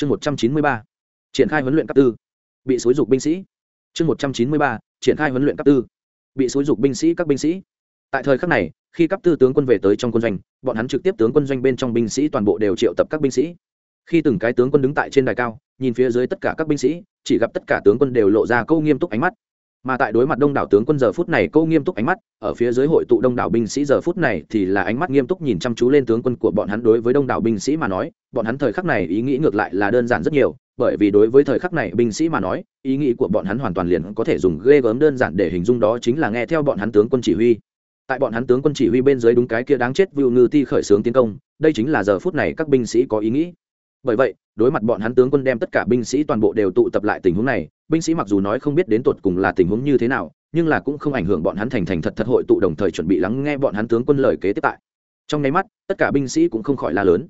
chương một trăm chín mươi ba, triển khai huấn luyện cấp tư. Bị xúi dục binh sĩ. Chương một trăm chín mươi ba, triển khai huấn luyện cấp tư. Bị xúi dục binh sĩ các binh sĩ. Tại thời khắc này, khi cấp tư tướng quân về tới trong quân doanh, bọn hắn trực tiếp tướng quân doanh bên trong binh sĩ toàn bộ đều triệu tập các binh sĩ. Khi từng cái tướng quân đứng tại trên đài cao, nhìn phía dưới tất cả các binh sĩ, chỉ gặp tất cả tướng quân đều lộ ra câu nghiêm túc ánh mắt mà tại đối mặt đông đảo tướng quân giờ phút này câu nghiêm túc ánh mắt, ở phía dưới hội tụ đông đảo binh sĩ giờ phút này thì là ánh mắt nghiêm túc nhìn chăm chú lên tướng quân của bọn hắn đối với đông đảo binh sĩ mà nói, bọn hắn thời khắc này ý nghĩ ngược lại là đơn giản rất nhiều, bởi vì đối với thời khắc này binh sĩ mà nói, ý nghĩ của bọn hắn hoàn toàn liền có thể dùng ghê gớm đơn giản để hình dung đó chính là nghe theo bọn hắn tướng quân chỉ huy. Tại bọn hắn tướng quân chỉ huy bên dưới đúng cái kia đáng chết vưu ngư ti khởi xướng tiến công, đây chính là giờ phút này các binh sĩ có ý nghĩ bởi vậy, đối mặt bọn hắn tướng quân đem tất cả binh sĩ toàn bộ đều tụ tập lại tình huống này, binh sĩ mặc dù nói không biết đến tột cùng là tình huống như thế nào, nhưng là cũng không ảnh hưởng bọn hắn thành thành thật thật hội tụ đồng thời chuẩn bị lắng nghe bọn hắn tướng quân lời kế tiếp tại. Trong nháy mắt, tất cả binh sĩ cũng không khỏi la lớn.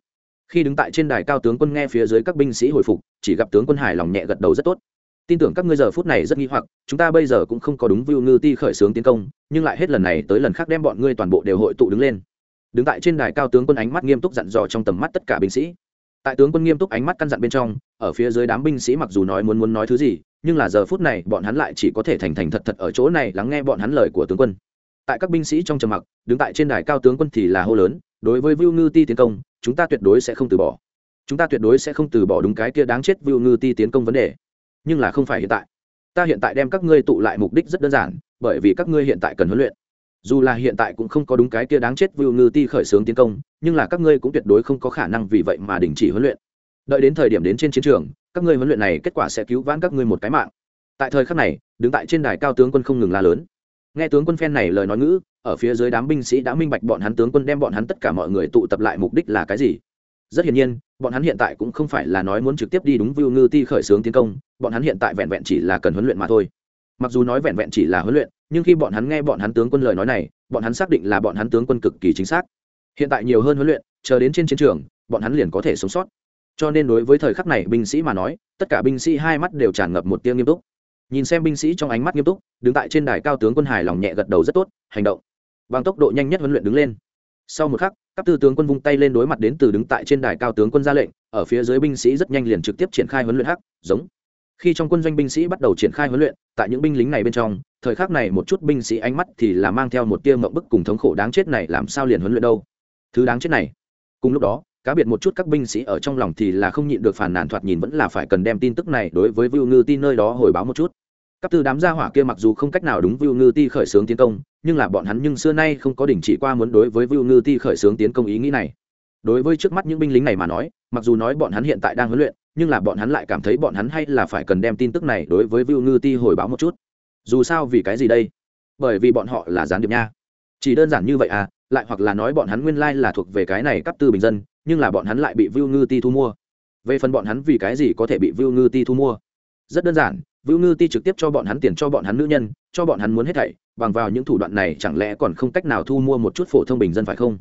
Khi đứng tại trên đài cao tướng quân nghe phía dưới các binh sĩ hồi phục, chỉ gặp tướng quân hài lòng nhẹ gật đầu rất tốt. Tin tưởng các ngươi giờ phút này rất nghi hoặc, chúng ta bây giờ cũng không có đúng view ngư ti khởi xướng tiến công, nhưng lại hết lần này tới lần khác đem bọn ngươi toàn bộ đều hội tụ đứng lên. Đứng tại trên đài cao tướng quân ánh mắt nghiêm túc dặn dò trong tầm mắt tất cả binh sĩ tại tướng quân nghiêm túc ánh mắt căn dặn bên trong, ở phía dưới đám binh sĩ mặc dù nói muốn muốn nói thứ gì, nhưng là giờ phút này bọn hắn lại chỉ có thể thành thành thật thật ở chỗ này lắng nghe bọn hắn lời của tướng quân. Tại các binh sĩ trong trầm mặc, đứng tại trên đài cao tướng quân thì là hô lớn, đối với vưu ngư ti tiến công, chúng ta tuyệt đối sẽ không từ bỏ. Chúng ta tuyệt đối sẽ không từ bỏ đúng cái kia đáng chết vưu ngư ti tiến công vấn đề. Nhưng là không phải hiện tại. Ta hiện tại đem các ngươi tụ lại mục đích rất đơn giản, bởi vì các ngươi hiện tại cần huấn luyện dù là hiện tại cũng không có đúng cái kia đáng chết Vu ngư ti khởi xướng tiến công, nhưng là các ngươi cũng tuyệt đối không có khả năng vì vậy mà đình chỉ huấn luyện. Đợi đến thời điểm đến trên chiến trường, các ngươi huấn luyện này kết quả sẽ cứu vãn các ngươi một cái mạng. Tại thời khắc này, đứng tại trên đài cao tướng quân không ngừng la lớn. Nghe tướng quân phen này lời nói ngữ, ở phía dưới đám binh sĩ đã minh bạch bọn hắn tướng quân đem bọn hắn tất cả mọi người tụ tập lại mục đích là cái gì. Rất hiển nhiên, bọn hắn hiện tại cũng không phải là nói muốn trực tiếp đi đúng Vu ngư ti khởi xướng tiến công, bọn hắn hiện tại vẹn vẹn chỉ là cần huấn luyện mà thôi mặc dù nói vẹn vẹn chỉ là huấn luyện, nhưng khi bọn hắn nghe bọn hắn tướng quân lời nói này, bọn hắn xác định là bọn hắn tướng quân cực kỳ chính xác. Hiện tại nhiều hơn huấn luyện, chờ đến trên chiến trường, bọn hắn liền có thể sống sót. Cho nên đối với thời khắc này binh sĩ mà nói, tất cả binh sĩ hai mắt đều tràn ngập một tiếng nghiêm túc. Nhìn xem binh sĩ trong ánh mắt nghiêm túc, đứng tại trên đài cao tướng quân hài lòng nhẹ gật đầu rất tốt, hành động. Bằng tốc độ nhanh nhất huấn luyện đứng lên. Sau một khắc, các tư tướng quân vung tay lên đối mặt đến từ đứng tại trên đài cao tướng quân ra lệnh, ở phía dưới binh sĩ rất nhanh liền trực tiếp triển khai huấn luyện hắc, giống khi trong quân doanh binh sĩ bắt đầu triển khai huấn luyện tại những binh lính này bên trong thời khắc này một chút binh sĩ ánh mắt thì là mang theo một tia mộng bức cùng thống khổ đáng chết này làm sao liền huấn luyện đâu thứ đáng chết này cùng lúc đó cá biệt một chút các binh sĩ ở trong lòng thì là không nhịn được phản nàn thoạt nhìn vẫn là phải cần đem tin tức này đối với Vưu Ngư Ti nơi đó hồi báo một chút. Các tư đám gia hỏa kia mặc dù không cách nào đúng Vưu Ngư Ti khởi xướng tiến công, nhưng là bọn hắn nhưng xưa nay không có đình chỉ qua muốn đối với Vưu Ngư Ti khởi xướng tiến công ý nghĩ này. Đối với trước mắt những binh lính này mà nói, mặc dù nói bọn hắn hiện tại đang huấn luyện, nhưng là bọn hắn lại cảm thấy bọn hắn hay là phải cần đem tin tức này đối với Vu Ngư Ti hồi báo một chút. Dù sao vì cái gì đây? Bởi vì bọn họ là gián điệp nha. Chỉ đơn giản như vậy à, lại hoặc là nói bọn hắn nguyên lai là thuộc về cái này cấp tư bình dân, nhưng là bọn hắn lại bị Vu Ngư Ti thu mua. Về phần bọn hắn vì cái gì có thể bị Vu Ngư Ti thu mua? Rất đơn giản, Vu Ngư Ti trực tiếp cho bọn hắn tiền cho bọn hắn nữ nhân, cho bọn hắn muốn hết thảy, bằng vào những thủ đoạn này chẳng lẽ còn không cách nào thu mua một chút phổ thông bình dân phải không?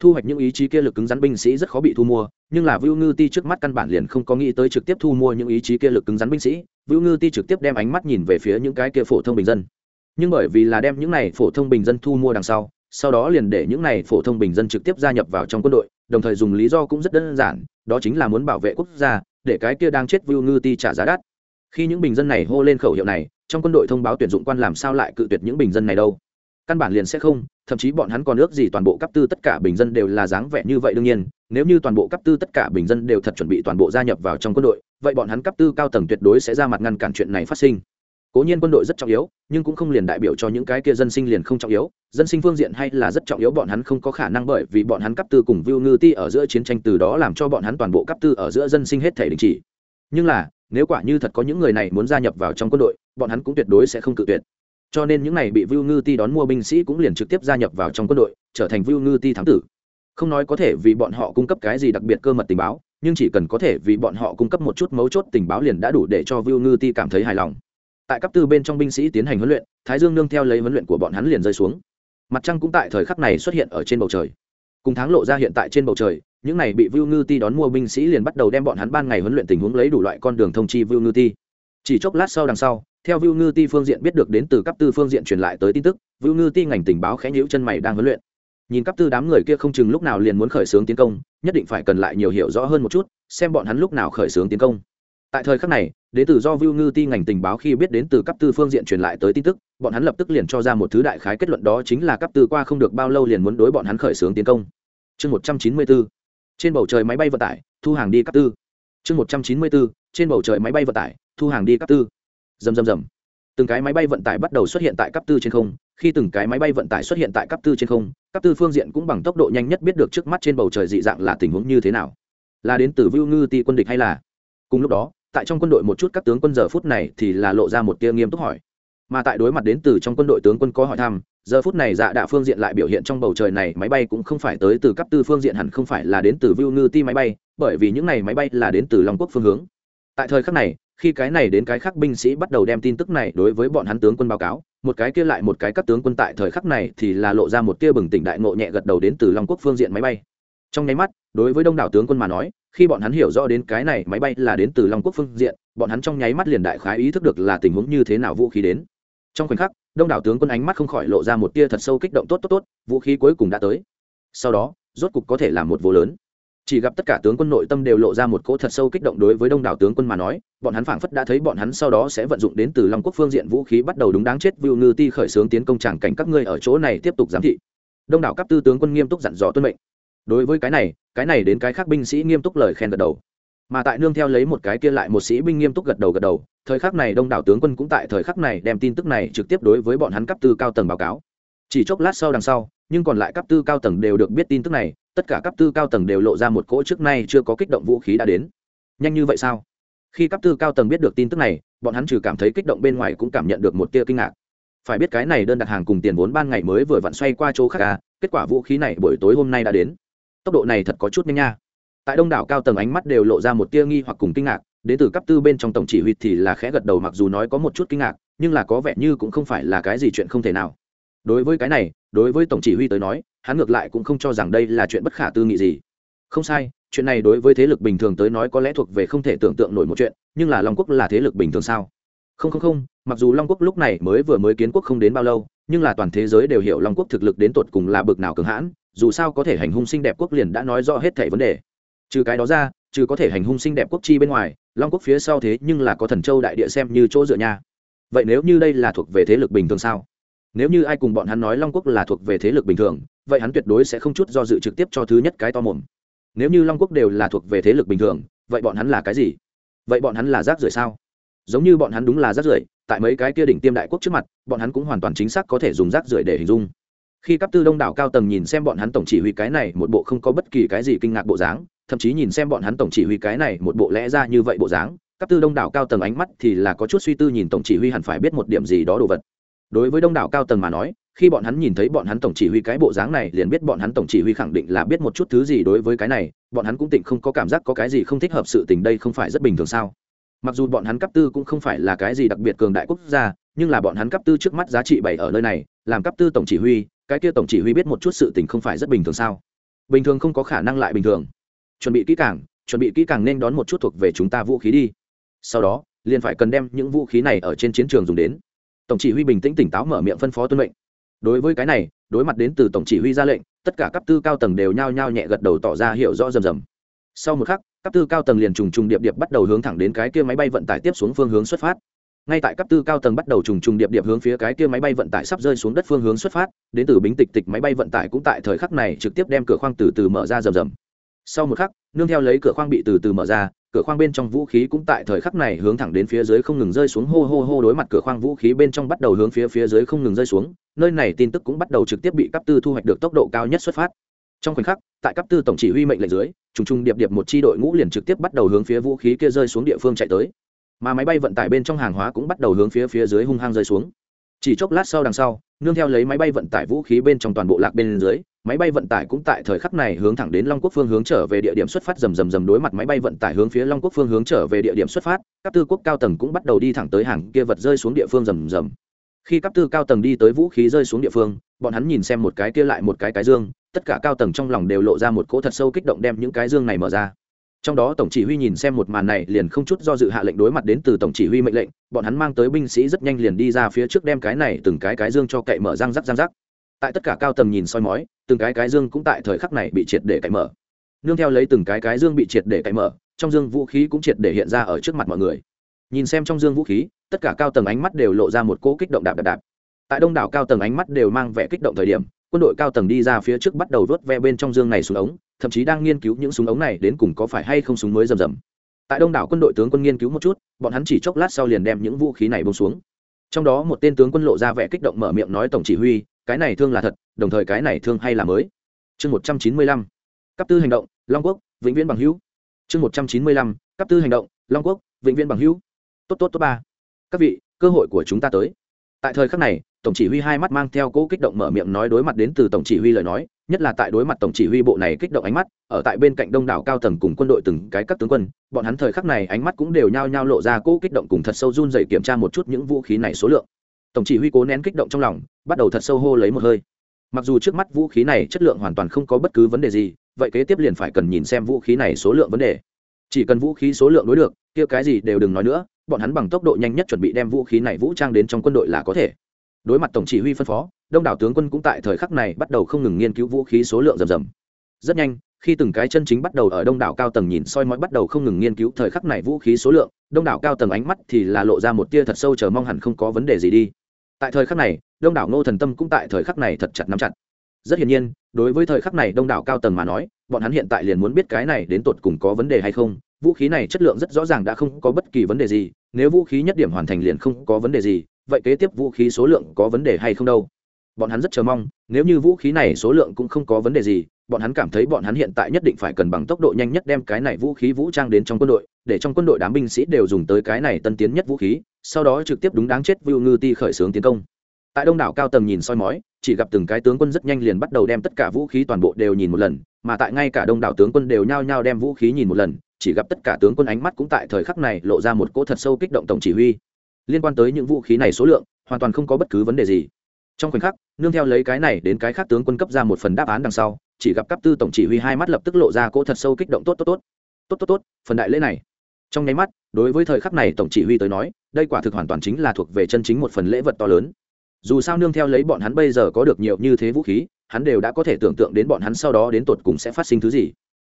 Thu hoạch những ý chí kia lực cứng rắn binh sĩ rất khó bị thu mua, nhưng là Vu Ngư Ti trước mắt căn bản liền không có nghĩ tới trực tiếp thu mua những ý chí kia lực cứng rắn binh sĩ, Vu Ngư Ti trực tiếp đem ánh mắt nhìn về phía những cái kia phổ thông bình dân. Nhưng bởi vì là đem những này phổ thông bình dân thu mua đằng sau, sau đó liền để những này phổ thông bình dân trực tiếp gia nhập vào trong quân đội, đồng thời dùng lý do cũng rất đơn giản đó chính là muốn bảo vệ quốc gia để cái kia đang chết Vu ngư ti trả giá đắt. Khi những bình dân này hô lên khẩu hiệu này trong quân đội thông báo tuyển dụng quan làm sao lại cự tuyệt những bình dân này đâu? Căn bản liền sẽ không, thậm chí bọn hắn còn ước gì toàn bộ cấp tư tất cả bình dân đều là dáng vẻ như vậy đương nhiên, nếu như toàn bộ cấp tư tất cả bình dân đều thật chuẩn bị toàn bộ gia nhập vào trong quân đội, vậy bọn hắn cấp tư cao tầng tuyệt đối sẽ ra mặt ngăn cản chuyện này phát sinh. Cố nhiên quân đội rất trọng yếu, nhưng cũng không liền đại biểu cho những cái kia dân sinh liền không trọng yếu, dân sinh phương diện hay là rất trọng yếu bọn hắn không có khả năng bởi vì bọn hắn cấp tư cùng view ngư ti ở giữa chiến tranh từ đó làm cho bọn hắn toàn bộ cấp tư ở giữa dân sinh hết thể đình chỉ. Nhưng là, nếu quả như thật có những người này muốn gia nhập vào trong quân đội, bọn hắn cũng tuyệt đối sẽ không cự tuyệt cho nên những này bị Vu ngư ti đón mua binh sĩ cũng liền trực tiếp gia nhập vào trong quân đội, trở thành Vu ngư ti thám tử. Không nói có thể vì bọn họ cung cấp cái gì đặc biệt cơ mật tình báo, nhưng chỉ cần có thể vì bọn họ cung cấp một chút mấu chốt tình báo liền đã đủ để cho Vu ngư ti cảm thấy hài lòng. Tại cấp tư bên trong binh sĩ tiến hành huấn luyện, thái dương nương theo lấy huấn luyện của bọn hắn liền rơi xuống. Mặt trăng cũng tại thời khắc này xuất hiện ở trên bầu trời. Cùng tháng lộ ra hiện tại trên bầu trời, những này bị vưu ngư ti đón mua binh sĩ liền bắt đầu đem bọn hắn ban ngày huấn luyện tình huống lấy đủ loại con đường thông chi vưu ngư ti. Chỉ chốc lát sau đằng sau theo Vu ngư ti phương diện biết được đến từ cấp tư phương diện truyền lại tới tin tức Vu ngư ti ngành tình báo khẽ nhíu chân mày đang huấn luyện nhìn cấp tư đám người kia không chừng lúc nào liền muốn khởi xướng tiến công nhất định phải cần lại nhiều hiểu rõ hơn một chút xem bọn hắn lúc nào khởi xướng tiến công tại thời khắc này đến từ do Vu Ngư Ti ngành tình báo khi biết đến từ cấp tư phương diện truyền lại tới tin tức, bọn hắn lập tức liền cho ra một thứ đại khái kết luận đó chính là cấp tư qua không được bao lâu liền muốn đối bọn hắn khởi xướng tiến công. Chương 194. Trên bầu trời máy bay vận tải, thu hàng đi cấp tư. Chương 194. Trên bầu trời máy bay vận tải, thu hàng đi cấp tư. Rầm rầm rầm. Từng cái máy bay vận tải bắt đầu xuất hiện tại cấp tư trên không, khi từng cái máy bay vận tải xuất hiện tại cấp tư trên không, cấp tư phương diện cũng bằng tốc độ nhanh nhất biết được trước mắt trên bầu trời dị dạng là tình huống như thế nào. Là đến từ Vu Ngư Ti quân địch hay là? Cùng lúc đó, tại trong quân đội một chút các tướng quân giờ phút này thì là lộ ra một tia nghiêm túc hỏi mà tại đối mặt đến từ trong quân đội tướng quân có hỏi thăm giờ phút này dạ đạ phương diện lại biểu hiện trong bầu trời này máy bay cũng không phải tới từ cấp tư phương diện hẳn không phải là đến từ vưu ngư ti máy bay bởi vì những này máy bay là đến từ long quốc phương hướng tại thời khắc này, khi cái này đến cái khác binh sĩ bắt đầu đem tin tức này đối với bọn hắn tướng quân báo cáo, một cái kia lại một cái các tướng quân tại thời khắc này thì là lộ ra một tia bừng tỉnh đại ngộ nhẹ gật đầu đến từ long quốc phương diện máy bay. Trong nháy mắt, đối với đông đảo tướng quân mà nói, khi bọn hắn hiểu rõ đến cái này máy bay là đến từ long quốc phương diện, bọn hắn trong nháy mắt liền đại khái ý thức được là tình huống như thế nào vũ khí đến. Trong khoảnh khắc, đông đảo tướng quân ánh mắt không khỏi lộ ra một tia thật sâu kích động tốt tốt tốt, vũ khí cuối cùng đã tới. Sau đó, rốt cục có thể là một vô lớn chỉ gặp tất cả tướng quân nội tâm đều lộ ra một cỗ thật sâu kích động đối với đông đảo tướng quân mà nói, bọn hắn phảng phất đã thấy bọn hắn sau đó sẽ vận dụng đến từ long quốc phương diện vũ khí bắt đầu đúng đáng chết, vưu ngư ti khởi xướng tiến công tràng cảnh các ngươi ở chỗ này tiếp tục giám thị. Đông đảo cấp tư tướng quân nghiêm túc dặn dò tuân mệnh. Đối với cái này cái này đến cái khác binh sĩ nghiêm túc lời khen gật đầu. Mà tại nương theo lấy một cái kia lại một sĩ binh nghiêm túc gật đầu gật đầu, thời khắc này đông đảo tướng quân cũng tại thời khắc này đem tin tức này trực tiếp đối với bọn hắn cấp tư cao tầng báo cáo. Chỉ chốc lát sau đằng sau nhưng còn lại cấp tư cao tầng đều được biết tin tức này, tất cả cấp tư cao tầng đều lộ ra một cỗ trước nay chưa có kích động vũ khí đã đến. Nhanh như vậy sao? Khi cấp tư cao tầng biết được tin tức này, bọn hắn trừ cảm thấy kích động bên ngoài cũng cảm nhận được một tia kinh ngạc. Phải biết cái này đơn đặt hàng cùng tiền vốn ban ngày mới vừa vặn xoay qua chỗ khác à kết quả vũ khí này buổi tối hôm nay đã đến. Tốc độ này thật có chút nhanh nha. Tại đông đảo cao tầng ánh mắt đều lộ ra một tia nghi hoặc cùng kinh ngạc, đến từ cấp tư bên trong tổng chỉ huy thì là khẽ gật đầu mặc dù nói có một chút kinh ngạc, nhưng là có vẻ như cũng không phải là cái gì chuyện không thể nào đối với cái này, đối với tổng chỉ huy tới nói, hắn ngược lại cũng không cho rằng đây là chuyện bất khả tư nghị gì. Không sai, chuyện này đối với thế lực bình thường tới nói có lẽ thuộc về không thể tưởng tượng nổi một chuyện, nhưng là long quốc là thế lực bình thường sao? Không không không, mặc dù long quốc lúc này mới vừa mới kiến quốc không đến bao lâu, nhưng là toàn thế giới đều hiểu long quốc thực lực đến tột cùng là bực nào cường hãn, dù sao có thể hành hung xinh đẹp quốc liền đã nói rõ hết thảy vấn đề. Trừ cái đó ra, trừ có thể hành hung xinh đẹp quốc chi bên ngoài, long quốc phía sau thế nhưng là có thần châu đại địa xem như chỗ dựa nha. Vậy nếu như đây là thuộc về thế lực bình thường sao? Nếu như ai cùng bọn hắn nói long quốc là thuộc về thế lực bình thường, vậy hắn tuyệt đối sẽ không chút do dự trực tiếp cho thứ nhất cái to mồm. Nếu như long quốc đều là thuộc về thế lực bình thường, vậy bọn hắn là cái gì? Vậy bọn hắn là rác rưởi sao? Giống như bọn hắn đúng là rác rưởi, tại mấy cái kia đỉnh tiêm đại quốc trước mặt, bọn hắn cũng hoàn toàn chính xác có thể dùng rác rưởi để hình dung. Khi cấp tư đông đảo cao tầng nhìn xem bọn hắn tổng chỉ huy cái này một bộ không có bất kỳ cái gì kinh ngạc bộ dáng, thậm chí nhìn xem bọn hắn tổng chỉ huy cái này một bộ lẽ ra như vậy bộ dáng cấp tư đông đảo cao tầng ánh mắt thì là có chút suy tư nhìn tổng chỉ huy hẳn phải biết một điểm gì đó đồ vật đối với đông đảo cao tầng mà nói, khi bọn hắn nhìn thấy bọn hắn tổng chỉ huy cái bộ dáng này, liền biết bọn hắn tổng chỉ huy khẳng định là biết một chút thứ gì đối với cái này, bọn hắn cũng tỉnh không có cảm giác có cái gì không thích hợp sự tình đây không phải rất bình thường sao? Mặc dù bọn hắn cấp tư cũng không phải là cái gì đặc biệt cường đại quốc gia, nhưng là bọn hắn cấp tư trước mắt giá trị bày ở nơi này, làm cấp tư tổng chỉ huy, cái kia tổng chỉ huy biết một chút sự tình không phải rất bình thường sao? Bình thường không có khả năng lại bình thường. Chuẩn bị kỹ càng, chuẩn bị kỹ càng nên đón một chút thuộc về chúng ta vũ khí đi. Sau đó, liền phải cần đem những vũ khí này ở trên chiến trường dùng đến tổng chỉ huy bình tĩnh tỉnh táo mở miệng phân phó tuân mệnh. Đối với cái này, đối mặt đến từ tổng chỉ huy ra lệnh, tất cả cấp tư cao tầng đều nhao nhao nhẹ gật đầu tỏ ra hiểu rõ rầm rầm. Sau một khắc, cấp tư cao tầng liền trùng trùng điệp điệp bắt đầu hướng thẳng đến cái kia máy bay vận tải tiếp xuống phương hướng xuất phát. Ngay tại cấp tư cao tầng bắt đầu trùng trùng điệp điệp hướng phía cái kia máy bay vận tải sắp rơi xuống đất phương hướng xuất phát, đến từ bính tịch tịch máy bay vận tải cũng tại thời khắc này trực tiếp đem cửa khoang từ từ mở ra rầm rầm. Sau một khắc, nương theo lấy cửa khoang bị từ từ mở ra cửa khoang bên trong vũ khí cũng tại thời khắc này hướng thẳng đến phía dưới không ngừng rơi xuống. Hô hô hô, đối mặt cửa khoang vũ khí bên trong bắt đầu hướng phía phía dưới không ngừng rơi xuống. Nơi này tin tức cũng bắt đầu trực tiếp bị cấp tư thu hoạch được tốc độ cao nhất xuất phát. Trong khoảnh khắc, tại cấp tư tổng chỉ huy mệnh lệnh dưới, trùng trùng điệp điệp một chi đội ngũ liền trực tiếp bắt đầu hướng phía vũ khí kia rơi xuống địa phương chạy tới. Mà máy bay vận tải bên trong hàng hóa cũng bắt đầu hướng phía phía dưới hung hăng rơi xuống. Chỉ chốc lát sau đằng sau, nương theo lấy máy bay vận tải vũ khí bên trong toàn bộ lạc bên dưới máy bay vận tải cũng tại thời khắc này hướng thẳng đến long quốc phương hướng trở về địa điểm xuất phát rầm rầm rầm đối mặt máy bay vận tải hướng phía long quốc phương hướng trở về địa điểm xuất phát, các tư quốc cao tầng cũng bắt đầu đi thẳng tới hàng kia vật rơi xuống địa phương rầm rầm khi các tư cao tầng đi tới vũ khí rơi xuống địa phương, bọn hắn nhìn xem một cái kia lại một cái cái dương, tất cả cao tầng trong lòng đều lộ ra một cỗ thật sâu kích động đem những cái dương này mở ra. Trong đó tổng chỉ huy nhìn xem một màn này liền không chút do dự hạ lệnh đối mặt đến từ tổng chỉ huy mệnh lệnh, bọn hắn mang tới binh sĩ rất nhanh liền đi ra phía trước đem cái này từng cái cái dương cho cậy mở răng rắc răng rắc tại tất cả cao tầng nhìn soi mói, từng cái cái dương cũng tại thời khắc này bị triệt để cậy mở. Nương theo lấy từng cái cái dương bị triệt để cậy mở, trong dương vũ khí cũng triệt để hiện ra ở trước mặt mọi người. Nhìn xem trong dương vũ khí, tất cả cao tầng ánh mắt đều lộ ra một cỗ kích động đạp đạp đạp. Tại đông đảo cao tầng ánh mắt đều mang vẻ kích động thời điểm, quân đội cao tầng đi ra phía trước bắt đầu vớt ve bên trong dương này súng ống, thậm chí đang nghiên cứu những súng ống này đến cùng có phải hay không súng mới rầm rầm. Tại đông đảo quân đội tướng quân nghiên cứu một chút, bọn hắn chỉ chốc lát sau liền đem những vũ khí này bông xuống. Trong đó một tên tướng quân lộ ra vẻ kích động mở miệng nói tổng chỉ huy cái này thương là thật, đồng thời cái này thương hay là mới. Chương một trăm chín mươi lăm cấp tư hành động, long quốc, vĩnh viễn bằng hữu. Chương một trăm chín mươi lăm cấp tư hành động, long quốc, vĩnh viễn bằng hữu. Tốt tốt tốt ba. Các vị, cơ hội của chúng ta tới. Tại thời khắc này, tổng chỉ huy hai mắt mang theo cỗ kích động mở miệng nói đối mặt đến từ tổng chỉ huy lời nói, nhất là tại đối mặt tổng chỉ huy bộ này kích động ánh mắt, ở tại bên cạnh đông đảo cao tầng cùng quân đội từng cái các tướng quân, bọn hắn thời khắc này ánh mắt cũng đều nhao nhao lộ ra cỗ kích động cùng thật sâu run dày kiểm tra một chút những vũ khí này số lượng tổng chỉ huy cố nén kích động trong lòng, bắt đầu thật sâu hô lấy một hơi. Mặc dù trước mắt vũ khí này chất lượng hoàn toàn không có bất cứ vấn đề gì, vậy kế tiếp liền phải cần nhìn xem vũ khí này số lượng vấn đề. Chỉ cần vũ khí số lượng đối được, kia cái gì đều đừng nói nữa, bọn hắn bằng tốc độ nhanh nhất chuẩn bị đem vũ khí này vũ trang đến trong quân đội là có thể. Đối mặt tổng chỉ huy phân phó, đông đảo tướng quân cũng tại thời khắc này bắt đầu không ngừng nghiên cứu vũ khí số lượng rầm rầm. Rất nhanh, khi từng cái chân chính bắt đầu ở đông đảo cao tầng nhìn soi mói bắt đầu không ngừng nghiên cứu thời khắc này vũ khí số lượng, đông đảo cao tầng ánh mắt thì là lộ ra một tia thật sâu chờ mong hẳn không có vấn đề gì đi tại thời khắc này, đông đảo ngô thần tâm cũng tại thời khắc này thật chặt nắm chặt. Rất hiển nhiên, đối với thời khắc này đông đảo cao tầng mà nói, bọn hắn hiện tại liền muốn biết cái này đến tột cùng có vấn đề hay không, vũ khí này chất lượng rất rõ ràng đã không có bất kỳ vấn đề gì, nếu vũ khí nhất điểm hoàn thành liền không có vấn đề gì, vậy kế tiếp vũ khí số lượng có vấn đề hay không đâu? Bọn hắn rất chờ mong, nếu như vũ khí này số lượng cũng không có vấn đề gì, bọn hắn cảm thấy bọn hắn hiện tại nhất định phải cần bằng tốc độ nhanh nhất đem cái này vũ khí vũ trang đến trong quân đội, để trong quân đội đám binh sĩ đều dùng tới cái này tân tiến nhất vũ khí, sau đó trực tiếp đúng đáng chết vu ngư ti khởi xướng tiến công. Tại đông đảo cao tầng nhìn soi mói, chỉ gặp từng cái tướng quân rất nhanh liền bắt đầu đem tất cả vũ khí toàn bộ đều nhìn một lần, mà tại ngay cả đông đảo tướng quân đều nhao nhao đem vũ khí nhìn một lần, chỉ gặp tất cả tướng quân ánh mắt cũng tại thời khắc này lộ ra một cỗ thật sâu kích động tổng chỉ huy. Liên quan tới những vũ khí này số lượng, hoàn toàn không có bất cứ vấn đề gì trong khoảnh khắc, nương theo lấy cái này đến cái khác tướng quân cấp ra một phần đáp án đằng sau, chỉ gặp cấp tư tổng chỉ huy hai mắt lập tức lộ ra cỗ thật sâu kích động tốt tốt tốt. Tốt tốt tốt, phần đại lễ này. Trong nháy mắt, đối với thời khắc này tổng chỉ huy tới nói, đây quả thực hoàn toàn chính là thuộc về chân chính một phần lễ vật to lớn. Dù sao nương theo lấy bọn hắn bây giờ có được nhiều như thế vũ khí, hắn đều đã có thể tưởng tượng đến bọn hắn sau đó đến tột cùng sẽ phát sinh thứ gì.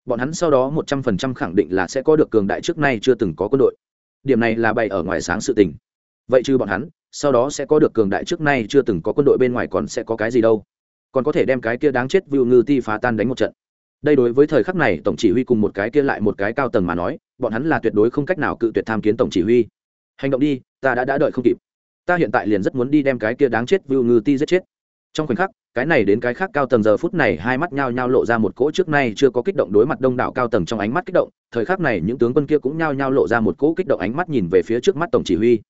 Bọn hắn sau đó một trăm phần trăm khẳng định là sẽ có được cường đại trước nay chưa từng có quân đội. Điểm này là bày ở ngoài sáng sự tình. Vậy chứ bọn hắn sau đó sẽ có được cường đại trước nay chưa từng có quân đội bên ngoài còn sẽ có cái gì đâu. Còn có thể đem cái kia đáng chết Vu ngư ti phá tan đánh một trận. Đây đối với thời khắc này, tổng chỉ huy cùng một cái kia lại một cái cao tầng mà nói, bọn hắn là tuyệt đối không cách nào cự tuyệt tham kiến tổng chỉ huy. Hành động đi, ta đã đã đợi không kịp. Ta hiện tại liền rất muốn đi đem cái kia đáng chết Vu ngư ti giết chết. Trong khoảnh khắc, cái này đến cái khác cao tầng giờ phút này hai mắt nhao nhao lộ ra một cỗ trước nay chưa có kích động đối mặt đông đảo cao tầng trong ánh mắt kích động. Thời khắc này, những tướng quân kia cũng nhao nhao lộ ra một cỗ kích động ánh mắt nhìn về phía trước mắt tổng chỉ huy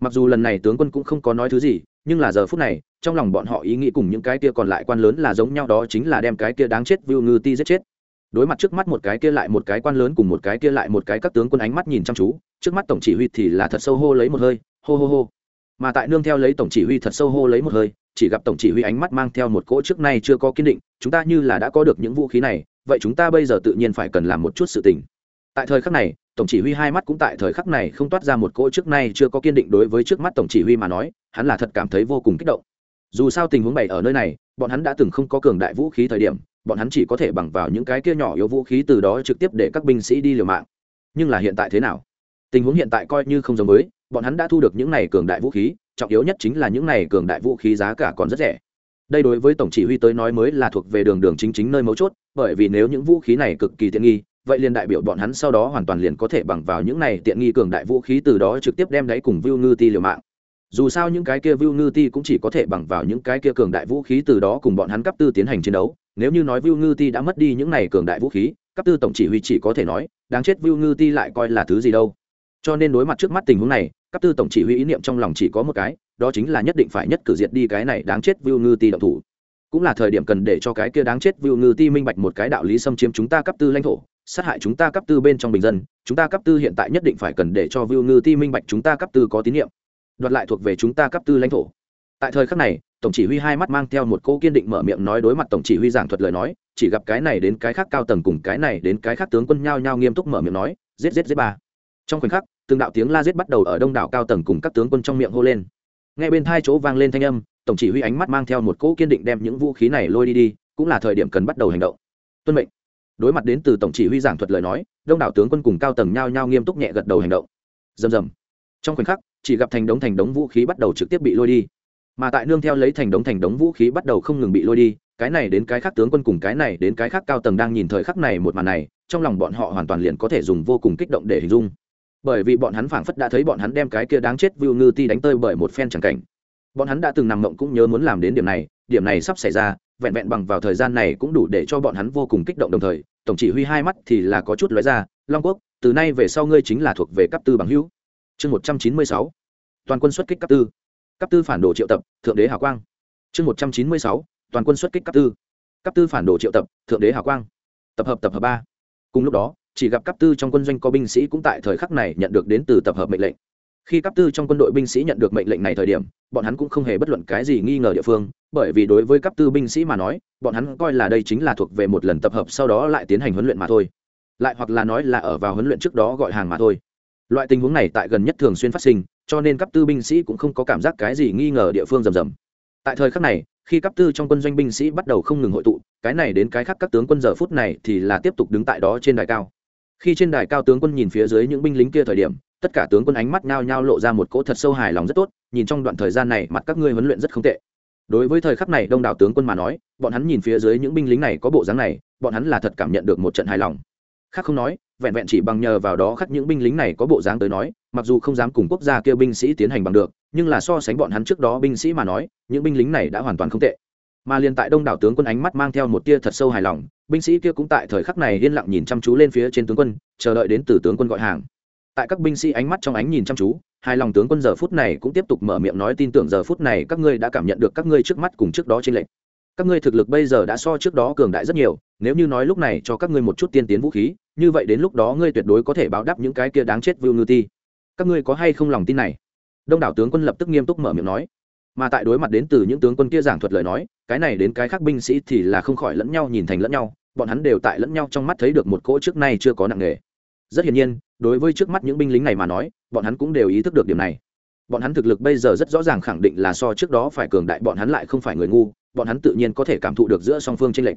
mặc dù lần này tướng quân cũng không có nói thứ gì, nhưng là giờ phút này, trong lòng bọn họ ý nghĩ cùng những cái kia còn lại quan lớn là giống nhau đó chính là đem cái kia đáng chết vưu ngư ti giết chết. Đối mặt trước mắt một cái kia lại một cái quan lớn cùng một cái kia lại một cái các tướng quân ánh mắt nhìn chăm chú, trước mắt tổng chỉ huy thì là thật sâu hô lấy một hơi, hô hô hô. Mà tại nương theo lấy tổng chỉ huy thật sâu hô lấy một hơi, chỉ gặp tổng chỉ huy ánh mắt mang theo một cỗ trước nay chưa có kiên định, chúng ta như là đã có được những vũ khí này, vậy chúng ta bây giờ tự nhiên phải cần làm một chút sự tình tại thời khắc này tổng chỉ huy hai mắt cũng tại thời khắc này không toát ra một cỗ trước nay chưa có kiên định đối với trước mắt tổng chỉ huy mà nói hắn là thật cảm thấy vô cùng kích động. Dù sao tình huống bày ở nơi này bọn hắn đã từng không có cường đại vũ khí thời điểm bọn hắn chỉ có thể bằng vào những cái kia nhỏ yếu vũ khí từ đó trực tiếp để các binh sĩ đi liều mạng. Nhưng là hiện tại thế nào? Tình huống hiện tại coi như không giống mới, bọn hắn đã thu được những này cường đại vũ khí trọng yếu nhất chính là những này cường đại vũ khí giá cả còn rất rẻ. Đây đối với tổng chỉ huy tới nói mới là thuộc về đường đường chính chính nơi mấu chốt bởi vì nếu những vũ khí này cực kỳ tiện nghi vậy liền đại biểu bọn hắn sau đó hoàn toàn liền có thể bằng vào những này tiện nghi cường đại vũ khí từ đó trực tiếp đem đáy cùng Vu Ngư Ti liều mạng. Dù sao những cái kia Vu Ngư Ti cũng chỉ có thể bằng vào những cái kia cường đại vũ khí từ đó cùng bọn hắn cấp tư tiến hành chiến đấu. Nếu như nói Vu Ngư Ti đã mất đi những này cường đại vũ khí, cấp tư tổng chỉ huy chỉ có thể nói, đáng chết Vu Ngư Ti lại coi là thứ gì đâu. Cho nên đối mặt trước mắt tình huống này, cấp tư tổng chỉ huy ý niệm trong lòng chỉ có một cái, đó chính là nhất định phải nhất cử diệt đi cái này đáng chết Vu Ngư Ti động thủ. Cũng là thời điểm cần để cho cái kia đáng chết Vu Ngư Ti minh bạch một cái đạo lý xâm chiếm chúng ta cấp tư lãnh thổ, sát hại chúng ta cấp tư bên trong bình dân, chúng ta cấp tư hiện tại nhất định phải cần để cho vưu ngư ti minh bạch chúng ta cấp tư có tín nhiệm. Đoạt lại thuộc về chúng ta cấp tư lãnh thổ. Tại thời khắc này, tổng chỉ huy hai mắt mang theo một cô kiên định mở miệng nói đối mặt tổng chỉ huy giảng thuật lời nói, chỉ gặp cái này đến cái khác cao tầng cùng cái này đến cái khác tướng quân nhao nhao nghiêm túc mở miệng nói, giết giết giết ba. Trong khoảnh khắc, từng đạo tiếng la giết bắt đầu ở đông đảo cao tầng cùng các tướng quân trong miệng hô lên. Ngay bên hai chỗ vang lên thanh âm, tổng chỉ huy ánh mắt mang theo một cỗ kiên định đem những vũ khí này lôi đi đi, cũng là thời điểm cần bắt đầu hành động. Tuân mệnh đối mặt đến từ tổng chỉ huy giảng thuật lời nói, đông đảo tướng quân cùng cao tầng nhao nhao nghiêm túc nhẹ gật đầu hành động. Rầm rầm. Trong khoảnh khắc, chỉ gặp thành đống thành đống vũ khí bắt đầu trực tiếp bị lôi đi. Mà tại nương theo lấy thành đống thành đống vũ khí bắt đầu không ngừng bị lôi đi, cái này đến cái khác tướng quân cùng cái này đến cái khác cao tầng đang nhìn thời khắc này một màn này, trong lòng bọn họ hoàn toàn liền có thể dùng vô cùng kích động để hình dung. Bởi vì bọn hắn phảng phất đã thấy bọn hắn đem cái kia đáng chết view ngư ti đánh tơi bởi một phen chẳng cảnh. Bọn hắn đã từng nằm mộng cũng nhớ muốn làm đến điểm này điểm này sắp xảy ra, vẹn vẹn bằng vào thời gian này cũng đủ để cho bọn hắn vô cùng kích động đồng thời, tổng chỉ huy hai mắt thì là có chút lóe ra, long quốc, từ nay về sau ngươi chính là thuộc về cấp tư bằng hữu. Chương một trăm chín mươi sáu, toàn quân xuất kích cấp tư. Cấp tư phản đồ triệu tập, thượng đế hào quang. Chương một trăm chín mươi sáu, toàn quân xuất kích cấp tư. Cấp tư phản đồ triệu tập, thượng đế hào quang. Tập hợp tập hợp ba. Cùng lúc đó, chỉ gặp cấp tư trong quân doanh có binh sĩ cũng tại thời khắc này nhận được đến từ tập hợp mệnh lệnh khi cấp tư trong quân đội binh sĩ nhận được mệnh lệnh này thời điểm, bọn hắn cũng không hề bất luận cái gì nghi ngờ địa phương, bởi vì đối với cấp tư binh sĩ mà nói, bọn hắn coi là đây chính là thuộc về một lần tập hợp sau đó lại tiến hành huấn luyện mà thôi. Lại hoặc là nói là ở vào huấn luyện trước đó gọi hàng mà thôi. Loại tình huống này tại gần nhất thường xuyên phát sinh, cho nên cấp tư binh sĩ cũng không có cảm giác cái gì nghi ngờ địa phương rầm rầm. Tại thời khắc này, khi cấp tư trong quân doanh binh sĩ bắt đầu không ngừng hội tụ, cái này đến cái khác các tướng quân giờ phút này thì là tiếp tục đứng tại đó trên đài cao. Khi trên đài cao tướng quân nhìn phía dưới những binh lính kia thời điểm tất cả tướng quân ánh mắt nhao nhao lộ ra một cỗ thật sâu hài lòng rất tốt, nhìn trong đoạn thời gian này mặt các ngươi huấn luyện rất không tệ. Đối với thời khắc này đông đảo tướng quân mà nói, bọn hắn nhìn phía dưới những binh lính này có bộ dáng này, bọn hắn là thật cảm nhận được một trận hài lòng. Khác không nói, vẹn vẹn chỉ bằng nhờ vào đó khắc những binh lính này có bộ dáng tới nói, mặc dù không dám cùng quốc gia kêu binh sĩ tiến hành bằng được, nhưng là so sánh bọn hắn trước đó binh sĩ mà nói, những binh lính này đã hoàn toàn không tệ. Mà liền tại đông đảo tướng quân ánh mắt mang theo một tia thật sâu hài lòng, binh sĩ kia cũng tại thời khắc này yên lặng nhìn chăm chú lên phía trên tướng quân, chờ đợi đến từ tướng quân gọi hàng tại các binh sĩ ánh mắt trong ánh nhìn chăm chú, hai lòng tướng quân giờ phút này cũng tiếp tục mở miệng nói tin tưởng giờ phút này các ngươi đã cảm nhận được các ngươi trước mắt cùng trước đó trên lệnh các ngươi thực lực bây giờ đã so trước đó cường đại rất nhiều, nếu như nói lúc này cho các ngươi một chút tiên tiến vũ khí, như vậy đến lúc đó ngươi tuyệt đối có thể báo đáp những cái kia đáng chết vưu ngư ti các ngươi có hay không lòng tin này? Đông đảo tướng quân lập tức nghiêm túc mở miệng nói. Mà tại đối mặt đến từ những tướng quân kia giảng thuật lời nói, cái này đến cái khác binh sĩ thì là không khỏi lẫn nhau nhìn thành lẫn nhau, bọn hắn đều tại lẫn nhau trong mắt thấy được một cỗ trước nay chưa có nặng nề rất hiển nhiên, đối với trước mắt những binh lính này mà nói, bọn hắn cũng đều ý thức được điểm này. Bọn hắn thực lực bây giờ rất rõ ràng khẳng định là so trước đó phải cường đại, bọn hắn lại không phải người ngu, bọn hắn tự nhiên có thể cảm thụ được giữa song phương tranh lệch.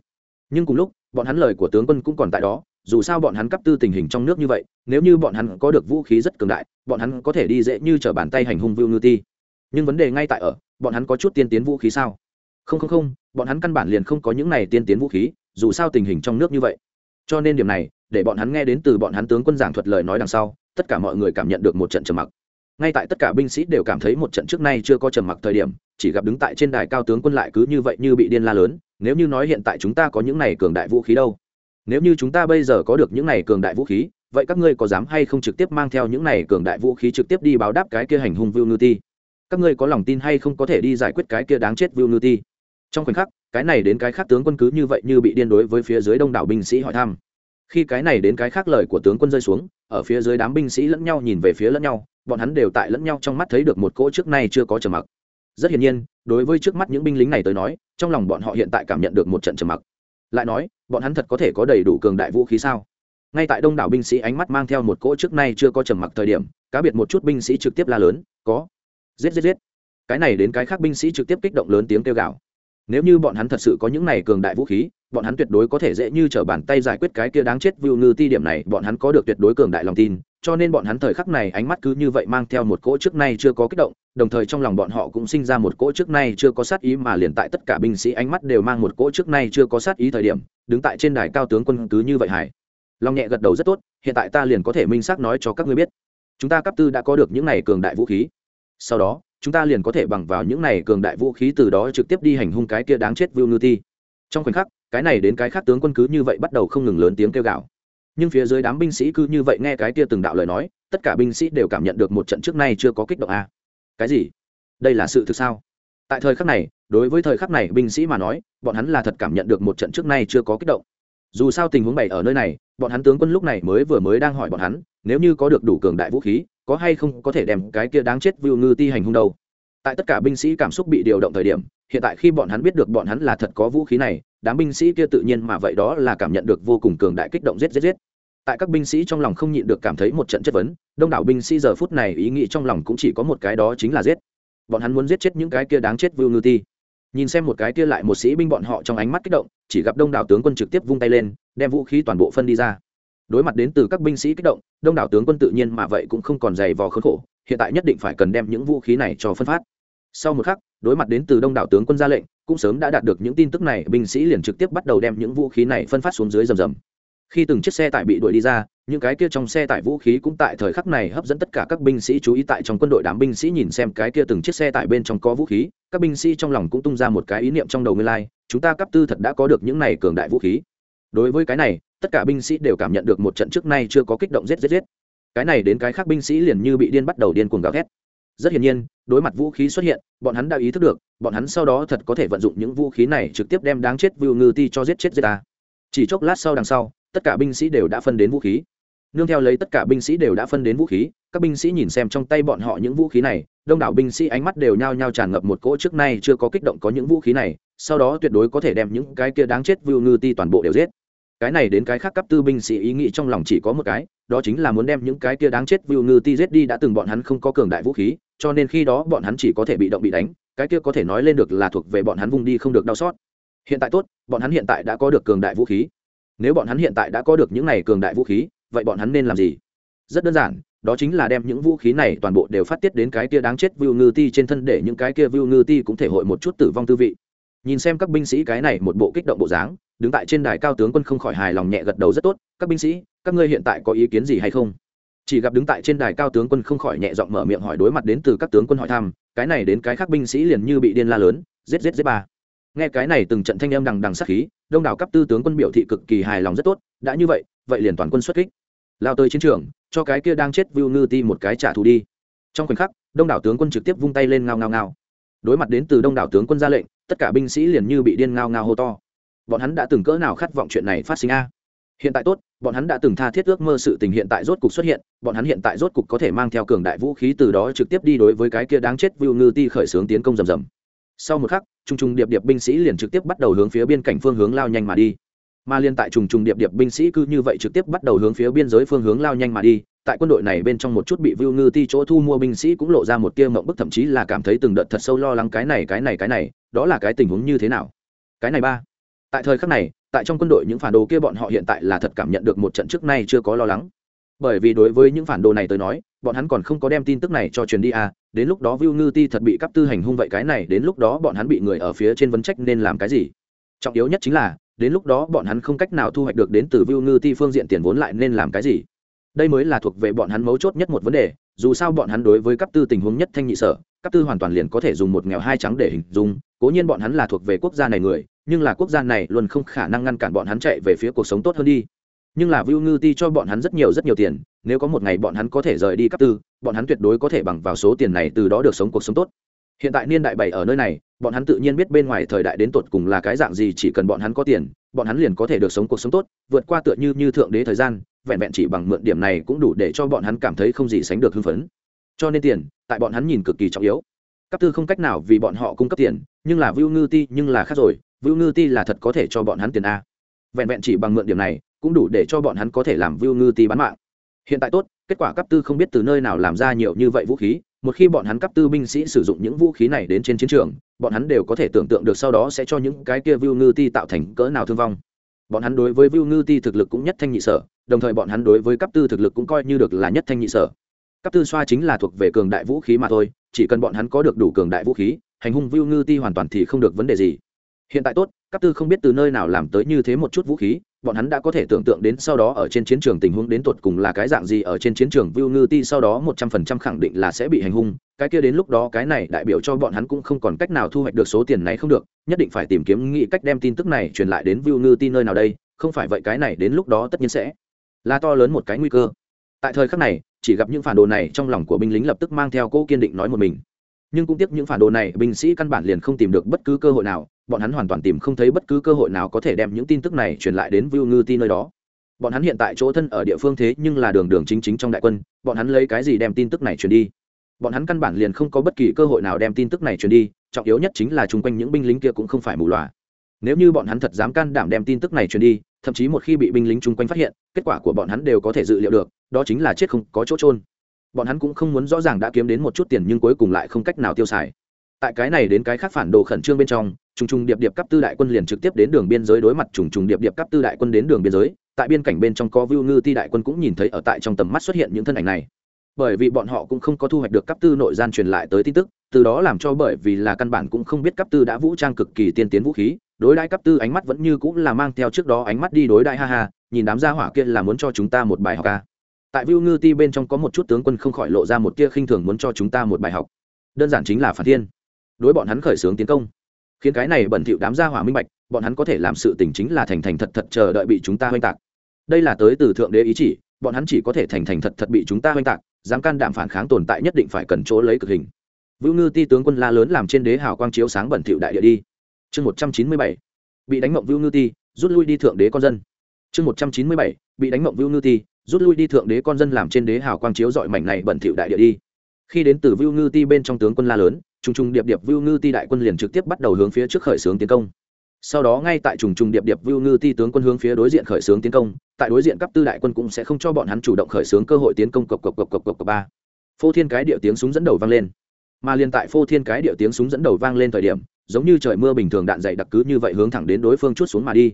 Nhưng cùng lúc, bọn hắn lời của tướng quân cũng còn tại đó, dù sao bọn hắn cấp tư tình hình trong nước như vậy, nếu như bọn hắn có được vũ khí rất cường đại, bọn hắn có thể đi dễ như t r ở bàn tay hành hung vưu ngư ti. Nhưng vấn đề ngay tại ở, bọn hắn có chút tiên tiến vũ khí sao? Không không không, bọn hắn căn bản liền không có những này tiên tiến vũ khí, dù sao tình hình trong nước như vậy. Cho nên điểm này để bọn hắn nghe đến từ bọn hắn tướng quân giảng thuật lời nói đằng sau, tất cả mọi người cảm nhận được một trận trầm mặc. Ngay tại tất cả binh sĩ đều cảm thấy một trận trước nay chưa có trầm mặc thời điểm, chỉ gặp đứng tại trên đài cao tướng quân lại cứ như vậy như bị điên la lớn, nếu như nói hiện tại chúng ta có những này cường đại vũ khí đâu? Nếu như chúng ta bây giờ có được những này cường đại vũ khí, vậy các ngươi có dám hay không trực tiếp mang theo những này cường đại vũ khí trực tiếp đi báo đáp cái kia hành hung Vu ngư ti? Các ngươi có lòng tin hay không có thể đi giải quyết cái kia đáng chết Vu ngư ti? Trong khoảnh khắc, cái này đến cái khác tướng quân cứ như vậy như bị điên đối với phía dưới đông đảo binh sĩ hỏi thăm khi cái này đến cái khác lời của tướng quân rơi xuống, ở phía dưới đám binh sĩ lẫn nhau nhìn về phía lẫn nhau, bọn hắn đều tại lẫn nhau trong mắt thấy được một cỗ trước nay chưa có trầm mặc. Rất hiển nhiên, đối với trước mắt những binh lính này tới nói, trong lòng bọn họ hiện tại cảm nhận được một trận trầm mặc. Lại nói, bọn hắn thật có thể có đầy đủ cường đại vũ khí sao? Ngay tại đông đảo binh sĩ ánh mắt mang theo một cỗ trước nay chưa có trầm mặc thời điểm, cá biệt một chút binh sĩ trực tiếp la lớn, có. Giết giết giết. Cái này đến cái khác binh sĩ trực tiếp kích động lớn tiếng kêu gào nếu như bọn hắn thật sự có những này cường đại vũ khí, bọn hắn tuyệt đối có thể dễ như t r ở bàn tay giải quyết cái kia đáng chết vưu ngư ti điểm này, bọn hắn có được tuyệt đối cường đại lòng tin, cho nên bọn hắn thời khắc này ánh mắt cứ như vậy mang theo một cỗ trước nay chưa có kích động, đồng thời trong lòng bọn họ cũng sinh ra một cỗ trước nay chưa có sát ý mà liền tại tất cả binh sĩ ánh mắt đều mang một cỗ trước nay chưa có sát ý thời điểm, đứng tại trên đài cao tướng quân cứ như vậy hải lòng nhẹ gật đầu rất tốt, hiện tại ta liền có thể minh xác nói cho các ngươi biết. Chúng ta cấp tư đã có được những này cường đại vũ khí. Sau đó chúng ta liền có thể bằng vào những này cường đại vũ khí từ đó trực tiếp đi hành hung cái kia đáng chết Vu Ti. Trong khoảnh khắc, cái này đến cái khác tướng quân cứ như vậy bắt đầu không ngừng lớn tiếng kêu gào. Nhưng phía dưới đám binh sĩ cứ như vậy nghe cái kia từng đạo lời nói, tất cả binh sĩ đều cảm nhận được một trận trước nay chưa có kích động a. À. Cái gì? Đây là sự thực sao? Tại thời khắc này, đối với thời khắc này binh sĩ mà nói, bọn hắn là thật cảm nhận được một trận trước nay chưa có kích động. Dù sao tình huống bày ở nơi này, bọn hắn tướng quân lúc này mới vừa mới đang hỏi bọn hắn, nếu như có được đủ cường đại vũ khí, có hay không có thể đem cái kia đáng chết vưu ngư ti hành hung đâu. Tại tất cả binh sĩ cảm xúc bị điều động thời điểm, hiện tại khi bọn hắn biết được bọn hắn là thật có vũ khí này, đám binh sĩ kia tự nhiên mà vậy đó là cảm nhận được vô cùng cường đại kích động giết giết giết. Tại các binh sĩ trong lòng không nhịn được cảm thấy một trận chất vấn, đông đảo binh sĩ giờ phút này ý nghĩ trong lòng cũng chỉ có một cái đó chính là giết. Bọn hắn muốn giết chết những cái kia đáng chết vưu ngư ti. Nhìn xem một cái kia lại một sĩ binh bọn họ trong ánh mắt kích động, chỉ gặp đông đảo tướng quân trực tiếp vung tay lên, đem vũ khí toàn bộ phân đi ra đối mặt đến từ các binh sĩ kích động, đông đảo tướng quân tự nhiên mà vậy cũng không còn dày vò khốn khổ, hiện tại nhất định phải cần đem những vũ khí này cho phân phát. Sau một khắc, đối mặt đến từ đông đảo tướng quân ra lệnh, cũng sớm đã đạt được những tin tức này, binh sĩ liền trực tiếp bắt đầu đem những vũ khí này phân phát xuống dưới rầm rầm. Khi từng chiếc xe tải bị đuổi đi ra, những cái kia trong xe tải vũ khí cũng tại thời khắc này hấp dẫn tất cả các binh sĩ chú ý tại trong quân đội đám binh sĩ nhìn xem cái kia từng chiếc xe tải bên trong có vũ khí, các binh sĩ trong lòng cũng tung ra một cái ý niệm trong đầu nguyên lai, chúng ta cấp tư thật đã có được những này cường đại vũ khí. Đối với cái này tất cả binh sĩ đều cảm nhận được một trận trước nay chưa có kích động giết giết giết. Cái này đến cái khác binh sĩ liền như bị điên bắt đầu điên cuồng gào thét. Rất hiển nhiên, đối mặt vũ khí xuất hiện, bọn hắn đã ý thức được, bọn hắn sau đó thật có thể vận dụng những vũ khí này trực tiếp đem đáng chết vưu ngư ti cho giết chết giết ta. Chỉ chốc lát sau đằng sau, tất cả binh sĩ đều đã phân đến vũ khí. Nương theo lấy tất cả binh sĩ đều đã phân đến vũ khí, các binh sĩ nhìn xem trong tay bọn họ những vũ khí này, đông đảo binh sĩ ánh mắt đều nhao nhao tràn ngập một cỗ trước nay chưa có kích động có những vũ khí này, sau đó tuyệt đối có thể đem những cái kia đáng chết vưu ngư ti toàn bộ đều giết cái này đến cái khác cấp tư binh sĩ ý nghĩ trong lòng chỉ có một cái, đó chính là muốn đem những cái kia đáng chết vưu ngư ti giết đi đã từng bọn hắn không có cường đại vũ khí, cho nên khi đó bọn hắn chỉ có thể bị động bị đánh, cái kia có thể nói lên được là thuộc về bọn hắn vùng đi không được đau xót. Hiện tại tốt, bọn hắn hiện tại đã có được cường đại vũ khí. Nếu bọn hắn hiện tại đã có được những này cường đại vũ khí, vậy bọn hắn nên làm gì? Rất đơn giản, đó chính là đem những vũ khí này toàn bộ đều phát tiết đến cái kia đáng chết Vu ngư ti trên thân để những cái kia Vu ngư ti cũng thể hội một chút tử vong tư vị nhìn xem các binh sĩ cái này một bộ kích động bộ dáng, đứng tại trên đài cao tướng quân không khỏi hài lòng nhẹ gật đầu rất tốt. Các binh sĩ, các ngươi hiện tại có ý kiến gì hay không? Chỉ gặp đứng tại trên đài cao tướng quân không khỏi nhẹ giọng mở miệng hỏi đối mặt đến từ các tướng quân hỏi thăm, cái này đến cái khác binh sĩ liền như bị điên la lớn, giết giết giết ba. Nghe cái này từng trận thanh âm đằng đằng sát khí, đông đảo cấp tư tướng quân biểu thị cực kỳ hài lòng rất tốt, đã như vậy vậy liền toàn quân xuất kích. Lao tới chiến trường, cho cái kia đang chết Vu ngư ti một cái trả thù đi. Trong khoảnh khắc, đông đảo tướng quân trực tiếp vung tay lên ngao ngao ngao. Đối mặt đến từ đông đảo tướng quân ra lệnh tất cả binh sĩ liền như bị điên ngao ngao hô to. Bọn hắn đã từng cỡ nào khát vọng chuyện này phát sinh a? Hiện tại tốt, bọn hắn đã từng tha thiết ước mơ sự tình hiện tại rốt cục xuất hiện, bọn hắn hiện tại rốt cục có thể mang theo cường đại vũ khí từ đó trực tiếp đi đối với cái kia đáng chết vu ngư ti khởi xướng tiến công rầm rầm. Sau một khắc t r n g t r n g điệp điệp binh sĩ liền trực tiếp bắt đầu hướng phía biên cảnh phương hướng lao nhanh mà đi. Mà liên tại trùng trùng điệp điệp binh sĩ cứ như vậy trực tiếp bắt đầu hướng phía biên giới phương hướng lao nhanh mà đi tại quân đội này bên trong một chút bị vưu ngư ti chỗ thu mua binh sĩ cũng lộ ra một tia mộng bức, thậm chí là cảm thấy từng đợt thật sâu lo lắng cái này cái này cái này, đó là cái tình huống như thế nào? Cái này ba. Tại thời khắc này, tại trong quân đội những phản đồ kia bọn họ hiện tại là thật cảm nhận được một trận trước nay chưa có lo lắng. Bởi vì đối với những phản đồ này tới nói, bọn hắn còn không có đem tin tức này cho truyền đi à đến lúc đó Vu Ngư Ti thật bị cắp tư hành hung vậy cái này, đến lúc đó bọn hắn bị người ở phía trên vấn trách nên làm cái gì? Trọng yếu nhất chính là, đến lúc đó bọn hắn không cách nào thu hoạch được đến từ Vu Ngư Ti phương diện tiền vốn lại nên làm cái gì? Đây mới là thuộc về bọn hắn mấu chốt nhất một vấn đề dù sao bọn hắn đối với cấp tư tình huống nhất thanh nhị sở cấp tư hoàn toàn liền có thể dùng một nghèo hai trắng để hình dung cố nhiên bọn hắn là thuộc về quốc gia này người nhưng là quốc gia này luôn không khả năng ngăn cản bọn hắn chạy về phía cuộc sống tốt hơn đi nhưng là Vu Ngư Ti cho bọn hắn rất nhiều rất nhiều tiền, nếu có một ngày bọn hắn có thể rời đi cấp tư, bọn hắn tuyệt đối có thể bằng vào số tiền này từ đó được sống cuộc sống tốt. Hiện tại niên đại bảy ở nơi này, bọn hắn tự nhiên biết bên ngoài thời đại đến tột cùng là cái dạng gì, chỉ cần bọn hắn có tiền, bọn hắn liền có thể được sống cuộc sống tốt, vượt qua tựa như như thượng đế thời gian, vẹn vẹn chỉ bằng mượn điểm này cũng đủ để cho bọn hắn cảm thấy không gì sánh được hưng phấn. Cho nên tiền, tại bọn hắn nhìn cực kỳ trọng yếu. Cấp tư không cách nào vì bọn họ cung cấp tiền, nhưng là vưu Ngư Ti nhưng là khác rồi, vưu Ngư Ti là thật có thể cho bọn hắn tiền a. Vẹn vẹn chỉ bằng mượn điểm này, cũng đủ để cho bọn hắn có thể làm vưu Ngư Ti bán mạng. Hiện tại tốt, kết quả cấp tư không biết từ nơi nào làm ra nhiều như vậy vũ khí, một khi bọn hắn cấp tư binh sĩ sử dụng những vũ khí này đến trên chiến trường, bọn hắn đều có thể tưởng tượng được sau đó sẽ cho những cái kia vưu Ngư Ti tạo thành cỡ nào thương vong. Bọn hắn đối với Vu Ngư Ti thực lực cũng nhất thanh nhị sở, đồng thời bọn hắn đối với cấp tư thực lực cũng coi như được là nhất thanh nhị sở. Cấp tư xoa chính là thuộc về cường đại vũ khí mà thôi, chỉ cần bọn hắn có được đủ cường đại vũ khí, hành hung Vu Ngư Ti hoàn toàn thì không được vấn đề gì hiện tại tốt các tư không biết từ nơi nào làm tới như thế một chút vũ khí bọn hắn đã có thể tưởng tượng đến sau đó ở trên chiến trường tình huống đến tột cùng là cái dạng gì ở trên chiến trường Vu Ngư Ti sau đó một trăm phần trăm khẳng định là sẽ bị hành hung, cái kia đến lúc đó cái này đại biểu cho bọn hắn cũng không còn cách nào thu hoạch được số tiền này không được, nhất định phải tìm kiếm nghĩ cách đem tin tức này truyền lại đến Vu Ngư Ti nơi nào đây, không phải vậy cái này đến lúc đó tất nhiên sẽ là to lớn một cái nguy cơ. Tại thời khắc này, chỉ gặp những phản đồ này trong lòng của binh lính lập tức mang theo cô kiên định nói một mình. Nhưng cũng tiếc những phản đồ này, binh sĩ căn bản liền không tìm được bất cứ cơ hội nào, bọn hắn hoàn toàn tìm không thấy bất cứ cơ hội nào có thể đem những tin tức này truyền lại đến Vu Ngư Ti nơi đó. Bọn hắn hiện tại chỗ thân ở địa phương thế nhưng là đường đường chính chính trong đại quân, bọn hắn lấy cái gì đem tin tức này truyền đi? Bọn hắn căn bản liền không có bất kỳ cơ hội nào đem tin tức này truyền đi, trọng yếu nhất chính là chung quanh những binh lính kia cũng không phải mù loà. Nếu như bọn hắn thật dám can đảm đem tin tức này truyền đi, thậm chí một khi bị binh lính chung quanh phát hiện, kết quả của bọn hắn đều có thể dự liệu được, đó chính là chết không có chỗ trôn. Bọn hắn cũng không muốn rõ ràng đã kiếm đến một chút tiền nhưng cuối cùng lại không cách nào tiêu xài. Tại cái này đến cái khác phản đồ khẩn trương bên trong, trùng trùng điệp điệp cấp tư đại quân liền trực tiếp đến đường biên giới đối mặt trùng trùng điệp điệp cấp tư đại quân đến đường biên giới. Tại biên cảnh bên trong có view ngư ti đại quân cũng nhìn thấy ở tại trong tầm mắt xuất hiện những thân ảnh này. Bởi vì bọn họ cũng không có thu hoạch được cấp tư nội gian truyền lại tới tin tức, từ đó làm cho bởi vì là căn bản cũng không biết cấp tư đã vũ trang cực kỳ tiên tiến vũ khí, đối đãi cấp tư ánh mắt vẫn như cũng là mang theo trước đó ánh mắt đi đối đại ha ha, nhìn đám gia hỏa kia là muốn cho chúng ta một bài học ca tại Vu ngư ti bên trong có một chút tướng quân không khỏi lộ ra một tia khinh thường muốn cho chúng ta một bài học. Đơn giản chính là phản thiên. Đối bọn hắn khởi xướng tiến công. Khiến cái này bẩn thỉu đám gia hỏa minh bạch, bọn hắn có thể làm sự tình chính là thành thành thật thật chờ đợi bị chúng ta oanh tạc. Đây là tới từ thượng đế ý chỉ, bọn hắn chỉ có thể thành thành thật thật bị chúng ta oanh tạc, dám can đảm phản kháng tồn tại nhất định phải cần chỗ lấy cực hình. Vưu ngư ti tướng quân la lớn làm trên đế hào quang chiếu sáng bẩn thỉu đại địa đi. Chương một trăm chín mươi bảy, bị đánh mộng Vưu ngư ti, rút lui đi thượng đế con dân. Chương một trăm chín mươi bảy, bị đánh mộng Vưu ngư ti rút lui đi thượng đế con dân làm trên đế hào quang chiếu dọi mảnh này bẩn thỉu đại địa đi khi đến từ vưu ngư ti bên trong tướng quân la lớn trùng trùng điệp điệp Vưu Ngư Ti đại quân liền trực tiếp bắt đầu hướng phía trước khởi xướng tiến công. Sau đó ngay tại trùng trùng điệp điệp Vưu Ngư Ti tướng quân hướng phía đối diện khởi xướng tiến công, tại đối diện cấp tư đại quân cũng sẽ không cho bọn hắn chủ động khởi xướng cơ hội tiến công cộc cộc cộc cộc cộc ba. Phô Thiên cái điệu tiếng súng dẫn đầu vang lên. Mà liên tại Phô Thiên cái điệu tiếng súng dẫn đầu vang lên thời điểm, giống như trời mưa bình thường đạn dày đặc cứ như vậy hướng thẳng đến đối phương chút xuống mà đi.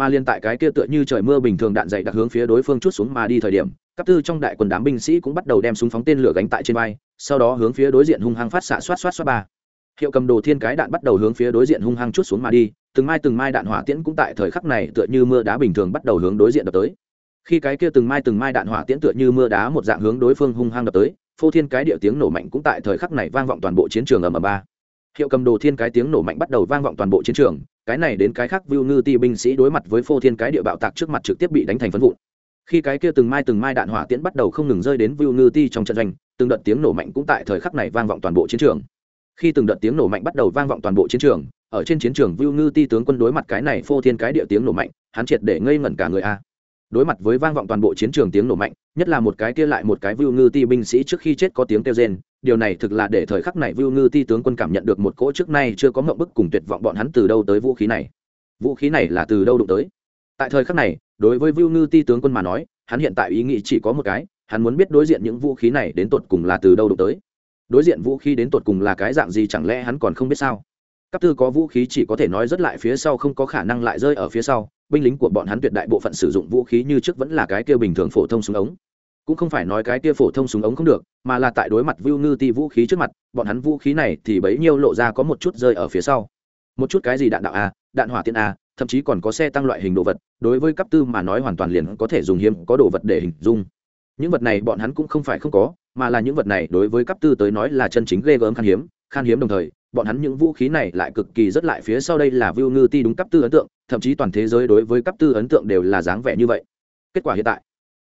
Mà liên tại cái kia tựa như trời mưa bình thường đạn dày đặc hướng phía đối phương chút xuống mà đi thời điểm, cấp tư trong đại quân đám binh sĩ cũng bắt đầu đem súng phóng tên lửa gánh tại trên vai, sau đó hướng phía đối diện hung hăng phát xạ xoát xoát xoát ba. Hiệu cầm đồ thiên cái đạn bắt đầu hướng phía đối diện hung hăng chút xuống mà đi từng mai từng mai đạn hỏa tiễn cũng tại thời khắc này tựa như mưa đá bình thường bắt đầu hướng đối diện đập tới. Khi cái kia từng mai từng mai đạn hỏa tiễn tựa như mưa đá một dạng hướng đối phương hung hăng đập tới phô thiên cái địa tiếng nổ mạnh cũng tại thời khắc này vang vọng toàn bộ chiến trường ầm ầm ba. Hiệu cầm đồ thiên cái tiếng nổ mạnh bắt đầu vang vọng toàn bộ chiến trường cái này đến cái khác view ngư ti binh sĩ đối mặt với phô thiên cái địa bạo tạc trước mặt trực tiếp bị đánh thành phân vụn. Khi cái kia từng mai từng mai đạn hỏa tiễn bắt đầu không ngừng rơi đến view ngư ti trong trận doanh, từng đợt tiếng nổ mạnh cũng tại thời khắc này vang vọng toàn bộ chiến trường. Khi từng đợt tiếng nổ mạnh bắt đầu vang vọng toàn bộ chiến trường, ở trên chiến trường vưu ngư ti tướng quân đối mặt cái này phô thiên cái địa tiếng nổ mạnh, hắn triệt để ngây ngẩn cả người a. Đối mặt với vang vọng toàn bộ chiến trường tiếng nổ mạnh nhất là một cái kia lại một cái vưu ngư ti binh sĩ trước khi chết có tiếng kêu rên, điều này thực là để thời khắc này vưu ngư ti tướng quân cảm nhận được một cỗ trước nay chưa có ngậm bức cùng tuyệt vọng bọn hắn từ đâu tới vũ khí này. Vũ khí này là từ đâu đụng tới? Tại thời khắc này, đối với vưu ngư ti tướng quân mà nói, hắn hiện tại ý nghĩ chỉ có một cái, hắn muốn biết đối diện những vũ khí này đến tột cùng là từ đâu đụng tới. Đối diện vũ khí đến tột cùng là cái dạng gì chẳng lẽ hắn còn không biết sao? Cấp tư có vũ khí chỉ có thể nói rất lại phía sau không có khả năng lại rơi ở phía sau binh lính của bọn hắn tuyệt đại bộ phận sử dụng vũ khí như trước vẫn là cái kia bình thường phổ thông súng ống. Cũng không phải nói cái kia phổ thông súng ống không được, mà là tại đối mặt vu ngư ti vũ khí trước mặt, bọn hắn vũ khí này thì bấy nhiêu lộ ra có một chút rơi ở phía sau. Một chút cái gì đạn đạo a, đạn hỏa tiễn a, thậm chí còn có xe tăng loại hình đồ vật, đối với cấp tư mà nói hoàn toàn liền có thể dùng hiếm, có đồ vật để hình dung. Những vật này bọn hắn cũng không phải không có, mà là những vật này đối với cấp tư tới nói là chân chính ghê gớm khan hiếm khan hiếm đồng thời bọn hắn những vũ khí này lại cực kỳ rất lại phía sau đây là view ngư ti đúng cấp tư ấn tượng, thậm chí toàn thế giới đối với cấp tư ấn tượng đều là dáng vẻ như vậy. Kết quả hiện tại,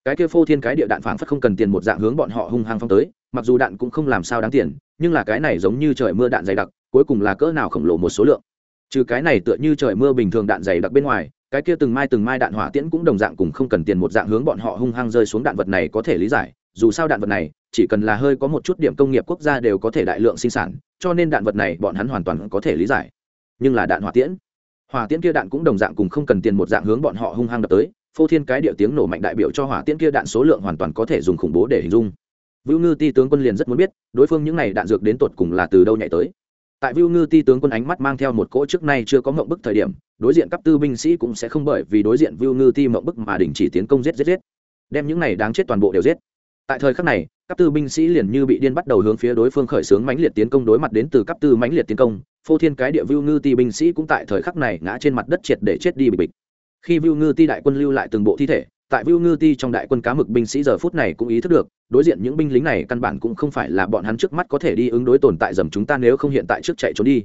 cái kia phô thiên cái địa đạn phảng phất không cần tiền một dạng hướng bọn họ hung hăng phong tới, mặc dù đạn cũng không làm sao đáng tiền, nhưng là cái này giống như trời mưa đạn dày đặc, cuối cùng là cỡ nào khổng lồ một số lượng. Trừ cái này tựa như trời mưa bình thường đạn dày đặc bên ngoài, cái kia từng mai từng mai đạn hỏa tiễn cũng đồng dạng cùng không cần tiền một dạng hướng bọn họ hung hăng rơi xuống đạn vật này có thể lý giải, dù sao đạn vật này, chỉ cần là hơi có một chút điểm công nghiệp quốc gia đều có thể đại lượng sinh sản cho nên đạn vật này bọn hắn hoàn toàn có thể lý giải nhưng là đạn hỏa tiễn hỏa tiễn kia đạn cũng đồng dạng cùng không cần tiền một dạng hướng bọn họ hung hăng đập tới phô thiên cái điệu tiếng nổ mạnh đại biểu cho hỏa tiễn kia đạn số lượng hoàn toàn có thể dùng khủng bố để hình dung vũ ngư ti tướng quân liền rất muốn biết đối phương những này đạn dược đến tột cùng là từ đâu nhảy tới tại Vưu Ngư Ti tướng quân ánh mắt mang theo một cỗ trước nay chưa có mộng bức thời điểm, đối diện cấp tư binh sĩ cũng sẽ không bởi vì đối diện Vưu Ngư Ti mộng bức mà đình chỉ tiến công giết giết giết. Đem những này đáng chết toàn bộ đều giết. Tại thời khắc này, cấp tư binh sĩ liền như bị điên bắt đầu hướng phía đối phương khởi xướng mãnh liệt tiến công đối mặt đến từ cấp tư mãnh liệt tiến công, phô thiên cái địa Vưu Ngư Ti binh sĩ cũng tại thời khắc này ngã trên mặt đất triệt để chết đi bị bịch. Khi Vưu Ngư Ti đại quân lưu lại từng bộ thi thể, tại Vưu Ngư Ti trong đại quân cá mực binh sĩ giờ phút này cũng ý thức được, đối diện những binh lính này căn bản cũng không phải là bọn hắn trước mắt có thể đi ứng đối tồn tại dầm chúng ta nếu không hiện tại trước chạy trốn đi.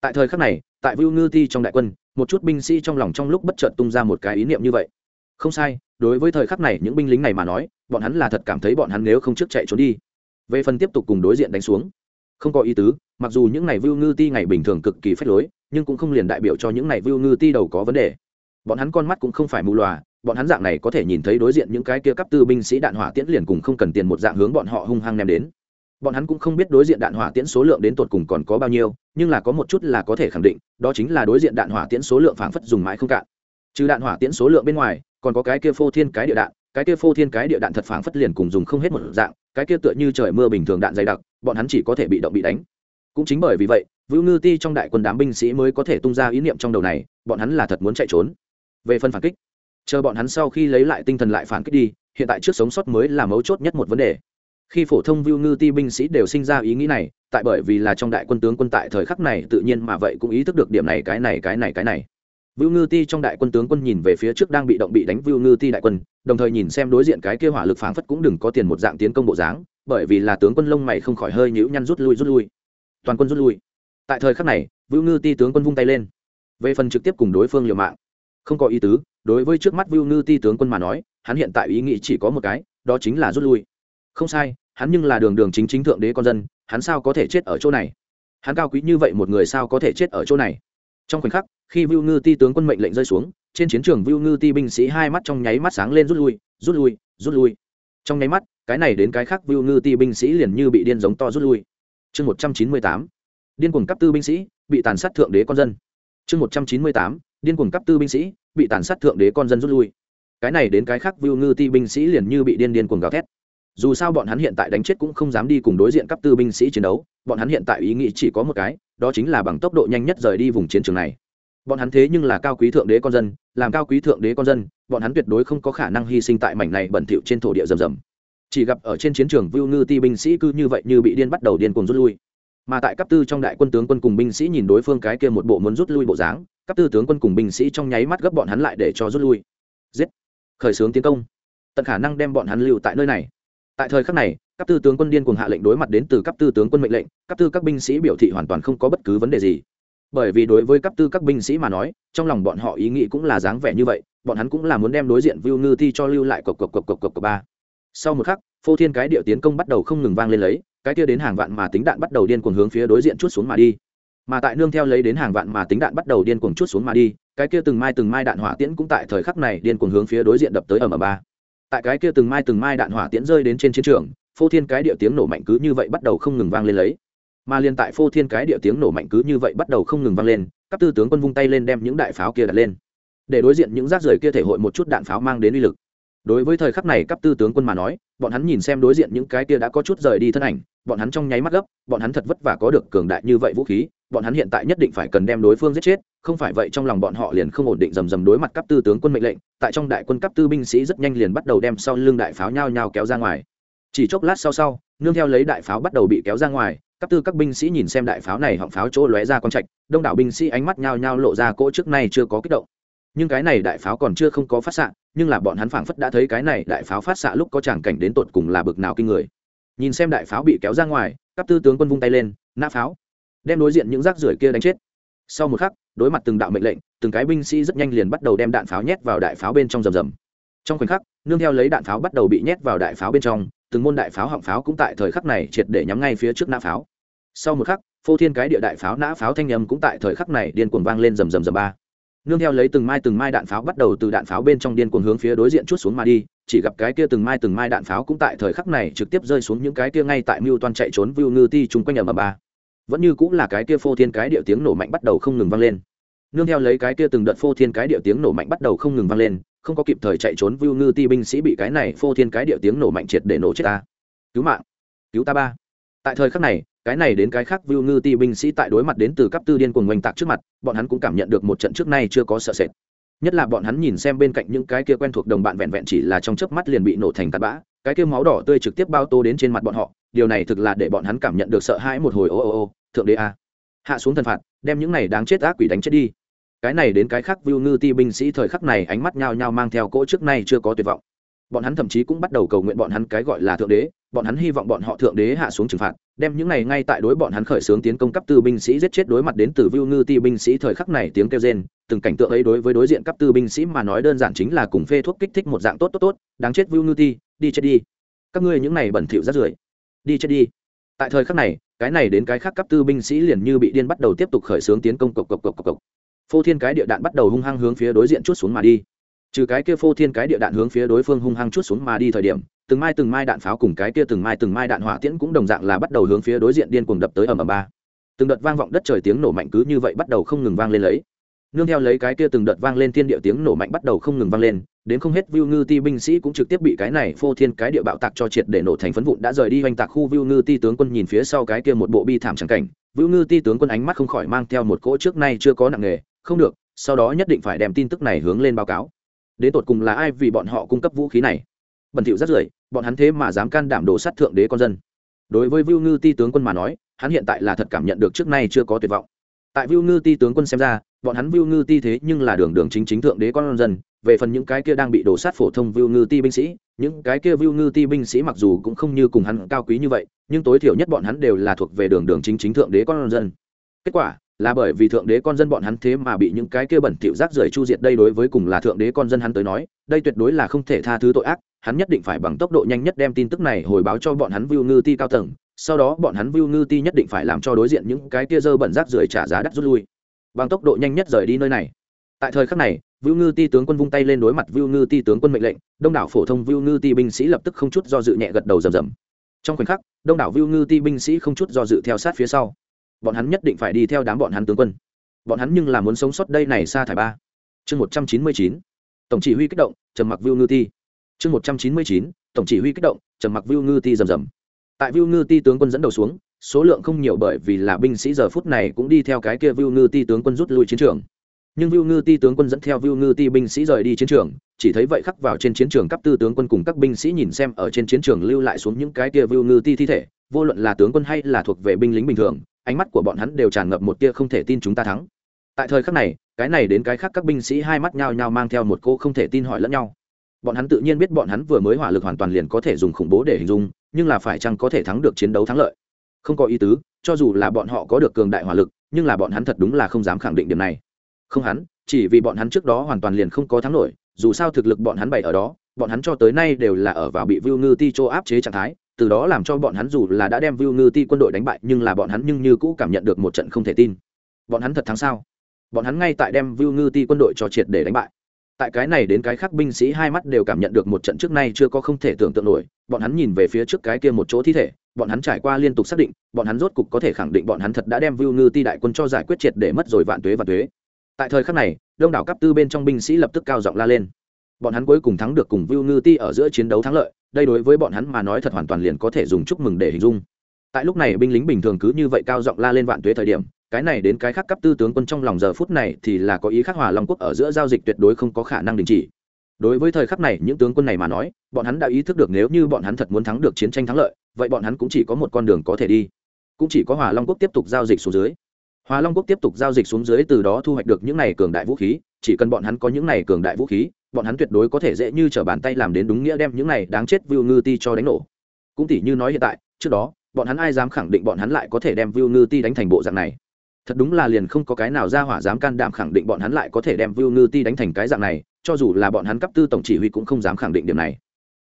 Tại thời khắc này, tại Vưu Ngư Ti trong đại quân, một chút binh sĩ trong lòng trong lúc bất chợt tung ra một cái ý niệm như vậy. Không sai, đối với thời khắc này những binh lính này mà nói, bọn hắn là thật cảm thấy bọn hắn nếu không trước chạy trốn đi. Về phần tiếp tục cùng đối diện đánh xuống, không có ý tứ, mặc dù những này Vưu Ngư Ti ngày bình thường cực kỳ phách lối, nhưng cũng không liền đại biểu cho những này Vưu Ngư Ti đầu có vấn đề. Bọn hắn con mắt cũng không phải mù lòa, bọn hắn dạng này có thể nhìn thấy đối diện những cái kia cấp tư binh sĩ đạn hỏa tiễn liền cùng không cần tiền một dạng hướng bọn họ hung hăng ném đến bọn hắn cũng không biết đối diện đạn hỏa tiễn số lượng đến tột cùng còn có bao nhiêu nhưng là có một chút là có thể khẳng định đó chính là đối diện đạn hỏa tiễn số lượng phảng phất dùng mãi không cạn trừ đạn hỏa tiễn số lượng bên ngoài còn có cái kia phô thiên cái địa đạn cái kia phô thiên cái địa đạn thật phảng phất liền cùng dùng không hết một dạng cái kia tựa như trời mưa bình thường đạn dày đặc bọn hắn chỉ có thể bị động bị đánh. Cũng chính bởi vì vậy vũ ngư ti trong đại quân đám binh sĩ mới có thể tung ra ý niệm trong đầu này bọn hắn là thật muốn chạy trốn. Về phần phản kích chờ bọn hắn sau khi lấy lại tinh thần lại phản kích đi hiện tại trước sống sót mới là mấu chốt nhất một vấn đề. Khi phổ thông Vu Ngư Ti binh sĩ đều sinh ra ý nghĩ này, tại bởi vì là trong đại quân tướng quân tại thời khắc này tự nhiên mà vậy cũng ý thức được điểm này cái này cái này cái này. Vưu Ngư Ti trong đại quân tướng quân nhìn về phía trước đang bị động bị đánh Vưu Ngư Ti đại quân, đồng thời nhìn xem đối diện cái kia hỏa lực phảng phất cũng đừng có tiền một dạng tiến công bộ dáng, bởi vì là tướng quân lông mày không khỏi hơi nhíu nhăn rút lui rút lui. Toàn quân rút lui. Tại thời khắc này, Vưu Ngư Ti tướng quân vung tay lên. Về phần trực tiếp cùng đối phương liều mạng, không có ý tứ, đối với trước mắt Vưu Ngư Ti tướng quân mà nói, hắn hiện tại ý nghĩ chỉ có một cái, đó chính là rút lui. Không sai, hắn nhưng là đường đường chính chính thượng đế con dân hắn sao có thể chết ở chỗ này hắn cao quý như vậy một người sao có thể chết ở chỗ này trong khoảnh khắc khi Vu Ngư Ti tướng quân mệnh lệnh rơi xuống, trên chiến trường Vu Ngư Ti binh sĩ hai mắt trong nháy mắt sáng lên rút lui, rút lui, rút lui. Trong nháy mắt, cái này đến cái khác Vu Ngư Ti binh sĩ liền như bị điên giống to rút lui. Chương một trăm chín mươi tám Điên cuồng cấp tư binh sĩ, bị tàn sát thượng đế con dân. Chương một trăm chín mươi tám Điên cuồng cấp tư binh sĩ, bị tàn sát thượng đế con dân rút lui. Cái này đến cái khác Vu Ngư Ti binh sĩ liền như bị điên điên cuồng gào thét dù sao bọn hắn hiện tại đánh chết cũng không dám đi cùng đối diện cấp tư binh sĩ chiến đấu, bọn hắn hiện tại ý nghĩ chỉ có một cái, đó chính là bằng tốc độ nhanh nhất rời đi vùng chiến trường này. Bọn hắn thế nhưng là cao quý thượng đế con dân, làm cao quý thượng đế con dân, bọn hắn tuyệt đối không có khả năng hy sinh tại mảnh này bẩn thỉu trên thổ địa rầm rầm. Chỉ gặp ở trên chiến trường vưu ngư ti binh sĩ cứ như vậy như bị điên bắt đầu điên cuồng rút lui. Mà tại cấp tư trong đại quân tướng quân cùng binh sĩ nhìn đối phương cái kia một bộ muốn rút lui bộ dáng, cấp tư tướng quân cùng binh sĩ trong nháy mắt gấp bọn hắn lại để cho rút lui. Giết! Khởi xướng tiến công. Tận khả năng đem bọn hắn lưu tại nơi này tại thời khắc này, các tư tướng quân điên cùng hạ lệnh đối mặt đến từ các tư tướng quân mệnh lệnh, các tư các binh sĩ biểu thị hoàn toàn không có bất cứ vấn đề gì. Bởi vì đối với các tư các binh sĩ mà nói, trong lòng bọn họ ý nghĩ cũng là dáng vẻ như vậy, bọn hắn cũng là muốn đem đối diện Vu ngư thi cho lưu lại cộc cộc cộc cộc cộc cộc ba. Sau một khắc, phô thiên cái điệu tiến công bắt đầu không ngừng vang lên lấy, cái kia đến hàng vạn mà tính đạn bắt đầu điên cuồng hướng phía đối diện chút xuống mà đi. Mà tại nương theo lấy đến hàng vạn mà tính đạn bắt đầu điên cuồng chút xuống mà đi, cái kia từng mai từng mai đạn hỏa tiễn cũng tại thời khắc này điên cuồng hướng phía đối diện đập tới ở m ba tại cái kia từng mai từng mai đạn hỏa tiễn rơi đến trên chiến trường, phô thiên cái địa tiếng nổ mạnh cứ như vậy bắt đầu không ngừng vang lên lấy. Mà liên tại phô thiên cái địa tiếng nổ mạnh cứ như vậy bắt đầu không ngừng vang lên, các tư tướng quân vung tay lên đem những đại pháo kia đặt lên. Để đối diện những rác rưởi kia thể hội một chút đạn pháo mang đến uy lực. Đối với thời khắc này các tư tướng quân mà nói, bọn hắn nhìn xem đối diện những cái kia đã có chút rời đi thân ảnh, bọn hắn trong nháy mắt gấp, bọn hắn thật vất vả có được cường đại như vậy vũ khí bọn hắn hiện tại nhất định phải cần đem đối phương giết chết, không phải vậy trong lòng bọn họ liền không ổn định rầm rầm đối mặt cấp tư tướng quân mệnh lệnh, tại trong đại quân cấp tư binh sĩ rất nhanh liền bắt đầu đem sau lưng đại pháo nhao nhao kéo ra ngoài. Chỉ chốc lát sau sau, nương theo lấy đại pháo bắt đầu bị kéo ra ngoài, cấp tư các binh sĩ nhìn xem đại pháo này họng pháo chỗ lóe ra con trạch, đông đảo binh sĩ ánh mắt nhao nhao lộ ra cỗ trước nay chưa có kích động. Nhưng cái này đại pháo còn chưa không có phát xạ, nhưng là bọn hắn phảng phất đã thấy cái này đại pháo phát xạ lúc có tràng cảnh đến tột cùng là bực nào kinh người. Nhìn xem đại pháo bị kéo ra ngoài, cấp tư tướng quân vung tay lên nã pháo đem đối diện những rác rưởi kia đánh chết. Sau một khắc, đối mặt từng đạo mệnh lệnh, từng cái binh sĩ rất nhanh liền bắt đầu đem đạn pháo nhét vào đại pháo bên trong rầm rầm. Trong khoảnh khắc, nương theo lấy đạn pháo bắt đầu bị nhét vào đại pháo bên trong, từng môn đại pháo họng pháo cũng tại thời khắc này triệt để nhắm ngay phía trước nã pháo. Sau một khắc, phô thiên cái địa đại pháo nã pháo thanh nhầm cũng tại thời khắc này điên cuồng vang lên rầm rầm rầm ba. Nương theo lấy từng mai từng mai đạn pháo bắt đầu từ đạn pháo bên trong điên cuồng hướng phía đối diện chút xuống mà đi, chỉ gặp cái kia từng mai từng mai đạn pháo cũng tại thời khắc này trực tiếp rơi xuống những cái kia ngay tại mưu toan chạy trốn view ngư ti chung quanh ở mà ba vẫn như cũng là cái kia phô thiên cái điệu tiếng nổ mạnh bắt đầu không ngừng vang lên. Nương theo lấy cái kia từng đợt phô thiên cái điệu tiếng nổ mạnh bắt đầu không ngừng vang lên, không có kịp thời chạy trốn Vu ngư ti binh sĩ bị cái này phô thiên cái điệu tiếng nổ mạnh triệt để nổ chết ta. Cứu mạng. Cứu ta ba. Tại thời khắc này, cái này đến cái khác Vu ngư ti binh sĩ tại đối mặt đến từ cấp tư điên cuồng oanh tạc trước mặt, bọn hắn cũng cảm nhận được một trận trước nay chưa có sợ sệt. Nhất là bọn hắn nhìn xem bên cạnh những cái kia quen thuộc đồng bạn vẹn vẹn chỉ là trong chớp mắt liền bị nổ thành tạt bã, cái kia máu đỏ tươi trực tiếp bao tô đến trên mặt bọn họ, điều này thực là để bọn hắn cảm nhận được sợ hãi một hồi, ô ô ô thượng đế a. Hạ xuống thần phạt, đem những này đáng chết ác quỷ đánh chết đi. Cái này đến cái khác view ngư ti binh sĩ thời khắc này ánh mắt nhao nhao mang theo cỗ trước nay chưa có tuyệt vọng. Bọn hắn thậm chí cũng bắt đầu cầu nguyện bọn hắn cái gọi là thượng đế, bọn hắn hy vọng bọn họ thượng đế hạ xuống trừng phạt, đem những này ngay tại đối bọn hắn khởi xướng tiến công cấp tư binh sĩ giết chết đối mặt đến từ view ngư ti binh sĩ thời khắc này tiếng kêu rên, từng cảnh tượng ấy đối với đối diện cấp tư binh sĩ mà nói đơn giản chính là cùng phê thuốc kích thích một dạng tốt tốt tốt, đáng chết view ngư ti, đi chết đi. Các ngươi những này bẩn thỉu rất rưởi, đi chết đi tại thời khắc này, cái này đến cái khác cấp tư binh sĩ liền như bị điên bắt đầu tiếp tục khởi xướng tiến công cộc cộc cộc cộc cộc. Phô thiên cái địa đạn bắt đầu hung hăng hướng phía đối diện chút xuống mà đi. Trừ cái kia phô thiên cái địa đạn hướng phía đối phương hung hăng chút xuống mà đi thời điểm, từng mai từng mai đạn pháo cùng cái kia từng mai từng mai đạn hỏa tiễn cũng đồng dạng là bắt đầu hướng phía đối diện điên cuồng đập tới ầm ầm ba. Từng đợt vang vọng đất trời tiếng nổ mạnh cứ như vậy bắt đầu không ngừng vang lên lấy. Nương theo lấy cái kia từng đợt vang lên thiên địa tiếng nổ mạnh bắt đầu không ngừng vang lên đến không hết view ngư ti binh sĩ cũng trực tiếp bị cái này phô thiên cái địa bạo tạc cho triệt để nổ thành phấn vụn đã rời đi hoành tạc khu view ngư ti tướng quân nhìn phía sau cái kia một bộ bi thảm chẳng cảnh. View ngư ti tướng quân ánh mắt không khỏi mang theo một cỗ trước nay chưa có nặng nghề không được, sau đó nhất định phải đem tin tức này hướng lên báo cáo. Đến tột cùng là ai vì bọn họ cung cấp vũ khí này? Bẩn thỉu rất rưởi, bọn hắn thế mà dám can đảm đổ sát thượng đế con dân. Đối với View ngư ti tướng quân mà nói, hắn hiện tại là thật cảm nhận được trước nay chưa có tuyệt vọng. Tại View ngư ti tướng quân xem ra, bọn hắn View ngư ti thế nhưng là đường đường chính chính thượng đế con dân về phần những cái kia đang bị đổ sát phổ thông vưu ngư ti binh sĩ, những cái kia vưu ngư ti binh sĩ mặc dù cũng không như cùng hắn cao quý như vậy, nhưng tối thiểu nhất bọn hắn đều là thuộc về đường đường chính chính thượng đế con dân. Kết quả là bởi vì thượng đế con dân bọn hắn thế mà bị những cái kia bẩn thỉu rác rưởi chu diệt đây đối với cùng là thượng đế con dân hắn tới nói, đây tuyệt đối là không thể tha thứ tội ác, hắn nhất định phải bằng tốc độ nhanh nhất đem tin tức này hồi báo cho bọn hắn view ngư ti cao tầng, sau đó bọn hắn view ngư ti nhất định phải làm cho đối diện những cái kia dơ bẩn rác rưởi trả giá đắt rút lui. Bằng tốc độ nhanh nhất rời đi nơi này tại thời khắc này view ngư ti tướng quân vung tay lên đối mặt view ngư ti tướng quân mệnh lệnh, đông đảo phổ thông view ngư ti binh sĩ lập tức không chút do dự nhẹ gật đầu rầm rầm. Trong khoảnh khắc, đông đảo view ngư ti binh sĩ không chút do dự theo sát phía sau. Bọn hắn nhất định phải đi theo đám bọn hắn tướng quân. Bọn hắn nhưng là muốn sống sót đây này xa thải ba. Chương một trăm chín mươi chín, tổng chỉ huy kích động, trầm mặc view ngư ti. Chương một trăm chín mươi chín, tổng chỉ huy kích động, trầm mặc view ngư ti rầm rầm. Tại view ngư ti tướng quân dẫn đầu xuống, số lượng không nhiều bởi vì là binh sĩ giờ phút này cũng đi theo cái kia view ngư ti tướng quân rút lui chiến trường nhưng Vu ngư ti tướng quân dẫn theo Vu ngư ti binh sĩ rời đi chiến trường, chỉ thấy vậy khắc vào trên chiến trường cấp tư tướng quân cùng các binh sĩ nhìn xem ở trên chiến trường lưu lại xuống những cái kia Vu ngư ti thi thể, vô luận là tướng quân hay là thuộc về binh lính bình thường, ánh mắt của bọn hắn đều tràn ngập một tia không thể tin chúng ta thắng. Tại thời khắc này, cái này đến cái khác các binh sĩ hai mắt nhao nhao mang theo một cô không thể tin hỏi lẫn nhau. Bọn hắn tự nhiên biết bọn hắn vừa mới hỏa lực hoàn toàn liền có thể dùng khủng bố để hình dung, nhưng là phải chăng có thể thắng được chiến đấu thắng lợi? Không có ý tứ, cho dù là bọn họ có được cường đại hỏa lực, nhưng là bọn hắn thật đúng là không dám khẳng định điểm này không hắn chỉ vì bọn hắn trước đó hoàn toàn liền không có thắng nổi dù sao thực lực bọn hắn bày ở đó bọn hắn cho tới nay đều là ở vào bị Vu Ngư Ti Châu áp chế trạng thái, từ đó làm cho bọn hắn dù là đã đem Vu Ngư Ti quân đội đánh bại, nhưng là bọn hắn nhưng như cũ cảm nhận được một trận không thể tin. Bọn hắn thật thắng sao? Bọn hắn ngay tại đem Vu Ngư Ti quân đội cho triệt để đánh bại. Tại cái này đến cái khác binh sĩ hai mắt đều cảm nhận được một trận trước nay chưa có không thể tưởng tượng nổi, bọn hắn nhìn về phía trước cái kia một chỗ thi thể, bọn hắn trải qua liên tục xác định, bọn hắn rốt cục có thể khẳng định bọn hắn thật đã đem Vu Ngư Ti đại quân cho giải quyết triệt để mất rồi vạn tuế vạn tuế. Tại thời khắc này, đông đảo cấp tư bên trong binh sĩ lập tức cao giọng la lên bọn hắn cuối cùng thắng được cùng Vu Ngư Ti ở giữa chiến đấu thắng lợi, đây đối với bọn hắn mà nói thật hoàn toàn liền có thể dùng chúc mừng để hình dung. Tại lúc này binh lính bình thường cứ như vậy cao giọng la lên vạn tuế thời điểm, cái này đến cái khác cấp tư tướng quân trong lòng giờ phút này thì là có ý khắc hòa long quốc ở giữa giao dịch tuyệt đối không có khả năng đình chỉ. Đối với thời khắc này những tướng quân này mà nói, bọn hắn đã ý thức được nếu như bọn hắn thật muốn thắng được chiến tranh thắng lợi, vậy bọn hắn cũng chỉ có một con đường có thể đi, cũng chỉ có Hòa Long quốc tiếp tục giao dịch xuống dưới. Hòa Long quốc tiếp tục giao dịch xuống dưới từ đó thu hoạch được những này cường đại vũ khí, chỉ cần bọn hắn có những này cường đại vũ khí, bọn hắn tuyệt đối có thể dễ như trở bàn tay làm đến đúng nghĩa đem những này đáng chết Vưu ngư ti cho đánh nổ. Cũng tỉ như nói hiện tại trước đó bọn hắn ai dám khẳng định bọn hắn lại có thể đem Vưu ngư ti đánh thành bộ dạng này? Thật đúng là liền không có cái nào ra hỏa dám can đảm khẳng định bọn hắn lại có thể đem Vưu ngư ti đánh thành cái dạng này cho dù là bọn hắn cấp tư tổng chỉ huy cũng không dám khẳng định điểm này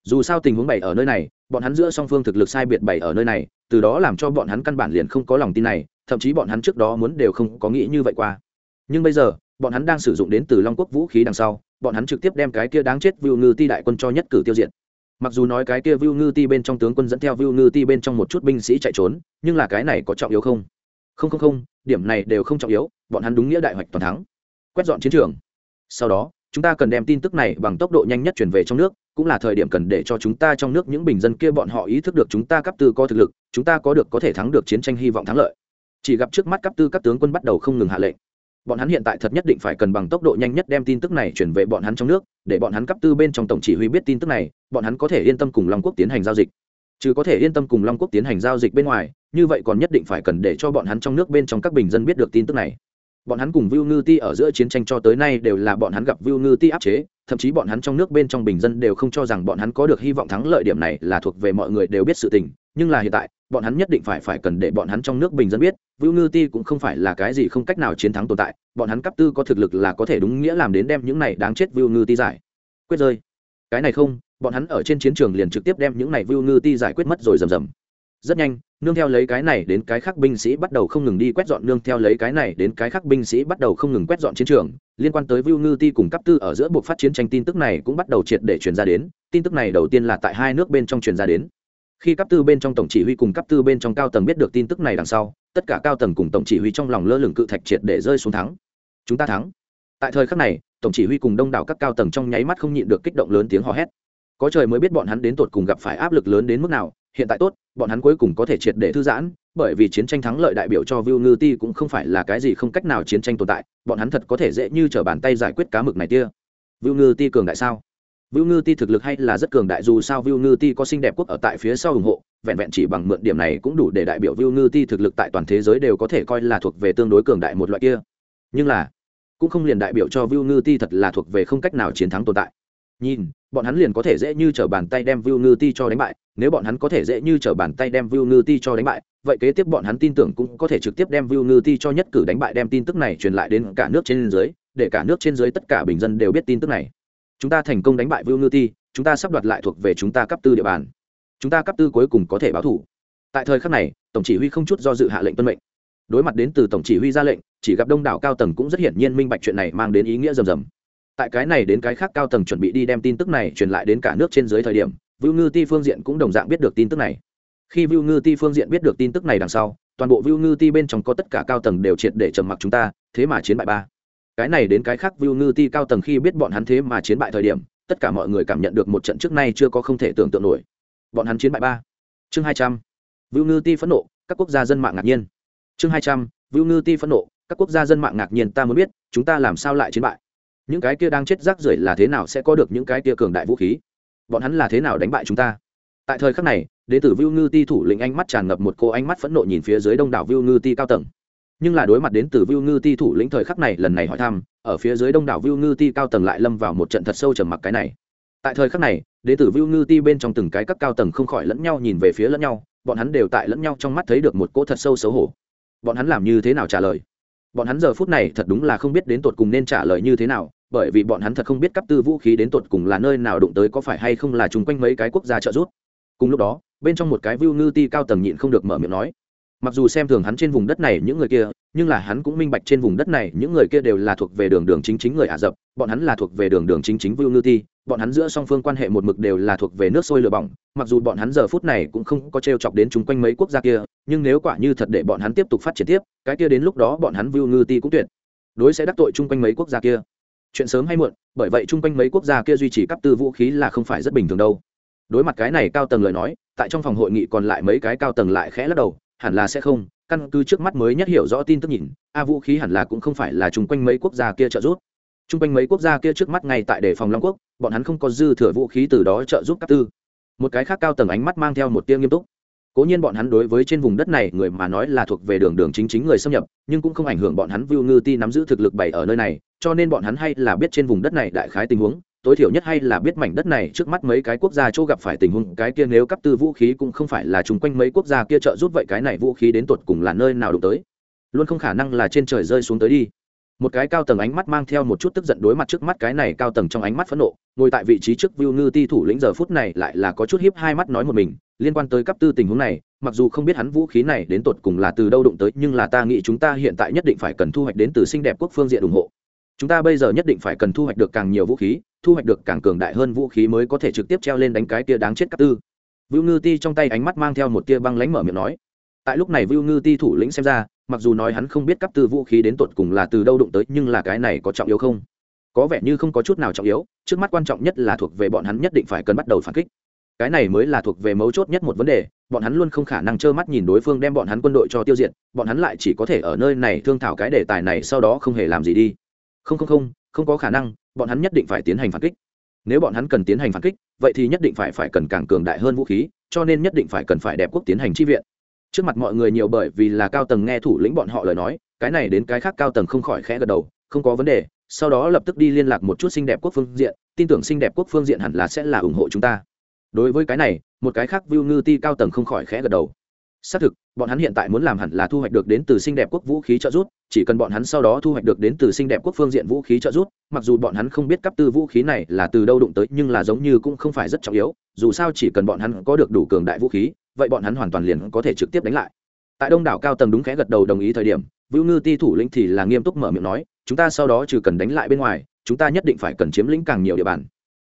dù sao tình huống bày ở nơi này bọn hắn giữa song phương thực lực sai biệt bày ở nơi này từ đó làm cho bọn hắn căn bản liền không có lòng tin này thậm chí bọn hắn trước đó muốn đều không có nghĩ như vậy qua nhưng bây giờ bọn hắn đang sử dụng đến từ long quốc vũ khí đằng sau bọn hắn trực tiếp đem cái kia đáng chết Vưu Ngư Ti đại quân cho nhất cử tiêu diệt. Mặc dù nói cái kia Vưu Ngư Ti bên trong tướng quân dẫn theo Vưu Ngư Ti bên trong một chút binh sĩ chạy trốn, nhưng là cái này có trọng yếu không? Không không không, điểm này đều không trọng yếu, bọn hắn đúng nghĩa đại hoạch toàn thắng. Quét dọn chiến trường. Sau đó, chúng ta cần đem tin tức này bằng tốc độ nhanh nhất truyền về trong nước, cũng là thời điểm cần để cho chúng ta trong nước những bình dân kia bọn họ ý thức được chúng ta cấp tư có thực lực, chúng ta có được có thể thắng được chiến tranh hy vọng thắng lợi. Chỉ gặp trước mắt cấp tư các tướng quân bắt đầu không ngừng hạ lệnh. Bọn hắn hiện tại thật nhất định phải cần bằng tốc độ nhanh nhất đem tin tức này chuyển về bọn hắn trong nước để bọn hắn cấp tư bên trong tổng chỉ huy biết tin tức này bọn hắn có thể yên tâm cùng long quốc tiến hành giao dịch. Chứ có thể yên tâm cùng long quốc tiến hành giao dịch bên ngoài như vậy còn nhất định phải cần để cho bọn hắn trong nước bên trong các bình dân biết được tin tức này bọn hắn cùng Vu Ngư Ti ở giữa chiến tranh cho tới nay đều là bọn hắn gặp Vu Ngư Ti áp chế, thậm chí bọn hắn trong nước bên trong bình dân đều không cho rằng bọn hắn có được hy vọng thắng lợi điểm này là thuộc về mọi người đều biết sự tình, nhưng là hiện tại, bọn hắn nhất định phải phải cần để bọn hắn trong nước bình dân biết, Vu Ngư Ti cũng không phải là cái gì không cách nào chiến thắng tồn tại, bọn hắn cấp tư có thực lực là có thể đúng nghĩa làm đến đem những này đáng chết Vu Ngư Ti giải. Quyết rơi. Cái này không, bọn hắn ở trên chiến trường liền trực tiếp đem những này Vu Ngư Ti giải quyết mất rồi rầm rầm rất nhanh, nương theo lấy cái này đến cái khác binh sĩ bắt đầu không ngừng đi quét dọn, nương theo lấy cái này đến cái khác binh sĩ bắt đầu không ngừng quét dọn chiến trường. Liên quan tới Vu Ngư Ti cùng cấp tư ở giữa buộc phát chiến tranh, tin tức này cũng bắt đầu triệt để truyền ra đến. Tin tức này đầu tiên là tại hai nước bên trong truyền ra đến. Khi cấp tư bên trong tổng chỉ huy cùng cấp tư bên trong cao tầng biết được tin tức này đằng sau, tất cả cao tầng cùng tổng chỉ huy trong lòng lơ lửng cự thạch triệt để rơi xuống thắng. Chúng ta thắng. Tại thời khắc này, tổng chỉ huy cùng đông đảo các cao tầng trong nháy mắt không nhịn được kích động lớn tiếng hò hét. Có trời mới biết bọn hắn đến tột cùng gặp phải áp lực lớn đến mức nào hiện tại tốt bọn hắn cuối cùng có thể triệt để thư giãn bởi vì chiến tranh thắng lợi đại biểu cho Vu Ngư Ti cũng không phải là cái gì không cách nào chiến tranh tồn tại, bọn hắn thật có thể dễ như trở bàn tay giải quyết cá mực này tia. Vu Ngư Ti cường đại sao? Vu Ngư Ti thực lực hay là rất cường đại dù sao Vu Ngư Ti có xinh đẹp quốc ở tại phía sau ủng hộ, vẹn vẹn chỉ bằng mượn điểm này cũng đủ để đại biểu Vu Ngư Ti thực lực tại toàn thế giới đều có thể coi là thuộc về tương đối cường đại một loại kia. Nhưng là, cũng không liền đại biểu cho Vu Ngư Ti thật là thuộc về không cách nào chiến thắng tồn tại. Nhìn, bọn hắn liền có thể dễ như trở bàn tay đem Vu Ngư Ti cho đánh bại, nếu bọn hắn có thể dễ như trở bàn tay đem Vu Ngư Ti cho đánh bại, vậy kế tiếp bọn hắn tin tưởng cũng có thể trực tiếp đem Vu Ngư Ti cho nhất cử đánh bại đem tin tức này truyền lại đến cả nước trên dưới, để cả nước trên dưới tất cả bình dân đều biết tin tức này. Chúng ta thành công đánh bại Vu Ngư Ti, chúng ta sắp đoạt lại thuộc về chúng ta cấp tư địa bàn. Chúng ta cấp tư cuối cùng có thể báo thủ. Tại thời khắc này, tổng chỉ huy không chút do dự hạ lệnh tuân mệnh. Đối mặt đến từ tổng chỉ huy ra lệnh, chỉ gặp đông đảo cao tầng cũng rất hiển nhiên minh bạch chuyện này mang đến ý nghĩa rầm rầm tại cái này đến cái khác cao tầng chuẩn bị đi đem tin tức này truyền lại đến cả nước trên dưới thời điểm vưu ngư ti phương diện cũng đồng dạng biết được tin tức này. Khi vưu ngư ti phương diện biết được tin tức này đằng sau, toàn bộ vưu ngư ti bên trong có tất cả cao tầng đều triệt để trầm mặc chúng ta, thế mà chiến bại ba. Cái này đến cái khác, vưu ngư ti cao tầng khi biết bọn hắn thế mà chiến bại thời điểm, tất cả mọi người cảm nhận được một trận trước nay chưa có không thể tưởng tượng nổi. Bọn hắn chiến bại ba. Chương hai trăm. Vưu ngư ti phẫn nộ, các quốc gia dân mạng ngạc nhiên. Chương hai trăm. Vưu ngư ti phẫn nộ, các quốc gia dân mạng ngạc nhiên, ta muốn biết, chúng ta làm sao lại chiến bại? Những cái kia đang chết rác rưởi là thế nào sẽ có được những cái kia cường đại vũ khí? Bọn hắn là thế nào đánh bại chúng ta? Tại thời khắc này đệ tử viu ngư ti thủ lĩnh ánh mắt tràn ngập một cô ánh mắt phẫn nộ nhìn phía dưới đông đảo viu ngư ti cao tầng. Nhưng là đối mặt đến từ viu ngư ti thủ lĩnh thời khắc này lần này hỏi thăm, ở phía dưới đông đảo viu ngư ti cao tầng lại lâm vào một trận thật sâu trầm mặc cái này. Tại thời khắc này đệ tử viu ngư ti bên trong từng cái các cao tầng không khỏi lẫn nhau nhìn về phía lẫn nhau, bọn hắn đều tại lẫn nhau trong mắt thấy được một cỗ thật sâu xấu hổ. Bọn hắn làm như thế nào trả lời? Bọn hắn giờ phút này thật đúng là không biết đến tột cùng nên trả lời như thế nào bởi vì bọn hắn thật không biết cấp tư vũ khí đến tột cùng là nơi nào đụng tới có phải hay không là chung quanh mấy cái quốc gia trợ giúp. Cùng lúc đó, bên trong một cái view ngư ti cao tầng nhịn không được mở miệng nói, mặc dù xem thường hắn trên vùng đất này những người kia, nhưng là hắn cũng minh bạch trên vùng đất này những người kia đều là thuộc về đường đường chính chính người ả rập, bọn hắn là thuộc về đường đường chính chính view ngư ti, bọn hắn giữa song phương quan hệ một mực đều là thuộc về nước sôi lửa bỏng, mặc dù bọn hắn giờ phút này cũng không có trêu chọc đến chung quanh mấy quốc gia kia, nhưng nếu quả như thật để bọn hắn tiếp tục phát triển tiếp, cái kia đến lúc đó bọn hắn view ngư ti cũng tuyệt đối sẽ đắc tội chung quanh mấy quốc gia kia chuyện sớm hay muộn, bởi vậy chung quanh mấy quốc gia kia duy trì cấp tư vũ khí là không phải rất bình thường đâu. Đối mặt cái này cao tầng lời nói, tại trong phòng hội nghị còn lại mấy cái cao tầng lại khẽ lắc đầu, hẳn là sẽ không, căn cứ trước mắt mới nhất hiểu rõ tin tức nhìn, a vũ khí hẳn là cũng không phải là chung quanh mấy quốc gia kia trợ giúp. Chung quanh mấy quốc gia kia trước mắt ngay tại đề phòng long quốc, bọn hắn không có dư thừa vũ khí từ đó trợ giúp cấp tư. Một cái khác cao tầng ánh mắt mang theo một tia nghiêm túc cố nhiên bọn hắn đối với trên vùng đất này người mà nói là thuộc về đường đường chính chính người xâm nhập, nhưng cũng không ảnh hưởng bọn hắn vưu ngư ti nắm giữ thực lực bảy ở nơi này, cho nên bọn hắn hay là biết trên vùng đất này đại khái tình huống, tối thiểu nhất hay là biết mảnh đất này trước mắt mấy cái quốc gia chỗ gặp phải tình huống, cái kia nếu cấp tư vũ khí cũng không phải là chung quanh mấy quốc gia kia trợ giúp vậy cái này vũ khí đến tột cùng là nơi nào đụng tới. Luôn không khả năng là trên trời rơi xuống tới đi một cái cao tầng ánh mắt mang theo một chút tức giận đối mặt trước mắt cái này cao tầng trong ánh mắt phẫn nộ, ngồi tại vị trí trước view ngư ti thủ lĩnh giờ phút này lại là có chút hiếp hai mắt nói một mình, liên quan tới cấp tư tình huống này, mặc dù không biết hắn vũ khí này đến tột cùng là từ đâu đụng tới, nhưng là ta nghĩ chúng ta hiện tại nhất định phải cần thu hoạch đến từ xinh đẹp quốc phương diện ủng hộ. Chúng ta bây giờ nhất định phải cần thu hoạch được càng nhiều vũ khí, thu hoạch được càng cường đại hơn vũ khí mới có thể trực tiếp treo lên đánh cái kia đáng chết cấp tư. View ngư ti trong tay ánh mắt mang theo một tia băng lánh mở miệng nói. Tại lúc này view ngư ti thủ lĩnh xem ra mặc dù nói hắn không biết cấp tư vũ khí đến tột cùng là từ đâu đụng tới, nhưng là cái này có trọng yếu không? Có vẻ như không có chút nào trọng yếu, trước mắt quan trọng nhất là thuộc về bọn hắn nhất định phải cần bắt đầu phản kích. Cái này mới là thuộc về mấu chốt nhất một vấn đề, bọn hắn luôn không khả năng trơ mắt nhìn đối phương đem bọn hắn quân đội cho tiêu diệt, bọn hắn lại chỉ có thể ở nơi này thương thảo cái đề tài này sau đó không hề làm gì đi. Không không không không có khả năng, bọn hắn nhất định phải tiến hành phản kích. Nếu bọn hắn cần tiến hành phản kích, vậy thì nhất định phải phải cần càng cường đại hơn vũ khí, cho nên nhất định phải cần phải đẹp quốc tiến hành chi viện trước mặt mọi người nhiều bởi vì là cao tầng nghe thủ lĩnh bọn họ lời nói, cái này đến cái khác cao tầng không khỏi khẽ gật đầu, không có vấn đề, sau đó lập tức đi liên lạc một chút xinh đẹp quốc phương diện, tin tưởng xinh đẹp quốc phương diện hẳn là sẽ là ủng hộ chúng ta. Đối với cái này, một cái khác view ngư ti cao tầng không khỏi khẽ gật đầu. Xác thực, bọn hắn hiện tại muốn làm hẳn là thu hoạch được đến từ xinh đẹp quốc vũ khí trợ giúp, chỉ cần bọn hắn sau đó thu hoạch được đến từ xinh đẹp quốc phương diện vũ khí trợ giúp, mặc dù bọn hắn không biết cấp tư vũ khí này là từ đâu đụng tới, nhưng là giống như cũng không phải rất trọng yếu, dù sao chỉ cần bọn hắn có được đủ cường đại vũ khí vậy bọn hắn hoàn toàn liền có thể trực tiếp đánh lại. Tại đông đảo cao tầng đúng khẽ gật đầu đồng ý thời điểm Vũ ngư ti thủ lĩnh thì là nghiêm túc mở miệng nói, chúng ta sau đó trừ cần đánh lại bên ngoài, chúng ta nhất định phải cần chiếm lĩnh càng nhiều địa bàn.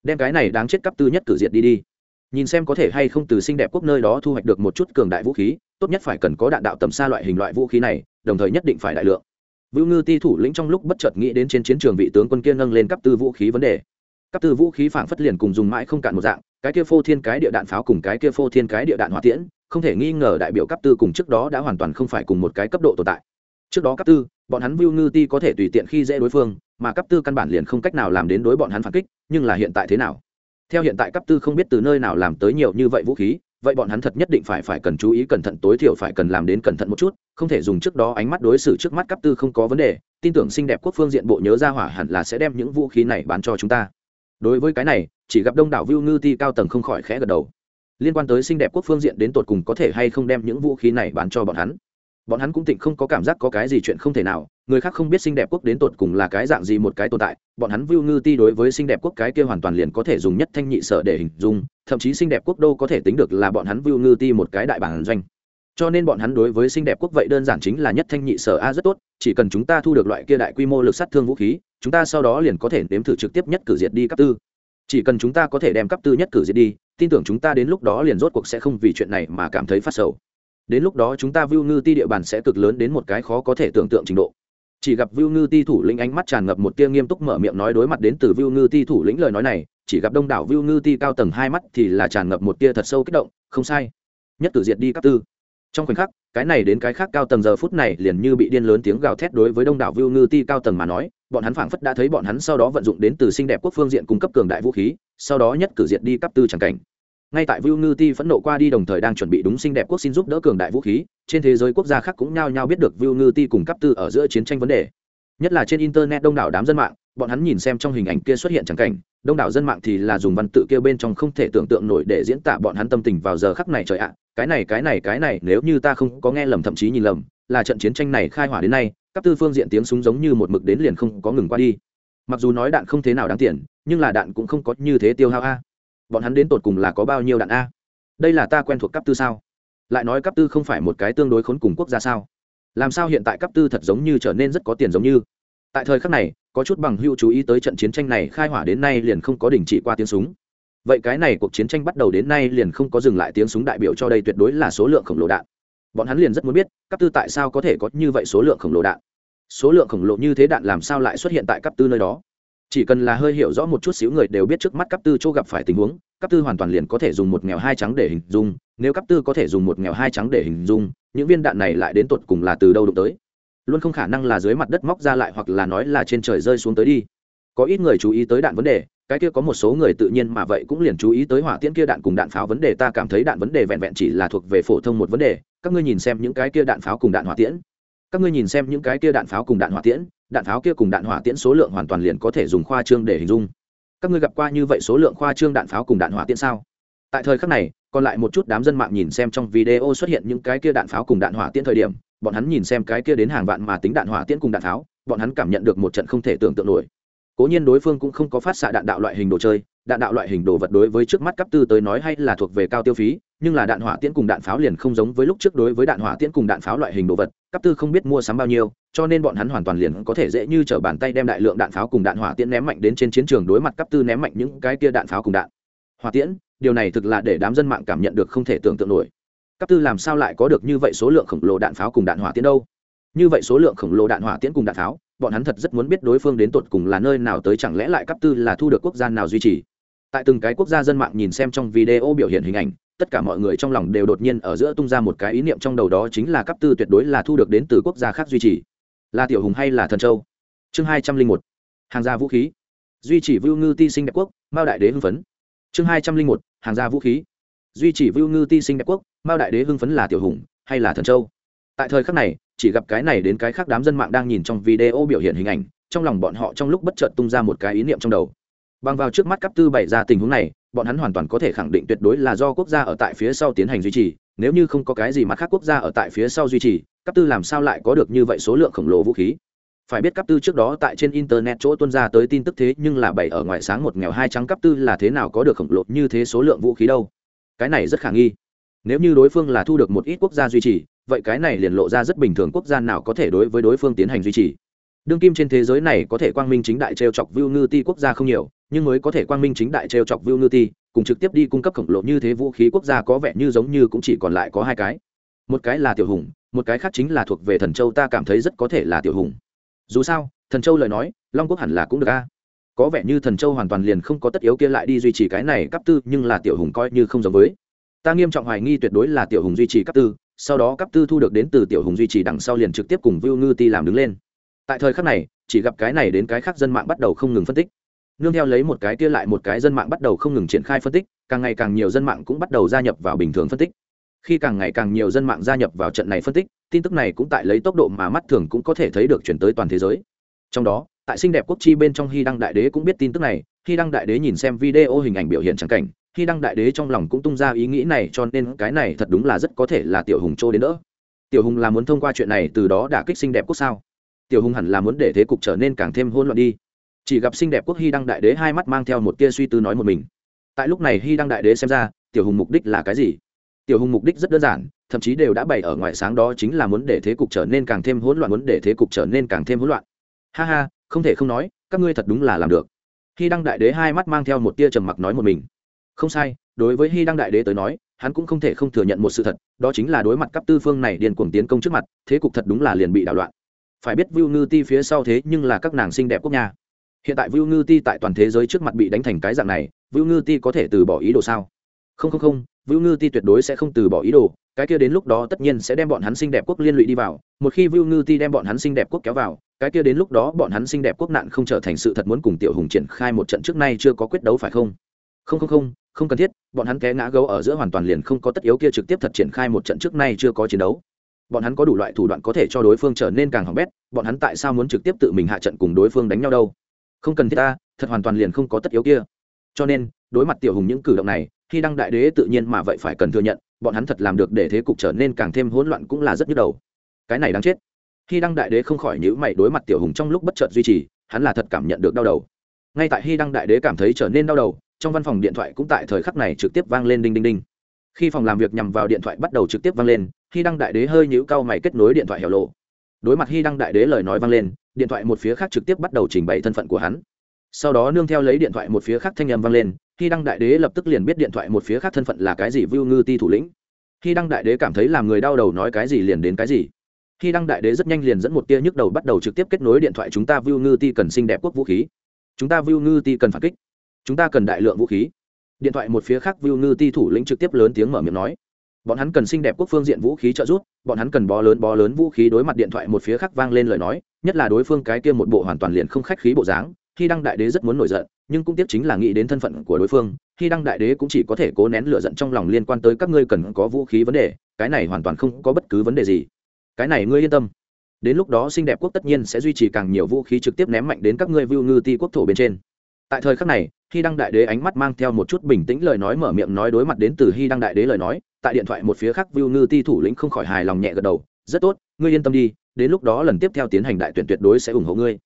Đem cái này đáng chết cấp tư nhất cử diệt đi đi. Nhìn xem có thể hay không từ xinh đẹp quốc nơi đó thu hoạch được một chút cường đại vũ khí, tốt nhất phải cần có đạn đạo tầm xa loại hình loại vũ khí này, đồng thời nhất định phải đại lượng. Vũ ngư ti thủ lĩnh trong lúc bất chợt nghĩ đến trên chiến trường vị tướng quân kia nâng lên cấp tư vũ khí vấn đề. Cấp tư vũ khí phảng phất liền cùng dùng mãi không cạn một dạng cái kia phô thiên cái địa đạn pháo cùng cái kia phô thiên cái địa đạn hỏa tiễn, không thể nghi ngờ đại biểu cấp tư cùng trước đó đã hoàn toàn không phải cùng một cái cấp độ tồn tại. Trước đó cấp tư, bọn hắn view ngư ti có thể tùy tiện khi dễ đối phương, mà cấp tư căn bản liền không cách nào làm đến đối bọn hắn phản kích, nhưng là hiện tại thế nào? Theo hiện tại cấp tư không biết từ nơi nào làm tới nhiều như vậy vũ khí, vậy bọn hắn thật nhất định phải phải cần chú ý cẩn thận tối thiểu phải cần làm đến cẩn thận một chút, không thể dùng trước đó ánh mắt đối xử trước mắt cấp tư không có vấn đề, tin tưởng xinh đẹp quốc phương diện bộ nhớ ra hỏa hẳn là sẽ đem những vũ khí này bán cho chúng ta. Đối với cái này chỉ gặp đông đảo Vu ngư ti cao tầng không khỏi khẽ gật đầu. Liên quan tới xinh đẹp quốc phương diện đến tột cùng có thể hay không đem những vũ khí này bán cho bọn hắn? Bọn hắn cũng tịnh không có cảm giác có cái gì chuyện không thể nào, người khác không biết xinh đẹp quốc đến tột cùng là cái dạng gì một cái tồn tại, bọn hắn Vu ngư ti đối với xinh đẹp quốc cái kia hoàn toàn liền có thể dùng nhất thanh nhị sở để hình dung, thậm chí xinh đẹp quốc đô có thể tính được là bọn hắn Vu ngư ti một cái đại bản doanh. Cho nên bọn hắn đối với xinh đẹp quốc vậy đơn giản chính là nhất thanh nhị sở a rất tốt, chỉ cần chúng ta thu được loại kia đại quy mô lực sát thương vũ khí, chúng ta sau đó liền có thể nếm thử trực tiếp nhất cử diệt đi cấp tư chỉ cần chúng ta có thể đem cấp tư nhất cử diệt đi, tin tưởng chúng ta đến lúc đó liền rốt cuộc sẽ không vì chuyện này mà cảm thấy phát sầu. Đến lúc đó chúng ta view ngư ti địa bàn sẽ cực lớn đến một cái khó có thể tưởng tượng trình độ. Chỉ gặp view ngư ti thủ lĩnh ánh mắt tràn ngập một tia nghiêm túc mở miệng nói đối mặt đến từ view ngư ti thủ lĩnh lời nói này, chỉ gặp đông đảo view ngư ti cao tầng hai mắt thì là tràn ngập một tia thật sâu kích động, không sai. Nhất cử diệt đi cấp tư trong khoảnh khắc cái này đến cái khác cao tầng giờ phút này liền như bị điên lớn tiếng gào thét đối với đông đảo Vu ngư ti cao tầng mà nói bọn hắn phảng phất đã thấy bọn hắn sau đó vận dụng đến từ xinh đẹp quốc phương diện cung cấp cường đại vũ khí sau đó nhất cử diệt đi cấp tư chẳng cảnh ngay tại Vu Ngư Ti phẫn nộ qua đi đồng thời đang chuẩn bị đúng xinh đẹp quốc xin giúp đỡ cường đại vũ khí, trên thế giới quốc gia khác cũng nhao nhao biết được Vu Ngư Ti cùng cấp tư ở giữa chiến tranh vấn đề. Nhất là trên internet đông đảo đám dân mạng, bọn hắn nhìn xem trong hình ảnh kia xuất hiện chẳng cảnh, đông đảo dân mạng thì là dùng văn tự kia bên trong không thể tưởng tượng nổi để diễn tả bọn hắn tâm tình vào giờ khắc này trời ạ, cái này cái này cái này nếu như ta không có nghe lầm thậm chí nhìn lầm, là trận chiến tranh này khai hỏa đến nay, cấp tư phương diện tiếng súng giống như một mực đến liền không có ngừng qua đi. Mặc dù nói đạn không thế nào đáng tiền, nhưng là đạn cũng không có như thế tiêu hao a. Bọn hắn đến tột cùng là có bao nhiêu đạn a? Đây là ta quen thuộc cấp tư sao? Lại nói cấp tư không phải một cái tương đối khốn cùng quốc gia sao? Làm sao hiện tại cấp tư thật giống như trở nên rất có tiền giống như? Tại thời khắc này có chút bằng hưu chú ý tới trận chiến tranh này khai hỏa đến nay liền không có đình chỉ qua tiếng súng. Vậy cái này cuộc chiến tranh bắt đầu đến nay liền không có dừng lại tiếng súng đại biểu cho đây tuyệt đối là số lượng khổng lồ đạn. Bọn hắn liền rất muốn biết cấp tư tại sao có thể có như vậy số lượng khổng lồ đạn? Số lượng khổng lồ như thế đạn làm sao lại xuất hiện tại cấp tư nơi đó? Chỉ cần là hơi hiểu rõ một chút xíu người đều biết trước mắt cấp tư chỗ gặp phải tình huống cấp tư hoàn toàn liền có thể dùng một nghèo hai trắng để hình dung, nếu cấp tư có thể dùng một nghèo hai trắng để hình dung, những viên đạn này lại đến tột cùng là từ đâu đụng tới? Luôn không khả năng là dưới mặt đất móc ra lại hoặc là nói là trên trời rơi xuống tới đi. Có ít người chú ý tới đạn vấn đề, cái kia có một số người tự nhiên mà vậy cũng liền chú ý tới hỏa tiễn kia đạn cùng đạn pháo vấn đề, ta cảm thấy đạn vấn đề vẹn vẹn chỉ là thuộc về phổ thông một vấn đề, các ngươi nhìn xem những cái kia đạn pháo cùng đạn hỏa tiễn. Các ngươi nhìn xem những cái kia đạn pháo cùng đạn hỏa tiễn, đạn pháo kia cùng đạn hỏa tiễn số lượng hoàn toàn liền có thể dùng khoa trương để hình dung. Các ngươi gặp qua như vậy số lượng khoa trương đạn pháo cùng đạn hỏa tiễn sao? Tại thời khắc này, còn lại một chút đám dân mạng nhìn xem trong video xuất hiện những cái kia đạn pháo cùng đạn hỏa tiễn thời điểm bọn hắn nhìn xem cái kia đến hàng vạn mà tính đạn hỏa tiễn cùng đạn pháo bọn hắn cảm nhận được một trận không thể tưởng tượng nổi. Cố nhiên đối phương cũng không có phát xạ đạn đạo loại hình đồ chơi, đạn đạo loại hình đồ vật đối với trước mắt cấp tư tới nói hay là thuộc về cao tiêu phí, nhưng là đạn hỏa tiễn cùng đạn pháo liền không giống với lúc trước đối với đạn hỏa tiễn cùng đạn pháo loại hình đồ vật, cấp tư không biết mua sắm bao nhiêu, cho nên bọn hắn hoàn toàn liền có thể dễ như trở bàn tay đem đại lượng đạn pháo cùng đạn hỏa tiễn ném mạnh đến trên chiến trường đối mặt cấp tư ném mạnh những cái kia đạn pháo cùng đạn. Hỏa tiễn, điều này thực là để đám dân mạng cảm nhận được không thể tưởng tượng nổi cấp tư làm sao lại có được như vậy số lượng khổng lồ đạn pháo cùng đạn hỏa tiễn đâu? Như vậy số lượng khổng lồ đạn hỏa tiễn cùng đạn pháo, bọn hắn thật rất muốn biết đối phương đến tột cùng là nơi nào tới, chẳng lẽ lại cấp tư là thu được quốc gia nào duy trì? Tại từng cái quốc gia dân mạng nhìn xem trong video biểu hiện hình ảnh, tất cả mọi người trong lòng đều đột nhiên ở giữa tung ra một cái ý niệm trong đầu đó chính là cấp tư tuyệt đối là thu được đến từ quốc gia khác duy trì. Là tiểu hùng hay là thần châu? Chương hai trăm linh một. Hàng gia vũ khí. Duy trì vưu ngư ti sinh đẹp quốc, mao đại đế hưng phấn. Chương hai trăm linh một. Hàng gia vũ khí duy trì vưu ngư ti sinh đẹp quốc, mao đại đế hưng phấn là tiểu hùng, hay là thần châu? Tại thời khắc này, chỉ gặp cái này đến cái khác đám dân mạng đang nhìn trong video biểu hiện hình ảnh, trong lòng bọn họ trong lúc bất chợt tung ra một cái ý niệm trong đầu. Bằng vào trước mắt cấp tư bày ra tình huống này, bọn hắn hoàn toàn có thể khẳng định tuyệt đối là do quốc gia ở tại phía sau tiến hành duy trì, nếu như không có cái gì mặt khác quốc gia ở tại phía sau duy trì cấp tư làm sao lại có được như vậy số lượng khổng lồ vũ khí? Phải biết cấp tư trước đó tại trên internet chỗ tuân ra tới tin tức thế nhưng là bảy ở ngoài sáng một nghèo hai trắng cấp tư là thế nào có được khổng lồ như thế số lượng vũ khí đâu? Cái này rất khả nghi. Nếu như đối phương là thu được một ít quốc gia duy trì, vậy cái này liền lộ ra rất bình thường quốc gia nào có thể đối với đối phương tiến hành duy trì. Đương kim trên thế giới này có thể quang minh chính đại t r e o chọc vưu ngư ti quốc gia không nhiều, nhưng mới có thể quang minh chính đại t r e o chọc vưu ngư ti, cùng trực tiếp đi cung cấp khổng lồ như thế vũ khí quốc gia có vẻ như giống như cũng chỉ còn lại có hai cái. Một cái là tiểu hùng, một cái khác chính là thuộc về thần châu, ta cảm thấy rất có thể là tiểu hùng. Dù sao, thần châu lời nói, long quốc hẳn là cũng được a có vẻ như thần châu hoàn toàn liền không có tất yếu kia lại đi duy trì cái này cấp tư, nhưng là tiểu hùng coi như không giống với. Ta nghiêm trọng hoài nghi tuyệt đối là tiểu hùng duy trì cấp tư, sau đó cấp tư thu được đến từ tiểu hùng duy trì đằng sau liền trực tiếp cùng vưu ngư ti làm đứng lên. Tại thời khắc này, chỉ gặp cái này đến cái khác dân mạng bắt đầu không ngừng phân tích. Nương theo lấy một cái kia lại một cái dân mạng bắt đầu không ngừng triển khai phân tích, càng ngày càng nhiều dân mạng cũng bắt đầu gia nhập vào bình thường phân tích. Khi càng ngày càng nhiều dân mạng gia nhập vào trận này phân tích, tin tức này cũng tại lấy tốc độ mà mắt thường cũng có thể thấy được chuyển tới toàn thế giới. Trong đó tại xinh đẹp quốc chi bên trong hy đăng đại đế cũng biết tin tức này, hy đăng đại đế nhìn xem video hình ảnh biểu hiện trắng cảnh, hy đăng đại đế trong lòng cũng tung ra ý nghĩ này cho nên cái này thật đúng là rất có thể là tiểu hùng trô đến đỡ. Tiểu hùng là muốn thông qua chuyện này từ đó đả kích xinh đẹp quốc sao? Tiểu hùng hẳn là muốn để thế cục trở nên càng thêm hôn loạn đi. Chỉ gặp xinh đẹp quốc hy đăng đại đế hai mắt mang theo một tia suy tư nói một mình. Tại lúc này hy đăng đại đế xem ra, tiểu hùng mục đích là cái gì? Tiểu hùng mục đích rất đơn giản, thậm chí đều đã bày ở ngoài sáng đó chính là muốn để thế cục trở nên càng thêm hỗn loạn, muốn để thế cục trở nên càng thêm hỗn loạn. Ha ha không thể không nói, các ngươi thật đúng là làm được. Hy đăng đại đế hai mắt mang theo một tia trầm mặc nói một mình. Không sai, đối với hy đăng đại đế tới nói, hắn cũng không thể không thừa nhận một sự thật, đó chính là đối mặt cấp tư phương này điền cuồng tiến công trước mặt, thế cục thật đúng là liền bị đảo loạn. Phải biết Vu ngư ti phía sau thế nhưng là các nàng xinh đẹp quốc nhà hiện tại Vu ngư ti tại toàn thế giới trước mặt bị đánh thành cái dạng này Vu ngư ti có thể từ bỏ ý đồ sao? Không không không Vu ngư ti tuyệt đối sẽ không từ bỏ ý đồ, cái kia đến lúc đó tất nhiên sẽ đem bọn hắn xinh đẹp quốc liên lụy đi vào, một khi Vu ngư ti đem bọn hắn xinh đẹp quốc kéo vào cái kia đến lúc đó bọn hắn xinh đẹp quốc nạn không trở thành sự thật muốn cùng tiểu hùng triển khai một trận trước nay chưa có quyết đấu phải không? Không không không không cần thiết, bọn hắn té ngã gấu ở giữa hoàn toàn liền không có tất yếu kia trực tiếp thật triển khai một trận trước nay chưa có chiến đấu. Bọn hắn có đủ loại thủ đoạn có thể cho đối phương trở nên càng hỏng bét, bọn hắn tại sao muốn trực tiếp tự mình hạ trận cùng đối phương đánh nhau đâu? Không cần thiết ta, thật hoàn toàn liền không có tất yếu kia. Cho nên, đối mặt tiểu hùng những cử động này, khi đăng đại đế tự nhiên mà vậy phải cần thừa nhận, bọn hắn thật làm được để thế cục trở nên càng thêm hỗn loạn cũng là rất nhức đầu. Cái này đáng chết khi đăng đại đế không khỏi nhữ mày đối mặt tiểu hùng trong lúc bất chợt duy trì, hắn là thật cảm nhận được đau đầu. Ngay tại hy đăng đại đế cảm thấy trở nên đau đầu, trong văn phòng điện thoại cũng tại thời khắc này trực tiếp vang lên đinh đinh đinh. Khi phòng làm việc nhằm vào điện thoại bắt đầu trực tiếp vang lên hy đăng đại đế hơi nhũ cao mày kết nối điện thoại hẻo lộ đối mặt hy đăng đại đế lời nói vang lên, điện thoại một phía khác trực tiếp bắt đầu trình bày thân phận của hắn. Sau đó nương theo lấy điện thoại một phía khác thanh âm vang lên hy đăng đại đế lập tức liền biết điện thoại một phía khác thân phận là cái gì vưu ngư ti thủ lĩnh. Hy đăng đại đế cảm thấy làm người đau đầu nói cái gì liền đến cái gì khi đăng đại đế rất nhanh liền dẫn một tia nhức đầu bắt đầu trực tiếp kết nối điện thoại chúng ta view ngư ti cần xinh đẹp quốc vũ khí. Chúng ta view ngư ti cần phản kích. Chúng ta cần đại lượng vũ khí. Điện thoại một phía khác view ngư ti thủ lĩnh trực tiếp lớn tiếng mở miệng nói. Bọn hắn cần xinh đẹp quốc phương diện vũ khí trợ giúp, bọn hắn cần bó lớn bó lớn vũ khí đối mặt điện thoại một phía khác vang lên lời nói, nhất là đối phương cái kia một bộ hoàn toàn liền không khách khí bộ dáng, khi đăng đại đế rất muốn nổi giận, nhưng cũng tiếp chính là nghĩ đến thân phận của đối phương, khi đăng đại đế cũng chỉ có thể cố nén lửa giận trong lòng liên quan tới các ngươi cần có vũ khí vấn đề, cái này hoàn toàn không có bất cứ vấn đề gì cái này ngươi yên tâm. Đến lúc đó xinh đẹp quốc tất nhiên sẽ duy trì càng nhiều vũ khí trực tiếp ném mạnh đến các ngươi vưu ngư ti quốc thổ bên trên. Tại thời khắc này khi đăng đại đế ánh mắt mang theo một chút bình tĩnh lời nói mở miệng nói đối mặt đến từ hy đăng đại đế lời nói, tại điện thoại một phía khác vưu ngư ti thủ lĩnh không khỏi hài lòng nhẹ gật đầu, rất tốt, ngươi yên tâm đi, đến lúc đó lần tiếp theo tiến hành đại tuyển tuyệt đối sẽ ủng hộ ngươi.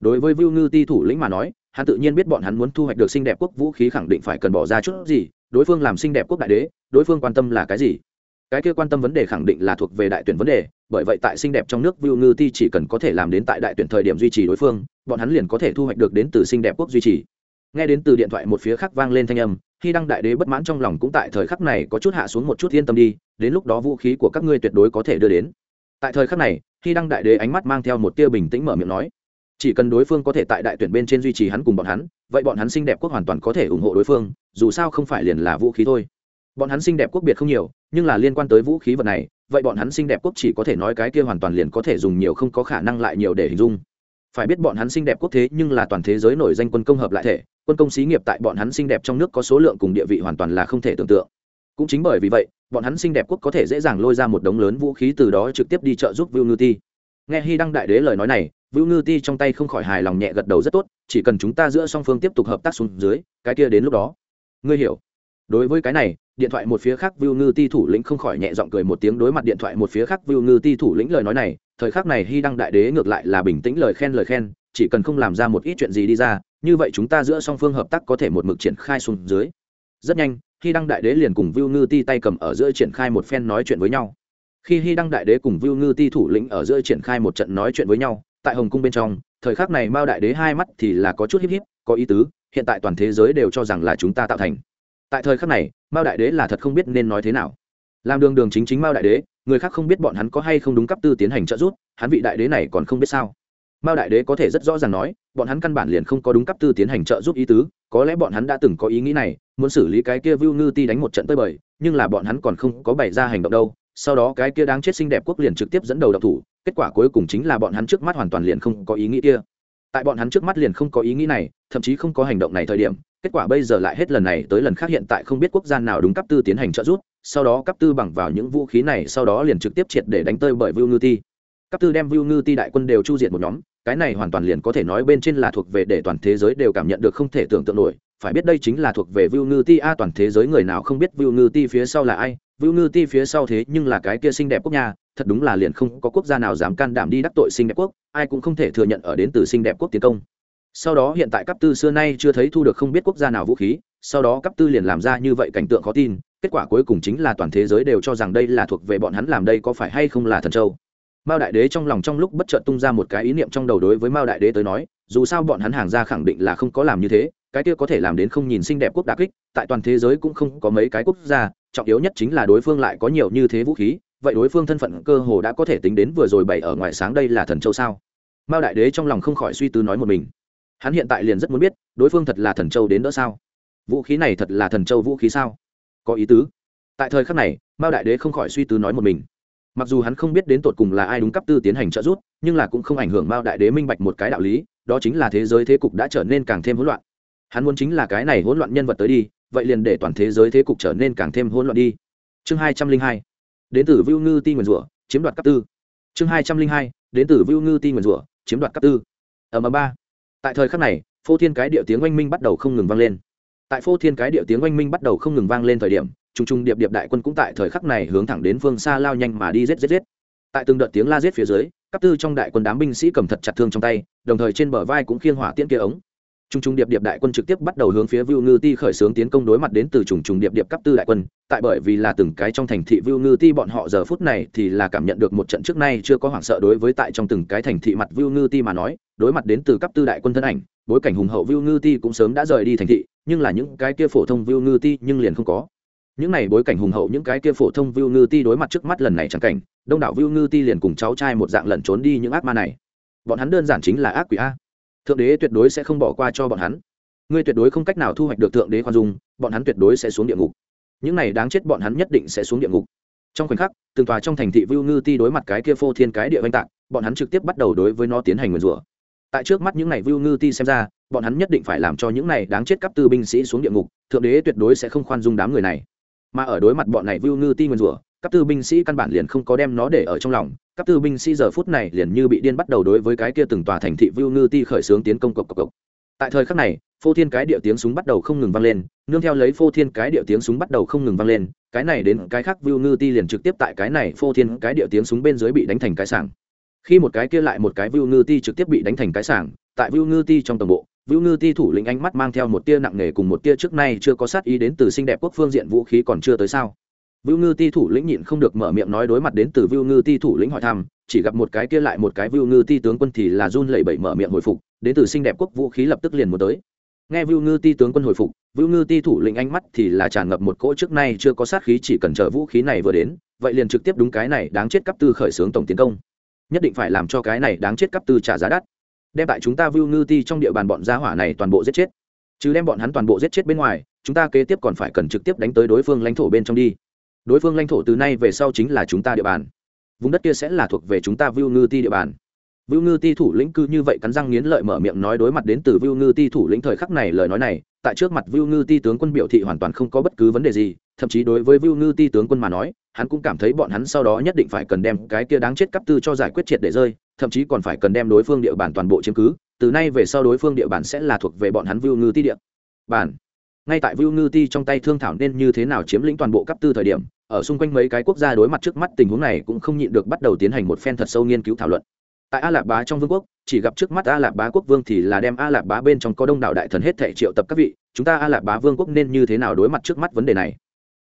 Đối với vưu ngư ti thủ lĩnh mà nói, hắn tự nhiên biết bọn hắn muốn thu hoạch được xinh đẹp quốc vũ khí khẳng định phải cần bỏ ra chút gì, đối phương làm xinh đẹp quốc đại đế, đối phương quan tâm là cái gì? Cái kia quan tâm vấn đề khẳng định là thuộc về đại tuyển vấn đề, bởi vậy tại xinh đẹp trong nước Vu ngư ti chỉ cần có thể làm đến tại đại tuyển thời điểm duy trì đối phương, bọn hắn liền có thể thu hoạch được đến từ xinh đẹp quốc duy trì. Nghe đến từ điện thoại một phía khác vang lên thanh âm khi đăng đại đế bất mãn trong lòng cũng tại thời khắc này có chút hạ xuống một chút yên tâm đi, đến lúc đó vũ khí của các ngươi tuyệt đối có thể đưa đến. Tại thời khắc này khi đăng đại đế ánh mắt mang theo một tia bình tĩnh mở miệng nói, chỉ cần đối phương có thể tại đại tuyển bên trên duy trì hắn cùng bọn hắn, vậy bọn hắn xinh đẹp quốc hoàn toàn có thể ủng hộ đối phương, dù sao không phải liền là vũ khí thôi. Bọn hắn xinh đẹp quốc biệt không nhiều nhưng là liên quan tới vũ khí vật này vậy bọn hắn xinh đẹp quốc chỉ có thể nói cái kia hoàn toàn liền có thể dùng nhiều không có khả năng lại nhiều để hình dung phải biết bọn hắn xinh đẹp quốc thế nhưng là toàn thế giới nổi danh quân công hợp lại thể quân công xí nghiệp tại bọn hắn xinh đẹp trong nước có số lượng cùng địa vị hoàn toàn là không thể tưởng tượng cũng chính bởi vì vậy bọn hắn xinh đẹp quốc có thể dễ dàng lôi ra một đống lớn vũ khí từ đó trực tiếp đi trợ giúp Vu Ngư Ti. Nghe Hy Đăng đại đế lời nói này, Vu Ngư Ti trong tay không khỏi hài lòng nhẹ gật đầu rất tốt, chỉ cần chúng ta giữa song phương tiếp tục hợp tác xuống dưới, cái kia đến lúc đó. Ngươi hiểu. Đối với cái này, điện thoại một phía khác view Ngư Ti thủ lĩnh không khỏi nhẹ giọng cười một tiếng đối mặt điện thoại một phía khác view Ngư Ti thủ lĩnh lời nói này, thời khắc này Hy Đăng đại đế ngược lại là bình tĩnh lời khen lời khen, chỉ cần không làm ra một ít chuyện gì đi ra, như vậy chúng ta giữa song phương hợp tác có thể một mực triển khai xuống dưới. Rất nhanh khi đăng đại đế liền cùng vưu ngư ti tay cầm ở giữa triển khai một phen nói chuyện với nhau. Khi hy đăng đại đế cùng vưu ngư ti thủ lĩnh ở giữa triển khai một trận nói chuyện với nhau tại hồng cung bên trong thời khắc này mao đại đế hai mắt thì là có chút híp híp có ý tứ hiện tại toàn thế giới đều cho rằng là chúng ta tạo thành tại thời khắc này, mao đại đế là thật không biết nên nói thế nào. Làm đường đường chính chính mao đại đế, người khác không biết bọn hắn có hay không đúng cấp tư tiến hành trợ giúp, hắn vị đại đế này còn không biết sao. Mao đại đế có thể rất rõ ràng nói, bọn hắn căn bản liền không có đúng cấp tư tiến hành trợ giúp ý tứ, có lẽ bọn hắn đã từng có ý nghĩ này, muốn xử lý cái kia vưu ngư ti đánh một trận tới bời, nhưng là bọn hắn còn không có bày ra hành động đâu, sau đó cái kia đáng chết xinh đẹp quốc liền trực tiếp dẫn đầu độc thủ, kết quả cuối cùng chính là bọn hắn trước mắt hoàn toàn liền không có ý nghĩ kia. Tại bọn hắn trước mắt liền không có ý nghĩ này, thậm chí không có hành động này thời điểm kết quả bây giờ lại hết lần này tới lần khác hiện tại không biết quốc gia nào đúng cấp tư tiến hành trợ giúp, sau đó cấp tư bằng vào những vũ khí này, sau đó liền trực tiếp triệt để đánh tơi bởi Vu ngư ti. Cấp tư đem Vu ngư ti đại quân đều chu diệt một nhóm, cái này hoàn toàn liền có thể nói bên trên là thuộc về để toàn thế giới đều cảm nhận được không thể tưởng tượng nổi. Phải biết đây chính là thuộc về Vu ngư ti, a, toàn thế giới người nào không biết Vu ngư ti phía sau là ai Vu ngư ti phía sau thế nhưng là cái kia xinh đẹp quốc nhà thật đúng là liền không có quốc gia nào dám can đảm đi đắc tội xinh đẹp quốc, ai cũng không thể thừa nhận ở đến từ xinh đẹp quốc tiến công sau đó hiện tại cấp tư xưa nay chưa thấy thu được không biết quốc gia nào vũ khí, sau đó cấp tư liền làm ra như vậy cảnh tượng khó tin, kết quả cuối cùng chính là toàn thế giới đều cho rằng đây là thuộc về bọn hắn làm đây có phải hay không là thần châu. Mao đại đế trong lòng trong lúc bất chợt tung ra một cái ý niệm trong đầu đối với mao đại đế tới nói, dù sao bọn hắn hàng ra khẳng định là không có làm như thế, cái kia có thể làm đến không nhìn xinh đẹp quốc đà kích, tại toàn thế giới cũng không có mấy cái quốc gia, trọng yếu nhất chính là đối phương lại có nhiều như thế vũ khí, vậy đối phương thân phận cơ hồ đã có thể tính đến vừa rồi bày ở ngoài sáng đây là thần châu sao? Mao đại đế trong lòng không khỏi suy tư nói một mình hắn hiện tại liền rất muốn biết, đối phương thật là thần châu đến đỡ sao? Vũ khí này thật là thần châu vũ khí sao? Có ý tứ. Tại thời khắc này, mao đại đế không khỏi suy tư nói một mình. Mặc dù hắn không biết đến tột cùng là ai đúng cấp tư tiến hành trợ giúp, nhưng là cũng không ảnh hưởng mao đại đế minh bạch một cái đạo lý, đó chính là thế giới thế cục đã trở nên càng thêm hỗn loạn. Hắn muốn chính là cái này hỗn loạn nhân vật tới đi, vậy liền để toàn thế giới thế cục trở nên càng thêm hỗn loạn đi. Chương hai trăm linh hai. Đến từ vưu ngư ti nguyền rủa, chiếm đoạt cấp tư. Chương hai trăm linh hai. Đến từ vưu ngư ti nguyền rủa, chiếm đoạt cấp tư. Ở m ba tại thời khắc này, phô thiên cái điệu tiếng oanh minh bắt đầu không ngừng vang lên. Tại phô thiên cái điệu tiếng oanh minh bắt đầu không ngừng vang lên thời điểm t r u n g t r u n g điệp điệp đại quân cũng tại thời khắc này hướng thẳng đến phương xa lao nhanh mà đi rết rết rết tại từng đợt tiếng la rết phía dưới cấp tư trong đại quân đám binh sĩ cầm thật chặt thương trong tay, đồng thời trên bờ vai cũng khiên hỏa tiễn kia ống. Trung Trung điệp điệp đại quân trực tiếp bắt đầu hướng phía Vưu Ngư Ti khởi xướng tiến công đối mặt đến từ trùng trùng điệp điệp cấp tư đại quân, tại bởi vì là từng cái trong thành thị Vưu Ngư Ti bọn họ giờ phút này thì là cảm nhận được một trận trước nay chưa có hoảng sợ đối với tại trong từng cái thành thị mặt Vưu Ngư Ti mà nói, đối mặt đến từ cấp tư đại quân thân ảnh, bối cảnh hùng hậu Vưu Ngư Ti cũng sớm đã rời đi thành thị, nhưng là những cái kia phổ thông Vưu Ngư Ti nhưng liền không có. Những này bối cảnh hùng hậu những cái kia phổ thông Vưu Ngư Ti đối mặt trước mắt lần này chẳng cảnh, đông đảo Vưu Ngư Ti liền cùng cháu trai một dạng lẩn trốn đi những ác ma này. Bọn hắn đơn giản chính là ác quỷ a. Thượng đế tuyệt đối sẽ không bỏ qua cho bọn hắn. Ngươi tuyệt đối không cách nào thu hoạch được thượng đế khoan dung, bọn hắn tuyệt đối sẽ xuống địa ngục. Những này đáng chết bọn hắn nhất định sẽ xuống địa ngục. Trong khoảnh khắc, từng tòa trong thành thị vưu ngư ti đối mặt cái kia phô thiên cái địa oanh tạc, bọn hắn trực tiếp bắt đầu đối với nó tiến hành nguyền rủa. Tại trước mắt những này vưu ngư ti xem ra, bọn hắn nhất định phải làm cho những này đáng chết cấp tư binh sĩ xuống địa ngục, thượng đế tuyệt đối sẽ không khoan dung đám người này. Mà ở đối mặt bọn này vưu ngư ti nguyền rủa các tư binh sĩ căn bản liền không có đem nó để ở trong lòng. Các tư binh sĩ giờ phút này liền như bị điên bắt đầu đối với cái kia từng tòa thành thị vưu ngư ti khởi xướng tiến công cộc cộc cộc. Tại thời khắc này, phô thiên cái điệu tiếng súng bắt đầu không ngừng vang lên, nương theo lấy phô thiên cái điệu tiếng súng bắt đầu không ngừng vang lên, cái này đến cái khác vưu ngư ti liền trực tiếp tại cái này phô thiên cái điệu tiếng súng bên dưới bị đánh thành cái sảng. Khi một cái kia lại một cái vưu ngư ti trực tiếp bị đánh thành cái sảng, tại vưu ngư ti trong tổng bộ Vũ ngư ti thủ lĩnh ánh mắt mang theo một tia nặng nề cùng một tia trước nay chưa có sát ý đến từ xinh đẹp quốc phương diện vũ khí còn chưa tới sao. Vưu ngư ti thủ lĩnh nhịn không được mở miệng nói đối mặt đến từ Vưu ngư ti thủ lĩnh hỏi thăm chỉ gặp một cái kia lại một cái Vưu ngư ti tướng quân thì là run lẩy bẩy mở miệng hồi phục đến từ xinh đẹp quốc vũ khí lập tức liền một tới nghe Vưu Ngư Ti tướng quân hồi phục, Vưu Ngư Ti thủ lĩnh ánh mắt thì là tràn ngập một cỗ trước nay chưa có sát khí chỉ cần chờ vũ khí này vừa đến, vậy liền trực tiếp đúng cái này đáng chết cấp tư khởi xướng tổng tiến công. Nhất định phải làm cho cái này đáng chết cấp tư trả giá đắt. Đem tại chúng ta Vưu Ngư Ti trong địa bàn bọn gia hỏa này toàn bộ giết chết. Chứ đem bọn hắn toàn bộ giết chết bên ngoài, chúng ta kế tiếp còn phải cần trực tiếp đánh tới đối phương lãnh thổ bên trong đi. Đối phương lãnh thổ từ nay về sau chính là chúng ta địa bàn. Vùng đất kia sẽ là thuộc về chúng ta Vưu Ngư Ti địa bàn Vưu Ngư Ti thủ lĩnh cư như vậy cắn răng nghiến lợi mở miệng nói đối mặt đến từ Vưu Ngư Ti thủ lĩnh thời khắc này lời nói này, tại trước mặt Vưu Ngư Ti tướng quân biểu thị hoàn toàn không có bất cứ vấn đề gì, thậm chí đối với Vưu Ngư Ti tướng quân mà nói, hắn cũng cảm thấy bọn hắn sau đó nhất định phải cần đem cái kia đáng chết cấp tư cho giải quyết triệt để rơi, thậm chí còn phải cần đem đối phương địa bàn toàn bộ chiếm cứ, từ nay về sau đối phương địa bàn sẽ là thuộc về bọn hắn Vưu Ngư Ti địa bàn. Ngay tại Vưu Ngư Ti trong tay thương thảo nên như thế nào chiếm lĩnh toàn bộ cấp tư thời điểm, ở xung quanh mấy cái quốc gia đối mặt trước mắt tình huống này cũng không nhịn được bắt đầu tiến hành một phen thật sâu nghiên cứu thảo luận. Tại a lạp bá trong vương quốc, chỉ gặp trước mắt a lạp bá quốc vương thì là đem a lạp bá bên trong có đông đảo đại thần hết thể triệu tập các vị, chúng ta a lạp bá vương quốc nên như thế nào đối mặt trước mắt vấn đề này?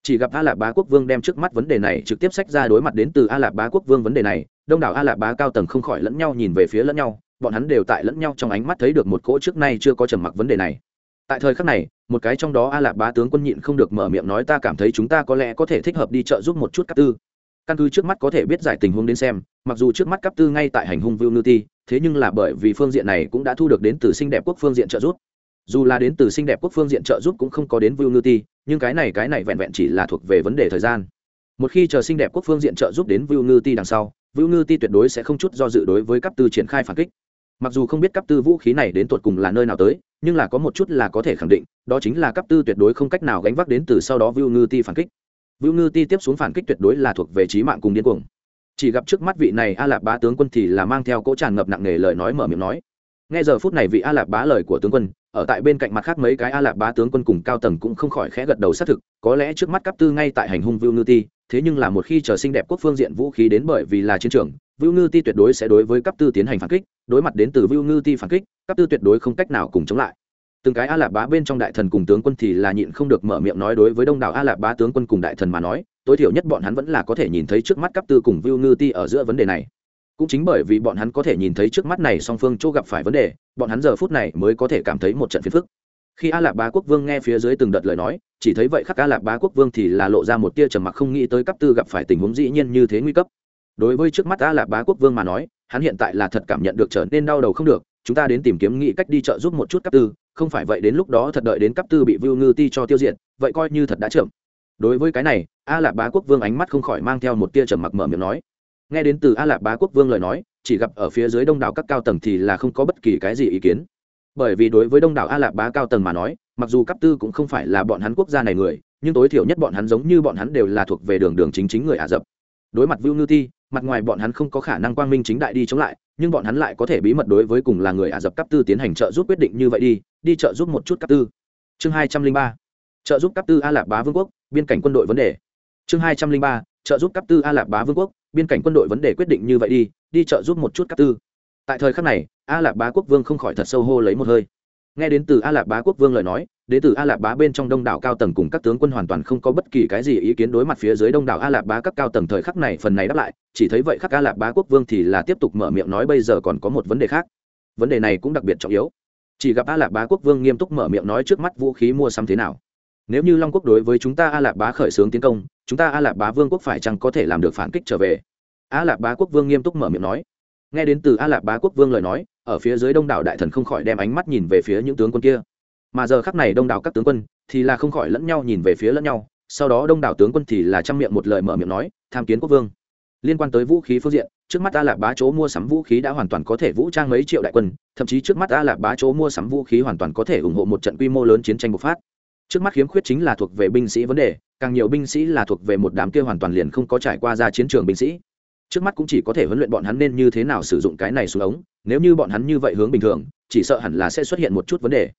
Chỉ gặp a lạp bá quốc vương đem trước mắt vấn đề này trực tiếp sách ra đối mặt đến từ a lạp bá quốc vương vấn đề này, đông đảo a lạp bá cao tầng không khỏi lẫn nhau nhìn về phía lẫn nhau, bọn hắn đều tại lẫn nhau trong ánh mắt thấy được một cỗ trước nay chưa có trầm mặc vấn đề này. Tại thời khắc này một cái trong đó a lạp bá tướng quân nhịn không được mở miệng nói ta cảm thấy chúng ta có lẽ có thể thích hợp đi chợ giúp một chút các tư. Căn cứ trước mắt có thể biết giải tình huống đến xem mặc dù trước mắt cấp tư ngay tại hành hung Vu Nư Ti, thế nhưng là bởi vì phương diện này cũng đã thu được đến từ xinh đẹp quốc phương diện trợ giúp. Dù là đến từ xinh đẹp quốc phương diện trợ giúp cũng không có đến Vu Nư ti nhưng cái này cái này vẹn vẹn chỉ là thuộc về vấn đề thời gian. Một khi chờ xinh đẹp quốc phương diện trợ giúp đến Vu Nư ti đằng sau Vu Nư ti tuyệt đối sẽ không chút do dự đối với cấp tư triển khai phản kích. Mặc dù không biết cấp tư vũ khí này đến tột cùng là nơi nào tới nhưng là có một chút là có thể khẳng định, đó chính là cấp tư tuyệt đối không cách nào gánh vác đến từ sau đó Vu ngư ti phản kích. Vu ngư ti tiếp xuống phản kích tuyệt đối là thuộc về trí mạng cùng điên cuồng. Chỉ gặp trước mắt vị này a lạp bá tướng quân thì là mang theo cỗ tràn ngập nặng nề lời nói mở miệng nói. Nghe giờ phút này vị a lạp bá lời của tướng quân, ở tại bên cạnh mặt khác mấy cái a lạp bá tướng quân cùng cao tầng cũng không khỏi khẽ gật đầu xác thực, có lẽ trước mắt cấp tư ngay tại hành hung Vu ngư ti, thế nhưng là một khi chờ xinh đẹp quốc phương diện vũ khí đến bởi vì là chiến trường vưu ngư ti tuyệt đối sẽ đối với cấp tư tiến hành phản kích, đối mặt đến từ vưu ngư ti phản kích, cấp tư tuyệt đối không cách nào cùng chống lại. Từng cái a lạp bá bên trong đại thần cùng tướng quân thì là nhịn không được mở miệng nói đối với đông đảo a lạp bá tướng quân cùng đại thần mà nói, tối thiểu nhất bọn hắn vẫn là có thể nhìn thấy trước mắt cấp tư cùng vưu ngư ti ở giữa vấn đề này. Cũng chính bởi vì bọn hắn có thể nhìn thấy trước mắt này song phương chỗ gặp phải vấn đề, bọn hắn giờ phút này mới có thể cảm thấy một trận phiền phức. Khi a lạp bá quốc vương nghe phía dưới từng đợt lời nói, chỉ thấy vậy khắc a lạp bá quốc vương thì là lộ ra một tia trầm mặc không nghĩ tới cấp tư gặp phải tình huống dĩ nhiên như thế nguy cấp đối với trước mắt a lạp bá quốc vương mà nói, hắn hiện tại là thật cảm nhận được trở nên đau đầu không được, chúng ta đến tìm kiếm nghĩ cách đi trợ giúp một chút cấp tư, không phải vậy đến lúc đó thật đợi đến cấp tư bị vưu ngư ti cho tiêu diệt, vậy coi như thật đã chậm. Đối với cái này, a lạp bá quốc vương ánh mắt không khỏi mang theo một tia trầm mặc mở miệng nói. Nghe đến từ a lạp bá quốc vương lời nói, chỉ gặp ở phía dưới đông đảo các cao tầng thì là không có bất kỳ cái gì ý kiến. Bởi vì đối với đông đảo a lạp bá cao tầng mà nói, mặc dù cấp tư cũng không phải là bọn hắn quốc gia này người, nhưng tối thiểu nhất bọn hắn giống như bọn hắn đều là thuộc về đường đường chính chính người ả rập. Đối mặt vưu ngư ti mặt ngoài bọn hắn không có khả năng quang minh chính đại đi chống lại, nhưng bọn hắn lại có thể bí mật đối với cùng là người ả rập cấp tư tiến hành trợ giúp quyết định như vậy đi đi trợ giúp một chút cấp tư. Chương hai trăm linh ba, trợ giúp cấp tư a lạp bá vương quốc, biên cảnh quân đội vấn đề. Chương hai trăm linh ba, trợ giúp cấp tư a lạp bá vương quốc, biên cảnh quân đội vấn đề quyết định như vậy đi đi trợ giúp một chút cấp tư. Tại thời khắc này, a lạp bá quốc vương không khỏi thật sâu hô lấy một hơi. Nghe đến từ a lạp bá quốc vương lời nói đến từ a lạp bá bên trong đông đảo cao tầng cùng các tướng quân hoàn toàn không có bất kỳ cái gì ý kiến đối mặt phía dưới đông đảo a lạp bá các cao tầng thời khắc này phần này đáp lại, chỉ thấy vậy khắc a lạp bá quốc vương thì là tiếp tục mở miệng nói bây giờ còn có một vấn đề khác. Vấn đề này cũng đặc biệt trọng yếu. Chỉ gặp a lạp bá quốc vương nghiêm túc mở miệng nói trước mắt vũ khí mua sắm thế nào. Nếu như long quốc đối với chúng ta a lạp bá khởi xướng tiến công, chúng ta a lạp bá vương quốc phải chăng có thể làm được phản kích trở về? A lạp bá quốc vương nghiêm túc mở miệng nói. Nghe đến từ a lạp bá quốc vương lời nói, ở phía dưới đông đảo đại thần không khỏi đem ánh mắt nhìn về phía những tướng quân kia mà giờ khắc này đông đảo các tướng quân thì là không khỏi lẫn nhau nhìn về phía lẫn nhau, sau đó đông đảo tướng quân thì là chăm miệng một lời mở miệng nói, tham kiến quốc vương. Liên quan tới vũ khí phương diện, trước mắt a là bá chỗ mua sắm vũ khí đã hoàn toàn có thể vũ trang mấy triệu đại quân, thậm chí trước mắt a là bá chỗ mua sắm vũ khí hoàn toàn có thể ủng hộ một trận quy mô lớn chiến tranh bộc phát. Trước mắt khiếm khuyết chính là thuộc về binh sĩ vấn đề, càng nhiều binh sĩ là thuộc về một đám kia hoàn toàn liền không có trải qua ra chiến trường binh sĩ. Trước mắt cũng chỉ có thể huấn luyện bọn hắn nên như thế nào sử dụng cái này xuống ống, nếu như bọn hắn như vậy hướng bình thường, chỉ sợ hẳn là sẽ xuất hiện một chút vấn đề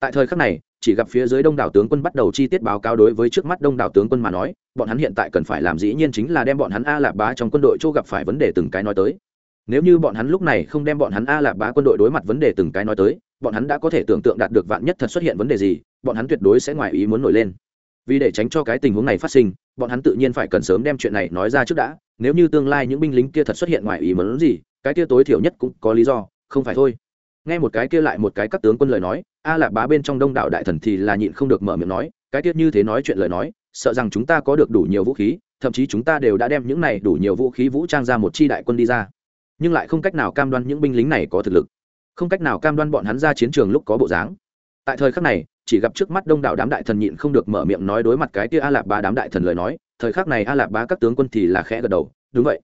tại thời khắc này, chỉ gặp phía dưới đông đảo tướng quân bắt đầu chi tiết báo cáo đối với trước mắt đông đảo tướng quân mà nói, bọn hắn hiện tại cần phải làm dĩ nhiên chính là đem bọn hắn a lạp bá trong quân đội chỗ gặp phải vấn đề từng cái nói tới. Nếu như bọn hắn lúc này không đem bọn hắn a lạp bá quân đội đối mặt vấn đề từng cái nói tới, bọn hắn đã có thể tưởng tượng đạt được vạn nhất thật xuất hiện vấn đề gì, bọn hắn tuyệt đối sẽ ngoài ý muốn nổi lên. Vì để tránh cho cái tình huống này phát sinh, bọn hắn tự nhiên phải cần sớm đem chuyện này nói ra trước đã, nếu như tương lai những binh lính kia thật xuất hiện ngoài ý muốn gì, cái kia tối thiểu nhất cũng có lý do, không phải thôi nghe một cái kia lại một cái các tướng quân lời nói, a lạp bá bên trong đông đảo đại thần thì là nhịn không được mở miệng nói, cái tiết như thế nói chuyện lời nói, sợ rằng chúng ta có được đủ nhiều vũ khí, thậm chí chúng ta đều đã đem những này đủ nhiều vũ khí vũ trang ra một chi đại quân đi ra. Nhưng lại không cách nào cam đoan những binh lính này có thực lực. Không cách nào cam đoan bọn hắn ra chiến trường lúc có bộ dáng. Tại thời khắc này, chỉ gặp trước mắt đông đảo đám đại thần nhịn không được mở miệng nói đối mặt cái kia a lạp bá đám đại thần lời nói, thời khắc này a lạp bá các tướng quân thì là khẽ gật đầu. Đúng vậy.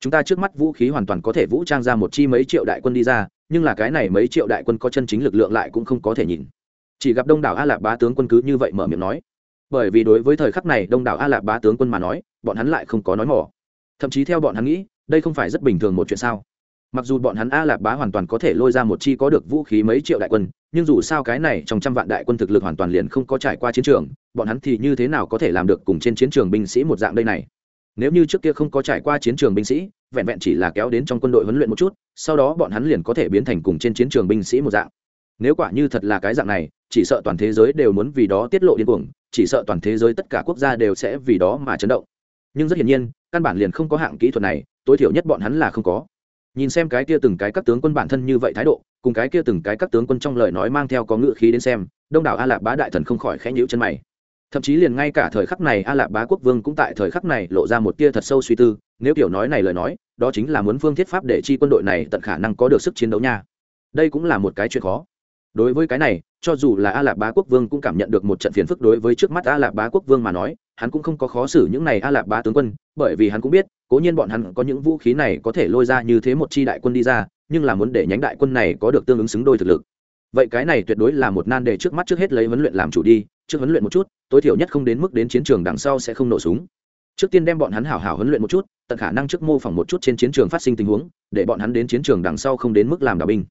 Chúng ta trước mắt vũ khí hoàn toàn có thể vũ trang ra một chi mấy triệu đại quân đi ra nhưng là cái này mấy triệu đại quân có chân chính lực lượng lại cũng không có thể nhìn. Chỉ gặp đông đảo a lạp bá tướng quân cứ như vậy mở miệng nói. Bởi vì đối với thời khắc này đông đảo a lạp bá tướng quân mà nói, bọn hắn lại không có nói mỏ thậm chí theo bọn hắn nghĩ, đây không phải rất bình thường một chuyện sao? Mặc dù bọn hắn a lạp bá hoàn toàn có thể lôi ra một chi có được vũ khí mấy triệu đại quân, nhưng dù sao cái này trong trăm vạn đại quân thực lực hoàn toàn liền không có trải qua chiến trường, bọn hắn thì như thế nào có thể làm được cùng trên chiến trường binh sĩ một dạng đây này? Nếu như trước kia không có trải qua chiến trường binh sĩ vẹn vẹn chỉ là kéo đến trong quân đội huấn luyện một chút, sau đó bọn hắn liền có thể biến thành cùng trên chiến trường binh sĩ một dạng. Nếu quả như thật là cái dạng này, chỉ sợ toàn thế giới đều muốn vì đó tiết lộ điên cuồng, chỉ sợ toàn thế giới tất cả quốc gia đều sẽ vì đó mà chấn động. Nhưng rất hiển nhiên, căn bản liền không có hạng kỹ thuật này, tối thiểu nhất bọn hắn là không có. Nhìn xem cái kia từng cái các tướng quân bản thân như vậy thái độ, cùng cái kia từng cái các tướng quân trong lời nói mang theo có ngự khí đến xem, đông đảo a lạc bá đại thần không khỏi khẽ nhíu chân mày thậm chí liền ngay cả thời khắc này a lạp bá quốc vương cũng tại thời khắc này lộ ra một tia thật sâu suy tư, nếu kiểu nói này lời nói, đó chính là muốn phương thiết pháp để chi quân đội này tận khả năng có được sức chiến đấu nha. Đây cũng là một cái chuyện khó. Đối với cái này, cho dù là a lạp bá quốc vương cũng cảm nhận được một trận phiền phức đối với trước mắt a lạp bá quốc vương mà nói, hắn cũng không có khó xử những này a lạp bá tướng quân, bởi vì hắn cũng biết, cố nhiên bọn hắn có những vũ khí này có thể lôi ra như thế một chi đại quân đi ra, nhưng là muốn để nhánh đại quân này có được tương ứng xứng đôi thực lực vậy cái này tuyệt đối là một nan đề trước mắt trước hết lấy huấn luyện làm chủ đi, trước huấn luyện một chút, tối thiểu nhất không đến mức đến chiến trường đằng sau sẽ không nổ súng. Trước tiên đem bọn hắn hảo hảo huấn luyện một chút, tận khả năng trước mô phỏng một chút trên chiến trường phát sinh tình huống, để bọn hắn đến chiến trường đằng sau không đến mức làm đạo binh.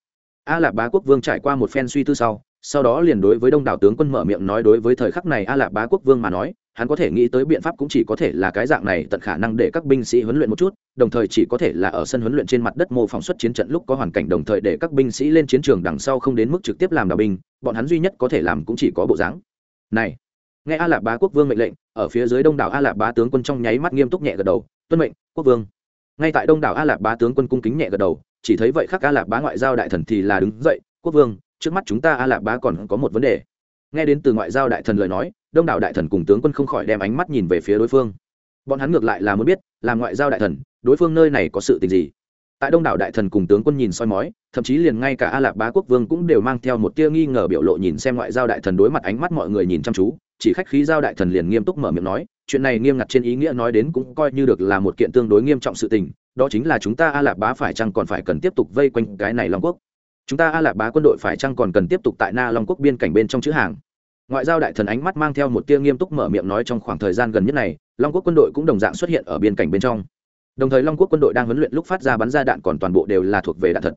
A lạp bá quốc vương trải qua một phen suy tư sau sau đó liền đối với đông đảo tướng quân mở miệng nói đối với thời khắc này a lạp bá quốc vương mà nói hắn có thể nghĩ tới biện pháp cũng chỉ có thể là cái dạng này tận khả năng để các binh sĩ huấn luyện một chút, đồng thời chỉ có thể là ở sân huấn luyện trên mặt đất mô phỏng xuất chiến trận lúc có hoàn cảnh đồng thời để các binh sĩ lên chiến trường đằng sau không đến mức trực tiếp làm đào binh, bọn hắn duy nhất có thể làm cũng chỉ có bộ dáng. Này, nghe a lạp bá quốc vương mệnh lệnh, ở phía dưới đông đảo a lạp bá tướng quân trong nháy mắt nghiêm túc nhẹ gật đầu, tuân mệnh, quốc vương. Ngay tại đông đảo a lạp bá tướng quân cung kính nhẹ gật đầu, chỉ thấy vậy khắc a lạp bá ngoại giao đại thần thì là đứng dậy, quốc vương, trước mắt chúng ta a lạp bá còn có một vấn đề nghe đến từ ngoại giao đại thần lời nói, đông đảo đại thần cùng tướng quân không khỏi đem ánh mắt nhìn về phía đối phương. Bọn hắn ngược lại là muốn biết là ngoại giao đại thần, đối phương nơi này có sự tình gì? Tại đông đảo đại thần cùng tướng quân nhìn soi mói, thậm chí liền ngay cả a Lạc bá quốc vương cũng đều mang theo một tia nghi ngờ biểu lộ nhìn xem ngoại giao đại thần đối mặt ánh mắt mọi người nhìn chăm chú, chỉ khách khí giao đại thần liền nghiêm túc mở miệng nói, chuyện này nghiêm ngặt trên ý nghĩa nói đến cũng coi như được là một kiện tương đối nghiêm trọng sự tình, đó chính là chúng ta a Lạc bá phải chăng còn phải cần tiếp tục vây quanh cái này long quốc? Chúng ta a lạp bá quân đội phải chăng còn cần tiếp tục tại na long quốc biên cảnh bên trong chữ hàng ngoại giao đại thần ánh mắt mang theo một tia nghiêm túc mở miệng nói trong khoảng thời gian gần nhất này long quốc quân đội cũng đồng dạng xuất hiện ở biên cảnh bên trong đồng thời long quốc quân đội đang huấn luyện lúc phát ra bắn ra đạn còn toàn bộ đều là thuộc về đạn thật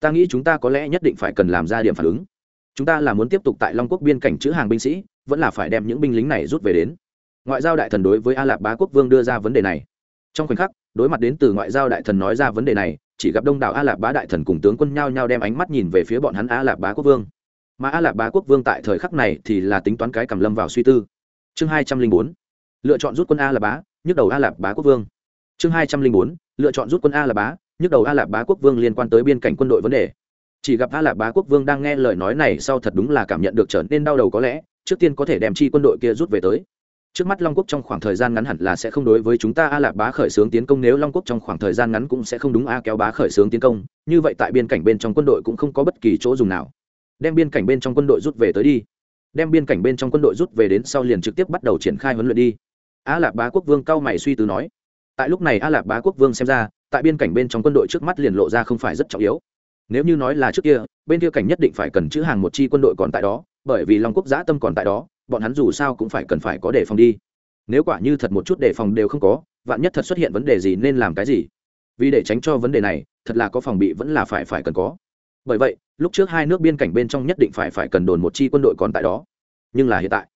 ta nghĩ chúng ta có lẽ nhất định phải cần làm ra điểm phản ứng chúng ta là muốn tiếp tục tại long quốc biên cảnh chữ hàng binh sĩ vẫn là phải đem những binh lính này rút về đến ngoại giao đại thần đối với a lạp bá quốc vương đưa ra vấn đề này trong khoảnh khắc đối mặt đến từ ngoại giao đại thần nói ra vấn đề này chỉ gặp đông đảo a lạp bá đại thần cùng tướng quân nhao nhao đem ánh mắt nhìn về phía bọn hắn a lạp bá quốc vương. Mà a lạp bá quốc vương tại thời khắc này thì là tính toán cái cầm lâm vào suy tư. Chương hai trăm linh bốn, lựa chọn rút quân a lạp bá, nhức đầu a lạp bá quốc vương. Chương hai trăm linh bốn, lựa chọn rút quân a lạp bá, nhức đầu a lạp bá quốc vương liên quan tới biên cảnh quân đội vấn đề. Chỉ gặp a lạp bá quốc vương đang nghe lời nói này sau thật đúng là cảm nhận được trở nên đau đầu có lẽ, trước tiên có thể đem chi quân đội kia rút về tới trước mắt long quốc trong khoảng thời gian ngắn hẳn là sẽ không đối với chúng ta a lạc bá khởi xướng tiến công, nếu long quốc trong khoảng thời gian ngắn cũng sẽ không đúng a kéo bá khởi xướng tiến công, như vậy tại biên cảnh bên trong quân đội cũng không có bất kỳ chỗ dùng nào. Đem biên cảnh bên trong quân đội rút về tới đi. Đem biên cảnh bên trong quân đội rút về đến sau liền trực tiếp bắt đầu triển khai huấn luyện đi. A lạc bá quốc vương cao mày suy tư nói. Tại lúc này a lạc bá quốc vương xem ra, tại biên cảnh bên trong quân đội trước mắt liền lộ ra không phải rất trọng yếu. Nếu như nói là trước kia, bên kia cảnh nhất định phải cần chữ hàng một chi quân đội còn tại đó, bởi vì long quốc giã tâm còn tại đó bọn hắn dù sao cũng phải cần phải có đề phòng đi. Nếu quả như thật một chút đề phòng đều không có, vạn nhất thật xuất hiện vấn đề gì nên làm cái gì? Vì để tránh cho vấn đề này, thật là có phòng bị vẫn là phải phải cần có. Bởi vậy, lúc trước hai nước biên cảnh bên trong nhất định phải phải cần đồn một chi quân đội còn tại đó. Nhưng là hiện tại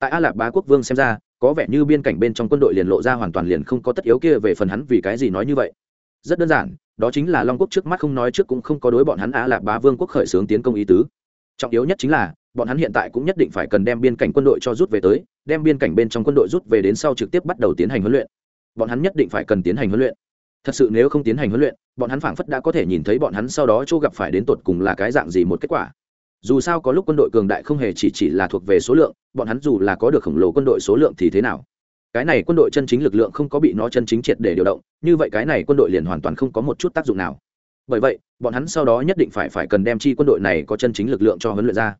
tại a lạp bá quốc vương xem ra, có vẻ như biên cảnh bên trong quân đội liền lộ ra hoàn toàn liền không có tất yếu kia về phần hắn vì cái gì nói như vậy. Rất đơn giản, đó chính là long quốc trước mắt không nói trước cũng không có đối bọn hắn a lạp bá vương quốc khởi xướng tiến công ý tứ. Trọng yếu nhất chính là bọn hắn hiện tại cũng nhất định phải cần đem biên cảnh quân đội cho rút về tới, đem biên cảnh bên trong quân đội rút về đến sau trực tiếp bắt đầu tiến hành huấn luyện. Bọn hắn nhất định phải cần tiến hành huấn luyện. Thật sự nếu không tiến hành huấn luyện, bọn hắn phảng phất đã có thể nhìn thấy bọn hắn sau đó chỗ gặp phải đến tột cùng là cái dạng gì một kết quả. Dù sao có lúc quân đội cường đại không hề chỉ chỉ là thuộc về số lượng, bọn hắn dù là có được khổng lồ quân đội số lượng thì thế nào? Cái này quân đội chân chính lực lượng không có bị nó chân chính triệt để điều động, như vậy cái này quân đội liền hoàn toàn không có một chút tác dụng nào. Bởi vậy, bọn hắn sau đó nhất định phải phải cần đem chi quân đội này có chân chính lực lượng cho huấn luyện ra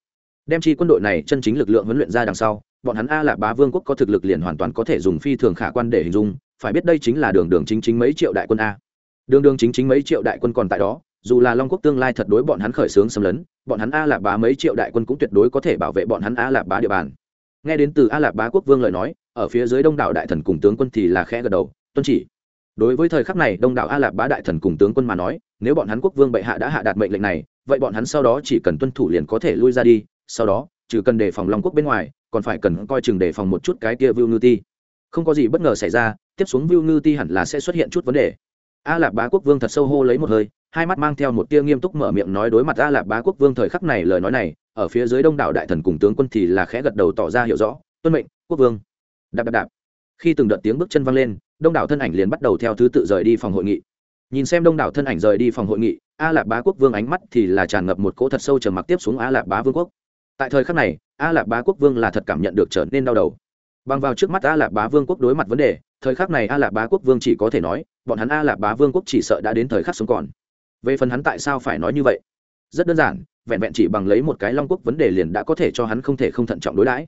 đem chi quân đội này chân chính lực lượng huấn luyện ra đằng sau, bọn hắn a là bá vương quốc có thực lực liền hoàn toàn có thể dùng phi thường khả quan để hình dung, phải biết đây chính là đường đường chính chính mấy triệu đại quân a. Đường đường chính chính mấy triệu đại quân còn tại đó, dù là long quốc tương lai thật đối bọn hắn khởi xướng xâm lấn, bọn hắn a lạp bá mấy triệu đại quân cũng tuyệt đối có thể bảo vệ bọn hắn a lạp bá địa bàn. Nghe đến từ a lạp bá quốc vương lời nói, ở phía dưới đông đảo đại thần cùng tướng quân thì là khẽ gật đầu, tuân chỉ. Đối với thời khắc này, đông đảo a lạp bá đại thần cùng tướng quân mà nói, nếu bọn hắn quốc vương bệ hạ đã hạ đạt mệnh lệnh này, vậy bọn hắn sau đó chỉ cần tuân thủ liền có thể lui ra đi sau đó, trừ cần đề phòng long quốc bên ngoài, còn phải cần coi chừng đề phòng một chút cái kia vưu ngư ti. Không có gì bất ngờ xảy ra, tiếp xuống vưu ngư ti hẳn là sẽ xuất hiện chút vấn đề. A lạp bá quốc vương thật sâu hô lấy một hơi, hai mắt mang theo một tia nghiêm túc mở miệng nói đối mặt a lạp bá quốc vương thời khắc này lời nói này, ở phía dưới đông đảo đại thần cùng tướng quân thì là khẽ gật đầu tỏ ra hiểu rõ, tuân mệnh, quốc vương. Đạp đạp đạp. Khi từng đợt tiếng bước chân văng lên, đông đảo thân ảnh liền bắt đầu theo thứ tự rời đi phòng hội nghị. Nhìn xem đông đảo thân ảnh rời đi phòng hội nghị, a lạp bá quốc vương ánh mắt thì là tràn ngập một cỗ thật sâu trầm mặc tiếp xuống a lạp bá vương quốc tại thời khắc này, a lạp bá quốc vương là thật cảm nhận được trở nên đau đầu. Bằng vào trước mắt a lạp bá vương quốc đối mặt vấn đề, thời khắc này a lạp bá quốc vương chỉ có thể nói, bọn hắn a lạp bá vương quốc chỉ sợ đã đến thời khắc sống còn. Về phần hắn tại sao phải nói như vậy? Rất đơn giản, vẹn vẹn chỉ bằng lấy một cái long quốc vấn đề liền đã có thể cho hắn không thể không thận trọng đối đãi.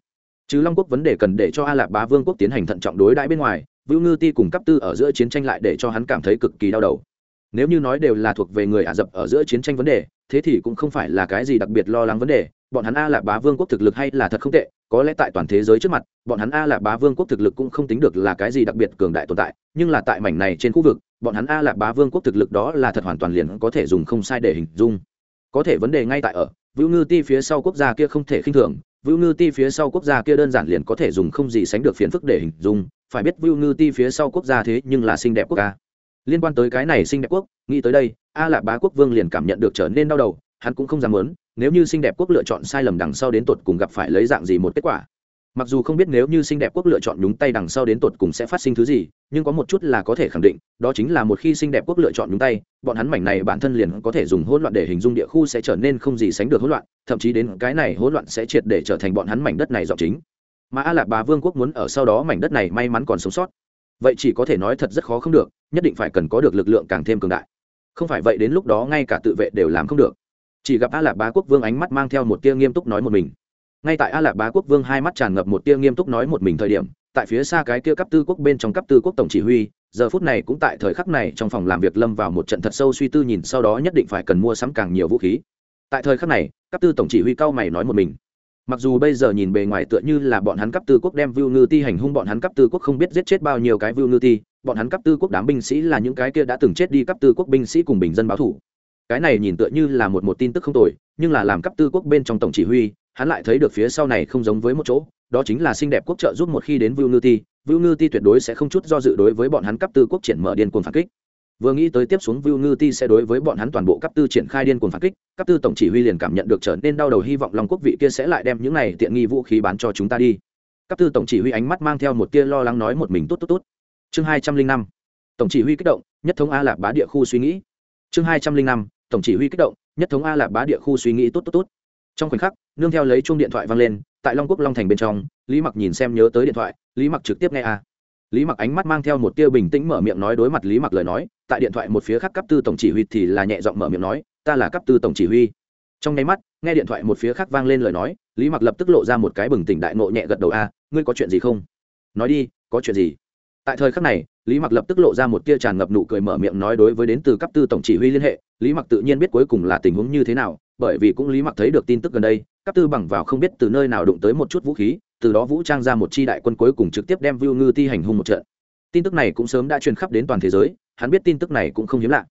Chứ long quốc vấn đề cần để cho a lạp bá vương quốc tiến hành thận trọng đối đãi bên ngoài, vưu ngư ti cùng cấp tư ở giữa chiến tranh lại để cho hắn cảm thấy cực kỳ đau đầu. Nếu như nói đều là thuộc về người ả rập ở giữa chiến tranh vấn đề, thế thì cũng không phải là cái gì đặc biệt lo lắng vấn đề bọn hắn a là bá vương quốc thực lực hay là thật không tệ, có lẽ tại toàn thế giới trước mặt, bọn hắn a là bá vương quốc thực lực cũng không tính được là cái gì đặc biệt cường đại tồn tại, nhưng là tại mảnh này trên khu vực, bọn hắn a là bá vương quốc thực lực đó là thật hoàn toàn liền có thể dùng không sai để hình dung. Có thể vấn đề ngay tại ở, Vũ ngư ti phía sau quốc gia kia không thể khinh thường vưu ngư ti phía sau quốc gia kia đơn giản liền có thể dùng không gì sánh được phiền phức để hình dung, phải biết vưu ngư ti phía sau quốc gia thế nhưng là xinh đẹp quốc ca liên quan tới cái này xinh đẹp quốc, nghĩ tới đây, a lạp bá quốc vương liền cảm nhận được trở nên đau đầu, hắn cũng không dám muốn nếu như xinh đẹp quốc lựa chọn sai lầm đằng sau đến tột cùng gặp phải lấy dạng gì một kết quả. Mặc dù không biết nếu như xinh đẹp quốc lựa chọn nhúng tay đằng sau đến tột cùng sẽ phát sinh thứ gì, nhưng có một chút là có thể khẳng định, đó chính là một khi xinh đẹp quốc lựa chọn nhúng tay, bọn hắn mảnh này bản thân liền có thể dùng hỗn loạn để hình dung địa khu sẽ trở nên không gì sánh được hỗn loạn, thậm chí đến cái này hỗn loạn sẽ triệt để trở thành bọn hắn mảnh đất này dọn chính. Mà a lạc bà vương quốc muốn ở sau đó mảnh đất này may mắn còn sống sót. Vậy chỉ có thể nói thật rất khó không được, nhất định phải cần có được lực lượng càng thêm cường đại. Không phải vậy đến lúc đó ngay cả tự vệ đều làm không được chỉ gặp a lạp bá quốc vương ánh mắt mang theo một tia nghiêm túc nói một mình. Ngay tại a lạp bá quốc vương hai mắt tràn ngập một tia nghiêm túc nói một mình thời điểm, tại phía xa cái kia cấp tư quốc bên trong cấp tư quốc tổng chỉ huy, giờ phút này cũng tại thời khắc này trong phòng làm việc lâm vào một trận thật sâu suy tư nhìn sau đó nhất định phải cần mua sắm càng nhiều vũ khí. Tại thời khắc này, cấp tư tổng chỉ huy cao mày nói một mình. Mặc dù bây giờ nhìn bề ngoài tựa như là bọn hắn cấp tư quốc đem vưu ngư ti hành hung, bọn hắn cấp tư quốc không biết giết chết bao nhiêu cái vưu ngư ti, bọn hắn cấp tư quốc đám binh sĩ là những cái kia đã từng chết đi cấp tư quốc binh sĩ cùng bình dân báo thủ cái này nhìn tựa như là một một tin tức không tồi, nhưng là làm cấp tư quốc bên trong tổng chỉ huy, hắn lại thấy được phía sau này không giống với một chỗ, đó chính là xinh đẹp quốc trợ giúp một khi đến vưu ngư ti vưu ngư ti tuyệt đối sẽ không chút do dự đối với bọn hắn cấp tư quốc triển mở điên cuồng phản kích. Vừa nghĩ tới tiếp xuống vưu ngư ti sẽ đối với bọn hắn toàn bộ cấp tư triển khai điên cuồng phản kích, cấp tư tổng chỉ huy liền cảm nhận được trở nên đau đầu hy vọng long quốc vị kia sẽ lại đem những này tiện nghi vũ khí bán cho chúng ta đi. Cấp tư tổng chỉ huy ánh mắt mang theo một tia lo lắng nói một mình tốt tốt tốt. Chương hai trăm linh năm. Tổng chỉ huy kích động, nhất thống a lạc bá địa khu suy nghĩ chương hai trăm linh năm, tổng chỉ huy kích động, nhất thống a lạc bá địa khu suy nghĩ tốt tốt tốt. Trong khoảnh khắc, nương theo lấy chuông điện thoại vang lên, tại long quốc long thành bên trong, lý mặc nhìn xem nhớ tới điện thoại, lý mặc trực tiếp nghe a. Lý mặc ánh mắt mang theo một tia bình tĩnh mở miệng nói đối mặt lý mặc lời nói, tại điện thoại một phía khác cấp tư tổng chỉ huy thì là nhẹ giọng mở miệng nói, ta là cấp tư tổng chỉ huy. Trong nháy mắt, nghe điện thoại một phía khác vang lên lời nói, lý mặc lập tức lộ ra một cái bừng tỉnh đại nộ nhẹ gật đầu a, ngươi có chuyện gì không? Nói đi, có chuyện gì? Tại thời khắc này lý mặc lập tức lộ ra một tia tràn ngập nụ cười mở miệng nói đối với đến từ cấp tư tổng chỉ huy liên hệ, lý mặc tự nhiên biết cuối cùng là tình huống như thế nào, bởi vì cũng lý mặc thấy được tin tức gần đây, cấp tư bằng vào không biết từ nơi nào đụng tới một chút vũ khí, từ đó vũ trang ra một chi đại quân cuối cùng trực tiếp đem vưu ngư ti hành hung một trận. Tin tức này cũng sớm đã truyền khắp đến toàn thế giới, hắn biết tin tức này cũng không hiếm lạ.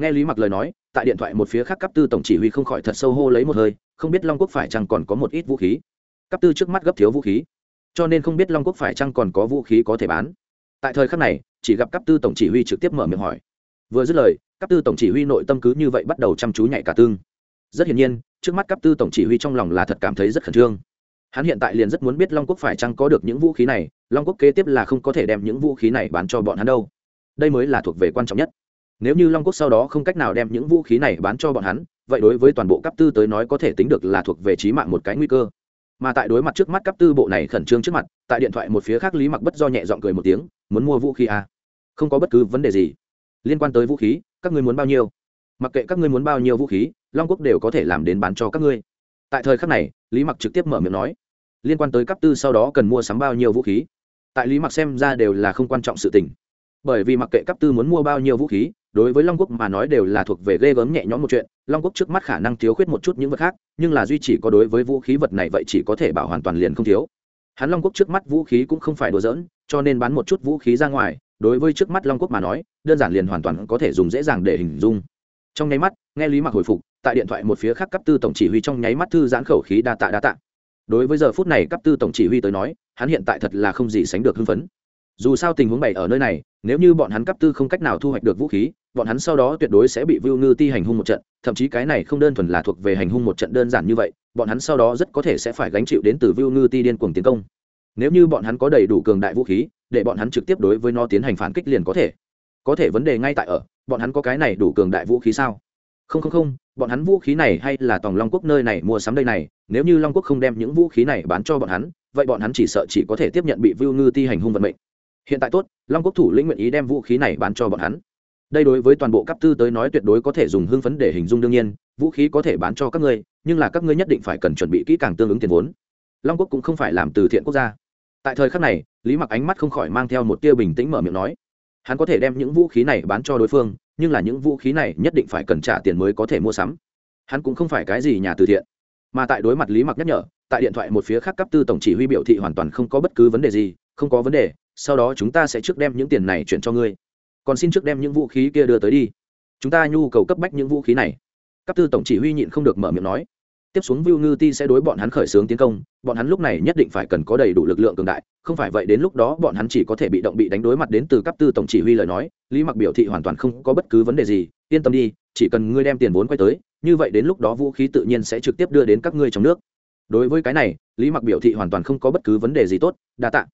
Nghe lý mặc lời nói, tại điện thoại một phía khác cấp tư tổng chỉ huy không khỏi thật sâu hô lấy một hơi, không biết long quốc phải chăng còn có một ít vũ khí. Cấp tư trước mắt gấp thiếu vũ khí, cho nên không biết long quốc phải chăng còn có vũ khí có thể bán. Tại thời khắc này chỉ gặp cấp tư tổng chỉ huy trực tiếp mở miệng hỏi. Vừa dứt lời cấp tư tổng chỉ huy nội tâm cứ như vậy bắt đầu chăm chú nhạy cả tương. Rất hiển nhiên, trước mắt cấp tư tổng chỉ huy trong lòng là thật cảm thấy rất khẩn trương. Hắn hiện tại liền rất muốn biết long quốc phải chăng có được những vũ khí này, long quốc kế tiếp là không có thể đem những vũ khí này bán cho bọn hắn đâu. Đây mới là thuộc về quan trọng nhất. Nếu như long quốc sau đó không cách nào đem những vũ khí này bán cho bọn hắn, vậy đối với toàn bộ cấp tư tới nói có thể tính được là thuộc về trí mạng một cái nguy cơ. Mà tại đối mặt trước mắt cấp tư bộ này khẩn trương trước mặt, tại điện thoại một phía khác lý mặc bất do nhẹ giọng cười một tiếng, muốn mua vũ khí à? Không có bất cứ vấn đề gì. Liên quan tới vũ khí, các ngươi muốn bao nhiêu? Mặc kệ các ngươi muốn bao nhiêu vũ khí, long quốc đều có thể làm đến bán cho các ngươi. Tại thời khắc này, lý mặc trực tiếp mở miệng nói. Liên quan tới cấp tư sau đó cần mua sắm bao nhiêu vũ khí? Tại lý mặc xem ra đều là không quan trọng sự tình. Bởi vì mặc kệ cấp tư muốn mua bao nhiêu vũ khí, đối với long quốc mà nói đều là thuộc về ghê gớm nhẹ nhõm một chuyện. Long quốc trước mắt khả năng thiếu khuyết một chút những vật khác, nhưng là duy chỉ có đối với vũ khí vật này vậy chỉ có thể bảo hoàn toàn liền không thiếu. Hắn long quốc trước mắt vũ khí cũng không phải đùa giỡn, cho nên bán một chút vũ khí ra ngoài đối với trước mắt long quốc mà nói, đơn giản liền hoàn toàn có thể dùng dễ dàng để hình dung. Trong nháy mắt, nghe lý mặc hồi phục, tại điện thoại một phía khác cấp tư tổng chỉ huy trong nháy mắt thư giãn khẩu khí đa tạ đa tạ. Đối với giờ phút này cấp tư tổng chỉ huy tới nói, hắn hiện tại thật là không gì sánh được hưng phấn. Dù sao tình huống bày ở nơi này, nếu như bọn hắn cấp tư không cách nào thu hoạch được vũ khí, bọn hắn sau đó tuyệt đối sẽ bị vưu ngư ti hành hung một trận, thậm chí cái này không đơn thuần là thuộc về hành hung một trận đơn giản như vậy, bọn hắn sau đó rất có thể sẽ phải gánh chịu đến từ vưu ngư ti điên cuồng tiến công nếu như bọn hắn có đầy đủ cường đại vũ khí, để bọn hắn trực tiếp đối với nó tiến hành phản kích liền có thể. Có thể vấn đề ngay tại ở, bọn hắn có cái này đủ cường đại vũ khí sao? Không không không, bọn hắn vũ khí này hay là tòng long quốc nơi này mua sắm đây này, nếu như long quốc không đem những vũ khí này bán cho bọn hắn, vậy bọn hắn chỉ sợ chỉ có thể tiếp nhận bị vưu ngư ti hành hung vận mệnh. Hiện tại tốt, long quốc thủ lĩnh nguyện ý đem vũ khí này bán cho bọn hắn. Đây đối với toàn bộ cấp tư tới nói tuyệt đối có thể dùng hưng phấn để hình dung đương nhiên, vũ khí có thể bán cho các ngươi, nhưng là các ngươi nhất định phải cần chuẩn bị kỹ càng tương ứng tiền vốn. Long quốc cũng không phải làm từ thiện quốc gia tại thời khắc này, lý mặc ánh mắt không khỏi mang theo một tia bình tĩnh mở miệng nói, hắn có thể đem những vũ khí này bán cho đối phương, nhưng là những vũ khí này nhất định phải cần trả tiền mới có thể mua sắm. Hắn cũng không phải cái gì nhà từ thiện. Mà tại đối mặt lý mặc nhắc nhở, tại điện thoại một phía khác cấp tư tổng chỉ huy biểu thị hoàn toàn không có bất cứ vấn đề gì, không có vấn đề, sau đó chúng ta sẽ trước đem những tiền này chuyển cho ngươi. Còn xin trước đem những vũ khí kia đưa tới đi. Chúng ta nhu cầu cấp bách những vũ khí này. Cấp tư tổng chỉ huy nhịn không được mở miệng nói tiếp xuống Vu Ngư Ti sẽ đối bọn hắn khởi xướng tiến công, bọn hắn lúc này nhất định phải cần có đầy đủ lực lượng cường đại, không phải vậy đến lúc đó bọn hắn chỉ có thể bị động bị đánh đối mặt đến từ cấp tư tổng chỉ huy lời nói, Lý Mặc biểu thị hoàn toàn không có bất cứ vấn đề gì, yên tâm đi, chỉ cần ngươi đem tiền vốn quay tới, như vậy đến lúc đó vũ khí tự nhiên sẽ trực tiếp đưa đến các ngươi trong nước. Đối với cái này, Lý Mặc biểu thị hoàn toàn không có bất cứ vấn đề gì tốt, đa tạ.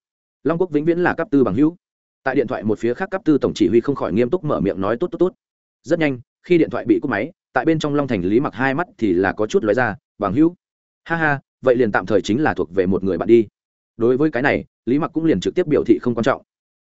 Long Quốc vĩnh viễn là cấp tư bằng hữu. Tại điện thoại một phía khác cấp tư tổng chỉ huy không khỏi nghiêm túc mở miệng nói tốt tốt tốt. Rất nhanh, khi điện thoại bị cúp máy, tại bên trong Long Thành Lý Mặc hai mắt thì là có chút lóe ra, bằng hữu. Ha ha, vậy liền tạm thời chính là thuộc về một người bạn đi. Đối với cái này, lý mặc cũng liền trực tiếp biểu thị không quan trọng.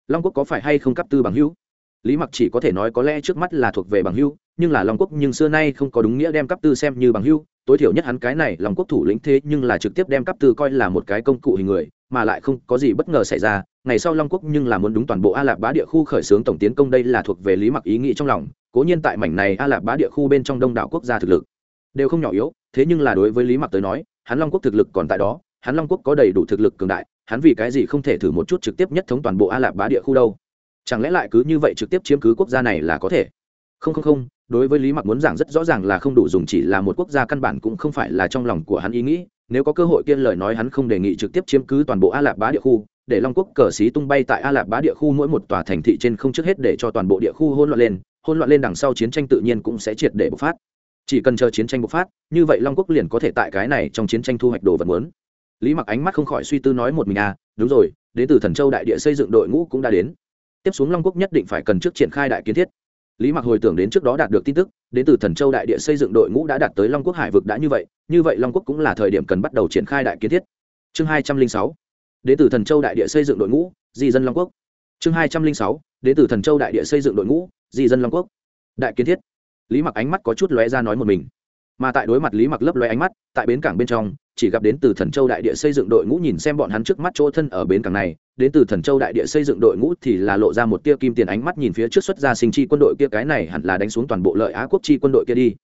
Long quốc có phải hay không cấp tư bằng hữu? Lý mặc chỉ có thể nói có lẽ trước mắt là thuộc về bằng hữu, nhưng là long quốc nhưng xưa nay không có đúng nghĩa đem cấp tư xem như bằng hữu. Tối thiểu nhất hắn cái này, long quốc thủ lĩnh thế nhưng là trực tiếp đem cấp tư coi là một cái công cụ hình người, mà lại không có gì bất ngờ xảy ra. Ngày sau long quốc nhưng là muốn đúng toàn bộ a lạp bá địa khu khởi xướng tổng tiến công đây là thuộc về lý mặc ý nghĩ trong lòng. Cố nhiên tại mảnh này a lạp bá địa khu bên trong đông đảo quốc gia thực lực đều không nhỏ yếu thế nhưng là đối với lý mặc tới nói, hắn long quốc thực lực còn tại đó, hắn long quốc có đầy đủ thực lực cường đại, hắn vì cái gì không thể thử một chút trực tiếp nhất thống toàn bộ a lạp bá địa khu đâu? Chẳng lẽ lại cứ như vậy trực tiếp chiếm cứ quốc gia này là có thể? Không không không, đối với lý mặc muốn giảng rất rõ ràng là không đủ dùng chỉ là một quốc gia căn bản cũng không phải là trong lòng của hắn ý nghĩ. Nếu có cơ hội kiên lời nói hắn không đề nghị trực tiếp chiếm cứ toàn bộ a lạp bá địa khu, để long quốc cờ xí tung bay tại a lạp bá địa khu mỗi một tòa thành thị trên không trước hết để cho toàn bộ địa khu hôn loạn lên hôn loạn lên đằng sau chiến tranh tự nhiên cũng sẽ triệt để bộc phát chỉ cần chờ chiến tranh bộc phát, như vậy long quốc liền có thể tại cái này trong chiến tranh thu hoạch đồ vật muốn. Lý mặc ánh mắt không khỏi suy tư nói một mình à đúng rồi đến từ thần châu đại địa xây dựng đội ngũ cũng đã đến. Tiếp xuống long quốc nhất định phải cần trước triển khai đại kiến thiết. Lý mặc hồi tưởng đến trước đó đạt được tin tức đến từ thần châu đại địa xây dựng đội ngũ đã đạt tới long quốc hải vực đã như vậy như vậy long quốc cũng là thời điểm cần bắt đầu triển khai đại kiến thiết. Chương hai trăm linh sáu đến từ thần châu đại địa xây dựng đội ngũ, di dân long quốc. Chương hai trăm linh sáu đến từ thần châu đại địa xây dựng đội ngũ, di dân long quốc. Đại kiến thiết lý mặc ánh mắt có chút lóe ra nói một mình. Mà tại đối mặt lý mặc lấp lóe ánh mắt, tại bến cảng bên trong, chỉ gặp đến từ thần châu đại địa xây dựng đội ngũ nhìn xem bọn hắn trước mắt chỗ thân ở bến cảng này, đến từ thần châu đại địa xây dựng đội ngũ thì là lộ ra một tia kim tiền ánh mắt nhìn phía trước xuất ra sinh chi quân đội kia, cái này hẳn là đánh xuống toàn bộ lợi á quốc chi quân đội kia đi.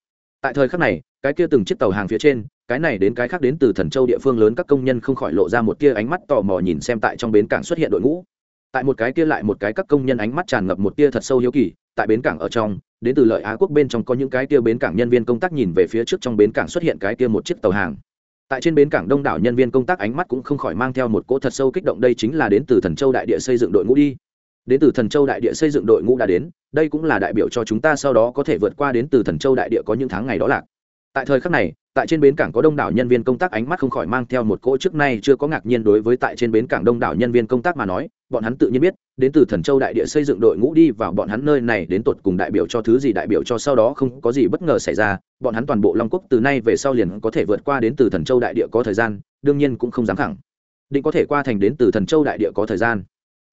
Tại thời khắc này, cái kia từng chiếc tàu hàng phía trên, cái này đến cái khác đến từ thần châu địa phương lớn các công nhân không khỏi lộ ra một tia ánh mắt tò mò nhìn xem tại trong bến cảng xuất hiện đội ngũ. Tại một cái kia lại một cái các công nhân ánh mắt tràn ngập một tia thật sâu hiếu kỳ, tại bến cảng ở trong đến từ lợi á quốc bên trong có những cái kia bến cảng nhân viên công tác nhìn về phía trước trong bến cảng xuất hiện cái kia một chiếc tàu hàng. Tại trên bến cảng đông đảo nhân viên công tác ánh mắt cũng không khỏi mang theo một cỗ thật sâu kích động, đây chính là đến từ thần châu đại địa xây dựng đội ngũ đi. Đến từ thần châu đại địa xây dựng đội ngũ đã đến, đây cũng là đại biểu cho chúng ta sau đó có thể vượt qua đến từ thần châu đại địa có những tháng ngày đó lạc. Tại thời khắc này, tại trên bến cảng có đông đảo nhân viên công tác ánh mắt không khỏi mang theo một cỗ trước nay chưa có ngạc nhiên đối với tại trên bến cảng đông đảo nhân viên công tác mà nói bọn hắn tự nhiên biết, đến từ thần châu đại địa xây dựng đội ngũ đi vào bọn hắn nơi này đến tột cùng đại biểu cho thứ gì, đại biểu cho sau đó không có gì bất ngờ xảy ra. Bọn hắn toàn bộ long quốc từ nay về sau liền có thể vượt qua đến từ thần châu đại địa có thời gian, đương nhiên cũng không dám khẳng định có thể qua thành đến từ thần châu đại địa có thời gian.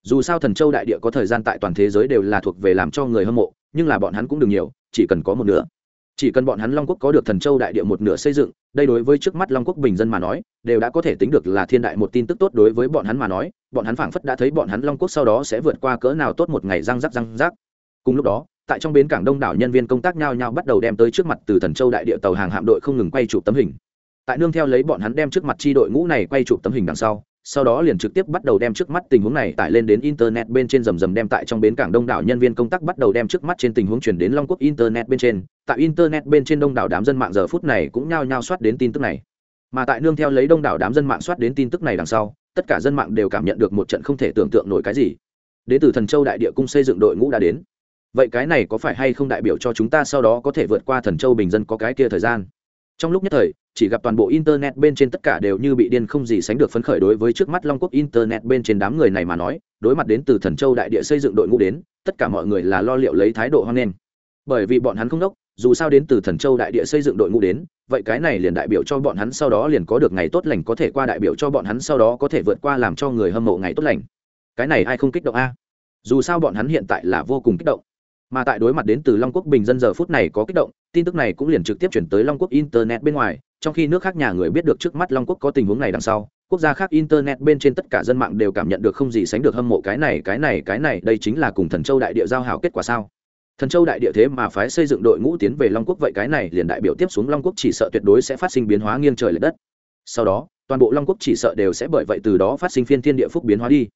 Dù sao thần châu đại địa có thời gian tại toàn thế giới đều là thuộc về làm cho người hâm mộ, nhưng là bọn hắn cũng đừng nhiều, chỉ cần có một nửa chỉ cần bọn hắn long quốc có được thần châu đại địa một nửa xây dựng, đây đối với trước mắt long quốc bình dân mà nói, đều đã có thể tính được là thiên đại một tin tức tốt đối với bọn hắn mà nói, bọn hắn phảng phất đã thấy bọn hắn long quốc sau đó sẽ vượt qua cỡ nào tốt một ngày răng rắc răng rắc. Cùng lúc đó, tại trong bến cảng đông đảo nhân viên công tác nhao nhao bắt đầu đem tới trước mặt từ thần châu đại địa tàu hàng hạm đội không ngừng quay chụp tấm hình. Tại nương theo lấy bọn hắn đem trước mặt chi đội ngũ này quay chụp tấm hình đằng sau sau đó liền trực tiếp bắt đầu đem trước mắt tình huống này tải lên đến internet bên trên rầm rầm đem tại trong bến cảng đông đảo nhân viên công tác bắt đầu đem trước mắt trên tình huống chuyển đến long quốc internet bên trên. Tại internet bên trên đông đảo đám dân mạng giờ phút này cũng nhao nhao soát đến tin tức này. Mà tại nương theo lấy đông đảo đám dân mạng soát đến tin tức này đằng sau, tất cả dân mạng đều cảm nhận được một trận không thể tưởng tượng nổi cái gì. Đến từ thần châu đại địa cung xây dựng đội ngũ đã đến. Vậy cái này có phải hay không đại biểu cho chúng ta sau đó có thể vượt qua thần châu bình dân có cái kia thời gian? Trong lúc nhất thời chỉ gặp toàn bộ internet bên trên tất cả đều như bị điên không gì sánh được phấn khởi đối với trước mắt long quốc internet bên trên đám người này mà nói, đối mặt đến từ thần châu đại địa xây dựng đội ngũ đến, tất cả mọi người là lo liệu lấy thái độ hoan nghênh. Bởi vì bọn hắn không đốc, dù sao đến từ thần châu đại địa xây dựng đội ngũ đến, vậy cái này liền đại biểu cho bọn hắn sau đó liền có được ngày tốt lành có thể qua đại biểu cho bọn hắn sau đó có thể vượt qua làm cho người hâm mộ ngày tốt lành. Cái này ai không kích động a? Dù sao bọn hắn hiện tại là vô cùng kích động. Mà tại đối mặt đến từ long quốc bình dân giờ phút này có kích động, tin tức này cũng liền trực tiếp chuyển tới long quốc internet bên ngoài trong khi nước khác nhà người biết được trước mắt long quốc có tình huống này đằng sau, quốc gia khác internet bên trên tất cả dân mạng đều cảm nhận được không gì sánh được hâm mộ cái này cái này cái này, đây chính là cùng thần châu đại địa giao hảo kết quả sao? Thần châu đại địa thế mà phái xây dựng đội ngũ tiến về long quốc vậy cái này liền đại biểu tiếp xuống long quốc chỉ sợ tuyệt đối sẽ phát sinh biến hóa nghiêng trời l ệ đất. Sau đó, toàn bộ long quốc chỉ sợ đều sẽ bởi vậy từ đó phát sinh phiên thiên địa phúc biến hóa đi.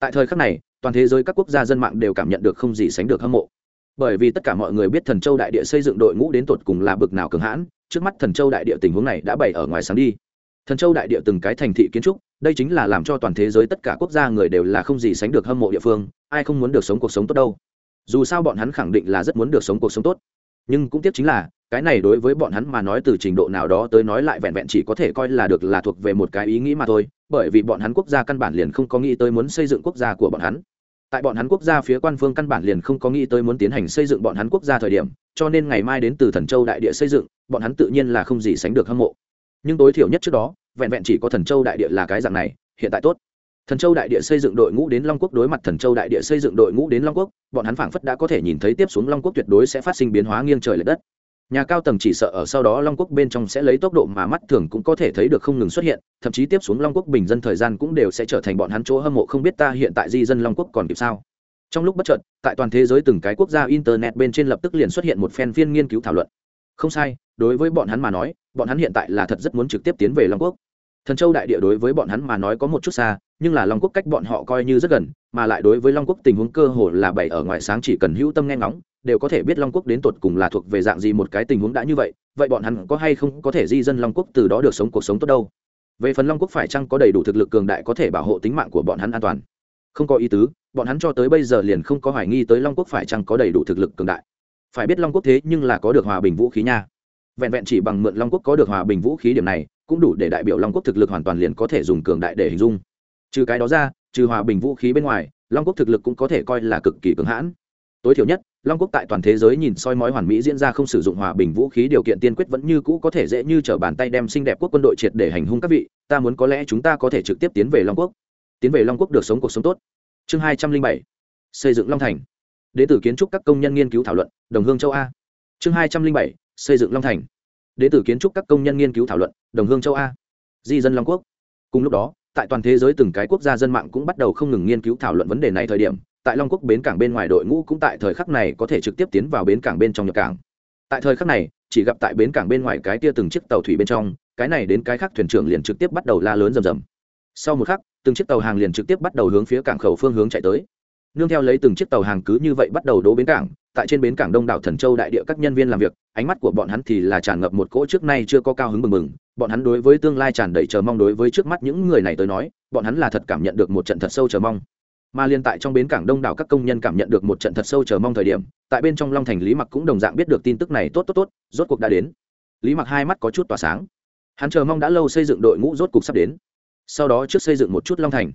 Tại thời khắc này, toàn thế giới các quốc gia dân mạng đều cảm nhận được không gì sánh được hâm mộ. Bởi vì tất cả mọi người biết thần châu đại địa xây dựng đội ngũ đến tột cùng là bực nào cường hãn trước mắt thần châu đại địa tình huống này đã bày ở ngoài sáng đi. Thần châu đại địa từng cái thành thị kiến trúc, đây chính là làm cho toàn thế giới tất cả quốc gia người đều là không gì sánh được hâm mộ địa phương, ai không muốn được sống cuộc sống tốt đâu. Dù sao bọn hắn khẳng định là rất muốn được sống cuộc sống tốt. Nhưng cũng tiếc chính là, cái này đối với bọn hắn mà nói từ trình độ nào đó tới nói lại vẹn vẹn chỉ có thể coi là được là thuộc về một cái ý nghĩ mà thôi, bởi vì bọn hắn quốc gia căn bản liền không có nghĩ tới muốn xây dựng quốc gia của bọn hắn. Tại bọn hắn quốc gia phía quan phương căn bản liền không có nghĩ tới muốn tiến hành xây dựng bọn hắn quốc gia thời điểm cho nên ngày mai đến từ thần châu đại địa xây dựng, bọn hắn tự nhiên là không gì sánh được hâm mộ. Nhưng tối thiểu nhất trước đó, vẹn vẹn chỉ có thần châu đại địa là cái dạng này, hiện tại tốt. Thần châu đại địa xây dựng đội ngũ đến long quốc đối mặt thần châu đại địa xây dựng đội ngũ đến long quốc, bọn hắn phảng phất đã có thể nhìn thấy tiếp xuống long quốc tuyệt đối sẽ phát sinh biến hóa nghiêng trời l ệ đất. Nhà cao tầng chỉ sợ ở sau đó long quốc bên trong sẽ lấy tốc độ mà mắt thường cũng có thể thấy được không ngừng xuất hiện, thậm chí tiếp xuống long quốc bình dân thời gian cũng đều sẽ trở thành bọn hắn chỗ hâm mộ không biết ta hiện tại di dân long quốc còn kịp sao trong lúc bất chợt, tại toàn thế giới từng cái quốc gia internet bên trên lập tức liền xuất hiện một phen viên nghiên cứu thảo luận. Không sai, đối với bọn hắn mà nói, bọn hắn hiện tại là thật rất muốn trực tiếp tiến về long quốc. Thần châu đại địa đối với bọn hắn mà nói có một chút xa, nhưng là long quốc cách bọn họ coi như rất gần, mà lại đối với long quốc tình huống cơ hồ là bảy ở ngoài sáng chỉ cần hữu tâm nghe ngóng, đều có thể biết long quốc đến tột cùng là thuộc về dạng gì một cái tình huống đã như vậy vậy bọn hắn có hay không có thể di dân long quốc từ đó được sống cuộc sống tốt đâu? Về phần long quốc phải chăng có đầy đủ thực lực cường đại có thể bảo hộ tính mạng của bọn hắn an toàn? Không có ý tứ, bọn hắn cho tới bây giờ liền không có hoài nghi tới long quốc phải chăng có đầy đủ thực lực cường đại. Phải biết long quốc thế nhưng là có được hòa bình vũ khí nha. Vẹn vẹn chỉ bằng mượn long quốc có được hòa bình vũ khí điểm này, cũng đủ để đại biểu long quốc thực lực hoàn toàn liền có thể dùng cường đại để hình dung. Trừ cái đó ra, trừ hòa bình vũ khí bên ngoài, long quốc thực lực cũng có thể coi là cực kỳ cường hãn. Tối thiểu nhất, long quốc tại toàn thế giới nhìn soi mói hoàn mỹ diễn ra không sử dụng hòa bình vũ khí điều kiện tiên quyết vẫn như cũ có thể dễ như t r ở bàn tay đem xinh đẹp quốc quân đội triệt để hành hung các vị, ta muốn có lẽ chúng ta có thể trực tiếp tiến về long quốc tiến về long quốc được sống cuộc sống tốt. Chương hai trăm linh bảy, xây dựng long thành. Đ tử kiến trúc các công nhân nghiên cứu thảo luận, đồng hương châu a. Chương hai trăm linh bảy, xây dựng long thành. Đ tử kiến trúc các công nhân nghiên cứu thảo luận, đồng hương châu a. Di dân long quốc. Cùng lúc đó, tại toàn thế giới từng cái quốc gia dân mạng cũng bắt đầu không ngừng nghiên cứu thảo luận vấn đề này thời điểm, tại long quốc bến cảng bên ngoài đội ngũ cũng tại thời khắc này có thể trực tiếp tiến vào bến cảng bên trong nhập cảng. Tại thời khắc này, chỉ gặp tại bến cảng bên ngoài cái tia từng chiếc tàu thủy bên trong, cái này đến cái khác thuyền trưởng liền trực tiếp bắt đầu la lớn rầm rầm. Sau một khắc từng chiếc tàu hàng liền trực tiếp bắt đầu hướng phía cảng khẩu phương hướng chạy tới. Nương theo lấy từng chiếc tàu hàng cứ như vậy bắt đầu đỗ bến cảng, tại trên bến cảng đông đảo thần châu đại địa các nhân viên làm việc, ánh mắt của bọn hắn thì là tràn ngập một cỗ trước nay chưa có cao hứng mừng mừng bọn hắn đối với tương lai tràn đầy chờ mong đối với trước mắt những người này tới nói, bọn hắn là thật cảm nhận được một trận thật sâu chờ mong. Mà liên tại trong bến cảng đông đảo các công nhân cảm nhận được một trận thật sâu chờ mong thời điểm, tại bên trong long thành lý mặc cũng đồng dạng biết được tin tức này tốt tốt tốt, rốt cuộc đã đến. Lý mặc hai mắt có chút tỏa sáng. Hắn chờ mong đã lâu xây dựng đội ngũ rốt cuộc sắp đến sau đó trước xây dựng một chút long thành.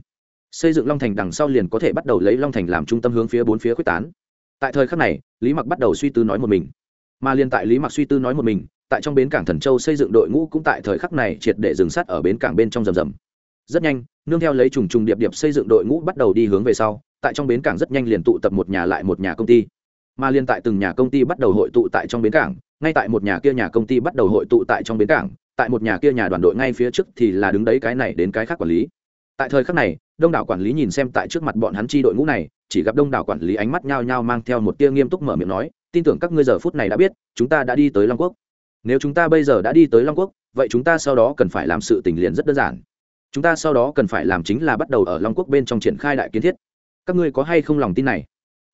Xây dựng long thành đằng sau liền có thể bắt đầu lấy long thành làm trung tâm hướng phía bốn phía quyết tán. Tại thời khắc này, lý mặc bắt đầu suy tư nói một mình. Mà liền tại lý mặc suy tư nói một mình, tại trong bến cảng thần châu xây dựng đội ngũ cũng tại thời khắc này triệt để dừng sát ở bến cảng bên trong rầm rầm. Rất nhanh, nương theo lấy trùng trùng điệp điệp xây dựng đội ngũ bắt đầu đi hướng về sau, tại trong bến cảng rất nhanh liền tụ tập một nhà lại một nhà công ty. Mà liên tại từng nhà công ty bắt đầu hội tụ tại trong bến cảng, ngay tại một nhà kia nhà công ty bắt đầu hội tụ tại trong bến cảng tại một nhà kia nhà đoàn đội ngay phía trước thì là đứng đấy cái này đến cái khác quản lý. Tại thời khắc này, đông đảo quản lý nhìn xem tại trước mặt bọn hắn chi đội ngũ này, chỉ gặp đông đảo quản lý ánh mắt nhao nhao mang theo một tia nghiêm túc mở miệng nói, tin tưởng các ngươi giờ phút này đã biết, chúng ta đã đi tới long quốc. Nếu chúng ta bây giờ đã đi tới long quốc, vậy chúng ta sau đó cần phải làm sự tình liền rất đơn giản. Chúng ta sau đó cần phải làm chính là bắt đầu ở long quốc bên trong triển khai đại kiến thiết. Các ngươi có hay không lòng tin này?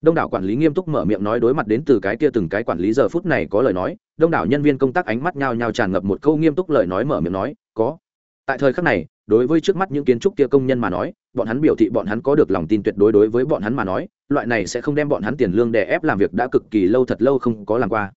Đông đảo quản lý nghiêm túc mở miệng nói đối mặt đến từ cái kia từng cái quản lý giờ phút này có lời nói, đông đảo nhân viên công tác ánh mắt nhao nhao tràn ngập một câu nghiêm túc lời nói mở miệng nói, có. Tại thời khắc này, đối với trước mắt những kiến trúc kia công nhân mà nói, bọn hắn biểu thị bọn hắn có được lòng tin tuyệt đối đối với bọn hắn mà nói, loại này sẽ không đem bọn hắn tiền lương đè ép làm việc đã cực kỳ lâu thật lâu không có làm qua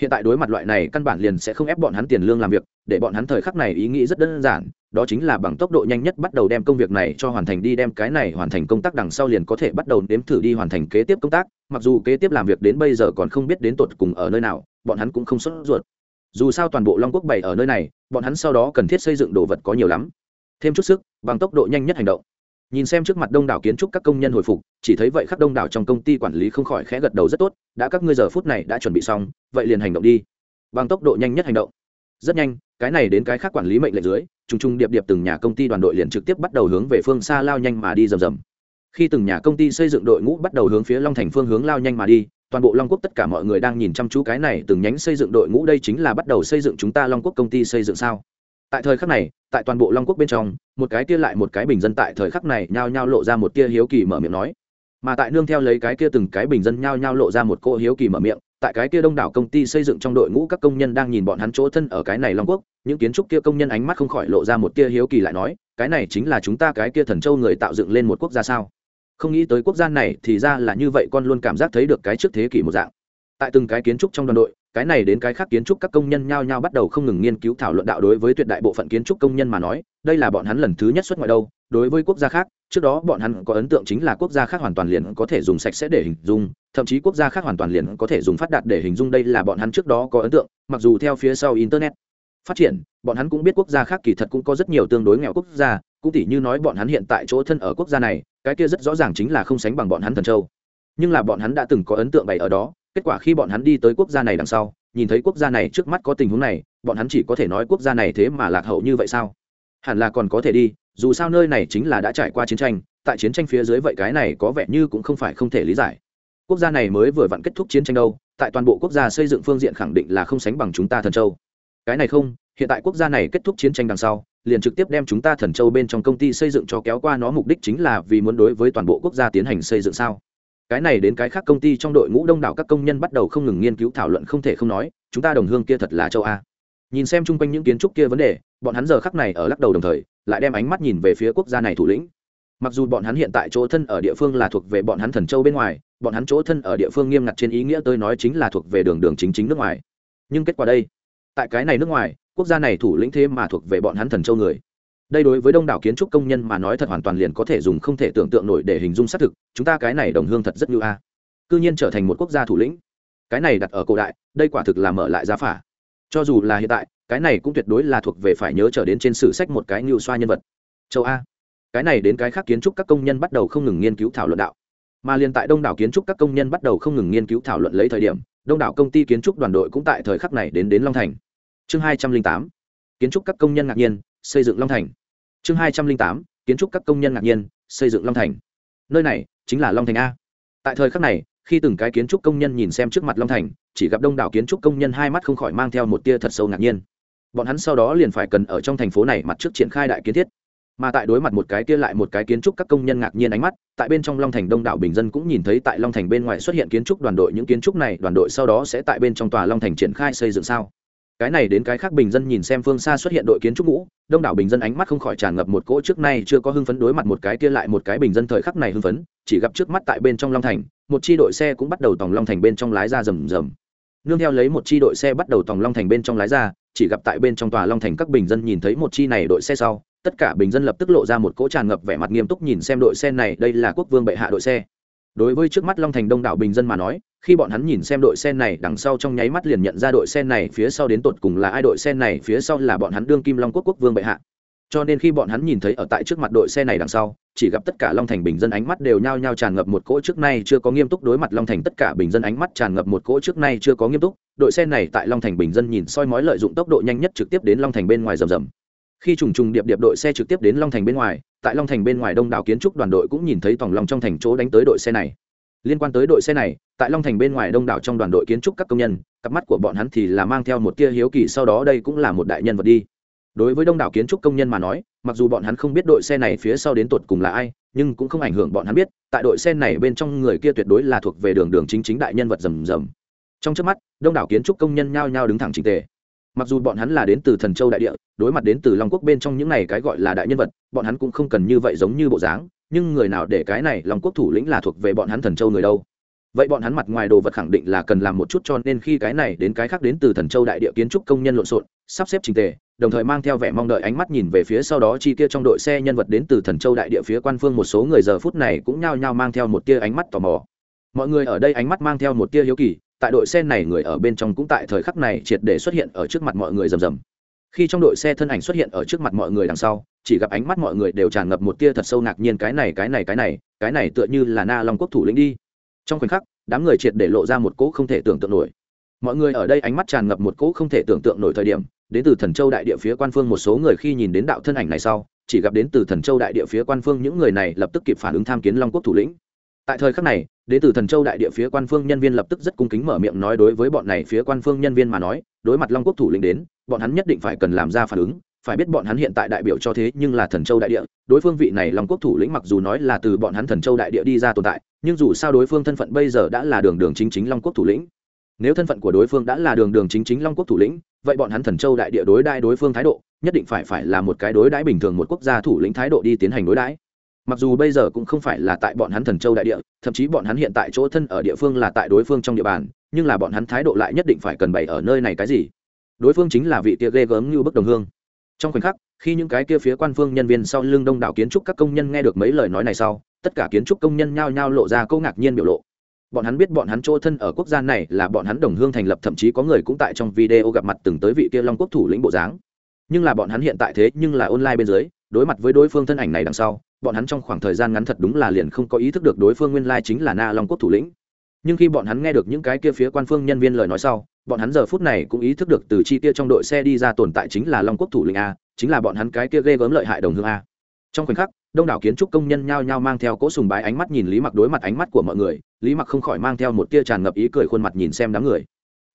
hiện tại đối mặt loại này căn bản liền sẽ không ép bọn hắn tiền lương làm việc, để bọn hắn thời khắc này ý nghĩ rất đơn giản, đó chính là bằng tốc độ nhanh nhất bắt đầu đem công việc này cho hoàn thành đi, đem cái này hoàn thành công tác đằng sau liền có thể bắt đầu nếm thử đi hoàn thành kế tiếp công tác, mặc dù kế tiếp làm việc đến bây giờ còn không biết đến tột cùng ở nơi nào, bọn hắn cũng không sốt ruột. Dù sao toàn bộ long quốc bày ở nơi này, bọn hắn sau đó cần thiết xây dựng đồ vật có nhiều lắm. Thêm chút sức, bằng tốc độ nhanh nhất hành động nhìn xem trước mặt đông đảo kiến trúc các công nhân hồi phục, chỉ thấy vậy khắp đông đảo trong công ty quản lý không khỏi khẽ gật đầu rất tốt, đã các ngươi giờ phút này đã chuẩn bị xong, vậy liền hành động đi. Bằng tốc độ nhanh nhất hành động. Rất nhanh, cái này đến cái khác quản lý mệnh lệnh dưới t r n g t r n g điệp điệp từng nhà công ty đoàn đội liền trực tiếp bắt đầu hướng về phương xa lao nhanh mà đi rầm rầm. Khi từng nhà công ty xây dựng đội ngũ bắt đầu hướng phía long thành phương hướng lao nhanh mà đi, toàn bộ long quốc tất cả mọi người đang nhìn chăm chú cái này từng nhánh xây dựng đội ngũ đây chính là bắt đầu xây dựng chúng ta long quốc công ty xây dựng sao tại thời khắc này, tại toàn bộ long quốc bên trong, một cái kia lại một cái bình dân tại thời khắc này nhao nhao lộ ra một tia hiếu kỳ mở miệng nói. Mà tại nương theo lấy cái kia từng cái bình dân nhao nhao lộ ra một cỗ hiếu kỳ mở miệng, tại cái kia đông đảo công ty xây dựng trong đội ngũ các công nhân đang nhìn bọn hắn chỗ thân ở cái này long quốc, những kiến trúc kia công nhân ánh mắt không khỏi lộ ra một tia hiếu kỳ lại nói, cái này chính là chúng ta cái kia thần châu người tạo dựng lên một quốc gia sao? Không nghĩ tới quốc gia này thì ra là như vậy con luôn cảm giác thấy được cái trước thế kỷ một dạng. Tại từng cái kiến trúc trong đoàn đội cái này đến cái khác kiến trúc các công nhân nhao nhao bắt đầu không ngừng nghiên cứu thảo luận đạo đối với tuyệt đại bộ phận kiến trúc công nhân mà nói, đây là bọn hắn lần thứ nhất xuất ngoại đâu. Đối với quốc gia khác, trước đó bọn hắn có ấn tượng chính là quốc gia khác hoàn toàn liền có thể dùng sạch sẽ để hình dung, thậm chí quốc gia khác hoàn toàn liền có thể dùng phát đạt để hình dung đây là bọn hắn trước đó có ấn tượng, mặc dù theo phía sau internet phát triển, bọn hắn cũng biết quốc gia khác kỳ thật cũng có rất nhiều tương đối nghèo quốc gia, cũng tỉ như nói bọn hắn hiện tại chỗ thân ở quốc gia này, cái kia rất rõ ràng chính là không sánh bằng bọn hắn thần châu. Nhưng là bọn hắn đã từng có ấn tượng bày ở đó kết quả khi bọn hắn đi tới quốc gia này đằng sau, nhìn thấy quốc gia này trước mắt có tình huống này, bọn hắn chỉ có thể nói quốc gia này thế mà lạc hậu như vậy sao? Hẳn là còn có thể đi, dù sao nơi này chính là đã trải qua chiến tranh, tại chiến tranh phía dưới vậy cái này có vẻ như cũng không phải không thể lý giải. Quốc gia này mới vừa vặn kết thúc chiến tranh đâu, tại toàn bộ quốc gia xây dựng phương diện khẳng định là không sánh bằng chúng ta thần châu. Cái này không, hiện tại quốc gia này kết thúc chiến tranh đằng sau, liền trực tiếp đem chúng ta thần châu bên trong công ty xây dựng cho kéo qua nó mục đích chính là vì muốn đối với toàn bộ quốc gia tiến hành xây dựng sao? Cái này đến cái khác công ty trong đội ngũ đông đảo các công nhân bắt đầu không ngừng nghiên cứu thảo luận không thể không nói, chúng ta đồng hương kia thật là châu a. Nhìn xem chung quanh những kiến trúc kia vấn đề, bọn hắn giờ khắc này ở lắc đầu đồng thời, lại đem ánh mắt nhìn về phía quốc gia này thủ lĩnh. Mặc dù bọn hắn hiện tại chỗ thân ở địa phương là thuộc về bọn hắn thần châu bên ngoài, bọn hắn chỗ thân ở địa phương nghiêm ngặt trên ý nghĩa tôi nói chính là thuộc về đường đường chính chính nước ngoài. Nhưng kết quả đây, tại cái này nước ngoài, quốc gia này thủ lĩnh thế mà thuộc về bọn hắn thần châu người đây đối với đông đảo kiến trúc công nhân mà nói thật hoàn toàn liền có thể dùng không thể tưởng tượng nổi để hình dung xác thực, chúng ta cái này đồng hương thật rất như a. Cư nhiên trở thành một quốc gia thủ lĩnh. Cái này đặt ở cổ đại, đây quả thực là mở lại giá phả. Cho dù là hiện tại, cái này cũng tuyệt đối là thuộc về phải nhớ trở đến trên sử sách một cái như xoa nhân vật. Châu a. Cái này đến cái khác kiến trúc các công nhân bắt đầu không ngừng nghiên cứu thảo luận đạo. Mà liền tại đông đảo kiến trúc các công nhân bắt đầu không ngừng nghiên cứu thảo luận lấy thời điểm, đông đảo công ty kiến trúc đoàn đội cũng tại thời khắc này đến đến long thành. Chương hai trăm linh tám. Kiến trúc các công nhân ngạc nhiên xây dựng long thành. Chương hai trăm linh tám, kiến trúc các công nhân ngạc nhiên, xây dựng long thành. Nơi này chính là long thành a. Tại thời khắc này, khi từng cái kiến trúc công nhân nhìn xem trước mặt long thành, chỉ gặp đông đảo kiến trúc công nhân hai mắt không khỏi mang theo một tia thật sâu ngạc nhiên. Bọn hắn sau đó liền phải cần ở trong thành phố này mặt trước triển khai đại kiến thiết. Mà tại đối mặt một cái kia lại một cái kiến trúc các công nhân ngạc nhiên ánh mắt, tại bên trong long thành đông đảo bình dân cũng nhìn thấy tại long thành bên ngoài xuất hiện kiến trúc đoàn đội, những kiến trúc này đoàn đội sau đó sẽ tại bên trong tòa long thành triển khai xây dựng sao? Cái này đến cái khác bình dân nhìn xem phương xa xuất hiện đội kiến trúc ngũ, đông đảo bình dân ánh mắt không khỏi tràn ngập một cỗ trước nay chưa có hưng phấn đối mặt một cái kia lại một cái bình dân thời khắc này hưng phấn, chỉ gặp trước mắt tại bên trong long thành, một chi đội xe cũng bắt đầu tòng long thành bên trong lái ra rầm rầm. Nương theo lấy một chi đội xe bắt đầu tòng long thành bên trong lái ra, chỉ gặp tại bên trong tòa long thành các bình dân nhìn thấy một chi này đội xe sau, tất cả bình dân lập tức lộ ra một cỗ tràn ngập vẻ mặt nghiêm túc nhìn xem đội xe này, đây là quốc vương bệ hạ đội xe đối với trước mắt long thành đông đảo bình dân mà nói, khi bọn hắn nhìn xem đội xe này đằng sau trong nháy mắt liền nhận ra đội xe này phía sau đến tột cùng là ai, đội xe này phía sau là bọn hắn đương kim long quốc quốc vương bệ hạ. Cho nên khi bọn hắn nhìn thấy ở tại trước mặt đội xe này đằng sau, chỉ gặp tất cả long thành bình dân ánh mắt đều nhao nhao tràn ngập một cỗ trước nay chưa có nghiêm túc đối mặt long thành tất cả bình dân ánh mắt tràn ngập một cỗ trước nay chưa có nghiêm túc. Đội xe này tại long thành bình dân nhìn soi mói lợi dụng tốc độ nhanh nhất trực tiếp đến long thành bên ngoài rầm rầm khi trùng trùng điệp điệp đội xe trực tiếp đến long thành bên ngoài, tại long thành bên ngoài đông đảo kiến trúc đoàn đội cũng nhìn thấy tòng lòng trong thành chỗ đánh tới đội xe này. Liên quan tới đội xe này, tại long thành bên ngoài đông đảo trong đoàn đội kiến trúc các công nhân, cặp mắt của bọn hắn thì là mang theo một tia hiếu kỳ, sau đó đây cũng là một đại nhân vật đi. Đối với đông đảo kiến trúc công nhân mà nói, mặc dù bọn hắn không biết đội xe này phía sau đến tột cùng là ai, nhưng cũng không ảnh hưởng bọn hắn biết, tại đội xe này bên trong người kia tuyệt đối là thuộc về đường đường chính chính đại nhân vật rầm rầm. Trong trước mắt, đông đảo kiến trúc công nhân nhao nhao đứng thẳng trình tề mặc dù bọn hắn là đến từ thần châu đại địa, đối mặt đến từ long quốc bên trong những này cái gọi là đại nhân vật, bọn hắn cũng không cần như vậy giống như bộ dáng, nhưng người nào để cái này long quốc thủ lĩnh là thuộc về bọn hắn thần châu người đâu. Vậy bọn hắn mặt ngoài đồ vật khẳng định là cần làm một chút cho nên khi cái này đến cái khác đến từ thần châu đại địa kiến trúc công nhân lộn xộn, sắp xếp trình tề, đồng thời mang theo vẻ mong đợi ánh mắt nhìn về phía sau đó chi kia trong đội xe nhân vật đến từ thần châu đại địa phía quan phương một số người giờ phút này cũng nhao nhao mang theo một tia ánh mắt tò mò. Mọi người ở đây ánh mắt mang theo một tia hiếu kỳ tại đội xe này người ở bên trong cũng tại thời khắc này triệt để xuất hiện ở trước mặt mọi người rầm rầm. Khi trong đội xe thân ảnh xuất hiện ở trước mặt mọi người đằng sau, chỉ gặp ánh mắt mọi người đều tràn ngập một tia thật sâu ngạc nhiên cái này cái này cái này cái này tựa như là na long quốc thủ lĩnh đi. Trong khoảnh khắc, đám người triệt để lộ ra một cỗ không thể tưởng tượng nổi. Mọi người ở đây ánh mắt tràn ngập một cỗ không thể tưởng tượng nổi thời điểm, đến từ thần châu đại địa phía quan phương một số người khi nhìn đến đạo thân ảnh này sau, chỉ gặp đến từ thần châu đại địa phía quan phương những người này lập tức kịp phản ứng tham kiến long quốc thủ lĩnh. Tại thời khắc này đến từ thần châu đại địa phía quan phương nhân viên lập tức rất cung kính mở miệng nói đối với bọn này phía quan phương nhân viên mà nói, đối mặt long quốc thủ lĩnh đến, bọn hắn nhất định phải cần làm ra phản ứng. Phải biết bọn hắn hiện tại đại biểu cho thế nhưng là thần châu đại địa, đối phương vị này long quốc thủ lĩnh mặc dù nói là từ bọn hắn thần châu đại địa đi ra tồn tại, nhưng dù sao đối phương thân phận bây giờ đã là đường đường chính chính long quốc thủ lĩnh. Nếu thân phận của đối phương đã là đường đường chính chính long quốc thủ lĩnh, vậy bọn hắn thần châu đại địa đối đai đối phương thái độ, nhất định phải phải là một cái đối đãi bình thường một quốc gia thủ lĩnh thái độ đi tiến hành đối đãi mặc dù bây giờ cũng không phải là tại bọn hắn thần châu đại địa, thậm chí bọn hắn hiện tại chỗ thân ở địa phương là tại đối phương trong địa bàn, nhưng là bọn hắn thái độ lại nhất định phải cần bày ở nơi này cái gì? Đối phương chính là vị kia ghê gớm như bức đồng hương. Trong khoảnh khắc, khi những cái kia phía quan phương nhân viên sau lưng đông đảo kiến trúc các công nhân nghe được mấy lời nói này sau, tất cả kiến trúc công nhân nhao nhao lộ ra câu ngạc nhiên biểu lộ. Bọn hắn biết bọn hắn chỗ thân ở quốc gia này là bọn hắn đồng hương thành lập, thậm chí có người cũng tại trong video gặp mặt từng tới vị kia long quốc thủ lĩnh bộ dáng. Nhưng là bọn hắn hiện tại thế nhưng là online bên dưới, đối mặt với đối phương thân ảnh này đằng sau bọn hắn trong khoảng thời gian ngắn thật đúng là liền không có ý thức được đối phương nguyên lai chính là na long quốc thủ lĩnh. Nhưng khi bọn hắn nghe được những cái kia phía quan phương nhân viên lời nói sau, bọn hắn giờ phút này cũng ý thức được từ chi kia trong đội xe đi ra tồn tại chính là long quốc thủ lĩnh a, chính là bọn hắn cái kia ghê gớm lợi hại đồng hương a. Trong khoảnh khắc, đông đảo kiến trúc công nhân nhao nhao mang theo cỗ sùng bái ánh mắt nhìn lý mặc đối mặt ánh mắt của mọi người, lý mặc không khỏi mang theo một tia tràn ngập ý cười khuôn mặt nhìn xem đám người.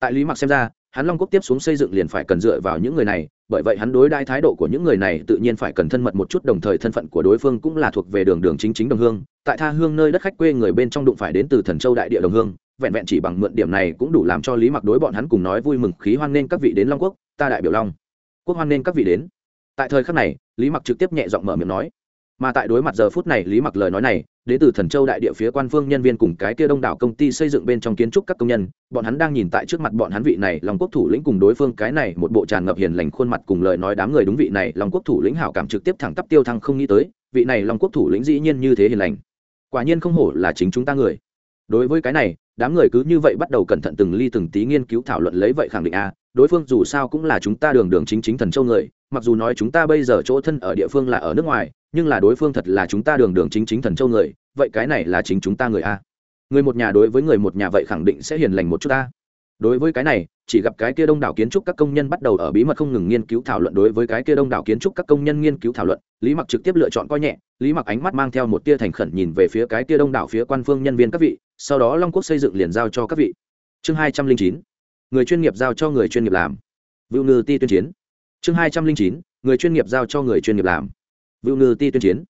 Tại lý mặc xem ra hắn long quốc tiếp xuống xây dựng liền phải cần dựa vào những người này, bởi vậy hắn đối đãi thái độ của những người này tự nhiên phải cần thân mật một chút, đồng thời thân phận của đối phương cũng là thuộc về đường đường chính chính đồng hương. Tại tha hương nơi đất khách quê người bên trong đụng phải đến từ thần châu đại địa đồng hương, vẹn vẹn chỉ bằng mượn điểm này cũng đủ làm cho lý mặc đối bọn hắn cùng nói vui mừng, khí hoan nghênh các vị đến long quốc, ta đại biểu long quốc hoan nghênh các vị đến. Tại thời khắc này, lý mặc trực tiếp nhẹ giọng mở miệng nói mà tại đối mặt giờ phút này lý mặc lời nói này đến từ thần châu đại địa phía quan phương nhân viên cùng cái kia đông đảo công ty xây dựng bên trong kiến trúc các công nhân bọn hắn đang nhìn tại trước mặt bọn hắn vị này long quốc thủ lĩnh cùng đối phương cái này một bộ tràn ngập hiền lành khuôn mặt cùng lời nói đám người đúng vị này long quốc thủ lĩnh hảo cảm trực tiếp thẳng tắp tiêu thăng không nghĩ tới vị này long quốc thủ lĩnh dĩ nhiên như thế hiền lành. Quả nhiên không hổ là chính chúng ta người. Đối với cái này đám người cứ như vậy bắt đầu cẩn thận từng ly từng tí nghiên cứu thảo luận lấy vậy khẳng định a à, đối phương dù sao cũng là chúng ta đường đường chính chính thần châu người mặc dù nói chúng ta bây giờ chỗ thân ở địa phương là ở nước ngoài nhưng là đối phương thật là chúng ta đường đường chính chính thần châu người, vậy cái này là chính chúng ta người a. Người một nhà đối với người một nhà vậy khẳng định sẽ hiền lành một chút ta đối với cái này, chỉ gặp cái kia đông đảo kiến trúc các công nhân bắt đầu ở bí mật không ngừng nghiên cứu thảo luận đối với cái kia đông đảo kiến trúc các công nhân nghiên cứu thảo luận, lý mặc trực tiếp lựa chọn coi nhẹ, lý mặc ánh mắt mang theo một tia thành khẩn nhìn về phía cái kia đông đảo phía quan phương nhân viên các vị, sau đó long quốc xây dựng liền giao cho các vị. Chương hai trăm linh chín, người chuyên nghiệp giao cho người chuyên nghiệp làm. Vựu ngư ti tuyên chiến. Chương hai trăm linh chín, người chuyên nghiệp giao cho người chuyên nghiệp làm. Vưu ngư ti tuyên chiến.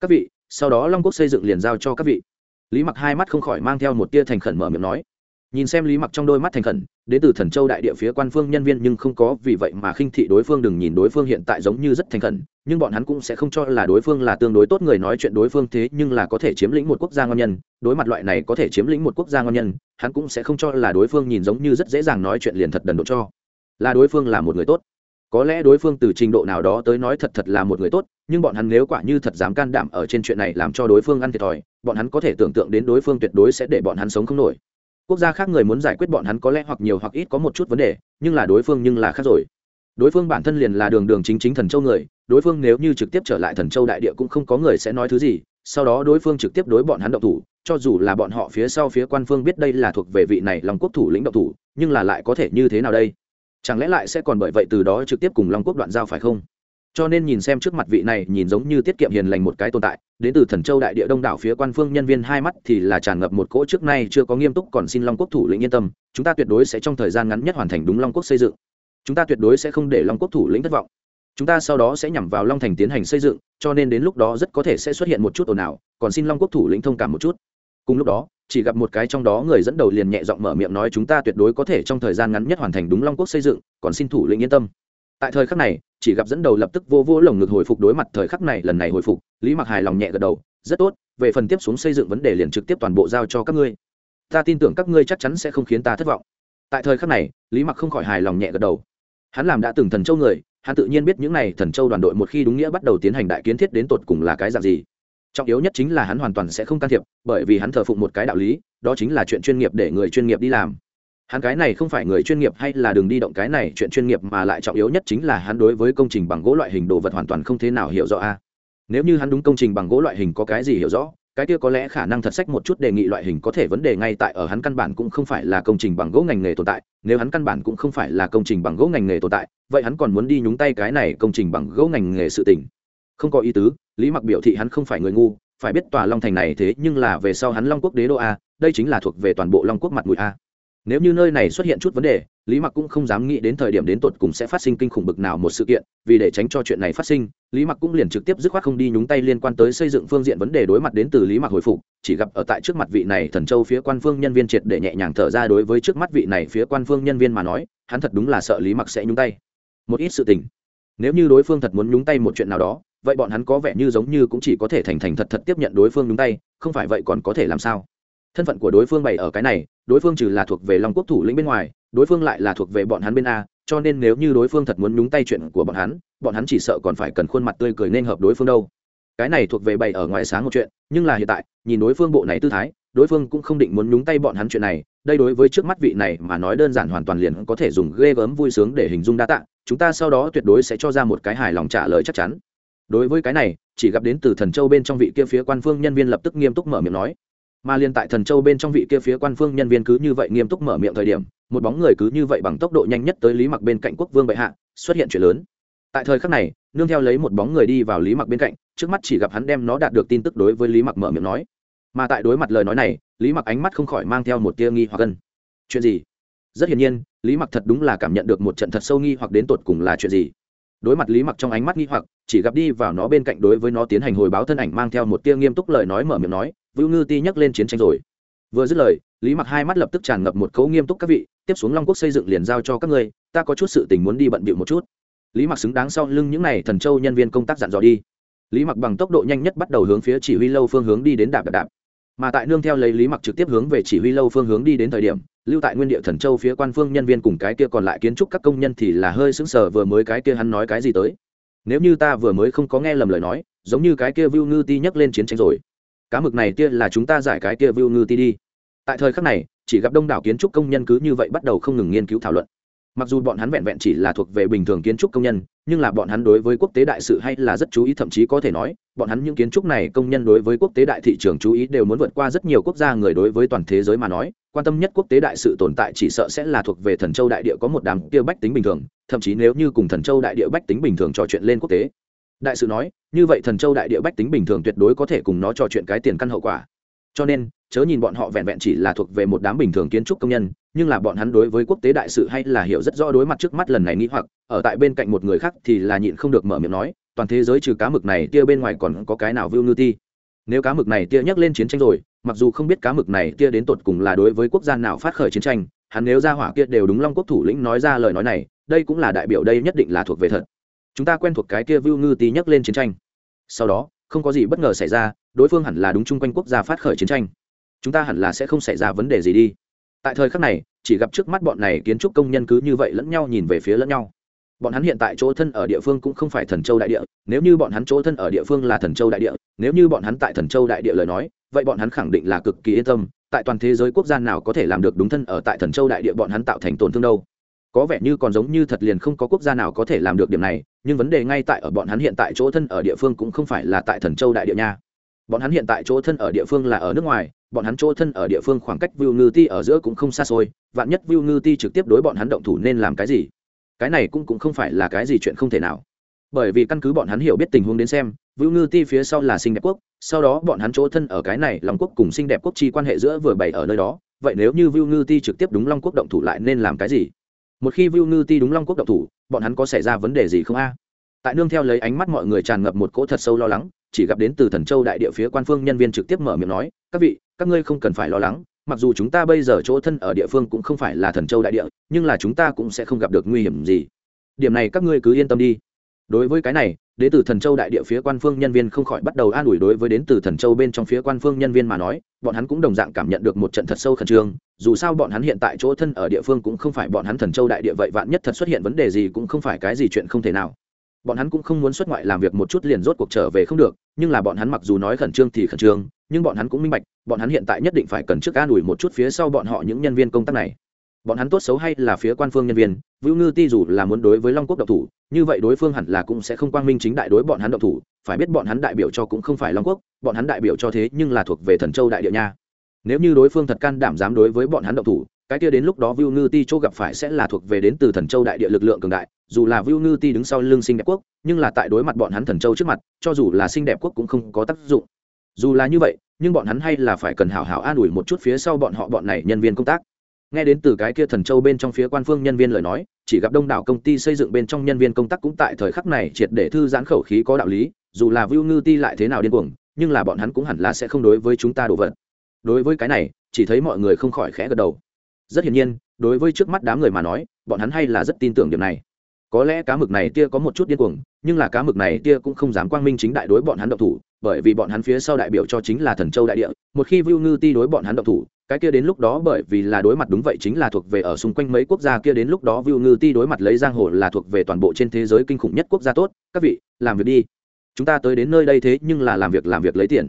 Các vị, sau đó long quốc xây dựng liền giao cho các vị. Lý mặc hai mắt không khỏi mang theo một tia thành khẩn mở miệng nói. Nhìn xem lý mặc trong đôi mắt thành khẩn, đến từ thần châu đại địa phía quan phương nhân viên nhưng không có vì vậy mà khinh thị đối phương đừng nhìn đối phương hiện tại giống như rất thành khẩn, nhưng bọn hắn cũng sẽ không cho là đối phương là tương đối tốt người nói chuyện đối phương thế nhưng là có thể chiếm lĩnh một quốc gia ngon nhân, đối mặt loại này có thể chiếm lĩnh một quốc gia ngon nhân, hắn cũng sẽ không cho là đối phương nhìn giống như rất dễ dàng nói chuyện liền thật đần độ cho. Là đối phương là một người tốt có lẽ đối phương từ trình độ nào đó tới nói thật thật là một người tốt, nhưng bọn hắn nếu quả như thật dám can đảm ở trên chuyện này làm cho đối phương ăn thiệt thòi, bọn hắn có thể tưởng tượng đến đối phương tuyệt đối sẽ để bọn hắn sống không nổi. Quốc gia khác người muốn giải quyết bọn hắn có lẽ hoặc nhiều hoặc ít có một chút vấn đề, nhưng là đối phương nhưng là khác rồi. Đối phương bản thân liền là đường đường chính chính thần châu người, đối phương nếu như trực tiếp trở lại thần châu đại địa cũng không có người sẽ nói thứ gì, sau đó đối phương trực tiếp đối bọn hắn động thủ, cho dù là bọn họ phía sau phía quan phương biết đây là thuộc về vị này lòng quốc thủ lĩnh động thủ, nhưng là lại có thể như thế nào đây? Chẳng lẽ lại sẽ còn bởi vậy từ đó trực tiếp cùng long quốc đoạn giao phải không? Cho nên nhìn xem trước mặt vị này nhìn giống như tiết kiệm hiền lành một cái tồn tại, đến từ thần châu đại địa đông đảo phía quan phương nhân viên hai mắt thì là tràn ngập một cỗ trước nay chưa có nghiêm túc còn xin long quốc thủ lĩnh yên tâm, chúng ta tuyệt đối sẽ trong thời gian ngắn nhất hoàn thành đúng long quốc xây dựng. Chúng ta tuyệt đối sẽ không để long quốc thủ lĩnh thất vọng. Chúng ta sau đó sẽ nhằm vào long thành tiến hành xây dựng, cho nên đến lúc đó rất có thể sẽ xuất hiện một chút ồn ào, còn xin long quốc thủ lĩnh thông cảm một chút cùng lúc đó, chỉ gặp một cái trong đó người dẫn đầu liền nhẹ giọng mở miệng nói chúng ta tuyệt đối có thể trong thời gian ngắn nhất hoàn thành đúng long quốc xây dựng, còn xin thủ lĩnh yên tâm. Tại thời khắc này, chỉ gặp dẫn đầu lập tức vô vô lồng ngực hồi phục đối mặt thời khắc này, lần này hồi phục, lý mặc hài lòng nhẹ gật đầu, rất tốt, về phần tiếp xuống xây dựng vấn đề liền trực tiếp toàn bộ giao cho các ngươi. Ta tin tưởng các ngươi chắc chắn sẽ không khiến ta thất vọng. Tại thời khắc này, lý mặc không khỏi hài lòng nhẹ gật đầu. Hắn làm đã từng thần châu người, hắn tự nhiên biết những n à y thần châu đoàn đội một khi đúng nghĩa bắt đầu tiến hành đại kiến thiết đến tột cùng là cái dạng gì trọng yếu nhất chính là hắn hoàn toàn sẽ không can thiệp, bởi vì hắn thờ phụng một cái đạo lý, đó chính là chuyện chuyên nghiệp để người chuyên nghiệp đi làm. Hắn cái này không phải người chuyên nghiệp hay là đường đi động cái này chuyện chuyên nghiệp mà lại trọng yếu nhất chính là hắn đối với công trình bằng gỗ loại hình đồ vật hoàn toàn không thế nào hiểu rõ a. Nếu như hắn đúng công trình bằng gỗ loại hình có cái gì hiểu rõ, cái kia có lẽ khả năng thật sách một chút đề nghị loại hình có thể vấn đề ngay tại ở hắn căn bản cũng không phải là công trình bằng gỗ ngành nghề tồn tại, nếu hắn căn bản cũng không phải là công trình bằng gỗ ngành nghề tồn tại, vậy hắn còn muốn đi nhúng tay cái này công trình bằng gỗ ngành nghề sự tình không có ý tứ, lý mặc biểu thị hắn không phải người ngu, phải biết tòa long thành này thế nhưng là về sau hắn long quốc đế đô a, đây chính là thuộc về toàn bộ long quốc mặt mũi a. Nếu như nơi này xuất hiện chút vấn đề, lý mặc cũng không dám nghĩ đến thời điểm đến tột cùng sẽ phát sinh kinh khủng bực nào một sự kiện, vì để tránh cho chuyện này phát sinh, lý mặc cũng liền trực tiếp dứt khoát không đi nhúng tay liên quan tới xây dựng phương diện vấn đề đối mặt đến từ lý mặc hồi phục, chỉ gặp ở tại trước mặt vị này thần châu phía quan phương nhân viên triệt để nhẹ nhàng thở ra đối với trước mắt vị này phía quan phương nhân viên mà nói, hắn thật đúng là sợ lý mặc sẽ nhúng tay. Một ít sự tình. Nếu như đối phương thật muốn nhúng tay một chuyện nào đó vậy bọn hắn có vẻ như giống như cũng chỉ có thể thành thành thật thật tiếp nhận đối phương đúng tay, không phải vậy còn có thể làm sao? Thân phận của đối phương bày ở cái này, đối phương trừ là thuộc về long quốc thủ lĩnh bên ngoài, đối phương lại là thuộc về bọn hắn bên a, cho nên nếu như đối phương thật muốn nhúng tay chuyện của bọn hắn bọn hắn chỉ sợ còn phải cần khuôn mặt tươi cười nên hợp đối phương đâu. Cái này thuộc về bày ở ngoài sáng một chuyện, nhưng là hiện tại, nhìn đối phương bộ này tư thái, đối phương cũng không định muốn nhúng tay bọn hắn chuyện này, đây đối với trước mắt vị này mà nói đơn giản hoàn toàn liền có thể dùng ghê gớm vui sướng để hình dung đa tạ, chúng ta sau đó tuyệt đối sẽ cho ra một cái hài lòng trả lời chắc chắn đối với cái này, chỉ gặp đến từ thần châu bên trong vị kia phía quan phương nhân viên lập tức nghiêm túc mở miệng nói. Mà liên tại thần châu bên trong vị kia phía quan phương nhân viên cứ như vậy nghiêm túc mở miệng thời điểm, một bóng người cứ như vậy bằng tốc độ nhanh nhất tới lý mặc bên cạnh quốc vương bệ hạ, xuất hiện chuyện lớn. Tại thời khắc này, nương theo lấy một bóng người đi vào lý mặc bên cạnh, trước mắt chỉ gặp hắn đem nó đạt được tin tức đối với lý mặc mở miệng nói. Mà tại đối mặt lời nói này, lý mặc ánh mắt không khỏi mang theo một tia nghi hoặc gân chuyện gì? Rất hiển nhiên, lý mặc thật đúng là cảm nhận được một trận thật sâu nghi hoặc đến tột cùng là chuyện gì đối mặt lý mặc trong ánh mắt nghi hoặc, chỉ gặp đi vào nó bên cạnh đối với nó tiến hành hồi báo thân ảnh mang theo một tia nghiêm túc lời nói mở miệng nói vưu ngư ti nhắc lên chiến tranh rồi. Vừa dứt lời, lý mặc hai mắt lập tức tràn ngập một cấu nghiêm túc các vị, tiếp xuống long quốc xây dựng liền giao cho các ngươi, ta có chút sự tình muốn đi bận bịu một chút. Lý mặc xứng đáng sau lưng những n à y thần châu nhân viên công tác dặn dò đi. Lý mặc bằng tốc độ nhanh nhất bắt đầu hướng phía chỉ huy lâu phương hướng đi đến đạp đạp đạp mà tại nương theo lấy lý mặc trực tiếp hướng về chỉ huy lâu phương hướng đi đến thời điểm, lưu tại nguyên địa thần châu phía quan phương nhân viên cùng cái kia còn lại kiến trúc các công nhân thì là hơi sững sờ vừa mới cái kia hắn nói cái gì tới. Nếu như ta vừa mới không có nghe lầm lời nói, giống như cái kia vu ngư ti nhắc lên chiến tranh rồi. Cá mực này kia là chúng ta giải cái kia vu ngư ti đi. Tại thời khắc này, chỉ gặp đông đảo kiến trúc công nhân cứ như vậy bắt đầu không ngừng nghiên cứu thảo luận mặc dù bọn hắn vẹn vẹn chỉ là thuộc về bình thường kiến trúc công nhân, nhưng là bọn hắn đối với quốc tế đại sự hay là rất chú ý, thậm chí có thể nói, bọn hắn những kiến trúc này công nhân đối với quốc tế đại thị trường chú ý đều muốn vượt qua rất nhiều quốc gia người đối với toàn thế giới mà nói. Quan tâm nhất quốc tế đại sự tồn tại chỉ sợ sẽ là thuộc về thần châu đại địa có một đám kia bách tính bình thường, thậm chí nếu như cùng thần châu đại địa bách tính bình thường trò chuyện lên quốc tế. Đại sự nói, như vậy thần châu đại địa bách tính bình thường tuyệt đối có thể cùng nó trò chuyện cái tiền căn hậu quả. Cho nên, chớ nhìn bọn họ vẹn vẹn chỉ là thuộc về một đám bình thường kiến trúc công nhân nhưng là bọn hắn đối với quốc tế đại sự hay là hiểu rất rõ đối mặt trước mắt lần này nghĩ hoặc, ở tại bên cạnh một người khác thì là nhịn không được mở miệng nói, toàn thế giới trừ cá mực này tia bên ngoài còn có cái nào vưu ngư ti? Nếu cá mực này tia nhắc lên chiến tranh rồi, mặc dù không biết cá mực này tia đến tột cùng là đối với quốc gia nào phát khởi chiến tranh, hắn nếu ra hỏa kia đều đúng long quốc thủ lĩnh nói ra lời nói này, đây cũng là đại biểu đây nhất định là thuộc về thật. Chúng ta quen thuộc cái kia vưu ngư ti nhắc lên chiến tranh. Sau đó, không có gì bất ngờ xảy ra, đối phương hẳn là đúng chung quanh quốc gia phát khởi chiến tranh. Chúng ta hẳn là sẽ không xảy ra vấn đề gì đi tại thời khắc này, chỉ gặp trước mắt bọn này kiến trúc công nhân cứ như vậy lẫn nhau nhìn về phía lẫn nhau. Bọn hắn hiện tại chỗ thân ở địa phương cũng không phải thần châu đại địa, nếu như bọn hắn chỗ thân ở địa phương là thần châu đại địa, nếu như bọn hắn tại thần châu đại địa lời nói, vậy bọn hắn khẳng định là cực kỳ yên tâm, tại toàn thế giới quốc gia nào có thể làm được đúng thân ở tại thần châu đại địa bọn hắn tạo thành tổn thương đâu. Có vẻ như còn giống như thật liền không có quốc gia nào có thể làm được điểm này, nhưng vấn đề ngay tại ở bọn hắn hiện tại chỗ thân ở địa phương cũng không phải là tại thần châu đại địa nha bọn hắn hiện tại chỗ thân ở địa phương là ở nước ngoài bọn hắn chỗ thân ở địa phương khoảng cách Vu Ngư Ti ở giữa cũng không xa xôi, vạn nhất Vu Ngư Ti trực tiếp đối bọn hắn động thủ nên làm cái gì? Cái này cũng cũng không phải là cái gì chuyện không thể nào. Bởi vì căn cứ bọn hắn hiểu biết tình huống đến xem, Vu Ngư Ti phía sau là Sinh Đẹp Quốc, sau đó bọn hắn chỗ thân ở cái này, Long Quốc cùng Sinh Đẹp Quốc chi quan hệ giữa vừa bày ở nơi đó, vậy nếu như Vu Ngư Ti trực tiếp đúng Long Quốc động thủ lại nên làm cái gì? Một khi Vu Ngư Ti đúng Long Quốc động thủ, bọn hắn có xảy ra vấn đề gì không a? Tại nương theo lấy ánh mắt mọi người tràn ngập một cỗ thật sâu lo lắng, chỉ gặp đến từ Thần Châu đại địa phía quan phương nhân viên trực tiếp mở miệng nói, "Các vị, các ngươi không cần phải lo lắng mặc dù chúng ta bây giờ chỗ thân ở địa phương cũng không phải là thần châu đại địa nhưng là chúng ta cũng sẽ không gặp được nguy hiểm gì. Điểm này các ngươi cứ yên tâm đi. Đối với cái này đến từ thần châu đại địa phía quan phương nhân viên không khỏi bắt đầu an ủi đối với đến từ thần châu bên trong phía quan phương nhân viên mà nói bọn hắn cũng đồng dạng cảm nhận được một trận thật sâu khẩn trương dù sao bọn hắn hiện tại chỗ thân ở địa phương cũng không phải bọn hắn thần châu đại địa vậy vạn nhất thật xuất hiện vấn đề gì cũng không phải cái gì chuyện không thể nào bọn hắn cũng không muốn xuất ngoại làm việc một chút liền rốt cuộc trở về không được nhưng là bọn hắn mặc dù nói khẩn trương thì khẩn trương nhưng bọn hắn cũng minh bạch bọn hắn hiện tại nhất định phải cần trước an ủi một chút phía sau bọn họ những nhân viên công tác này. Bọn hắn tốt xấu hay là phía quan phương nhân viên vũ ngư ti dù là muốn đối với long quốc độc thủ như vậy đối phương hẳn là cũng sẽ không quang minh chính đại đối bọn hắn độc thủ phải biết bọn hắn đại biểu cho cũng không phải long quốc bọn hắn đại biểu cho thế nhưng là thuộc về thần châu đại địa nha. Nếu như đối phương thật can đảm dám đối với bọn hắn độc thủ cái kia đến lúc đó Vu Ngư Ti chỗ gặp phải sẽ là thuộc về đến từ Thần Châu đại địa lực lượng cường đại, dù là Vu Ngư Ti đứng sau lưng sinh đẹp quốc, nhưng là tại đối mặt bọn hắn Thần Châu trước mặt, cho dù là sinh đẹp quốc cũng không có tác dụng. Dù là như vậy, nhưng bọn hắn hay là phải cần hảo hảo an ủi một chút phía sau bọn họ bọn này nhân viên công tác. Nghe đến từ cái kia Thần Châu bên trong phía quan phương nhân viên lời nói, chỉ gặp đông đảo công ty xây dựng bên trong nhân viên công tác cũng tại thời khắc này triệt để thư giãn khẩu khí có đạo lý, dù là Vu Ngư Ti lại thế nào điên cuồng, nhưng là bọn hắn cũng hẳn là sẽ không đối với chúng ta đổ vật. Đối với cái này, chỉ thấy mọi người không khỏi khẽ gật đầu rất hiển nhiên đối với trước mắt đám người mà nói bọn hắn hay là rất tin tưởng điểm này có lẽ cá mực này tia có một chút điên cuồng, nhưng là cá mực này tia cũng không dám quang minh chính đại đối bọn hắn độc thủ, bởi vì bọn hắn phía sau đại biểu cho chính là thần châu đại địa, một khi vu ngư ti đối bọn hắn độc thủ, cái kia đến lúc đó bởi vì là đối mặt đúng vậy chính là thuộc về ở xung quanh mấy quốc gia kia đến lúc đó vu ngư ti đối mặt lấy giang hồ là thuộc về toàn bộ trên thế giới kinh khủng nhất quốc gia tốt. Các vị, làm việc đi. Chúng ta tới đến nơi đây thế nhưng là làm việc làm việc lấy tiền.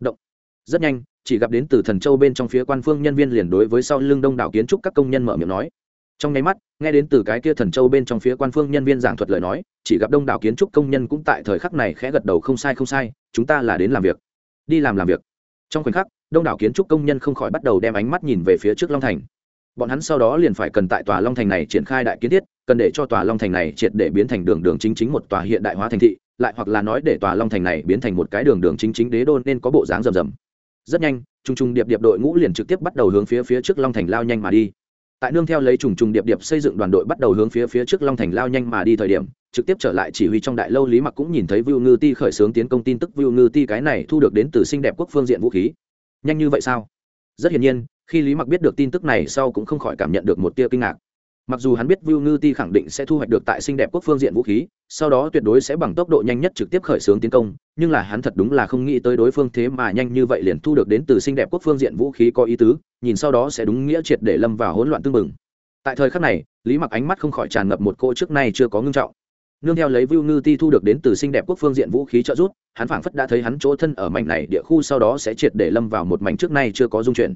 Động. Rất nhanh, chỉ gặp đến từ thần châu bên trong phía quan phương nhân viên liền đối với sau lưng đông đảo kiến trúc các công nhân mở miệng nói trong nháy mắt, nghe đến từ cái kia thần châu bên trong phía quan phương nhân viên giảng thuật lời nói, chỉ gặp đông đảo kiến trúc công nhân cũng tại thời khắc này khẽ gật đầu không sai không sai, chúng ta là đến làm việc. Đi làm làm việc. Trong khoảnh khắc, đông đảo kiến trúc công nhân không khỏi bắt đầu đem ánh mắt nhìn về phía trước long thành. Bọn hắn sau đó liền phải cần tại tòa long thành này triển khai đại kiến thiết, cần để cho tòa long thành này triệt để biến thành đường đường chính chính một tòa hiện đại hóa thành thị, lại hoặc là nói để tòa long thành này biến thành một cái đường đường chính chính đế đô nên có bộ dáng rầm rầm. Rất nhanh trùng trùng điệp điệp đội ngũ liền trực tiếp bắt đầu hướng phía phía trước long thành lao nhanh mà đi tại nương theo lấy trùng trùng điệp điệp xây dựng đoàn đội bắt đầu hướng phía phía trước long thành lao nhanh mà đi thời điểm, trực tiếp trở lại chỉ huy trong đại lâu lý mặc cũng nhìn thấy Vu ngư ti khởi xướng tiến công tin tức. Vu ngư ti cái này thu được đến từ xinh đẹp quốc phương diện vũ khí. Nhanh như vậy sao? Rất hiển nhiên, khi lý mặc biết được tin tức này sau cũng không khỏi cảm nhận được một tia kinh ngạc mặc dù hắn biết Vu Ngư Ti khẳng định sẽ thu hoạch được tại Sinh đẹp quốc phương diện vũ khí, sau đó tuyệt đối sẽ bằng tốc độ nhanh nhất trực tiếp khởi xướng tiến công, nhưng là hắn thật đúng là không nghĩ tới đối phương thế mà nhanh như vậy liền thu được đến từ Sinh đẹp quốc phương diện vũ khí có ý tứ, nhìn sau đó sẽ đúng nghĩa triệt để lâm vào hỗn loạn tương mừng. Tại thời khắc này, Lý Mặc ánh mắt không khỏi tràn ngập một cô trước nay chưa có ngưng trọng. Nương theo lấy Vu Ngư Ti thu được đến từ Sinh đẹp quốc phương diện vũ khí trợ giúp, hắn phảng phất đã thấy hắn chỗ thân ở mảnh này địa khu sau đó sẽ triệt để lâm vào một mảnh trước nay chưa có dung chuyển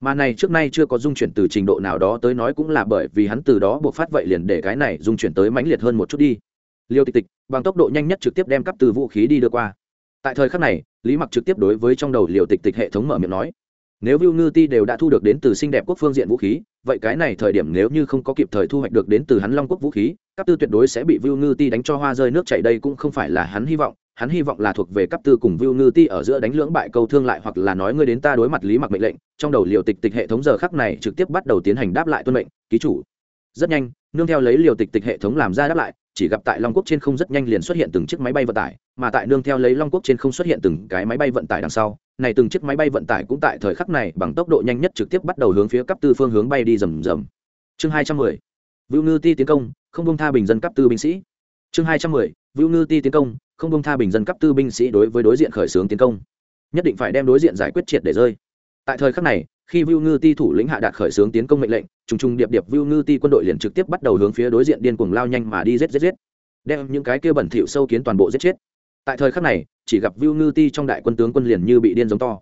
mà này trước nay chưa có dung chuyển từ trình độ nào đó tới nói cũng là bởi vì hắn từ đó buộc phát vậy liền để cái này dung chuyển tới mãnh liệt hơn một chút đi. Liêu tịch tịch bằng tốc độ nhanh nhất trực tiếp đem cắp từ vũ khí đi đưa qua. Tại thời khắc này lý mặc trực tiếp đối với trong đầu liều tịch tịch hệ thống mở miệng nói nếu Vu Ngư Ti đều đã thu được đến từ xinh đẹp quốc phương diện vũ khí, vậy cái này thời điểm nếu như không có kịp thời thu hoạch được đến từ hắn Long quốc vũ khí, các tư tuyệt đối sẽ bị Vu Ngư Ti đánh cho hoa rơi nước chảy đây cũng không phải là hắn hy vọng, hắn hy vọng là thuộc về cấp tư cùng Vu Ngư Ti ở giữa đánh lưỡng bại câu thương lại hoặc là nói ngươi đến ta đối mặt lý mặc mệnh lệnh, trong đầu liều tịch tịch hệ thống giờ khắc này trực tiếp bắt đầu tiến hành đáp lại tuân mệnh, ký chủ. Rất nhanh, nương theo lấy liều tịch tịch hệ thống làm ra đáp lại, chỉ gặp tại Long Quốc trên không rất nhanh liền xuất hiện từng chiếc máy bay vận tải, mà tại nương theo lấy Long Quốc trên không xuất hiện từng cái máy bay vận tải đằng sau, này từng chiếc máy bay vận tải cũng tại thời khắc này bằng tốc độ nhanh nhất trực tiếp bắt đầu hướng phía cấp tư phương hướng bay đi rầm rầm. Chương 210. Vu Ngư Ti tiến công, không buông tha bình dân cấp tư binh sĩ. Chương 210. Vu Ngư Ti tiến công, không bông tha bình dân cấp tư binh sĩ đối với đối diện khởi xướng tiến công nhất định phải đem đối diện giải quyết triệt để rơi tại thời khắc này khi Vu Ngư Ti thủ lĩnh hạ đạt khởi xướng tiến công mệnh lệnh, trùng trùng điệp điệp Vu Ngư Ti quân đội liền trực tiếp bắt đầu hướng phía đối diện điên cuồng lao nhanh mà đi giết giết giết. Đem những cái kia bẩn thỉu sâu kiến toàn bộ giết chết. Tại thời khắc này, chỉ gặp Vu Ngư Ti trong đại quân tướng quân liền như bị điên giống to.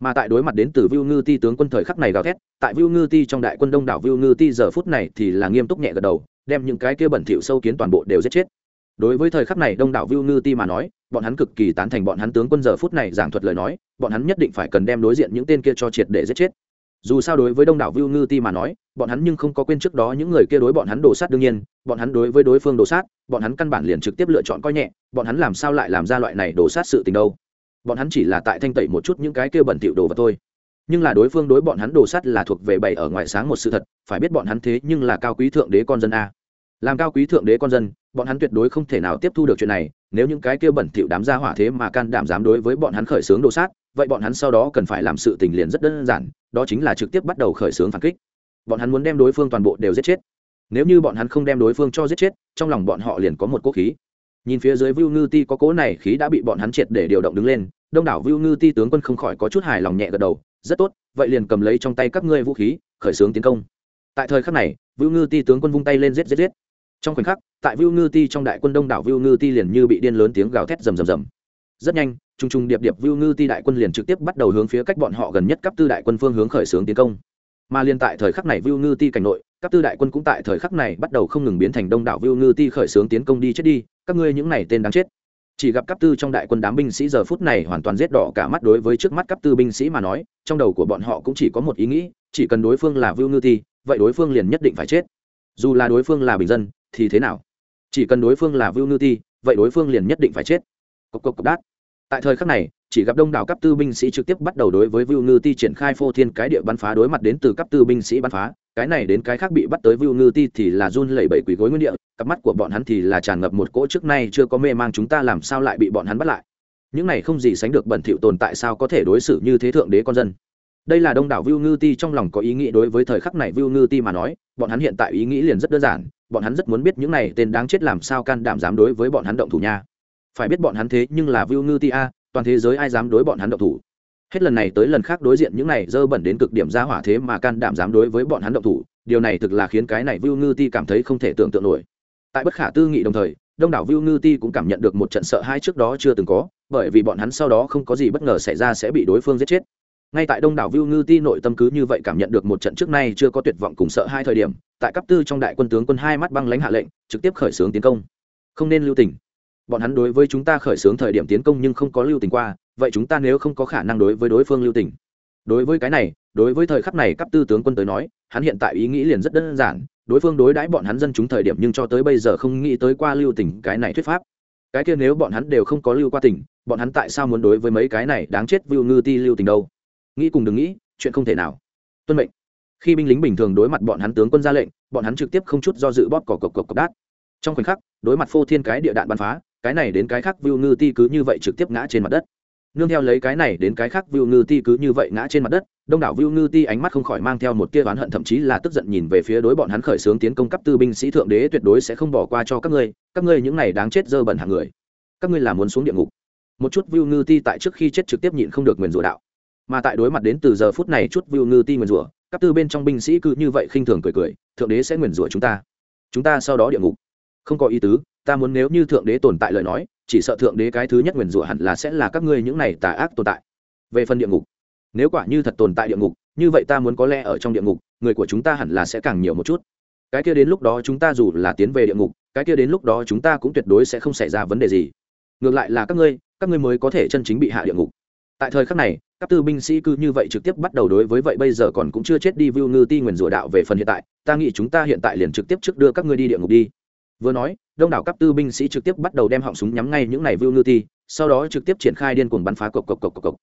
Mà tại đối mặt đến từ Vu Ngư Ti tướng quân thời khắc này gào thét, tại Vu Ngư Ti trong đại quân đông đảo Vu Ngư Ti giờ phút này thì là nghiêm túc nhẹ gật đầu, đem những cái kia bẩn thỉu sâu kiến toàn bộ đều giết chết đối với thời khắc này đông đảo Vu Ngư Ti mà nói, bọn hắn cực kỳ tán thành bọn hắn tướng quân giờ phút này giảng thuật lời nói, bọn hắn nhất định phải cần đem đối diện những tên kia cho triệt để giết chết. Dù sao đối với đông đảo Vu Ngư Ti mà nói, bọn hắn nhưng không có quên trước đó những người kia đối bọn hắn đổ sát đương nhiên, bọn hắn đối với đối phương đổ sát, bọn hắn căn bản liền trực tiếp lựa chọn coi nhẹ, bọn hắn làm sao lại làm ra loại này đổ sát sự tình đâu? Bọn hắn chỉ là tại thanh tẩy một chút những cái kia bẩn thỉu đồ vật thôi. Nhưng là đối phương đối bọn hắn đổ sát là thuộc về bảy ở ngoài sáng một sự thật, phải biết bọn hắn thế nhưng là cao quý thượng đế con dân a làm cao quý thượng đế con dân, bọn hắn tuyệt đối không thể nào tiếp thu được chuyện này, nếu những cái kia bẩn thỉu đám gia hỏa thế mà can đảm dám đối với bọn hắn khởi xướng đồ sát, vậy bọn hắn sau đó cần phải làm sự tình liền rất đơn giản, đó chính là trực tiếp bắt đầu khởi xướng phản kích. Bọn hắn muốn đem đối phương toàn bộ đều giết chết. Nếu như bọn hắn không đem đối phương cho giết chết, trong lòng bọn họ liền có một cố khí. Nhìn phía dưới Vu ngư ti có cố này khí đã bị bọn hắn triệt để điều động đứng lên, đông đảo Vu ngư ti tướng quân không khỏi có chút hài lòng nhẹ gật đầu, rất tốt, vậy liền cầm lấy trong tay các ngươi vũ khí, khởi xướng tiến công. Tại thời khắc này Vu ngư ti tướng quân vung tay lên giết giết giết trong khoảnh khắc, tại Vu ngư ti trong đại quân đông đảo Vu ngư ti liền như bị điên lớn tiếng gào thét rầm rầm rầm. Rất nhanh t r u n g t r u n g điệp điệp Vu ngư ti đại quân liền trực tiếp bắt đầu hướng phía cách bọn họ gần nhất cấp tư đại quân phương hướng khởi xướng tiến công. Mà liên tại thời khắc này Vu ngư ti cảnh nội, cấp tư đại quân cũng tại thời khắc này bắt đầu không ngừng biến thành đông đảo Vu ngư ti khởi xướng tiến công đi chết đi, các ngươi những này tên đáng chết. Chỉ gặp cấp tư trong đại quân đám binh sĩ giờ phút này hoàn toàn giết đỏ cả mắt đối với trước mắt cấp tư binh sĩ mà nói, trong đầu của bọn họ cũng chỉ có một ý nghĩ, chỉ cần đối phương là Vu ngư ti, vậy đối phương liền nhất định phải chết. Dù là đối phương là bình dân thì thế nào? Chỉ cần đối phương là vưu ngư ti, vậy đối phương liền nhất định phải chết. Cộc cộc cộc đát. Tại thời khắc này, chỉ gặp đông đảo cấp tư binh sĩ trực tiếp bắt đầu đối với vưu ngư ti triển khai phô thiên cái địa bắn phá đối mặt đến từ cấp tư binh sĩ bắn phá. Cái này đến cái khác bị bắt tới vưu ngư ti thì là run lẩy bẩy quỷ gối nguyên địa, cặp mắt của bọn hắn thì là tràn ngập một cỗ trước nay chưa có mê mang chúng ta làm sao lại bị bọn hắn bắt lại. Những này không gì sánh được bẩn thỉu tồn tại sao có thể đối xử như thế thượng đế con dân. Đây là đông đảo Vu ngư ti trong lòng có ý nghĩ đối với thời khắc này Vu ngư ti mà nói, bọn hắn hiện tại ý nghĩ liền rất đơn giản bọn hắn rất muốn biết những này tên đáng chết làm sao can đảm dám đối với bọn hắn động thủ nha. Phải biết bọn hắn thế nhưng là Vu ngư ti a, toàn thế giới ai dám đối bọn hắn động thủ? Hết lần này tới lần khác đối diện những này dơ bẩn đến cực điểm ra hỏa thế mà can đảm dám đối với bọn hắn động thủ, điều này thực là khiến cái này Vu ngư ti cảm thấy không thể tưởng tượng nổi. Tại bất khả tư nghị đồng thời, đông đảo Vu ngư ti cũng cảm nhận được một trận sợ hãi trước đó chưa từng có, bởi vì bọn hắn sau đó không có gì bất ngờ xảy ra sẽ bị đối phương giết chết ngay tại đông đảo Vu Ngư Ti nội tâm cứ như vậy cảm nhận được một trận trước nay chưa có tuyệt vọng cùng sợ hai thời điểm, tại cấp tư trong đại quân tướng quân hai mắt băng lãnh hạ lệnh, trực tiếp khởi xướng tiến công. Không nên lưu tình. Bọn hắn đối với chúng ta khởi xướng thời điểm tiến công nhưng không có lưu tình qua, vậy chúng ta nếu không có khả năng đối với đối phương lưu tình. Đối với cái này, đối với thời khắc này cấp tư tướng quân tới nói, hắn hiện tại ý nghĩ liền rất đơn giản, đối phương đối đãi bọn hắn dân chúng thời điểm nhưng cho tới bây giờ không nghĩ tới qua lưu tình cái này thuyết pháp. Cái kia nếu bọn hắn đều không có lưu qua tình, bọn hắn tại sao muốn đối với mấy cái này đáng chết Vu Ngư Ti lưu tình đâu? Nghĩ cùng đừng nghĩ, chuyện không thể nào. Tuân mệnh. Khi binh lính bình thường đối mặt bọn hắn tướng quân ra lệnh, bọn hắn trực tiếp không chút do dự bóp cỏ cộc cộc cộc đát. Trong khoảnh khắc, đối mặt phô thiên cái địa đạn bắn phá, cái này đến cái khác view ngư ti cứ như vậy trực tiếp ngã trên mặt đất. Nương theo lấy cái này đến cái khác view ngư ti cứ như vậy ngã trên mặt đất, đông đảo view ngư ti ánh mắt không khỏi mang theo một tia oán hận thậm chí là tức giận nhìn về phía đối bọn hắn khởi xướng tiến công cấp tư binh sĩ thượng đế tuyệt đối sẽ không bỏ qua cho các ngươi các ngươi những này đáng chết dơ bẩn hàng người. Các ngươi là muốn xuống địa ngục. Một chút view ngư ti tại trước khi chết trực tiếp nhịn không được nguyền rủa đạo mà tại đối mặt đến từ giờ phút này chút view ngư ti nguyền rủa, các tư bên trong binh sĩ cứ như vậy khinh thường cười cười, thượng đế sẽ nguyền rủa chúng ta. Chúng ta sau đó địa ngục. Không có ý tứ, ta muốn nếu như thượng đế tồn tại lời nói, chỉ sợ thượng đế cái thứ nhất nguyền rủa hẳn là sẽ là các ngươi những này tà ác tồn tại. Về phần địa ngục, nếu quả như thật tồn tại địa ngục, như vậy ta muốn có lẽ ở trong địa ngục, người của chúng ta hẳn là sẽ càng nhiều một chút. Cái kia đến lúc đó chúng ta dù là tiến về địa ngục, cái kia đến lúc đó chúng ta cũng tuyệt đối sẽ không xảy ra vấn đề gì. Ngược lại là các ngươi các ngươi mới có thể chân chính bị hạ địa ngục. Tại thời khắc này các tư binh sĩ cứ như vậy trực tiếp bắt đầu đối với vậy bây giờ còn cũng chưa chết đi vưu ngư ti nguyền rủa đạo về phần hiện tại, ta nghĩ chúng ta hiện tại liền trực tiếp trước đưa các ngươi đi địa ngục đi. Vừa nói, đông đảo các tư binh sĩ trực tiếp bắt đầu đem họng súng nhắm ngay những này vưu ngư ti, sau đó trực tiếp triển khai điên cuồng bắn phá cộc cộc cộc cộc cộc.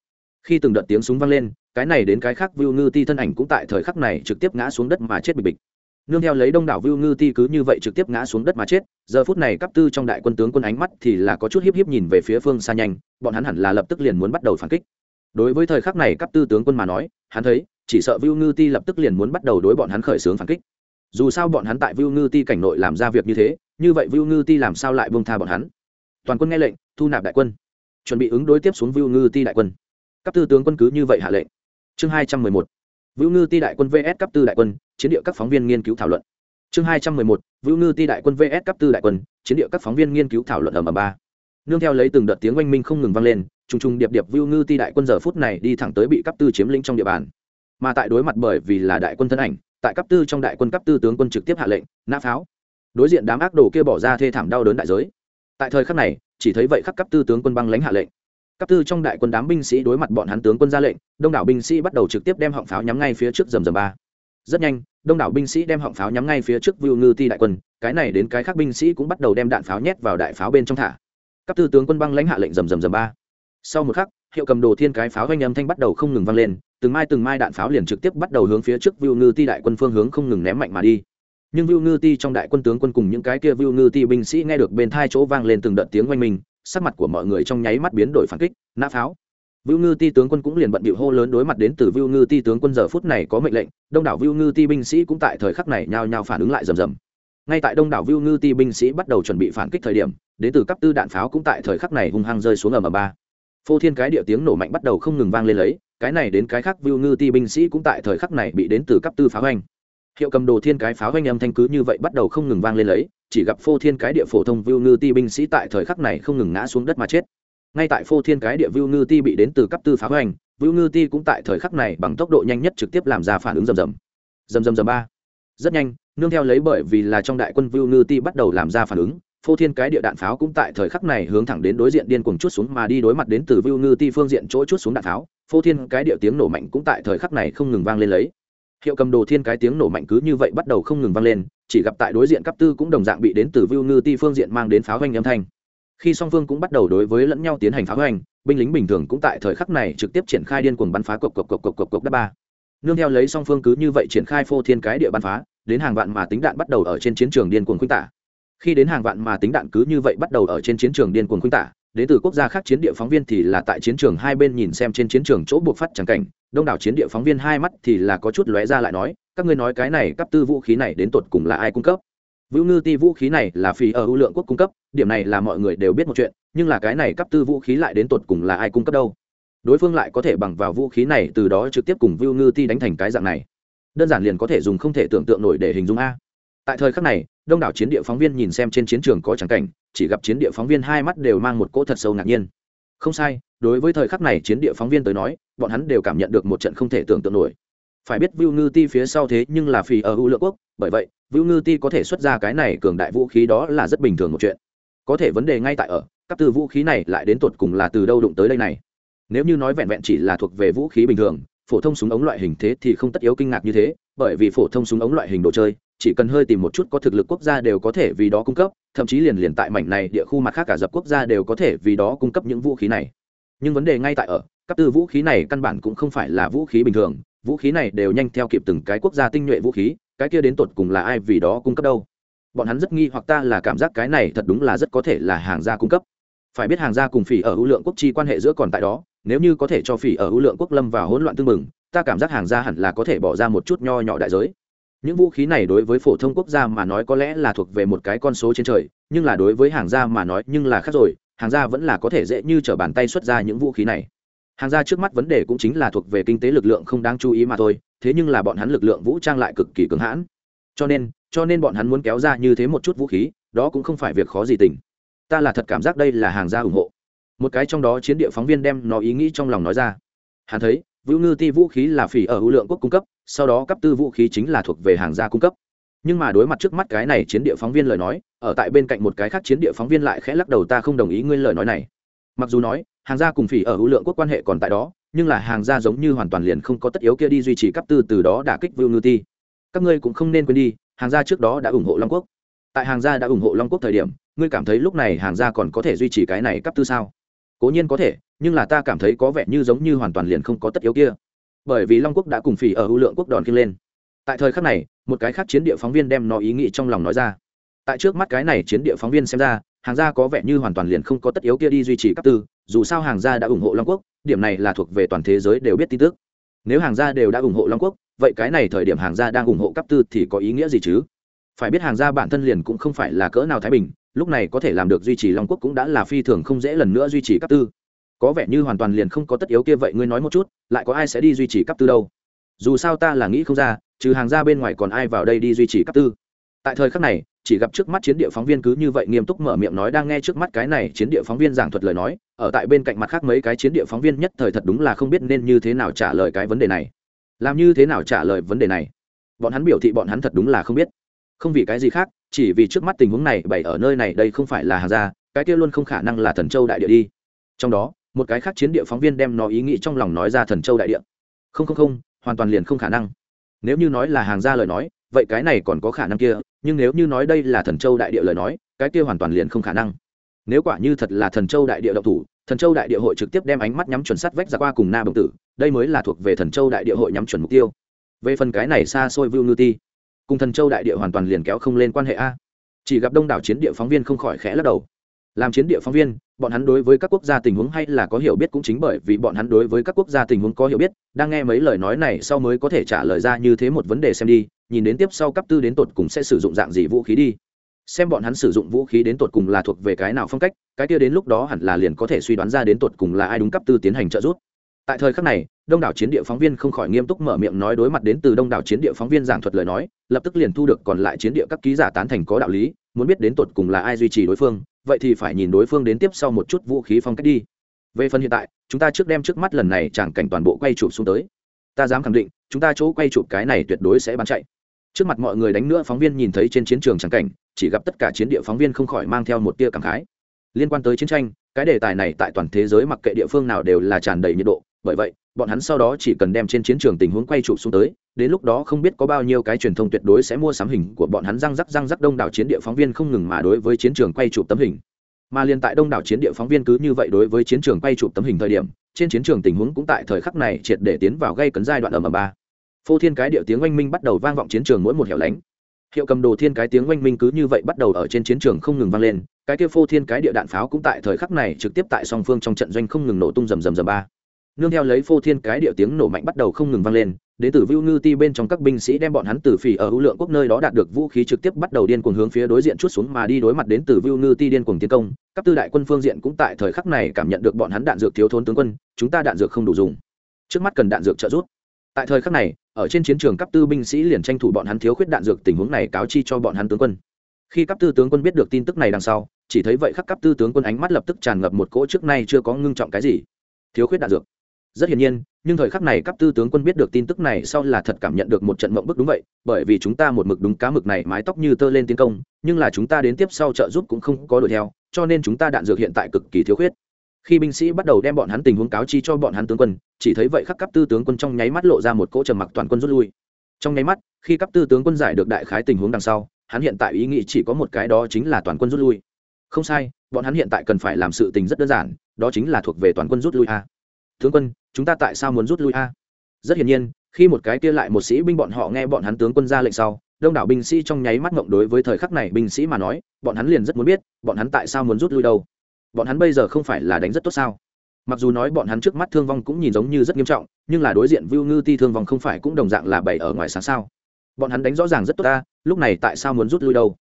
Khi từng đợt tiếng súng vang lên, cái này đến cái khác vưu ngư ti thân ảnh cũng tại thời khắc này trực tiếp ngã xuống đất mà chết bịch bịch. Nương theo lấy đông đảo vưu ngư ti cứ như vậy trực tiếp ngã xuống đất mà chết, giờ phút này cấp tư trong đại quân tướng quân ánh mắt thì là có chút hiếp hiếp nhìn về phía phương xa nhanh, bọn hắn hẳn là lập tức liền muốn bắt đầu phản kích đối với thời khắc này cấp tư tướng quân mà nói hắn thấy chỉ sợ Vu Ngư Ti lập tức liền muốn bắt đầu đối bọn hắn khởi xướng phản kích. Dù sao bọn hắn tại Vu Ngư Ti cảnh nội làm ra việc như thế, như vậy Vu Ngư Ti làm sao lại buông tha bọn hắn? Toàn quân nghe lệnh, thu nạp đại quân, chuẩn bị ứng đối tiếp xuống Vu Ngư Ti đại quân. Cấp tư tướng quân cứ như vậy hạ lệnh. Chương hai trăm mười một Vu Ngư Ti đại quân VS cấp tư đại quân, chiến địa các phóng viên nghiên cứu thảo luận. Chương hai trăm mười một Vu Ngư Ti đại quân VS cấp tư đại quân, chiến địa các phóng viên nghiên cứu thảo luận ở ầm ba. Nương theo lấy từng đợt tiếng oanh minh không ngừng vang lên, trùng trùng điệp điệp vưu Ngư Ti đại quân giờ phút này đi thẳng tới bị cấp tư chiếm lĩnh trong địa bàn. Mà tại đối mặt bởi vì là đại quân thân ảnh tại cấp tư trong đại quân cấp tư tướng quân trực tiếp hạ lệnh nã pháo. Đối diện đám ác đồ kia bỏ ra thê thảm đau đớn đại giới. Tại thời khắc này chỉ thấy vậy khắc cấp tư tướng quân băng lãnh hạ lệnh. Cấp tư trong đại quân đám binh sĩ đối mặt bọn hắn tướng quân ra lệnh đông đảo binh sĩ bắt đầu trực tiếp đem họng pháo nhắm ngay phía trước rầm rầm ba. Rất nhanh đông đảo binh sĩ đem họng pháo nhắm ngay phía trước vưu ngư ti đại quân cái này đến cái khác binh sĩ cũng bắt đầu đem đạn pháo nhét vào đại pháo bên trong thả các tư tướng quân băng lãnh hạ lệnh rầm rầm rầm ba sau một khắc hiệu cầm đồ thiên cái pháo doanh âm thanh bắt đầu không ngừng vang lên từng mai từng mai đạn pháo liền trực tiếp bắt đầu hướng phía trước Vưu Ngư Ti đại quân phương hướng không ngừng ném mạnh mà đi. Nhưng Vưu Ngư Ti trong đại quân tướng quân cùng những cái kia Vưu Ngư Ti binh sĩ nghe được bên tai chỗ vang lên từng đợt tiếng oanh minh, sắc mặt của mọi người trong nháy mắt biến đổi phản kích, nã pháo. Vưu Ngư Ti tướng quân cũng liền bận bịu hô lớn đối mặt đến từ Vưu Ngư Ti tướng quân giờ phút này có mệnh lệnh, đông đảo Vưu Ngư Ti binh sĩ cũng tại thời khắc này nhao nhao phản ứng lại rầm rầm ngay tại đông đảo Vưu Ngư Ti binh sĩ bắt đầu chuẩn bị phản kích thời điểm, đến từ cấp tư đạn pháo cũng tại thời khắc này hung hăng rơi xuống ở m ba. Phô thiên cái địa tiếng nổ mạnh bắt đầu không ngừng vang lên lấy, cái này đến cái khác Vưu Ngư Ti binh sĩ cũng tại thời khắc này bị đến từ cấp tư pháo hoành. Hiệu cầm đồ thiên cái pháo hoành âm thanh cứ như vậy bắt đầu không ngừng vang lên lấy, chỉ gặp phô thiên cái địa phổ thông Vưu Ngư Ti binh sĩ tại thời khắc này không ngừng ngã xuống đất mà chết. Ngay tại phô thiên cái địa Vưu Ngư Ti bị đến từ cấp tư pháo hoành, Vưu Ngư Ti cũng tại thời khắc này bằng tốc độ nhanh nhất trực tiếp làm ra phản ứng rầm rầm. Rầm rầm rầm ba. Rất nhanh, nương theo lấy bởi vì là trong đại quân Vưu Ngư Ti bắt đầu làm ra phản ứng, phô thiên cái địa đạn pháo cũng tại thời khắc này hướng thẳng đến đối diện điên cuồng chút xuống mà đi đối mặt đến từ Vưu Ngư Ti phương diện chỗ chút xuống đạn pháo, phô thiên cái địa tiếng nổ mạnh cũng tại thời khắc này không ngừng vang lên lấy. Hiệu cầm đồ thiên cái tiếng nổ mạnh cứ như vậy bắt đầu không ngừng vang lên, chỉ gặp tại đối diện cấp tư cũng đồng dạng bị đến từ Vưu Ngư Ti phương diện mang đến pháo hoành âm thanh. Khi song phương cũng bắt đầu đối với lẫn nhau tiến hành pháo hoành, binh lính bình thường cũng tại thời khắc này trực tiếp triển khai điên cuồng bắn phá cộc cộc cộc cộc cộc cộc đá ba. Nương theo lấy song phương cứ như vậy triển khai phô thiên cái địa bắn phá, đến hàng vạn mà tính đạn bắt đầu ở trên chiến trường điên cuồng khuynh tả. Khi đến hàng vạn mà tính đạn cứ như vậy bắt đầu ở trên chiến trường điên cuồng khuynh tả, đến từ quốc gia khác chiến địa phóng viên thì là tại chiến trường hai bên nhìn xem trên chiến trường chỗ buộc phát chẳng cảnh, đông đảo chiến địa phóng viên hai mắt thì là có chút lóe ra lại nói, các ngươi nói cái này cấp tư vũ khí này đến tột cùng là ai cung cấp? Vũ ngư ti vũ khí này là phí ở ưu lượng quốc cung cấp, điểm này là mọi người đều biết một chuyện, nhưng là cái này cấp tư vũ khí lại đến tột cùng là ai cung cấp đâu? Đối phương lại có thể bằng vào vũ khí này từ đó trực tiếp cùng vũ ngư ti đánh thành cái dạng này đơn giản liền có thể dùng không thể tưởng tượng nổi để hình dung a tại thời khắc này đông đảo chiến địa phóng viên nhìn xem trên chiến trường có trắng cảnh chỉ gặp chiến địa phóng viên hai mắt đều mang một cỗ thật sâu ngạc nhiên không sai đối với thời khắc này chiến địa phóng viên tới nói bọn hắn đều cảm nhận được một trận không thể tưởng tượng nổi phải biết Vu Ngư Ti phía sau thế nhưng là phì ở hữu lượng quốc, bởi vậy, Vu Ngư Ti có thể xuất ra cái này cường đại vũ khí đó là rất bình thường một chuyện. Có thể vấn đề ngay tại ở, các từ vũ khí này lại đến tột cùng là từ đâu đụng tới đây này. Nếu như nói vẹn vẹn chỉ là thuộc về vũ khí bình thường, phổ thông súng ống loại hình thế thì không tất yếu kinh ngạc như thế, bởi vì phổ thông súng ống loại hình đồ chơi, chỉ cần hơi tìm một chút có thực lực quốc gia đều có thể vì đó cung cấp thậm chí liền liền tại mảnh này địa khu mặt khác cả dập quốc gia đều có thể vì đó cung cấp những vũ khí này. Nhưng vấn đề ngay tại ở cấp tư vũ khí này căn bản cũng không phải là vũ khí bình thường vũ khí này đều nhanh theo kịp từng cái quốc gia tinh nhuệ vũ khí cái kia đến tột cùng là ai vì đó cung cấp đâu? Bọn hắn rất nghi hoặc ta là cảm giác cái này thật đúng là rất có thể là hàng gia cung cấp. Phải biết hàng gia cùng phỉ ở ưu lượng quốc chi quan hệ giữa còn tại đó nếu như có thể cho phỉ ở ưu lượng quốc lâm vào hỗn loạn tương mừng ta cảm giác hàng gia hẳn là có thể bỏ ra một chút nho nhỏ đại giới. Những vũ khí này đối với phổ thông quốc gia mà nói có lẽ là thuộc về một cái con số trên trời, nhưng là đối với hàng gia mà nói nhưng là khác rồi, hàng gia vẫn là có thể dễ như t r ở bàn tay xuất ra những vũ khí này. Hàng gia trước mắt vấn đề cũng chính là thuộc về kinh tế lực lượng không đáng chú ý mà thôi, thế nhưng là bọn hắn lực lượng vũ trang lại cực kỳ cưỡng hãn. Cho nên cho nên bọn hắn muốn kéo ra như thế một chút vũ khí, đó cũng không phải việc khó gì tình. Ta là thật cảm giác đây là hàng gia ủng hộ một cái trong đó chiến địa phóng viên đem nó ý nghĩ trong lòng nói ra. Hắn thấy, vũ ngư ti vũ khí là phỉ ở hữu lượng quốc cung cấp, sau đó cấp tư vũ khí chính là thuộc về hàng gia cung cấp. Nhưng mà đối mặt trước mắt cái này chiến địa phóng viên lời nói, ở tại bên cạnh một cái khác chiến địa phóng viên lại khẽ lắc đầu ta không đồng ý ngươi lời nói này. Mặc dù nói, hàng gia cùng phỉ ở hữu lượng quốc quan hệ còn tại đó, nhưng là hàng gia giống như hoàn toàn liền không có tất yếu kia đi duy trì cấp tư từ đó đả kích vũ ngư ti. Các ngươi cũng không nên quên đi, hàng gia trước đó đã ủng hộ long quốc. Tại hàng gia đã ủng hộ long quốc thời điểm, ngươi cảm thấy lúc này hàng gia còn có thể duy trì cái này cấp tư sao? Cố nhiên có thể, nhưng là ta cảm thấy có vẻ như giống như hoàn toàn liền không có tất yếu kia. Bởi vì long quốc đã cùng phỉ ở hữu lượng quốc đòn kinh lên. Tại thời khắc này, một cái khác chiến địa phóng viên đem nó ý nghĩ trong lòng nói ra. Tại trước mắt cái này chiến địa phóng viên xem ra, hàng gia có vẻ như hoàn toàn liền không có tất yếu kia đi duy trì các tư, dù sao hàng gia đã ủng hộ long quốc, điểm này là thuộc về toàn thế giới đều biết tin tức. Nếu hàng gia đều đã ủng hộ long quốc, vậy cái này thời điểm hàng gia đang ủng hộ cấp tư thì có ý nghĩa gì chứ? Phải biết hàng gia bản thân liền cũng không phải là cỡ nào thái bình lúc này có thể làm được duy trì long quốc cũng đã là phi thường không dễ lần nữa duy trì cấp tư. Có vẻ như hoàn toàn liền không có tất yếu kia vậy, ngươi nói một chút, lại có ai sẽ đi duy trì cấp tư đâu? Dù sao ta là nghĩ không ra, trừ hàng ra bên ngoài còn ai vào đây đi duy trì cấp tư? Tại thời khắc này, chỉ gặp trước mắt chiến địa phóng viên cứ như vậy nghiêm túc mở miệng nói đang nghe trước mắt cái này chiến địa phóng viên giảng thuật lời nói, ở tại bên cạnh mặt khác mấy cái chiến địa phóng viên nhất thời thật đúng là không biết nên như thế nào trả lời cái vấn đề này. Làm như thế nào trả lời vấn đề này? Bọn hắn biểu thị bọn hắn thật đúng là không biết không vì cái gì khác, chỉ vì trước mắt tình huống này bày ở nơi này đây không phải là hàng gia, cái kia luôn không khả năng là thần châu đại địa đi. Trong đó, một cái khác chiến địa phóng viên đem nó ý nghĩ trong lòng nói ra thần châu đại địa. Không không không, hoàn toàn liền không khả năng. Nếu như nói là hàng gia lời nói, vậy cái này còn có khả năng kia, nhưng nếu như nói đây là thần châu đại địa lời nói, cái kia hoàn toàn liền không khả năng. Nếu quả như thật là thần châu đại địa độc thủ, thần châu đại địa hội trực tiếp đem ánh mắt nhắm chuẩn sắt vách ra qua cùng na đồng tử, đây mới là thuộc về thần châu đại địa hội nhắm chuẩn mục tiêu. Về phần cái này xa xôi vưu ngư ti cùng thần châu đại địa hoàn toàn liền kéo không lên quan hệ a. Chỉ gặp đông đảo chiến địa phóng viên không khỏi khẽ lắc đầu. Làm chiến địa phóng viên, bọn hắn đối với các quốc gia tình huống hay là có hiểu biết cũng chính bởi vì bọn hắn đối với các quốc gia tình huống có hiểu biết, đang nghe mấy lời nói này sau mới có thể trả lời ra như thế một vấn đề xem đi, nhìn đến tiếp sau cấp tư đến tột cùng sẽ sử dụng dạng gì vũ khí đi. Xem bọn hắn sử dụng vũ khí đến tột cùng là thuộc về cái nào phong cách, cái kia đến lúc đó hẳn là liền có thể suy đoán ra đến tột cùng là ai đúng cấp tư tiến hành trợ giúp tại thời khắc này, đông đảo chiến địa phóng viên không khỏi nghiêm túc mở miệng nói đối mặt đến từ đông đảo chiến địa phóng viên giảng thuật lời nói, lập tức liền thu được còn lại chiến địa các ký giả tán thành có đạo lý, muốn biết đến tột cùng là ai duy trì đối phương, vậy thì phải nhìn đối phương đến tiếp sau một chút vũ khí phong cách đi. Về phần hiện tại, chúng ta trước đem trước mắt lần này chẳng cảnh toàn bộ quay chụp xuống tới. Ta dám khẳng định, chúng ta chỗ quay chụp cái này tuyệt đối sẽ bán chạy. Trước mặt mọi người đánh nữa phóng viên nhìn thấy trên chiến trường chẳng cảnh, chỉ gặp tất cả chiến địa phóng viên không khỏi mang theo một tia cảm khái. Liên quan tới chiến tranh, cái đề tài này tại toàn thế giới mặc kệ địa phương nào đều là tràn đầy nhiệt độ bởi vậy, bọn hắn sau đó chỉ cần đem trên chiến trường tình huống quay chụp xuống tới, đến lúc đó không biết có bao nhiêu cái truyền thông tuyệt đối sẽ mua sắm hình của bọn hắn răng rắc răng rắc đông đảo chiến địa phóng viên không ngừng mà đối với chiến trường quay chụp tấm hình. Mà liên tại đông đảo chiến địa phóng viên cứ như vậy đối với chiến trường quay chụp tấm hình thời điểm, trên chiến trường tình huống cũng tại thời khắc này triệt để tiến vào gây cấn giai đoạn ở m ba. Phô thiên cái điệu tiếng oanh minh bắt đầu vang vọng chiến trường mỗi một hẻo lánh. Hiệu cầm đồ thiên cái tiếng oanh minh cứ như vậy bắt đầu ở trên chiến trường không ngừng vang lên, cái kia phô thiên cái địa đạn pháo cũng tại thời khắc này trực tiếp tại song phương trong trận doanh không ngừng nổ tung rầm rầm rầm ba nương theo lấy phô thiên cái địa tiếng nổ mạnh bắt đầu không ngừng vang lên đến từ Vưu Ngư Ti bên trong các binh sĩ đem bọn hắn từ phỉ ở hữu lượng quốc nơi đó đạt được vũ khí trực tiếp bắt đầu điên cuồng hướng phía đối diện chút xuống mà đi đối mặt đến từ Vưu Ngư Ti điên cuồng tiến công, các tư đại quân phương diện cũng tại thời khắc này cảm nhận được bọn hắn đạn dược thiếu thốn tướng quân, chúng ta đạn dược không đủ dùng. Trước mắt cần đạn dược trợ giúp. Tại thời khắc này, ở trên chiến trường cấp tư binh sĩ liền tranh thủ bọn hắn thiếu khuyết đạn dược tình huống này cáo chi cho bọn hắn tướng quân. Khi cấp tư tướng quân biết được tin tức này đằng sau, chỉ thấy vậy khắc cấp tư tướng quân ánh mắt lập tức tràn ngập một cỗ trước nay chưa có ngưng trọng cái gì. Thiếu khuyết đạn dược rất hiển nhiên, nhưng thời khắc này các tư tướng quân biết được tin tức này sau là thật cảm nhận được một trận mộng bức đúng vậy, bởi vì chúng ta một mực đúng cá mực này mái tóc như tơ lên tiến công, nhưng là chúng ta đến tiếp sau trợ giúp cũng không có đuổi theo, cho nên chúng ta đạn dược hiện tại cực kỳ thiếu khuyết. Khi binh sĩ bắt đầu đem bọn hắn tình huống cáo chi cho bọn hắn tướng quân, chỉ thấy vậy khắc cấp tư tướng quân trong nháy mắt lộ ra một cỗ trầm mặc toàn quân rút lui. Trong nháy mắt, khi cấp tư tướng quân giải được đại khái tình huống đằng sau, hắn hiện tại ý nghĩ chỉ có một cái đó chính là toàn quân rút lui. Không sai, bọn hắn hiện tại cần phải làm sự tình rất đơn giản, đó chính là thuộc về toàn quân rút lui a tướng quân, chúng ta tại sao muốn rút lui a? Rất hiển nhiên, khi một cái kia lại một sĩ binh bọn họ nghe bọn hắn tướng quân ra lệnh sau, đông đảo binh sĩ trong nháy mắt ngộng đối với thời khắc này binh sĩ mà nói, bọn hắn liền rất muốn biết, bọn hắn tại sao muốn rút lui đâu? Bọn hắn bây giờ không phải là đánh rất tốt sao? Mặc dù nói bọn hắn trước mắt thương vong cũng nhìn giống như rất nghiêm trọng, nhưng là đối diện vưu ngư ti thương vong không phải cũng đồng dạng là bảy ở ngoài sáng sao? Bọn hắn đánh rõ ràng rất tốt ta, lúc này tại sao muốn rút lui đâu?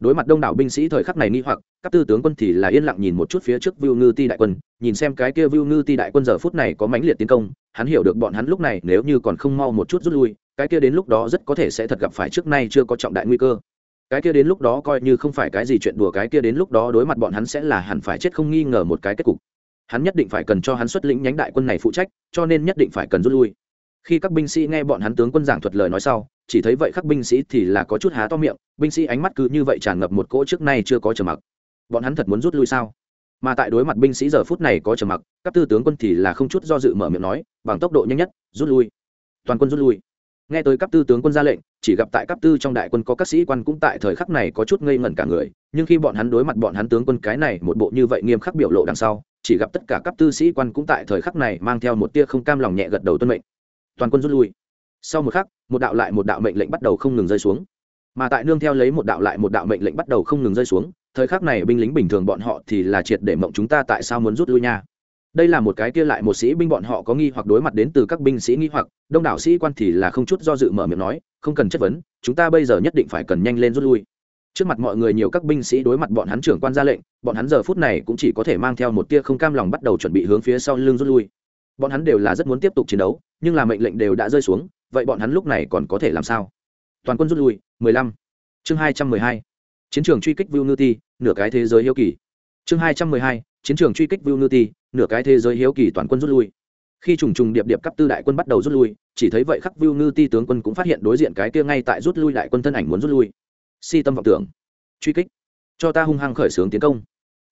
Đối mặt đông đảo binh sĩ thời khắc này nghi hoặc, các tư tướng quân thì là yên lặng nhìn một chút phía trước vưu ngư ti đại quân nhìn xem cái kia vưu ngư ti đại quân giờ phút này có mãnh liệt tiến công, hắn hiểu được bọn hắn lúc này nếu như còn không mau một chút rút lui, cái kia đến lúc đó rất có thể sẽ thật gặp phải trước nay chưa có trọng đại nguy cơ. Cái kia đến lúc đó coi như không phải cái gì chuyện đùa, cái kia đến lúc đó đối mặt bọn hắn sẽ là hẳn phải chết không nghi ngờ một cái kết cục. Hắn nhất định phải cần cho hắn xuất lĩnh nhánh đại quân này phụ trách, cho nên nhất định phải cần rút lui. Khi các binh sĩ nghe bọn hắn tướng quân giảng thuật lời nói sau, chỉ thấy vậy các binh sĩ thì là có chút há to miệng, binh sĩ ánh mắt cứ như vậy tràn ngập một cỗ trước nay chưa có trầm mặc. Bọn hắn thật muốn rút lui sao? Mà tại đối mặt binh sĩ giờ phút này có trầm mặc, các tư tướng quân thì là không chút do dự mở miệng nói, bằng tốc độ nhanh nhất, rút lui. Toàn quân rút lui. Nghe tới cấp tư tướng quân ra lệnh, chỉ gặp tại cấp tư trong đại quân có các sĩ quan cũng tại thời khắc này có chút ngây ngẩn cả người, nhưng khi bọn hắn đối mặt bọn hắn tướng quân cái này một bộ như vậy nghiêm khắc biểu lộ đằng sau, chỉ gặp tất cả cấp tư sĩ quan cũng tại thời khắc này mang theo một tia không cam lòng nhẹ gật đầu tuân mệnh. Toàn quân rút lui. Sau một khắc, một đạo lại một đạo mệnh lệnh bắt đầu không ngừng rơi xuống. Mà tại nương theo lấy một đạo lại một đạo mệnh lệnh bắt đầu không ngừng rơi xuống thời khắc này binh lính bình thường bọn họ thì là triệt để mộng chúng ta tại sao muốn rút lui nha đây là một cái kia lại một sĩ binh bọn họ có nghi hoặc đối mặt đến từ các binh sĩ nghi hoặc, đông đảo sĩ quan thì là không chút do dự mở miệng nói, không cần chất vấn, chúng ta bây giờ nhất định phải cần nhanh lên rút lui trước mặt mọi người nhiều các binh sĩ đối mặt bọn hắn trưởng quan ra lệnh, bọn hắn giờ phút này cũng chỉ có thể mang theo một tia không cam lòng bắt đầu chuẩn bị hướng phía sau lưng rút lui bọn hắn đều là rất muốn tiếp tục chiến đấu, nhưng là mệnh lệnh đều đã rơi xuống, vậy bọn hắn lúc này còn có thể làm sao toàn quân rút lui 15. chương 212 chiến trường truy kích Vu Nư Ti, nửa cái thế giới hiếu kỳ chương 212. chiến trường truy kích Vu Nư Ti, nửa cái thế giới hiếu kỳ toàn quân rút lui khi trùng trùng điệp điệp cấp tư đại quân bắt đầu rút lui chỉ thấy vậy khắc Vu Nư Ti tướng quân cũng phát hiện đối diện cái kia ngay tại rút lui đại quân thân ảnh muốn rút lui si tâm vọng tưởng truy kích cho ta hung hăng khởi xướng tiến công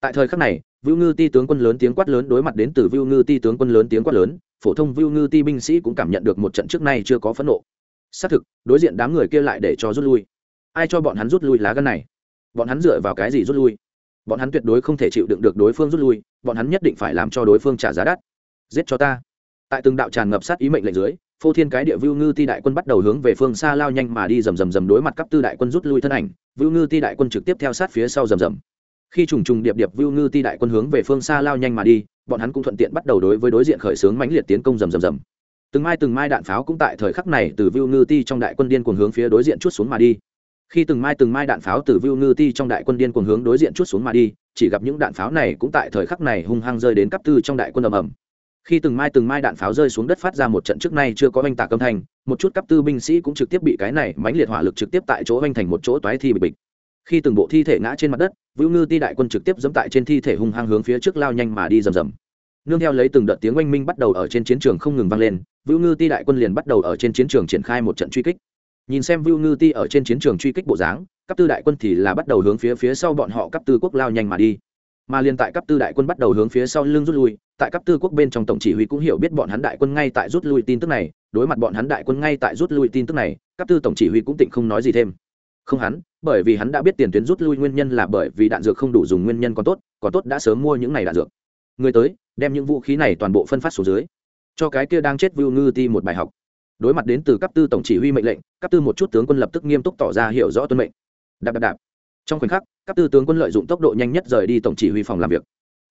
tại thời khắc này Vu Ngư Ti tướng quân lớn tiếng quát lớn đối mặt đến từ Vu Ngư Ti tướng quân lớn tiếng quát lớn, phổ thông Vu Ngư Ti binh sĩ cũng cảm nhận được một trận trước nay chưa có phẫn nộ. Xác thực, đối diện đám người kia lại để cho rút lui. Ai cho bọn hắn rút lui lá gan này? Bọn hắn dựa vào cái gì rút lui? Bọn hắn tuyệt đối không thể chịu đựng được đối phương rút lui, bọn hắn nhất định phải làm cho đối phương trả giá đắt. Giết cho ta. Tại từng đạo tràn ngập sát ý mệnh lệnh dưới, phô thiên cái địa vưu Ngư Ti đại quân bắt đầu hướng về phương xa lao nhanh mà đi rầm rầm rầm đối mặt cấp tư đại quân rút lui thân ảnh, vưu Ngư Ti đại quân trực tiếp theo sát phía sau rầm rầm khi trùng trùng điệp điệp vưu ngư ti đại quân hướng về phương xa lao nhanh mà đi bọn hắn cũng thuận tiện bắt đầu đối với đối diện khởi xướng mãnh liệt tiến công rầm rầm rầm từng mai từng mai đạn pháo cũng tại thời khắc này từ vưu ngư ti trong đại quân điên cuồng hướng phía đối diện chút xuống mà đi khi từng mai từng mai đạn pháo từ vưu ngư ti trong đại quân điên cuồng hướng đối diện chút xuống mà đi, chỉ gặp những đạn pháo này cũng tại thời khắc này hung hăng rơi đến cấp tư trong đại quân ầm ầm. Khi từng mai từng mai đạn pháo rơi xuống đất phát ra một trận trước nay chưa có oanh tạc âm thanh, một chút cấp tư binh sĩ cũng trực tiếp bị cái này mãnh liệt hỏa lực trực tiếp tại chỗ oanh thành một chỗ toái thi bịch bịch. Khi từng bộ thi thể ngã trên mặt đất vũ ngư ti đại quân trực tiếp dẫm tại trên thi thể hung hăng hướng phía trước lao nhanh mà đi rầm rầm. Nương theo lấy từng đợt tiếng oanh minh bắt đầu ở trên chiến trường không ngừng vang lên vũ ngư ti đại quân liền bắt đầu ở trên chiến trường triển khai một trận truy kích nhìn xem Vu ngư ti ở trên chiến trường truy kích bộ dáng cấp tư đại quân thì là bắt đầu hướng phía phía sau bọn họ cấp tư quốc lao nhanh mà đi. Mà liền tại cấp tư đại quân bắt đầu hướng phía sau lưng rút lui, tại cấp tư quốc bên trong tổng chỉ huy cũng hiểu biết bọn hắn đại quân ngay tại rút lui tin tức này, đối mặt bọn hắn đại quân ngay tại rút lui tin tức này cấp tư tổng chỉ huy cũng tịnh không nói gì thêm. Không hắn, bởi vì hắn đã biết tiền tuyến rút lui nguyên nhân là bởi vì đạn dược không đủ dùng nguyên nhân còn tốt còn tốt đã sớm mua những này đạn dược. Người tới, đem những vũ khí này toàn bộ phân phát xuống dưới. Cho cái kia đang chết Vu ngư ti một bài học đối mặt đến từ cấp tư tổng chỉ huy mệnh lệnh, cấp tư một chút tướng quân lập tức nghiêm túc tỏ ra hiểu rõ tuân mệnh. Đạp đạp đạp. Trong khoảnh khắc, cấp tư tướng quân lợi dụng tốc độ nhanh nhất rời đi tổng chỉ huy phòng làm việc.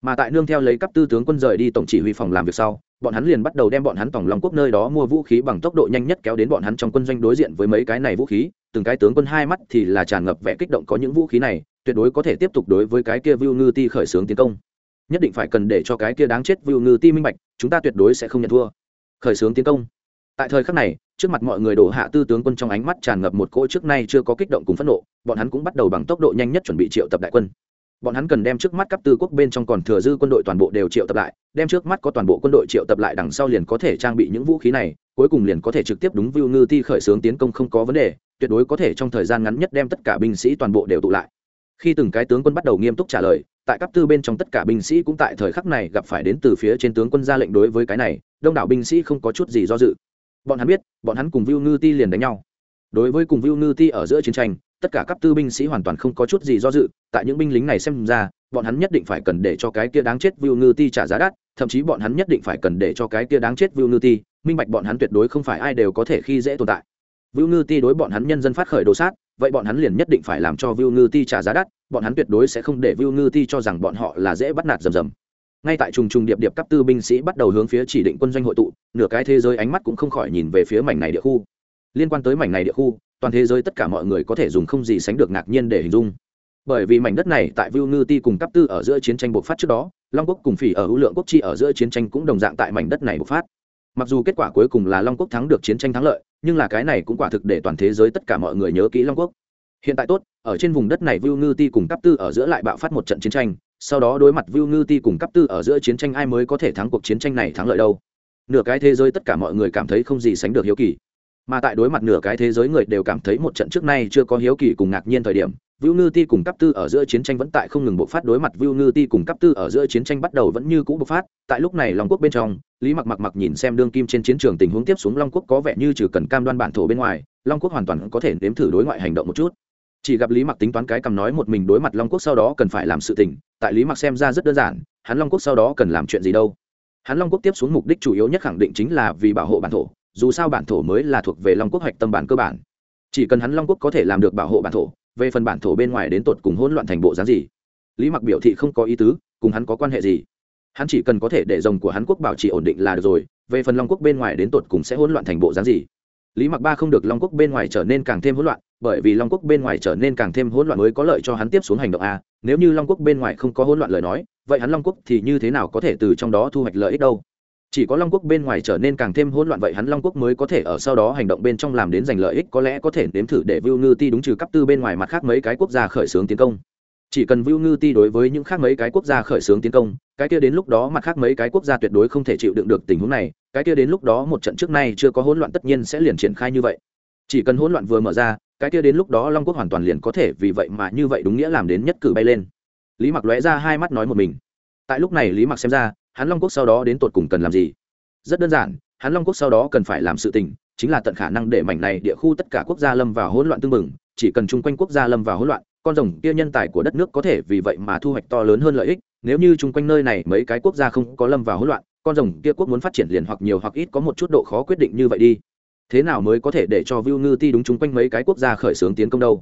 Mà tại nương theo lấy cấp tư tướng quân rời đi tổng chỉ huy phòng làm việc sau, bọn hắn liền bắt đầu đem bọn hắn tổng long quốc nơi đó mua vũ khí bằng tốc độ nhanh nhất kéo đến bọn hắn trong quân doanh đối diện với mấy cái này vũ khí, từng cái tướng quân hai mắt thì là tràn ngập vẻ kích động có những vũ khí này, tuyệt đối có thể tiếp tục đối với cái kia Vu ngư ti khởi xướng tiến công. Nhất định phải cần để cho cái kia đáng chết Vu ngư ti minh bạch, chúng ta tuyệt đối sẽ không nhận thua. Khởi xướng tiến công tại thời khắc này, trước mặt mọi người đổ hạ tư tướng quân trong ánh mắt tràn ngập một cỗ trước nay chưa có kích động cùng phẫn nộ, bọn hắn cũng bắt đầu bằng tốc độ nhanh nhất chuẩn bị triệu tập đại quân. Bọn hắn cần đem trước mắt cấp tư quốc bên trong còn thừa dư quân đội toàn bộ đều triệu tập lại, đem trước mắt có toàn bộ quân đội triệu tập lại đằng sau liền có thể trang bị những vũ khí này, cuối cùng liền có thể trực tiếp đúng vưu ngư ti khởi xướng tiến công không có vấn đề, tuyệt đối có thể trong thời gian ngắn nhất đem tất cả binh sĩ toàn bộ đều tụ lại. Khi từng cái tướng quân bắt đầu nghiêm túc trả lời, tại cấp tư bên trong tất cả binh sĩ cũng tại thời khắc này gặp phải đến từ phía trên tướng quân ra lệnh đối với cái này, đông đảo binh sĩ không có chút gì do dự bọn hắn biết, bọn hắn cùng viu ngư ti liền đánh nhau. Đối với cùng viu ngư ti ở giữa chiến tranh, tất cả các tư binh sĩ hoàn toàn không có chút gì do dự, tại những binh lính này xem ra, bọn hắn nhất định phải cần để cho cái kia đáng chết viu ngư ti trả giá đắt, thậm chí bọn hắn nhất định phải cần để cho cái kia đáng chết viu ngư ti, minh bạch bọn hắn tuyệt đối không phải ai đều có thể khi dễ tồn tại. Viu ngư ti đối bọn hắn nhân dân phát khởi đồ sát, vậy bọn hắn liền nhất định phải làm cho viu ngư ti trả giá đắt, bọn hắn tuyệt đối sẽ không để viu ngư ti cho rằng bọn họ là dễ bắt nạt rầm rầm ngay tại trùng trùng điệp điệp cấp tư binh sĩ bắt đầu hướng phía chỉ định quân doanh hội tụ nửa cái thế giới ánh mắt cũng không khỏi nhìn về phía mảnh này địa khu liên quan tới mảnh này địa khu toàn thế giới tất cả mọi người có thể dùng không gì sánh được ngạc nhiên để hình dung bởi vì mảnh đất này tại Vu Ngư Ti cùng cấp tư ở giữa chiến tranh bộc phát trước đó, Long quốc cùng Phỉ ở hữu lượng quốc chi ở giữa chiến tranh cũng đồng dạng tại mảnh đất này bộc phát. Mặc dù kết quả cuối cùng là Long quốc thắng được chiến tranh thắng lợi, nhưng là cái này cũng quả thực để toàn thế giới tất cả mọi người nhớ kỹ Long quốc. Hiện tại tốt, ở trên vùng đất này Vu Ngư Ti cùng cấp tư ở giữa lại bạo phát một trận chiến tranh, sau đó đối mặt Vu Ngư Ti cùng cấp tư ở giữa chiến tranh ai mới có thể thắng cuộc chiến tranh này thắng lợi đâu. Nửa cái thế giới tất cả mọi người cảm thấy không gì sánh được hiếu kỳ mà tại đối mặt nửa cái thế giới người đều cảm thấy một trận trước nay chưa có hiếu kỳ cùng ngạc nhiên thời điểm Vu Ngư Ti cùng cấp tư ở giữa chiến tranh vẫn tại không ngừng bộc phát đối mặt Vu Ngư Ti cùng cấp tư ở giữa chiến tranh bắt đầu vẫn như cũ bộc phát, tại lúc này Long Quốc bên trong, Lý Mặc Mặc Mặc nhìn xem đương kim trên chiến trường tình huống tiếp xuống Long Quốc có vẻ như trừ cần cam đoan bản thổ bên ngoài, Long Quốc hoàn toàn có thể nếm thử đối ngoại hành động một chút. Chỉ gặp Lý Mặc tính toán cái cầm nói một mình đối mặt Long Quốc sau đó cần phải làm sự tình, tại Lý Mặc xem ra rất đơn giản, hắn Long Quốc sau đó cần làm chuyện gì đâu? Hắn Long Quốc tiếp xuống mục đích chủ yếu nhất khẳng định chính là vì bảo hộ bản thổ, dù sao bản thổ mới là thuộc về long quốc hạch tâm bản cơ bản. Chỉ cần hắn long quốc có thể làm được bảo hộ bản thổ về phần bản thổ bên ngoài đến tột cùng hỗn loạn thành bộ dáng gì? Lý mặc biểu thị không có ý tứ cùng hắn có quan hệ gì? Hắn chỉ cần có thể để rồng của hắn quốc bảo trì ổn định là được rồi về phần long quốc bên ngoài đến tột cùng sẽ hỗn loạn thành bộ dáng gì? Lý mặc ba không được long quốc bên ngoài trở nên càng thêm hỗn loạn, bởi vì long quốc bên ngoài trở nên càng thêm hỗn loạn mới có lợi cho hắn tiếp xuống hành động a. Nếu như long quốc bên ngoài không có hỗn loạn lời nói, vậy hắn long quốc thì như thế nào có thể từ trong đó thu hoạch lợi ích đâu? Chỉ có long quốc bên ngoài trở nên càng thêm hỗn loạn vậy hắn long quốc mới có thể ở sau đó hành động bên trong làm đến giành lợi ích, có lẽ có thể nếm thử để vưu ngư ti đúng trừ cấp tư bên ngoài mặt khác mấy cái quốc gia khởi xướng tiến công chỉ cần vưu ngư ti đối với những khác mấy cái quốc gia khởi xướng tiến công, cái kia đến lúc đó mặt khác mấy cái quốc gia tuyệt đối không thể chịu đựng được tình huống này, cái kia đến lúc đó một trận trước nay chưa có hỗn loạn tất nhiên sẽ liền triển khai như vậy. Chỉ cần hỗn loạn vừa mở ra, cái kia đến lúc đó long quốc hoàn toàn liền có thể vì vậy mà như vậy đúng nghĩa làm đến nhất cử bay lên. Lý mặc lóe ra hai mắt nói một mình. Tại lúc này lý mặc xem ra, hắn long quốc sau đó đến tột cùng cần làm gì? Rất đơn giản, hắn long quốc sau đó cần phải làm sự tình, chính là tận khả năng để mảnh này địa khu tất cả quốc gia lâm vào hỗn loạn tương mừng chỉ cần chung quanh quốc gia lâm vào hỗn loạn con rồng kia nhân tài của đất nước có thể vì vậy mà thu hoạch to lớn hơn lợi ích nếu như chung quanh nơi này mấy cái quốc gia không có lâm vào hỗn loạn con rồng kia quốc muốn phát triển liền hoặc nhiều hoặc ít có một chút độ khó quyết định như vậy đi. Thế nào mới có thể để cho view ngư ti đúng chung quanh mấy cái quốc gia khởi xướng tiến công đâu?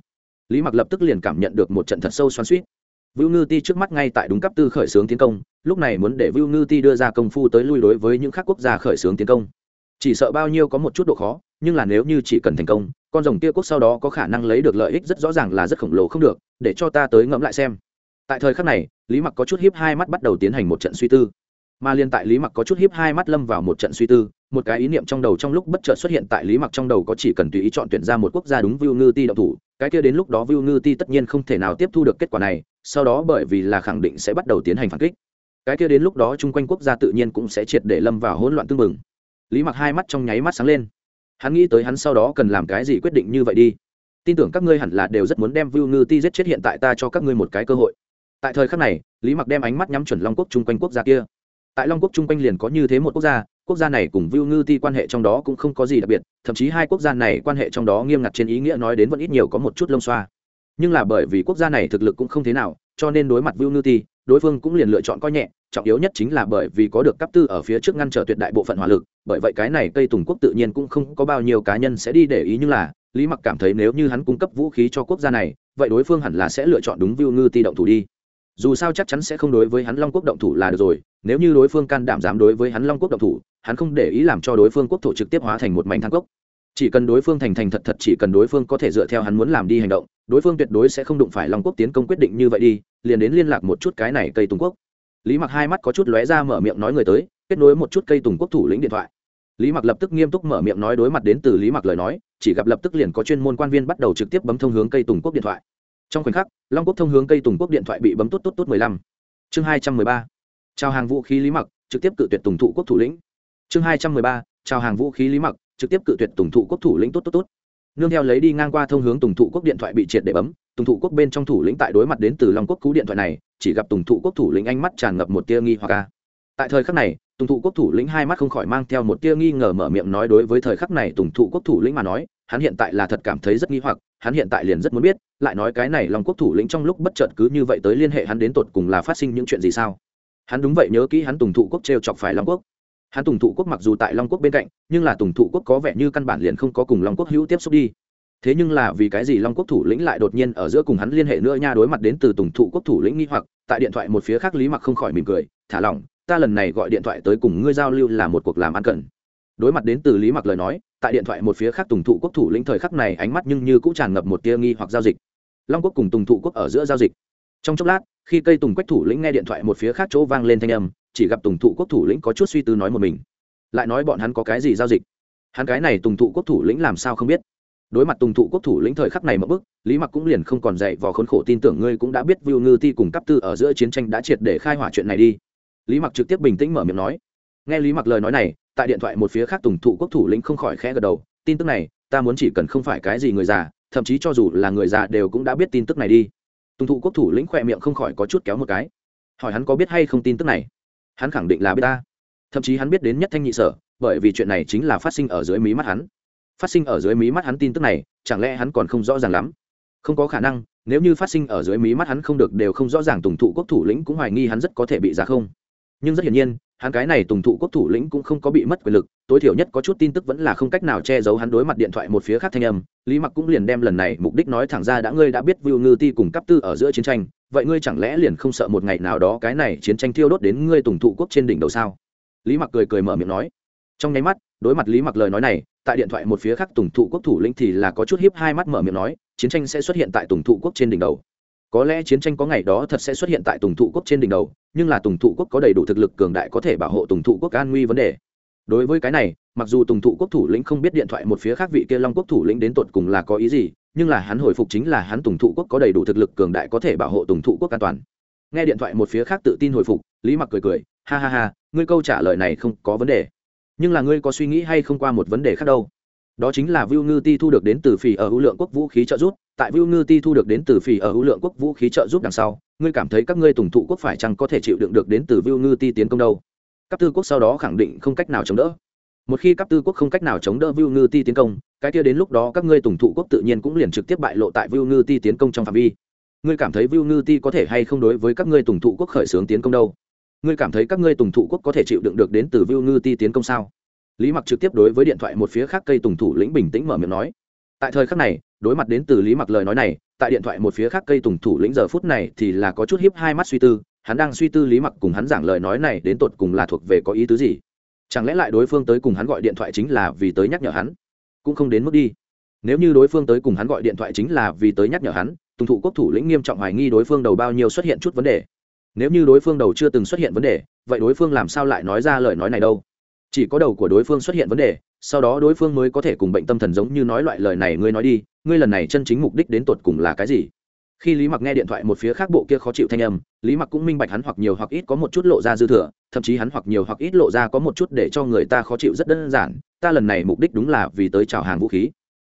Lý mặc lập tức liền cảm nhận được một trận thật sâu xoắn suýt view Ngư Ti trước mắt ngay tại đúng cấp tư khởi xướng tiến công, lúc này muốn để view Ngư Ti đưa ra công phu tới lui đối với những khác quốc gia khởi xướng tiến công. Chỉ sợ bao nhiêu có một chút độ khó, nhưng là nếu như chỉ cần thành công, con rồng kia quốc sau đó có khả năng lấy được lợi ích rất rõ ràng là rất khổng lồ không được, để cho ta tới ngẫm lại xem. Tại thời khắc này, Lý Mặc có chút hiếp hai mắt bắt đầu tiến hành một trận suy tư. Mà liên tại Lý Mặc có chút hiếp hai mắt lâm vào một trận suy tư, một cái ý niệm trong đầu trong lúc bất chợt xuất hiện tại Lý Mặc trong đầu có chỉ cần tùy ý chọn tuyển ra một quốc gia đúng view Ngư Ti động thủ, cái kia đến lúc đó view Ngư Ti tất nhiên không thể nào tiếp thu được kết quả này, sau đó bởi vì là khẳng định sẽ bắt đầu tiến hành phản kích cái kia đến lúc đó chung quanh quốc gia tự nhiên cũng sẽ triệt để lâm vào hỗn loạn tương mừng lý mặc hai mắt trong nháy mắt sáng lên hắn nghĩ tới hắn sau đó cần làm cái gì quyết định như vậy đi tin tưởng các ngươi hẳn là đều rất muốn đem Vu Ngư Ti giết chết hiện tại ta cho các ngươi một cái cơ hội. Tại thời khắc này, Lý Mặc đem ánh mắt nhắm chuẩn Long Quốc chung quanh quốc gia kia. Tại Long Quốc chung quanh liền có như thế một quốc gia, quốc gia này cùng Vu Ngư Ti quan hệ trong đó cũng không có gì đặc biệt, thậm chí hai quốc gia này quan hệ trong đó nghiêm ngặt trên ý nghĩa nói đến vẫn ít nhiều có một chút lông xoa. Nhưng là bởi vì quốc gia này thực lực cũng không thế nào, cho nên đối mặt Vu Ngư Ti, đối phương cũng liền lựa chọn coi nhẹ, trọng yếu nhất chính là bởi vì có được cấp tư ở phía trước ngăn trở tuyệt đại bộ phận hỏa lực bởi vậy cái này cây tùng quốc tự nhiên cũng không có bao nhiêu cá nhân sẽ đi để ý nhưng là lý mặc cảm thấy nếu như hắn cung cấp vũ khí cho quốc gia này vậy đối phương hẳn là sẽ lựa chọn đúng viu ngư ti động thủ đi. Dù sao chắc chắn sẽ không đối với hắn long quốc động thủ là được rồi nếu như đối phương can đảm dám đối với hắn long quốc động thủ hắn không để ý làm cho đối phương quốc thổ trực tiếp hóa thành một mảnh thang cốc chỉ cần đối phương thành thành thật thật, chỉ cần đối phương có thể dựa theo hắn muốn làm đi hành động, đối phương tuyệt đối sẽ không đụng phải long quốc tiến công quyết định như vậy đi, liền đến liên lạc một chút cái này cây tùng quốc. Lý mặc hai mắt có chút lóe ra mở miệng nói người tới, kết nối một chút cây tùng quốc thủ lĩnh điện thoại. Lý mặc lập tức nghiêm túc mở miệng nói đối mặt đến từ lý mặc lời nói, chỉ gặp lập tức liền có chuyên môn quan viên bắt đầu trực tiếp bấm thông hướng cây tùng quốc điện thoại. Trong khoảnh khắc, long quốc thông hướng cây tùng quốc điện thoại bị bấm tốt tốt tốt mười lăm. Chương hai trăm mười ba. Trao hàng vũ khí lý mặc, trực tiếp cự tuyệt tùng thụ quốc thủ lĩnh. Chương hai trăm mười ba. Trao hàng vũ khí lý mặc trực tiếp cự tuyệt tùng thụ quốc thủ lĩnh tốt tốt tốt. Nương theo lấy đi ngang qua thông hướng tùng thụ quốc điện thoại bị triệt để bấm, tùng thụ quốc bên trong thủ lĩnh tại đối mặt đến từ long quốc cú điện thoại này, chỉ gặp tùng thụ quốc thủ lĩnh ánh mắt tràn ngập một tia nghi hoặc ca tại thời khắc này, tùng thụ quốc thủ lĩnh hai mắt không khỏi mang theo một tia nghi ngờ mở miệng nói đối với thời khắc này tùng thụ quốc thủ lĩnh mà nói, hắn hiện tại là thật cảm thấy rất nghi hoặc, hắn hiện tại liền rất muốn biết, lại nói cái này long quốc thủ lĩnh trong lúc bất chợt cứ như vậy tới liên hệ hắn đến tột cùng là phát sinh những chuyện gì sao? Hắn đúng vậy nhớ kỹ hắn tùng thụ quốc t chọc phải long quốc hắn tùng thụ quốc mặc dù tại long quốc bên cạnh, nhưng là tùng thụ quốc có vẻ như căn bản liền không có cùng long quốc hữu tiếp xúc đi. Thế nhưng là vì cái gì long quốc thủ lĩnh lại đột nhiên ở giữa cùng hắn liên hệ nữa nha đối mặt đến từ tùng thụ quốc thủ lĩnh nghi hoặc, tại điện thoại một phía khác lý mặc không khỏi mỉm cười, thả lỏng, ta lần này gọi điện thoại tới cùng ngươi giao lưu là một cuộc làm ăn cần. đối mặt đến từ lý mặc lời nói, tại điện thoại một phía khác tùng thụ quốc thủ lĩnh thời khắc này ánh mắt nhưng như cũng tràn ngập một tia nghi hoặc giao dịch. Long quốc cùng tùng thụ quốc ở giữa giao dịch. Trong chốc lát, khi cây tùng quách thủ lĩnh nghe điện thoại một phía khác chỗ vang lên thanh âm chỉ gặp tùng thụ quốc thủ lĩnh có chút suy tư nói một mình. Lại nói bọn hắn có cái gì giao dịch? Hắn cái này tùng thụ quốc thủ lĩnh làm sao không biết? Đối mặt tùng thụ quốc thủ lĩnh thời khắc này mất bức lý mặc cũng liền không còn dậy vò khốn khổ tin tưởng ngươi cũng đã biết viu ngư ti cùng cấp tư ở giữa chiến tranh đã triệt để khai hỏa chuyện này đi. Lý mặc trực tiếp bình tĩnh mở miệng nói. Nghe lý mặc lời nói này, tại điện thoại một phía khác tùng thụ quốc thủ lĩnh không khỏi khẽ gật đầu, tin tức này, ta muốn chỉ cần không phải cái gì người già, thậm chí cho dù là người già đều cũng đã biết tin tức này đi. Tùng thụ quốc thủ lĩnh khỏe miệng không khỏi có chút kéo một cái. Hỏi hắn có biết hay không tin tức này? Hắn khẳng định là biết ta. Thậm chí hắn biết đến nhất thanh nhị sở, bởi vì chuyện này chính là phát sinh ở dưới mí mắt hắn. Phát sinh ở dưới mí mắt hắn tin tức này, chẳng lẽ hắn còn không rõ ràng lắm? Không có khả năng, nếu như phát sinh ở dưới mí mắt hắn không được đều không rõ ràng tùng thụ quốc thủ lĩnh cũng hoài nghi hắn rất có thể bị giá không. Nhưng rất hiển nhiên, hắn cái này tùng thụ quốc thủ lĩnh cũng không có bị mất quyền lực, tối thiểu nhất có chút tin tức vẫn là không cách nào che giấu hắn đối mặt điện thoại một phía khác thanh âm. Lý mặc cũng liền đem lần này mục đích nói thẳng ra đã ngươi đã biết vưu ngư ti cùng cấp tư ở giữa chiến tranh vậy ngươi chẳng lẽ liền không sợ một ngày nào đó cái này chiến tranh thiêu đốt đến ngươi tùng thụ quốc trên đỉnh đầu sao? Lý mặc cười cười mở miệng nói. Trong nháy mắt, đối mặt lý mặc lời nói này, tại điện thoại một phía khác tùng thụ quốc thủ lĩnh thì là có chút hiếp hai mắt mở miệng nói, chiến tranh sẽ xuất hiện tại tùng thụ quốc trên đỉnh đầu. Có lẽ chiến tranh có ngày đó thật sẽ xuất hiện tại tùng thụ quốc trên đỉnh đầu, nhưng là tùng thụ quốc có đầy đủ thực lực cường đại có thể bảo hộ tùng thụ quốc an nguy vấn đề. Đối với cái này, mặc dù tùng thụ quốc thủ lĩnh không biết điện thoại một phía khác vị kia long quốc thủ lĩnh đến tột cùng là có ý gì nhưng là hắn hồi phục chính là hắn tùng thụ quốc có đầy đủ thực lực cường đại có thể bảo hộ tùng thụ quốc an toàn nghe điện thoại một phía khác tự tin hồi phục lý mặc cười cười ha ha ha ngươi câu trả lời này không có vấn đề nhưng là ngươi có suy nghĩ hay không qua một vấn đề khác đâu đó chính là Vu Ngư Ti thu được đến từ phỉ ở Hữu lượng quốc vũ khí trợ giúp, tại Vu Ngư Ti thu được đến từ phỉ ở Hữu lượng quốc vũ khí trợ giúp đằng sau, ngươi cảm thấy các ngươi tùng thụ quốc phải chăng có thể chịu đựng được đến từ Vu Ngư Ti tiến công đâu? Cấp tư quốc sau đó khẳng định không cách nào chống đỡ. Một khi cấp tư quốc không cách nào chống đỡ Vu Ngư Ti tiến công, cái kia đến lúc đó các ngươi tùng thụ quốc tự nhiên cũng liền trực tiếp bại lộ tại Vu Ngư Ti tiến công trong phạm vi. Ngươi cảm thấy Vu Ngư Ti có thể hay không đối với các ngươi tùng thụ quốc khởi xướng tiến công đâu? Ngươi cảm thấy các ngươi tùng thụ quốc có thể chịu đựng được đến từ Vu Ngư Ti tiến công sao? lý mặc trực tiếp đối với điện thoại một phía khác cây tùng thủ lĩnh bình tĩnh mở miệng nói tại thời khắc này đối mặt đến từ lý mặc lời nói này tại điện thoại một phía khác cây tùng thủ lĩnh giờ phút này thì là có chút hiếp hai mắt suy tư hắn đang suy tư lý mặc cùng hắn giảng lời nói này đến tột cùng là thuộc về có ý tứ gì chẳng lẽ lại đối phương tới cùng hắn gọi điện thoại chính là vì tới nhắc nhở hắn? Cũng không đến mức đi. Nếu như đối phương tới cùng hắn gọi điện thoại chính là vì tới nhắc nhở hắn, tùng thụ quốc thủ lĩnh nghiêm trọng hoài nghi đối phương đầu bao nhiêu xuất hiện chút vấn đề. Nếu như đối phương đầu chưa từng xuất hiện vấn đề, vậy đối phương làm sao lại nói ra lời nói này đâu? Chỉ có đầu của đối phương xuất hiện vấn đề, sau đó đối phương mới có thể cùng bệnh tâm thần giống như nói loại lời này, ngươi nói đi, ngươi lần này chân chính mục đích đến tột cùng là cái gì? Khi lý mặc nghe điện thoại một phía khác bộ kia khó chịu thanh âm, lý mặc cũng minh bạch hắn hoặc nhiều hoặc ít có một chút lộ ra dư thừa, thậm chí hắn hoặc nhiều hoặc ít lộ ra có một chút để cho người ta khó chịu rất đơn giản, ta lần này mục đích đúng là vì tới chào hàng vũ khí.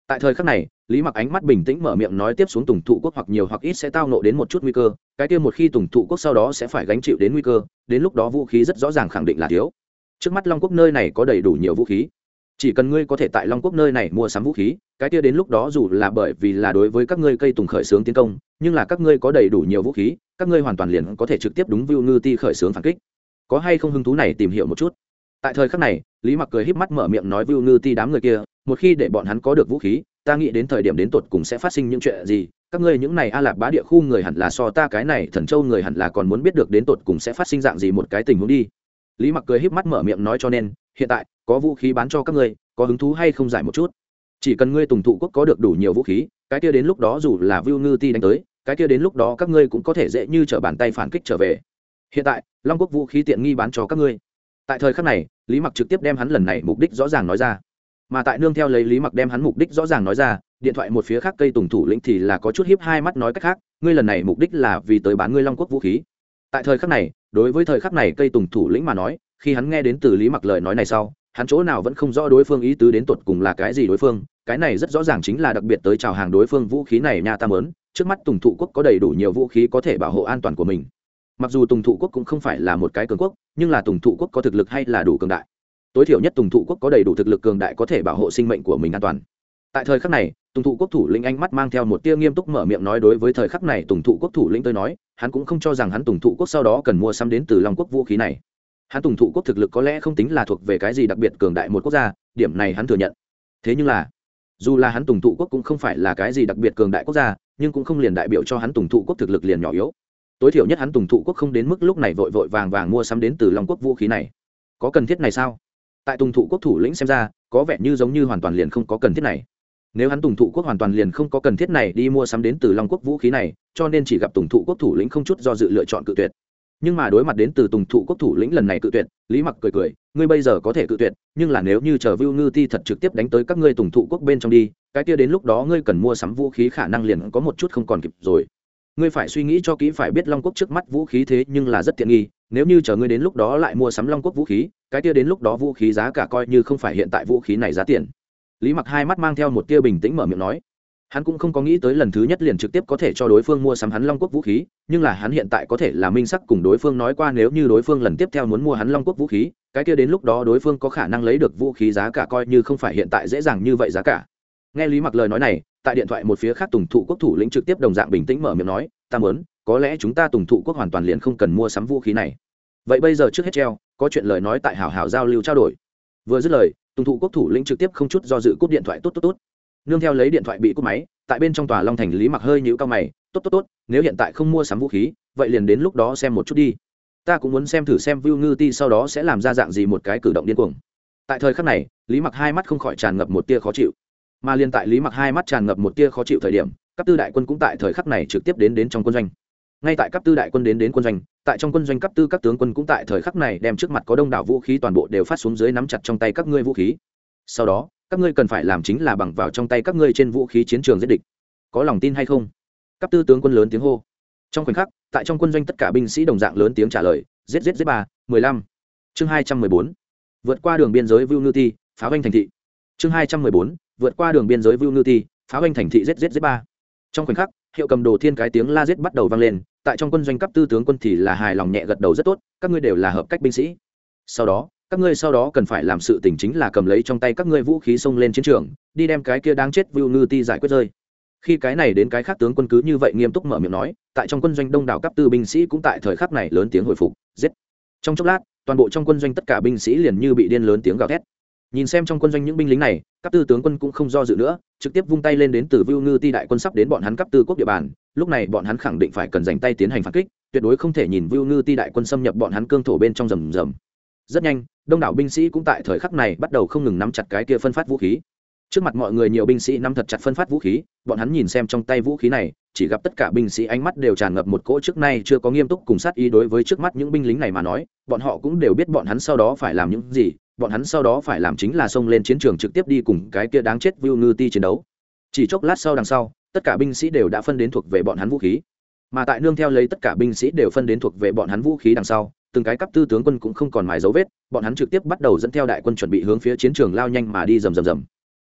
Tại thời khắc này, lý mặc ánh mắt bình tĩnh mở miệng nói tiếp xuống tùng thụ quốc hoặc nhiều hoặc ít sẽ tao nộ đến một chút nguy cơ, cái kia một khi tùng thụ quốc sau đó sẽ phải gánh chịu đến nguy cơ, đến lúc đó vũ khí rất rõ ràng khẳng định là thiếu. Trước mắt long quốc nơi này có đầy đủ nhiều vũ khí chỉ cần ngươi có thể tại long quốc nơi này mua sắm vũ khí, cái kia đến lúc đó dù là bởi vì là đối với các ngươi cây tùng khởi xướng tiến công, nhưng là các ngươi có đầy đủ nhiều vũ khí, các ngươi hoàn toàn liền có thể trực tiếp đúng view ngư ti khởi xướng phản kích. Có hay không hứng thú này tìm hiểu một chút? Tại thời khắc này, lý mặc cười híp mắt mở miệng nói view ngư ti đám người kia, một khi để bọn hắn có được vũ khí, ta nghĩ đến thời điểm đến tột cùng sẽ phát sinh những chuyện gì, các ngươi những này a lạc bá địa khu người hẳn là so ta cái này thần châu người hẳn là còn muốn biết được đến tột cùng sẽ phát sinh dạng gì một cái tình huống đi. Lý mặc cười híp mắt mở miệng nói cho nên hiện tại, có vũ khí bán cho các ngươi, có hứng thú hay không giải một chút? Chỉ cần ngươi tùng thụ quốc có được đủ nhiều vũ khí, cái kia đến lúc đó dù là vưu ngư ti đánh tới, cái kia đến lúc đó các ngươi cũng có thể dễ như t r ở bàn tay phản kích trở về. Hiện tại, long quốc vũ khí tiện nghi bán cho các ngươi. Tại thời khắc này, lý mặc trực tiếp đem hắn lần này mục đích rõ ràng nói ra. Mà tại nương theo lấy lý mặc đem hắn mục đích rõ ràng nói ra, điện thoại một phía khác cây tùng thủ lĩnh thì là có chút hiếp hai mắt nói cách khác, ngươi lần này mục đích là vì tới bán ngươi long quốc vũ khí. Tại thời khắc này, đối với thời khắc này cây tùng thủ lĩnh mà nói khi hắn nghe đến từ lý mặc lời nói này sau, hắn chỗ nào vẫn không rõ đối phương ý tứ đến tột cùng là cái gì đối phương, cái này rất rõ ràng chính là đặc biệt tới chào hàng đối phương vũ khí này nha ta mớn trước mắt tùng thụ quốc có đầy đủ nhiều vũ khí có thể bảo hộ an toàn của mình. Mặc dù tùng thụ quốc cũng không phải là một cái cường quốc, nhưng là tùng thụ quốc có thực lực hay là đủ cường đại. Tối thiểu nhất tùng thụ quốc có đầy đủ thực lực cường đại có thể bảo hộ sinh mệnh của mình an toàn. Tại thời khắc này, tùng thụ quốc thủ lĩnh ánh mắt mang theo một tia nghiêm túc mở miệng nói đối với thời khắc này tùng thụ quốc thủ lĩnh tôi nói, hắn cũng không cho rằng hắn tùng thụ quốc sau đó cần mua sắm đến từ long quốc vũ khí này hắn tùng thụ quốc thực lực có lẽ không tính là thuộc về cái gì đặc biệt cường đại một quốc gia, điểm này hắn thừa nhận. Thế nhưng là, dù là hắn tùng thụ quốc cũng không phải là cái gì đặc biệt cường đại quốc gia, nhưng cũng không liền đại biểu cho hắn tùng thụ quốc thực lực liền nhỏ yếu. Tối thiểu nhất hắn tùng thụ quốc không đến mức lúc này vội vội vàng vàng mua sắm đến từ long quốc vũ khí này. Có cần thiết này sao? Tại tùng thụ quốc thủ lĩnh xem ra, có vẻ như giống như hoàn toàn liền không có cần thiết này. Nếu hắn tùng thụ quốc hoàn toàn liền không có cần thiết này đi mua sắm đến từ long quốc vũ khí này, cho nên chỉ gặp tùng thụ quốc thủ lĩnh không chút do dự lựa chọn cự tuyệt nhưng mà đối mặt đến từ tùng thụ quốc thủ lĩnh lần này cự tuyệt, lý mặc cười cười, ngươi bây giờ có thể cự tuyệt, nhưng là nếu như chờ vưu ngư ti thật trực tiếp đánh tới các ngươi tùng thụ quốc bên trong đi, cái kia đến lúc đó ngươi cần mua sắm vũ khí khả năng liền có một chút không còn kịp rồi. Ngươi phải suy nghĩ cho kỹ phải biết long quốc trước mắt vũ khí thế nhưng là rất tiện nghi, nếu như chờ ngươi đến lúc đó lại mua sắm long quốc vũ khí, cái kia đến lúc đó vũ khí giá cả coi như không phải hiện tại vũ khí này giá tiền. Lý mặc hai mắt mang theo một tia bình tĩnh mở miệng nói hắn cũng không có nghĩ tới lần thứ nhất liền trực tiếp có thể cho đối phương mua sắm hắn long quốc vũ khí, nhưng là hắn hiện tại có thể là minh sắc cùng đối phương nói qua nếu như đối phương lần tiếp theo muốn mua hắn long quốc vũ khí, cái kia đến lúc đó đối phương có khả năng lấy được vũ khí giá cả coi như không phải hiện tại dễ dàng như vậy giá cả. Nghe lý mặc lời nói này, tại điện thoại một phía khác tùng thụ quốc thủ lĩnh trực tiếp đồng dạng bình tĩnh mở miệng nói, ta muốn, có lẽ chúng ta tùng thụ quốc hoàn toàn liền không cần mua sắm vũ khí này. Vậy bây giờ trước hết treo, có chuyện lời nói tại hảo hảo giao lưu trao đổi. Vừa dứt lời, tùng thụ quốc thủ lĩnh trực tiếp không chút do dự cúp điện thoại, tốt tốt tốt nương theo lấy điện thoại bị cúp máy, tại bên trong tòa long thành lý mặc hơi nhũ cao mày, tốt tốt tốt, nếu hiện tại không mua sắm vũ khí, vậy liền đến lúc đó xem một chút đi. Ta cũng muốn xem thử xem view ngư ti sau đó sẽ làm ra dạng gì một cái cử động điên cuồng. Tại thời khắc này, lý mặc hai mắt không khỏi tràn ngập một tia khó chịu. Mà liền tại lý mặc hai mắt tràn ngập một tia khó chịu thời điểm các tư đại quân cũng tại thời khắc này trực tiếp đến đến trong quân doanh. Ngay tại các tư đại quân đến đến quân doanh, tại trong quân doanh cấp tư các tướng quân cũng tại thời khắc này đem trước mặt có đông đảo vũ khí toàn bộ đều phát xuống dưới nắm chặt trong tay các ngươi vũ khí. Sau đó các ngươi cần phải làm chính là bằng vào trong tay các ngươi trên vũ khí chiến trường giết địch. Có lòng tin hay không? Cấp tư tướng quân lớn tiếng hô. Trong khoảnh khắc, tại trong quân doanh tất cả binh sĩ đồng dạng lớn tiếng trả lời, giết giết giết ba, mười lăm. Chương hai trăm mười bốn. Vượt qua đường biên giới vu ngư ti phá hoành thành thị. Chương hai trăm mười bốn. Vượt qua đường biên giới vu ngư ti phá hoành thành thị, giết giết giết ba. Trong khoảnh khắc, hiệu cầm đồ thiên cái tiếng la giết bắt đầu vang lên, tại trong quân doanh cấp tư tướng quân thì là hài lòng nhẹ gật đầu rất tốt, các ngươi đều là hợp cách binh sĩ. Sau đó các ngươi sau đó cần phải làm sự tình chính là cầm lấy trong tay các ngươi vũ khí xông lên chiến trường, đi đem cái kia đáng chết vu ngư ti giải quyết rơi. Khi cái này đến cái khác tướng quân cứ như vậy nghiêm túc mở miệng nói, tại trong quân doanh đông đảo cấp tư binh sĩ cũng tại thời khắc này lớn tiếng hồi phục, giết. Trong chốc lát, toàn bộ trong quân doanh tất cả binh sĩ liền như bị điên lớn tiếng gào thét. Nhìn xem trong quân doanh những binh lính này, các tư tướng quân cũng không do dự nữa, trực tiếp vung tay lên đến từ Vu ngư ti đại quân sắp đến bọn hắn cấp tư quốc địa bàn, lúc này bọn hắn khẳng định phải cần dành tay tiến hành phản kích, tuyệt đối không thể nhìn Vu ngư ti đại quân xâm nhập bọn hắn cương thổ bên trong rầm rầm rất nhanh đông đảo binh sĩ cũng tại thời khắc này bắt đầu không ngừng nắm chặt cái kia phân phát vũ khí trước mặt mọi người nhiều binh sĩ nắm thật chặt phân phát vũ khí bọn hắn nhìn xem trong tay vũ khí này chỉ gặp tất cả binh sĩ ánh mắt đều tràn ngập một cỗ trước nay chưa có nghiêm túc cùng sát ý đối với trước mắt những binh lính này mà nói bọn họ cũng đều biết bọn hắn sau đó phải làm những gì bọn hắn sau đó phải làm chính là xông lên chiến trường trực tiếp đi cùng cái kia đáng chết Vu Ngư Ti chiến đấu. Chỉ chốc lát sau đằng sau, tất cả binh sĩ đều đã phân đến thuộc về bọn hắn vũ khí. Mà tại nương theo lấy tất cả binh sĩ đều phân đến thuộc về bọn hắn vũ khí đằng sau, từng cái cấp tư tướng quân cũng không còn mài dấu vết, bọn hắn trực tiếp bắt đầu dẫn theo đại quân chuẩn bị hướng phía chiến trường lao nhanh mà đi rầm rầm rầm.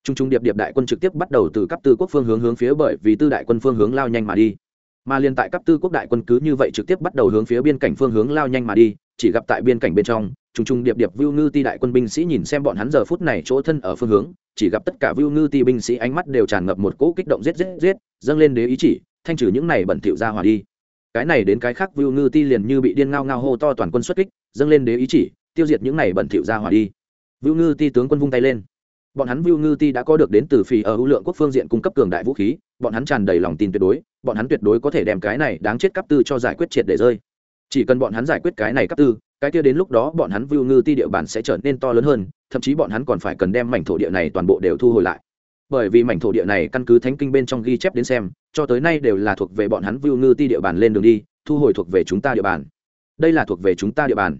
Trung trung điệp điệp đại quân trực tiếp bắt đầu từ cấp tư quốc phương hướng hướng phía bởi vì tư đại quân phương hướng lao nhanh mà đi. Mà liên tại cấp tư quốc đại quân cứ như vậy trực tiếp bắt đầu hướng phía biên cảnh phương hướng lao nhanh mà đi, chỉ gặp tại biên cảnh bên trong, trung trung điệp điệp Vưu Ngư Ti đại quân binh sĩ nhìn xem bọn hắn giờ phút này chỗ thân ở phương hướng, chỉ gặp tất cả Vưu Ngư Ti binh sĩ ánh mắt đều tràn ngập một cỗ kích động giết giết giết, dâng lên đế ý chỉ, thanh trừ những này bẩn thỉu ra hòa đi. Cái này đến cái khác Vưu Ngư Ti liền như bị điên ngao ngao hô to toàn quân xuất kích, dâng lên đế ý chỉ, tiêu diệt những này bẩn thỉu ra hỏa đi. Vưu Ngư Ti tướng quân vung tay lên. Bọn hắn Vưu Ngư Ti đã có được đến từ phì ở hữu lượng quốc phương diện cung cấp cường đại vũ khí, bọn hắn tràn đầy lòng tin tuyệt đối, bọn hắn tuyệt đối có thể đem cái này đáng chết cấp tư cho giải quyết triệt để rơi. Chỉ cần bọn hắn giải quyết cái này cấp tư, cái kia đến lúc đó bọn hắn view ngư ti địa bàn sẽ trở nên to lớn hơn thậm chí bọn hắn còn phải cần đem mảnh thổ địa này toàn bộ đều thu hồi lại bởi vì mảnh thổ địa này căn cứ thánh kinh bên trong ghi chép đến xem, cho tới nay đều là thuộc về bọn hắn vưu ngư ti địa bàn lên đường đi, thu hồi thuộc về chúng ta địa bàn. Đây là thuộc về chúng ta địa bàn.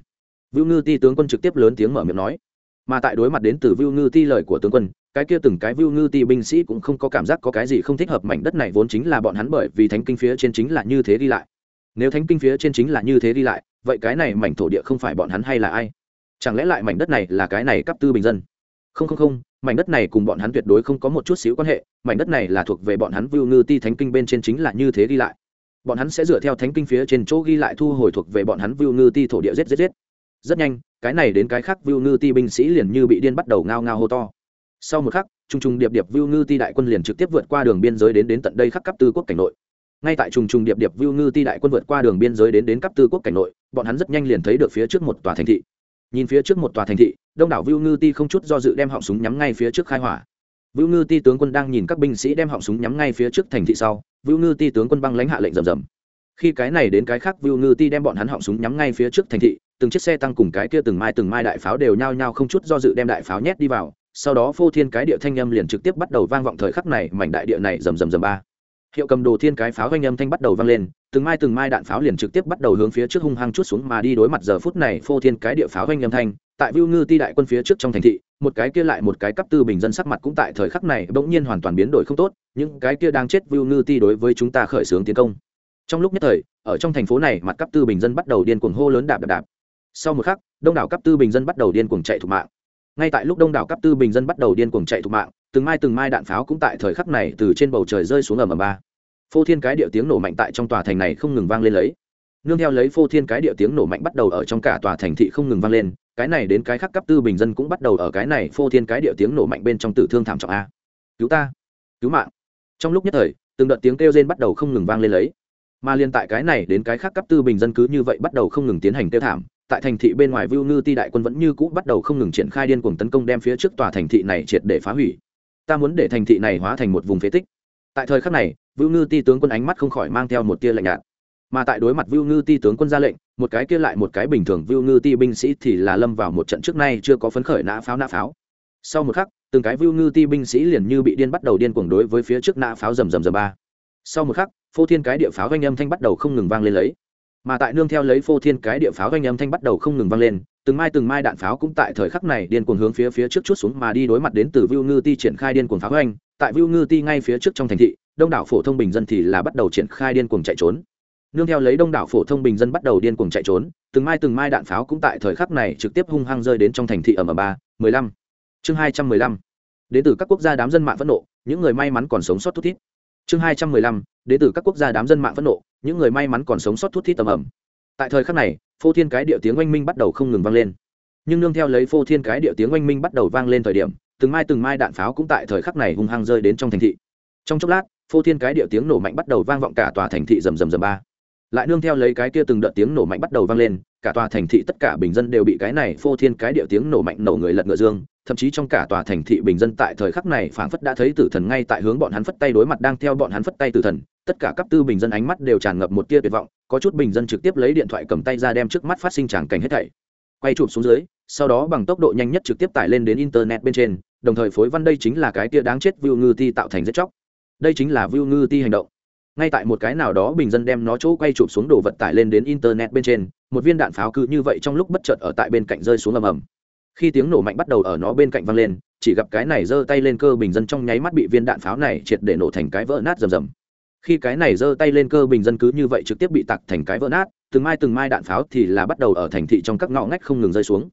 Vưu ngư ti tướng quân trực tiếp lớn tiếng mở miệng nói. Mà tại đối mặt đến từ vưu ngư ti lời của tướng quân, cái kia từng cái vưu ngư ti binh sĩ cũng không có cảm giác có cái gì không thích hợp mảnh đất này vốn chính là bọn hắn bởi vì thánh kinh phía trên chính là như thế đi lại. Nếu thánh kinh phía trên chính là như thế đi lại, vậy cái này mảnh thổ địa không phải bọn hắn hay là ai? Chẳng lẽ lại mảnh đất này là cái này cấp tư bình dân? Không không không, mảnh đất này cùng bọn hắn tuyệt đối không có một chút xíu quan hệ, mảnh đất này là thuộc về bọn hắn vưu ngư ti thánh kinh bên trên chính là như thế ghi lại. Bọn hắn sẽ dựa theo thánh kinh phía trên chỗ ghi lại thu hồi thuộc về bọn hắn vưu ngư ti thổ địa rết rết rết rất nhanh, cái này đến cái khác vưu ngư ti binh sĩ liền như bị điên bắt đầu ngao ngao hô to. Sau một khắc, trung trung điệp điệp vưu ngư ti đại quân liền trực tiếp vượt qua đường biên giới đến đến tận đây khắc cấp tư quốc cảnh nội. Ngay tại trùng trùng điệp điệp vưu ngư ti đại quân vượt qua đường biên giới đến đến cấp tư quốc cảnh nội, bọn hắn rất nhanh liền thấy được phía trước một tòa thành thị nhìn phía trước một tòa thành thị, đông đảo vưu ngư ti không chút do dự đem họng súng nhắm ngay phía trước khai hỏa. Vưu ngư ti tướng quân đang nhìn các binh sĩ đem họng súng nhắm ngay phía trước thành thị sau, vưu ngư ti tướng quân băng lãnh hạ lệnh rầm rầm. Khi cái này đến cái khác, vưu ngư ti đem bọn hắn họng súng nhắm ngay phía trước thành thị, từng chiếc xe tăng cùng cái kia từng mai từng mai đại pháo đều nhao nhao không chút do dự đem đại pháo nhét đi vào, sau đó phô thiên cái địa thanh âm liền trực tiếp bắt đầu vang vọng thời khắc này, mảnh đại địa này rầm rầm rầm ba. Hiệu cầm đồ thiên cái pháo thanh âm thanh bắt đầu vang lên từng mai từng mai đạn pháo liền trực tiếp bắt đầu hướng phía trước hung hăng chút xuống mà đi đối mặt giờ phút này phô thiên cái địa pháo hoanh âm thanh. Tại viu ngư ti đại quân phía trước trong thành thị, một cái kia lại một cái cấp tư bình dân sắc mặt cũng tại thời khắc này bỗng nhiên hoàn toàn biến đổi không tốt, những cái kia đang chết viu ngư ti đối với chúng ta khởi xướng tiến công. Trong lúc nhất thời, ở trong thành phố này mặt cấp tư bình dân bắt đầu điên cuồng hô lớn đạp đạp đạp. Sau một khắc, đông đảo cấp tư bình dân bắt đầu điên cuồng chạy thủ mạng. Ngay tại lúc đông đảo cấp tư bình dân bắt đầu điên cuồng chạy thủ mạng, từng mai từng mai đạn pháo cũng tại thời khắc này từ trên bầu trời rơi xuống ở mờ ba phô thiên cái điệu tiếng nổ mạnh tại trong tòa thành này không ngừng vang lên lấy nương theo lấy phô thiên cái điệu tiếng nổ mạnh bắt đầu ở trong cả tòa thành thị không ngừng vang lên cái này đến cái khác cấp tư bình dân cũng bắt đầu ở cái này phô thiên cái điệu tiếng nổ mạnh bên trong tử thương thảm trọng a cứu ta cứu mạng trong lúc nhất thời từng đợt tiếng kêu rên bắt đầu không ngừng vang lên lấy mà liên tại cái này đến cái khác cấp tư bình dân cứ như vậy bắt đầu không ngừng tiến hành tiêu thảm tại thành thị bên ngoài Vưu Ngư Ti đại quân vẫn như cũ bắt đầu không ngừng triển khai điên cuồng tấn công đem phía trước tòa thành thị này triệt để phá hủy. Ta muốn để thành thị này hóa thành một vùng phế tích. Tại thời khắc này, Vưu Ngư Ti tướng quân ánh mắt không khỏi mang theo một tia lạnh nhạt. Mà tại đối mặt Vưu Ngư Ti tướng quân ra lệnh, một cái kia lại một cái bình thường Vưu Ngư Ti binh sĩ thì là lâm vào một trận trước nay chưa có phấn khởi nã pháo nã pháo. Sau một khắc, từng cái Vưu Ngư Ti binh sĩ liền như bị điên bắt đầu điên cuồng đối với phía trước nã pháo rầm rầm rầm ba. Sau một khắc, phô thiên cái địa pháo vang âm thanh bắt đầu không ngừng vang lên lấy mà tại nương theo lấy phô thiên cái địa pháo vang âm thanh bắt đầu không ngừng vang lên từng mai từng mai đạn pháo cũng tại thời khắc này điên cuồng hướng phía phía trước chút xuống mà đi đối mặt đến từ Vưu Ngư Ti triển khai điên cuồng pháo hoành, tại Vưu Ngư Ti ngay phía trước trong thành thị, đông đảo phổ thông bình dân thì là bắt đầu triển khai điên cuồng chạy trốn. Nương theo lấy đông đảo phổ thông bình dân bắt đầu điên cuồng chạy trốn, từng mai từng mai đạn pháo cũng tại thời khắc này trực tiếp hung hăng rơi đến trong thành thị ở m ba mười lăm. Chương hai trăm mười lăm. Đến từ các quốc gia đám dân mạng phẫn nộ những người may mắn còn sống sót thút thít. Chương hai trăm mười lăm. Đến từ các quốc gia đám dân mạng phẫn nộ những người may mắn còn sống sót thút thít tầm ẩm. Tại thời khắc này phô thiên cái điệu tiếng oanh minh bắt đầu không ngừng vang lên. Nhưng nương theo lấy phô thiên cái điệu tiếng oanh minh bắt đầu vang lên thời điểm từng mai từng mai đạn pháo cũng tại thời khắc này hung hăng rơi đến trong thành thị. Trong chốc lát phô thiên cái điệu tiếng nổ mạnh bắt đầu vang vọng cả tòa thành thị rầm rầm rầm ba. Lại nương theo lấy cái kia từng đợt tiếng nổ mạnh bắt đầu vang lên, cả tòa thành thị tất cả bình dân đều bị cái này phô thiên cái điệu tiếng nổ mạnh nổ người lật ngựa dương, thậm chí trong cả tòa thành thị bình dân tại thời khắc này phảng phất đã thấy tử thần ngay tại hướng bọn hắn phất tay đối mặt đang theo bọn hắn phất tay tử thần, tất cả cấp tư bình dân ánh mắt đều tràn ngập một tia tuyệt vọng, có chút bình dân trực tiếp lấy điện thoại cầm tay ra đem trước mắt phát sinh tràng cảnh hết thảy, quay chụp xuống dưới, sau đó bằng tốc độ nhanh nhất trực tiếp tải lên đến internet bên trên, đồng thời phối văn đây chính là cái tia đáng chết view ngư ti tạo thành giết chóc đây chính là view ngư ti hành động. Ngay tại một cái nào đó bình dân đem nó chỗ quay chụp xuống đồ vật tải lên đến internet bên trên, một viên đạn pháo cứ như vậy trong lúc bất chợt ở tại bên cạnh rơi xuống ầm ầm. Khi tiếng nổ mạnh bắt đầu ở nó bên cạnh vang lên, chỉ gặp cái này giơ tay lên cơ bình dân trong nháy mắt bị viên đạn pháo này triệt để nổ thành cái vỡ nát rầm rầm. Khi cái này giơ tay lên cơ bình dân cứ như vậy trực tiếp bị tặc thành cái vỡ nát, từng mai từng mai đạn pháo thì là bắt đầu ở thành thị trong các ngõ ngách không ngừng rơi xuống.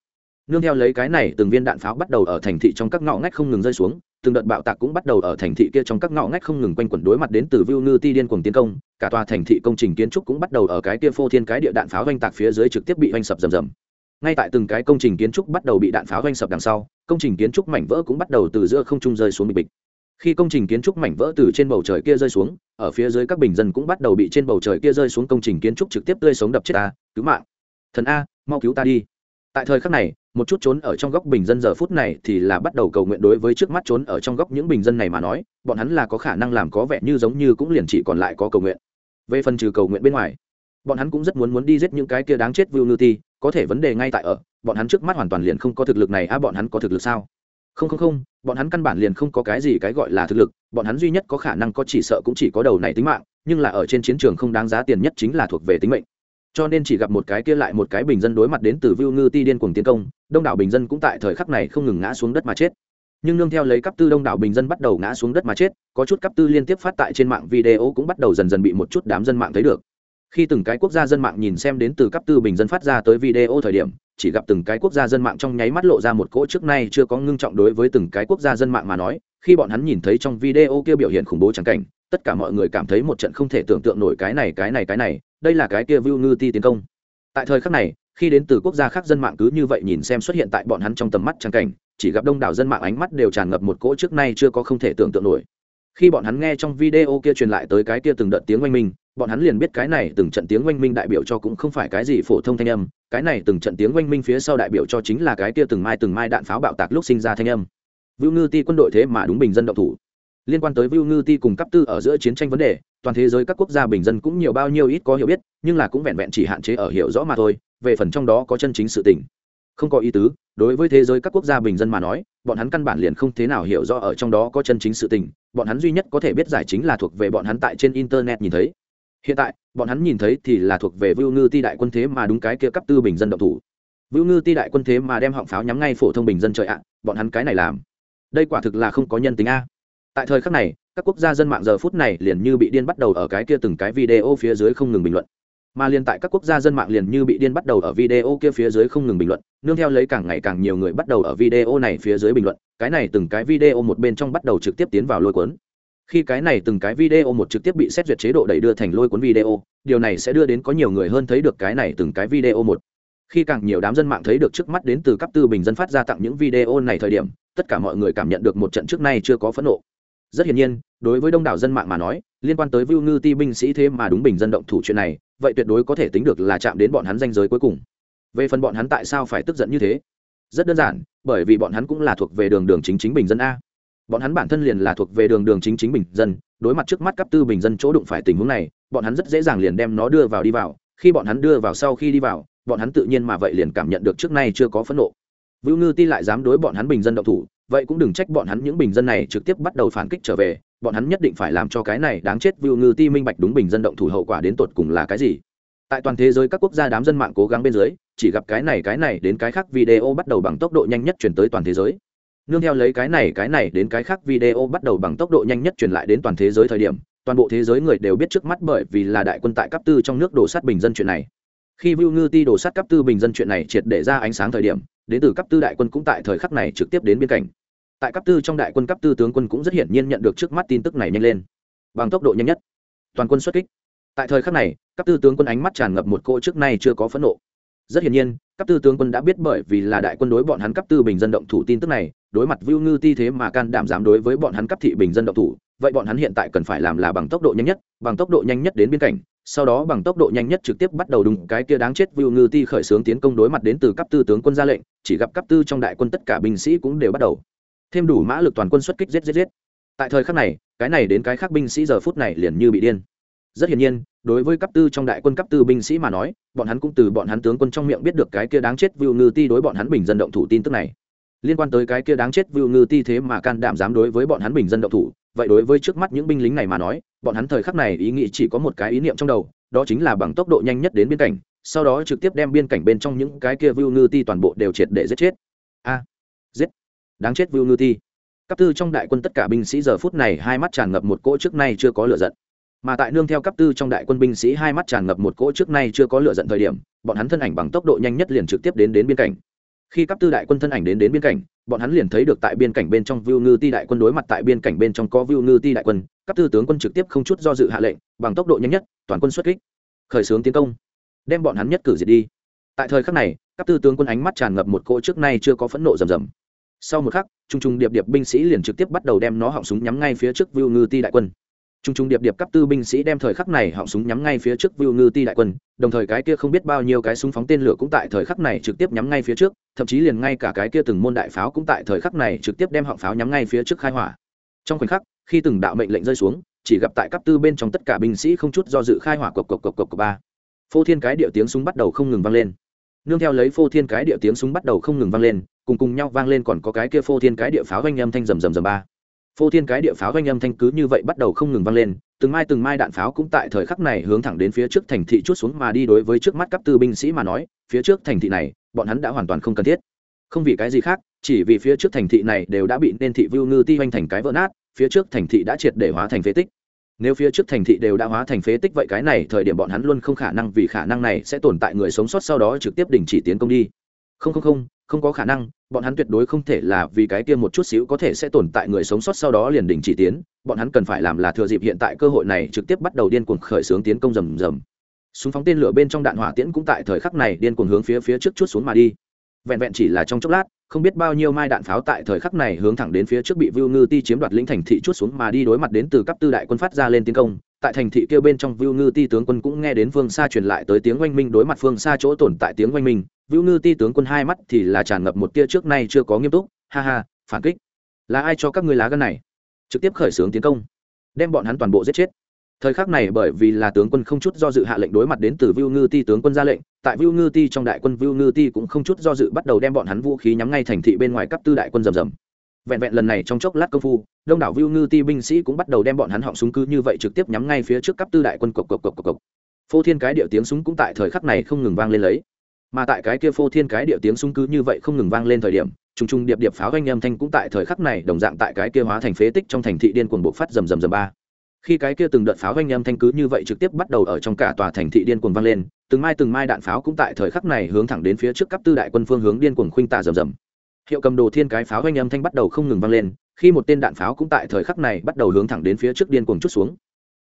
Nương theo lấy cái này từng viên đạn pháo bắt đầu ở thành thị trong các ngõ ngách không ngừng rơi xuống từng đợt bạo tạc cũng bắt đầu ở thành thị kia trong các ngõ ngách không ngừng quanh quẩn đối mặt đến từ Vu Ngư Ti điên cuồng tiến công, cả tòa thành thị công trình kiến trúc cũng bắt đầu ở cái kia phô thiên cái địa đạn pháo vành tạc phía dưới trực tiếp bị vành sập rầm rầm. Ngay tại từng cái công trình kiến trúc bắt đầu bị đạn pháo vành sập đằng sau, công trình kiến trúc mảnh vỡ cũng bắt đầu từ giữa không trung rơi xuống bị bịch. Khi công trình kiến trúc mảnh vỡ từ trên bầu trời kia rơi xuống, ở phía dưới các bình dân cũng bắt đầu bị trên bầu trời kia rơi xuống công trình kiến trúc trực tiếp tươi sống đập chết ta, cứu mạng. Thần a, mau cứu ta đi. Tại thời khắc này, một chút trốn ở trong góc bình dân giờ phút này thì là bắt đầu cầu nguyện đối với trước mắt trốn ở trong góc những bình dân này mà nói bọn hắn là có khả năng làm có vẻ như giống như cũng liền chỉ còn lại có cầu nguyện. Về phần trừ cầu nguyện bên ngoài bọn hắn cũng rất muốn muốn đi giết những cái kia đáng chết vưu ngư ti có thể vấn đề ngay tại ở bọn hắn trước mắt hoàn toàn liền không có thực lực này à bọn hắn có thực lực sao? Không không không bọn hắn căn bản liền không có cái gì cái gọi là thực lực bọn hắn duy nhất có khả năng có chỉ sợ cũng chỉ có đầu này tính mạng nhưng là ở trên chiến trường không đáng giá tiền nhất chính là thuộc về tính mệnh cho nên chỉ gặp một cái kia lại một cái bình dân đối mặt đến từ Vưu Ngư Ti điên cuồng tiến công, đông đảo bình dân cũng tại thời khắc này không ngừng ngã xuống đất mà chết. Nhưng nương theo lấy cấp tư đông đảo bình dân bắt đầu ngã xuống đất mà chết, có chút cấp tư liên tiếp phát tại trên mạng video cũng bắt đầu dần dần bị một chút đám dân mạng thấy được. Khi từng cái quốc gia dân mạng nhìn xem đến từ cấp tư bình dân phát ra tới video thời điểm, chỉ gặp từng cái quốc gia dân mạng trong nháy mắt lộ ra một cỗ trước nay chưa có ngưng trọng đối với từng cái quốc gia dân mạng mà nói, khi bọn hắn nhìn thấy trong video kia biểu hiện khủng bố chẳng cảnh, tất cả mọi người cảm thấy một trận không thể tưởng tượng nổi cái này cái này cái này, đây là cái kia Vu Ngư Ti tiến công. Tại thời khắc này, khi đến từ quốc gia khác dân mạng cứ như vậy nhìn xem xuất hiện tại bọn hắn trong tầm mắt trang cảnh, chỉ gặp đông đảo dân mạng ánh mắt đều tràn ngập một cỗ trước nay chưa có không thể tưởng tượng nổi. Khi bọn hắn nghe trong video kia truyền lại tới cái kia từng đợt tiếng oanh minh, bọn hắn liền biết cái này từng trận tiếng oanh minh đại biểu cho cũng không phải cái gì phổ thông thanh âm, cái này từng trận tiếng oanh minh phía sau đại biểu cho chính là cái kia từng mai từng mai đạn pháo bạo tạc lúc sinh ra thanh âm. Vu Ngư Ti quân đội thế mà đúng bình dân động thủ. Liên quan tới Vu Ngư Ti cùng cấp tư ở giữa chiến tranh vấn đề, toàn thế giới các quốc gia bình dân cũng nhiều bao nhiêu ít có hiểu biết nhưng là cũng vẹn vẹn chỉ hạn chế ở hiểu rõ mà thôi về phần trong đó có chân chính sự tình. Không có ý tứ đối với thế giới các quốc gia bình dân mà nói bọn hắn căn bản liền không thế nào hiểu rõ ở trong đó có chân chính sự tình bọn hắn duy nhất có thể biết giải chính là thuộc về bọn hắn tại trên internet nhìn thấy. Hiện tại bọn hắn nhìn thấy thì là thuộc về vưu ngư ti đại quân thế mà đúng cái kia cấp tư bình dân động thủ. Vưu ngư ti đại quân thế mà đem họng pháo nhắm ngay phổ thông bình dân trời ạ bọn hắn cái này làm. Đây quả thực là không có nhân tính a tại thời khắc này, các quốc gia dân mạng giờ phút này liền như bị điên bắt đầu ở cái kia từng cái video phía dưới không ngừng bình luận. Mà liền tại các quốc gia dân mạng liền như bị điên bắt đầu ở video kia phía dưới không ngừng bình luận, nương theo lấy càng ngày càng nhiều người bắt đầu ở video này phía dưới bình luận, cái này từng cái video một bên trong bắt đầu trực tiếp tiến vào lôi cuốn. Khi cái này từng cái video một trực tiếp bị xét duyệt chế độ đẩy đưa thành lôi cuốn video, điều này sẽ đưa đến có nhiều người hơn thấy được cái này từng cái video một. Khi càng nhiều đám dân mạng thấy được trước mắt đến từ cấp tư bình dân phát ra tặng những video này thời điểm, tất cả mọi người cảm nhận được một trận trước nay chưa có phẫn nộ rất hiển nhiên, đối với đông đảo dân mạng mà nói, liên quan tới vưu ngư ti binh sĩ thế mà đúng bình dân động thủ chuyện này, vậy tuyệt đối có thể tính được là chạm đến bọn hắn danh giới cuối cùng. Về phần bọn hắn tại sao phải tức giận như thế? Rất đơn giản, bởi vì bọn hắn cũng là thuộc về đường đường chính chính bình dân a. Bọn hắn bản thân liền là thuộc về đường đường chính chính bình dân, đối mặt trước mắt cấp tư bình dân chỗ đụng phải tình huống này, bọn hắn rất dễ dàng liền đem nó đưa vào đi vào. Khi bọn hắn đưa vào sau khi đi vào, bọn hắn tự nhiên mà vậy liền cảm nhận được trước nay chưa có phẫn nộ. Vưu ngư ti lại dám đối bọn hắn bình dân động thủ vậy cũng đừng trách bọn hắn những bình dân này trực tiếp bắt đầu phản kích trở về bọn hắn nhất định phải làm cho cái này đáng chết vưu ngư ti minh bạch đúng bình dân động thủ hậu quả đến tột cùng là cái gì. Tại toàn thế giới các quốc gia đám dân mạng cố gắng bên dưới chỉ gặp cái này cái này đến cái khác video bắt đầu bằng tốc độ nhanh nhất chuyển tới toàn thế giới. Nương theo lấy cái này cái này đến cái khác video bắt đầu bằng tốc độ nhanh nhất truyền lại đến toàn thế giới thời điểm toàn bộ thế giới người đều biết trước mắt bởi vì là đại quân tại cấp tư trong nước đổ sát bình dân chuyện này. Khi Vu Ngư Ti đổ sát cấp tư bình dân chuyện này triệt để ra ánh sáng thời điểm, đến từ cấp tư đại quân cũng tại thời khắc này trực tiếp đến biên cảnh. Tại cấp tư trong đại quân cấp tư tướng quân cũng rất hiển nhiên nhận được trước mắt tin tức này nhanh lên, bằng tốc độ nhanh nhất. Toàn quân xuất kích. Tại thời khắc này, cấp tư tướng quân ánh mắt tràn ngập một cô trước nay chưa có phẫn nộ. Rất hiển nhiên, cấp tư tướng quân đã biết bởi vì là đại quân đối bọn hắn cấp tư bình dân động thủ tin tức này, đối mặt Vu Ngư Ti thế mà can đảm dám đối với bọn hắn cấp thị bình dân động thủ, vậy bọn hắn hiện tại cần phải làm là bằng tốc độ nhanh nhất, bằng tốc độ nhanh nhất đến biên cảnh, sau đó bằng tốc độ nhanh nhất trực tiếp bắt đầu đùng cái kia đáng chết Vu Ngư Ti khởi xướng tiến công đối mặt đến từ cấp tư tướng quân ra lệnh, chỉ gặp cấp tư trong đại quân tất cả binh sĩ cũng đều bắt đầu thêm đủ mã lực toàn quân xuất kích giết giết giết. Tại thời khắc này, cái này đến cái khác binh sĩ giờ phút này liền như bị điên. Rất hiển nhiên, đối với cấp tư trong đại quân cấp tư binh sĩ mà nói, bọn hắn cũng từ bọn hắn tướng quân trong miệng biết được cái kia đáng chết Vu Ngư Ti đối bọn hắn bình dân động thủ tin tức này. Liên quan tới cái kia đáng chết Vu Ngư Ti thế mà can đảm dám đối với bọn hắn bình dân động thủ, vậy đối với trước mắt những binh lính này mà nói, bọn hắn thời khắc này ý nghĩ chỉ có một cái ý niệm trong đầu, đó chính là bằng tốc độ nhanh nhất đến biên cảnh sau đó trực tiếp đem biên cảnh bên trong những cái kia vưu ngư ti toàn bộ đều triệt để giết chết. A giết. Đáng chết vưu ngư ti. Cấp tư trong đại quân tất cả binh sĩ giờ phút này hai mắt tràn ngập một cỗ trước nay chưa có lửa giận. Mà tại nương theo cấp tư trong đại quân binh sĩ hai mắt tràn ngập một cỗ trước nay chưa có lửa giận thời điểm bọn hắn thân ảnh bằng tốc độ nhanh nhất liền trực tiếp đến đến biên cảnh khi cấp tư đại quân thân ảnh đến đến biên cảnh bọn hắn liền thấy được tại biên cảnh bên trong vưu ngư ti đại quân đối mặt tại biên cảnh bên trong có vưu ngư ti đại quân Các tư tướng quân trực tiếp không chút do dự hạ lệnh, bằng tốc độ nhanh nhất, toàn quân xuất kích. Khởi xướng tiến công. Đem bọn hắn nhất cử diệt đi. Tại thời khắc này các tư tướng quân ánh mắt tràn ngập một cỗ trước nay chưa có phẫn nộ rầm rầm. Sau một khắc, trung trung điệp điệp binh sĩ liền trực tiếp bắt đầu đem nó họng súng nhắm ngay phía trước vưu ngư ti đại quân. Trung trung điệp điệp cấp tư binh sĩ đem thời khắc này họng súng nhắm ngay phía trước vưu ngư ti đại quân, đồng thời cái kia không biết bao nhiêu cái súng phóng tên lửa cũng tại thời khắc này trực tiếp nhắm ngay phía trước, thậm chí liền ngay cả cái kia từng môn đại pháo cũng tại thời khắc này trực tiếp đem họng pháo nhắm ngay phía trước khai hỏa. Trong khoảnh khắc, khi từng đạo mệnh lệnh rơi xuống, chỉ gặp tại cấp tư bên trong tất cả binh sĩ không chút do dự khai hỏa cộc cộc cộc cộc cộc ba. Phô thiên cái điệu tiếng súng bắt đầu không ngừng vang lên. Nương theo lấy phô thiên cái điệu tiếng súng bắt đầu không ngừng vang lên, cùng cùng nhau vang lên còn có cái kia phô thiên cái điệu pháo vang âm thanh rầm rầm rầm ba phô thiên cái địa pháo doanh âm thanh cứ như vậy bắt đầu không ngừng vang lên, từng mai từng mai đạn pháo cũng tại thời khắc này hướng thẳng đến phía trước thành thị chút xuống mà đi đối với trước mắt các tư binh sĩ mà nói, phía trước thành thị này, bọn hắn đã hoàn toàn không cần thiết. Không vì cái gì khác, chỉ vì phía trước thành thị này đều đã bị nên thị vưu ngư ti hoành thành cái vỡ nát, phía trước thành thị đã triệt để hóa thành phế tích. Nếu phía trước thành thị đều đã hóa thành phế tích vậy cái này thời điểm bọn hắn luôn không khả năng vì khả năng này sẽ tồn tại người sống sót sau đó trực tiếp đình chỉ tiến công đi. Không không không không có khả năng bọn hắn tuyệt đối không thể là vì cái kia một chút xíu có thể sẽ tồn tại người sống sót sau đó liền đình chỉ tiến bọn hắn cần phải làm là thừa dịp hiện tại cơ hội này trực tiếp bắt đầu điên cuồng khởi xướng tiến công rầm rầm. Súng phóng tên lửa bên trong đạn hỏa tiễn cũng tại thời khắc này điên cuồng hướng phía phía trước chút xuống mà đi. Vẹn vẹn chỉ là trong chốc lát không biết bao nhiêu mai đạn pháo tại thời khắc này hướng thẳng đến phía trước bị Vu Ngư Ti chiếm đoạt lĩnh thành thị chút xuống mà đi đối mặt đến từ cấp tư đại quân phát ra lên tiến công. Tại thành thị kia bên trong Vu Ngư Ti tướng quân cũng nghe đến phương xa truyền lại tới tiếng oanh minh đối mặt phương xa chỗ tồn tại tiếng oanh minh, Vưu Ngư Ti tướng quân hai mắt thì là tràn ngập một tia trước nay chưa có nghiêm túc, ha ha, phản kích. Là ai cho các ngươi lá gan này? Trực tiếp khởi xướng tiến công, đem bọn hắn toàn bộ giết chết thời khắc này bởi vì là tướng quân không chút do dự hạ lệnh đối mặt đến từ Vưu Ngư Ti tướng quân ra lệnh, tại Vưu Ngư Ti trong đại quân Vưu Ngư Ti cũng không chút do dự bắt đầu đem bọn hắn vũ khí nhắm ngay thành thị bên ngoài cấp tư đại quân rầm rầm. Vẹn vẹn lần này trong chốc lát công phu, đông đảo Vưu Ngư Ti binh sĩ cũng bắt đầu đem bọn hắn họng súng cứ như vậy trực tiếp nhắm ngay phía trước cấp tư đại quân cộc cộc cộc cộc cộc. Phô Thiên cái điệu tiếng súng cũng tại thời khắc này không ngừng vang lên lấy. Mà tại cái kia Phô Thiên cái điệu tiếng súng cứ như vậy không ngừng vang lên thời điểm, trùng trùng điệp điệp pháo ganh âm thanh cũng tại thời khắc này đồng dạng tại cái kia hóa thành phế tích trong thành thị điên cuồng bộc phát rầm rầm rầm ba. Khi cái kia từng đợt pháo ganh âm thanh cứ như vậy trực tiếp bắt đầu ở trong cả tòa thành thị điên cuồng vang lên từng mai từng mai đạn pháo cũng tại thời khắc này hướng thẳng đến phía trước cấp tư đại quân phương hướng điên cuồng khuynh tả rầm rầm. Hiệu cầm đồ thiên cái pháo ganh âm thanh bắt đầu không ngừng vang lên khi một tên đạn pháo cũng tại thời khắc này bắt đầu hướng thẳng đến phía trước điên cuồng chút xuống.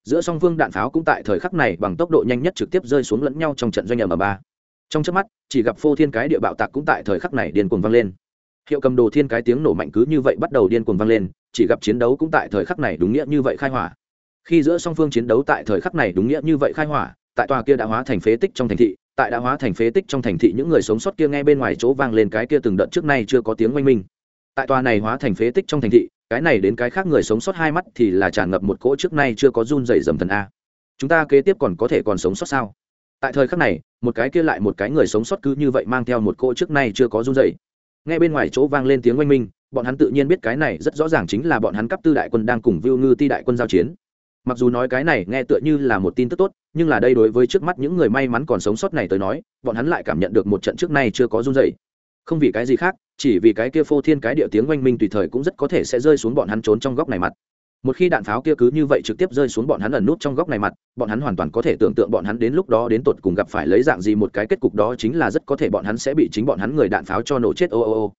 Giữa song phương đạn pháo cũng tại thời khắc này bằng tốc độ nhanh nhất trực tiếp rơi xuống lẫn nhau trong trận doanh ầm ở ba trong trước mắt, chỉ gặp phô thiên cái địa bạo tạc cũng tại thời khắc này điên cuồng vang lên. Hiệu cầm đồ thiên cái tiếng nổ mạnh cứ như vậy bắt đầu điên cuồng vang lên, chỉ gặp chiến đấu cũng tại thời khắc này đúng nghĩa như vậy khai hỏa. Khi giữa song phương chiến đấu tại thời khắc này đúng nghĩa như vậy khai hỏa, tại tòa kia đã hóa thành phế tích trong thành thị, tại đã hóa thành phế tích trong thành thị những người sống sót kia ngay bên ngoài chỗ vang lên cái kia từng đợt trước nay chưa có tiếng oanh minh. Tại tòa này hóa thành phế tích trong thành thị, cái này đến cái khác người sống sót hai mắt thì là tràn ngập một cỗ trước nay chưa có run dày dầm thần a. Chúng ta kế tiếp còn có thể còn sống sót sao? Tại thời khắc này, một cái kia lại một cái người sống sót cứ như vậy mang theo một cỗ trước nay chưa có run dày ngay bên ngoài chỗ vang lên tiếng oanh minh, bọn hắn tự nhiên biết cái này rất rõ ràng chính là bọn hắn cấp tư đại quân đang cùng vưu ngư ti đại quân giao chiến. Mặc dù nói cái này nghe tựa như là một tin tức tốt, nhưng là đây đối với trước mắt những người may mắn còn sống sót này tới nói, bọn hắn lại cảm nhận được một trận trước nay chưa có run dày không vì cái gì khác, chỉ vì cái kia phô thiên cái địa tiếng oanh minh tùy thời cũng rất có thể sẽ rơi xuống bọn hắn trốn trong góc này mặt một khi đạn pháo kia cứ như vậy trực tiếp rơi xuống bọn hắn ẩn nút trong góc này mặt, bọn hắn hoàn toàn có thể tưởng tượng bọn hắn đến lúc đó đến tột cùng gặp phải lấy dạng gì một cái kết cục đó chính là rất có thể bọn hắn sẽ bị chính bọn hắn người đạn pháo cho nổ chết. Ô ô ô.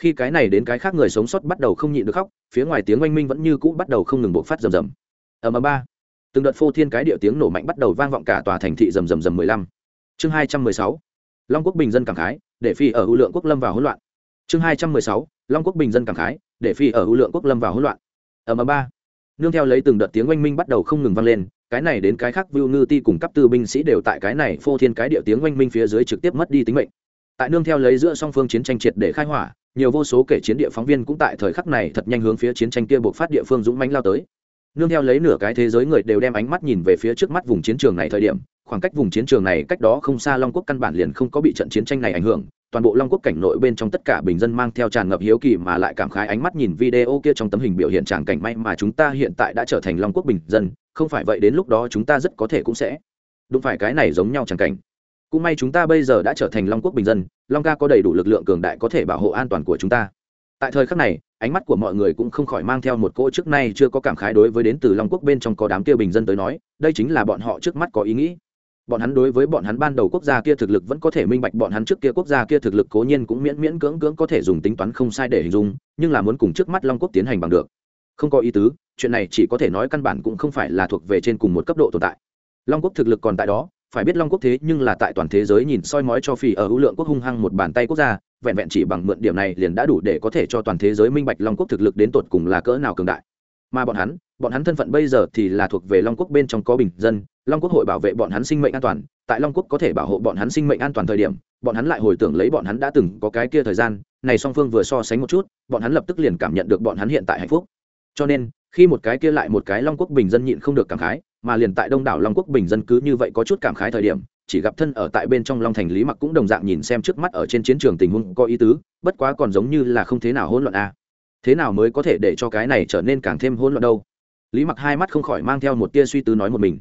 Khi cái này đến cái khác người sống sót bắt đầu không nhịn được khóc, phía ngoài tiếng oanh minh vẫn như cũ bắt đầu không ngừng bộc phát rầm rầm. Ở ầm, ba. Từng đợt phô thiên cái điệu tiếng nổ mạnh bắt đầu vang vọng cả tòa thành thị rầm rầm rầm mười lăm. Chương hai trăm mười sáu. Long quốc bình dân cảm khái, để phi ở hữu lượng quốc lâm vào hỗn loạn. Chương hai trăm mười sáu. Long quốc bình dân cảm khái, để phi ở hữu lượng quốc lâm vào hỗn loạn. Ở ầm, ba nương theo lấy từng đợt tiếng oanh minh bắt đầu không ngừng vang lên, cái này đến cái khác vưu ngư ti cùng cấp tư binh sĩ đều tại cái này phô thiên cái địa tiếng oanh minh phía dưới trực tiếp mất đi tính mệnh. Tại nương theo lấy giữa song phương chiến tranh triệt để khai hỏa, nhiều vô số kể chiến địa phóng viên cũng tại thời khắc này thật nhanh hướng phía chiến tranh kia buộc phát địa phương dũng mãnh lao tới. Nương theo lấy nửa cái thế giới người đều đem ánh mắt nhìn về phía trước mắt vùng chiến trường này thời điểm, khoảng cách vùng chiến trường này cách đó không xa long quốc căn bản liền không có bị trận chiến tranh này ảnh hưởng toàn bộ long quốc cảnh nội bên trong tất cả bình dân mang theo tràn ngập hiếu kỳ mà lại cảm khái ánh mắt nhìn video kia trong tấm hình biểu hiện tràng cảnh may mà chúng ta hiện tại đã trở thành long quốc bình dân, không phải vậy đến lúc đó chúng ta rất có thể cũng sẽ đúng phải cái này giống nhau tràng cảnh. Cũng may chúng ta bây giờ đã trở thành long quốc bình dân, long ca có đầy đủ lực lượng cường đại có thể bảo hộ an toàn của chúng ta. Tại thời khắc này, ánh mắt của mọi người cũng không khỏi mang theo một cỗ trước nay chưa có cảm khái đối với đến từ long quốc bên trong có đám kia bình dân tới nói, đây chính là bọn họ trước mắt có ý nghĩ bọn hắn đối với bọn hắn ban đầu quốc gia kia thực lực vẫn có thể minh bạch, bọn hắn trước kia quốc gia kia thực lực cố nhiên cũng miễn miễn cưỡng cưỡng có thể dùng tính toán không sai để hình dung, nhưng là muốn cùng trước mắt long quốc tiến hành bằng được. Không có ý tứ, chuyện này chỉ có thể nói căn bản cũng không phải là thuộc về trên cùng một cấp độ tồn tại. Long quốc thực lực còn tại đó, phải biết long quốc thế nhưng là tại toàn thế giới nhìn soi mói cho phi ở hữu lượng quốc hung hăng một bàn tay quốc gia, vẹn vẹn chỉ bằng mượn điểm này liền đã đủ để có thể cho toàn thế giới minh bạch long quốc thực lực đến tột cùng là cỡ nào cường đại. Mà bọn hắn bọn hắn thân phận bây giờ thì là thuộc về long quốc bên trong có bình dân, long quốc hội bảo vệ bọn hắn sinh mệnh an toàn, tại long quốc có thể bảo hộ bọn hắn sinh mệnh an toàn thời điểm, bọn hắn lại hồi tưởng lấy bọn hắn đã từng có cái kia thời gian, này song phương vừa so sánh một chút, bọn hắn lập tức liền cảm nhận được bọn hắn hiện tại hạnh phúc cho nên, khi một cái kia lại một cái long quốc bình dân nhịn không được cảm khái, mà liền tại đông đảo long quốc bình dân cứ như vậy có chút cảm khái thời điểm, chỉ gặp thân ở tại bên trong long thành lý mặc cũng đồng dạng nhìn xem trước mắt ở trên chiến trường tình huống có ý tứ, bất quá còn giống như là không thế nào hỗn loạn a à. thế nào mới có thể để cho cái này trở nên càng thêm hỗn loạn đâu lý mặc hai mắt không khỏi mang theo một tia suy tư nói một mình.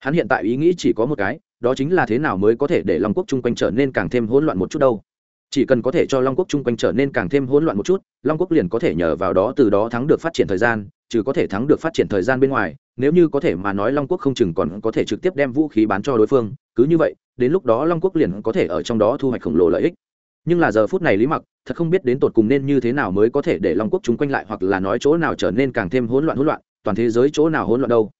Hắn hiện tại ý nghĩ chỉ có một cái, đó chính là thế nào mới có thể để long quốc chung quanh trở nên càng thêm hỗn loạn một chút đâu. Chỉ cần có thể cho long quốc chung quanh trở nên càng thêm hỗn loạn một chút, long quốc liền có thể nhờ vào đó từ đó thắng được phát triển thời gian, trừ có thể thắng được phát triển thời gian bên ngoài, nếu như có thể mà nói long quốc không chừng còn có thể trực tiếp đem vũ khí bán cho đối phương, cứ như vậy, đến lúc đó long quốc liền có thể ở trong đó thu hoạch khổng lồ lợi ích. Nhưng là giờ phút này lý mặc, thật không biết đến tột cùng nên như thế nào mới có thể để long quốc chúng quanh lại hoặc là nói chỗ nào trở nên càng thêm hỗn loạn hỗn loạn toàn thế giới chỗ nào hỗn loạn đâu.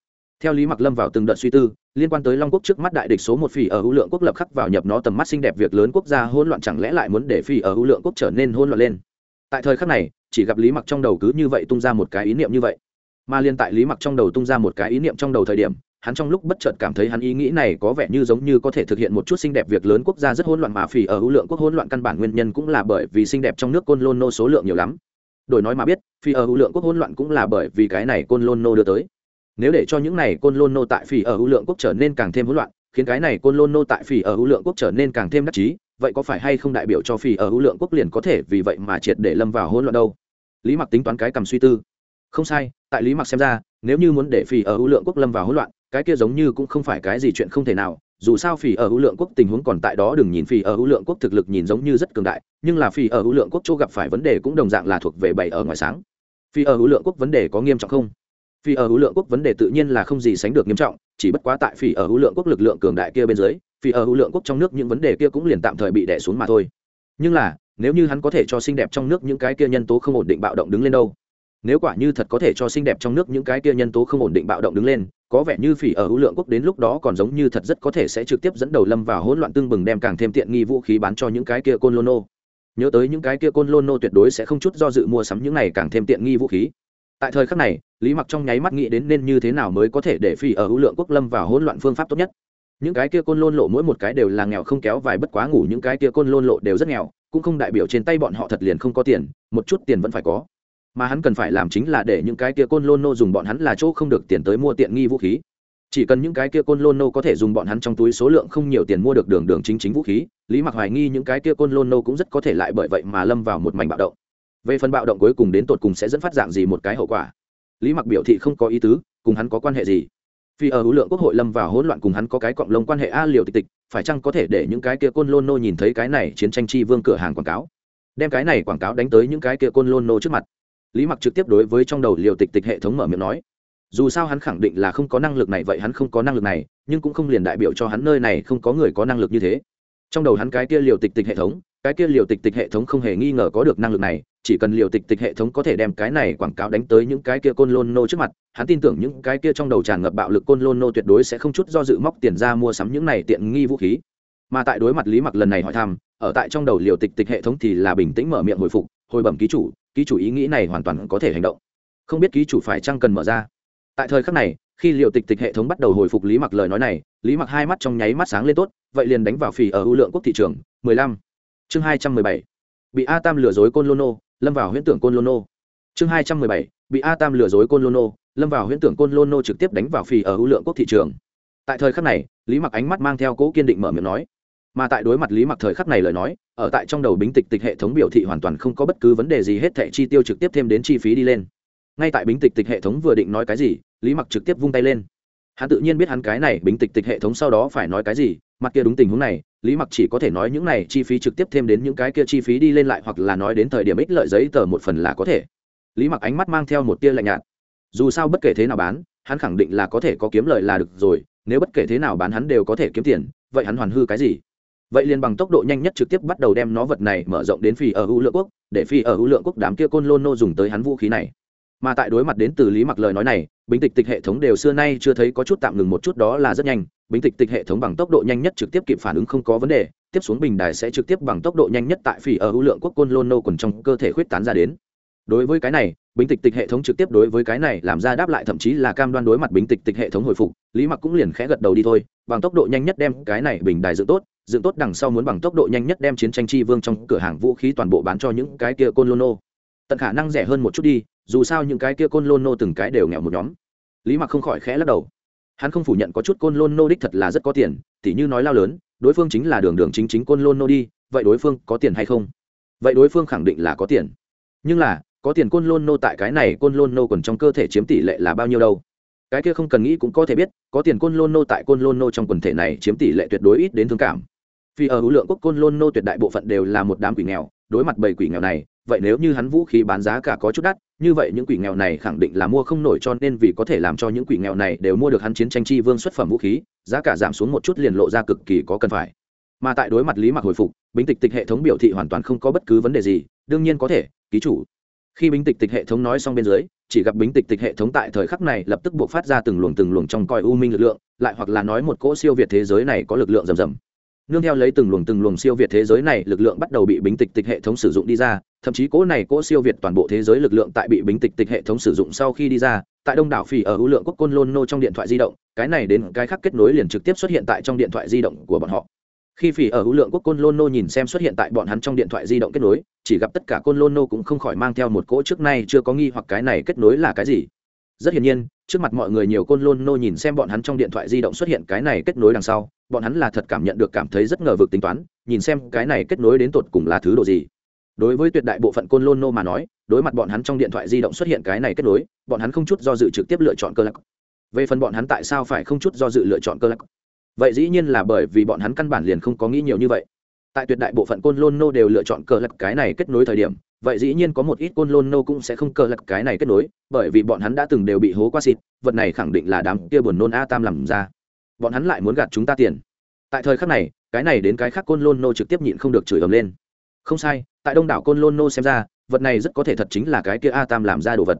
Theo lý mặc lâm vào từng đợt suy tư, liên quan tới long quốc trước mắt đại địch số một phỉ ở hữu lượng quốc lập khắc vào nhập nó tầm mắt xinh đẹp việc lớn quốc gia hỗn loạn chẳng lẽ lại muốn để phỉ ở hữu lượng quốc trở nên hỗn loạn lên? Tại thời khắc này, chỉ gặp lý mặc trong đầu cứ như vậy tung ra một cái ý niệm như vậy. Mà liên tại lý mặc trong đầu tung ra một cái ý niệm trong đầu thời điểm, hắn trong lúc bất chợt cảm thấy hắn ý nghĩ này có vẻ như giống như có thể thực hiện một chút xinh đẹp việc lớn quốc gia rất hỗn loạn mà phỉ ở hữu lượng quốc hỗn loạn căn bản nguyên nhân cũng là bởi vì xinh đẹp trong nước côn lôn nô số lượng nhiều lắm đổi nói mà biết, phi ở hữu lượng quốc hỗn loạn cũng là bởi vì cái này côn lôn nô đưa tới. Nếu để cho những này côn lôn nô tại phi ở hữu lượng quốc trở nên càng thêm hỗn loạn, khiến cái này côn lôn nô tại phi ở hữu lượng quốc trở nên càng thêm đắc chí, vậy có phải hay không đại biểu cho phi ở hữu lượng quốc liền có thể vì vậy mà triệt để lâm vào hỗn loạn đâu? Lý mặc tính toán cái cầm suy tư. Không sai, tại lý mặc xem ra, nếu như muốn để phi ở hữu lượng quốc lâm vào hỗn loạn, cái kia giống như cũng không phải cái gì chuyện không thể nào dù sao phỉ ở hữu lượng quốc tình huống còn tại đó, đừng nhìn phỉ ở hữu lượng quốc thực lực nhìn giống như rất cường đại, nhưng là phỉ ở hữu lượng quốc chỗ gặp phải vấn đề cũng đồng dạng là thuộc về bảy ở ngoài sáng. Phỉ ở hữu lượng quốc vấn đề có nghiêm trọng không? Phỉ ở hữu lượng quốc vấn đề tự nhiên là không gì sánh được nghiêm trọng, chỉ bất quá tại phỉ ở hữu lượng quốc lực lượng cường đại kia bên dưới, phỉ ở hữu lượng quốc trong nước những vấn đề kia cũng liền tạm thời bị đẻ xuống mà thôi. Nhưng là, nếu như hắn có thể cho xinh đẹp trong nước những cái kia nhân tố không ổn định bạo động đứng lên đâu? Nếu quả như thật có thể cho xinh đẹp trong nước những cái kia nhân tố không ổn định bạo động đứng lên có vẻ như phỉ ở hữu lượng quốc đến lúc đó còn giống như thật rất có thể sẽ trực tiếp dẫn đầu lâm vào hỗn loạn tương bừng đem càng thêm tiện nghi vũ khí bán cho những cái kia côn lô nô. Nhớ tới những cái kia côn lô nô tuyệt đối sẽ không chút do dự mua sắm những này càng thêm tiện nghi vũ khí. Tại thời khắc này, lý mặc trong nháy mắt nghĩ đến nên như thế nào mới có thể để phi ở hữu lượng quốc lâm vào hỗn loạn phương pháp tốt nhất. Những cái kia côn lôn lộ mỗi một cái đều là nghèo không kéo vài bất quá ngủ, những cái kia côn lôn lộ đều rất nghèo, cũng không đại biểu trên tay bọn họ thật liền không có tiền, một chút tiền vẫn phải có mà hắn cần phải làm chính là để những cái kia côn lôn nô dùng bọn hắn là chỗ không được tiền tới mua tiện nghi vũ khí. Chỉ cần những cái kia côn lôn nô có thể dùng bọn hắn trong túi số lượng không nhiều tiền mua được đường đường chính chính vũ khí, lý mặc hoài nghi những cái kia côn lôn nô cũng rất có thể lại bởi vậy mà lâm vào một mảnh bạo động. Về phần bạo động cuối cùng đến tột cùng sẽ dẫn phát dạng gì một cái hậu quả? Lý mặc biểu thị không có ý tứ, cùng hắn có quan hệ gì? Vì ở hữu lượng quốc hội lâm vào hỗn loạn cùng hắn có cái cộng lông quan hệ a liều tịch tịch, phải chăng có thể để những cái kia côn lôn nô nhìn thấy cái này chiến tranh chi vương cửa hàng quảng cáo? Đem cái này quảng cáo đánh tới những cái kia côn lôn nô trước mặt lý mặc trực tiếp đối với trong đầu liều tịch tịch hệ thống mở miệng nói, dù sao hắn khẳng định là không có năng lực này, vậy hắn không có năng lực này, nhưng cũng không liền đại biểu cho hắn nơi này không có người có năng lực như thế. Trong đầu hắn cái kia liều tịch tịch hệ thống, cái kia liều tịch tịch hệ thống không hề nghi ngờ có được năng lực này, chỉ cần liều tịch tịch hệ thống có thể đem cái này quảng cáo đánh tới những cái kia côn lôn nô trước mặt, hắn tin tưởng những cái kia trong đầu tràn ngập bạo lực côn lôn nô tuyệt đối sẽ không chút do dự móc tiền ra mua sắm những này tiện nghi vũ khí. Mà tại đối mặt lý mặc lần này hỏi thăm, ở tại trong đầu liều tịch tịch hệ thống thì là bình tĩnh mở miệng hồi phục, hồi bẩm ký chủ ký chủ ý nghĩ này hoàn toàn có thể hành động không biết ký chủ phải chăng cần mở ra tại thời khắc này, khi liệu tịch tịch hệ thống bắt đầu hồi phục lý mặc lời nói này, lý mặc hai mắt trong nháy mắt sáng lên tốt, vậy liền đánh vào phì ở ưu lượng quốc thị trường 15. chương 217. bị a tam lừa dối côn lono lâm vào huyễn tưởng côn lono chương 217. bị a tam lừa dối côn lono lâm vào huyễn tưởng côn lono trực tiếp đánh vào phì ở ưu lượng quốc thị trường tại thời khắc này, lý mặc ánh mắt mang theo cố kiên định mở miệng nói mà tại đối mặt lý mặc thời khắc này lời nói, ở tại trong đầu bính tịch tịch hệ thống biểu thị hoàn toàn không có bất cứ vấn đề gì hết, thẻ chi tiêu trực tiếp thêm đến chi phí đi lên. Ngay tại bính tịch tịch hệ thống vừa định nói cái gì, lý mặc trực tiếp vung tay lên. Hắn tự nhiên biết hắn cái này bính tịch tịch hệ thống sau đó phải nói cái gì, mặt kia đúng tình huống này, lý mặc chỉ có thể nói những này chi phí trực tiếp thêm đến những cái kia chi phí đi lên lại hoặc là nói đến thời điểm ích lợi giấy tờ một phần là có thể. Lý mặc ánh mắt mang theo một tia lạnh nhạt. Dù sao bất kể thế nào bán, hắn khẳng định là có thể có kiếm lợi là được rồi, nếu bất kể thế nào bán hắn đều có thể kiếm tiền, vậy hắn hoàn hư cái gì? Vậy liền bằng tốc độ nhanh nhất trực tiếp bắt đầu đem nó vật này mở rộng đến phi ở hữu lượng quốc, để phi ở hữu lượng quốc đám kia côn lôn nô dùng tới hắn vũ khí này. Mà tại đối mặt đến từ lý mặc lời nói này bình tịch tịch hệ thống đều xưa nay chưa thấy có chút tạm ngừng một chút đó là rất nhanh. Bình tịch tịch hệ thống bằng tốc độ nhanh nhất trực tiếp kịp phản ứng không có vấn đề, tiếp xuống bình đài sẽ trực tiếp bằng tốc độ nhanh nhất tại phi ở hữu lượng quốc côn lôn nô còn trong cơ thể khuyết tán ra đến. Đối với cái này bình tịch tịch hệ thống trực tiếp đối với cái này làm ra đáp lại thậm chí là cam đoan đối mặt bình tịch tịch hệ thống hồi phục, lý mặc cũng liền khẽ gật đầu đi thôi, bằng tốc độ nhanh nhất đem cái này bình đài dự tốt dựng tốt đằng sau muốn bằng tốc độ nhanh nhất đem chiến tranh chi vương trong cửa hàng vũ khí toàn bộ bán cho những cái kia côn lôn nô. Tận khả năng rẻ hơn một chút đi, dù sao những cái kia côn lôn nô từng cái đều nghèo một nhóm. Lý mặc không khỏi khẽ lắc đầu. Hắn không phủ nhận có chút côn lôn nô đích thật là rất có tiền, tỉ như nói lao lớn, đối phương chính là đường đường chính chính côn lôn nô đi, vậy đối phương có tiền hay không? Vậy đối phương khẳng định là có tiền. Nhưng là, có tiền côn lôn nô tại cái này côn lôn nô còn trong cơ thể chiếm tỷ lệ là bao nhiêu đâu? Cái kia không cần nghĩ cũng có thể biết, có tiền côn lôn nô tại côn lôn nô trong quần thể này chiếm tỷ lệ tuyệt đối ít đến thương cảm vì ở hữu lượng quốc côn lôn nô tuyệt đại bộ phận đều là một đám quỷ nghèo, đối mặt bảy quỷ nghèo này, vậy nếu như hắn vũ khí bán giá cả có chút đắt, như vậy những quỷ nghèo này khẳng định là mua không nổi cho nên vì có thể làm cho những quỷ nghèo này đều mua được hắn chiến tranh chi vương xuất phẩm vũ khí, giá cả giảm xuống một chút liền lộ ra cực kỳ có cần phải. Mà tại đối mặt lý mặc hồi phục, bính tịch tịch hệ thống biểu thị hoàn toàn không có bất cứ vấn đề gì, đương nhiên có thể, ký chủ. Khi bính tịch tịch hệ thống nói xong bên dưới, chỉ gặp bính tịch tịch hệ thống tại thời khắc này lập tức buộc phát ra từng luồng từng luồng trong coi u minh lực lượng, lại hoặc là nói một cỗ siêu việt thế giới này có lực lượng rầm rầm nương theo lấy từng luồng từng luồng siêu việt thế giới này, lực lượng bắt đầu bị bính tịch tịch hệ thống sử dụng đi ra. Thậm chí cỗ này cỗ siêu việt toàn bộ thế giới lực lượng tại bị bính tịch tịch hệ thống sử dụng sau khi đi ra, tại đông đảo phỉ ở hữu lượng quốc côn lôn nô trong điện thoại di động, cái này đến cái khác kết nối liền trực tiếp xuất hiện tại trong điện thoại di động của bọn họ. Khi phỉ ở hữu lượng quốc côn lôn nô nhìn xem xuất hiện tại bọn hắn trong điện thoại di động kết nối, chỉ gặp tất cả côn lôn nô cũng không khỏi mang theo một cỗ trước nay chưa có nghi hoặc cái này kết nối là cái gì. Rất hiển nhiên trước mặt mọi người nhiều côn lôn nô nhìn xem bọn hắn trong điện thoại di động xuất hiện cái này kết nối đằng sau, bọn hắn là thật cảm nhận được cảm thấy rất ngờ vực tính toán, nhìn xem cái này kết nối đến tột cùng là thứ đồ gì. Đối với tuyệt đại bộ phận côn lôn nô mà nói, đối mặt bọn hắn trong điện thoại di động xuất hiện cái này kết nối, bọn hắn không chút do dự trực tiếp lựa chọn cơ lạc. Về phần bọn hắn tại sao phải không chút do dự lựa chọn cơ lạc? Vậy dĩ nhiên là bởi vì bọn hắn căn bản liền không có nghĩ nhiều như vậy. Tại tuyệt đại bộ phận côn lôn nô đều lựa chọn cờ lạc cái này kết nối thời điểm vậy dĩ nhiên có một ít côn lôn nô cũng sẽ không cờ lạc cái này kết nối, bởi vì bọn hắn đã từng đều bị hố qua xịt, vật này khẳng định là đám kia buồn nôn a tam làm ra. Bọn hắn lại muốn gạt chúng ta tiền. Tại thời khắc này, cái này đến cái khác côn lôn nô trực tiếp nhịn không được chửi ầm lên. Không sai, tại đông đảo côn lôn nô xem ra, vật này rất có thể thật chính là cái kia a tam làm ra đồ vật.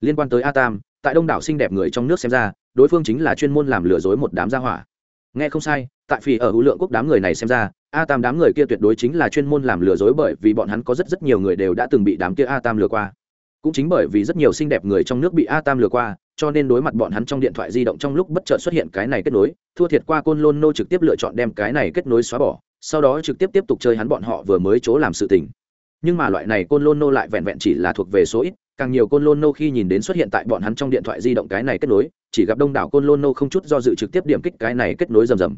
Liên quan tới a tam, tại đông đảo xinh đẹp người trong nước xem ra, đối phương chính là chuyên môn làm lừa dối một đám gia hỏa. Nghe không sai, tại vì ở hữu lượng quốc đám người này xem ra a tam đám người kia tuyệt đối chính là chuyên môn làm lừa dối bởi vì bọn hắn có rất rất nhiều người đều đã từng bị đám kia a tam lừa qua. Cũng chính bởi vì rất nhiều xinh đẹp người trong nước bị a tam lừa qua, cho nên đối mặt bọn hắn trong điện thoại di động trong lúc bất chợt xuất hiện cái này kết nối, thua thiệt qua côn lôn nô trực tiếp lựa chọn đem cái này kết nối xóa bỏ, sau đó trực tiếp tiếp tục chơi hắn bọn họ vừa mới chỗ làm sự tình. Nhưng mà loại này côn lôn nô lại vẹn vẹn chỉ là thuộc về số ít, càng nhiều côn lôn nô khi nhìn đến xuất hiện tại bọn hắn trong điện thoại di động cái này kết nối, chỉ gặp đông đảo côn lôn nô không chút do dự trực tiếp điểm kích cái này kết nối rầm rầm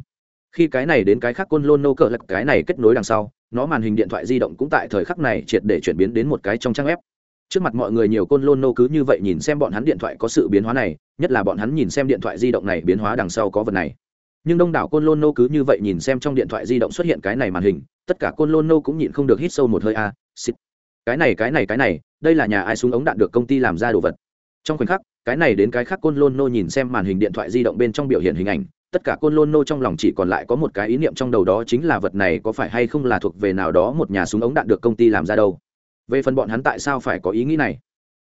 khi cái này đến cái khác côn lôn nô cờ lật cái này kết nối đằng sau, nó màn hình điện thoại di động cũng tại thời khắc này triệt để chuyển biến đến một cái trong trang web. Trước mặt mọi người nhiều côn lôn nô cứ như vậy nhìn xem bọn hắn điện thoại có sự biến hóa này, nhất là bọn hắn nhìn xem điện thoại di động này biến hóa đằng sau có vật này. Nhưng đông đảo côn lôn nô cứ như vậy nhìn xem trong điện thoại di động xuất hiện cái này màn hình, tất cả côn lôn nô cũng nhịn không được hít sâu một hơi a, xịt. Cái này cái này cái này, đây là nhà ai súng ống đạn được công ty làm ra đồ vật. Trong khoảnh khắc, cái này đến cái khác côn lôn nô nhìn xem màn hình điện thoại di động bên trong biểu hiện hình ảnh tất cả côn lôn nô trong lòng chỉ còn lại có một cái ý niệm trong đầu đó chính là vật này có phải hay không là thuộc về nào đó một nhà súng ống đạn được công ty làm ra đâu. Về phần bọn hắn tại sao phải có ý nghĩ này?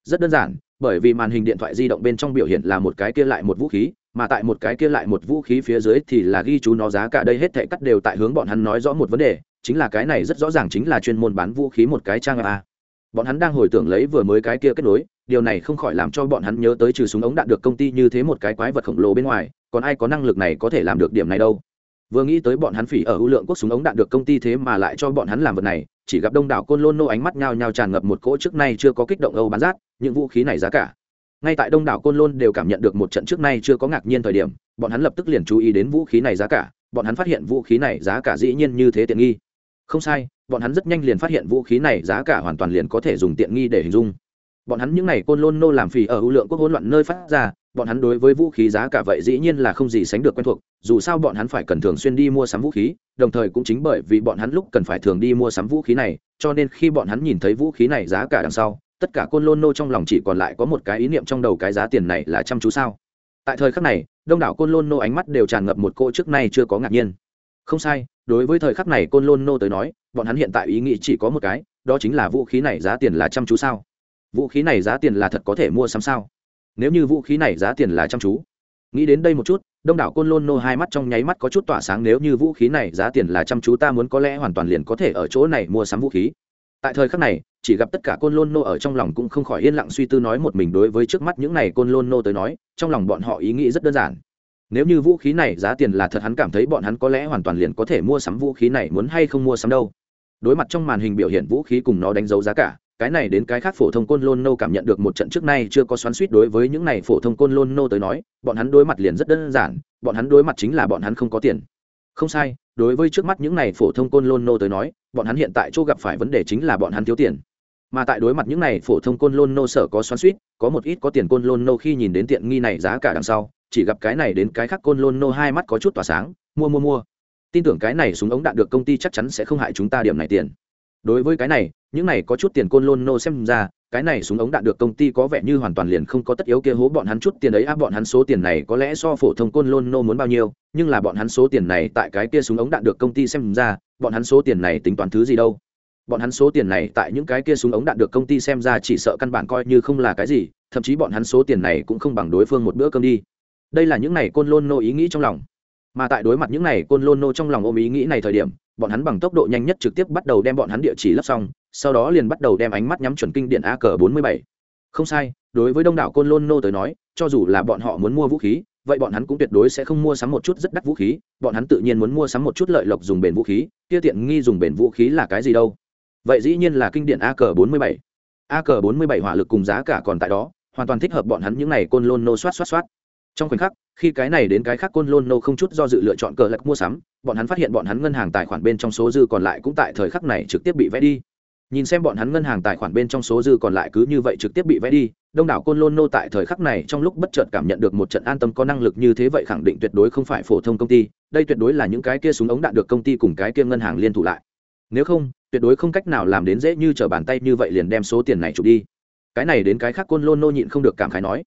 Rất đơn giản, bởi vì màn hình điện thoại di động bên trong biểu hiện là một cái kia lại một vũ khí, mà tại một cái kia lại một vũ khí phía dưới thì là ghi chú nó giá cả đây hết thệ cắt đều tại hướng bọn hắn nói rõ một vấn đề, chính là cái này rất rõ ràng chính là chuyên môn bán vũ khí một cái trang a. Bọn hắn đang hồi tưởng lấy vừa mới cái kia kết nối, điều này không khỏi làm cho bọn hắn nhớ tới trừ súng ống đạn được công ty như thế một cái quái vật khổng lồ bên ngoài còn ai có năng lực này có thể làm được điểm này đâu? Vừa nghĩ tới bọn hắn phỉ ở ưu lượng quốc súng ống đạn được công ty thế mà lại cho bọn hắn làm vật này, chỉ gặp đông đảo côn lôn nô ánh mắt nhao nhao tràn ngập một cỗ trước nay chưa có kích động âu bán rát, những vũ khí này giá cả. Ngay tại đông đảo côn lôn đều cảm nhận được một trận trước nay chưa có ngạc nhiên thời điểm, bọn hắn lập tức liền chú ý đến vũ khí này giá cả, bọn hắn phát hiện vũ khí này giá cả dĩ nhiên như thế tiện nghi. Không sai, bọn hắn rất nhanh liền phát hiện vũ khí này giá cả hoàn toàn liền có thể dùng tiện nghi để hình dung. Bọn hắn những n à y côn lôn nô làm phì ở ưu lượng quốc hỗn loạn nơi phát ra bọn hắn đối với vũ khí giá cả vậy dĩ nhiên là không gì sánh được quen thuộc, dù sao bọn hắn phải cần thường xuyên đi mua sắm vũ khí, đồng thời cũng chính bởi vì bọn hắn lúc cần phải thường đi mua sắm vũ khí này, cho nên khi bọn hắn nhìn thấy vũ khí này giá cả đằng sau, tất cả côn lôn nô trong lòng chỉ còn lại có một cái ý niệm trong đầu cái giá tiền này là chăm chú sao. Tại thời khắc này, đông đảo côn lôn nô ánh mắt đều tràn ngập một cô trước nay chưa có ngạc nhiên. Không sai, đối với thời khắc này côn lôn nô tới nói, bọn hắn hiện tại ý nghĩ chỉ có một cái, đó chính là vũ khí này giá tiền là chăm chú sao? Vũ khí này giá tiền là thật có thể mua sắm sao? Nếu như vũ khí này giá tiền là chăm chú. Nghĩ đến đây một chút, đông đảo côn lôn nô hai mắt trong nháy mắt có chút tỏa sáng, nếu như vũ khí này giá tiền là chăm chú, ta muốn có lẽ hoàn toàn liền có thể ở chỗ này mua sắm vũ khí. Tại thời khắc này, chỉ gặp tất cả côn lôn nô ở trong lòng cũng không khỏi yên lặng suy tư nói một mình đối với trước mắt những này côn lôn nô tới nói, trong lòng bọn họ ý nghĩ rất đơn giản. Nếu như vũ khí này giá tiền là thật, hắn cảm thấy bọn hắn có lẽ hoàn toàn liền có thể mua sắm vũ khí này, muốn hay không mua sắm đâu. Đối mặt trong màn hình biểu hiện vũ khí cùng nó đánh dấu giá cả cái này đến cái khác phổ thông côn lôn nô cảm nhận được một trận trước nay chưa có xoắn suýt đối với những này phổ thông côn lôn nô tới nói, bọn hắn đối mặt liền rất đơn giản, bọn hắn đối mặt chính là bọn hắn không có tiền. Không sai, đối với trước mắt những này phổ thông côn lôn nô tới nói, bọn hắn hiện tại chỗ gặp phải vấn đề chính là bọn hắn thiếu tiền. Mà tại đối mặt những này phổ thông côn lôn nô sở có xoắn suýt, có một ít có tiền côn lôn nô khi nhìn đến tiện nghi này giá cả đằng sau, chỉ gặp cái này đến cái khác côn lôn nô hai mắt có chút tỏa sáng, mua mua mua. Tin tưởng cái này súng ống đạn được công ty chắc chắn sẽ không hại chúng ta điểm này tiền đối với cái này, những này có chút tiền côn lôn nô xem ra, cái này súng ống đạn được công ty có vẻ như hoàn toàn liền không có tất yếu kia hố bọn hắn chút tiền ấy. Áp bọn hắn số tiền này có lẽ so phổ thông côn lôn nô muốn bao nhiêu, nhưng là bọn hắn số tiền này tại cái kia súng ống đạn được công ty xem ra, bọn hắn số tiền này tính toán thứ gì đâu? Bọn hắn số tiền này tại những cái kia súng ống đạn được công ty xem ra chỉ sợ căn bản coi như không là cái gì, thậm chí bọn hắn số tiền này cũng không bằng đối phương một bữa cơm đi. Đây là những này côn lôn nô ý nghĩ trong lòng mà tại đối mặt những này côn lôn nô trong lòng ôm ý nghĩ này thời điểm, bọn hắn bằng tốc độ nhanh nhất trực tiếp bắt đầu đem bọn hắn địa chỉ lấp xong, sau đó liền bắt đầu đem ánh mắt nhắm chuẩn kinh điện a cờ bốn mươi bảy. Không sai, đối với đông đảo côn lôn nô tới nói, cho dù là bọn họ muốn mua vũ khí, vậy bọn hắn cũng tuyệt đối sẽ không mua sắm một chút rất đắt vũ khí, bọn hắn tự nhiên muốn mua sắm một chút lợi lộc dùng bền vũ khí, kia tiện nghi dùng bền vũ khí là cái gì đâu? Vậy dĩ nhiên là kinh điện a cờ bốn mươi bảy. A cờ bốn mươi bảy hỏa lực cùng giá cả còn tại đó, hoàn toàn thích hợp bọn hắn những n à y côn lôn nô soát soát soát trong khoảnh khắc, khi cái này đến cái khác côn lôn nô không chút do dự lựa chọn cờ lật mua sắm, bọn hắn phát hiện bọn hắn ngân hàng tài khoản bên trong số dư còn lại cũng tại thời khắc này trực tiếp bị vẽ đi. Nhìn xem bọn hắn ngân hàng tài khoản bên trong số dư còn lại cứ như vậy trực tiếp bị vẽ đi, đông đảo côn lôn nô tại thời khắc này trong lúc bất chợt cảm nhận được một trận an tâm có năng lực như thế vậy khẳng định tuyệt đối không phải phổ thông công ty, đây tuyệt đối là những cái kia súng ống đạn được công ty cùng cái kia ngân hàng liên thủ lại. Nếu không, tuyệt đối không cách nào làm đến dễ như t r ở bàn tay như vậy liền đem số tiền này chụp đi. Cái này đến cái khác côn lôn nô nhịn không được cảm khái nói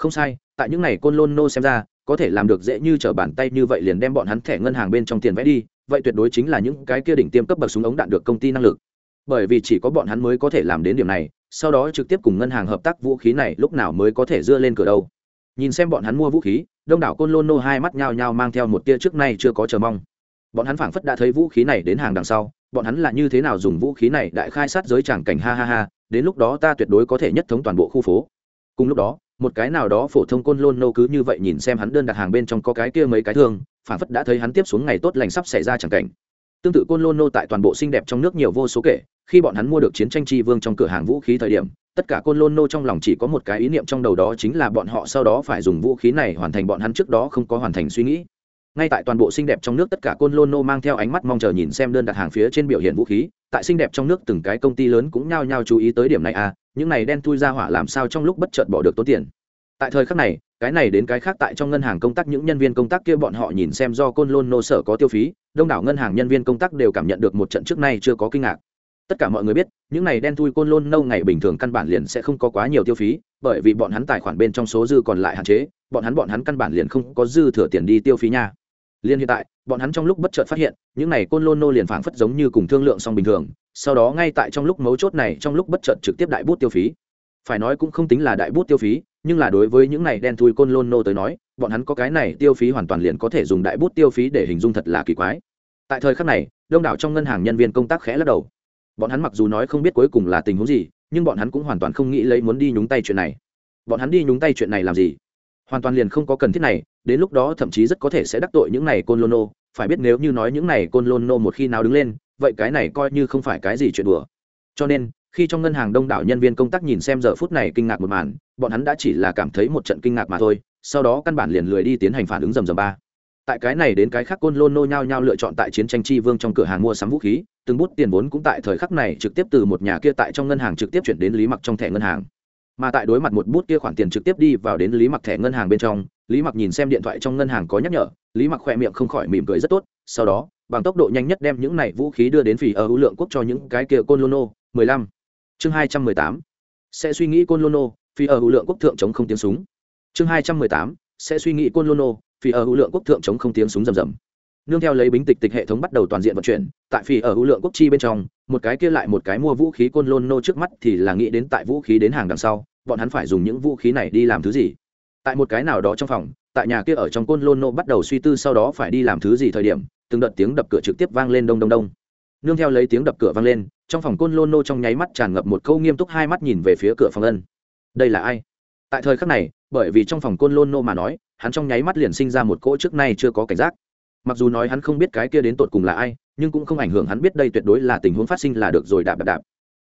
không sai, tại những này côn lôn nô xem ra, có thể làm được dễ như t r ở bàn tay như vậy liền đem bọn hắn thẻ ngân hàng bên trong tiền vẽ đi, vậy tuyệt đối chính là những cái kia đỉnh tiêm cấp bậc súng ống đạn được công ty năng lực. Bởi vì chỉ có bọn hắn mới có thể làm đến điểm này, sau đó trực tiếp cùng ngân hàng hợp tác vũ khí này lúc nào mới có thể dưa lên cửa đâu. Nhìn xem bọn hắn mua vũ khí, đông đảo côn lôn nô hai mắt nhao nhao mang theo một tia trước nay chưa có chờ mong. Bọn hắn phảng phất đã thấy vũ khí này đến hàng đằng sau, bọn hắn là như thế nào dùng vũ khí này đại khai sát giới tràng cảnh ha ha ha, đến lúc đó ta tuyệt đối có thể nhất thống toàn bộ khu phố. Cùng lúc đó một cái nào đó phổ thông côn lôn nô cứ như vậy nhìn xem hắn đơn đặt hàng bên trong có cái kia mấy cái thương, phản phất đã thấy hắn tiếp xuống ngày tốt lành sắp xảy ra chẳng cảnh. Tương tự côn lôn nô tại toàn bộ xinh đẹp trong nước nhiều vô số kể, khi bọn hắn mua được chiến tranh tri vương trong cửa hàng vũ khí thời điểm, tất cả côn lôn nô trong lòng chỉ có một cái ý niệm trong đầu đó chính là bọn họ sau đó phải dùng vũ khí này hoàn thành bọn hắn trước đó không có hoàn thành suy nghĩ. Ngay tại toàn bộ xinh đẹp trong nước tất cả côn lôn nô mang theo ánh mắt mong chờ nhìn xem đơn đặt hàng phía trên biểu hiện vũ khí, tại xinh đẹp trong nước từng cái công ty lớn cũng nhao nhao chú ý tới điểm này à những này đen thui ra hỏa làm sao trong lúc bất chợt bỏ được tốn tiền? Tại thời khắc này, cái này đến cái khác tại trong ngân hàng công tác những nhân viên công tác kia bọn họ nhìn xem do côn lôn nô sở có tiêu phí, đông đảo ngân hàng nhân viên công tác đều cảm nhận được một trận trước nay chưa có kinh ngạc. Tất cả mọi người biết, những này đen thui côn lôn nâu ngày bình thường căn bản liền sẽ không có quá nhiều tiêu phí, bởi vì bọn hắn tài khoản bên trong số dư còn lại hạn chế, bọn hắn bọn hắn căn bản liền không có dư thừa tiền đi tiêu phí nha liên hiện tại, bọn hắn trong lúc bất chợt phát hiện, những này côn lôn nô liền phảng phất giống như cùng thương lượng xong bình thường, sau đó ngay tại trong lúc mấu chốt này, trong lúc bất chợt trực tiếp đại bút tiêu phí. Phải nói cũng không tính là đại bút tiêu phí, nhưng là đối với những này đen thui côn lôn nô tới nói, bọn hắn có cái này tiêu phí hoàn toàn liền có thể dùng đại bút tiêu phí để hình dung thật là kỳ quái. Tại thời khắc này, đông đảo trong ngân hàng nhân viên công tác khẽ lắc đầu. Bọn hắn mặc dù nói không biết cuối cùng là tình huống gì, nhưng bọn hắn cũng hoàn toàn không nghĩ lấy muốn đi nhúng tay chuyện này. Bọn hắn đi nhúng tay chuyện này làm gì? Hoàn toàn liền không có cần thiết này, đến lúc đó thậm chí rất có thể sẽ đắc tội những này côn lôn nô. Phải biết nếu như nói những này côn lôn nô một khi nào đứng lên, vậy cái này coi như không phải cái gì chuyện đùa. Cho nên, khi trong ngân hàng đông đảo nhân viên công tác nhìn xem giờ phút này kinh ngạc một màn, bọn hắn đã chỉ là cảm thấy một trận kinh ngạc mà thôi, sau đó căn bản liền lười đi tiến hành phản ứng rầm rầm ba. Tại cái này đến cái khác côn lôn nô nhao nhao lựa chọn tại chiến tranh chi vương trong cửa hàng mua sắm vũ khí, từng bút tiền vốn cũng tại thời khắc này trực tiếp từ một nhà kia tại trong ngân hàng trực tiếp chuyển đến lý mặc trong thẻ ngân hàng mà tại đối mặt một bút kia khoản tiền trực tiếp đi vào đến lý mặc thẻ ngân hàng bên trong, lý mặc nhìn xem điện thoại trong ngân hàng có nhắc nhở, lý mặc khỏe miệng không khỏi mỉm cười rất tốt, sau đó, bằng tốc độ nhanh nhất đem những này vũ khí đưa đến phỉ ở hữu lượng quốc cho những cái kia côn lono mười lăm. Chương hai trăm mười tám. Sẽ suy nghĩ côn lono phỉ ở hữu lượng quốc thượng chống không tiếng súng. Chương hai trăm mười tám. Sẽ suy nghĩ côn lono phỉ ở hữu lượng quốc thượng chống không tiếng súng rầm rầm nương theo lấy bính tịch tịch hệ thống bắt đầu toàn diện vận chuyển, tại phi ở hữu lượng quốc chi bên trong, một cái kia lại một cái mua vũ khí côn lôn nô trước mắt thì là nghĩ đến tại vũ khí đến hàng đằng sau, bọn hắn phải dùng những vũ khí này đi làm thứ gì. Tại một cái nào đó trong phòng, tại nhà kia ở trong côn lôn nô bắt đầu suy tư sau đó phải đi làm thứ gì thời điểm, từng đợt tiếng đập cửa trực tiếp vang lên đông đông đông. Nương theo lấy tiếng đập cửa vang lên, trong phòng côn lôn nô trong nháy mắt tràn ngập một câu nghiêm túc hai mắt nhìn về phía cửa phòng ân. Đây là ai? Tại thời khắc này, bởi vì trong phòng côn lôn nô mà nói, hắn trong nháy mắt liền sinh ra một cỗ trước nay chưa có cảnh giác mặc dù nói hắn không biết cái kia đến tột cùng là ai, nhưng cũng không ảnh hưởng hắn biết đây tuyệt đối là tình huống phát sinh là được rồi đạp đạp đạp.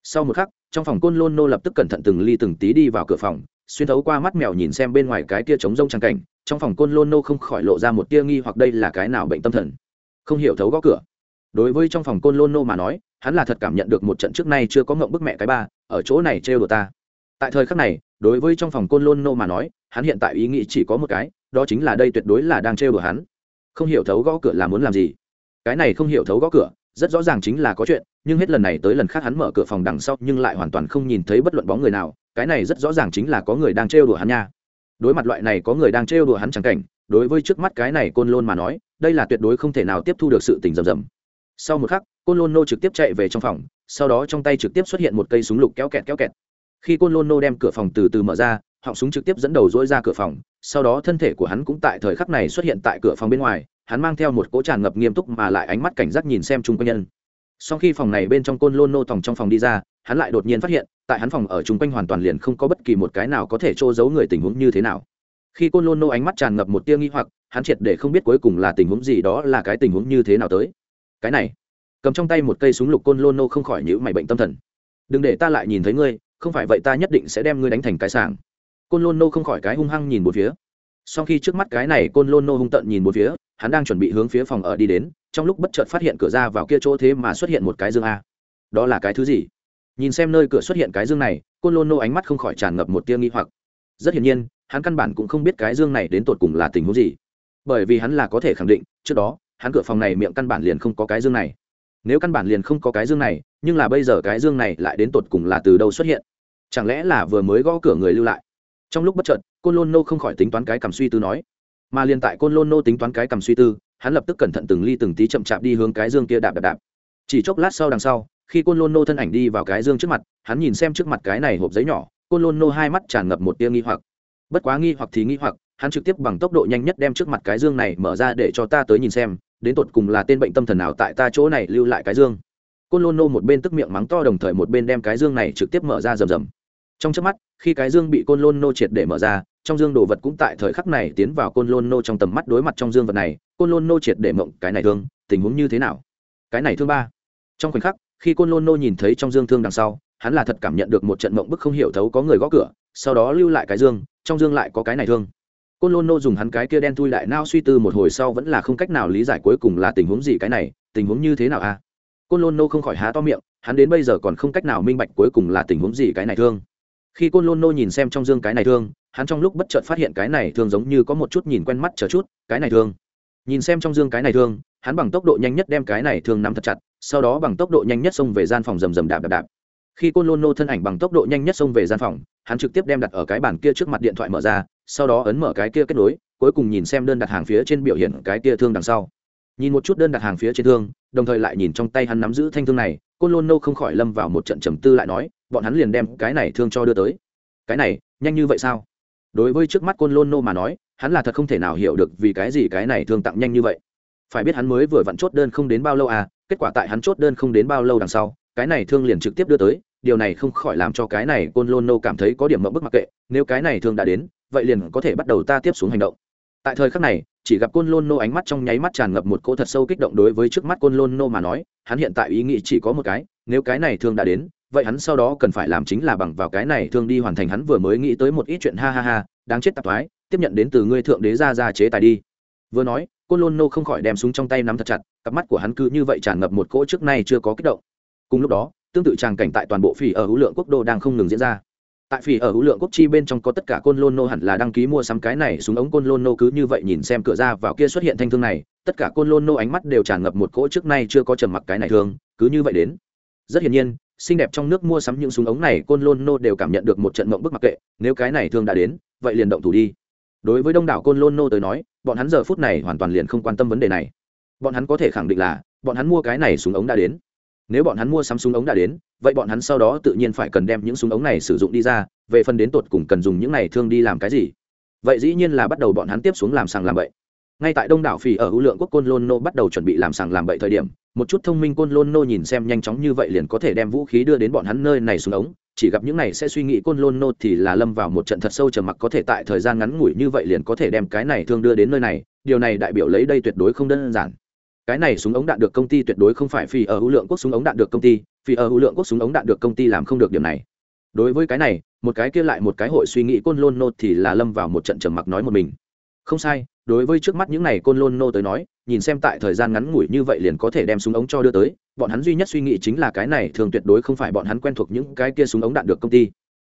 Sau một khắc, trong phòng côn lôn nô lập tức cẩn thận từng ly từng tí đi vào cửa phòng, xuyên thấu qua mắt mèo nhìn xem bên ngoài cái kia trống rông trang cảnh, trong phòng côn lôn nô không khỏi lộ ra một tia nghi hoặc đây là cái nào bệnh tâm thần. Không hiểu thấu gõ cửa. Đối với trong phòng côn lôn nô mà nói, hắn là thật cảm nhận được một trận trước nay chưa có ngộng bức mẹ cái ba, ở chỗ này trêu đồ ta. Tại thời khắc này, đối với trong phòng côn lôn nô mà nói, hắn hiện tại ý nghĩ chỉ có một cái, đó chính là đây tuyệt đối là đang trêu đồ hắn không hiểu thấu gõ cửa là muốn làm gì. Cái này không hiểu thấu gõ cửa, rất rõ ràng chính là có chuyện, nhưng hết lần này tới lần khác hắn mở cửa phòng đằng sau nhưng lại hoàn toàn không nhìn thấy bất luận bóng người nào, cái này rất rõ ràng chính là có người đang trêu đùa hắn nha. Đối mặt loại này có người đang trêu đùa hắn chẳng cảnh, đối với trước mắt cái này côn lôn mà nói, đây là tuyệt đối không thể nào tiếp thu được sự tình rầm rầm. Sau một khắc, côn lôn nô trực tiếp chạy về trong phòng, sau đó trong tay trực tiếp xuất hiện một cây súng lục kéo kẹt kéo kẹt. Khi côn lôn nô đem cửa phòng từ từ mở ra họng súng trực tiếp dẫn đầu dỗi ra cửa phòng, sau đó thân thể của hắn cũng tại thời khắc này xuất hiện tại cửa phòng bên ngoài, hắn mang theo một cỗ tràn ngập nghiêm túc mà lại ánh mắt cảnh giác nhìn xem chung quanh nhân. Sau khi phòng này bên trong côn lôn nô tòng trong phòng đi ra, hắn lại đột nhiên phát hiện, tại hắn phòng ở chung quanh hoàn toàn liền không có bất kỳ một cái nào có thể trô giấu người tình huống như thế nào. Khi côn lôn nô ánh mắt tràn ngập một tia nghi hoặc, hắn triệt để không biết cuối cùng là tình huống gì đó là cái tình huống như thế nào tới. Cái này, cầm trong tay một cây súng lục côn lôn nô không khỏi nhữ mày bệnh tâm thần. Đừng để ta lại nhìn thấy ngươi, không phải vậy ta nhất định sẽ đem ngươi đánh thành cái sàng côn lôn nô không khỏi cái hung hăng nhìn một phía. Sau khi trước mắt cái này côn lôn nô hung tận nhìn một phía, hắn đang chuẩn bị hướng phía phòng ở đi đến, trong lúc bất chợt phát hiện cửa ra vào kia chỗ thế mà xuất hiện một cái dương a. Đó là cái thứ gì? Nhìn xem nơi cửa xuất hiện cái dương này, côn lôn nô ánh mắt không khỏi tràn ngập một tia nghi hoặc. Rất hiển nhiên, hắn căn bản cũng không biết cái dương này đến tột cùng là tình huống gì. Bởi vì hắn là có thể khẳng định, trước đó, hắn cửa phòng này miệng căn bản liền không có cái dương này. Nếu căn bản liền không có cái dương này, nhưng là bây giờ cái dương này lại đến tột cùng là từ đâu xuất hiện? Chẳng lẽ là vừa mới gõ cửa người lưu lại? Trong lúc bất chợt, côn lôn nô không khỏi tính toán cái cầm suy tư nói. Mà liền tại côn lôn nô tính toán cái cầm suy tư, hắn lập tức cẩn thận từng ly từng tí chậm chạp đi hướng cái dương kia đạp đạp đạp. Chỉ chốc lát sau đằng sau, khi côn lôn nô thân ảnh đi vào cái dương trước mặt, hắn nhìn xem trước mặt cái này hộp giấy nhỏ, côn lôn nô hai mắt tràn ngập một tia nghi hoặc. Bất quá nghi hoặc thì nghi hoặc, hắn trực tiếp bằng tốc độ nhanh nhất đem trước mặt cái dương này mở ra để cho ta tới nhìn xem, đến tột cùng là tên bệnh tâm thần nào tại ta chỗ này lưu lại cái dương. Côn lôn nô một bên tức miệng mắng to đồng thời một bên đem cái dương này trực tiếp mở ra rầm rầm trong trước mắt, khi cái dương bị côn lôn nô triệt để mở ra, trong dương đồ vật cũng tại thời khắc này tiến vào côn lôn nô trong tầm mắt đối mặt trong dương vật này, côn lôn nô triệt để mộng cái này thương, tình huống như thế nào? Cái này thương ba. Trong khoảnh khắc, khi côn lôn nô nhìn thấy trong dương thương đằng sau, hắn là thật cảm nhận được một trận mộng bức không hiểu thấu có người gõ cửa, sau đó lưu lại cái dương, trong dương lại có cái này thương. Côn lôn nô dùng hắn cái kia đen thui lại nao suy tư một hồi sau vẫn là không cách nào lý giải cuối cùng là tình huống gì cái này, tình huống như thế nào a? Côn lôn nô không khỏi há to miệng, hắn đến bây giờ còn không cách nào minh bạch cuối cùng là tình huống gì cái này thương khi côn lôn nô nhìn xem trong dương cái này thương, hắn trong lúc bất chợt phát hiện cái này thương giống như có một chút nhìn quen mắt chờ chút, cái này thương. Nhìn xem trong dương cái này thương, hắn bằng tốc độ nhanh nhất đem cái này thương nắm thật chặt, sau đó bằng tốc độ nhanh nhất xông về gian phòng rầm rầm đạp đạp đạp. Khi côn lôn nô thân ảnh bằng tốc độ nhanh nhất xông về gian phòng, hắn trực tiếp đem đặt ở cái bàn kia trước mặt điện thoại mở ra, sau đó ấn mở cái kia kết nối, cuối cùng nhìn xem đơn đặt hàng phía trên biểu hiện cái kia thương đằng sau. Nhìn một chút đơn đặt hàng phía trên thương đồng thời lại nhìn trong tay hắn nắm giữ thanh thương này, côn lôn nô không khỏi lâm vào một trận trầm tư lại nói, bọn hắn liền đem cái này thương cho đưa tới. Cái này, nhanh như vậy sao? Đối với trước mắt côn lôn nô mà nói, hắn là thật không thể nào hiểu được vì cái gì cái này thương tặng nhanh như vậy. Phải biết hắn mới vừa vặn chốt đơn không đến bao lâu à kết quả tại hắn chốt đơn không đến bao lâu đằng sau, cái này thương liền trực tiếp đưa tới, điều này không khỏi làm cho cái này côn lôn nô cảm thấy có điểm mộng bức mặc kệ, nếu cái này thương đã đến, vậy liền có thể bắt đầu ta tiếp xuống hành động tại thời khắc này, chỉ gặp côn lôn nô ánh mắt trong nháy mắt tràn ngập một cỗ thật sâu kích động đối với trước mắt côn lôn nô mà nói, hắn hiện tại ý nghĩ chỉ có một cái, nếu cái này thương đã đến, vậy hắn sau đó cần phải làm chính là bằng vào cái này thương đi hoàn thành. Hắn vừa mới nghĩ tới một ít chuyện ha ha ha, đáng chết tạp thoái, tiếp nhận đến từ ngươi thượng đế ra ra chế tài đi. Vừa nói, côn lôn nô không khỏi đem súng trong tay nắm thật chặt, cặp mắt của hắn cứ như vậy tràn ngập một cỗ trước nay chưa có kích động. Cùng lúc đó, tương tự tràng cảnh tại toàn bộ phỉ ở hữu lượng quốc đô đang không ngừng diễn ra tại phỉ ở hữu lượng quốc chi bên trong có tất cả côn lôn nô hẳn là đăng ký mua sắm cái này xuống ống côn lôn nô cứ như vậy nhìn xem cửa ra vào kia xuất hiện thanh thương này, tất cả côn lôn nô ánh mắt đều tràn ngập một cỗ trước nay chưa có trầm mặc cái này thương, cứ như vậy đến. Rất hiển nhiên, xinh đẹp trong nước mua sắm những súng ống này côn lôn nô đều cảm nhận được một trận mộng bức mặc kệ, nếu cái này thương đã đến, vậy liền động thủ đi. Đối với đông đảo côn lôn nô tới nói, bọn hắn giờ phút này hoàn toàn liền không quan tâm vấn đề này. Bọn hắn có thể khẳng định là, bọn hắn mua cái này súng ống đã đến nếu bọn hắn mua sắm súng ống đã đến, vậy bọn hắn sau đó tự nhiên phải cần đem những súng ống này sử dụng đi ra, về phần đến tột cùng cần dùng những này thương đi làm cái gì. Vậy dĩ nhiên là bắt đầu bọn hắn tiếp xuống làm sàng làm bậy. Ngay tại đông đảo phì ở hữu lượng quốc côn lôn nô bắt đầu chuẩn bị làm sàng làm bậy thời điểm, một chút thông minh côn lôn nô nhìn xem nhanh chóng như vậy liền có thể đem vũ khí đưa đến bọn hắn nơi này xuống ống, chỉ gặp những này sẽ suy nghĩ côn lôn nô thì là lâm vào một trận thật sâu trầm mặc có thể tại thời gian ngắn ngủi như vậy liền có thể đem cái này thương đưa đến nơi này, điều này đại biểu lấy đây tuyệt đối không đơn giản cái này súng ống đạn được công ty tuyệt đối không phải phi ở hữu lượng quốc súng ống đạn được công ty phi ở hữu lượng quốc súng ống đạn được công ty làm không được điểm này. Đối với cái này, một cái kia lại một cái hội suy nghĩ côn lôn nô thì là lâm vào một trận trầm mặc nói một mình. Không sai, đối với trước mắt những này côn lôn nô tới nói, nhìn xem tại thời gian ngắn ngủi như vậy liền có thể đem súng ống cho đưa tới, bọn hắn duy nhất suy nghĩ chính là cái này thường tuyệt đối không phải bọn hắn quen thuộc những cái kia súng ống đạn được công ty.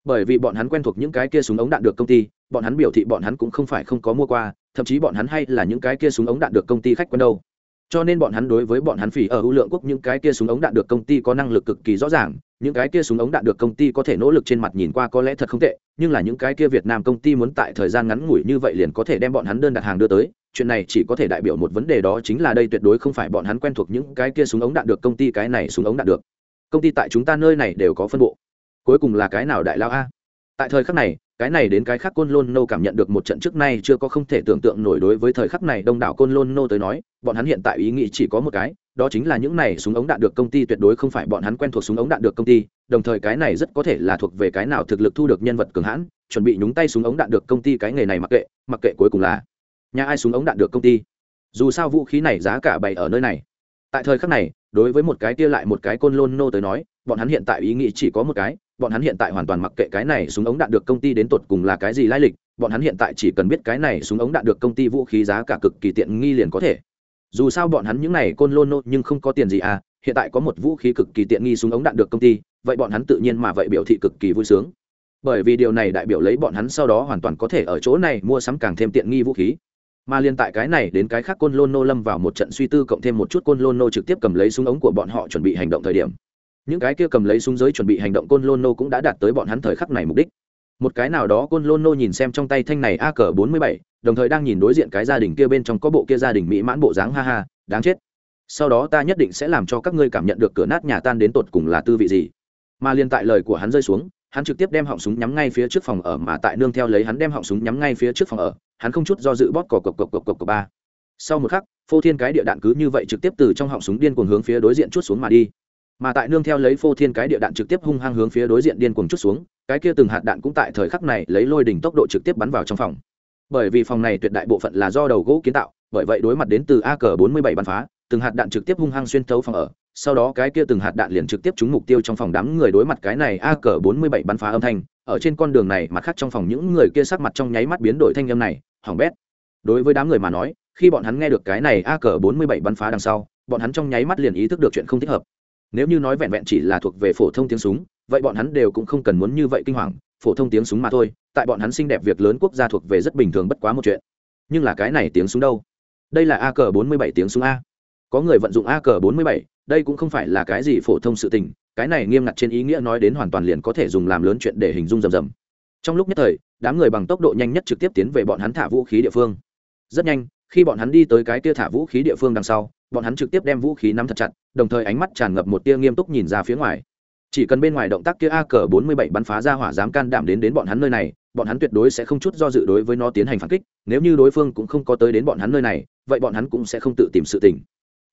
Bởi vì bọn hắn quen thuộc những cái kia súng ống đạn được công ty, bọn hắn biểu thị bọn hắn cũng không phải không có mua qua, thậm chí bọn hắn hay là những cái kia súng ống đạn được công ty khách quen đâu cho nên bọn hắn đối với bọn hắn phỉ ở ưu lượng quốc những cái kia súng ống đạn được công ty có năng lực cực kỳ rõ ràng, những cái kia súng ống đạn được công ty có thể nỗ lực trên mặt nhìn qua có lẽ thật không tệ, nhưng là những cái kia việt nam công ty muốn tại thời gian ngắn ngủi như vậy liền có thể đem bọn hắn đơn đặt hàng đưa tới, chuyện này chỉ có thể đại biểu một vấn đề đó chính là đây tuyệt đối không phải bọn hắn quen thuộc những cái kia súng ống đạn được công ty cái này súng ống đạn được. Công ty tại chúng ta nơi này đều có phân bộ. Cuối cùng là cái nào đại lao a? Tại thời khắc này, cái này đến cái khác côn lôn nô cảm nhận được một trận trước nay chưa có không thể tưởng tượng nổi đối với thời khắc này đông đảo côn lôn nô tới nói, bọn hắn hiện tại ý nghĩ chỉ có một cái, đó chính là những này súng ống đạn được công ty tuyệt đối không phải bọn hắn quen thuộc súng ống đạn được công ty, đồng thời cái này rất có thể là thuộc về cái nào thực lực thu được nhân vật cường hãn, chuẩn bị nhúng tay súng ống đạn được công ty cái nghề này mặc kệ mặc kệ cuối cùng là nhà ai súng ống đạn được công ty. Dù sao vũ khí này giá cả bày ở nơi này. Tại thời khắc này, đối với một cái kia lại một cái côn lôn nô tới nói, bọn hắn hiện tại ý nghĩ chỉ có một cái bọn hắn hiện tại hoàn toàn mặc kệ cái này súng ống đạn được công ty đến tột cùng là cái gì lai lịch, bọn hắn hiện tại chỉ cần biết cái này súng ống đạn được công ty vũ khí giá cả cực kỳ tiện nghi liền có thể. Dù sao bọn hắn những này côn lôn nô nhưng không có tiền gì à hiện tại có một vũ khí cực kỳ tiện nghi súng ống đạn được công ty, vậy bọn hắn tự nhiên mà vậy biểu thị cực kỳ vui sướng. Bởi vì điều này đại biểu lấy bọn hắn sau đó hoàn toàn có thể ở chỗ này mua sắm càng thêm tiện nghi vũ khí. Mà liên tại cái này đến cái khác côn lôn nô lâm vào một trận suy tư cộng thêm một chút côn lôn nô trực tiếp cầm lấy súng ống của bọn họ chuẩn bị hành động thời điểm những cái kia cầm lấy súng giới chuẩn bị hành động côn lôn nô cũng đã đạt tới bọn hắn thời khắc này mục đích. Một cái nào đó côn lôn nô nhìn xem trong tay thanh này a cờ bốn mươi bảy, đồng thời đang nhìn đối diện cái gia đình kia bên trong có bộ kia gia đình mỹ mãn bộ dáng, ha ha, đáng chết. Sau đó ta nhất định sẽ làm cho các ngươi cảm nhận được cửa nát nhà tan đến tột cùng là tư vị gì. Mà liên tại lời của hắn rơi xuống, hắn trực tiếp đem họng súng nhắm ngay phía trước phòng ở mà tại nương theo lấy hắn đem họng súng nhắm ngay phía trước phòng ở, hắn không chút do dự bóp cộc cộc cộc cộc cộc ba. Sau một khắc, phô thiên cái địa đạn cứ như vậy trực tiếp từ trong họng súng điên cuồng hướng phía đối diện chút xuống mà đi mà tại nương theo lấy phô thiên cái địa đạn trực tiếp hung hăng hướng phía đối diện điên cuồng chút xuống, cái kia từng hạt đạn cũng tại thời khắc này lấy lôi đỉnh tốc độ trực tiếp bắn vào trong phòng. Bởi vì phòng này tuyệt đại bộ phận là do đầu gỗ kiến tạo, bởi vậy đối mặt đến từ a cờ bốn mươi bảy bắn phá, từng hạt đạn trực tiếp hung hăng xuyên thấu phòng ở, sau đó cái kia từng hạt đạn liền trực tiếp trúng mục tiêu trong phòng đám người đối mặt cái này a cờ bốn mươi bảy bắn phá âm thanh, ở trên con đường này mặt khác trong phòng những người kia sắc mặt trong nháy mắt biến đổi thanh âm này hỏng bét. Đối với đám người mà nói, khi bọn hắn nghe được cái này a cờ bốn mươi bảy bắn phá đằng sau, bọn hắn trong nháy mắt liền ý thức được chuyện không thích hợp nếu như nói vẹn vẹn chỉ là thuộc về phổ thông tiếng súng, vậy bọn hắn đều cũng không cần muốn như vậy kinh hoàng, phổ thông tiếng súng mà thôi, tại bọn hắn xinh đẹp việc lớn quốc gia thuộc về rất bình thường bất quá một chuyện. Nhưng là cái này tiếng súng đâu? Đây là a cờ bốn mươi bảy tiếng súng a. Có người vận dụng a cờ bốn mươi bảy, đây cũng không phải là cái gì phổ thông sự tình, cái này nghiêm ngặt trên ý nghĩa nói đến hoàn toàn liền có thể dùng làm lớn chuyện để hình dung rầm rầm. Trong lúc nhất thời, đám người bằng tốc độ nhanh nhất trực tiếp tiến về bọn hắn thả vũ khí địa phương. Rất nhanh khi bọn hắn đi tới cái tia thả vũ khí địa phương đằng sau, bọn hắn trực tiếp đem vũ khí nắm thật chặt, đồng thời ánh mắt tràn ngập một tia nghiêm túc nhìn ra phía ngoài. Chỉ cần bên ngoài động tác kia a cờ bốn mươi bảy bắn phá ra hỏa dám can đảm đến đến bọn hắn nơi này, bọn hắn tuyệt đối sẽ không chút do dự đối với nó tiến hành phản kích, nếu như đối phương cũng không có tới đến bọn hắn nơi này, vậy bọn hắn cũng sẽ không tự tìm sự tình.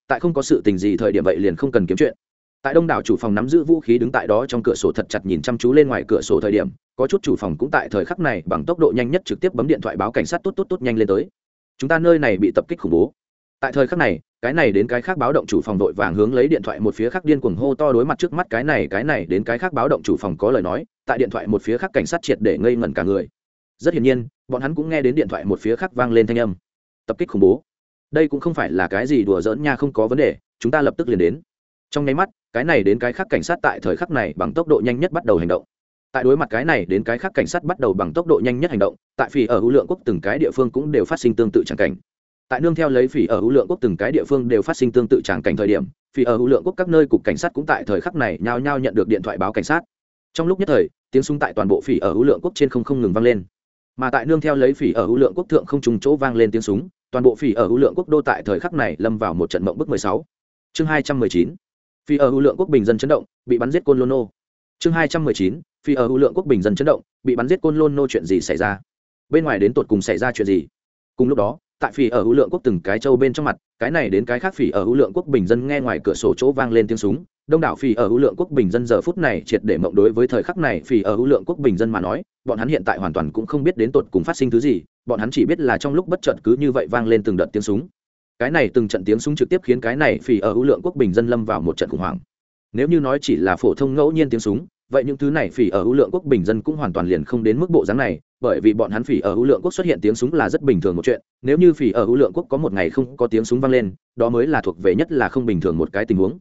Tại không có sự tình gì thời điểm vậy liền không cần kiếm chuyện. Tại đông đảo chủ phòng nắm giữ vũ khí đứng tại đó trong cửa sổ thật chặt nhìn chăm chú lên ngoài cửa sổ thời điểm, có chút chủ phòng cũng tại thời khắc này bằng tốc độ nhanh nhất trực tiếp bấm điện thoại báo cảnh sát tốt tốt tốt nhanh lên tới chúng ta nơi này bị tập kích khủng bố. Tại thời khắc này, cái này đến cái khác báo động chủ phòng đội vàng hướng lấy điện thoại một phía khác điên cuồng hô to đối mặt trước mắt cái này cái này đến cái khác báo động chủ phòng có lời nói, tại điện thoại một phía khác cảnh sát triệt để ngây ngẩn cả người. Rất hiển nhiên, bọn hắn cũng nghe đến điện thoại một phía khác vang lên thanh âm. Tập kích khủng bố. Đây cũng không phải là cái gì đùa giỡn nha, không có vấn đề, chúng ta lập tức liền đến. Trong nháy mắt, cái này đến cái khác cảnh sát tại thời khắc này bằng tốc độ nhanh nhất bắt đầu hành động tại đối mặt cái này đến cái khác cảnh sát bắt đầu bằng tốc độ nhanh nhất hành động, tại phỉ ở hữu lượng quốc từng cái địa phương cũng đều phát sinh tương tự tràng cảnh tại nương theo lấy phỉ ở hữu lượng quốc từng cái địa phương đều phát sinh tương tự tràng cảnh thời điểm, phỉ ở hữu lượng quốc các nơi cục cảnh sát cũng tại thời khắc này nhao nhao nhận được điện thoại báo cảnh sát trong lúc nhất thời, tiếng súng tại toàn bộ phỉ ở hữu lượng quốc trên không không ngừng vang lên mà tại nương theo lấy phỉ ở hữu lượng quốc thượng không trùng chỗ vang lên tiếng súng, toàn bộ phỉ ở hữu lượng quốc đô tại thời khắc này lâm vào một trận mộng bức 16. chương 219. phỉ ở hữu lượng quốc bình dân chấn động, bị bắn giết côn lôn nô chương 219 phi ở hữu lượng quốc bình dân chấn động, bị bắn giết côn lôn nô chuyện gì xảy ra? Bên ngoài đến tột cùng xảy ra chuyện gì? Cùng lúc đó, tại phi ở hữu lượng quốc từng cái châu bên trong mặt, cái này đến cái khác phi ở hữu lượng quốc bình dân nghe ngoài cửa sổ chỗ vang lên tiếng súng. Đông đảo phi ở hữu lượng quốc bình dân giờ phút này triệt để mộng đối với thời khắc này phi ở hữu lượng quốc bình dân mà nói, bọn hắn hiện tại hoàn toàn cũng không biết đến tột cùng phát sinh thứ gì, bọn hắn chỉ biết là trong lúc bất chợt cứ như vậy vang lên từng đợt tiếng súng. Cái này từng trận tiếng súng trực tiếp khiến cái này phi ở hữu lượng quốc bình dân lâm vào một trận khủng hoảng. Nếu như nói chỉ là phổ thông ngẫu nhiên tiếng súng vậy những thứ này phỉ ở hữu lượng quốc bình dân cũng hoàn toàn liền không đến mức bộ dáng này, bởi vì bọn hắn phỉ ở hữu lượng quốc xuất hiện tiếng súng là rất bình thường một chuyện. Nếu như phỉ ở hữu lượng quốc có một ngày không có tiếng súng vang lên, đó mới là thuộc về nhất là không bình thường một cái tình huống.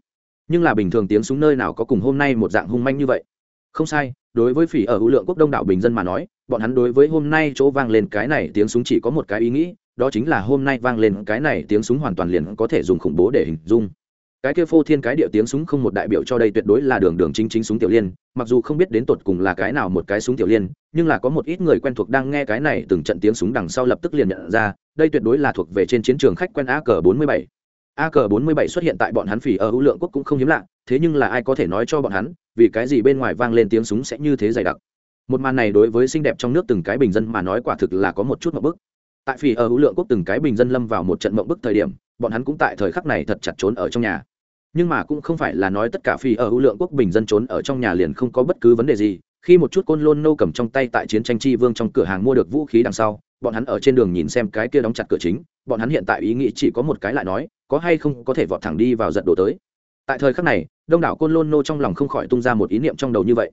Nhưng là bình thường tiếng súng nơi nào có cùng hôm nay một dạng hung manh như vậy? Không sai, đối với phỉ ở hữu lượng quốc đông đảo bình dân mà nói, bọn hắn đối với hôm nay chỗ vang lên cái này tiếng súng chỉ có một cái ý nghĩ, đó chính là hôm nay vang lên cái này tiếng súng hoàn toàn liền có thể dùng khủng bố để hình dung cái kia phô thiên cái điệu tiếng súng không một đại biểu cho đây tuyệt đối là đường đường chính chính súng tiểu liên, mặc dù không biết đến tột cùng là cái nào một cái súng tiểu liên, nhưng là có một ít người quen thuộc đang nghe cái này từng trận tiếng súng đằng sau lập tức liền nhận ra, đây tuyệt đối là thuộc về trên chiến trường khách quen a cờ bốn mươi bảy. A cờ bốn mươi bảy xuất hiện tại bọn hắn phỉ ở hữu lượng quốc cũng không hiếm lạ, thế nhưng là ai có thể nói cho bọn hắn, vì cái gì bên ngoài vang lên tiếng súng sẽ như thế dày đặc. Một màn này đối với xinh đẹp trong nước từng cái bình dân mà nói quả thực là có một chút mộng bức. Tại phỉ ở hữu lượng quốc từng cái bình dân lâm vào một trận mộng bức thời điểm, bọn hắn cũng tại thời khắc này thật chặt trốn ở trong nhà nhưng mà cũng không phải là nói tất cả phi ở ưu lượng quốc bình dân trốn ở trong nhà liền không có bất cứ vấn đề gì. Khi một chút côn lôn nâu cầm trong tay tại chiến tranh chi vương trong cửa hàng mua được vũ khí đằng sau, bọn hắn ở trên đường nhìn xem cái kia đóng chặt cửa chính, bọn hắn hiện tại ý nghĩ chỉ có một cái lại nói, có hay không có thể vọt thẳng đi vào giật đổ tới. Tại thời khắc này, đông đảo côn lôn nô trong lòng không khỏi tung ra một ý niệm trong đầu như vậy.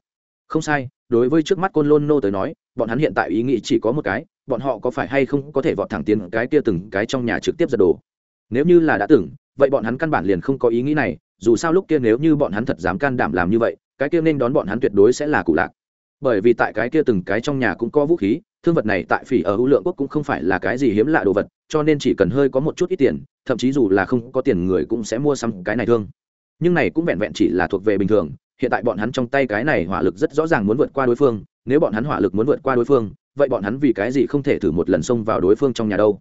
Không sai, đối với trước mắt côn lôn nô tới nói, bọn hắn hiện tại ý nghĩ chỉ có một cái, bọn họ có phải hay không có thể vọt thẳng tiến cái kia từng cái trong nhà trực tiếp giật đổ nếu như là đã từng, vậy bọn hắn căn bản liền không có ý nghĩ này, dù sao lúc kia nếu như bọn hắn thật dám can đảm làm như vậy, cái kia nên đón bọn hắn tuyệt đối sẽ là cụ lạc. Bởi vì tại cái kia từng cái trong nhà cũng có vũ khí, thương vật này tại phỉ ở hữu lượng quốc cũng không phải là cái gì hiếm lạ đồ vật, cho nên chỉ cần hơi có một chút ít tiền, thậm chí dù là không có tiền người cũng sẽ mua xăm cái này thương. Nhưng này cũng vẹn vẹn chỉ là thuộc về bình thường, hiện tại bọn hắn trong tay cái này hỏa lực rất rõ ràng muốn vượt qua đối phương, nếu bọn hắn hỏa lực muốn vượt qua đối phương, vậy bọn hắn vì cái gì không thể thử một lần xông vào đối phương trong nhà đâu?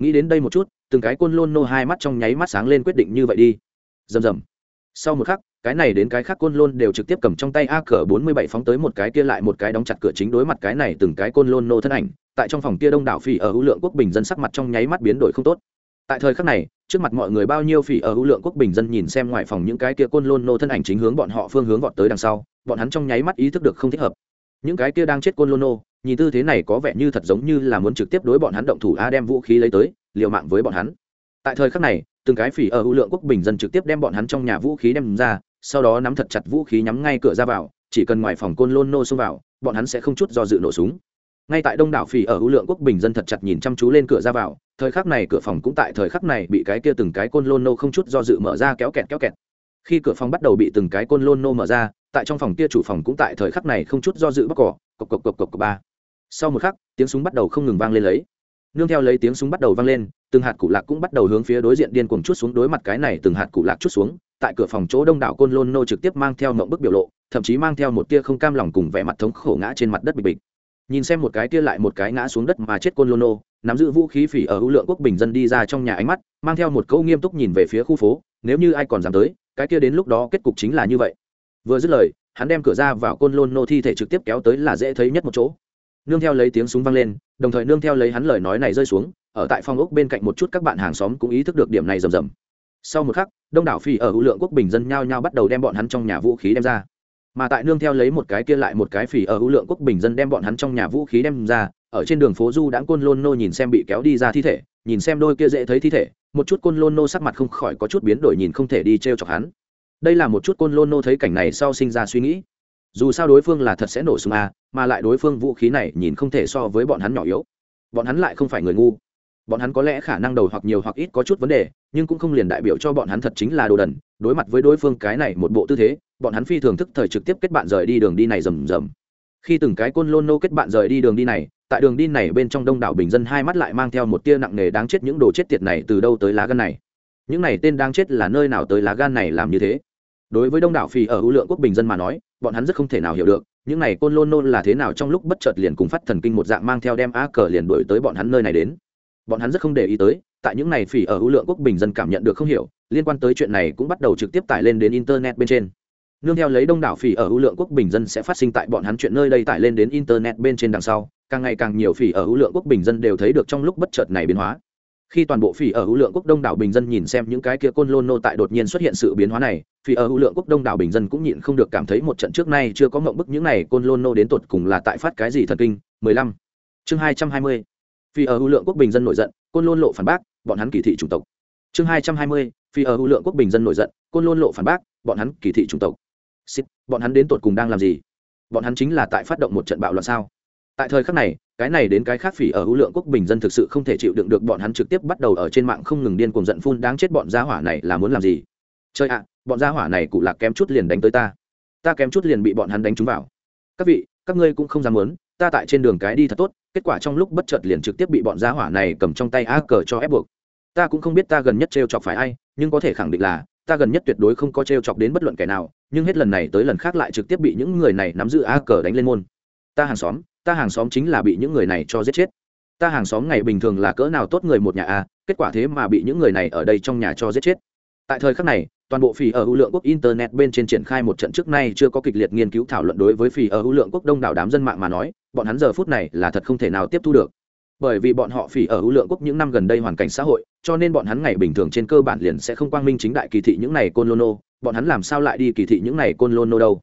Nghĩ đến đây một chút, từng cái côn lôn nô hai mắt trong nháy mắt sáng lên quyết định như vậy đi. Rầm rầm. Sau một khắc, cái này đến cái khác côn lôn đều trực tiếp cầm trong tay a cờ bốn mươi bảy phóng tới một cái kia lại một cái đóng chặt cửa chính đối mặt cái này từng cái côn lôn nô thân ảnh. Tại trong phòng kia đông đảo phỉ ở hữu lượng quốc bình dân sắc mặt trong nháy mắt biến đổi không tốt. Tại thời khắc này, trước mặt mọi người bao nhiêu phỉ ở hữu lượng quốc bình dân nhìn xem ngoài phòng những cái kia côn lôn nô thân ảnh chính hướng bọn họ phương hướng vọt tới đằng sau, bọn hắn trong nháy mắt ý thức được không thích hợp. Những cái kia đang chết côn lôn nô nhìn tư thế này có vẻ như thật giống như là muốn trực tiếp đối bọn hắn động thủ a đem vũ khí lấy tới, liều mạng với bọn hắn. Tại thời khắc này, từng cái phỉ ở hữu lượng quốc bình dân trực tiếp đem bọn hắn trong nhà vũ khí đem ra, sau đó nắm thật chặt vũ khí nhắm ngay cửa ra vào, chỉ cần ngoài phòng côn lôn nô xông vào, bọn hắn sẽ không chút do dự nổ súng. Ngay tại đông đảo phỉ ở hữu lượng quốc bình dân thật chặt nhìn chăm chú lên cửa ra vào, thời khắc này cửa phòng cũng tại thời khắc này bị cái kia từng cái côn lôn nô không chút do dự mở ra kéo kẹt kéo kẹt. Khi cửa phòng bắt đầu bị từng cái côn lôn nô mở ra, tại trong phòng kia chủ phòng cũng tại thời khắc này không chút do dự bóc cỏ cộc cộc cộc cộc ba sau một khắc, tiếng súng bắt đầu không ngừng vang lên lấy. Nương theo lấy tiếng súng bắt đầu vang lên, từng hạt cụ lạc cũng bắt đầu hướng phía đối diện điên cuồng chút xuống, đối mặt cái này từng hạt cụ lạc chút xuống, tại cửa phòng chỗ đông đảo côn lôn nô trực tiếp mang theo mộng bức biểu lộ, thậm chí mang theo một tia không cam lòng cùng vẻ mặt thống khổ ngã trên mặt đất bịch bịch. Nhìn xem một cái tia lại một cái ngã xuống đất mà chết côn lôn nô, nắm giữ vũ khí phỉ ở hữu lượng quốc bình dân đi ra trong nhà ánh mắt, mang theo một câu nghiêm túc nhìn về phía khu phố, nếu như ai còn dám tới, cái kia đến lúc đó kết cục chính là như vậy. Vừa dứt lời, hắn đem cửa ra vào côn lôn nô thi thể trực tiếp kéo tới là dễ thấy nhất một chỗ nương theo lấy tiếng súng vang lên, đồng thời nương theo lấy hắn lời nói này rơi xuống, ở tại phòng ốc bên cạnh một chút các bạn hàng xóm cũng ý thức được điểm này rầm rầm. Sau một khắc, đông đảo phi ở hữu lượng quốc bình dân nhao nhao bắt đầu đem bọn hắn trong nhà vũ khí đem ra. Mà tại nương theo lấy một cái kia lại một cái phỉ ở hữu lượng quốc bình dân đem bọn hắn trong nhà vũ khí đem ra, ở trên đường phố du đãng côn lôn nô nhìn xem bị kéo đi ra thi thể, nhìn xem đôi kia dễ thấy thi thể, một chút côn lôn nô sắc mặt không khỏi có chút biến đổi nhìn không thể đi t r e o chọc hắn. Đây là một chút côn lôn nô thấy cảnh này sau sinh ra suy nghĩ dù sao đối phương là thật sẽ nổ súng a mà lại đối phương vũ khí này nhìn không thể so với bọn hắn nhỏ yếu. Bọn hắn lại không phải người ngu. Bọn hắn có lẽ khả năng đầu hoặc nhiều hoặc ít có chút vấn đề, nhưng cũng không liền đại biểu cho bọn hắn thật chính là đồ đần. Đối mặt với đối phương cái này một bộ tư thế, bọn hắn phi thường thức thời trực tiếp kết bạn rời đi đường đi này rầm rầm. Khi từng cái côn lôn nô kết bạn rời đi đường đi này, tại đường đi này bên trong đông đảo bình dân hai mắt lại mang theo một tia nặng nề đáng chết những đồ chết tiệt này từ đâu tới lá gan này. Những này tên đang chết là nơi nào tới lá gan này làm như thế? Đối với đông đảo phi ở ưu lượng quốc bình dân mà nói, bọn hắn rất không thể nào hiểu được, những này côn lôn nôn là thế nào trong lúc bất chợt liền cùng phát thần kinh một dạng mang theo đem á cờ liền đuổi tới bọn hắn nơi này đến. Bọn hắn rất không để ý tới, tại những này phỉ ở ưu lượng quốc bình dân cảm nhận được không hiểu, liên quan tới chuyện này cũng bắt đầu trực tiếp tải lên đến internet bên trên. Nương theo lấy đông đảo phỉ ở ưu lượng quốc bình dân sẽ phát sinh tại bọn hắn chuyện nơi đây tải lên đến internet bên trên đằng sau, càng ngày càng nhiều phỉ ở ưu lượng quốc bình dân đều thấy được trong lúc bất chợt này biến hóa khi toàn bộ phỉ ở hữu lượng quốc đông đảo bình dân nhìn xem những cái kia côn lôn nô tại đột nhiên xuất hiện sự biến hóa này phỉ ở hữu lượng quốc đông đảo bình dân cũng nhịn không được cảm thấy một trận trước nay chưa có mộng bức những này côn lôn nô đến tột cùng là tại phát cái gì thần kinh 15. chương 220. phỉ ở hữu lượng quốc bình dân nổi giận côn lôn lộ phản bác bọn hắn kỳ thị chủng tộc chương 220. phỉ ở hữu lượng quốc bình dân nổi giận côn lôn lộ phản bác bọn hắn kỳ thị chủng tộc Xịt, bọn hắn đến tột cùng đang làm gì bọn hắn chính là tại phát động một trận bạo loạn sao tại thời khắc này cái này đến cái khác phỉ ở hữu lượng quốc bình dân thực sự không thể chịu đựng được bọn hắn trực tiếp bắt đầu ở trên mạng không ngừng điên cuồng giận phun đáng chết bọn gia hỏa này là muốn làm gì? Chơi ạ, bọn gia hỏa này cụ lạc kém chút liền đánh tới ta. Ta kém chút liền bị bọn hắn đánh trúng vào. Các vị, các ngươi cũng không dám muốn, ta tại trên đường cái đi thật tốt, kết quả trong lúc bất chợt liền trực tiếp bị bọn gia hỏa này cầm trong tay á cờ cho ép buộc. Ta cũng không biết ta gần nhất t chọc phải ai, nhưng có thể khẳng định là, ta gần nhất tuyệt đối không có t chọc đến bất luận kẻ nào, nhưng hết lần này tới lần khác lại trực tiếp bị những người này nắm giữ á cờ đánh lên môn. Ta hàng xóm ta hàng xóm chính là bị những người này cho giết chết. Ta hàng xóm ngày bình thường là cỡ nào tốt người một nhà a kết quả thế mà bị những người này ở đây trong nhà cho giết chết. Tại thời khắc này, toàn bộ phỉ ở hữu lượng quốc internet bên trên triển khai một trận trước nay chưa có kịch liệt nghiên cứu thảo luận đối với phỉ ở hữu lượng quốc đông đảo đám dân mạng mà nói, bọn hắn giờ phút này là thật không thể nào tiếp thu được. Bởi vì bọn họ phỉ ở hữu lượng quốc những năm gần đây hoàn cảnh xã hội, cho nên bọn hắn ngày bình thường trên cơ bản liền sẽ không quang minh chính đại kỳ thị những này côn lô nô. Bọn hắn làm sao lại đi kỳ thị những này côn lô nô đâu?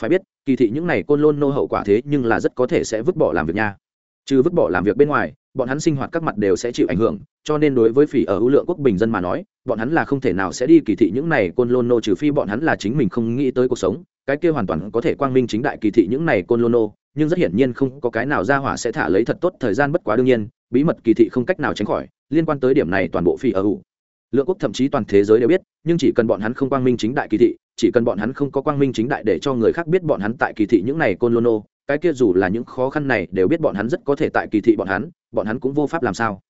Phải biết, kỳ thị những này côn lôn nô hậu quả thế nhưng là rất có thể sẽ vứt bỏ làm việc nha. Trừ vứt bỏ làm việc bên ngoài, bọn hắn sinh hoạt các mặt đều sẽ chịu ảnh hưởng, cho nên đối với phỉ ở ưu lượng quốc bình dân mà nói, bọn hắn là không thể nào sẽ đi kỳ thị những này côn lôn nô trừ phi bọn hắn là chính mình không nghĩ tới cuộc sống. Cái kia hoàn toàn có thể quang minh chính đại kỳ thị những này côn lôn nô, nhưng rất hiển nhiên không có cái nào ra hỏa sẽ thả lấy thật tốt thời gian bất quá đương nhiên, bí mật kỳ thị không cách nào tránh khỏi, liên quan tới điểm này toàn bộ phỉ ở ưu lượng quốc thậm chí toàn thế giới đều biết, nhưng chỉ cần bọn hắn không quang minh chính đại kỳ thị chỉ cần bọn hắn không có quang minh chính đại để cho người khác biết bọn hắn tại kỳ thị những này côn lôn nô, cái kia dù là những khó khăn này đều biết bọn hắn rất có thể tại kỳ thị bọn hắn bọn hắn cũng vô pháp làm sao.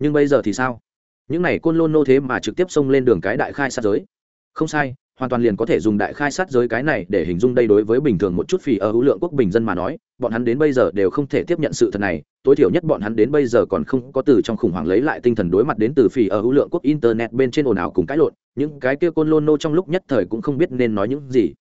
Nhưng bây giờ thì sao? Những này côn lôn nô thế mà trực tiếp xông lên đường cái đại khai sát giới. Không sai hoàn toàn liền có thể dùng đại khai sát giới cái này để hình dung đây đối với bình thường một chút phì ở hữu lượng quốc bình dân mà nói, bọn hắn đến bây giờ đều không thể tiếp nhận sự thật này, tối thiểu nhất bọn hắn đến bây giờ còn không có từ trong khủng hoảng lấy lại tinh thần đối mặt đến từ phì ở hữu lượng quốc internet bên trên ồn ào cùng cãi lộn, những cái kia côn lôn nô trong lúc nhất thời cũng không biết nên nói những gì.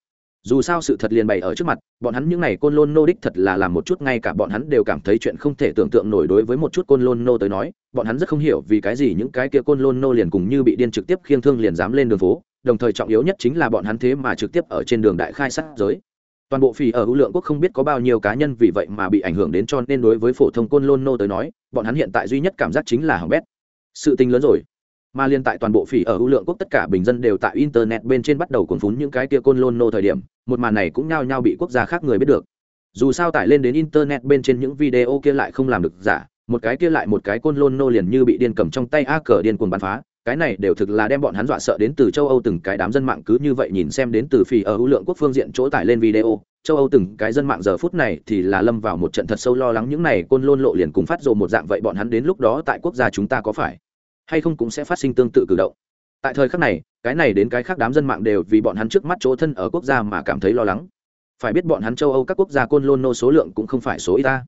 Dù sao sự thật liền bày ở trước mặt, bọn hắn những n à y côn lôn nô đích thật là làm một chút, ngay cả bọn hắn đều cảm thấy chuyện không thể tưởng tượng nổi đối với một chút côn lôn nô tới nói, bọn hắn rất không hiểu vì cái gì những cái kia côn lôn nô liền cùng như bị điên trực tiếp khiêng thương liền dám lên đường phố đồng thời trọng yếu nhất chính là bọn hắn thế mà trực tiếp ở trên đường đại khai sát giới. Toàn bộ phỉ ở hữu lượng quốc không biết có bao nhiêu cá nhân vì vậy mà bị ảnh hưởng đến cho nên đối với phổ thông côn lôn nô tới nói, bọn hắn hiện tại duy nhất cảm giác chính là hỏng bét. Sự tình lớn rồi. Mà liên tại toàn bộ phỉ ở hữu lượng quốc tất cả bình dân đều tại internet bên trên bắt đầu cuồng phún những cái kia côn lôn nô thời điểm, một màn này cũng nhao nhao bị quốc gia khác người biết được. Dù sao tải lên đến internet bên trên những video kia lại không làm được giả, một cái kia lại một cái côn lôn nô liền như bị điên cầm trong tay a cờ điên cuồng bắn phá cái này đều thực là đem bọn hắn dọa sợ đến từ châu âu từng cái đám dân mạng cứ như vậy nhìn xem đến từ phi ở hữu lượng quốc phương diện chỗ tải lên video. Châu âu từng cái dân mạng giờ phút này thì là lâm vào một trận thật sâu lo lắng những này côn lôn lộ liền cùng phát rồ một dạng vậy bọn hắn đến lúc đó tại quốc gia chúng ta có phải hay không cũng sẽ phát sinh tương tự cử động. Tại thời khắc này, cái này đến cái khác đám dân mạng đều vì bọn hắn trước mắt chỗ thân ở quốc gia mà cảm thấy lo lắng. Phải biết bọn hắn châu âu các quốc gia côn lôn nô số lượng cũng không phải số ít ta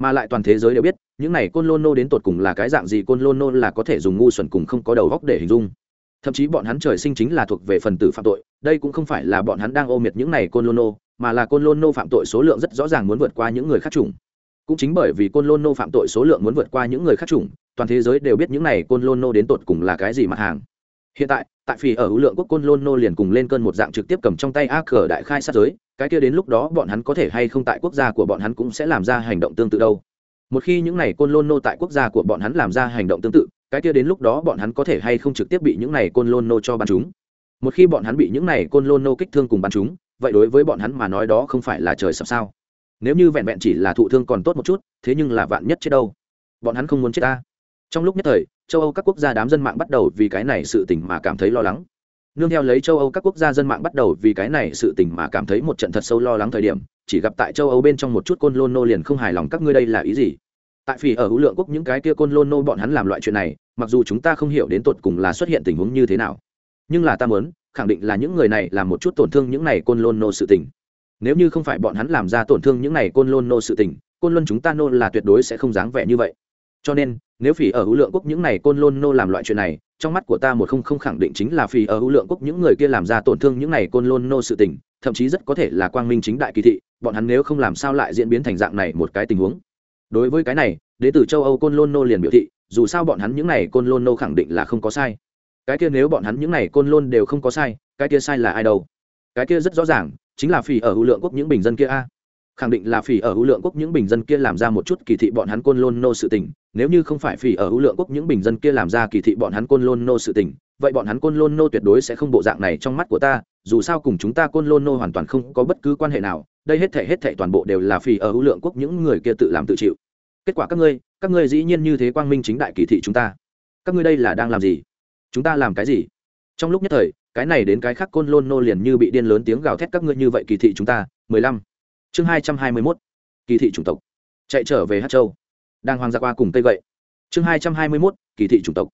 mà lại toàn thế giới đều biết, những này côn lôn nô đến tột cùng là cái dạng gì, côn lôn nô là có thể dùng ngu xuẩn cùng không có đầu góc để hình dung. Thậm chí bọn hắn trời sinh chính là thuộc về phần tử phạm tội, đây cũng không phải là bọn hắn đang ô miệt những này côn lôn nô, mà là côn lôn nô phạm tội số lượng rất rõ ràng muốn vượt qua những người khác chủng. Cũng chính bởi vì côn lôn nô phạm tội số lượng muốn vượt qua những người khác chủng, toàn thế giới đều biết những này côn lôn nô đến tột cùng là cái gì mặt hàng hiện tại tại phỉ ở hữu lượng quốc côn lôn nô liền cùng lên cơn một dạng trực tiếp cầm trong tay a cờ đại khai sát giới, cái kia đến lúc đó bọn hắn có thể hay không tại quốc gia của bọn hắn cũng sẽ làm ra hành động tương tự đâu. Một khi những này côn lôn nô tại quốc gia của bọn hắn làm ra hành động tương tự, cái kia đến lúc đó bọn hắn có thể hay không trực tiếp bị những này côn lôn nô cho bắn chúng một khi bọn hắn bị những này côn lôn nô kích thương cùng bắn chúng vậy đối với bọn hắn mà nói đó không phải là trời sập sao? Nếu như vẹn vẹn chỉ là thụ thương còn tốt một chút, thế nhưng là vạn nhất chết đâu? Bọn hắn không muốn chết ta. Trong lúc nhất thời châu âu các quốc gia đám dân mạng bắt đầu vì cái này sự tình mà cảm thấy lo lắng. Nương theo lấy châu âu các quốc gia dân mạng bắt đầu vì cái này sự tình mà cảm thấy một trận thật sâu lo lắng thời điểm, chỉ gặp tại châu âu bên trong một chút côn lôn nô liền không hài lòng các ngươi đây là ý gì? Tại phỉ ở hữu lượng quốc những cái kia côn lôn nô bọn hắn làm loại chuyện này, mặc dù chúng ta không hiểu đến tột cùng là xuất hiện tình huống như thế nào. Nhưng là ta muốn, khẳng định là những người này làm một chút tổn thương những này côn lôn nô sự tình. Nếu như không phải bọn hắn làm ra tổn thương những này côn lôn nô sự tình, côn luân chúng ta nô là tuyệt đối sẽ không dáng vẻ như vậy. Cho nên nếu phỉ ở hữu lượng quốc những này côn lôn nô làm loại chuyện này, trong mắt của ta một không không khẳng định chính là phỉ ở hữu lượng quốc những người kia làm ra tổn thương những này côn lôn nô sự tình, thậm chí rất có thể là quang minh chính đại kỳ thị, bọn hắn nếu không làm sao lại diễn biến thành dạng này một cái tình huống. Đối với cái này, đế tử châu âu côn lôn nô liền biểu thị, dù sao bọn hắn những này côn lôn nô khẳng định là không có sai. Cái kia nếu bọn hắn những này côn lôn đều không có sai, cái kia sai là ai đâu? Cái kia rất rõ ràng, chính là phỉ ở hữu lượng quốc những bình dân kia a khẳng định là phỉ ở hữu lượng quốc những bình dân kia làm ra một chút kỳ thị bọn hắn côn lôn nô sự tình. Nếu như không phải phỉ ở hữu lượng quốc những bình dân kia làm ra kỳ thị bọn hắn côn lôn nô sự tình, vậy bọn hắn côn lôn nô tuyệt đối sẽ không bộ dạng này trong mắt của ta, dù sao cùng chúng ta côn lôn nô hoàn toàn không có bất cứ quan hệ nào. Đây hết thể hết thể toàn bộ đều là phỉ ở hữu lượng quốc những người kia tự làm tự chịu. Kết quả các ngươi các ngươi dĩ nhiên như thế quang minh chính đại kỳ thị chúng ta. Các ngươi đây là đang làm gì? Chúng ta làm cái gì? Trong lúc nhất thời, cái này đến cái khác côn lôn nô liền như bị điên lớn tiếng gào thét các ngươi như vậy kỳ thị chúng ta. Mười lăm chương hai trăm hai mươi mốt, kỳ thị chủng tộc, chạy trở về hát châu. Đang hoàng gia qua cùng cây gậy. Chương hai trăm hai mươi mốt, kỳ thị chủng tộc,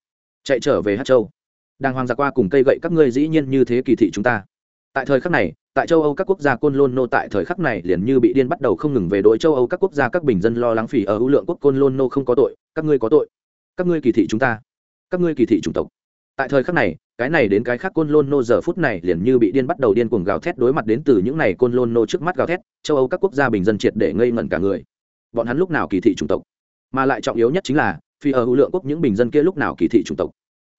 chạy trở về hát châu. Đang hoàng gia qua cùng cây gậy các ngươi dĩ nhiên như thế kỳ thị chúng ta. Tại thời khắc này, tại châu âu các quốc gia côn lôn nô tại thời khắc này liền như bị điên bắt đầu không ngừng về đội châu âu các quốc gia các bình dân lo lắng phỉ ở hữu lượng quốc côn lôn nô không có tội, các ngươi có tội. Các ngươi kỳ thị chúng ta. Các ngươi kỳ thị chủng tộc tại thời khắc này, cái này đến cái khác côn lôn nô giờ phút này liền như bị điên bắt đầu điên cuồng gào thét đối mặt đến từ những này côn lôn nô trước mắt gào thét, châu âu các quốc gia bình dân triệt để ngây ngẩn cả người. Bọn hắn lúc nào kỳ thị chủng tộc? Mà lại trọng yếu nhất chính là, phi ở hữu lượng quốc những bình dân kia lúc nào kỳ thị chủng tộc?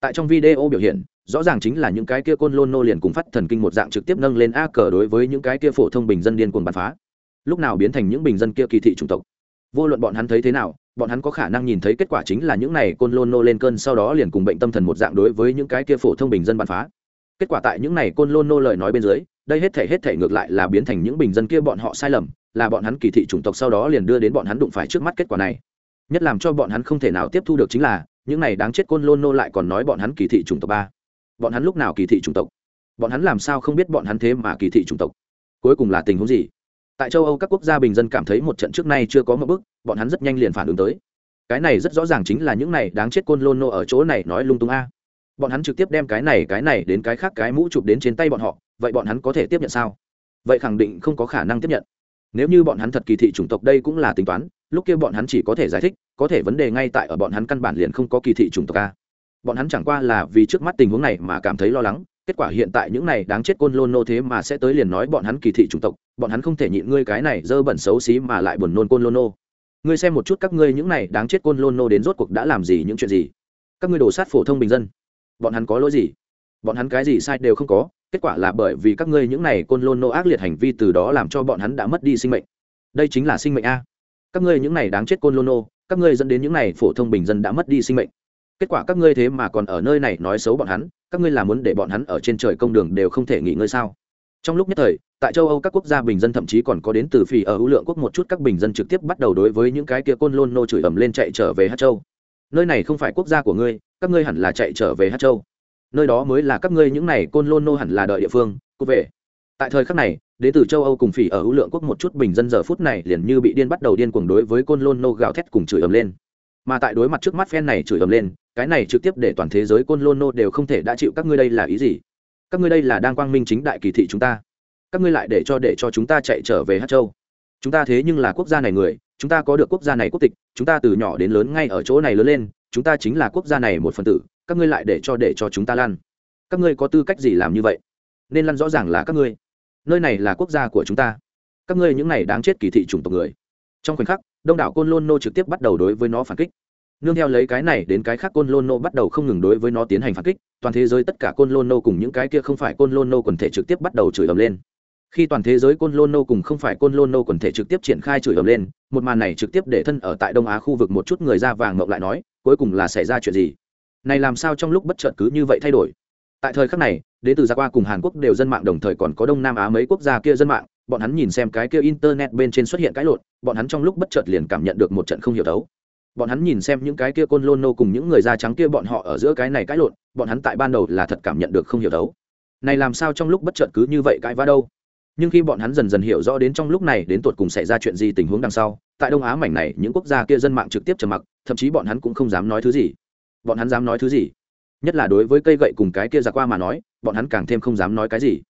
Tại trong video biểu hiện, rõ ràng chính là những cái kia côn lôn nô liền cùng phát thần kinh một dạng trực tiếp nâng lên a cờ đối với những cái kia phổ thông bình dân điên cuồng bắn phá. Lúc nào biến thành những bình dân kia kỳ thị chủng tộc? Vô luận bọn hắn thấy thế nào bọn hắn có khả năng nhìn thấy kết quả chính là những này côn lôn nô lên cơn sau đó liền cùng bệnh tâm thần một dạng đối với những cái kia phổ thông bình dân bắn phá. Kết quả tại những này côn lôn nô lời nói bên dưới, đây hết thể hết thể ngược lại là biến thành những bình dân kia bọn họ sai lầm, là bọn hắn kỳ thị chủng tộc sau đó liền đưa đến bọn hắn đụng phải trước mắt kết quả này. Nhất làm cho bọn hắn không thể nào tiếp thu được chính là, những này đáng chết côn lôn nô lại còn nói bọn hắn kỳ thị chủng tộc ba. Bọn hắn lúc nào kỳ thị chủng tộc? Bọn hắn làm sao không biết bọn hắn thế mà kỳ thị chủng tộc? Cuối cùng là tình huống gì? Tại châu âu các quốc gia bình dân cảm thấy một trận trước nay chưa có một bước bọn hắn rất nhanh liền phản ứng tới. Cái này rất rõ ràng chính là những này đáng chết côn lôn nô ở chỗ này nói lung tung a. Bọn hắn trực tiếp đem cái này cái này đến cái khác, cái mũ chụp đến trên tay bọn họ, vậy bọn hắn có thể tiếp nhận sao? Vậy khẳng định không có khả năng tiếp nhận. Nếu như bọn hắn thật kỳ thị chủng tộc đây cũng là tính toán, lúc kia bọn hắn chỉ có thể giải thích, có thể vấn đề ngay tại ở bọn hắn căn bản liền không có kỳ thị chủng tộc a. Bọn hắn chẳng qua là vì trước mắt tình huống này mà cảm thấy lo lắng kết quả hiện tại những này đáng chết côn lôn nô thế mà sẽ tới liền nói bọn hắn kỳ thị chủng tộc, bọn hắn không thể nhịn ngươi cái này dơ bẩn xấu xí mà lại buồn nôn côn lôn nô. Ngươi xem một chút các ngươi những này đáng chết côn lôn nô đến rốt cuộc đã làm gì những chuyện gì? Các ngươi đổ sát phổ thông bình dân, bọn hắn có lỗi gì? Bọn hắn cái gì sai đều không có, kết quả là bởi vì các ngươi những này côn lôn nô ác liệt hành vi từ đó làm cho bọn hắn đã mất đi sinh mệnh. Đây chính là sinh mệnh a. Các ngươi những này đáng chết côn lôn nô, các ngươi dẫn đến những này phổ thông bình dân đã mất đi sinh mệnh kết quả các ngươi thế mà còn ở nơi này nói xấu bọn hắn, các ngươi là muốn để bọn hắn ở trên trời công đường đều không thể nghỉ ngơi sao? Trong lúc nhất thời, tại châu âu các quốc gia bình dân thậm chí còn có đến từ phì ở hữu lượng quốc một chút các bình dân trực tiếp bắt đầu đối với những cái kia côn lôn nô chửi ẩm lên chạy trở về hát châu. Nơi này không phải quốc gia của ngươi, các ngươi hẳn là chạy trở về hát châu. Nơi đó mới là các ngươi những này côn lôn nô hẳn là đợi địa phương cút về. Tại thời khắc này, đến từ châu âu cùng phỉ ở hữu lượng quốc một chút bình dân giờ phút này liền như bị điên bắt đầu điên cuồng đối với côn lôn nô gào thét cùng chửi ầm lên mà tại đối mặt trước mắt phen này chửi ầm lên, cái này trực tiếp để toàn thế giới côn lôn nô đều không thể đã chịu, các ngươi đây là ý gì? Các ngươi đây là đang quang minh chính đại kỳ thị chúng ta. Các ngươi lại để cho để cho chúng ta chạy trở về hát châu. Chúng ta thế nhưng là quốc gia này người, chúng ta có được quốc gia này quốc tịch, chúng ta từ nhỏ đến lớn ngay ở chỗ này lớn lên, chúng ta chính là quốc gia này một phần tử, các ngươi lại để cho để cho chúng ta lăn. Các ngươi có tư cách gì làm như vậy? Nên lăn rõ ràng là các ngươi. Nơi này là quốc gia của chúng ta. Các ngươi những này đáng chết kỳ thị chủng tộc người. Trong khoảnh khắc đông đảo côn lôn nô trực tiếp bắt đầu đối với nó phản kích. Nương theo lấy cái này đến cái khác côn lôn nô bắt đầu không ngừng đối với nó tiến hành phản kích, toàn thế giới tất cả côn lôn nô cùng những cái kia không phải côn lôn nô quần thể trực tiếp bắt đầu chửi ầm lên. Khi toàn thế giới côn lôn nô cùng không phải côn lôn nô quần thể trực tiếp triển khai chửi ầm lên, một màn này trực tiếp để thân ở tại đông á khu vực một chút người da vàng mộng lại nói, cuối cùng là xảy ra chuyện gì? Này làm sao trong lúc bất chợt cứ như vậy thay đổi? Tại thời khắc này, đến từ gia qua cùng hàn quốc đều dân mạng đồng thời còn có đông nam á mấy quốc gia kia dân mạng bọn hắn nhìn xem cái kia internet bên trên xuất hiện cái lộn, bọn hắn trong lúc bất chợt liền cảm nhận được một trận không hiểu đấu bọn hắn nhìn xem những cái kia côn lôn nô cùng những người da trắng kia bọn họ ở giữa cái này cái lộn, bọn hắn tại ban đầu là thật cảm nhận được không hiểu đấu này làm sao trong lúc bất chợt cứ như vậy cãi vã đâu? Nhưng khi bọn hắn dần dần hiểu rõ đến trong lúc này đến tột cùng xảy ra chuyện gì tình huống đằng sau, tại đông á mảnh này những quốc gia kia dân mạng trực tiếp trầm mặc, thậm chí bọn hắn cũng không dám nói thứ gì. Bọn hắn dám nói thứ gì? Nhất là đối với cây gậy cùng cái kia ra qua mà nói, bọn hắn càng thêm không dám nói cái gì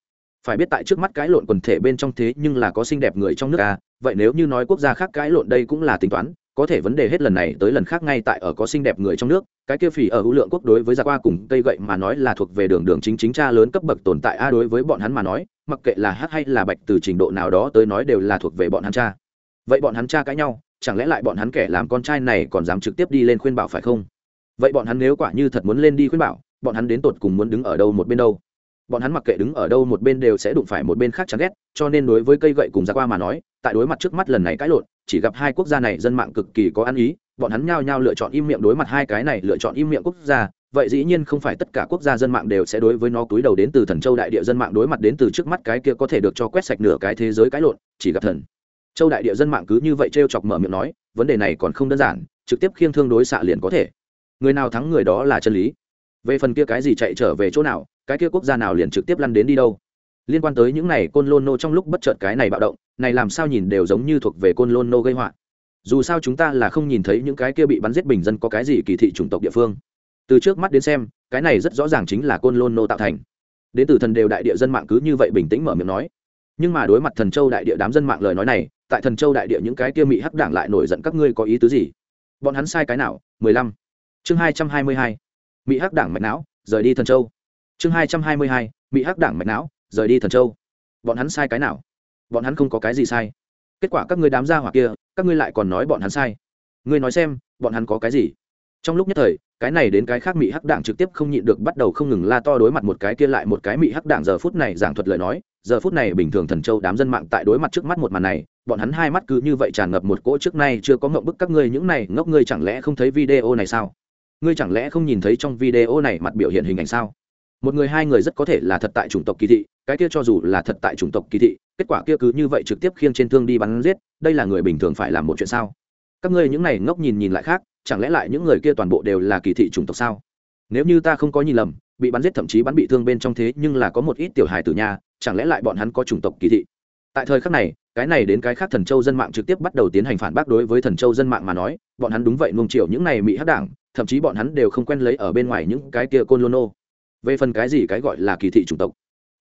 phải biết tại trước mắt cái lộn quần thể bên trong thế nhưng là có xinh đẹp người trong nước a vậy nếu như nói quốc gia khác cái lộn đây cũng là tính toán, có thể vấn đề hết lần này tới lần khác ngay tại ở có xinh đẹp người trong nước, cái kia phỉ ở hữu lượng quốc đối với gia qua cùng cây gậy mà nói là thuộc về đường đường chính chính cha lớn cấp bậc tồn tại a đối với bọn hắn mà nói, mặc kệ là hát hay là bạch từ trình độ nào đó tới nói đều là thuộc về bọn hắn cha. Vậy bọn hắn cha cãi nhau, chẳng lẽ lại bọn hắn kẻ làm con trai này còn dám trực tiếp đi lên khuyên bảo phải không? Vậy bọn hắn nếu quả như thật muốn lên đi khuyên bảo, bọn hắn đến tột cùng muốn đứng ở đâu một bên đâu? Bọn hắn mặc kệ đứng ở đâu một bên đều sẽ đụng phải một bên khác chán ghét, cho nên đối với cây gậy cùng ra qua mà nói, tại đối mặt trước mắt lần này cãi lộn, chỉ gặp hai quốc gia này dân mạng cực kỳ có ăn ý, bọn hắn nhao nhao lựa chọn im miệng đối mặt hai cái này lựa chọn im miệng quốc gia. Vậy dĩ nhiên không phải tất cả quốc gia dân mạng đều sẽ đối với nó túi đầu đến từ thần châu đại địa dân mạng đối mặt đến từ trước mắt cái kia có thể được cho quét sạch nửa cái thế giới cãi lộn, chỉ gặp thần châu đại địa dân mạng cứ như vậy t r e o chọc mở miệng nói, vấn đề này còn không đơn giản, trực tiếp khiêng thương đối xạ liền có thể. Người nào thắng người đó là chân lý. Về phần kia cái gì chạy trở về chỗ nào cái kia quốc gia nào liền trực tiếp lăn đến đi đâu? Liên quan tới những này côn lôn nô trong lúc bất chợt cái này bạo động, này làm sao nhìn đều giống như thuộc về côn lôn nô gây họa. Dù sao chúng ta là không nhìn thấy những cái kia bị bắn giết bình dân có cái gì kỳ thị chủng tộc địa phương. Từ trước mắt đến xem, cái này rất rõ ràng chính là côn lôn nô tạo thành. Đến từ thần đều đại địa dân mạng cứ như vậy bình tĩnh mở miệng nói. Nhưng mà đối mặt thần châu đại địa đám dân mạng lời nói này, tại thần châu đại địa những cái kia mỹ hắc đảng lại nổi giận các ngươi có ý tứ gì? Bọn hắn sai cái nào? Mười lăm. Chương hai trăm hai mươi hai. Mỹ hắc đảng mạch não, rời đi thần châu chương hai trăm hai mươi hai, mỹ hắc đảng mạch não, rời đi thần châu. Bọn hắn sai cái nào? Bọn hắn không có cái gì sai. Kết quả các ngươi đám gia hỏa kia, các ngươi lại còn nói bọn hắn sai. Ngươi nói xem, bọn hắn có cái gì? Trong lúc nhất thời, cái này đến cái khác mỹ hắc đảng trực tiếp không nhịn được bắt đầu không ngừng la to đối mặt một cái kia lại một cái mỹ hắc đảng. Giờ phút này giảng thuật lời nói, giờ phút này bình thường thần châu đám dân mạng tại đối mặt trước mắt một màn này, bọn hắn hai mắt cứ như vậy tràn ngập một cỗ trước nay chưa có ngậm bức các ngươi những này, ngốc ngươi chẳng lẽ không thấy video này sao? Ngươi chẳng lẽ không nhìn thấy trong video này mặt biểu hiện hình ảnh sao? Một người hai người rất có thể là thật tại chủng tộc kỳ thị, cái kia cho dù là thật tại chủng tộc kỳ thị, kết quả kia cứ như vậy trực tiếp khiêng trên thương đi bắn giết, đây là người bình thường phải làm một chuyện sao? Các ngươi những này ngốc nhìn nhìn lại khác, chẳng lẽ lại những người kia toàn bộ đều là kỳ thị chủng tộc sao? Nếu như ta không có nhìn lầm, bị bắn giết thậm chí bắn bị thương bên trong thế, nhưng là có một ít tiểu hài tử nhà chẳng lẽ lại bọn hắn có chủng tộc kỳ thị? Tại thời khắc này, cái này đến cái khác thần châu dân mạng trực tiếp bắt đầu tiến hành phản bác đối với thần châu dân mạng mà nói, bọn hắn đúng vậy nuông chiều những này mỹ hát đảng, thậm chí bọn hắn đều không quen lấy ở bên ngoài những cái kia côn lôn ô về phần cái gì cái gọi là kỳ thị chủng tộc?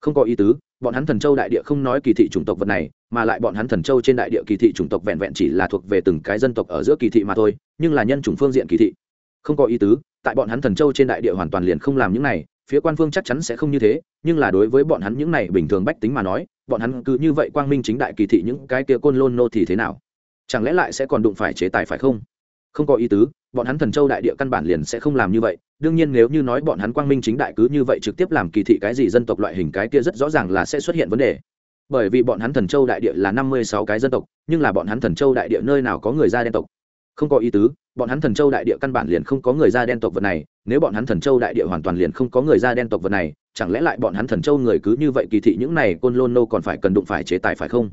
Không có ý tứ, bọn hắn thần châu đại địa không nói kỳ thị chủng tộc vật này, mà lại bọn hắn thần châu trên đại địa kỳ thị chủng tộc vẹn vẹn chỉ là thuộc về từng cái dân tộc ở giữa kỳ thị mà thôi, nhưng là nhân chủng phương diện kỳ thị. Không có ý tứ, tại bọn hắn thần châu trên đại địa hoàn toàn liền không làm những này, phía quan phương chắc chắn sẽ không như thế, nhưng là đối với bọn hắn những này bình thường bách tính mà nói, bọn hắn cứ như vậy quang minh chính đại kỳ thị những cái kia côn lôn nô thì thế nào? Chẳng lẽ lại sẽ còn đụng phải chế tài phải không? Không có ý tứ bọn hắn thần châu đại địa căn bản liền sẽ không làm như vậy. Đương nhiên nếu như nói bọn hắn quang minh chính đại cứ như vậy trực tiếp làm kỳ thị cái gì dân tộc loại hình cái kia rất rõ ràng là sẽ xuất hiện vấn đề. Bởi vì bọn hắn thần châu đại địa là năm mươi sáu cái dân tộc, nhưng là bọn hắn thần châu đại địa nơi nào có người da đen tộc? Không có ý tứ, bọn hắn thần châu đại địa căn bản liền không có người da đen tộc vật này, nếu bọn hắn thần châu đại địa hoàn toàn liền không có người da đen tộc vật này, chẳng lẽ lại bọn hắn thần châu người cứ như vậy kỳ thị những này côn lôn nô còn phải cần đụng phải chế tài phải không?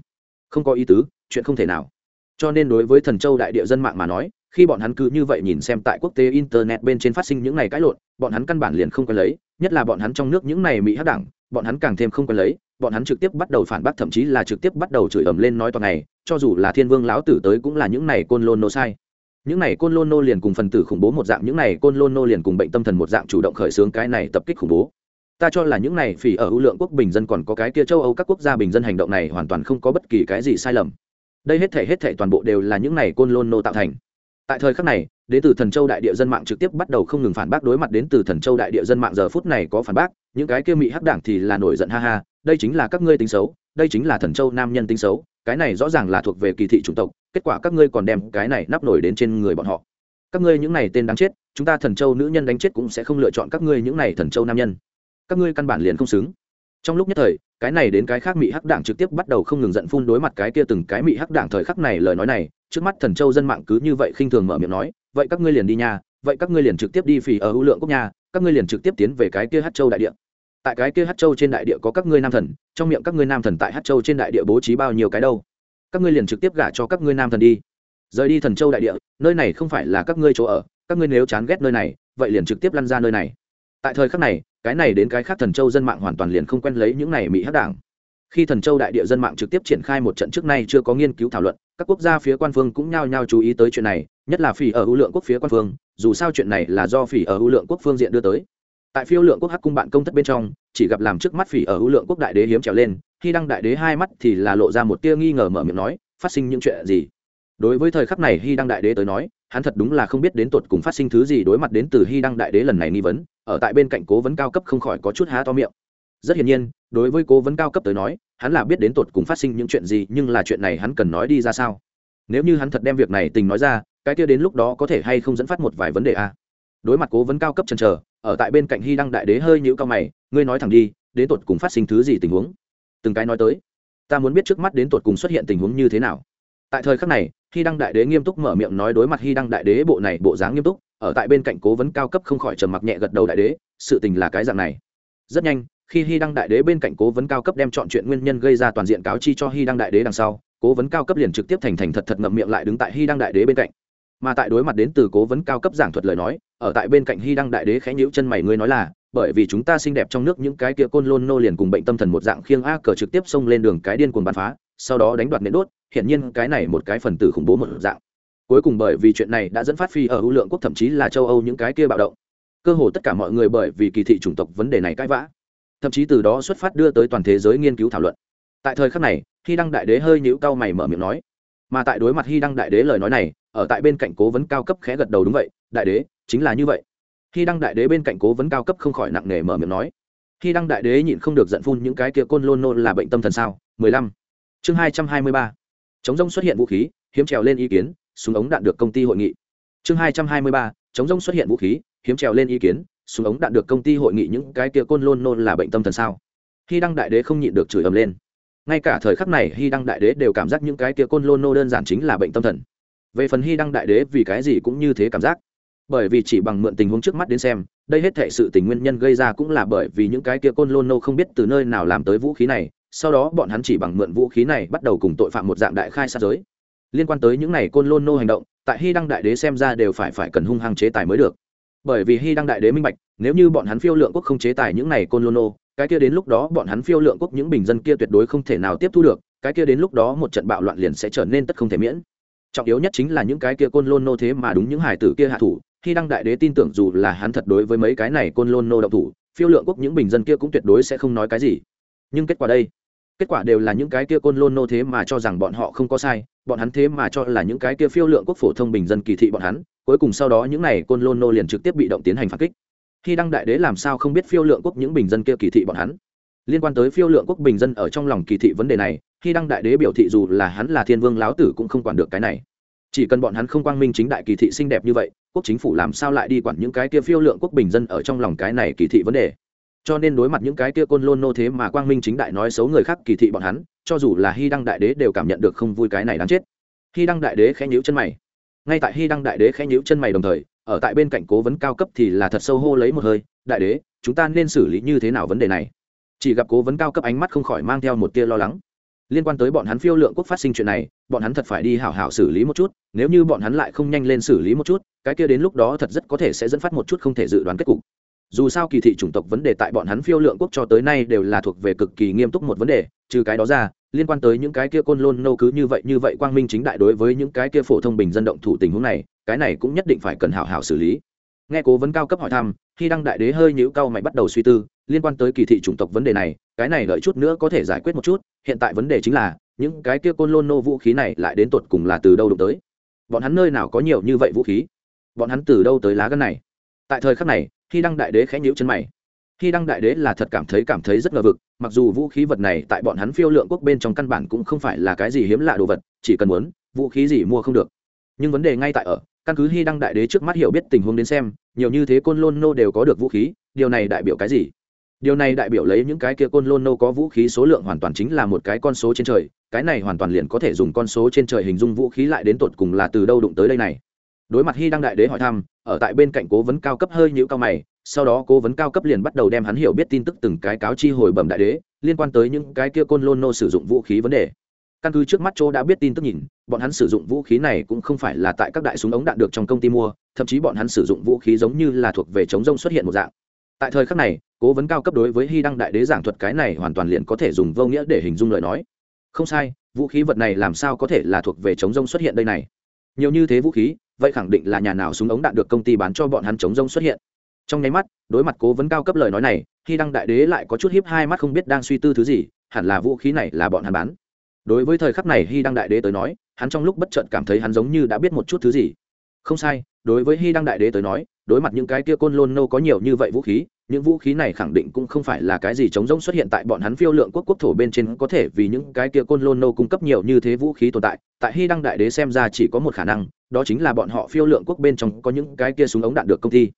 Không có ý tứ, chuyện không thể nào. Cho nên đối với thần châu đại địa dân mạng mà nói khi bọn hắn cứ như vậy nhìn xem tại quốc tế internet bên trên phát sinh những này cãi lộn, bọn hắn căn bản liền không quen lấy, nhất là bọn hắn trong nước những này mỹ hắc đẳng bọn hắn càng thêm không quen lấy, bọn hắn trực tiếp bắt đầu phản bác, thậm chí là trực tiếp bắt đầu chửi ầm lên nói toàn này. cho dù là thiên vương lão tử tới cũng là những này côn lôn nô sai. Những này côn lôn nô liền cùng phần tử khủng bố một dạng, những này côn lôn nô liền cùng bệnh tâm thần một dạng chủ động khởi xướng cái này tập kích khủng bố. Ta cho là những này phỉ ở ưu lượng quốc bình dân còn có cái kia châu âu các quốc gia bình dân hành động này hoàn toàn không có bất kỳ cái gì sai lầm. Đây hết thể hết thể toàn bộ đều là những này côn lôn nô tạo thành tại thời khắc này, đến từ thần châu đại địa dân mạng trực tiếp bắt đầu không ngừng phản bác đối mặt đến từ thần châu đại địa dân mạng giờ phút này có phản bác, những cái kia mỹ hắc đảng thì là nổi giận ha ha, đây chính là các ngươi tính xấu, đây chính là thần châu nam nhân tính xấu, cái này rõ ràng là thuộc về kỳ thị chủng tộc, kết quả các ngươi còn đem cái này nắp nổi đến trên người bọn họ. Các ngươi những này tên đáng chết, chúng ta thần châu nữ nhân đánh chết cũng sẽ không lựa chọn các ngươi những này thần châu nam nhân. Các ngươi căn bản liền không xứng. Trong lúc nhất thời, cái này đến cái khác mỹ hắc đảng trực tiếp bắt đầu không ngừng giận phun đối mặt cái kia từng cái mỹ hắc đảng thời khắc này lời nói này trước mắt thần châu dân mạng cứ như vậy khinh thường mở miệng nói, vậy các ngươi liền đi nhà vậy các ngươi liền trực tiếp đi phỉ ở hữu lượng quốc nhà các ngươi liền trực tiếp tiến về cái kia hát châu đại địa. Tại cái kia hát châu trên đại địa có các ngươi nam thần, trong miệng các ngươi nam thần tại hát châu trên đại địa bố trí bao nhiêu cái đâu? Các ngươi liền trực tiếp gả cho các ngươi nam thần đi. Rời đi thần châu đại địa, nơi này không phải là các ngươi chỗ ở, các ngươi nếu chán ghét nơi này, vậy liền trực tiếp lăn ra nơi này. Tại thời khắc này, cái này đến cái khác thần châu dân mạng hoàn toàn liền không quen lấy những này mỹ hắc đảng. Khi thần châu đại địa dân mạng trực tiếp triển khai một trận trước nay chưa có nghiên cứu thảo luận các quốc gia phía quan phương cũng nhao nhao chú ý tới chuyện này, nhất là phỉ ở ưu lượng quốc phía quan phương, dù sao chuyện này là do phỉ ở ưu lượng quốc phương diện đưa tới. Tại phiêu lượng quốc hắc cung bạn công thất bên trong, chỉ gặp làm trước mắt phỉ ở ưu lượng quốc đại đế hiếm trèo lên, khi đăng đại đế hai mắt thì là lộ ra một tia nghi ngờ mở miệng nói, phát sinh những chuyện gì? Đối với thời khắc này hy đăng đại đế tới nói, hắn thật đúng là không biết đến tột cùng phát sinh thứ gì đối mặt đến từ hy đăng đại đế lần này nghi vấn, ở tại bên cạnh cố vấn cao cấp không khỏi có chút há to miệng rất hiển nhiên, đối với cố vấn cao cấp tới nói, hắn là biết đến tột cùng phát sinh những chuyện gì, nhưng là chuyện này hắn cần nói đi ra sao? Nếu như hắn thật đem việc này tình nói ra, cái kia đến lúc đó có thể hay không dẫn phát một vài vấn đề a à? đối mặt cố vấn cao cấp chần chờ, ở tại bên cạnh hy đăng đại đế hơi nhũ cao mày, ngươi nói thẳng đi, đến tột cùng phát sinh thứ gì tình huống? Từng cái nói tới, ta muốn biết trước mắt đến tột cùng xuất hiện tình huống như thế nào. Tại thời khắc này, hy đăng đại đế nghiêm túc mở miệng nói đối mặt hy đăng đại đế bộ này bộ dáng nghiêm túc, ở tại bên cạnh cố vấn cao cấp không khỏi trầm mặc nhẹ gật đầu đại đế, sự tình là cái dạng này. Rất nhanh khi hy đăng đại đế bên cạnh cố vấn cao cấp đem chọn chuyện nguyên nhân gây ra toàn diện cáo chi cho hy đăng đại đế đằng sau, cố vấn cao cấp liền trực tiếp thành thành thật thật ngậm miệng lại đứng tại hy đăng đại đế bên cạnh. Mà tại đối mặt đến từ cố vấn cao cấp giảng thuật lời nói, ở tại bên cạnh hy đăng đại đế khẽ nhíu chân mày ngươi nói là, bởi vì chúng ta xinh đẹp trong nước những cái kia côn lôn nô liền cùng bệnh tâm thần một dạng khiêng a cờ trực tiếp xông lên đường cái điên cuồng bắn phá, sau đó đánh đoạt nện đốt hiện nhiên cái này một cái phần tử khủng bố một dạng. Cuối cùng bởi vì chuyện này đã dẫn phát phi ở hữu lượng quốc thậm chí là châu âu những cái kia bạo động. Cơ hồ tất cả mọi người bởi vì kỳ thị chủng tộc vấn đề này cãi vã thậm chí từ đó xuất phát đưa tới toàn thế giới nghiên cứu thảo luận. Tại thời khắc này khi đăng đại đế hơi nhũ cao mày mở miệng nói, mà tại đối mặt hy đăng đại đế lời nói này, ở tại bên cạnh cố vấn cao cấp khẽ gật đầu đúng vậy, đại đế, chính là như vậy. Khi đăng đại đế bên cạnh cố vấn cao cấp không khỏi nặng nề mở miệng nói khi đăng đại đế nhịn không được giận phun những cái kia côn lôn nôn là bệnh tâm thần sao? Mười lăm. Chương hai trăm hai mươi ba. Chống rông xuất hiện vũ khí, hiếm trèo lên ý kiến, súng ống đạn được công ty hội nghị. Chương hai trăm hai mươi ba. Chống rông xuất hiện vũ khí, hiếm trèo lên ý kiến súng ống đạn được công ty hội nghị những cái kia côn lôn nôn là bệnh tâm thần sao? Khi đăng đại đế không nhịn được chửi ầm lên. Ngay cả thời khắc này hy đăng đại đế đều cảm giác những cái kia côn lôn nô đơn giản chính là bệnh tâm thần. Về phần hy đăng đại đế vì cái gì cũng như thế cảm giác. Bởi vì chỉ bằng mượn tình huống trước mắt đến xem, đây hết thệ sự tình nguyên nhân gây ra cũng là bởi vì những cái kia côn lôn nô không biết từ nơi nào làm tới vũ khí này, sau đó bọn hắn chỉ bằng mượn vũ khí này bắt đầu cùng tội phạm một dạng đại khai sát giới. Liên quan tới những này côn lôn nô hành động, tại hy đăng đại đế xem ra đều phải phải cần hung hăng chế tài mới được bởi vì hy đăng đại đế minh bạch, nếu như bọn hắn phiêu lượng quốc không chế tài những này côn lôn nô, cái kia đến lúc đó bọn hắn phiêu lượng quốc những bình dân kia tuyệt đối không thể nào tiếp thu được, cái kia đến lúc đó một trận bạo loạn liền sẽ trở nên tất không thể miễn. Trọng yếu nhất chính là những cái kia côn lôn nô thế mà đúng những hải tử kia hạ thủ khi đăng đại đế tin tưởng dù là hắn thật đối với mấy cái này côn lôn nô động thủ, phiêu lượng quốc những bình dân kia cũng tuyệt đối sẽ không nói cái gì. Nhưng kết quả đây, kết quả đều là những cái kia côn lôn nô thế mà cho rằng bọn họ không có sai bọn hắn thế mà cho là những cái kia phiêu lượng quốc phổ thông bình dân kỳ thị bọn hắn, cuối cùng sau đó những này côn lôn nô liền trực tiếp bị động tiến hành phản kích. Khi đăng đại đế làm sao không biết phiêu lượng quốc những bình dân kia kỳ thị bọn hắn? Liên quan tới phiêu lượng quốc bình dân ở trong lòng kỳ thị vấn đề này, khi đăng đại đế biểu thị dù là hắn là thiên vương láo tử cũng không quản được cái này. Chỉ cần bọn hắn không quang minh chính đại kỳ thị xinh đẹp như vậy, quốc chính phủ làm sao lại đi quản những cái kia phiêu lượng quốc bình dân ở trong lòng cái này kỳ thị vấn đề? Cho nên đối mặt những cái kia côn lôn nô thế mà quang minh chính đại nói xấu người khác kỳ thị bọn hắn, cho dù là hy đăng đại đế đều cảm nhận được không vui cái này đáng chết. Hy đăng đại đế khẽ nhíu chân mày. Ngay tại hy đăng đại đế khẽ nhíu chân mày đồng thời, ở tại bên cạnh cố vấn cao cấp thì là thật sâu hô lấy một hơi, đại đế, chúng ta nên xử lý như thế nào vấn đề này? Chỉ gặp cố vấn cao cấp ánh mắt không khỏi mang theo một tia lo lắng. Liên quan tới bọn hắn phiêu lượng quốc phát sinh chuyện này, bọn hắn thật phải đi hảo hảo xử lý một chút, nếu như bọn hắn lại không nhanh lên xử lý một chút, cái kia đến lúc đó thật rất có thể sẽ dẫn phát một chút không thể dự đoán kết cục dù sao kỳ thị chủng tộc vấn đề tại bọn hắn phiêu lượng quốc cho tới nay đều là thuộc về cực kỳ nghiêm túc một vấn đề, trừ cái đó ra, liên quan tới những cái kia côn lôn nâu cứ như vậy như vậy quang minh chính đại đối với những cái kia phổ thông bình dân động thủ tình huống này, cái này cũng nhất định phải cần hảo hảo xử lý. Nghe cố vấn cao cấp hỏi thăm, khi đăng đại đế hơi nhíu cao mày bắt đầu suy tư, liên quan tới kỳ thị chủng tộc vấn đề này, cái này đợi chút nữa có thể giải quyết một chút, hiện tại vấn đề chính là, những cái kia côn lôn nô vũ khí này lại đến tột cùng là từ đâu đụng tới? Bọn hắn nơi nào có nhiều như vậy vũ khí? Bọn hắn từ đâu tới lá gân này? Tại thời khắc này khi đăng đại đế khẽ nhíu chân mày. Khi đăng đại đế là thật cảm thấy cảm thấy rất ngờ vực, mặc dù vũ khí vật này tại bọn hắn phiêu lượng quốc bên trong căn bản cũng không phải là cái gì hiếm lạ đồ vật, chỉ cần muốn, vũ khí gì mua không được. Nhưng vấn đề ngay tại ở, căn cứ hy đăng đại đế trước mắt hiểu biết tình huống đến xem, nhiều như thế côn lôn nô đều có được vũ khí, điều này đại biểu cái gì? Điều này đại biểu lấy những cái kia côn lôn nô có vũ khí số lượng hoàn toàn chính là một cái con số trên trời, cái này hoàn toàn liền có thể dùng con số trên trời hình dung vũ khí lại đến tột cùng là từ đâu đụng tới đây này đối mặt hy đăng đại đế hỏi thăm, ở tại bên cạnh cố vấn cao cấp hơi nhũ cao mày, sau đó cố vấn cao cấp liền bắt đầu đem hắn hiểu biết tin tức từng cái cáo chi hồi bẩm đại đế, liên quan tới những cái kia côn lôn nô sử dụng vũ khí vấn đề. Căn cứ trước mắt chỗ đã biết tin tức nhìn, bọn hắn sử dụng vũ khí này cũng không phải là tại các đại súng ống đạn được trong công ty mua, thậm chí bọn hắn sử dụng vũ khí giống như là thuộc về chống rông xuất hiện một dạng. Tại thời khắc này, cố vấn cao cấp đối với hy đăng đại đế giảng thuật cái này hoàn toàn liền có thể dùng vô nghĩa để hình dung lời nói. Không sai, vũ khí vật này làm sao có thể là thuộc về chống rông xuất hiện đây này? Nhiều như thế vũ khí, vậy khẳng định là nhà nào súng ống đạn được công ty bán cho bọn hắn chống rông xuất hiện. Trong nháy mắt, đối mặt cố vấn cao cấp lời nói này, khi đăng đại đế lại có chút hiếp hai mắt không biết đang suy tư thứ gì, hẳn là vũ khí này là bọn hắn bán. Đối với thời khắc này hy đăng đại đế tới nói, hắn trong lúc bất trợn cảm thấy hắn giống như đã biết một chút thứ gì. Không sai, đối với hy đăng đại đế tới nói, đối mặt những cái kia côn lôn nô có nhiều như vậy vũ khí những vũ khí này khẳng định cũng không phải là cái gì chống rỗng xuất hiện tại bọn hắn phiêu lượng quốc quốc thổ bên trên có thể vì những cái kia côn lôn nô cung cấp nhiều như thế vũ khí tồn tại. Tại hy đăng đại đế xem ra chỉ có một khả năng, đó chính là bọn họ phiêu lượng quốc bên trong có những cái kia súng ống đạn được công ty.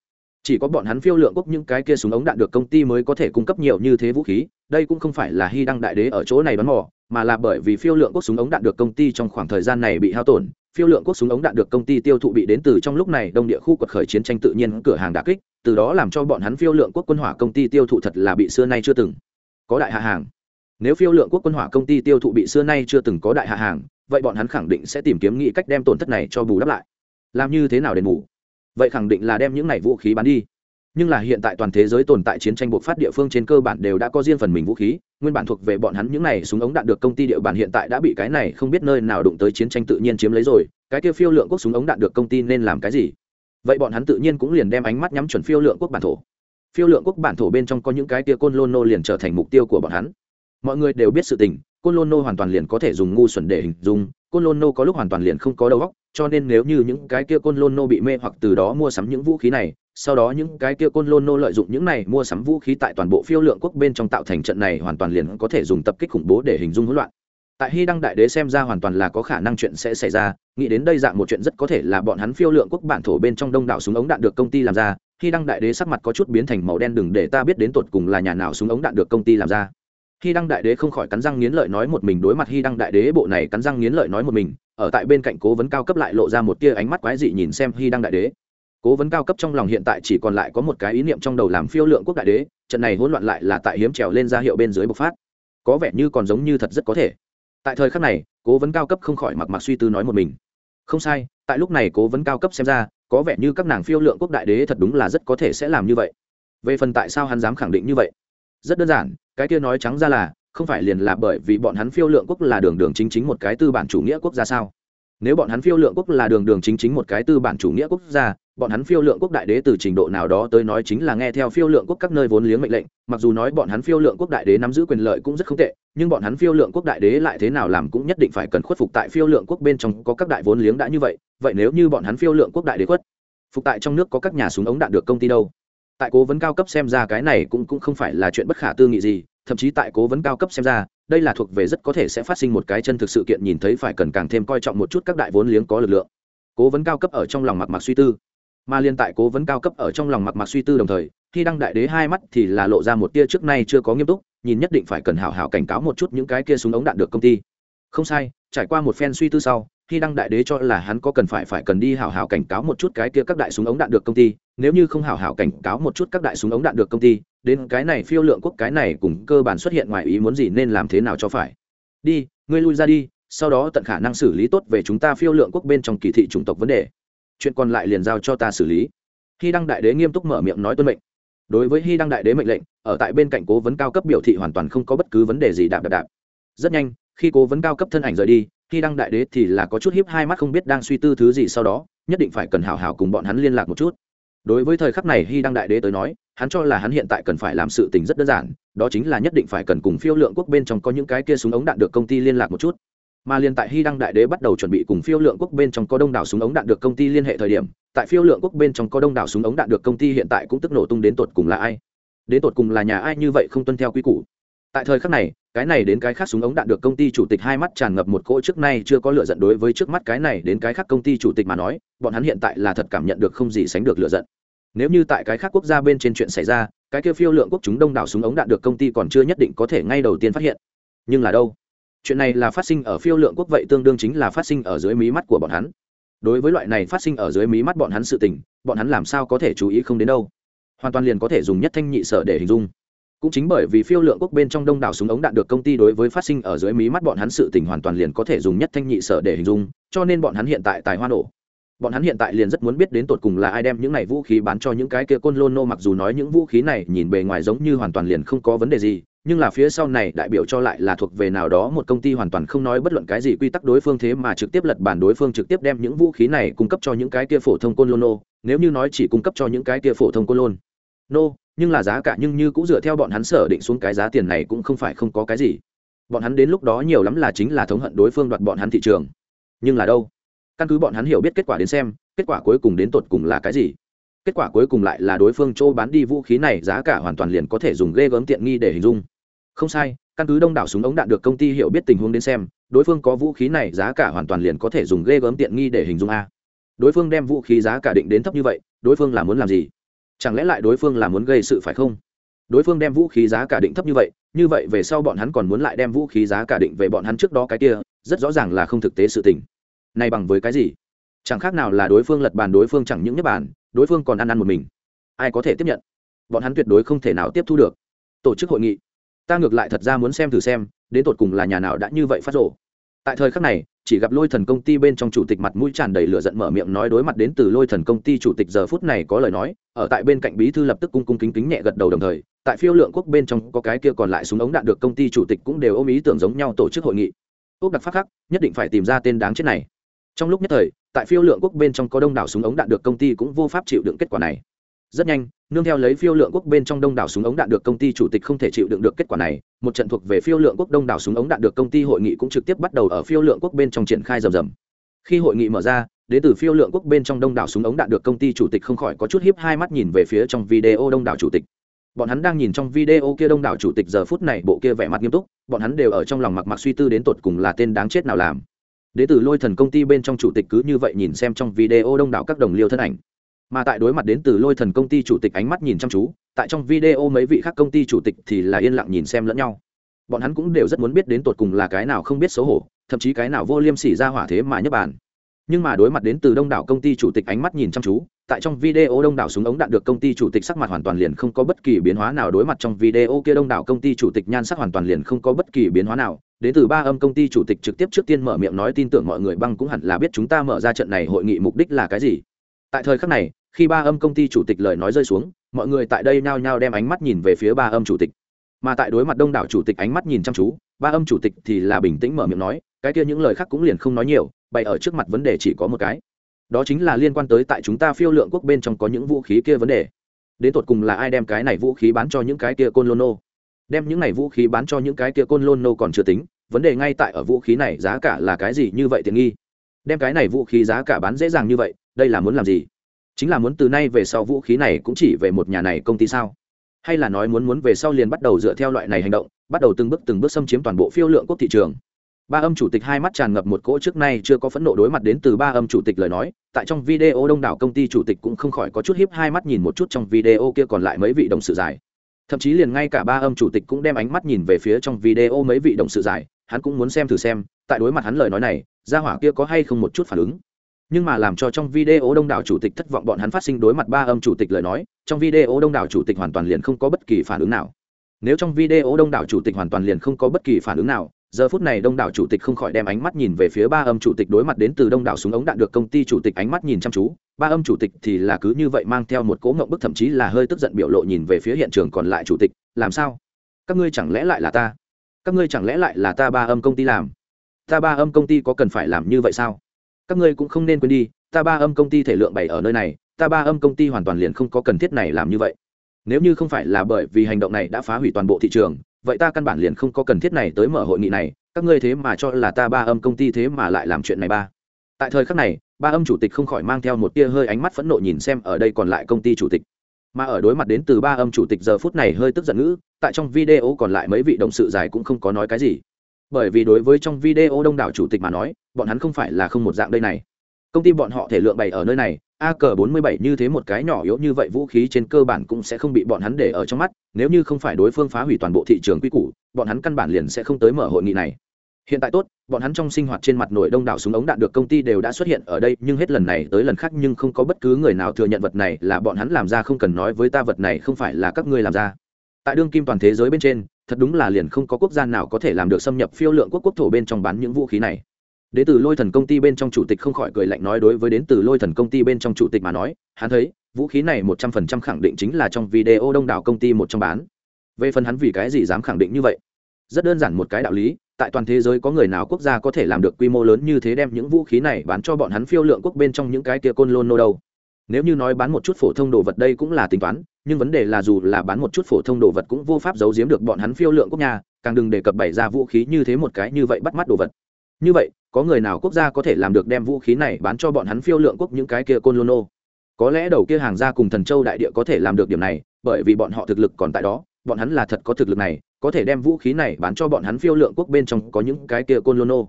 Chỉ có bọn hắn phiêu lượng quốc những cái kia súng ống đạn được công ty mới có thể cung cấp nhiều như thế vũ khí. Đây cũng không phải là hy đăng đại đế ở chỗ này bắn mỏ mà là bởi vì phiêu lượng quốc súng ống đạn được công ty trong khoảng thời gian này bị hao tổn. Phiêu lượng quốc súng ống đạn được công ty tiêu thụ bị đến từ trong lúc này đông địa khu quật khởi chiến tranh tự nhiên cửa hàng đà kích từ đó làm cho bọn hắn phiêu lượng quốc quân hỏa công ty tiêu thụ thật là bị xưa nay chưa từng có đại hạ hàng. Nếu phiêu lượng quốc quân hỏa công ty tiêu thụ bị xưa nay chưa từng có đại hạ hàng, vậy bọn hắn khẳng định sẽ tìm kiếm nghĩ cách đem tổn thất này cho bù đắp lại. Làm như thế nào đền bù? Vậy khẳng định là đem những này vũ khí bán đi. Nhưng là hiện tại toàn thế giới tồn tại chiến tranh bộc phát địa phương trên cơ bản đều đã có riêng phần mình vũ khí, nguyên bản thuộc về bọn hắn những này súng ống đạn được công ty địa bản hiện tại đã bị cái này không biết nơi nào đụng tới chiến tranh tự nhiên chiếm lấy rồi, cái kia phiêu lượng quốc súng ống đạn được công ty nên làm cái gì? Vậy bọn hắn tự nhiên cũng liền đem ánh mắt nhắm chuẩn phiêu lượng quốc bản thổ. Phiêu lượng quốc bản thổ bên trong có những cái kia côn lôn nô liền trở thành mục tiêu của bọn hắn. Mọi người đều biết sự tình, côn lôn nô hoàn toàn liền có thể dùng ngu xuẩn để hình dung, côn lôn nô có lúc hoàn toàn liền không có đầu óc, cho nên nếu như những cái kia côn lôn nô bị mê hoặc từ đó mua sắm những vũ khí này, sau đó những cái kia côn lôn nô lợi dụng những này mua sắm vũ khí tại toàn bộ phiêu lượng quốc bên trong tạo thành trận này hoàn toàn liền có thể dùng tập kích khủng bố để hình dung hỗn loạn tại hy đăng đại đế xem ra hoàn toàn là có khả năng chuyện sẽ xảy ra, nghĩ đến đây dạng một chuyện rất có thể là bọn hắn phiêu lượng quốc bản thổ bên trong đông đảo súng ống đạn được công ty làm ra, hy đăng đại đế sắc mặt có chút biến thành màu đen, đừng để ta biết đến tột cùng là nhà nào súng ống đạn được công ty làm ra. Hy đăng đại đế không khỏi cắn răng nghiến lợi nói một mình đối mặt hy đăng đại đế, bộ này cắn răng nghiến lợi nói một mình, ở tại bên cạnh cố vấn cao cấp lại lộ ra một tia ánh mắt quái dị nhìn xem hy đăng đại đế. Cố vấn cao cấp trong lòng hiện tại chỉ còn lại có một cái ý niệm trong đầu làm phiêu lượng quốc đại đế, trận này hỗn loạn lại là tại hiếm trèo lên ra hiệu bên dưới bộc phát. Có vẻ như còn giống như thật rất có thể tại thời khắc này, cố vấn cao cấp không khỏi mặc mặc suy tư nói một mình. Không sai, tại lúc này cố vấn cao cấp xem ra, có vẻ như các nàng phiêu lượng quốc đại đế thật đúng là rất có thể sẽ làm như vậy. Về phần tại sao hắn dám khẳng định như vậy? Rất đơn giản, cái kia nói trắng ra là, không phải liền là bởi vì bọn hắn phiêu lượng quốc là đường đường chính chính một cái tư bản chủ nghĩa quốc gia sao? Nếu bọn hắn phiêu lượng quốc là đường đường chính chính một cái tư bản chủ nghĩa quốc gia, bọn hắn phiêu lượng quốc đại đế từ trình độ nào đó tới nói chính là nghe theo phiêu lượng quốc các nơi vốn liếng mệnh lệnh, mặc dù nói bọn hắn phiêu lượng quốc đại đế nắm giữ quyền lợi cũng rất không tệ nhưng bọn hắn phiêu lượng quốc đại đế lại thế nào làm cũng nhất định phải cần khuất phục tại phiêu lượng quốc bên trong có các đại vốn liếng đã như vậy vậy nếu như bọn hắn phiêu lượng quốc đại đế khuất, phục tại trong nước có các nhà súng ống đạn được công ty đâu? Tại cố vấn cao cấp xem ra cái này cũng cũng không phải là chuyện bất khả tư nghị gì, thậm chí tại cố vấn cao cấp xem ra, đây là thuộc về rất có thể sẽ phát sinh một cái chân thực sự kiện nhìn thấy phải cần càng thêm coi trọng một chút các đại vốn liếng có lực lượng. Cố vấn cao cấp ở trong lòng mặc mặc suy tư, mà liên tại cố vấn cao cấp ở trong lòng mặc mặc suy tư đồng thời, khi đăng đại đế hai mắt thì là lộ ra một tia trước nay chưa có nghiêm túc nhìn nhất định phải cần hảo hảo cảnh cáo một chút những cái kia súng ống đạn được công ty. Không sai, trải qua một phen suy tư sau, khi đăng đại đế cho là hắn có cần phải phải cần đi hảo hảo cảnh cáo một chút cái kia các đại súng ống đạn được công ty, nếu như không hảo hảo cảnh cáo một chút các đại súng ống đạn được công ty, đến cái này phiêu lượng quốc cái này cùng cơ bản xuất hiện ngoài ý muốn gì nên làm thế nào cho phải. Đi, ngươi lui ra đi, sau đó tận khả năng xử lý tốt về chúng ta phiêu lượng quốc bên trong kỳ thị chủng tộc vấn đề. Chuyện còn lại liền giao cho ta xử lý. Hy đăng đại đế nghiêm túc mở miệng nói tuân mệnh đối với hy đăng đại đế mệnh lệnh, ở tại bên cạnh cố vấn cao cấp biểu thị hoàn toàn không có bất cứ vấn đề gì đạp đạp đạp. Rất nhanh, khi cố vấn cao cấp thân ảnh rời đi, hy đăng đại đế thì là có chút hiếp hai mắt không biết đang suy tư thứ gì sau đó, nhất định phải cần hào hào cùng bọn hắn liên lạc một chút. Đối với thời khắc này hy đăng đại đế tới nói, hắn cho là hắn hiện tại cần phải làm sự tình rất đơn giản, đó chính là nhất định phải cần cùng phiêu lượng quốc bên trong có những cái kia súng ống đạn được công ty liên lạc một chút mà liên tại hy đăng đại đế bắt đầu chuẩn bị cùng phiêu lượng quốc bên trong có đông đảo súng ống đạn được công ty liên hệ thời điểm, tại phiêu lượng quốc bên trong có đông đảo súng ống đạn được công ty hiện tại cũng tức nổ tung đến tột cùng là ai? Đến tột cùng là nhà ai như vậy không tuân theo quy củ? Tại thời khắc này, cái này đến cái khác súng ống đạn được công ty chủ tịch hai mắt tràn ngập một cỗ trước nay chưa có lựa giận đối với trước mắt cái này đến cái khác công ty chủ tịch mà nói, bọn hắn hiện tại là thật cảm nhận được không gì sánh được lựa giận. Nếu như tại cái khác quốc gia bên trên chuyện xảy ra, cái kia phiêu lượng quốc chúng đông đảo súng ống đạn được công ty còn chưa nhất định có thể ngay đầu tiên phát hiện. Nhưng là đâu? Chuyện này là phát sinh ở phiêu lượng quốc vậy tương đương chính là phát sinh ở dưới mí mắt của bọn hắn. Đối với loại này phát sinh ở dưới mí mắt bọn hắn sự tình, bọn hắn làm sao có thể chú ý không đến đâu. Hoàn toàn liền có thể dùng nhất thanh nhị sở để hình dung. Cũng chính bởi vì phiêu lượng quốc bên trong đông đảo súng ống đạn được công ty đối với phát sinh ở dưới mí mắt bọn hắn sự tình hoàn toàn liền có thể dùng nhất thanh nhị sở để hình dung, cho nên bọn hắn hiện tại tài hoa nổ. Bọn hắn hiện tại liền rất muốn biết đến tột cùng là ai đem những này vũ khí bán cho những cái kia côn lôn nô, mặc dù nói những vũ khí này nhìn bề ngoài giống như hoàn toàn liền không có vấn đề gì nhưng là phía sau này đại biểu cho lại là thuộc về nào đó một công ty hoàn toàn không nói bất luận cái gì quy tắc đối phương thế mà trực tiếp lật bản đối phương trực tiếp đem những vũ khí này cung cấp cho những cái kia phổ thông côn lôn nô. Nếu như nói chỉ cung cấp cho những cái kia phổ thông côn lôn nô, nhưng là giá cả nhưng như cũng dựa theo bọn hắn sở định xuống cái giá tiền này cũng không phải không có cái gì. Bọn hắn đến lúc đó nhiều lắm là chính là thống hận đối phương đoạt bọn hắn thị trường. Nhưng là đâu? Căn cứ bọn hắn hiểu biết kết quả đến xem, kết quả cuối cùng đến tột cùng là cái gì? Kết quả cuối cùng lại là đối phương chỗ bán đi vũ khí này giá cả hoàn toàn liền có thể dùng ghê gớm tiện nghi để hình dung không sai, căn cứ đông đảo súng ống đạn được công ty hiểu biết tình huống đến xem, đối phương có vũ khí này giá cả hoàn toàn liền có thể dùng ghê gớm tiện nghi để hình dung a. Đối phương đem vũ khí giá cả định đến thấp như vậy, đối phương là muốn làm gì? Chẳng lẽ lại đối phương là muốn gây sự phải không? Đối phương đem vũ khí giá cả định thấp như vậy như vậy về sau bọn hắn còn muốn lại đem vũ khí giá cả định về bọn hắn trước đó cái kia, rất rõ ràng là không thực tế sự tình. Này bằng với cái gì? Chẳng khác nào là đối phương lật bàn, đối phương chẳng những nhất bàn, đối phương còn ăn ăn một mình. Ai có thể tiếp nhận? Bọn hắn tuyệt đối không thể nào tiếp thu được. Tổ chức hội nghị ta ngược lại thật ra muốn xem thử xem, đến tột cùng là nhà nào đã như vậy phát rộ tại thời khắc này, chỉ gặp lôi thần công ty bên trong chủ tịch mặt mũi tràn đầy lửa giận mở miệng nói đối mặt đến từ lôi thần công ty chủ tịch giờ phút này có lời nói, ở tại bên cạnh bí thư lập tức cung cung kính kính nhẹ gật đầu đồng thời, tại phiêu lượng quốc bên trong có cái kia còn lại súng ống đạn được công ty chủ tịch cũng đều ôm ý tưởng giống nhau tổ chức hội nghị. Ốc đặc phát khắc, nhất định phải tìm ra tên đáng chết này. Trong lúc nhất thời, tại phiêu lượng quốc bên trong có đông đảo súng ống đạn được công ty cũng vô pháp chịu đựng kết quả này rất nhanh, nương theo lấy phiêu lượng quốc bên trong đông đảo súng ống đạn được công ty chủ tịch không thể chịu đựng được kết quả này, một trận thuộc về phiêu lượng quốc đông đảo súng ống đạn được công ty hội nghị cũng trực tiếp bắt đầu ở phiêu lượng quốc bên trong triển khai rầm rầm. Khi hội nghị mở ra, đến từ phiêu lượng quốc bên trong đông đảo súng ống đạn được công ty chủ tịch không khỏi có chút hiếp hai mắt nhìn về phía trong video đông đảo chủ tịch. Bọn hắn đang nhìn trong video kia đông đảo chủ tịch giờ phút này bộ kia vẻ mặt nghiêm túc, bọn hắn đều ở trong lòng mặc mặc suy tư đến tột cùng là tên đáng chết nào làm. Đế tử lôi thần công ty bên trong chủ tịch cứ như vậy nhìn xem trong video đông đảo các đồng liêu thân ảnh mà tại đối mặt đến từ lôi thần công ty chủ tịch ánh mắt nhìn chăm chú, tại trong video mấy vị khác công ty chủ tịch thì là yên lặng nhìn xem lẫn nhau. Bọn hắn cũng đều rất muốn biết đến tột cùng là cái nào không biết xấu hổ, thậm chí cái nào vô liêm sỉ ra hỏa thế mà nhấp bàn. Nhưng mà đối mặt đến từ đông đảo công ty chủ tịch ánh mắt nhìn chăm chú, tại trong video đông đảo súng ống đạn được công ty chủ tịch sắc mặt hoàn toàn liền không có bất kỳ biến hóa nào, đối mặt trong video kia đông đảo công ty chủ tịch nhan sắc hoàn toàn liền không có bất kỳ biến hóa nào. Đến từ ba âm công ty chủ tịch trực tiếp trước tiên mở miệng nói tin tưởng mọi người băng cũng hẳn là biết chúng ta mở ra trận này hội nghị mục đích là cái gì tại thời khắc này, khi ba âm công ty chủ tịch lời nói rơi xuống, mọi người tại đây nhao nhao đem ánh mắt nhìn về phía ba âm chủ tịch. Mà tại đối mặt đông đảo chủ tịch ánh mắt nhìn chăm chú, ba âm chủ tịch thì là bình tĩnh mở miệng nói, cái kia những lời khác cũng liền không nói nhiều, bày ở trước mặt vấn đề chỉ có một cái. Đó chính là liên quan tới tại chúng ta phiêu lượng quốc bên trong có những vũ khí kia vấn đề. Đến tột cùng là ai đem cái này vũ khí bán cho những cái kia côn lôn nô đem những này vũ khí bán cho những cái kia côn lôn nô còn chưa tính, vấn đề ngay tại ở vũ khí này giá cả là cái gì như vậy tiện nghi? Đem cái này vũ khí giá cả bán dễ dàng như vậy đây là muốn làm gì? Chính là muốn từ nay về sau vũ khí này cũng chỉ về một nhà này công ty sao? Hay là nói muốn muốn về sau liền bắt đầu dựa theo loại này hành động, bắt đầu từng bước từng bước xâm chiếm toàn bộ phiêu lượng quốc thị trường? Ba âm chủ tịch hai mắt tràn ngập một cỗ trước nay chưa có phẫn nộ đối mặt đến từ ba âm chủ tịch lời nói, tại trong video đông đảo công ty chủ tịch cũng không khỏi có chút hiếp hai mắt nhìn một chút trong video kia còn lại mấy vị đồng sự dài thậm chí liền ngay cả ba âm chủ tịch cũng đem ánh mắt nhìn về phía trong video mấy vị đồng sự dài hắn cũng muốn xem thử xem, tại đối mặt hắn lời nói này ra hỏa kia có hay không một chút phản ứng nhưng mà làm cho trong video đông đảo chủ tịch thất vọng bọn hắn phát sinh đối mặt ba âm chủ tịch lời nói, trong video đông đảo chủ tịch hoàn toàn liền không có bất kỳ phản ứng nào. Nếu trong video đông đảo chủ tịch hoàn toàn liền không có bất kỳ phản ứng nào, giờ phút này đông đảo chủ tịch không khỏi đem ánh mắt nhìn về phía ba âm chủ tịch đối mặt đến từ đông đảo súng ống đạn được công ty chủ tịch ánh mắt nhìn chăm chú. Ba âm chủ tịch thì là cứ như vậy mang theo một cỗ ngộng bức thậm chí là hơi tức giận biểu lộ nhìn về phía hiện trường còn lại chủ tịch, làm sao? Các ngươi chẳng lẽ lại là ta? Các ngươi chẳng lẽ lại là ta ba âm công ty làm? Ta ba âm công ty có cần phải làm như vậy sao? Các ngươi cũng không nên quên đi, ta ba âm công ty thể lượng bày ở nơi này, ta ba âm công ty hoàn toàn liền không có cần thiết này làm như vậy. Nếu như không phải là bởi vì hành động này đã phá hủy toàn bộ thị trường, vậy ta căn bản liền không có cần thiết này tới mở hội nghị này, các ngươi thế mà cho là ta ba âm công ty thế mà lại làm chuyện này ba. Tại thời khắc này, ba âm chủ tịch không khỏi mang theo một tia hơi ánh mắt phẫn nộ nhìn xem ở đây còn lại công ty chủ tịch. Mà ở đối mặt đến từ ba âm chủ tịch giờ phút này hơi tức giận ngữ, tại trong video còn lại mấy vị đồng sự dài cũng không có nói cái gì bởi vì đối với trong video đông đảo chủ tịch mà nói, bọn hắn không phải là không một dạng đây này. Công ty bọn họ thể lượng bày ở nơi này, a cờ bốn mươi bảy như thế một cái nhỏ yếu như vậy vũ khí trên cơ bản cũng sẽ không bị bọn hắn để ở trong mắt, nếu như không phải đối phương phá hủy toàn bộ thị trường quy củ, bọn hắn căn bản liền sẽ không tới mở hội nghị này. Hiện tại tốt, bọn hắn trong sinh hoạt trên mặt nổi đông đảo súng ống đạn được công ty đều đã xuất hiện ở đây, nhưng hết lần này tới lần khác nhưng không có bất cứ người nào thừa nhận vật này là bọn hắn làm ra không cần nói với ta vật này không phải là các ngươi làm ra. Tại đương kim toàn thế giới bên trên thật đúng là liền không có quốc gia nào có thể làm được xâm nhập phiêu lượng quốc quốc thổ bên trong bán những vũ khí này. Đến từ lôi thần công ty bên trong chủ tịch không khỏi cười lạnh nói đối với đến từ lôi thần công ty bên trong chủ tịch mà nói, hắn thấy, vũ khí này một trăm phần trăm khẳng định chính là trong video đông đảo công ty một trong bán. Về phần hắn vì cái gì dám khẳng định như vậy? Rất đơn giản một cái đạo lý, tại toàn thế giới có người nào quốc gia có thể làm được quy mô lớn như thế đem những vũ khí này bán cho bọn hắn phiêu lượng quốc bên trong những cái kia côn lôn nô đâu? Nếu như nói bán một chút phổ thông đồ vật đây cũng là tính toán nhưng vấn đề là dù là bán một chút phổ thông đồ vật cũng vô pháp giấu giếm được bọn hắn phiêu lượng quốc nhà càng đừng đề cập bày ra vũ khí như thế một cái như vậy bắt mắt đồ vật. Như vậy, có người nào quốc gia có thể làm được đem vũ khí này bán cho bọn hắn phiêu lượng quốc những cái kia côn lôn có lẽ đầu kia hàng ra cùng thần châu đại địa có thể làm được điểm này, bởi vì bọn họ thực lực còn tại đó, bọn hắn là thật có thực lực này, có thể đem vũ khí này bán cho bọn hắn phiêu lượng quốc bên trong có những cái kia côn lôn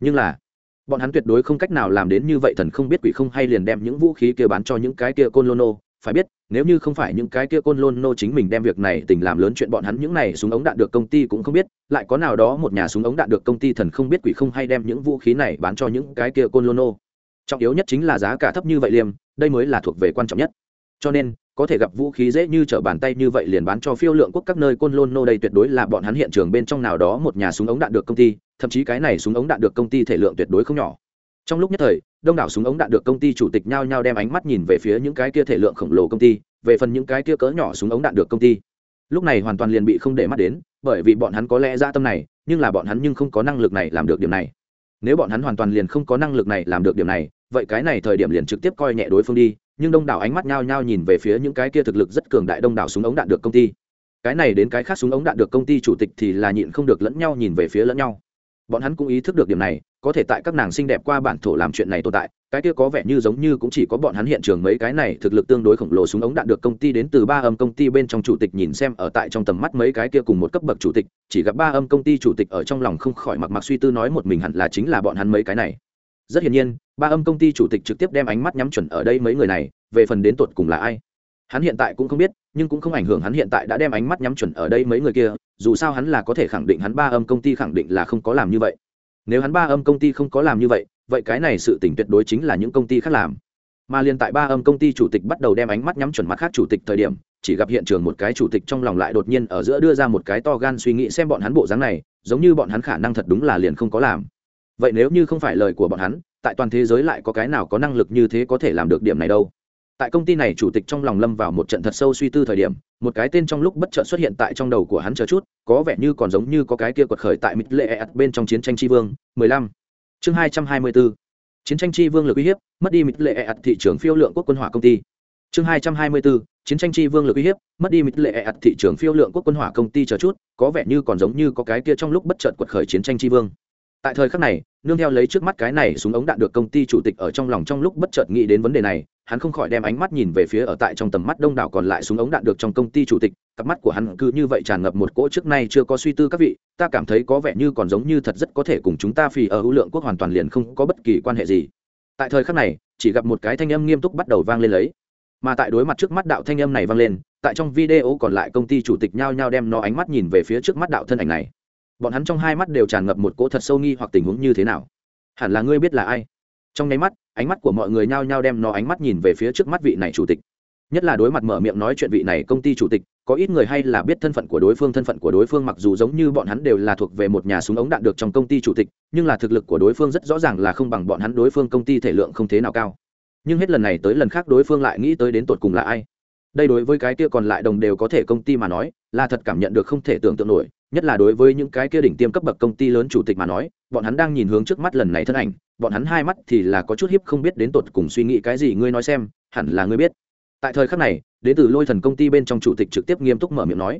nhưng là, bọn hắn tuyệt đối không cách nào làm đến như vậy thần không biết quỷ không hay liền đem những vũ khí kia bán cho những cái kia côn lôn phải biết nếu như không phải những cái kia côn lôn nô chính mình đem việc này tình làm lớn chuyện, bọn hắn những này súng ống đạn được công ty cũng không biết, lại có nào đó một nhà súng ống đạn được công ty thần không biết quỷ không hay đem những vũ khí này bán cho những cái kia côn lôn nô. Trọng yếu nhất chính là giá cả thấp như vậy liêm, đây mới là thuộc về quan trọng nhất. Cho nên, có thể gặp vũ khí dễ như trở bàn tay như vậy liền bán cho phiêu lượng quốc các nơi côn lôn nô đây tuyệt đối là bọn hắn hiện trường bên trong nào đó một nhà súng ống đạn được công ty, thậm chí cái này súng ống đạn được công ty thể lượng tuyệt đối không nhỏ trong lúc nhất thời, đông đảo súng ống đạn được công ty chủ tịch nhao nhao đem ánh mắt nhìn về phía những cái kia thể lượng khổng lồ công ty, về phần những cái kia cỡ nhỏ súng ống đạn được công ty. Lúc này hoàn toàn liền bị không để mắt đến, bởi vì bọn hắn có lẽ ra tâm này, nhưng là bọn hắn nhưng không có năng lực này làm được điểm này. Nếu bọn hắn hoàn toàn liền không có năng lực này làm được điểm này, vậy cái này thời điểm liền trực tiếp coi nhẹ đối phương đi, nhưng đông đảo ánh mắt nhao nhao nhìn về phía những cái kia thực lực rất cường đại đông đảo súng ống đạn được công ty. Cái này đến cái khác súng ống đạn được công ty chủ tịch thì là nhịn không được lẫn nhau nhìn về phía lẫn nhau. Bọn hắn cũng ý thức được điểm này có thể tại các nàng xinh đẹp qua bản thổ làm chuyện này tồn tại, cái kia có vẻ như giống như cũng chỉ có bọn hắn hiện trường mấy cái này thực lực tương đối khổng lồ súng ống đạn được công ty đến từ ba âm công ty bên trong chủ tịch nhìn xem ở tại trong tầm mắt mấy cái kia cùng một cấp bậc chủ tịch, chỉ gặp ba âm công ty chủ tịch ở trong lòng không khỏi mặc mặc suy tư nói một mình hẳn là chính là bọn hắn mấy cái này. Rất hiển nhiên, ba âm công ty chủ tịch trực tiếp đem ánh mắt nhắm chuẩn ở đây mấy người này, về phần đến tột cùng là ai? Hắn hiện tại cũng không biết, nhưng cũng không ảnh hưởng hắn hiện tại đã đem ánh mắt nhắm chuẩn ở đây mấy người kia, dù sao hắn là có thể khẳng định hắn ba âm công ty khẳng định là không có làm như vậy nếu hắn ba âm công ty không có làm như vậy vậy cái này sự tỉnh tuyệt đối chính là những công ty khác làm. Mà liền tại ba âm công ty chủ tịch bắt đầu đem ánh mắt nhắm chuẩn mặt khác chủ tịch thời điểm, chỉ gặp hiện trường một cái chủ tịch trong lòng lại đột nhiên ở giữa đưa ra một cái to gan suy nghĩ xem bọn hắn bộ dáng này, giống như bọn hắn khả năng thật đúng là liền không có làm. Vậy nếu như không phải lời của bọn hắn, tại toàn thế giới lại có cái nào có năng lực như thế có thể làm được điểm này đâu? Tại công ty này chủ tịch trong lòng lâm vào một trận thật sâu suy tư thời điểm, một cái tên trong lúc bất chợt xuất hiện tại trong đầu của hắn chờ chút, có vẻ như còn giống như có cái kia quật khởi tại mít lệ bên trong chiến tranh tri vương 15. chương 224. chiến tranh tri vương lực uy hiếp, mất đi mít lệ thị trường phiêu lượng quốc quân hỏa công ty chương 224. chiến tranh tri vương lực uy hiếp, mất đi mít lệ thị trường phiêu lượng quốc quân hỏa công ty chờ chút, có vẻ như còn giống như có cái kia trong lúc bất chợt quật khởi chiến tranh tri vương tại thời khắc này, nương theo lấy trước mắt cái này súng ống đạn được công ty chủ tịch ở trong lòng trong lúc bất chợt nghĩ đến vấn đề này, hắn không khỏi đem ánh mắt nhìn về phía ở tại trong tầm mắt đông đảo còn lại súng ống đạn được trong công ty chủ tịch. Cặp mắt của hắn cứ như vậy tràn ngập một cỗ trước nay chưa có suy tư các vị, ta cảm thấy có vẻ như còn giống như thật rất có thể cùng chúng ta phì ở hữu lượng quốc hoàn toàn liền không có bất kỳ quan hệ gì. Tại thời khắc này, chỉ gặp một cái thanh âm nghiêm túc bắt đầu vang lên lấy. Mà tại đối mặt trước mắt đạo thanh âm này vang lên, tại trong video còn lại công ty chủ tịch nhao nhao đem nó ánh mắt nhìn về phía trước mắt đạo thân ảnh này bọn hắn trong hai mắt đều tràn ngập một cỗ thật sâu nghi hoặc tình huống như thế nào? Hẳn là ngươi biết là ai? Trong nháy mắt, ánh mắt của mọi người nhao nhao đem nó ánh mắt nhìn về phía trước mắt vị này chủ tịch. Nhất là đối mặt mở miệng nói chuyện vị này công ty chủ tịch, có ít người hay là biết thân phận của đối phương, thân phận của đối phương mặc dù giống như bọn hắn đều là thuộc về một nhà súng ống đạn được trong công ty chủ tịch, nhưng là thực lực của đối phương rất rõ ràng là không bằng bọn hắn đối phương công ty thể lượng không thế nào cao. Nhưng hết lần này tới lần khác đối phương lại nghĩ tới đến tột cùng là ai? Đây đối với cái kia còn lại đồng đều có thể công ty mà nói, là thật cảm nhận được không thể tưởng tượng nổi nhất là đối với những cái kia đỉnh tiêm cấp bậc công ty lớn chủ tịch mà nói, bọn hắn đang nhìn hướng trước mắt lần này thân ảnh, bọn hắn hai mắt thì là có chút hiếp không biết đến tột cùng suy nghĩ cái gì ngươi nói xem, hẳn là ngươi biết. Tại thời khắc này, đến từ lôi thần công ty bên trong chủ tịch trực tiếp nghiêm túc mở miệng nói.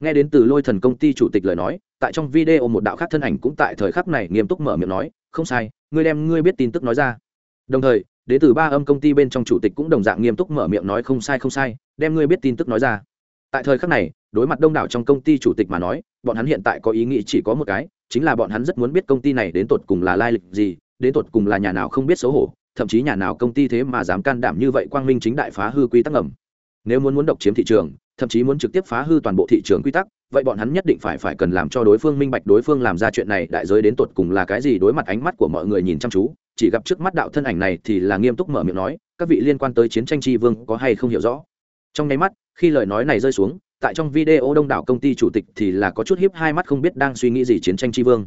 Nghe đến từ lôi thần công ty chủ tịch lời nói, tại trong video một đạo khác thân ảnh cũng tại thời khắc này nghiêm túc mở miệng nói, không sai, ngươi đem ngươi biết tin tức nói ra. Đồng thời, đến từ ba âm công ty bên trong chủ tịch cũng đồng dạng nghiêm túc mở miệng nói, không sai không sai, đem ngươi biết tin tức nói ra. Tại thời khắc này đối mặt đông đảo trong công ty chủ tịch mà nói, bọn hắn hiện tại có ý nghĩ chỉ có một cái, chính là bọn hắn rất muốn biết công ty này đến tột cùng là lai lịch gì, đến tột cùng là nhà nào không biết xấu hổ, thậm chí nhà nào công ty thế mà dám can đảm như vậy quang minh chính đại phá hư quy tắc ngầm. Nếu muốn muốn độc chiếm thị trường, thậm chí muốn trực tiếp phá hư toàn bộ thị trường quy tắc, vậy bọn hắn nhất định phải phải cần làm cho đối phương minh bạch đối phương làm ra chuyện này đại giới đến tột cùng là cái gì đối mặt ánh mắt của mọi người nhìn chăm chú, chỉ gặp trước mắt đạo thân ảnh này thì là nghiêm túc mở miệng nói, các vị liên quan tới chiến tranh tri vương có hay không hiểu rõ? Trong nháy mắt, khi lời nói này rơi xuống tại trong video đông đảo công ty chủ tịch thì là có chút hiếp hai mắt không biết đang suy nghĩ gì chiến tranh tri vương.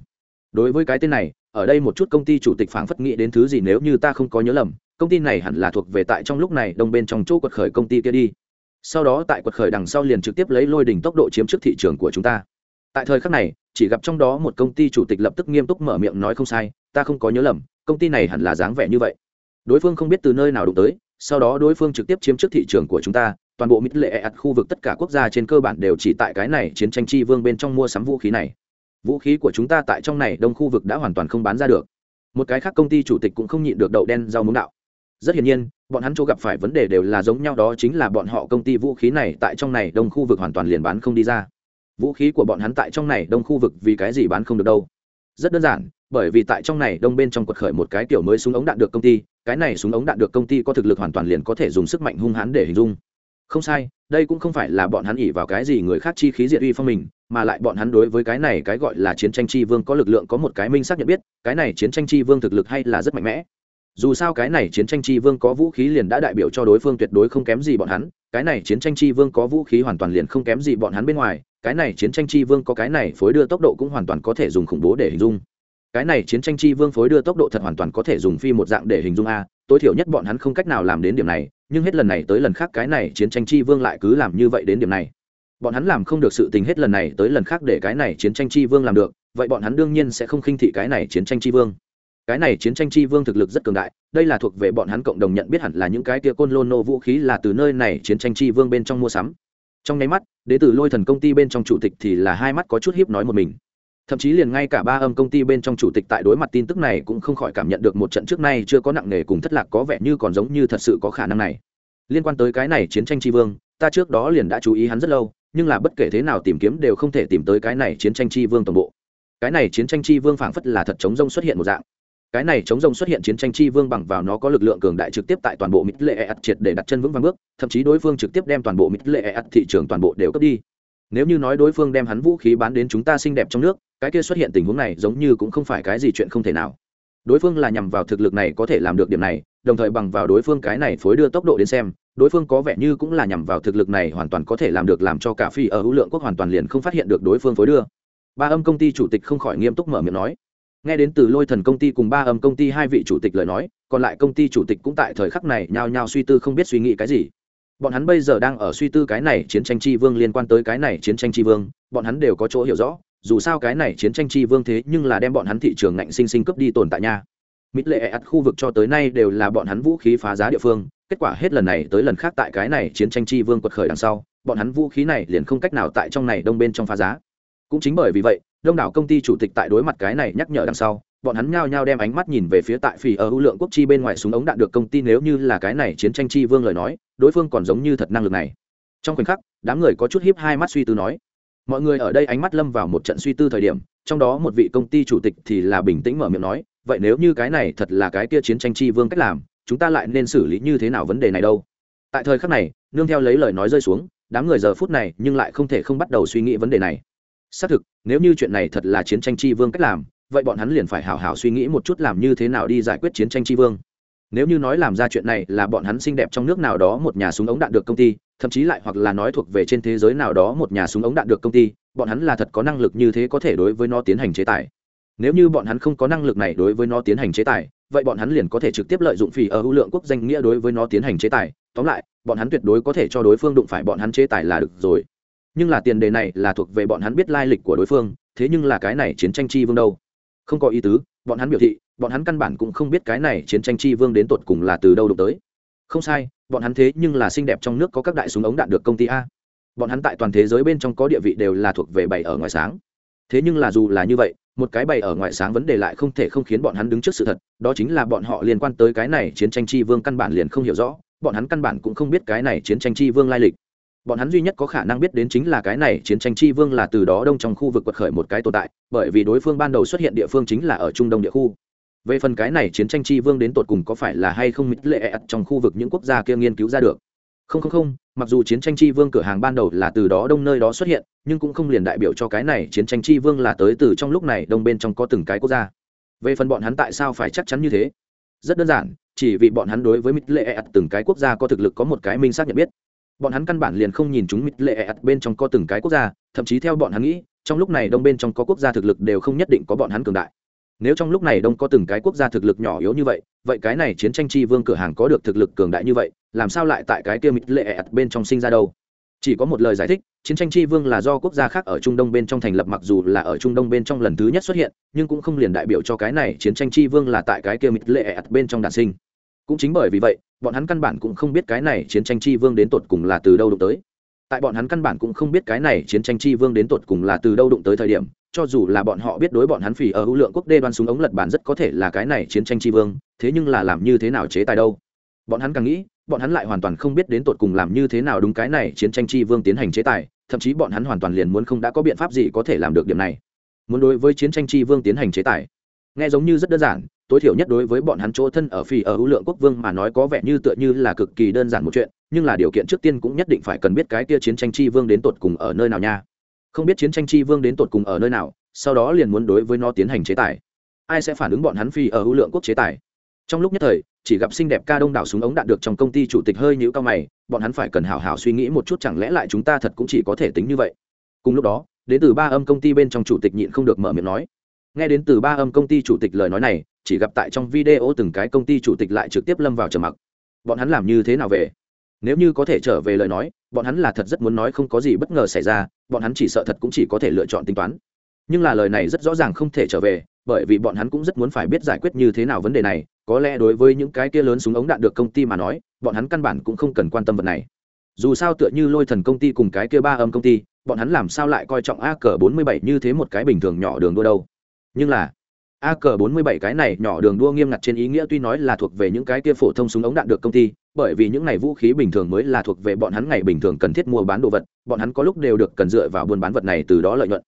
Đối với cái tên này, ở đây một chút công ty chủ tịch phảng phất nghĩ đến thứ gì nếu như ta không có nhớ lầm, công ty này hẳn là thuộc về tại trong lúc này đông bên trong chỗ quật khởi công ty kia đi. Sau đó tại quật khởi đằng sau liền trực tiếp lấy lôi đỉnh tốc độ chiếm trước thị trường của chúng ta. Tại thời khắc này, chỉ gặp trong đó một công ty chủ tịch lập tức nghiêm túc mở miệng nói không sai, ta không có nhớ lầm, công ty này hẳn là dáng vẻ như vậy. Đối phương không biết từ nơi nào đụng tới, sau đó đối phương trực tiếp chiếm trước thị trường của chúng ta toàn bộ mít lệ ạt khu vực tất cả quốc gia trên cơ bản đều chỉ tại cái này chiến tranh chi vương bên trong mua sắm vũ khí này. Vũ khí của chúng ta tại trong này đông khu vực đã hoàn toàn không bán ra được. Một cái khác công ty chủ tịch cũng không nhịn được đậu đen rau muống đạo. Rất hiển nhiên, bọn hắn chỗ gặp phải vấn đề đều là giống nhau đó chính là bọn họ công ty vũ khí này tại trong này đông khu vực hoàn toàn liền bán không đi ra. Vũ khí của bọn hắn tại trong này đông khu vực vì cái gì bán không được đâu? Rất đơn giản, bởi vì tại trong này đông bên trong quật khởi một cái kiểu mới súng ống đạn được công ty, cái này súng ống đạn được công ty có thực lực hoàn toàn liền có thể dùng sức mạnh hung hãn để hình dung không sai, đây cũng không phải là bọn hắn ỉ vào cái gì người khác chi khí diệt uy phong mình, mà lại bọn hắn đối với cái này cái gọi là chiến tranh chi vương có lực lượng có một cái minh xác nhận biết, cái này chiến tranh chi vương thực lực hay là rất mạnh mẽ. Dù sao cái này chiến tranh chi vương có vũ khí liền đã đại biểu cho đối phương tuyệt đối không kém gì bọn hắn, cái này chiến tranh chi vương có vũ khí hoàn toàn liền không kém gì bọn hắn bên ngoài, cái này chiến tranh chi vương có cái này phối đưa tốc độ cũng hoàn toàn có thể dùng khủng bố để hình dung cái này chiến tranh chi vương phối đưa tốc độ thật hoàn toàn có thể dùng phi một dạng để hình dung a, tối thiểu nhất bọn hắn không cách nào làm đến điểm này, nhưng hết lần này tới lần khác cái này chiến tranh chi vương lại cứ làm như vậy đến điểm này. Bọn hắn làm không được sự tình hết lần này tới lần khác để cái này chiến tranh chi vương làm được, vậy bọn hắn đương nhiên sẽ không khinh thị cái này chiến tranh chi vương. Cái này chiến tranh chi vương thực lực rất cường đại, đây là thuộc về bọn hắn cộng đồng nhận biết hẳn là những cái kia côn lôn nô vũ khí là từ nơi này chiến tranh chi vương bên trong mua sắm. Trong nháy mắt đ ế lôi thần công ty bên trong chủ tịch thì là hai mắt có chút hiếp nói một mình thậm chí liền ngay cả ba âm công ty bên trong chủ tịch tại đối mặt tin tức này cũng không khỏi cảm nhận được một trận trước nay chưa có nặng nề cùng thất lạc có vẻ như còn giống như thật sự có khả năng này. Liên quan tới cái này chiến tranh tri vương, ta trước đó liền đã chú ý hắn rất lâu, nhưng là bất kể thế nào tìm kiếm đều không thể tìm tới cái này chiến tranh tri vương toàn bộ. Cái này chiến tranh tri vương phảng phất là thật chống rông xuất hiện một dạng. Cái này chống rông xuất hiện chiến tranh tri vương bằng vào nó có lực lượng cường đại trực tiếp tại toàn bộ mít lệ ạt triệt để đặt chân vững vàng bước, thậm chí đối phương trực tiếp đem toàn bộ mít lệ ạt thị trường toàn bộ đều cướp đi nếu như nói đối phương đem hắn vũ khí bán đến chúng ta xinh đẹp trong nước, cái kia xuất hiện tình huống này giống như cũng không phải cái gì chuyện không thể nào. Đối phương là nhằm vào thực lực này có thể làm được điểm này, đồng thời bằng vào đối phương cái này phối đưa tốc độ đến xem, đối phương có vẻ như cũng là nhằm vào thực lực này hoàn toàn có thể làm được làm cho cả phi ở hữu lượng quốc hoàn toàn liền không phát hiện được đối phương phối đưa. Ba âm công ty chủ tịch không khỏi nghiêm túc mở miệng nói. Nghe đến từ lôi thần công ty cùng ba âm công ty hai vị chủ tịch lời nói, còn lại công ty chủ tịch cũng tại thời khắc này nhao nhao suy tư không biết suy nghĩ cái gì bọn hắn bây giờ đang ở suy tư cái này chiến tranh tri vương liên quan tới cái này chiến tranh tri vương, bọn hắn đều có chỗ hiểu rõ, dù sao cái này chiến tranh tri vương thế nhưng là đem bọn hắn thị trường ngạnh sinh sinh cướp đi tồn tại nha. Mít lệ ắt khu vực cho tới nay đều là bọn hắn vũ khí phá giá địa phương, kết quả hết lần này tới lần khác tại cái này chiến tranh tri vương quật khởi đằng sau, bọn hắn vũ khí này liền không cách nào tại trong này đông bên trong phá giá. Cũng chính bởi vì vậy, đông đảo công ty chủ tịch tại đối mặt cái này nhắc nhở đằng sau bọn hắn nhao nhao đem ánh mắt nhìn về phía tại phỉ ở ưu lượng quốc chi bên ngoài súng ống đạn được công ty nếu như là cái này chiến tranh chi vương lời nói, đối phương còn giống như thật năng lực này. Trong khoảnh khắc, đám người có chút hiếp hai mắt suy tư nói, mọi người ở đây ánh mắt lâm vào một trận suy tư thời điểm, trong đó một vị công ty chủ tịch thì là bình tĩnh mở miệng nói, vậy nếu như cái này thật là cái kia chiến tranh chi vương cách làm, chúng ta lại nên xử lý như thế nào vấn đề này đâu? Tại thời khắc này, nương theo lấy lời nói rơi xuống, đám người giờ phút này nhưng lại không thể không bắt đầu suy nghĩ vấn đề này. Xác thực, nếu như chuyện này thật là chiến tranh chi vương cách làm vậy bọn hắn liền phải hào hào suy nghĩ một chút làm như thế nào đi giải quyết chiến tranh tri vương. Nếu như nói làm ra chuyện này là bọn hắn xinh đẹp trong nước nào đó một nhà súng ống đạn được công ty, thậm chí lại hoặc là nói thuộc về trên thế giới nào đó một nhà súng ống đạn được công ty, bọn hắn là thật có năng lực như thế có thể đối với nó tiến hành chế tài. Nếu như bọn hắn không có năng lực này đối với nó tiến hành chế tài, vậy bọn hắn liền có thể trực tiếp lợi dụng phỉ ở hữu lượng quốc danh nghĩa đối với nó tiến hành chế tài. Tóm lại, bọn hắn tuyệt đối có thể cho đối phương đụng phải bọn hắn chế tài là được rồi. Nhưng là tiền đề này là thuộc về bọn hắn biết lai lịch của đối phương, thế nhưng là cái này chiến tranh chi vương đâu? Không có ý tứ, bọn hắn biểu thị, bọn hắn căn bản cũng không biết cái này chiến tranh chi vương đến tột cùng là từ đâu đụng tới. Không sai, bọn hắn thế nhưng là xinh đẹp trong nước có các đại súng ống đạn được công ty a. Bọn hắn tại toàn thế giới bên trong có địa vị đều là thuộc về bảy ở ngoài sáng. Thế nhưng là dù là như vậy, một cái bày ở ngoài sáng vấn đề lại không thể không khiến bọn hắn đứng trước sự thật, đó chính là bọn họ liên quan tới cái này chiến tranh chi vương căn bản liền không hiểu rõ, bọn hắn căn bản cũng không biết cái này chiến tranh chi vương lai lịch bọn hắn duy nhất có khả năng biết đến chính là cái này chiến tranh chi vương là từ đó đông trong khu vực quật khởi một cái tồn tại, bởi vì đối phương ban đầu xuất hiện địa phương chính là ở trung đông địa khu. Về phần cái này chiến tranh chi vương đến tột cùng có phải là hay không mít lệ trong khu vực những quốc gia kia nghiên cứu ra được? Không không không, mặc dù chiến tranh chi vương cửa hàng ban đầu là từ đó đông nơi đó xuất hiện, nhưng cũng không liền đại biểu cho cái này chiến tranh chi vương là tới từ trong lúc này đông bên trong có từng cái quốc gia. Về phần bọn hắn tại sao phải chắc chắn như thế? Rất đơn giản, chỉ vì bọn hắn đối với mít lệ ắt từng cái quốc gia có thực lực có một cái minh xác nhận biết bọn hắn căn bản liền không nhìn chúng mít lệ ạt bên trong có từng cái quốc gia, thậm chí theo bọn hắn nghĩ, trong lúc này đông bên trong có quốc gia thực lực đều không nhất định có bọn hắn cường đại. Nếu trong lúc này đông có từng cái quốc gia thực lực nhỏ yếu như vậy vậy cái này chiến tranh chi vương cửa hàng có được thực lực cường đại như vậy, làm sao lại tại cái kia mít lệ ạt bên trong sinh ra đâu? Chỉ có một lời giải thích, chiến tranh chi vương là do quốc gia khác ở trung đông bên trong thành lập mặc dù là ở trung đông bên trong lần thứ nhất xuất hiện, nhưng cũng không liền đại biểu cho cái này chiến tranh chi vương là tại cái kia mít lệ ạt bên trong đàn sinh. Cũng chính bởi vì vậy bọn hắn căn bản cũng không biết cái này chiến tranh chi vương đến tột cùng là từ đâu đụng tới. Tại bọn hắn căn bản cũng không biết cái này chiến tranh chi vương đến tột cùng là từ đâu đụng tới thời điểm, cho dù là bọn họ biết đối bọn hắn phỉ ở hữu lượng quốc đê đoan súng ống lật bản rất có thể là cái này chiến tranh chi vương, thế nhưng là làm như thế nào chế tài đâu? Bọn hắn càng nghĩ, bọn hắn lại hoàn toàn không biết đến tột cùng làm như thế nào đúng cái này chiến tranh chi vương tiến hành chế tài, thậm chí bọn hắn hoàn toàn liền muốn không đã có biện pháp gì có thể làm được điểm này. Muốn đối với chiến tranh chi vương tiến hành chế tài. Nghe giống như rất đơn giản tối thiểu nhất đối với bọn hắn chỗ thân ở phi ở hữu lượng quốc vương mà nói có vẻ như tựa như là cực kỳ đơn giản một chuyện, nhưng là điều kiện trước tiên cũng nhất định phải cần biết cái kia chiến tranh chi vương đến tột cùng ở nơi nào nha. Không biết chiến tranh chi vương đến tột cùng ở nơi nào, sau đó liền muốn đối với nó tiến hành chế tài. Ai sẽ phản ứng bọn hắn phi ở hữu lượng quốc chế tài? Trong lúc nhất thời, chỉ gặp xinh đẹp ca đông đảo súng ống đạn được trong công ty chủ tịch hơi nhũ cao mày, bọn hắn phải cần hào hào suy nghĩ một chút chẳng lẽ lại chúng ta thật cũng chỉ có thể tính như vậy. Cùng lúc đó, đến từ ba âm công ty bên trong chủ tịch nhịn không được mở miệng nói. Nghe đến từ ba âm công ty chủ tịch lời nói này chỉ gặp tại trong video từng cái công ty chủ tịch lại trực tiếp lâm vào trầm mặc. Bọn hắn làm như thế nào về? Nếu như có thể trở về lời nói, bọn hắn là thật rất muốn nói không có gì bất ngờ xảy ra, bọn hắn chỉ sợ thật cũng chỉ có thể lựa chọn tính toán. Nhưng là lời này rất rõ ràng không thể trở về, bởi vì bọn hắn cũng rất muốn phải biết giải quyết như thế nào vấn đề này, có lẽ đối với những cái kia lớn súng ống đạn được công ty mà nói, bọn hắn căn bản cũng không cần quan tâm vật này. Dù sao tựa như lôi thần công ty cùng cái kia ba âm công ty, bọn hắn làm sao lại coi trọng a cờ bốn mươi bảy như thế một cái bình thường nhỏ đường đua đâu? Nhưng là a cờ bốn mươi bảy cái này nhỏ đường đua nghiêm ngặt trên ý nghĩa tuy nói là thuộc về những cái kia phổ thông súng ống đạn được công ty, bởi vì những ngày vũ khí bình thường mới là thuộc về bọn hắn ngày bình thường cần thiết mua bán đồ vật, bọn hắn có lúc đều được cần dựa vào buôn bán vật này từ đó lợi nhuận.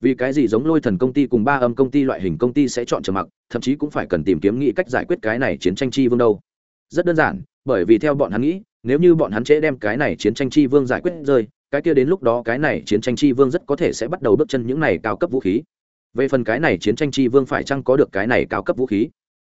Vì cái gì giống lôi thần công ty cùng ba âm công ty loại hình công ty sẽ chọn trầm mặc, thậm chí cũng phải cần tìm kiếm nghĩ cách giải quyết cái này chiến tranh chi vương đâu. Rất đơn giản, bởi vì theo bọn hắn nghĩ, nếu như bọn hắn chế đem cái này chiến tranh chi vương giải quyết rơi, cái kia đến lúc đó cái này chiến tranh chi vương rất có thể sẽ bắt đầu bước chân những này cao cấp vũ khí về phần cái này chiến tranh chi vương phải chăng có được cái này cao cấp vũ khí?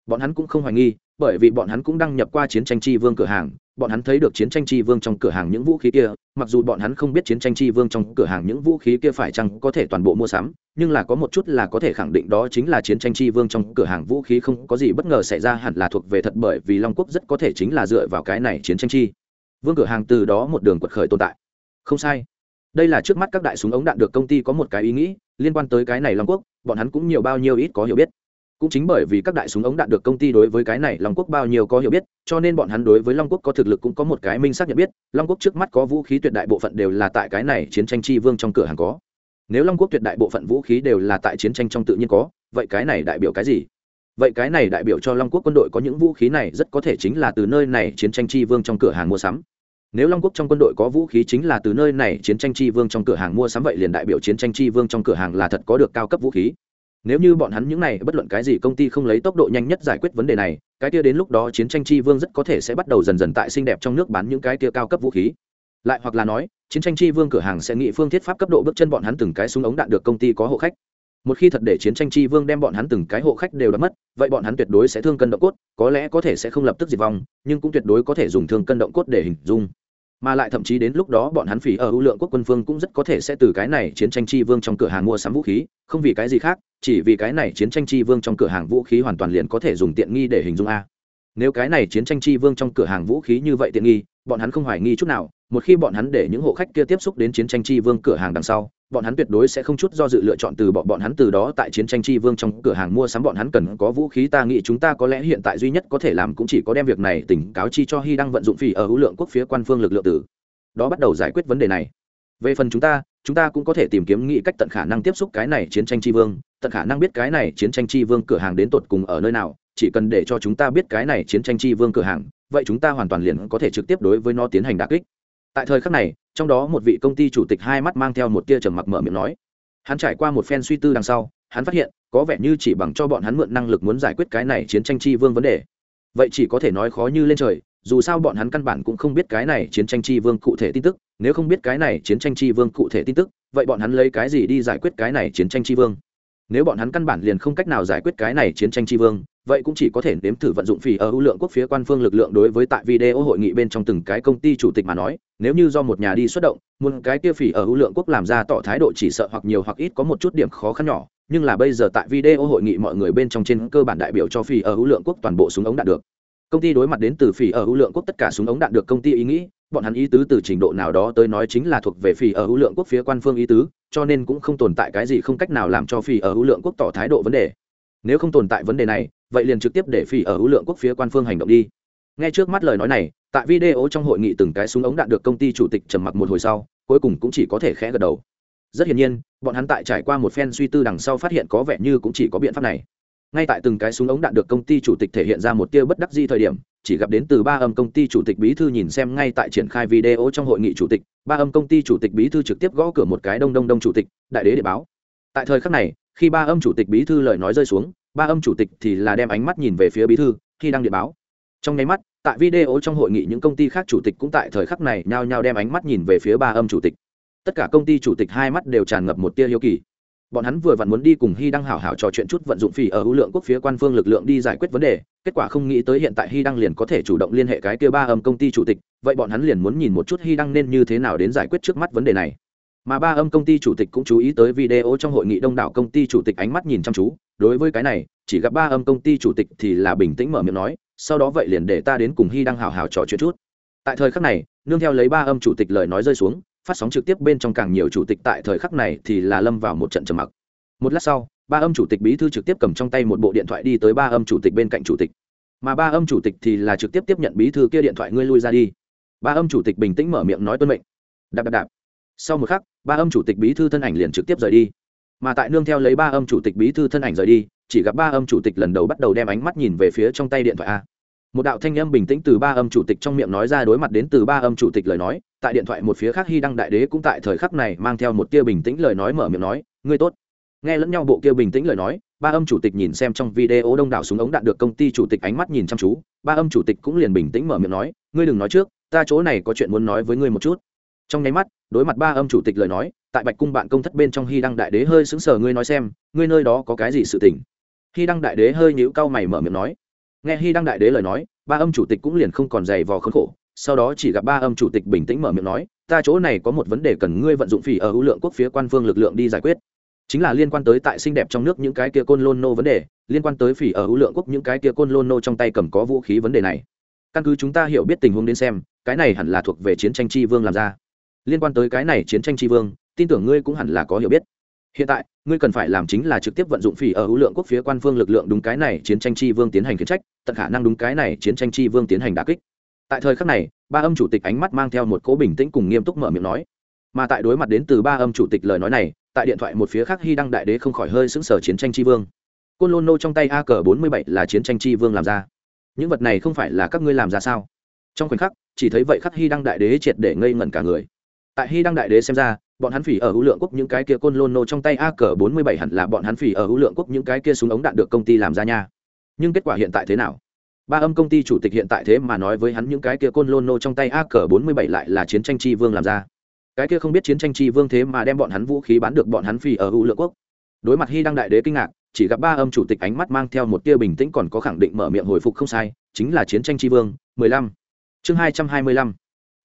Bọn hắn cũng không hoài nghi, bởi vì bọn hắn cũng đăng nhập qua chiến tranh chi vương cửa hàng, bọn hắn thấy được chiến tranh chi vương trong cửa hàng những vũ khí kia, mặc dù bọn hắn không biết chiến tranh chi vương trong cửa hàng những vũ khí kia phải chăng có thể toàn bộ mua sắm, nhưng là có một chút là có thể khẳng định đó chính là chiến tranh chi vương trong cửa hàng vũ khí không có gì bất ngờ xảy ra hẳn là thuộc về thật bởi vì long quốc rất có thể chính là dựa vào cái này chiến tranh chi vương cửa hàng từ đó một đường quật khởi tồn tại. Không sai đây là trước mắt các đại súng ống đạn được công ty có một cái ý nghĩ, liên quan tới cái này long quốc, bọn hắn cũng nhiều bao nhiêu ít có hiểu biết. Cũng chính bởi vì các đại súng ống đạn được công ty đối với cái này long quốc bao nhiêu có hiểu biết, cho nên bọn hắn đối với long quốc có thực lực cũng có một cái minh xác nhận biết, long quốc trước mắt có vũ khí tuyệt đại bộ phận đều là tại cái này chiến tranh chi vương trong cửa hàng có. Nếu long quốc tuyệt đại bộ phận vũ khí đều là tại chiến tranh trong tự nhiên có, vậy cái này đại biểu cái gì? Vậy cái này đại biểu cho long quốc quân đội có những vũ khí này rất có thể chính là từ nơi này chiến tranh chi vương trong cửa hàng mua sắm nếu long quốc trong quân đội có vũ khí chính là từ nơi này chiến tranh chi vương trong cửa hàng mua sắm vậy liền đại biểu chiến tranh chi vương trong cửa hàng là thật có được cao cấp vũ khí. Nếu như bọn hắn những này, bất luận cái gì công ty không lấy tốc độ nhanh nhất giải quyết vấn đề này, cái kia đến lúc đó chiến tranh chi vương rất có thể sẽ bắt đầu dần dần tại xinh đẹp trong nước bán những cái kia cao cấp vũ khí. Lại hoặc là nói, chiến tranh chi vương cửa hàng sẽ nghị phương thiết pháp cấp độ bước chân bọn hắn từng cái súng ống đạn được công ty có hộ khách. Một khi thật để chiến tranh chi vương đem bọn hắn từng cái hộ khách đều đã mất, vậy bọn hắn tuyệt đối sẽ thương cân động cốt, có lẽ có thể sẽ không lập tức diệt vong, nhưng cũng tuyệt đối có thể dùng thương cân động cốt để hình dung mà lại thậm chí đến lúc đó bọn hắn phỉ ở ưu lượng quốc quân phương cũng rất có thể sẽ từ cái này chiến tranh chi vương trong cửa hàng mua sắm vũ khí, không vì cái gì khác, chỉ vì cái này chiến tranh chi vương trong cửa hàng vũ khí hoàn toàn liền có thể dùng tiện nghi để hình dung a. Nếu cái này chiến tranh chi vương trong cửa hàng vũ khí như vậy tiện nghi, bọn hắn không hoài nghi chút nào, một khi bọn hắn để những hộ khách kia tiếp xúc đến chiến tranh chi vương cửa hàng đằng sau bọn hắn tuyệt đối sẽ không chút do dự lựa chọn từ bọn bọn hắn từ đó tại chiến tranh chi vương trong cửa hàng mua sắm bọn hắn cần có vũ khí. Ta nghĩ chúng ta có lẽ hiện tại duy nhất có thể làm cũng chỉ có đem việc này tỉnh cáo chi cho hy đang vận dụng phỉ ở hữu lượng quốc phía quan phương lực lượng tử đó bắt đầu giải quyết vấn đề này. Về phần chúng ta chúng ta cũng có thể tìm kiếm nghĩ cách tận khả năng tiếp xúc cái này chiến tranh tri vương, tận khả năng biết cái này chiến tranh tri vương cửa hàng đến tột cùng ở nơi nào, chỉ cần để cho chúng ta biết cái này chiến tranh tri vương cửa hàng, vậy chúng ta hoàn toàn liền có thể trực tiếp đối với nó tiến hành đà kích. Tại thời khắc này trong đó một vị công ty chủ tịch hai mắt mang theo một tia trầm mặc mở miệng nói. Hắn trải qua một phen suy tư đằng sau, hắn phát hiện, có vẻ như chỉ bằng cho bọn hắn mượn năng lực muốn giải quyết cái này chiến tranh tri vương vấn đề. Vậy chỉ có thể nói khó như lên trời, dù sao bọn hắn căn bản cũng không biết cái này chiến tranh tri vương cụ thể tin tức. Nếu không biết cái này chiến tranh tri vương cụ thể tin tức, vậy bọn hắn lấy cái gì đi giải quyết cái này chiến tranh tri vương? Nếu bọn hắn căn bản liền không cách nào giải quyết cái này chiến tranh tri vương vậy cũng chỉ có thể nếm thử vận dụng phỉ ở ưu lượng quốc phía quan phương lực lượng đối với tại video hội nghị bên trong từng cái công ty chủ tịch mà nói, nếu như do một nhà đi xuất động một cái kia phỉ ở ưu lượng quốc làm ra tỏ thái độ chỉ sợ hoặc nhiều hoặc ít có một chút điểm khó khăn nhỏ, nhưng là bây giờ tại video hội nghị mọi người bên trong trên cơ bản đại biểu cho phỉ ở ưu lượng quốc toàn bộ súng ống đạn được. Công ty đối mặt đến từ phỉ ở ưu lượng quốc tất cả súng ống đạn được công ty ý nghĩ, bọn hắn ý tứ từ trình độ nào đó tới nói chính là thuộc về phỉ ở ưu lượng quốc phía quan phương ý tứ, cho nên cũng không tồn tại cái gì không cách nào làm cho phỉ ở ưu lượng quốc tỏ thái độ vấn đề. Nếu không tồn tại vấn đề này vậy liền trực tiếp để phỉ ở hữu lượng quốc phía quan phương hành động đi. Nghe trước mắt lời nói này, tại video trong hội nghị từng cái súng ống đạn được công ty chủ tịch trầm mặc một hồi sau, cuối cùng cũng chỉ có thể khẽ gật đầu. Rất hiển nhiên, bọn hắn tại trải qua một phen suy tư đằng sau phát hiện có vẻ như cũng chỉ có biện pháp này. Ngay tại từng cái súng ống đạn được công ty chủ tịch thể hiện ra một tia bất đắc di thời điểm, chỉ gặp đến từ ba âm công ty chủ tịch bí thư nhìn xem ngay tại triển khai video trong hội nghị chủ tịch, ba âm công ty chủ tịch bí thư trực tiếp gõ cửa một cái đông đông đông chủ tịch, đại đế để báo. Tại thời khắc này, khi ba âm chủ tịch bí thư lời nói rơi xuống ba âm chủ tịch thì là đem ánh mắt nhìn về phía bí thư, khi đăng điện báo. Trong nháy mắt, tại video trong hội nghị những công ty khác chủ tịch cũng tại thời khắc này nhao nhao đem ánh mắt nhìn về phía ba âm chủ tịch. Tất cả công ty chủ tịch hai mắt đều tràn ngập một tia hiếu kỳ. Bọn hắn vừa vặn muốn đi cùng hy đăng hảo hảo trò chuyện chút vận dụng phỉ ở hữu lượng quốc phía quan phương lực lượng đi giải quyết vấn đề, kết quả không nghĩ tới hiện tại hy đăng liền có thể chủ động liên hệ cái kia ba âm công ty chủ tịch, vậy bọn hắn liền muốn nhìn một chút hy đăng nên như thế nào đến giải quyết trước mắt vấn đề này mà ba âm công ty chủ tịch cũng chú ý tới video trong hội nghị đông đảo công ty chủ tịch ánh mắt nhìn chăm chú. Đối với cái này, chỉ gặp ba âm công ty chủ tịch thì là bình tĩnh mở miệng nói, sau đó vậy liền để ta đến cùng hy đăng hào hào trò chuyện chút. Tại thời khắc này, nương theo lấy ba âm chủ tịch lời nói rơi xuống, phát sóng trực tiếp bên trong càng nhiều chủ tịch tại thời khắc này thì là lâm vào một trận trầm mặc. Một lát sau, ba âm chủ tịch bí thư trực tiếp cầm trong tay một bộ điện thoại đi tới ba âm chủ tịch bên cạnh chủ tịch. Mà ba âm chủ tịch thì là trực tiếp tiếp nhận bí thư kia điện thoại, ngươi lui ra đi. Ba âm chủ tịch bình tĩnh mở miệng nói tuân mệnh. Đạp đạp đạp sau một khắc, ba âm chủ tịch bí thư thân ảnh liền trực tiếp rời đi. Mà tại nương theo lấy ba âm chủ tịch bí thư thân ảnh rời đi, chỉ gặp ba âm chủ tịch lần đầu bắt đầu đem ánh mắt nhìn về phía trong tay điện thoại a. Một đạo thanh âm bình tĩnh từ ba âm chủ tịch trong miệng nói ra đối mặt đến từ ba âm chủ tịch lời nói, tại điện thoại một phía khác hy đăng đại đế cũng tại thời khắc này mang theo một tia bình tĩnh lời nói mở miệng nói, ngươi tốt. Nghe lẫn nhau bộ kia bình tĩnh lời nói, ba âm chủ tịch nhìn xem trong video đông đảo súng ống đạn được công ty chủ tịch ánh mắt nhìn chăm chú, ba âm chủ tịch cũng liền bình tĩnh mở miệng nói, ngươi đừng nói trước, ta chỗ này có chuyện muốn nói với ngươi một chút. Trong nháy mắt đối mặt ba âm chủ tịch lời nói, tại bạch cung bạn công thất bên trong hy đăng đại đế hơi sững sờ, ngươi nói xem, ngươi nơi đó có cái gì sự tình? Hy đăng đại đế hơi nhíu cau mày mở miệng nói. Nghe hy đăng đại đế lời nói, ba âm chủ tịch cũng liền không còn dày vò khốn khổ, sau đó chỉ gặp ba âm chủ tịch bình tĩnh mở miệng nói, ta chỗ này có một vấn đề cần ngươi vận dụng phỉ ở hữu lượng quốc phía quan phương lực lượng đi giải quyết. Chính là liên quan tới tại xinh đẹp trong nước những cái kia côn lôn nô vấn đề, liên quan tới phỉ ở hữu lượng quốc những cái kia côn lôn nô trong tay cầm có vũ khí vấn đề này. Căn cứ chúng ta hiểu biết tình huống đến xem, cái này hẳn là thuộc về chiến tranh tri vương làm ra liên quan tới cái này chiến tranh tri vương, tin tưởng ngươi cũng hẳn là có hiểu biết. Hiện tại, ngươi cần phải làm chính là trực tiếp vận dụng phỉ ở hữu lượng quốc phía quan phương lực lượng đúng cái này chiến tranh tri vương tiến hành kiến trách, tận khả năng đúng cái này chiến tranh tri vương tiến hành đà kích. Tại thời khắc này, ba âm chủ tịch ánh mắt mang theo một cố bình tĩnh cùng nghiêm túc mở miệng nói. Mà tại đối mặt đến từ ba âm chủ tịch lời nói này, tại điện thoại một phía khác hy đăng đại đế không khỏi hơi sững sờ chiến tranh tri vương. Côn lôn nô trong tay a cờ bốn mươi bảy là chiến tranh tri vương làm ra. Những vật này không phải là các ngươi làm ra sao? Trong khoảnh khắc, chỉ thấy vậy khắc hy đăng đại đế triệt để ngây ngẩn cả người tại hy đăng đại đế xem ra, bọn hắn phỉ ở hữu lượng quốc những cái kia côn lôn nô trong tay a cờ bốn mươi bảy hẳn là bọn hắn phỉ ở hữu lượng quốc những cái kia súng ống đạn được công ty làm ra nha. Nhưng kết quả hiện tại thế nào? Ba âm công ty chủ tịch hiện tại thế mà nói với hắn những cái kia côn lôn nô trong tay a cờ bốn mươi bảy lại là chiến tranh tri vương làm ra. Cái kia không biết chiến tranh tri vương thế mà đem bọn hắn vũ khí bán được bọn hắn phỉ ở hữu lượng quốc. Đối mặt hy đăng đại đế kinh ngạc, chỉ gặp ba âm chủ tịch ánh mắt mang theo một tia bình tĩnh còn có khẳng định mở miệng hồi phục không sai, chính là chiến tranh tri vương, mười lăm. Chương hai trăm hai mươi lăm.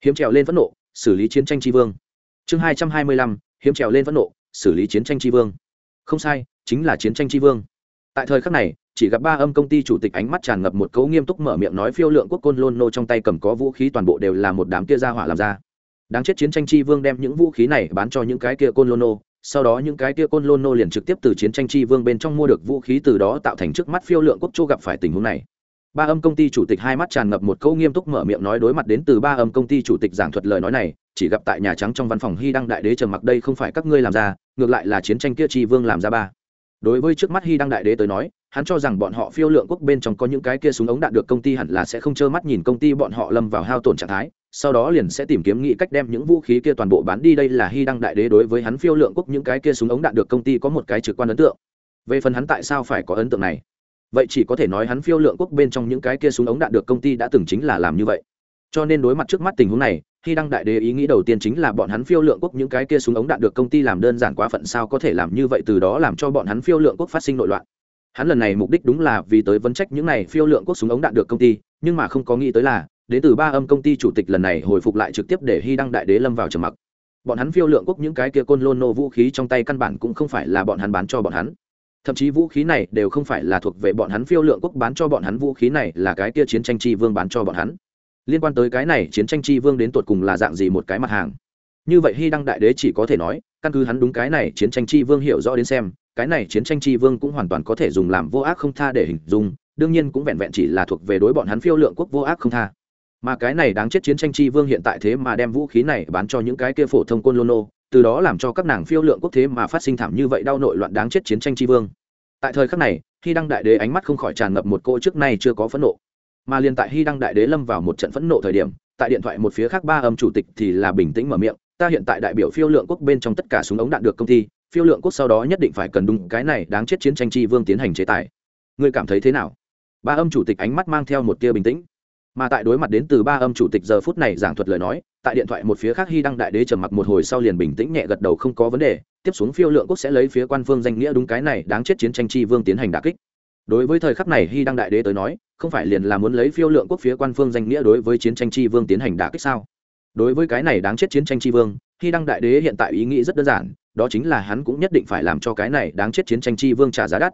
Hiếm trèo lên phẫn nộ xử lý chiến tranh tri vương. Chương hai trăm hai mươi lăm, hiếm trèo lên phẫn nộ, xử lý chiến tranh tri vương. Không sai, chính là chiến tranh tri vương. Tại thời khắc này, chỉ gặp ba âm công ty chủ tịch ánh mắt tràn ngập một cấu nghiêm túc mở miệng nói phiêu lượng quốc côn lôn nô trong tay cầm có vũ khí toàn bộ đều là một đám kia ra hỏa làm ra. Đáng chết chiến tranh chi vương đem những vũ khí này bán cho những cái kia côn lôn nô, sau đó những cái kia côn lôn nô liền trực tiếp từ chiến tranh chi vương bên trong mua được vũ khí từ đó tạo thành trước mắt phiêu lượng quốc châu gặp phải tình huống này ba âm công ty chủ tịch hai mắt tràn ngập một câu nghiêm túc mở miệng nói đối mặt đến từ ba âm công ty chủ tịch giảng thuật lời nói này, chỉ gặp tại nhà trắng trong văn phòng hy đăng đại đế trầm mặc đây không phải các ngươi làm ra, ngược lại là chiến tranh kia tri vương làm ra ba. Đối với trước mắt hy đăng đại đế tới nói, hắn cho rằng bọn họ phiêu lượng quốc bên trong có những cái kia súng ống đạn được công ty hẳn là sẽ không trơ mắt nhìn công ty bọn họ lâm vào hao tổn trạng thái, sau đó liền sẽ tìm kiếm nghĩ cách đem những vũ khí kia toàn bộ bán đi. Đây là hy đăng đại đế đối với hắn phiêu lượng quốc những cái kia súng ống đạn được công ty có một cái trực quan ấn tượng. Về phần hắn tại sao phải có ấn tượng này? Vậy chỉ có thể nói hắn phiêu lượng quốc bên trong những cái kia súng ống đạn được công ty đã từng chính là làm như vậy. Cho nên đối mặt trước mắt tình huống này, khi đăng đại đế ý nghĩ đầu tiên chính là bọn hắn phiêu lượng quốc những cái kia súng ống đạn được công ty làm đơn giản quá phận sao có thể làm như vậy từ đó làm cho bọn hắn phiêu lượng quốc phát sinh nội loạn. Hắn lần này mục đích đúng là vì tới vấn trách những này phiêu lượng quốc súng ống đạn được công ty, nhưng mà không có nghĩ tới là, đến từ ba âm công ty chủ tịch lần này hồi phục lại trực tiếp để hy đăng đại đế lâm vào trầm mặc. Bọn hắn phiêu lượng quốc những cái kia côn lôn nô vũ khí trong tay căn bản cũng không phải là bọn hắn bán cho bọn hắn thậm chí vũ khí này đều không phải là thuộc về bọn hắn phiêu lượng quốc bán cho bọn hắn, vũ khí này là cái kia chiến tranh chi vương bán cho bọn hắn. Liên quan tới cái này, chiến tranh chi vương đến tột cùng là dạng gì một cái mặt hàng? Như vậy hy đăng đại đế chỉ có thể nói, căn cứ hắn đúng cái này, chiến tranh chi vương hiểu rõ đến xem, cái này chiến tranh chi vương cũng hoàn toàn có thể dùng làm vô ác không tha để hình dung, đương nhiên cũng vẹn vẹn chỉ là thuộc về đối bọn hắn phiêu lượng quốc vô ác không tha. Mà cái này đáng chết chiến tranh chi vương hiện tại thế mà đem vũ khí này bán cho những cái kia phổ thông côn lô nô từ đó làm cho các nàng phiêu lượng quốc thế mà phát sinh thảm như vậy đau nội loạn đáng chết chiến tranh tri vương. Tại thời khắc này khi đăng đại đế ánh mắt không khỏi tràn ngập một cô trước nay chưa có phẫn nộ. Mà liền tại hy đăng đại đế lâm vào một trận phẫn nộ thời điểm, tại điện thoại một phía khác ba âm chủ tịch thì là bình tĩnh mở miệng, ta hiện tại đại biểu phiêu lượng quốc bên trong tất cả súng ống đạn được công ty, phiêu lượng quốc sau đó nhất định phải cần đúng cái này đáng chết chiến tranh tri vương tiến hành chế tài. Ngươi cảm thấy thế nào? Ba âm chủ tịch ánh mắt mang theo một tia bình tĩnh mà tại đối mặt đến từ ba âm chủ tịch giờ phút này giảng thuật lời nói, tại điện thoại một phía khác hy đăng đại đế trầm mặc một hồi sau liền bình tĩnh nhẹ gật đầu không có vấn đề, tiếp xuống phiêu lượng quốc sẽ lấy phía quan phương danh nghĩa đúng cái này đáng chết chiến tranh chi vương tiến hành đà kích. Đối với thời khắc này hy đăng đại đế tới nói, không phải liền là muốn lấy phiêu lượng quốc phía quan phương danh nghĩa đối với chiến tranh chi vương tiến hành đà kích sao? Đối với cái này đáng chết chiến tranh chi vương, hy đăng đại đế hiện tại ý nghĩ rất đơn giản, đó chính là hắn cũng nhất định phải làm cho cái này đáng chết chiến tranh chi vương trả giá đắt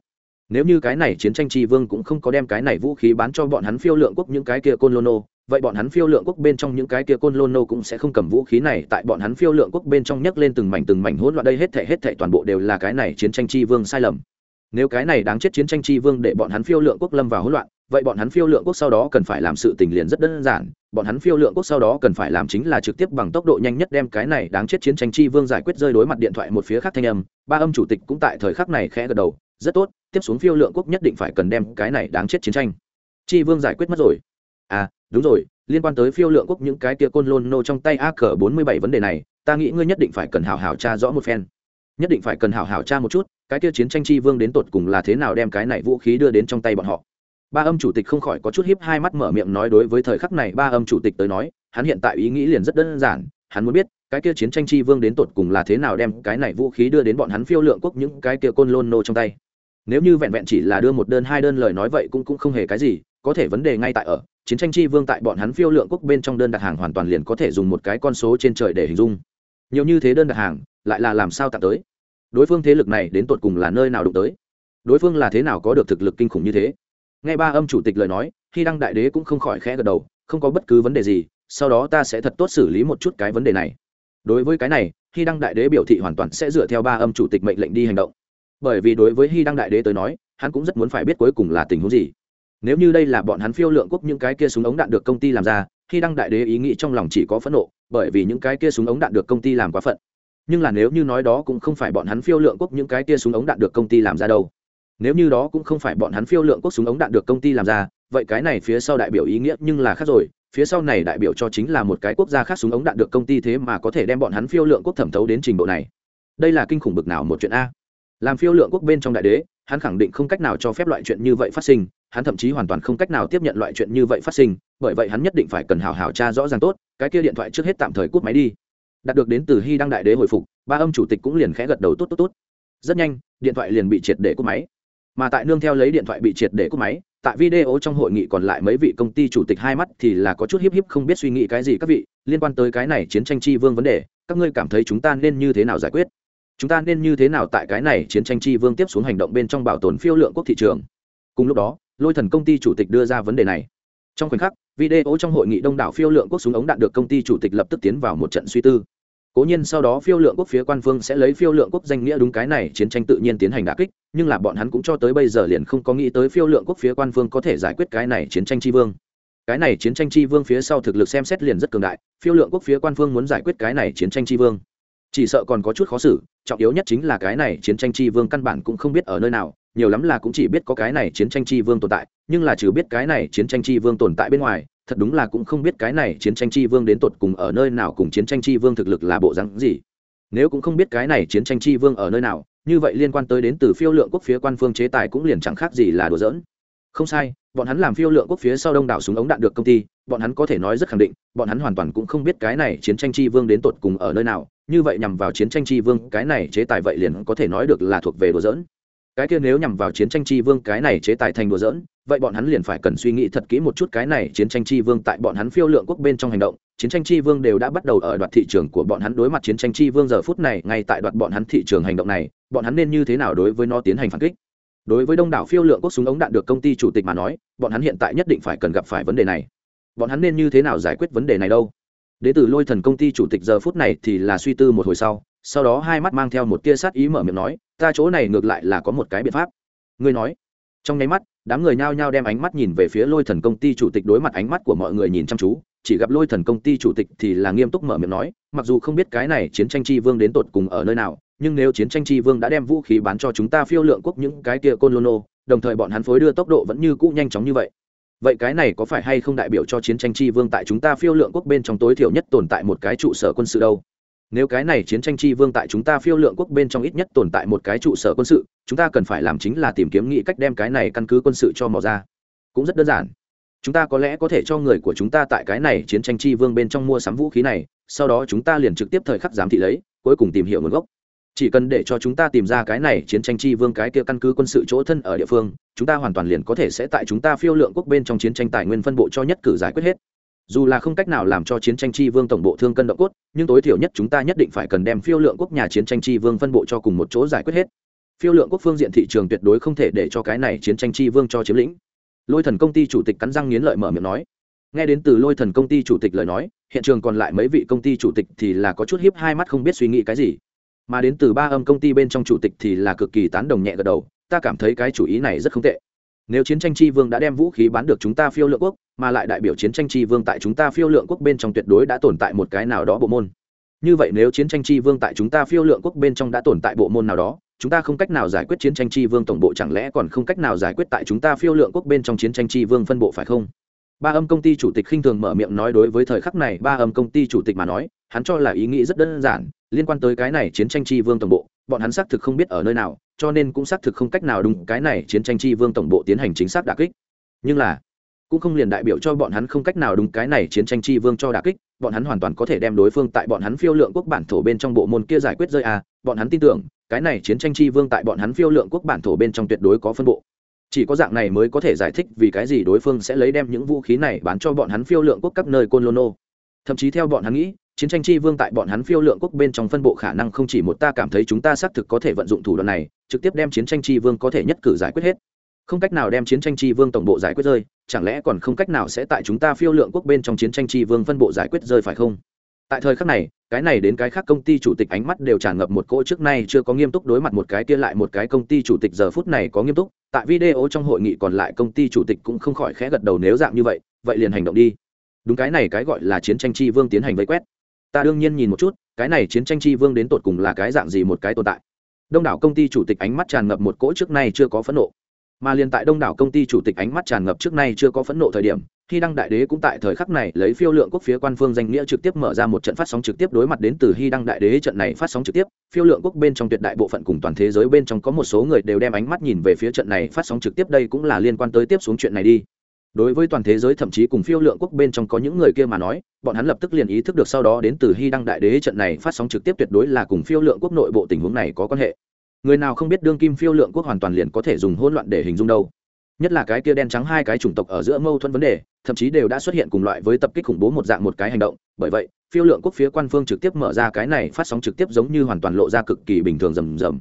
nếu như cái này chiến tranh tri vương cũng không có đem cái này vũ khí bán cho bọn hắn phiêu lượng quốc những cái kia côn lôn nô vậy bọn hắn phiêu lượng quốc bên trong những cái kia côn lôn nô cũng sẽ không cầm vũ khí này, tại bọn hắn phiêu lượng quốc bên trong nhấc lên từng mảnh từng mảnh hỗn loạn đây hết thể hết thể toàn bộ đều là cái này chiến tranh tri vương sai lầm. Nếu cái này đáng chết chiến tranh tri vương để bọn hắn phiêu lượng quốc lâm vào hỗn loạn, vậy bọn hắn phiêu lượng quốc sau đó cần phải làm sự tình liền rất đơn giản, bọn hắn phiêu lượng quốc sau đó cần phải làm chính là trực tiếp bằng tốc độ nhanh nhất đem cái này đáng chết chiến tranh chi vương giải quyết rơi đối mặt điện thoại một phía khác thanh âm, ba âm chủ tịch cũng tại thời khắc này khẽ gật đầu rất tốt, tiếp xuống phiêu lượng quốc nhất định phải cần đem cái này đáng chết chiến tranh. Chi vương giải quyết mất rồi. À đúng rồi, liên quan tới phiêu lượng quốc những cái kia côn lôn nô trong tay a cờ bốn mươi bảy vấn đề này, ta nghĩ ngươi nhất định phải cần hào hào tra rõ một phen. Nhất định phải cần hào hào tra một chút, cái kia chiến tranh chi vương đến tột cùng là thế nào đem cái này vũ khí đưa đến trong tay bọn họ. Ba âm chủ tịch không khỏi có chút hiếp hai mắt mở miệng nói đối với thời khắc này ba âm chủ tịch tới nói, hắn hiện tại ý nghĩ liền rất đơn giản, hắn muốn biết, cái kia chiến tranh chi vương đến tột cùng là thế nào đem cái này vũ khí đưa đến bọn hắn phiêu lượng quốc những cái kia côn lôn nô trong tay nếu như vẹn vẹn chỉ là đưa một đơn, hai đơn lời nói vậy cũng cũng không hề cái gì, có thể vấn đề ngay tại ở, chiến tranh chi vương tại bọn hắn phiêu lượng quốc bên trong đơn đặt hàng hoàn toàn liền có thể dùng một cái con số trên trời để hình dung. Nhiều như thế đơn đặt hàng, lại là làm sao tạm tới? Đối phương thế lực này đến tột cùng là nơi nào đụng tới? Đối phương là thế nào có được thực lực kinh khủng như thế? Nghe ba âm chủ tịch lời nói, khi đăng đại đế cũng không khỏi khẽ gật đầu, không có bất cứ vấn đề gì, sau đó ta sẽ thật tốt xử lý một chút cái vấn đề này. Đối với cái này, khi đăng đại đế biểu thị hoàn toàn sẽ dựa theo ba âm chủ tịch mệnh lệnh đi hành động bởi vì đối với hy đăng đại đế tới nói, hắn cũng rất muốn phải biết cuối cùng là tình huống gì. Nếu như đây là bọn hắn phiêu lượng quốc những cái kia súng ống đạn được công ty làm ra hy đăng đại đế ý nghĩ trong lòng chỉ có phẫn nộ, bởi vì những cái kia súng ống đạn được công ty làm quá phận. Nhưng là nếu như nói đó cũng không phải bọn hắn phiêu lượng quốc những cái kia súng ống đạn được công ty làm ra đâu. Nếu như đó cũng không phải bọn hắn phiêu lượng quốc súng ống đạn được công ty làm ra, vậy cái này phía sau đại biểu ý nghĩa nhưng là khác rồi, phía sau này đại biểu cho chính là một cái quốc gia khác súng ống đạn được công ty thế mà có thể đem bọn hắn phiêu lượng quốc thẩm thấu đến trình độ này. Đây là kinh khủng bực nào một chuyện a? Làm phiêu lượng quốc bên trong đại đế, hắn khẳng định không cách nào cho phép loại chuyện như vậy phát sinh, hắn thậm chí hoàn toàn không cách nào tiếp nhận loại chuyện như vậy phát sinh, bởi vậy hắn nhất định phải cần hào hào tra rõ ràng tốt, cái kia điện thoại trước hết tạm thời cút máy đi. Đạt được đến từ hy đăng đại đế hồi phục, ba âm chủ tịch cũng liền khẽ gật đầu tốt tốt tốt. Rất nhanh, điện thoại liền bị triệt để cút máy. Mà tại nương theo lấy điện thoại bị triệt để cút máy, tại video trong hội nghị còn lại mấy vị công ty chủ tịch hai mắt thì là có chút hiếp hiếp không biết suy nghĩ cái gì các vị, liên quan tới cái này chiến tranh chi vương vấn đề, các ngươi cảm thấy chúng ta nên như thế nào giải quyết? Chúng ta nên như thế nào tại cái này chiến tranh chi vương tiếp xuống hành động bên trong bảo tồn phiêu lượng quốc thị trường? Cùng lúc đó, lôi thần công ty chủ tịch đưa ra vấn đề này. Trong khoảnh khắc, video trong hội nghị đông đảo phiêu lượng quốc súng ống đạn được công ty chủ tịch lập tức tiến vào một trận suy tư. Cố nhiên sau đó phiêu lượng quốc phía quan phương sẽ lấy phiêu lượng quốc danh nghĩa đúng cái này chiến tranh tự nhiên tiến hành đà kích, nhưng là bọn hắn cũng cho tới bây giờ liền không có nghĩ tới phiêu lượng quốc phía quan phương có thể giải quyết cái này chiến tranh tri vương. Cái này chiến tranh chi vương phía sau thực lực xem xét liền rất cường đại, phiêu lượng quốc phía quan phương muốn giải quyết cái này chiến tranh chi vương chỉ sợ còn có chút khó xử, trọng yếu nhất chính là cái này chiến tranh chi vương căn bản cũng không biết ở nơi nào, nhiều lắm là cũng chỉ biết có cái này chiến tranh chi vương tồn tại, nhưng là trừ biết cái này chiến tranh chi vương tồn tại bên ngoài, thật đúng là cũng không biết cái này chiến tranh chi vương đến tột cùng ở nơi nào cùng chiến tranh chi vương thực lực là bộ rắn gì. Nếu cũng không biết cái này chiến tranh chi vương ở nơi nào, như vậy liên quan tới đến từ phiêu lượng quốc phía quan phương chế tài cũng liền chẳng khác gì là đùa giỡn. Không sai, bọn hắn làm phiêu lượng quốc phía sau đông đảo súng ống đạn được công ty, bọn hắn có thể nói rất khẳng định, bọn hắn hoàn toàn cũng không biết cái này chiến tranh chi vương đến tột cùng ở nơi nào như vậy nhằm vào chiến tranh chi vương, cái này chế tài vậy liền có thể nói được là thuộc về đùa dỡn. cái kia nếu nhằm vào chiến tranh chi vương, cái này chế tài thành đùa dỡn. vậy bọn hắn liền phải cần suy nghĩ thật kỹ một chút cái này chiến tranh chi vương tại bọn hắn phiêu lượng quốc bên trong hành động chiến tranh chi vương đều đã bắt đầu ở đoạt thị trường của bọn hắn, đối mặt chiến tranh chi vương giờ phút này, ngay tại đoạt bọn hắn thị trường hành động này, bọn hắn nên như thế nào đối với nó tiến hành phản kích đối với đông đảo phiêu lượng quốc súng ống đạn được công ty chủ tịch mà nói, bọn hắn hiện tại nhất định phải cần gặp phải vấn đề này bọn hắn nên như thế nào giải quyết vấn đề này đâu đến từ lôi thần công ty chủ tịch giờ phút này thì là suy tư một hồi sau sau đó hai mắt mang theo một tia sát ý mở miệng nói, ta chỗ này ngược lại là có một cái biện pháp. Ngươi nói. Trong nháy mắt, đám người nhao nhao đem ánh mắt nhìn về phía lôi thần công ty chủ tịch đối mặt ánh mắt của mọi người nhìn chăm chú, chỉ gặp lôi thần công ty chủ tịch thì là nghiêm túc mở miệng nói, mặc dù không biết cái này chiến tranh chi vương đến tột cùng ở nơi nào, nhưng nếu chiến tranh chi vương đã đem vũ khí bán cho chúng ta phiêu lượng quốc những cái kia côn lô nô, đồng thời bọn hắn phối đưa tốc độ vẫn như cũ nhanh chóng như vậy vậy cái này có phải hay không đại biểu cho chiến tranh chi vương tại chúng ta phiêu lượng quốc bên trong tối thiểu nhất tồn tại một cái trụ sở quân sự đâu? Nếu cái này chiến tranh chi vương tại chúng ta phiêu lượng quốc bên trong ít nhất tồn tại một cái trụ sở quân sự, chúng ta cần phải làm chính là tìm kiếm nghĩ cách đem cái này căn cứ quân sự cho mò ra. Cũng rất đơn giản. Chúng ta có lẽ có thể cho người của chúng ta tại cái này chiến tranh chi vương bên trong mua sắm vũ khí này, sau đó chúng ta liền trực tiếp thời khắc giám thị lấy, cuối cùng tìm hiểu nguồn gốc chỉ cần để cho chúng ta tìm ra cái này chiến tranh chi vương cái kia căn cứ quân sự chỗ thân ở địa phương, chúng ta hoàn toàn liền có thể sẽ tại chúng ta phiêu lượng quốc bên trong chiến tranh tài nguyên phân bộ cho nhất cử giải quyết hết. Dù là không cách nào làm cho chiến tranh chi vương tổng bộ thương cân động cốt, nhưng tối thiểu nhất chúng ta nhất định phải cần đem phiêu lượng quốc nhà chiến tranh chi vương phân bộ cho cùng một chỗ giải quyết hết. Phiêu lượng quốc phương diện thị trường tuyệt đối không thể để cho cái này chiến tranh chi vương cho chiếm lĩnh. Lôi thần công ty chủ tịch cắn răng nghiến lợi mở miệng nói. Nghe đến từ lôi thần công ty chủ tịch lời nói, hiện trường còn lại mấy vị công ty chủ tịch thì là có chút hiếp hai mắt không biết suy nghĩ cái gì mà đến từ ba âm công ty bên trong chủ tịch thì là cực kỳ tán đồng nhẹ gật đầu, ta cảm thấy cái chủ ý này rất không tệ. Nếu chiến tranh chi vương đã đem vũ khí bán được chúng ta phiêu lượng quốc, mà lại đại biểu chiến tranh chi vương tại chúng ta phiêu lượng quốc bên trong tuyệt đối đã tồn tại một cái nào đó bộ môn. Như vậy nếu chiến tranh chi vương tại chúng ta phiêu lượng quốc bên trong đã tồn tại bộ môn nào đó, chúng ta không cách nào giải quyết chiến tranh chi vương tổng bộ chẳng lẽ còn không cách nào giải quyết tại chúng ta phiêu lượng quốc bên trong chiến tranh chi vương phân bộ phải không? Ba âm công ty chủ tịch khinh thường mở miệng nói đối với thời khắc này ba âm công ty chủ tịch mà nói, hắn cho là ý nghĩ rất đơn giản liên quan tới cái này chiến tranh chi vương tổng bộ, bọn hắn xác thực không biết ở nơi nào, cho nên cũng xác thực không cách nào đúng cái này chiến tranh chi vương tổng bộ tiến hành chính xác đà kích. Nhưng là, cũng không liền đại biểu cho bọn hắn không cách nào đúng cái này chiến tranh chi vương cho đà kích, bọn hắn hoàn toàn có thể đem đối phương tại bọn hắn phiêu lượng quốc bản thổ bên trong bộ môn kia giải quyết rơi à bọn hắn tin tưởng, cái này chiến tranh chi vương tại bọn hắn phiêu lượng quốc bản thổ bên trong tuyệt đối có phân bộ. Chỉ có dạng này mới có thể giải thích vì cái gì đối phương sẽ lấy đem những vũ khí này bán cho bọn hắn phiêu lượng quốc các nơi côn lô nô. Thậm chí theo bọn hắn nghĩ chiến tranh chi vương tại bọn hắn phiêu lượng quốc bên trong phân bộ khả năng không chỉ một ta cảm thấy chúng ta xác thực có thể vận dụng thủ đoạn này, trực tiếp đem chiến tranh chi vương có thể nhất cử giải quyết hết. Không cách nào đem chiến tranh chi vương tổng bộ giải quyết rơi, chẳng lẽ còn không cách nào sẽ tại chúng ta phiêu lượng quốc bên trong chiến tranh chi vương phân bộ giải quyết rơi phải không? Tại thời khắc này, cái này đến cái khác công ty chủ tịch ánh mắt đều tràn ngập một cỗ trước nay chưa có nghiêm túc đối mặt một cái kia lại một cái công ty chủ tịch giờ phút này có nghiêm túc, tại video trong hội nghị còn lại công ty chủ tịch cũng không khỏi khẽ gật đầu nếu dạng như vậy vậy liền hành động đi. Đúng cái này cái gọi là chiến tranh chi vương tiến hành vây quét ta đương nhiên nhìn một chút, cái này chiến tranh chi vương đến tột cùng là cái dạng gì một cái tồn tại. Đông đảo công ty chủ tịch ánh mắt tràn ngập một cỗ trước nay chưa có phẫn nộ. Mà liền tại đông đảo công ty chủ tịch ánh mắt tràn ngập trước nay chưa có phẫn nộ thời điểm, khi đăng đại đế cũng tại thời khắc này lấy phiêu lượng quốc phía quan phương danh nghĩa trực tiếp mở ra một trận phát sóng trực tiếp đối mặt đến từ hy đăng đại đế trận này phát sóng trực tiếp, phiêu lượng quốc bên trong tuyệt đại bộ phận cùng toàn thế giới bên trong có một số người đều đem ánh mắt nhìn về phía trận này phát sóng trực tiếp đây cũng là liên quan tới tiếp xuống chuyện này đi đối với toàn thế giới thậm chí cùng phiêu lượng quốc bên trong có những người kia mà nói, bọn hắn lập tức liền ý thức được sau đó đến từ hy đăng đại đế trận này phát sóng trực tiếp tuyệt đối là cùng phiêu lượng quốc nội bộ tình huống này có quan hệ. Người nào không biết đương kim phiêu lượng quốc hoàn toàn liền có thể dùng hỗn loạn để hình dung đâu. Nhất là cái kia đen trắng hai cái chủng tộc ở giữa mâu thuẫn vấn đề, thậm chí đều đã xuất hiện cùng loại với tập kích khủng bố một dạng một cái hành động. Bởi vậy, phiêu lượng quốc phía quan phương trực tiếp mở ra cái này phát sóng trực tiếp giống như hoàn toàn lộ ra cực kỳ bình thường rầm rầm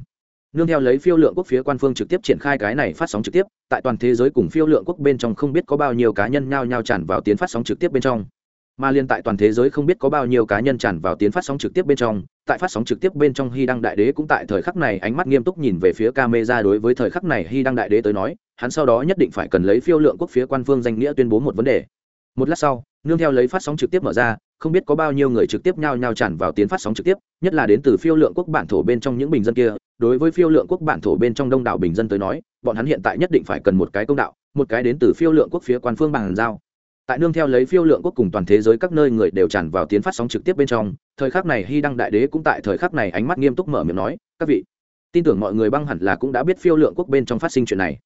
nương theo lấy phiêu lượng quốc phía quan phương trực tiếp triển khai cái này phát sóng trực tiếp, tại toàn thế giới cùng phiêu lượng quốc bên trong không biết có bao nhiêu cá nhân nhao nhao tràn vào tiến phát sóng trực tiếp bên trong. Mà liên tại toàn thế giới không biết có bao nhiêu cá nhân tràn vào tiến phát sóng trực tiếp bên trong, tại phát sóng trực tiếp bên trong hy đăng đại đế cũng tại thời khắc này ánh mắt nghiêm túc nhìn về phía camera đối với thời khắc này hy đăng đại đế tới nói, hắn sau đó nhất định phải cần lấy phiêu lượng quốc phía quan phương danh nghĩa tuyên bố một vấn đề. Một lát sau, nương theo lấy phát sóng trực tiếp mở ra không biết có bao nhiêu người trực tiếp nhao nhao tràn vào tiến phát sóng trực tiếp, nhất là đến từ phiêu lượng quốc bản thổ bên trong những bình dân kia. Đối với phiêu lượng quốc bản thổ bên trong đông đảo bình dân tới nói, bọn hắn hiện tại nhất định phải cần một cái công đạo, một cái đến từ phiêu lượng quốc phía quan phương bằng giao. Tại nương theo lấy phiêu lượng quốc cùng toàn thế giới các nơi người đều tràn vào tiến phát sóng trực tiếp bên trong, thời khắc này hy đăng đại đế cũng tại thời khắc này ánh mắt nghiêm túc mở miệng nói, các vị, tin tưởng mọi người băng hẳn là cũng đã biết phiêu lượng quốc bên trong phát sinh chuyện này.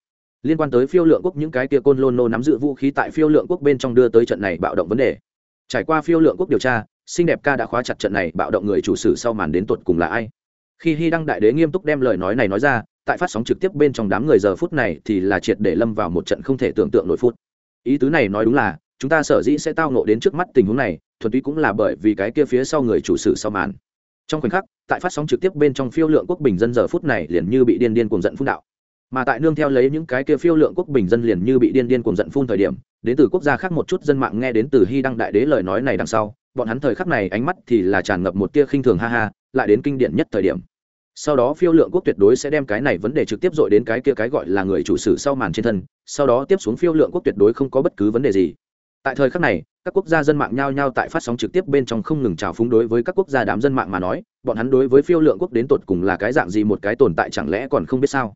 Liên quan tới phiêu lượng quốc những cái kia côn lôn nô nắm giữ vũ khí tại phiêu lượng quốc bên trong đưa tới trận này bạo động vấn đề trải qua phiêu lượng quốc điều tra, xinh đẹp ca đã khóa chặt trận này, bạo động người chủ sử sau màn đến tột cùng là ai. Khi hy đăng đại đế nghiêm túc đem lời nói này nói ra, tại phát sóng trực tiếp bên trong đám người giờ phút này thì là triệt để lâm vào một trận không thể tưởng tượng nổi phút. Ý tứ này nói đúng là, chúng ta sở dĩ sẽ tao nộ đến trước mắt tình huống này, thuần túy cũng là bởi vì cái kia phía sau người chủ sử sau màn. Trong khoảnh khắc, tại phát sóng trực tiếp bên trong phiêu lượng quốc bình dân giờ phút này liền như bị điên điên cuồng giận phun đạo mà tại nương theo lấy những cái kia phiêu lượng quốc bình dân liền như bị điên điên cuồng giận phun thời điểm, đến từ quốc gia khác một chút dân mạng nghe đến từ hy đăng đại đế lời nói này đằng sau, bọn hắn thời khắc này ánh mắt thì là tràn ngập một tia khinh thường ha ha, lại đến kinh điển nhất thời điểm. Sau đó phiêu lượng quốc tuyệt đối sẽ đem cái này vấn đề trực tiếp dội đến cái kia cái gọi là người chủ sử sau màn trên thân, sau đó tiếp xuống phiêu lượng quốc tuyệt đối không có bất cứ vấn đề gì. Tại thời khắc này, các quốc gia dân mạng nhao nhao tại phát sóng trực tiếp bên trong không ngừng trào phúng đối với các quốc gia đám dân mạng mà nói, bọn hắn đối với phiêu lượng quốc đến tột cùng là cái dạng gì một cái tồn tại chẳng lẽ còn không biết sao?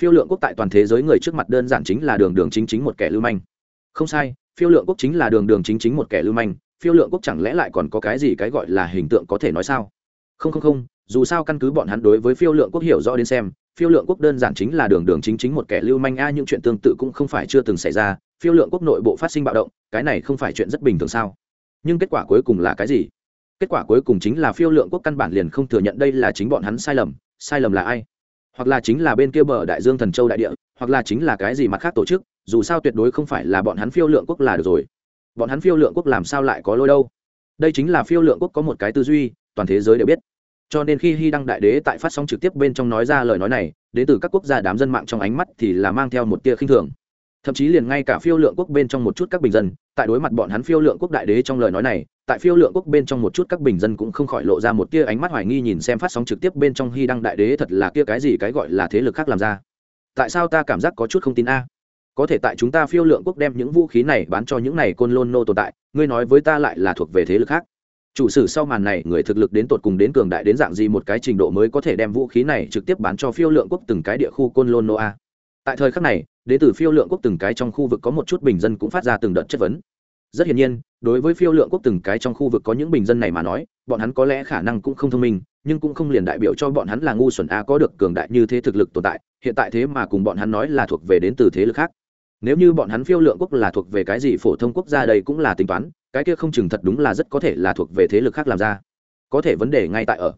Phiêu lượng quốc tại toàn thế giới người trước mặt đơn giản chính là đường đường chính chính một kẻ lưu manh. Không sai, phiêu lượng quốc chính là đường đường chính chính một kẻ lưu manh, phiêu lượng quốc chẳng lẽ lại còn có cái gì cái gọi là hình tượng có thể nói sao? Không không không, dù sao căn cứ bọn hắn đối với phiêu lượng quốc hiểu rõ đến xem, phiêu lượng quốc đơn giản chính là đường đường chính chính một kẻ lưu manh a, những chuyện tương tự cũng không phải chưa từng xảy ra, phiêu lượng quốc nội bộ phát sinh bạo động, cái này không phải chuyện rất bình thường sao? Nhưng kết quả cuối cùng là cái gì? Kết quả cuối cùng chính là phiêu lượng quốc căn bản liền không thừa nhận đây là chính bọn hắn sai lầm sai lầm là ai? Hoặc là chính là bên kia bờ đại dương thần châu đại địa, hoặc là chính là cái gì mặt khác tổ chức, dù sao tuyệt đối không phải là bọn hắn phiêu lượng quốc là được rồi. Bọn hắn phiêu lượng quốc làm sao lại có lôi đâu? Đây chính là phiêu lượng quốc có một cái tư duy, toàn thế giới đều biết. Cho nên khi hy đăng đại đế tại phát sóng trực tiếp bên trong nói ra lời nói này đến từ các quốc gia đám dân mạng trong ánh mắt thì là mang theo một tia khinh thường. Thậm chí liền ngay cả phiêu lượng quốc bên trong một chút các bình dân, tại đối mặt bọn hắn phiêu lượng quốc đại đế trong lời nói này tại phiêu lượng quốc bên trong một chút các bình dân cũng không khỏi lộ ra một tia ánh mắt hoài nghi nhìn xem phát sóng trực tiếp bên trong hy đăng đại đế thật là kia cái gì cái gọi là thế lực khác làm ra. Tại sao ta cảm giác có chút không tin a? Có thể tại chúng ta phiêu lượng quốc đem những vũ khí này bán cho những này côn lôn nô tồn tại, ngươi nói với ta lại là thuộc về thế lực khác. Chủ sử sau màn này, người thực lực đến tột cùng đến cường đại đến dạng gì một cái trình độ mới có thể đem vũ khí này trực tiếp bán cho phiêu lượng quốc từng cái địa khu côn lôn nô a? Tại thời khắc này, đến từ phiêu lượng quốc từng cái trong khu vực có một chút bình dân cũng phát ra từng đợt chất vấn rất hiển nhiên, đối với phiêu lượng quốc từng cái trong khu vực có những bình dân này mà nói, bọn hắn có lẽ khả năng cũng không thông minh, nhưng cũng không liền đại biểu cho bọn hắn là ngu xuẩn a có được cường đại như thế thực lực tồn tại, hiện tại thế mà cùng bọn hắn nói là thuộc về đến từ thế lực khác. Nếu như bọn hắn phiêu lượng quốc là thuộc về cái gì phổ thông quốc gia đây cũng là tính toán, cái kia không chừng thật đúng là rất có thể là thuộc về thế lực khác làm ra. Có thể vấn đề ngay tại ở.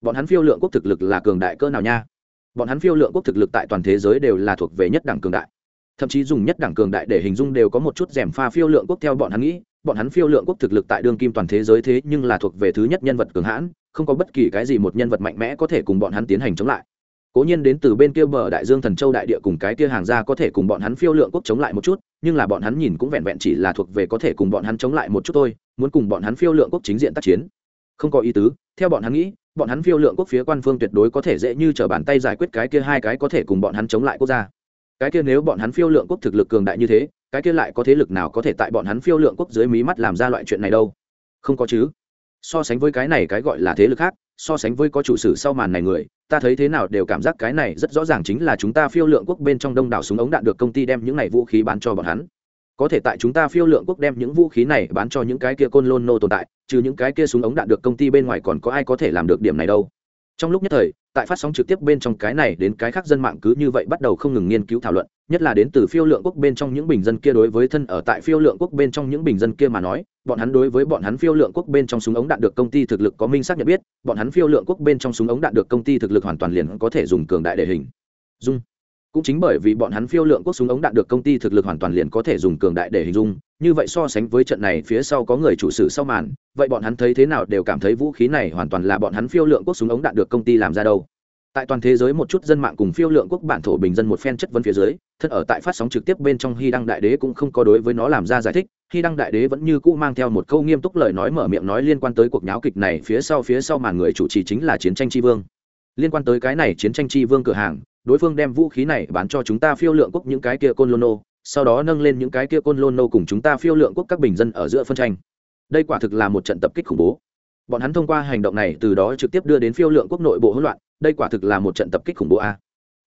Bọn hắn phiêu lượng quốc thực lực là cường đại cỡ nào nha? Bọn hắn phiêu lượng quốc thực lực tại toàn thế giới đều là thuộc về nhất đẳng cường đại thậm chí dùng nhất đẳng cường đại để hình dung đều có một chút rèm pha phiêu lượng quốc theo bọn hắn nghĩ. Bọn hắn phiêu lượng quốc thực lực tại đương kim toàn thế giới thế nhưng là thuộc về thứ nhất nhân vật cường hãn, không có bất kỳ cái gì một nhân vật mạnh mẽ có thể cùng bọn hắn tiến hành chống lại. Cố nhiên đến từ bên kia bờ đại dương thần châu đại địa cùng cái kia hàng ra có thể cùng bọn hắn phiêu lượng quốc chống lại một chút, nhưng là bọn hắn nhìn cũng vẹn vẹn chỉ là thuộc về có thể cùng bọn hắn chống lại một chút thôi, muốn cùng bọn hắn phiêu lượng quốc chính diện tác chiến. Không có ý tứ, theo bọn hắn nghĩ, bọn hắn phiêu lượng quốc phía quan phương tuyệt đối có thể dễ như t r ở bàn tay giải quyết cái kia hai cái có thể cùng bọn hắn chống lại quốc gia cái kia nếu bọn hắn phiêu lượng quốc thực lực cường đại như thế, cái kia lại có thế lực nào có thể tại bọn hắn phiêu lượng quốc dưới mí mắt làm ra loại chuyện này đâu? Không có chứ. So sánh với cái này cái gọi là thế lực khác, so sánh với có chủ sử sau màn này người, ta thấy thế nào đều cảm giác cái này rất rõ ràng chính là chúng ta phiêu lượng quốc bên trong đông đảo súng ống đạn được công ty đem những này vũ khí bán cho bọn hắn. Có thể tại chúng ta phiêu lượng quốc đem những vũ khí này bán cho những cái kia côn lôn nô tồn tại, trừ những cái kia súng ống đạn được công ty bên ngoài còn có ai có thể làm được điểm này đâu? Trong lúc nhất thời, tại phát sóng trực tiếp bên trong cái này đến cái khác dân mạng cứ như vậy bắt đầu không ngừng nghiên cứu thảo luận, nhất là đến từ phiêu lượng quốc bên trong những bình dân kia đối với thân ở tại phiêu lượng quốc bên trong những bình dân kia mà nói, bọn hắn đối với bọn hắn phiêu lượng quốc bên trong súng ống đạn được công ty thực lực có minh xác nhận biết, bọn hắn phiêu lượng quốc bên trong súng ống đạn được công ty thực lực hoàn toàn liền có thể dùng cường đại để hình. Dung cũng chính bởi vì bọn hắn phiêu lượng quốc súng ống đạn được công ty thực lực hoàn toàn liền có thể dùng cường đại để hình dung, như vậy so sánh với trận này phía sau có người chủ sử sau màn, vậy bọn hắn thấy thế nào đều cảm thấy vũ khí này hoàn toàn là bọn hắn phiêu lượng quốc súng ống đạn được công ty làm ra đâu. Tại toàn thế giới một chút dân mạng cùng phiêu lượng quốc bản thổ bình dân một phen chất vấn phía dưới, thân ở tại phát sóng trực tiếp bên trong hy đăng đại đế cũng không có đối với nó làm ra giải thích, hy đăng đại đế vẫn như cũ mang theo một câu nghiêm túc lời nói mở miệng nói liên quan tới cuộc nháo kịch này phía sau phía sau màn người chủ trì chính là chiến tranh tri vương. Liên quan tới cái này chiến tranh tri vương cửa hàng đối phương đem vũ khí này bán cho chúng ta phiêu lượng quốc những cái kia côn lôn nô, sau đó nâng lên những cái kia côn lôn nô cùng chúng ta phiêu lượng quốc các bình dân ở giữa phân tranh. Đây quả thực là một trận tập kích khủng bố. Bọn hắn thông qua hành động này từ đó trực tiếp đưa đến phiêu lượng quốc nội bộ hỗn loạn, đây quả thực là một trận tập kích khủng bố a.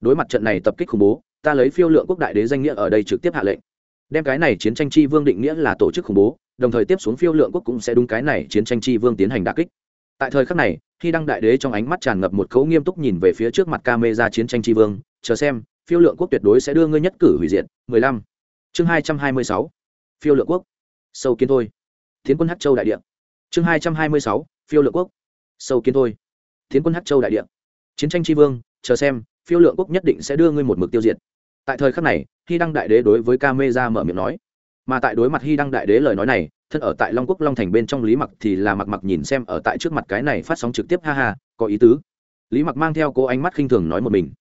Đối mặt trận này tập kích khủng bố, ta lấy phiêu lượng quốc đại đế danh nghĩa ở đây trực tiếp hạ lệnh. Đem cái này chiến tranh chi vương định nghĩa là tổ chức khủng bố, đồng thời tiếp xuống phiêu lượng quốc cũng sẽ đúng cái này chiến tranh chi vương tiến hành đà kích tại thời khắc này, khi đăng đại đế trong ánh mắt tràn ngập một cấu nghiêm túc nhìn về phía trước mặt ca mê ra chiến tranh Tri vương, chờ xem, phiêu lượng quốc tuyệt đối sẽ đưa ngươi nhất cử hủy diệt. 15. chương 226. phiêu lượng quốc. Sâu kiến thôi. Tiến quân hát châu đại địa. Chương 226. phiêu lượng quốc. Sâu kiến thôi. Tiến quân hát châu đại địa. Chiến tranh Tri vương, chờ xem, phiêu lượng quốc nhất định sẽ đưa ngươi một mực tiêu diệt. Tại thời khắc này, khi đăng đại đế đối với ca mê ra mở miệng nói, mà tại đối mặt hy đăng đại đế lời nói này thân ở tại long quốc long thành bên trong lý mặc thì là mặc mặc nhìn xem ở tại trước mặt cái này phát sóng trực tiếp, ha ha, có ý tứ. Lý mặc mang theo cố ánh mắt khinh thường nói một mình.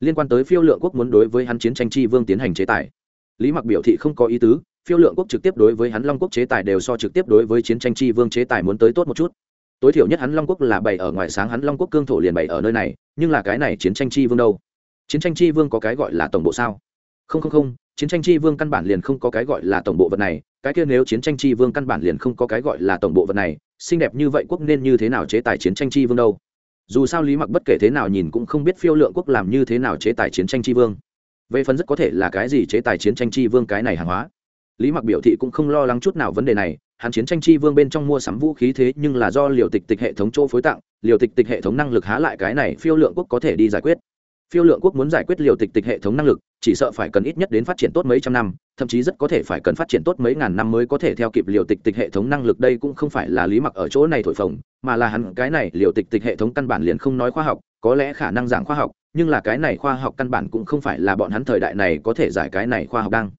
Liên quan tới phiêu lượng quốc muốn đối với hắn chiến tranh chi vương tiến hành chế tài. Lý mặc biểu thị không có ý tứ, phiêu lượng quốc trực tiếp đối với hắn long quốc chế tài đều so trực tiếp đối với chiến tranh chi vương chế tài muốn tới tốt một chút. Tối thiểu nhất hắn long quốc là bày ở ngoài sáng, hắn long quốc cương thổ liền bày ở nơi này, nhưng là cái này chiến tranh chi vương đâu? Chiến tranh chi vương có cái gọi là tổng bộ sao? Không không không, chiến tranh chi vương căn bản liền không có cái gọi là tổng bộ vật này, cái kia nếu chiến tranh chi vương căn bản liền không có cái gọi là tổng bộ vật này, xinh đẹp như vậy quốc nên như thế nào chế tài chiến tranh chi vương đâu? Dù sao lý mặc bất kể thế nào nhìn cũng không biết phiêu lượng quốc làm như thế nào chế tài chiến tranh chi vương. Về phần rất có thể là cái gì chế tài chiến tranh chi vương cái này hàng hóa. Lý mặc biểu thị cũng không lo lắng chút nào vấn đề này, hắn chiến tranh chi vương bên trong mua sắm vũ khí thế nhưng là do liều tịch tịch hệ thống chỗ phối tặng, liều tịch tịch hệ thống năng lực há lại cái này phiêu lượng quốc có thể đi giải quyết phiêu lượng quốc muốn giải quyết liều tịch tịch hệ thống năng lực, chỉ sợ phải cần ít nhất đến phát triển tốt mấy trăm năm, thậm chí rất có thể phải cần phát triển tốt mấy ngàn năm mới có thể theo kịp liều tịch tịch hệ thống năng lực. Đây cũng không phải là lý mặc ở chỗ này thổi phồng, mà là hắn cái này liều tịch tịch hệ thống căn bản liền không nói khoa học, có lẽ khả năng giảng khoa học, nhưng là cái này khoa học căn bản cũng không phải là bọn hắn thời đại này có thể giải cái này khoa học đang.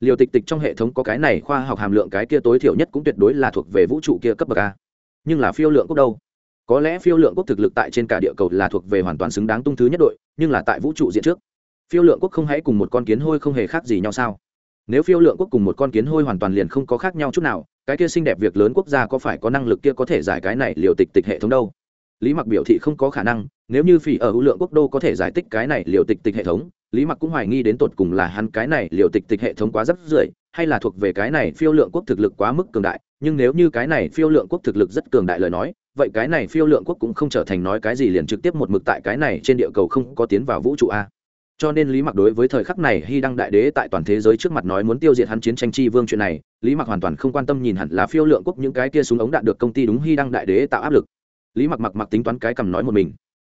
Liều tịch tịch trong hệ thống có cái này khoa học hàm lượng, cái kia tối thiểu nhất cũng tuyệt đối là thuộc về vũ trụ kia cấp bậc a. Nhưng là phiêu lượng quốc đâu? Có lẽ phiêu lượng quốc thực lực tại trên cả địa cầu là thuộc về hoàn toàn xứng đáng tung thứ nhất đội nhưng là tại vũ trụ diện trước. Phiêu lượng quốc không hãy cùng một con kiến hôi không hề khác gì nhau sao? Nếu phiêu lượng quốc cùng một con kiến hôi hoàn toàn liền không có khác nhau chút nào, cái kia xinh đẹp việc lớn quốc gia có phải có năng lực kia có thể giải cái này liều tịch tịch hệ thống đâu? Lý mặc biểu thị không có khả năng, nếu như phỉ ở hữu lượng quốc đô có thể giải tích cái này liều tịch tịch hệ thống, lý mặc cũng hoài nghi đến tột cùng là hắn cái này liều tịch tịch hệ thống quá rất rưỡi hay là thuộc về cái này phiêu lượng quốc thực lực quá mức cường đại, nhưng nếu như cái này phiêu lượng quốc thực lực rất cường đại lời nói, vậy cái này phiêu lượng quốc cũng không trở thành nói cái gì liền trực tiếp một mực tại cái này trên địa cầu không có tiến vào vũ trụ a. Cho nên lý mặc đối với thời khắc này hy đăng đại đế tại toàn thế giới trước mặt nói muốn tiêu diệt hắn chiến tranh chi vương chuyện này, lý mặc hoàn toàn không quan tâm nhìn hẳn là phiêu lượng quốc những cái kia súng ống đạn được công ty đúng hy đăng đại đế tạo áp lực. Lý mặc mặc mặc tính toán cái cầm nói một mình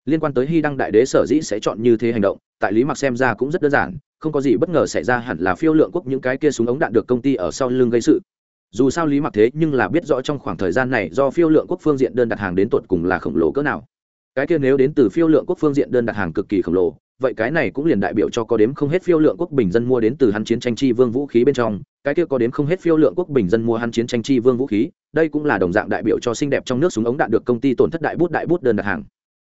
liên quan tới hy đăng đại đế sở dĩ sẽ chọn như thế hành động, tại lý mặc xem ra cũng rất đơn giản, không có gì bất ngờ xảy ra hẳn là phiêu lượng quốc những cái kia súng ống đạn được công ty ở sau lưng gây sự. Dù sao lý mặc thế nhưng là biết rõ trong khoảng thời gian này do phiêu lượng quốc phương diện đơn đặt hàng đến tột cùng là khổng lồ cỡ nào. Cái kia nếu đến từ phiêu lượng quốc phương diện đơn đặt hàng cực kỳ khổng lồ, vậy cái này cũng liền đại biểu cho có đếm không hết phiêu lượng quốc bình dân mua đến từ hắn chiến tranh chi vương vũ khí bên trong, cái kia có đếm không hết phiêu lượng quốc bình dân mua hắn chiến tranh chi vương vũ khí, đây cũng là đồng dạng đại biểu cho xinh đẹp trong nước súng ống đạn được công ty tổn thất đại bút đại bút đơn đặt hàng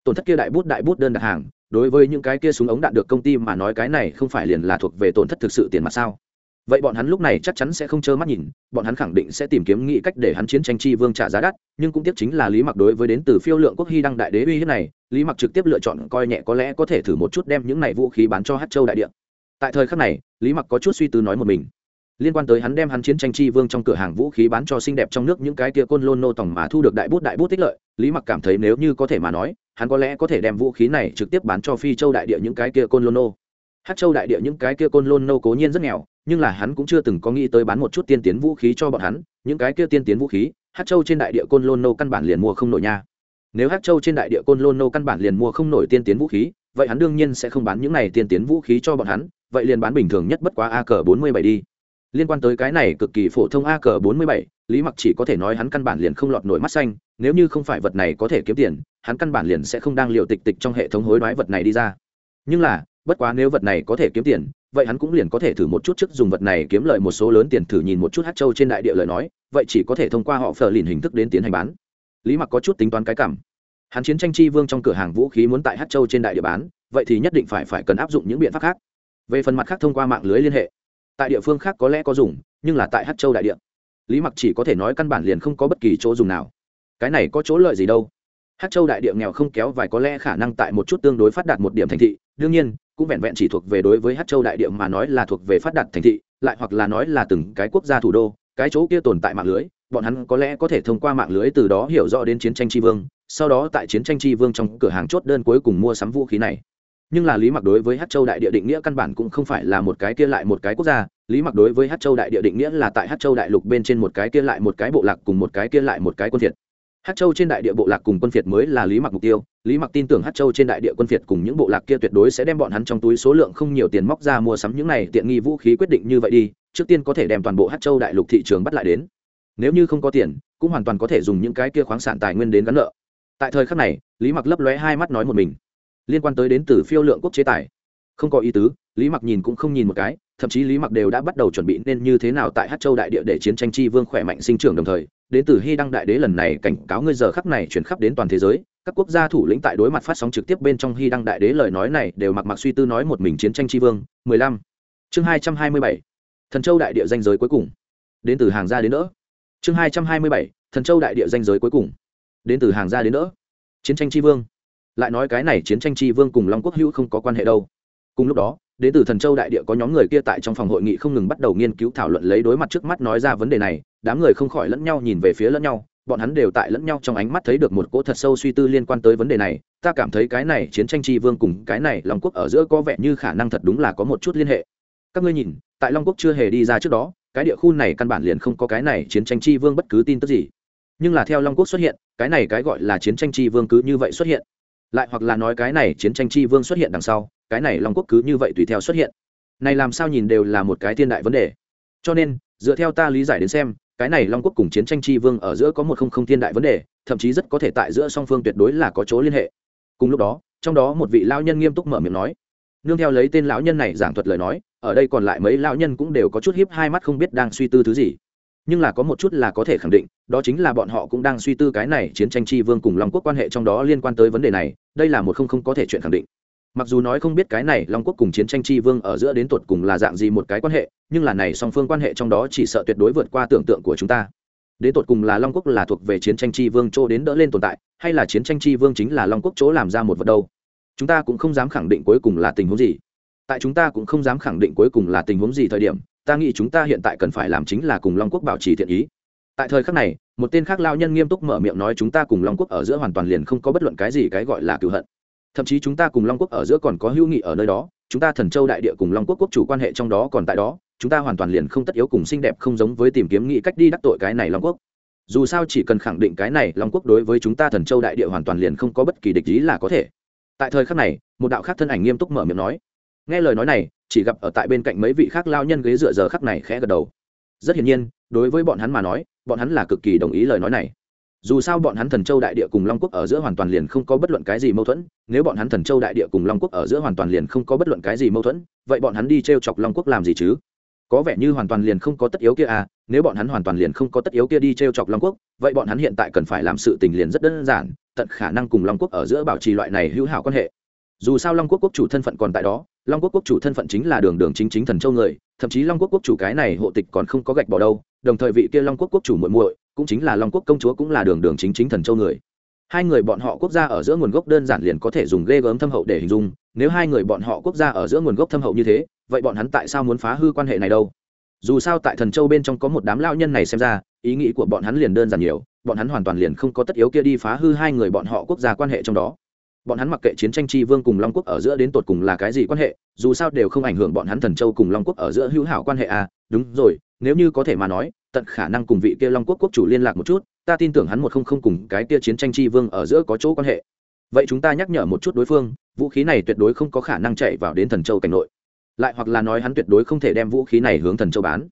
tổn thất kia đại bút đại bút đơn đặt hàng, đối với những cái kia súng ống đạn được công ty mà nói cái này không phải liền là thuộc về tổn thất thực sự tiền mặt sao? Vậy bọn hắn lúc này chắc chắn sẽ không trơ mắt nhìn, bọn hắn khẳng định sẽ tìm kiếm nghĩ cách để hắn chiến tranh chi vương trả giá đắt, nhưng cũng tiếc chính là lý mặc đối với đến từ phiêu lượng quốc hy đăng đại đế uy hiếp này, lý mặc trực tiếp lựa chọn coi nhẹ có lẽ có thể thử một chút đem những này vũ khí bán cho hát châu đại địa. Tại thời khắc này, lý mặc có chút suy tư nói một mình. Liên quan tới hắn đem hắn chiến tranh chi vương trong cửa hàng vũ khí bán cho xinh đẹp trong nước những cái kia côn lôn nô tổng mà thu được đại bút đại bút tích lợi, lý mặc cảm thấy nếu như có thể mà nói hắn có lẽ có thể đem vũ khí này trực tiếp bán cho phi châu đại địa những cái kia côn lôn nô. Hát châu đại địa những cái kia côn lôn nô cố nhiên rất nghèo, nhưng là hắn cũng chưa từng có nghĩ tới bán một chút tiên tiến vũ khí cho bọn hắn, những cái kia tiên tiến vũ khí, hát châu trên đại địa côn lôn nô căn bản liền mua không nổi nha. Nếu hát châu trên đại địa côn lôn nô căn bản liền mua không nổi tiên tiến vũ khí, vậy hắn đương nhiên sẽ không bán những này tiên tiến vũ khí cho bọn hắn, vậy liền bán bình thường nhất bất quá a cờ bốn mươi bảy đi. Liên quan tới cái này cực kỳ phổ thông a cờ bốn mươi bảy lý mặc chỉ có thể nói hắn căn bản liền không lọt nổi mắt xanh, nếu như không phải vật này có thể kiếm tiền, hắn căn bản liền sẽ không đang liều tịch tịch trong hệ thống hối đoái vật này đi ra. Nhưng là, bất quá nếu vật này có thể kiếm tiền, vậy hắn cũng liền có thể thử một chút trước dùng vật này kiếm lợi một số lớn tiền thử nhìn một chút hát châu trên đại địa lời nói, vậy chỉ có thể thông qua họ phờ lìn hình thức đến tiến hành bán. Lý mặc có chút tính toán cái cảm. Hắn chiến tranh chi vương trong cửa hàng vũ khí muốn tại hát châu trên đại địa bán, vậy thì nhất định phải phải cần áp dụng những biện pháp khác. Về phần mặt khác thông qua mạng lưới liên hệ, tại địa phương khác có lẽ có dùng, nhưng là tại hát châu đại địa lý mặc chỉ có thể nói căn bản liền không có bất kỳ chỗ dùng nào. Cái này có chỗ lợi gì đâu? Hát châu đại địa nghèo không kéo vài có lẽ khả năng tại một chút tương đối phát đạt một điểm thành thị, đương nhiên, cũng vẹn vẹn chỉ thuộc về đối với hát châu đại địa mà nói là thuộc về phát đạt thành thị, lại hoặc là nói là từng cái quốc gia thủ đô, cái chỗ kia tồn tại mạng lưới, bọn hắn có lẽ có thể thông qua mạng lưới từ đó hiểu rõ đến chiến tranh tri vương, sau đó tại chiến tranh tri vương trong cửa hàng chốt đơn cuối cùng mua sắm vũ khí này. Nhưng là lý mặc đối với hát châu đại địa định nghĩa căn bản cũng không phải là một cái kia lại một cái quốc gia lý mặc đối với hát châu đại địa định nghĩa là tại hát châu đại lục bên trên một cái kia lại một cái bộ lạc cùng một cái kia lại một cái quân phiệt. Hát châu trên đại địa bộ lạc cùng quân phiệt mới là lý mặc mục tiêu. Lý mặc tin tưởng hát châu trên đại địa quân phiệt cùng những bộ lạc kia tuyệt đối sẽ đem bọn hắn trong túi số lượng không nhiều tiền móc ra mua sắm những này tiện nghi vũ khí quyết định như vậy đi, trước tiên có thể đem toàn bộ hát châu đại lục thị trường bắt lại đến. Nếu như không có tiền, cũng hoàn toàn có thể dùng những cái kia khoáng sản tài nguyên đến gắn nợ. Tại thời khắc này, lý mặc lấp lóe hai mắt nói một mình. Liên quan tới đến từ phiêu lượng quốc chế tài. Không có ý tứ lý mặc nhìn cũng không nhìn một cái, thậm chí lý mặc đều đã bắt đầu chuẩn bị nên như thế nào tại hát châu đại địa để chiến tranh chi vương khỏe mạnh sinh trưởng đồng thời, đến từ hy đăng đại đế lần này cảnh cáo ngươi giờ khắp này chuyển khắp đến toàn thế giới, các quốc gia thủ lĩnh tại đối mặt phát sóng trực tiếp bên trong hy đăng đại đế lời nói này đều mặc mặc suy tư nói một mình chiến tranh chi vương. 15. chương 227. thần châu đại địa danh giới cuối cùng. Đến từ hàng gia đến nữa chương 227. thần châu đại địa danh giới cuối cùng. Đến từ hàng gia đến nữa chiến tranh chi vương. Lại nói cái này chiến tranh chi vương cùng long quốc hữu không có quan hệ đâu. Cùng lúc đó đến từ thần châu đại địa có nhóm người kia tại trong phòng hội nghị không ngừng bắt đầu nghiên cứu thảo luận lấy đối mặt trước mắt nói ra vấn đề này, đám người không khỏi lẫn nhau nhìn về phía lẫn nhau, bọn hắn đều tại lẫn nhau trong ánh mắt thấy được một cỗ thật sâu suy tư liên quan tới vấn đề này, ta cảm thấy cái này chiến tranh tri vương cùng cái này long quốc ở giữa có vẻ như khả năng thật đúng là có một chút liên hệ. Các ngươi nhìn, tại long quốc chưa hề đi ra trước đó, cái địa khu này căn bản liền không có cái này chiến tranh tri vương bất cứ tin tức gì. Nhưng là theo long quốc xuất hiện, cái này cái gọi là chiến tranh tri vương cứ như vậy xuất hiện. Lại hoặc là nói cái này chiến tranh tri vương xuất hiện đằng sau cái này long quốc cứ như vậy tùy theo xuất hiện. Này làm sao nhìn đều là một cái thiên đại vấn đề. Cho nên, dựa theo ta lý giải đến xem, cái này long quốc cùng chiến tranh tri vương ở giữa có một không không thiên đại vấn đề, thậm chí rất có thể tại giữa song phương tuyệt đối là có chỗ liên hệ. Cùng lúc đó, trong đó một vị lao nhân nghiêm túc mở miệng nói, nương theo lấy tên lão nhân này giảng thuật lời nói, ở đây còn lại mấy lão nhân cũng đều có chút hiếp hai mắt không biết đang suy tư thứ gì. Nhưng là có một chút là có thể khẳng định, đó chính là bọn họ cũng đang suy tư cái này chiến tranh tri vương cùng long quốc quan hệ trong đó liên quan tới vấn đề này, đây là một không không có thể chuyện khẳng định mặc dù nói không biết cái này long quốc cùng chiến tranh tri vương ở giữa đến tột cùng là dạng gì một cái quan hệ, nhưng là này song phương quan hệ trong đó chỉ sợ tuyệt đối vượt qua tưởng tượng của chúng ta. Đến tột cùng là long quốc là thuộc về chiến tranh tri vương chỗ đến đỡ lên tồn tại, hay là chiến tranh tri vương chính là long quốc chỗ làm ra một vật đâu? Chúng ta cũng không dám khẳng định cuối cùng là tình huống gì. Tại chúng ta cũng không dám khẳng định cuối cùng là tình huống gì thời điểm, ta nghĩ chúng ta hiện tại cần phải làm chính là cùng long quốc bảo trì thiện ý. Tại thời khắc này, một tên khác lao nhân nghiêm túc mở miệng nói chúng ta cùng long quốc ở giữa hoàn toàn liền không có bất luận cái gì cái gọi là cựu hận thậm chí chúng ta cùng long quốc ở giữa còn có hữu nghị ở nơi đó, chúng ta thần châu đại địa cùng long quốc quốc chủ quan hệ trong đó còn tại đó, chúng ta hoàn toàn liền không tất yếu cùng xinh đẹp không giống với tìm kiếm nghị cách đi đắc tội cái này long quốc. Dù sao chỉ cần khẳng định cái này, long quốc đối với chúng ta thần châu đại địa hoàn toàn liền không có bất kỳ địch ý là có thể. Tại thời khắc này, một đạo khác thân ảnh nghiêm túc mở miệng nói. Nghe lời nói này, chỉ gặp ở tại bên cạnh mấy vị khác lao nhân ghế dựa giờ khắc này khẽ gật đầu. Rất hiển nhiên, đối với bọn hắn mà nói, bọn hắn là cực kỳ đồng ý lời nói này dù sao bọn hắn thần châu đại địa cùng long quốc ở giữa hoàn toàn liền không có bất luận cái gì mâu thuẫn, nếu bọn hắn thần châu đại địa cùng long quốc ở giữa hoàn toàn liền không có bất luận cái gì mâu thuẫn, vậy bọn hắn đi t r e o chọc long quốc làm gì chứ? Có vẻ như hoàn toàn liền không có tất yếu kia à nếu bọn hắn hoàn toàn liền không có tất yếu kia đi t r e o chọc long quốc, vậy bọn hắn hiện tại cần phải làm sự tình liền rất đơn giản, tận khả năng cùng long quốc ở giữa bảo trì loại này hữu hảo quan hệ. Dù sao long quốc quốc chủ thân phận còn tại đó, long quốc quốc chủ thân phận chính là đường đường chính chính thần châu người thậm chí long quốc quốc chủ cái này hộ tịch còn không có gạch bỏ đâu, đồng thời vị kia long quốc quốc chủ muội muội cũng chính là long quốc công chúa cũng là đường đường chính chính thần châu người. Hai người bọn họ quốc gia ở giữa nguồn gốc đơn giản liền có thể dùng ghê gớm thâm hậu để hình dung, nếu hai người bọn họ quốc gia ở giữa nguồn gốc thâm hậu như thế, vậy bọn hắn tại sao muốn phá hư quan hệ này đâu? Dù sao tại thần châu bên trong có một đám lao nhân này xem ra, ý nghĩ của bọn hắn liền đơn giản nhiều, bọn hắn hoàn toàn liền không có tất yếu kia đi phá hư hai người bọn họ quốc gia quan hệ trong đó bọn hắn mặc kệ chiến tranh tri vương cùng long quốc ở giữa đến tột cùng là cái gì quan hệ, dù sao đều không ảnh hưởng bọn hắn thần châu cùng long quốc ở giữa hữu hảo quan hệ à đúng rồi, nếu như có thể mà nói, tận khả năng cùng vị kia long quốc quốc chủ liên lạc một chút, ta tin tưởng hắn một không không cùng cái kia chiến tranh tri vương ở giữa có chỗ quan hệ. Vậy chúng ta nhắc nhở một chút đối phương, vũ khí này tuyệt đối không có khả năng chạy vào đến thần châu cảnh nội. Lại hoặc là nói hắn tuyệt đối không thể đem vũ khí này hướng thần châu bán.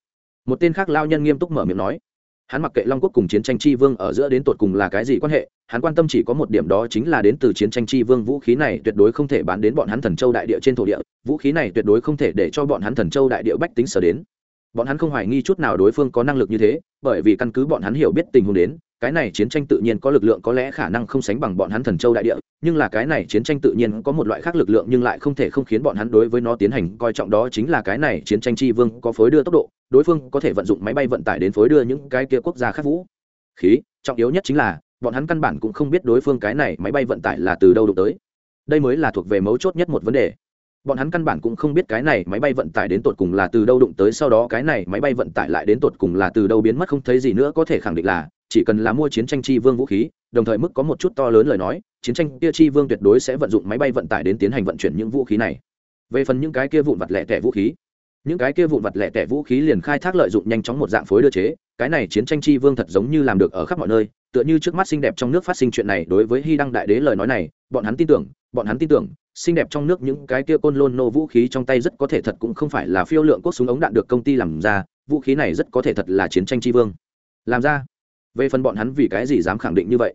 Một tên khác lao nhân nghiêm túc mở miệng nói hắn mặc kệ long quốc cùng chiến tranh tri vương ở giữa đến tột cùng là cái gì quan hệ, hắn quan tâm chỉ có một điểm đó chính là đến từ chiến tranh tri vương vũ khí này tuyệt đối không thể bán đến bọn hắn thần châu đại địa trên thổ địa, vũ khí này tuyệt đối không thể để cho bọn hắn thần châu đại địa bách tính sở đến bọn hắn không hoài nghi chút nào đối phương có năng lực như thế, bởi vì căn cứ bọn hắn hiểu biết tình huống đến, cái này chiến tranh tự nhiên có lực lượng có lẽ khả năng không sánh bằng bọn hắn thần châu đại địa, nhưng là cái này chiến tranh tự nhiên có một loại khác lực lượng nhưng lại không thể không khiến bọn hắn đối với nó tiến hành coi trọng đó chính là cái này chiến tranh tri vương có phối đưa tốc độ, đối phương có thể vận dụng máy bay vận tải đến phối đưa những cái kia quốc gia khác vũ. Khí, trọng yếu nhất chính là, bọn hắn căn bản cũng không biết đối phương cái này máy bay vận tải là từ đâu đụng tới. Đây mới là thuộc về mấu chốt nhất một vấn đề bọn hắn căn bản cũng không biết cái này máy bay vận tải đến tột cùng là từ đâu đụng tới, sau đó cái này máy bay vận tải lại đến tột cùng là từ đâu biến mất không thấy gì nữa, có thể khẳng định là chỉ cần là mua chiến tranh chi vương vũ khí, đồng thời mức có một chút to lớn lời nói, chiến tranh kia chi vương tuyệt đối sẽ vận dụng máy bay vận tải đến tiến hành vận chuyển những vũ khí này. Về phần những cái kia vụn vặt lẻ tẻ vũ khí, những cái kia vụn vặt lẻ tẻ vũ khí liền khai thác lợi dụng nhanh chóng một dạng phối đưa chế, cái này chiến tranh chi vương thật giống như làm được ở khắp mọi nơi, tựa như trước mắt xinh đẹp trong nước phát sinh chuyện này đối với hy đăng đại đế lời nói này, bọn hắn tin tưởng, bọn hắn tin tưởng xinh đẹp trong nước những cái kia côn lôn nô vũ khí trong tay rất có thể thật cũng không phải là phiêu lượng quốc súng ống đạn được công ty làm ra, vũ khí này rất có thể thật là chiến tranh tri vương. Làm ra? Về phần bọn hắn vì cái gì dám khẳng định như vậy?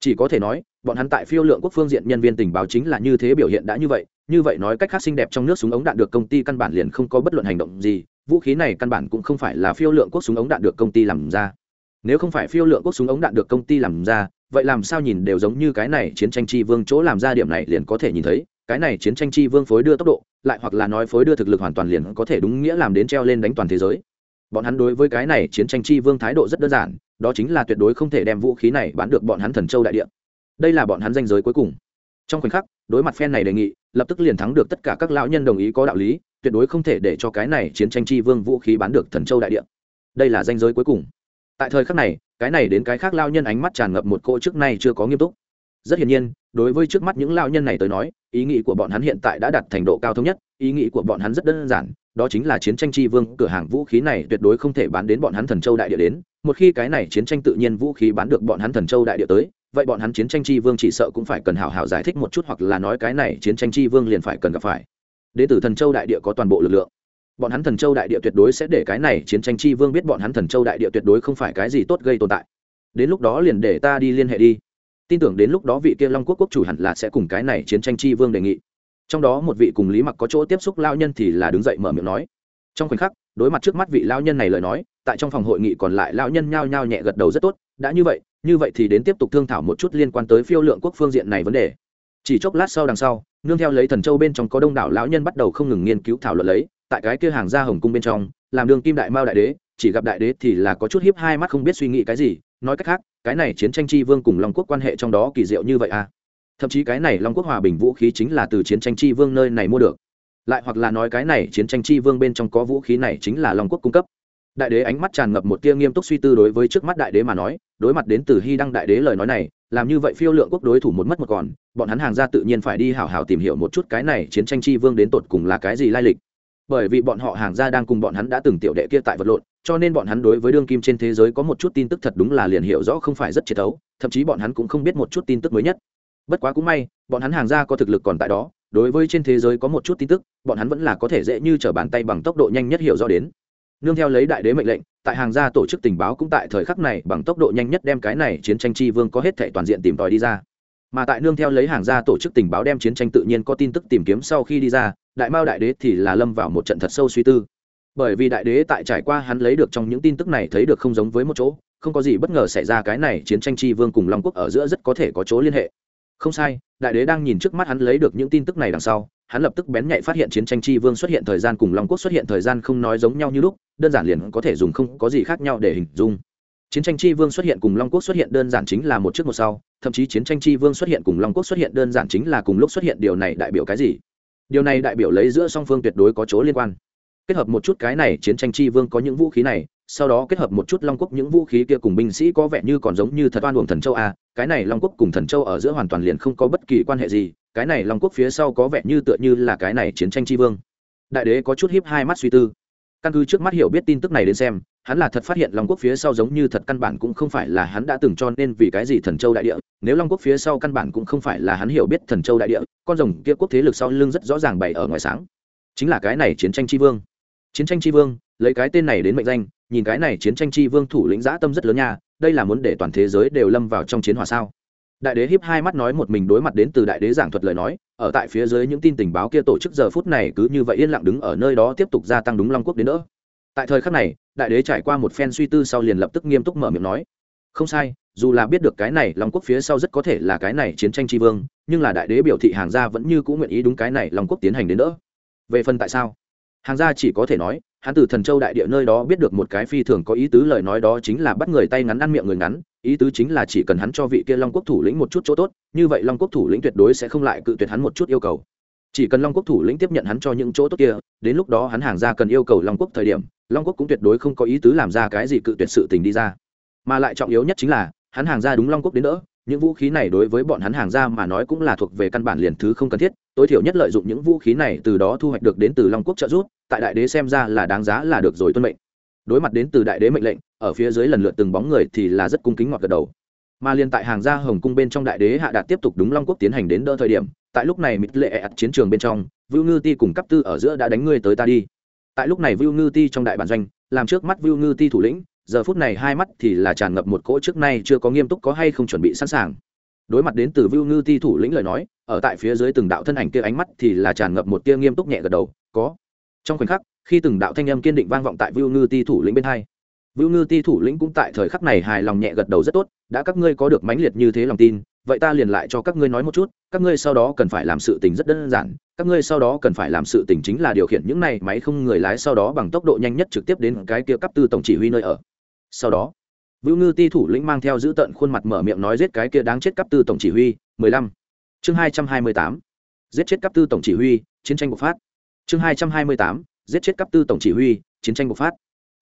Chỉ có thể nói, bọn hắn tại phiêu lượng quốc phương diện nhân viên tình báo chính là như thế biểu hiện đã như vậy như vậy nói cách khác xinh đẹp trong nước súng ống đạn được công ty căn bản liền không có bất luận hành động gì, vũ khí này căn bản cũng không phải là phiêu lượng quốc súng ống đạn được công ty làm ra. Nếu không phải phiêu lượng quốc súng ống đạn được công ty làm ra, vậy làm sao nhìn đều giống như cái này chiến tranh chi vương chỗ làm ra điểm này liền có thể nhìn thấy cái này chiến tranh chi vương phối đưa tốc độ, lại hoặc là nói phối đưa thực lực hoàn toàn liền có thể đúng nghĩa làm đến treo lên đánh toàn thế giới. Bọn hắn đối với cái này chiến tranh chi vương thái độ rất đơn giản, đó chính là tuyệt đối không thể đem vũ khí này bán được bọn hắn thần châu đại địa. Đây là bọn hắn danh giới cuối cùng. Trong khoảnh khắc, đối mặt phen này đề nghị, lập tức liền thắng được tất cả các lão nhân đồng ý có đạo lý, tuyệt đối không thể để cho cái này chiến tranh chi vương vũ khí bán được thần châu đại địa. Đây là danh giới cuối cùng. Tại thời khắc này, cái này đến cái khác lao nhân ánh mắt tràn ngập một cỗ trước nay chưa có nghiêm túc. Rất hiển nhiên đối với trước mắt những lao nhân này tới nói, ý nghĩ của bọn hắn hiện tại đã đạt thành độ cao thống nhất, ý nghĩ của bọn hắn rất đơn giản, đó chính là chiến tranh tri vương, cửa hàng vũ khí này tuyệt đối không thể bán đến bọn hắn thần châu đại địa đến, một khi cái này chiến tranh tự nhiên vũ khí bán được bọn hắn thần châu đại địa tới, vậy bọn hắn chiến tranh tri vương chỉ sợ cũng phải cần hào hào giải thích một chút hoặc là nói cái này chiến tranh tri vương liền phải cần gặp phải. Đ ế từ thần châu đại địa có toàn bộ lực lượng. Bọn hắn thần châu đại địa tuyệt đối sẽ để cái này chiến tranh tri vương biết bọn hắn thần châu đại địa tuyệt đối không phải cái gì tốt gây tồn tại. Đến lúc đó liền để ta đi liên hệ đi tin tưởng đến lúc đó vị kia long quốc quốc chủ hẳn là sẽ cùng cái này chiến tranh chi vương đề nghị. Trong đó một vị cùng lý mặc có chỗ tiếp xúc lao nhân thì là đứng dậy mở miệng nói. Trong khoảnh khắc, đối mặt trước mắt vị lao nhân này lời nói, tại trong phòng hội nghị còn lại lao nhân nhao nhao nhẹ gật đầu rất tốt, đã như vậy như vậy thì đến tiếp tục thương thảo một chút liên quan tới phiêu lượng quốc phương diện này vấn đề. Chỉ chốc lát sau đằng sau, nương theo lấy thần châu bên trong có đông đảo lão nhân bắt đầu không ngừng nghiên cứu thảo luận lấy, tại cái kia hàng gia hồng cung bên trong, làm đường kim đại mao đại đế, chỉ gặp đại đế thì là có chút hiếp hai mắt không biết suy nghĩ cái gì, nói cách khác cái này chiến tranh chi vương cùng long quốc quan hệ trong đó kỳ diệu như vậy à? Thậm chí cái này long quốc hòa bình vũ khí chính là từ chiến tranh chi vương nơi này mua được. Lại hoặc là nói cái này chiến tranh chi vương bên trong có vũ khí này chính là long quốc cung cấp. Đại đế ánh mắt tràn ngập một tia nghiêm túc suy tư đối với trước mắt đại đế mà nói, đối mặt đến từ hy đăng đại đế lời nói này, làm như vậy phiêu lượng quốc đối thủ một mất một còn, bọn hắn hàng ra tự nhiên phải đi hảo hảo tìm hiểu một chút cái này chiến tranh chi vương đến tột cùng là cái gì lai lịch. Bởi vì bọn họ hàng ra đang cùng bọn hắn đã từng tiểu đệ kia tại vật lộn cho nên bọn hắn đối với đương kim trên thế giới có một chút tin tức thật đúng là liền hiểu rõ không phải rất triệt thấu, thậm chí bọn hắn cũng không biết một chút tin tức mới nhất. Bất quá cũng may, bọn hắn hàng ra có thực lực còn tại đó, đối với trên thế giới có một chút tin tức, bọn hắn vẫn là có thể dễ như t r ở bàn tay bằng tốc độ nhanh nhất hiểu rõ đến. Nương theo lấy đại đế mệnh lệnh, tại hàng gia tổ chức tình báo cũng tại thời khắc này bằng tốc độ nhanh nhất đem cái này chiến tranh chi vương có hết thể toàn diện tìm tòi đi ra. Mà tại nương theo lấy hàng gia tổ chức tình báo đem chiến tranh tự nhiên có tin tức tìm kiếm sau khi đi ra, đại mao đại đế thì là lâm vào một trận thật sâu suy tư bởi vì đại đế tại trải qua hắn lấy được trong những tin tức này thấy được không giống với một chỗ, không có gì bất ngờ xảy ra cái này chiến tranh tri vương cùng long quốc ở giữa rất có thể có chỗ liên hệ. Không sai, đại đế đang nhìn trước mắt hắn lấy được những tin tức này đằng sau, hắn lập tức bén nhạy phát hiện chiến tranh tri vương xuất hiện thời gian cùng long quốc xuất hiện thời gian không nói giống nhau như lúc, đơn giản liền có thể dùng không có gì khác nhau để hình dung. Chiến tranh tri vương xuất hiện cùng long quốc xuất hiện đơn giản chính là một trước một sau, thậm chí chiến tranh tri vương xuất hiện cùng long quốc xuất hiện đơn giản chính là cùng lúc xuất hiện điều này đại biểu cái gì? Điều này đại biểu lấy giữa song phương tuyệt đối có chỗ liên quan kết hợp một chút cái này chiến tranh chi vương có những vũ khí này, sau đó kết hợp một chút long quốc những vũ khí kia cùng binh sĩ có vẻ như còn giống như thật oan uổng thần châu a, cái này long quốc cùng thần châu ở giữa hoàn toàn liền không có bất kỳ quan hệ gì, cái này long quốc phía sau có vẻ như tựa như là cái này chiến tranh chi vương. Đại đế có chút hiếp hai mắt suy tư. Căn cứ trước mắt hiểu biết tin tức này đến xem, hắn là thật phát hiện long quốc phía sau giống như thật căn bản cũng không phải là hắn đã từng cho nên vì cái gì thần châu đại địa, nếu long quốc phía sau căn bản cũng không phải là hắn hiểu biết thần châu đại địa, con rồng kia quốc thế lực sau lưng rất rõ ràng bày ở ngoài sáng. Chính là cái này chiến tranh tri vương chiến tranh tri vương, lấy cái tên này đến mệnh danh, nhìn cái này chiến tranh tri vương thủ lĩnh giã tâm rất lớn nha, đây là muốn để toàn thế giới đều lâm vào trong chiến hòa sao? Đại đế hiếp hai mắt nói một mình đối mặt đến từ đại đế giảng thuật lời nói, ở tại phía dưới những tin tình báo kia tổ chức giờ phút này cứ như vậy yên lặng đứng ở nơi đó tiếp tục gia tăng đúng long quốc đến nữa tại thời khắc này, đại đế trải qua một phen suy tư sau liền lập tức nghiêm túc mở miệng nói, không sai, dù là biết được cái này long quốc phía sau rất có thể là cái này chiến tranh tri vương, nhưng là đại đế biểu thị hàng gia vẫn như cũng nguyện ý đúng cái này long quốc tiến hành đến nữa về phần tại sao? Hàng gia chỉ có thể nói, hắn từ thần châu đại địa nơi đó biết được một cái phi thường có ý tứ, lời nói đó chính là bắt người tay ngắn ăn miệng người ngắn, ý tứ chính là chỉ cần hắn cho vị kia long quốc thủ lĩnh một chút chỗ tốt, như vậy long quốc thủ lĩnh tuyệt đối sẽ không lại cự tuyệt hắn một chút yêu cầu. Chỉ cần long quốc thủ lĩnh tiếp nhận hắn cho những chỗ tốt kia, đến lúc đó hắn hàng ra cần yêu cầu long quốc thời điểm, long quốc cũng tuyệt đối không có ý tứ làm ra cái gì cự tuyệt sự tình đi ra. Mà lại trọng yếu nhất chính là, hắn hàng ra đúng long quốc đến đỡ những vũ khí này đối với bọn hắn hàng ra mà nói cũng là thuộc về căn bản liền thứ không cần thiết, tối thiểu nhất lợi dụng những vũ khí này từ đó thu hoạch được đến từ long quốc trợ giúp, tại đại đế xem ra là đáng giá là được rồi tuân mệnh. Đối mặt đến từ đại đế mệnh lệnh, ở phía dưới lần lượt từng bóng người thì là rất cung kính ngọt gật đầu. Mà liền tại hàng gia hồng cung bên trong đại đế hạ đạt tiếp tục đúng long quốc tiến hành đến đỡ thời điểm, tại lúc này mịt lệ ạt chiến trường bên trong, vưu ngư ti cùng cấp tư ở giữa đã đánh ngươi tới ta đi. Tại lúc này vưu ngư ti trong đại bản doanh, làm trước mắt vưu ngư ti thủ lĩnh giờ phút này hai mắt thì là tràn ngập một cỗ trước nay chưa có nghiêm túc có hay không chuẩn bị sẵn sàng. Đối mặt đến từ vưu ngư ti thủ lĩnh lời nói, ở tại phía dưới từng đạo thân ảnh kia ánh mắt thì là tràn ngập một tia nghiêm túc nhẹ gật đầu, có. Trong khoảnh khắc, khi từng đạo thanh âm kiên định vang vọng tại vưu ngư ti thủ lĩnh bên hai, vưu ngư ti thủ lĩnh cũng tại thời khắc này hài lòng nhẹ gật đầu rất tốt, đã các ngươi có được mãnh liệt như thế lòng tin, vậy ta liền lại cho các ngươi nói một chút, các ngươi sau đó cần phải làm sự tình rất đơn giản, các ngươi sau đó cần phải làm sự tình chính là điều khiển những này máy không người lái sau đó bằng tốc độ nhanh nhất trực tiếp đến cái kia cấp tư tổng chỉ huy nơi ở sau đó vũ Ngư Ti thủ lĩnh mang theo giữ tận khuôn mặt mở miệng nói giết cái kia đáng chết cấp tư tổng chỉ huy, 15. Chương 228. Giết chết cấp tư tổng chỉ huy, chiến tranh bộc phát. Chương 228. Giết chết cấp tư tổng chỉ huy, chiến tranh bộc phát.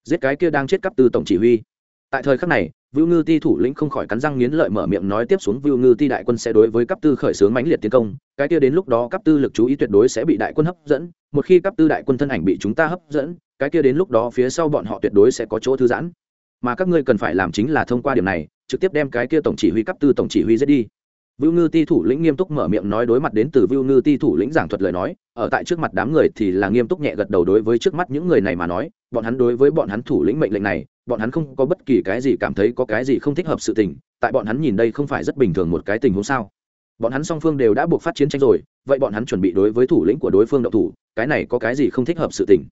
Giết cái kia đang chết cấp tư tổng chỉ huy. Tại thời khắc này, vũ Ngư Ti thủ lĩnh không khỏi cắn răng nghiến lợi mở miệng nói tiếp xuống vũ Ngư Ti đại quân sẽ đối với cấp tư khởi xướng mãnh liệt tiến công, cái kia đến lúc đó cấp tư lực chú ý tuyệt đối sẽ bị đại quân hấp dẫn, một khi cấp tư đại quân thân ảnh bị chúng ta hấp dẫn, cái kia đến lúc đó phía sau bọn họ tuyệt đối sẽ có chỗ thư giãn mà các ngươi cần phải làm chính là thông qua điểm này trực tiếp đem cái kia tổng chỉ huy cấp tư tổng chỉ huy giết đi Vưu Ngư Ti thủ lĩnh nghiêm túc mở miệng nói đối mặt đến từ Vưu Ngư Ti thủ lĩnh giảng thuật lời nói, ở tại trước mặt đám người thì là nghiêm túc nhẹ gật đầu đối với trước mắt những người này mà nói, bọn hắn đối với bọn hắn thủ lĩnh mệnh lệnh này, bọn hắn không có bất kỳ cái gì cảm thấy có cái gì không thích hợp sự tình, tại bọn hắn nhìn đây không phải rất bình thường một cái tình huống sao? Bọn hắn song phương đều đã buộc phát chiến tranh rồi, vậy bọn hắn chuẩn bị đối với thủ lĩnh của đối phương động thủ, cái này có cái gì không thích hợp sự tình?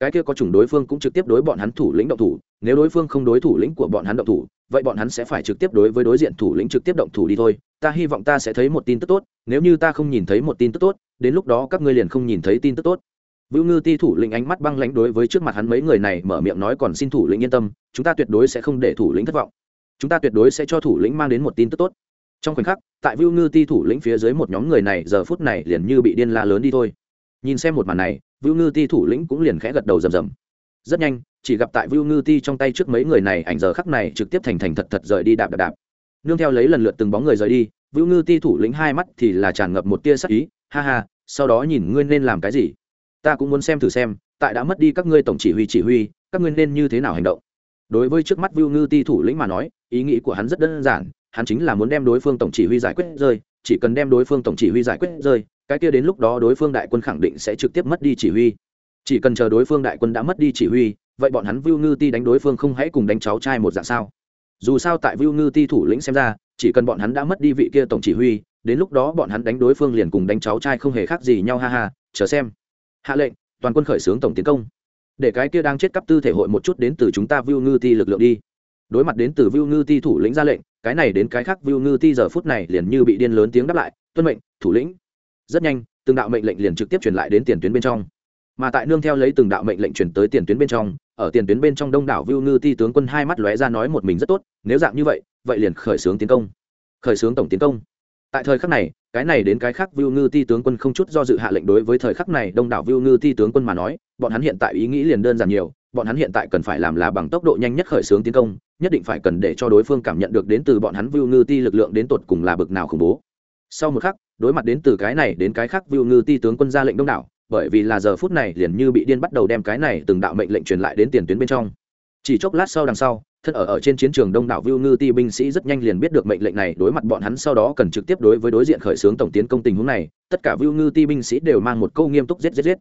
Cái kia có chủng đối phương cũng trực tiếp đối bọn hắn thủ lĩnh động thủ nếu đối phương không đối thủ lĩnh của bọn hắn động thủ vậy bọn hắn sẽ phải trực tiếp đối với đối diện thủ lĩnh trực tiếp động thủ đi thôi ta hy vọng ta sẽ thấy một tin tức tốt nếu như ta không nhìn thấy một tin tức tốt đến lúc đó các ngươi liền không nhìn thấy tin tức tốt Vưu Ngư Ti thủ lĩnh ánh mắt băng lãnh đối với trước mặt hắn mấy người này mở miệng nói còn xin thủ lĩnh yên tâm, chúng ta tuyệt đối sẽ không để thủ lĩnh thất vọng. Chúng ta tuyệt đối sẽ cho thủ lĩnh mang đến một tin tức tốt. Trong khoảnh khắc, tại Vưu Ngư Ti thủ lĩnh phía dưới một nhóm người này giờ phút này liền như bị điên la lớn đi thôi. Nhìn xem một màn này, Vưu Ngư Ti thủ lĩnh cũng liền khẽ gật đầu rầm rầm. Rất nhanh, chỉ gặp tại Vưu Ngư Ti trong tay trước mấy người này ảnh giờ khắc này trực tiếp thành thành thật thật rời đi đạp đạp đạp. Nương theo lấy lần lượt từng bóng người rời đi, Vưu Ngư Ti thủ lĩnh hai mắt thì là tràn ngập một tia sắc ý, ha ha, sau đó nhìn ngươi nên làm cái gì? Ta cũng muốn xem thử xem, tại đã mất đi các ngươi tổng chỉ huy chỉ huy, các ngươi nên như thế nào hành động. Đối với trước mắt Vưu Ngư Ti thủ lĩnh mà nói, ý nghĩ của hắn rất đơn giản, hắn chính là muốn đem đối phương tổng chỉ huy giải quyết rơi, chỉ cần đem đối phương tổng chỉ huy giải quyết rơi, cái kia đến lúc đó đối phương đại quân khẳng định sẽ trực tiếp mất đi chỉ huy. Chỉ cần chờ đối phương đại quân đã mất đi chỉ huy, vậy bọn hắn vưu ngư ti đánh đối phương không hãy cùng đánh cháu trai một dạng sao? Dù sao tại vưu ngư ti thủ lĩnh xem ra, chỉ cần bọn hắn đã mất đi vị kia tổng chỉ huy, đến lúc đó bọn hắn đánh đối phương liền cùng đánh cháu trai không hề khác gì nhau, ha ha, chờ xem. Hạ lệnh, toàn quân khởi xướng tổng tiến công. Để cái kia đang chết cấp tư thể hội một chút đến từ chúng ta vưu ngư ti lực lượng đi. Đối mặt đến từ vưu ngư ti thủ lĩnh ra lệnh, cái này đến cái khác vưu ngư ti giờ phút này liền như bị điên lớn tiếng đáp lại, tuân mệnh, thủ lĩnh rất nhanh, từng đạo mệnh lệnh liền trực tiếp truyền lại đến tiền tuyến bên trong. Mà tại nương theo lấy từng đạo mệnh lệnh truyền tới tiền tuyến bên trong, ở tiền tuyến bên trong đông đảo vưu ngư ti tướng quân hai mắt lóe ra nói một mình rất tốt, nếu dạng như vậy vậy liền khởi xướng tiến công. Khởi xướng tổng tiến công. Tại thời khắc này, cái này đến cái khác vưu ngư ti tướng quân không chút do dự hạ lệnh đối với thời khắc này đông đảo vưu ngư ti tướng quân mà nói, bọn hắn hiện tại ý nghĩ liền đơn giản nhiều, bọn hắn hiện tại cần phải làm là bằng tốc độ nhanh nhất khởi xướng tiến công, nhất định phải cần để cho đối phương cảm nhận được đến từ bọn hắn vưu ngư ti lực lượng đến tột cùng là bực nào khủng bố. Sau một khắc đối mặt đến từ cái này đến cái khác vưu ngư ti tướng quân ra lệnh đông đảo, bởi vì là giờ phút này liền như bị điên bắt đầu đem cái này từng đạo mệnh lệnh truyền lại đến tiền tuyến bên trong. Chỉ chốc lát sau đằng sau, thân ở ở trên chiến trường đông đảo vưu ngư ti binh sĩ rất nhanh liền biết được mệnh lệnh này đối mặt bọn hắn sau đó cần trực tiếp đối với đối diện khởi xướng tổng tiến công tình huống này, tất cả vưu ngư ti binh sĩ đều mang một câu nghiêm túc giết giết giết.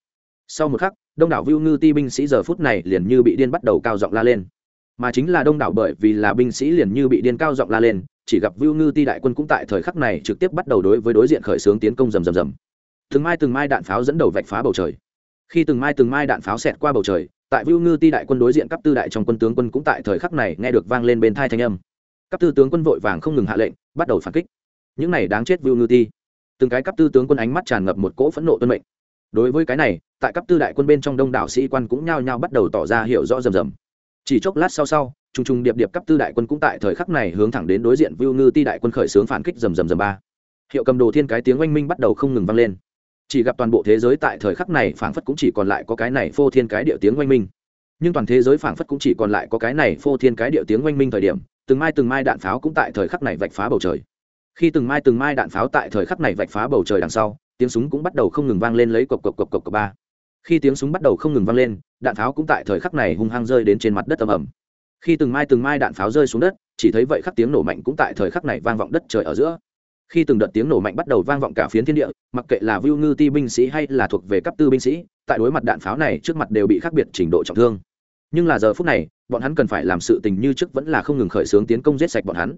Sau một khắc, đông đảo vưu ngư ti binh sĩ giờ phút này liền như bị điên bắt đầu cao giọng la lên. Mà chính là đông đảo bởi vì là binh sĩ liền như bị điên cao giọng la lên chỉ gặp Vưu Ngư Ti đại quân cũng tại thời khắc này trực tiếp bắt đầu đối với đối diện khởi xướng tiến công rầm rầm rầm. Từng mai từng mai đạn pháo dẫn đầu vạch phá bầu trời. Khi từng mai từng mai đạn pháo xẹt qua bầu trời, tại Vưu Ngư Ti đại quân đối diện cấp tư đại trong quân tướng quân cũng tại thời khắc này nghe được vang lên bên tai thanh âm. Cấp tư tướng quân vội vàng không ngừng hạ lệnh, bắt đầu phản kích. Những này đáng chết Vưu Ngư Ti. Từng cái cấp tư tướng quân ánh mắt tràn ngập một cỗ phẫn nộ tuân mệnh. Đối với cái này, tại cấp tư đại quân bên trong đông đảo sĩ quan cũng nhao nhao bắt đầu tỏ ra hiểu rõ rầm rầm. Chỉ chốc lát sau sau, trùng trùng điệp điệp cấp tư đại quân cũng tại thời khắc này hướng thẳng đến đối diện Vưu Ngư Ti đại quân khởi xướng phản kích rầm rầm rầm ba. Hiệu cầm đồ thiên cái tiếng oanh minh bắt đầu không ngừng vang lên. chỉ gặp toàn bộ thế giới tại thời khắc này phảng phất cũng chỉ còn lại có cái này phô thiên cái điệu tiếng oanh minh nhưng toàn thế giới phảng phất cũng chỉ còn lại có cái này phô thiên cái điệu tiếng oanh minh thời điểm, từng mai từng mai đạn pháo cũng tại thời khắc này vạch phá bầu trời khi từng mai từng mai đạn pháo tại thời khắc này vạch phá bầu trời đằng sau, tiếng súng cũng bắt đầu không ngừng vang lên lấy cộc cộc cộc cộc cộc ba khi tiếng súng bắt đầu không ngừng vang lên, đạn pháo cũng tại thời khắc này hung hăng rơi đến trên mặt đất ầm ầm khi từng mai từng mai đạn pháo rơi xuống đất, chỉ thấy vậy khắc tiếng nổ mạnh cũng tại thời khắc này vang vọng đất trời ở giữa. Khi từng đợt tiếng nổ mạnh bắt đầu vang vọng cả phiến thiên địa, mặc kệ là vưu ngư ti binh sĩ hay là thuộc về cấp tư binh sĩ, tại đối mặt đạn pháo này trước mặt đều bị khác biệt trình độ trọng thương. Nhưng là giờ phút này, bọn hắn cần phải làm sự tình như trước vẫn là không ngừng khởi xướng tiến công giết sạch bọn hắn.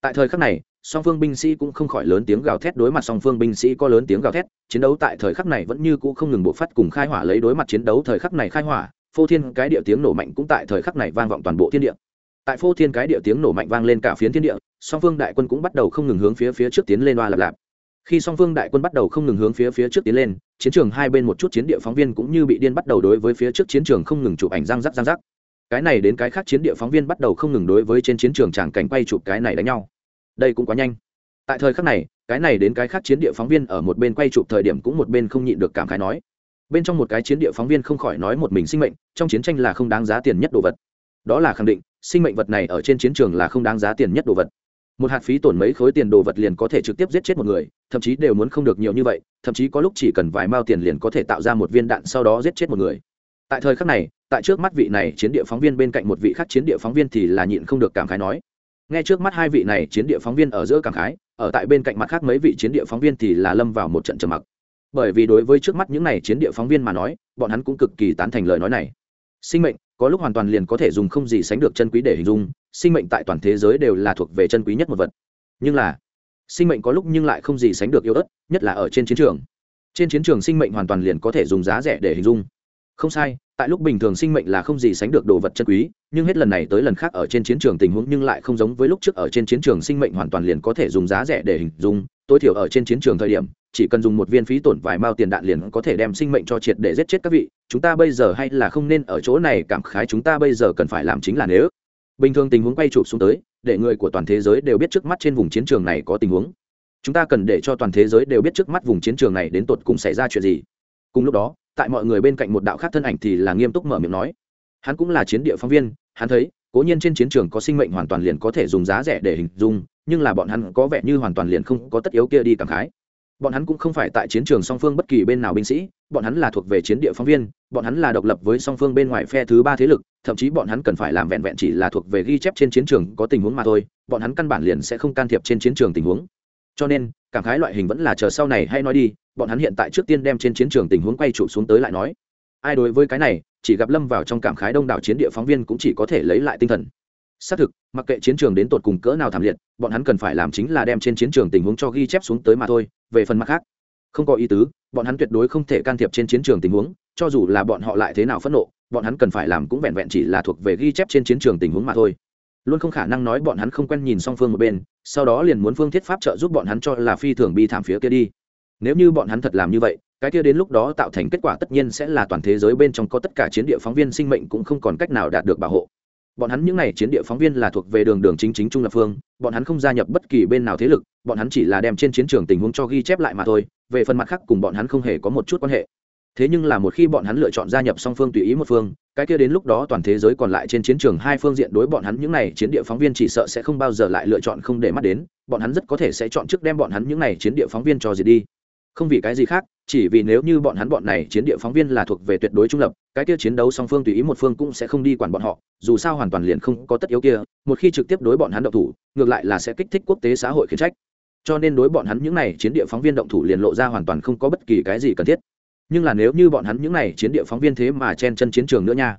Tại thời khắc này, song phương binh sĩ cũng không khỏi lớn tiếng gào thét đối mặt song phương binh sĩ có lớn tiếng gào thét, chiến đấu tại thời khắc này vẫn như cũ không ngừng bộ phát cùng khai hỏa lấy đối mặt chiến đấu thời khắc này khai hỏa phô thiên cái địa tiếng nổ mạnh cũng tại thời khắc này vang vọng toàn bộ thiên địa. Tại phô thiên cái địa tiếng nổ mạnh vang lên cả phiến thiên địa, song phương đại quân cũng bắt đầu không ngừng hướng phía phía trước tiến lên loa lạp lạp. Khi song phương đại quân bắt đầu không ngừng hướng phía phía trước tiến lên, chiến trường hai bên một chút chiến địa phóng viên cũng như bị điên bắt đầu đối với phía trước chiến trường không ngừng chụp ảnh răng rắc răng rắc. Cái này đến cái khác chiến địa phóng viên bắt đầu không ngừng đối với trên chiến trường tràng cảnh quay chụp cái này đánh nhau. Đây cũng quá nhanh. Tại thời khắc này, cái này đến cái khác chiến địa phóng viên ở một bên quay chụp thời điểm cũng một bên không nhịn được cảm khái nói bên trong một cái chiến địa phóng viên không khỏi nói một mình sinh mệnh, trong chiến tranh là không đáng giá tiền nhất đồ vật. Đó là khẳng định, sinh mệnh vật này ở trên chiến trường là không đáng giá tiền nhất đồ vật. Một hạt phí tổn mấy khối tiền đồ vật liền có thể trực tiếp giết chết một người, thậm chí đều muốn không được nhiều như vậy, thậm chí có lúc chỉ cần vài mao tiền liền có thể tạo ra một viên đạn sau đó giết chết một người. Tại thời khắc này, tại trước mắt vị này chiến địa phóng viên bên cạnh một vị khác chiến địa phóng viên thì là nhịn không được cảm khái nói. Nghe trước mắt hai vị này chiến địa phóng viên ở giữa cảm khái, ở tại bên cạnh mặt khác mấy vị chiến địa phóng viên thì là lâm vào một trận trầm mặc bởi vì đối với trước mắt những này chiến địa phóng viên mà nói, bọn hắn cũng cực kỳ tán thành lời nói này. Sinh mệnh, có lúc hoàn toàn liền có thể dùng không gì sánh được chân quý để hình dung, sinh mệnh tại toàn thế giới đều là thuộc về chân quý nhất một vật. Nhưng là, sinh mệnh có lúc nhưng lại không gì sánh được yêu ớt, nhất là ở trên chiến trường. Trên chiến trường sinh mệnh hoàn toàn liền có thể dùng giá rẻ để hình dung. Không sai tại lúc bình thường sinh mệnh là không gì sánh được đồ vật chân quý, nhưng hết lần này tới lần khác ở trên chiến trường tình huống nhưng lại không giống với lúc trước ở trên chiến trường sinh mệnh hoàn toàn liền có thể dùng giá rẻ để hình dung. Tối thiểu ở trên chiến trường thời điểm, chỉ cần dùng một viên phí tổn vài mao tiền đạn liền có thể đem sinh mệnh cho triệt để giết chết các vị. Chúng ta bây giờ hay là không nên ở chỗ này cảm khái chúng ta bây giờ cần phải làm chính là nếu. Bình thường tình huống quay chụp xuống tới, để người của toàn thế giới đều biết trước mắt trên vùng chiến trường này có tình huống. Chúng ta cần để cho toàn thế giới đều biết trước mắt vùng chiến trường này đến tột cùng xảy ra chuyện gì. Cùng lúc đó tại mọi người bên cạnh một đạo khác thân ảnh thì là nghiêm túc mở miệng nói. Hắn cũng là chiến địa phóng viên, hắn thấy, cố nhiên trên chiến trường có sinh mệnh hoàn toàn liền có thể dùng giá rẻ để hình dung, nhưng là bọn hắn có vẻ như hoàn toàn liền không có tất yếu kia đi cảm khái. Bọn hắn cũng không phải tại chiến trường song phương bất kỳ bên nào binh sĩ, bọn hắn là thuộc về chiến địa phóng viên, bọn hắn là độc lập với song phương bên ngoài phe thứ ba thế lực, thậm chí bọn hắn cần phải làm vẹn vẹn chỉ là thuộc về ghi chép trên chiến trường có tình huống mà thôi, bọn hắn căn bản liền sẽ không can thiệp trên chiến trường tình huống cho nên, cảm khái loại hình vẫn là chờ sau này hay nói đi, bọn hắn hiện tại trước tiên đem trên chiến trường tình huống quay trụ xuống tới lại nói. Ai đối với cái này, chỉ gặp lâm vào trong cảm khái đông đảo chiến địa phóng viên cũng chỉ có thể lấy lại tinh thần. Xác thực, mặc kệ chiến trường đến tột cùng cỡ nào thảm liệt, bọn hắn cần phải làm chính là đem trên chiến trường tình huống cho ghi chép xuống tới mà thôi, về phần mặt khác, không có ý tứ, bọn hắn tuyệt đối không thể can thiệp trên chiến trường tình huống, cho dù là bọn họ lại thế nào phẫn nộ, bọn hắn cần phải làm cũng vẹn vẹn chỉ là thuộc về ghi chép trên chiến trường tình huống mà thôi. Luôn không khả năng nói bọn hắn không quen nhìn song phương một bên sau đó liền muốn phương thiết pháp trợ giúp bọn hắn cho là phi thường bi thảm phía kia đi. Nếu như bọn hắn thật làm như vậy, cái kia đến lúc đó tạo thành kết quả tất nhiên sẽ là toàn thế giới bên trong có tất cả chiến địa phóng viên sinh mệnh cũng không còn cách nào đạt được bảo hộ. Bọn hắn những n à y chiến địa phóng viên là thuộc về đường đường chính chính trung lập phương, bọn hắn không gia nhập bất kỳ bên nào thế lực, bọn hắn chỉ là đem trên chiến trường tình huống cho ghi chép lại mà thôi, về phần mặt khác cùng bọn hắn không hề có một chút quan hệ thế nhưng là một khi bọn hắn lựa chọn gia nhập song phương tùy ý một phương, cái kia đến lúc đó toàn thế giới còn lại trên chiến trường hai phương diện đối bọn hắn những n à y chiến địa phóng viên chỉ sợ sẽ không bao giờ lại lựa chọn không để mắt đến, bọn hắn rất có thể sẽ chọn trước đem bọn hắn những n à y chiến địa phóng viên cho diệt đi. Không vì cái gì khác, chỉ vì nếu như bọn hắn bọn này chiến địa phóng viên là thuộc về tuyệt đối trung lập, cái kia chiến đấu song phương tùy ý một phương cũng sẽ không đi quản bọn họ, dù sao hoàn toàn liền không có tất yếu kia, một khi trực tiếp đối bọn hắn động thủ, ngược lại là sẽ kích thích quốc tế xã hội khiển trách. Cho nên đối bọn hắn những này chiến địa phóng viên động thủ liền lộ ra hoàn toàn không có bất kỳ cái gì cần thiết nhưng là nếu như bọn hắn những này chiến địa phóng viên thế mà chen chân chiến trường nữa nha.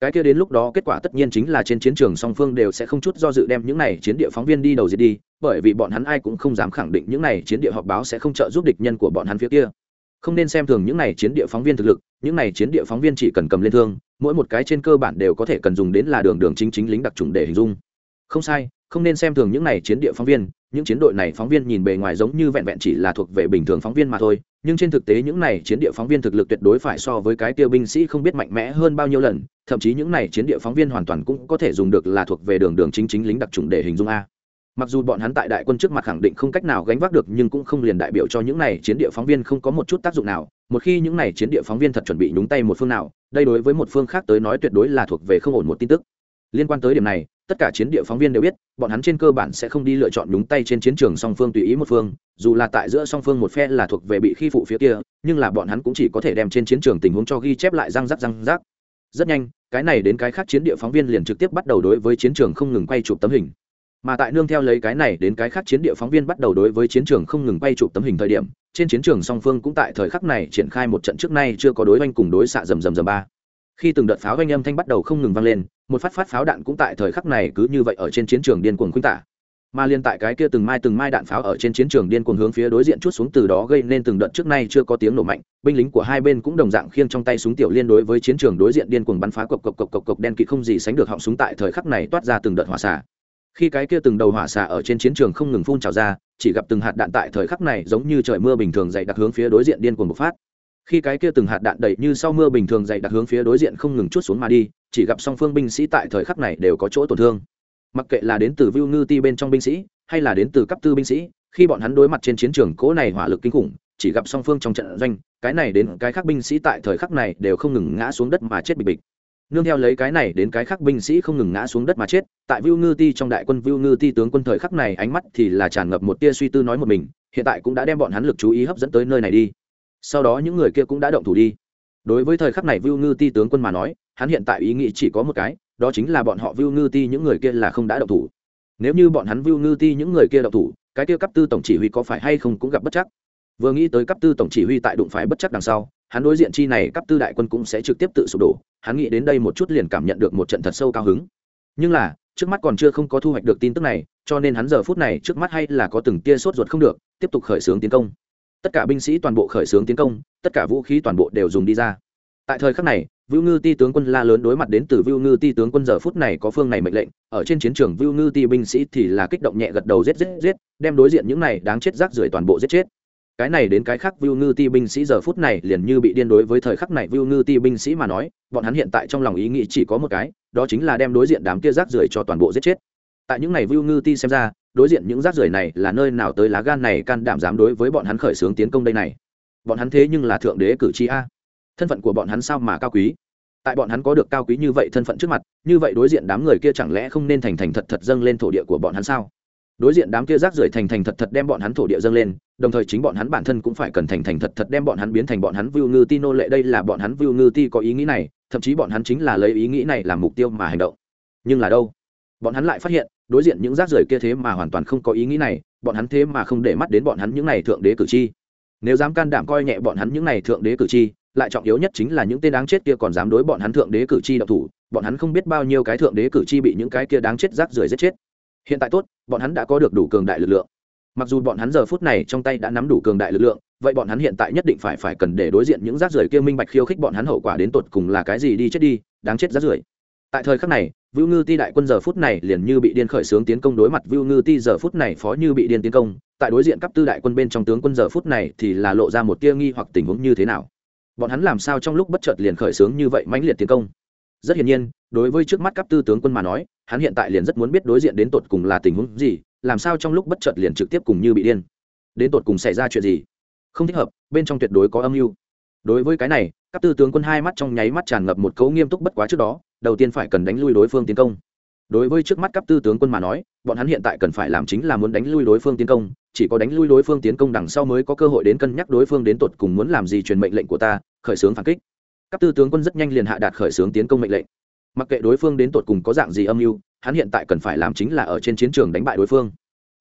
Cái kia đến lúc đó kết quả tất nhiên chính là trên chiến trường song phương đều sẽ không chút do dự đem những này chiến địa phóng viên đi đầu diệt đi, bởi vì bọn hắn ai cũng không dám khẳng định những này chiến địa họp báo sẽ không trợ giúp địch nhân của bọn hắn phía kia. Không nên xem thường những này chiến địa phóng viên thực lực, những này chiến địa phóng viên chỉ cần cầm lên thương, mỗi một cái trên cơ bản đều có thể cần dùng đến là đường đường chính chính lính đặc trùng để hình dung. Không sai không nên xem thường những này chiến địa phóng viên, những chiến đội này phóng viên nhìn bề ngoài giống như vẹn vẹn chỉ là thuộc về bình thường phóng viên mà thôi, nhưng trên thực tế những này chiến địa phóng viên thực lực tuyệt đối phải so với cái tiêu binh sĩ không biết mạnh mẽ hơn bao nhiêu lần, thậm chí những này chiến địa phóng viên hoàn toàn cũng có thể dùng được là thuộc về đường đường chính chính lính đặc trùng để hình dung a. Mặc dù bọn hắn tại đại quân trước mặt khẳng định không cách nào gánh vác được nhưng cũng không liền đại biểu cho những này chiến địa phóng viên không có một chút tác dụng nào, một khi những này chiến địa phóng viên thật chuẩn bị nhúng tay một phương nào, đây đối với một phương khác tới nói tuyệt đối là thuộc về không ổn một tin tức liên quan tới điểm này, tất cả chiến địa phóng viên đều biết, bọn hắn trên cơ bản sẽ không đi lựa chọn nhúng tay trên chiến trường song phương tùy ý một phương, dù là tại giữa song phương một phe là thuộc về bị khi phụ phía kia, nhưng là bọn hắn cũng chỉ có thể đem trên chiến trường tình huống cho ghi chép lại răng rắc răng rắc. Rất nhanh, cái này đến cái khác chiến địa phóng viên liền trực tiếp bắt đầu đối với chiến trường không ngừng quay chụp tấm hình. Mà tại nương theo lấy cái này đến cái khác chiến địa phóng viên bắt đầu đối với chiến trường không ngừng quay chụp tấm hình thời điểm, trên chiến trường song phương cũng tại thời khắc này triển khai một trận trước nay chưa có đối oanh cùng đối xạ rầm rầm rầm ba khi từng đợt pháo oanh âm thanh bắt đầu không ngừng vang lên, một phát phát pháo đạn cũng tại thời khắc này cứ như vậy ở trên chiến trường điên cuồng khuynh tả. Mà liên tại cái kia từng mai từng mai đạn pháo ở trên chiến trường điên cuồng hướng phía đối diện chút xuống từ đó gây nên từng đợt trước nay chưa có tiếng nổ mạnh, binh lính của hai bên cũng đồng dạng khiêng trong tay súng tiểu liên đối với chiến trường đối diện điên cuồng bắn phá cộc cộc cộc cộc cộc đen kịt không gì sánh được họng súng tại thời khắc này toát ra từng đợt hỏa xả khi cái kia từng đầu hỏa xả ở trên chiến trường không ngừng phun trào ra, chỉ gặp từng hạt đạn tại thời khắc này giống như trời mưa bình thường dày đặc hướng phía đối diện điên cuồng bộc phát khi cái kia từng hạt đạn đầy như sau mưa bình thường dày đặc hướng phía đối diện không ngừng chút xuống mà đi, chỉ gặp song phương binh sĩ tại thời khắc này đều có chỗ tổn thương. Mặc kệ là đến từ Vu ngư ti bên trong binh sĩ, hay là đến từ cấp tư binh sĩ, khi bọn hắn đối mặt trên chiến trường cố này hỏa lực kinh khủng, chỉ gặp song phương trong trận doanh, cái này đến cái khác binh sĩ tại thời khắc này đều không ngừng ngã xuống đất mà chết bịch bịch. Nương theo lấy cái này đến cái khác binh sĩ không ngừng ngã xuống đất mà chết, tại Vu ngư ti trong đại quân Vu ngư ti tướng quân thời khắc này ánh mắt thì là tràn ngập một tia suy tư nói một mình, hiện tại cũng đã đem bọn hắn lực chú ý hấp dẫn tới nơi này đi sau đó những người kia cũng đã động thủ đi. Đối với thời khắc này vưu ngư ti tướng quân mà nói, hắn hiện tại ý nghĩ chỉ có một cái, đó chính là bọn họ vưu ngư ti những người kia là không đã động thủ. Nếu như bọn hắn vưu ngư ti những người kia động thủ, cái kia cấp tư tổng chỉ huy có phải hay không cũng gặp bất chắc. Vừa nghĩ tới cấp tư tổng chỉ huy tại đụng phải bất chắc đằng sau, hắn đối diện chi này cấp tư đại quân cũng sẽ trực tiếp tự sụp đổ, hắn nghĩ đến đây một chút liền cảm nhận được một trận thật sâu cao hứng. Nhưng là, trước mắt còn chưa không có thu hoạch được tin tức này, cho nên hắn giờ phút này trước mắt hay là có từng tia sốt ruột không được, tiếp tục khởi xướng tiến công tất cả binh sĩ toàn bộ khởi xướng tiến công tất cả vũ khí toàn bộ đều dùng đi ra tại thời khắc này Vưu Ngư Ti tướng quân la lớn đối mặt đến từ Vưu Ngư Ti tướng quân giờ phút này có phương này mệnh lệnh, ở trên chiến trường Vưu Ngư Ti binh sĩ thì là kích động nhẹ gật đầu giết giết giết, đem đối diện những này đáng chết rác rưởi toàn bộ giết chết. Cái này đến cái khác Vưu Ngư Ti binh sĩ giờ phút này liền như bị điên đối với thời khắc này Vưu Ngư Ti binh sĩ mà nói, bọn hắn hiện tại trong lòng ý nghĩ chỉ có một cái, đó chính là đem đối diện đám kia rác rưởi cho toàn bộ giết chết. Tại những ngày Vu Ngư Ti xem ra, đối diện những rác rưởi này là nơi nào tới lá gan này can đảm dám đối với bọn hắn khởi xướng tiến công đây này. Bọn hắn thế nhưng là thượng đế cử tri a. Thân phận của bọn hắn sao mà cao quý? tại bọn hắn có được cao quý như vậy thân phận trước mặt như vậy đối diện đám người kia chẳng lẽ không nên thành thành thật thật dâng lên thổ địa của bọn hắn sao đối diện đám kia rác rưởi thành thành thật thật đem bọn hắn thổ địa dâng lên đồng thời chính bọn hắn bản thân cũng phải cần thành thành thật thật đem bọn hắn biến thành bọn hắn Vu ngư ti nô lệ đây là bọn hắn Vu ngư ti có ý nghĩ này thậm chí bọn hắn chính là lấy ý nghĩ này làm mục tiêu mà hành động nhưng là đâu bọn hắn lại phát hiện đối diện những rác rưởi kia thế mà hoàn toàn không có ý nghĩ này, bọn hắn thế mà không để mắt đến bọn hắn những này thượng đế cử tri. Nếu dám can đảm coi nhẹ bọn hắn những này thượng đế cử tri, lại trọng yếu nhất chính là những tên đáng chết kia còn dám đối bọn hắn thượng đế cử tri độc thủ, bọn hắn không biết bao nhiêu cái thượng đế cử tri bị những cái kia đáng chết rác rưởi giết chết. Hiện tại tốt, bọn hắn đã có được đủ cường đại lực lượng. Mặc dù bọn hắn giờ phút này trong tay đã nắm đủ cường đại lực lượng, vậy bọn hắn hiện tại nhất định phải phải cần để đối diện những rác rưởi kia minh bạch khiêu khích bọn hắn hậu quả đến tột cùng là cái gì đi chết đi, đáng chết rác rưởi. Tại thời khắc này Vưu Ngư Ti đại quân giờ phút này liền như bị điên khởi sướng tiến công đối mặt Vưu Ngư Ti giờ phút này phó như bị điên tiến công, tại đối diện cấp tư đại quân bên trong tướng quân giờ phút này thì là lộ ra một tia nghi hoặc tình huống như thế nào. Bọn hắn làm sao trong lúc bất chợt liền khởi sướng như vậy mãnh liệt tiến công? Rất hiển nhiên đối với trước mắt cấp tư tướng quân mà nói hắn hiện tại liền rất muốn biết đối diện đến tột cùng là tình huống gì làm sao trong lúc bất chợt liền trực tiếp cùng như bị điên. Đến tột cùng xảy ra chuyện gì? Không thích hợp bên trong tuyệt đối có âm mưu. Đối với cái này cấp tư tướng quân hai mắt trong nháy mắt tràn ngập một cấu nghiêm túc bất quá trước đó đầu tiên phải cần đánh lui đối phương tiến công. Đối với trước mắt cấp tư tướng quân mà nói, bọn hắn hiện tại cần phải làm chính là muốn đánh lui đối phương tiến công, chỉ có đánh lui đối phương tiến công đằng sau mới có cơ hội đến cân nhắc đối phương đến tột cùng muốn làm gì truyền mệnh lệnh của ta, khởi xướng phản kích. Các tư tướng quân rất nhanh liền hạ đạt khởi xướng tiến công mệnh lệnh. Mặc kệ đối phương đến tột cùng có dạng gì âm mưu, hắn hiện tại cần phải làm chính là ở trên chiến trường đánh bại đối phương.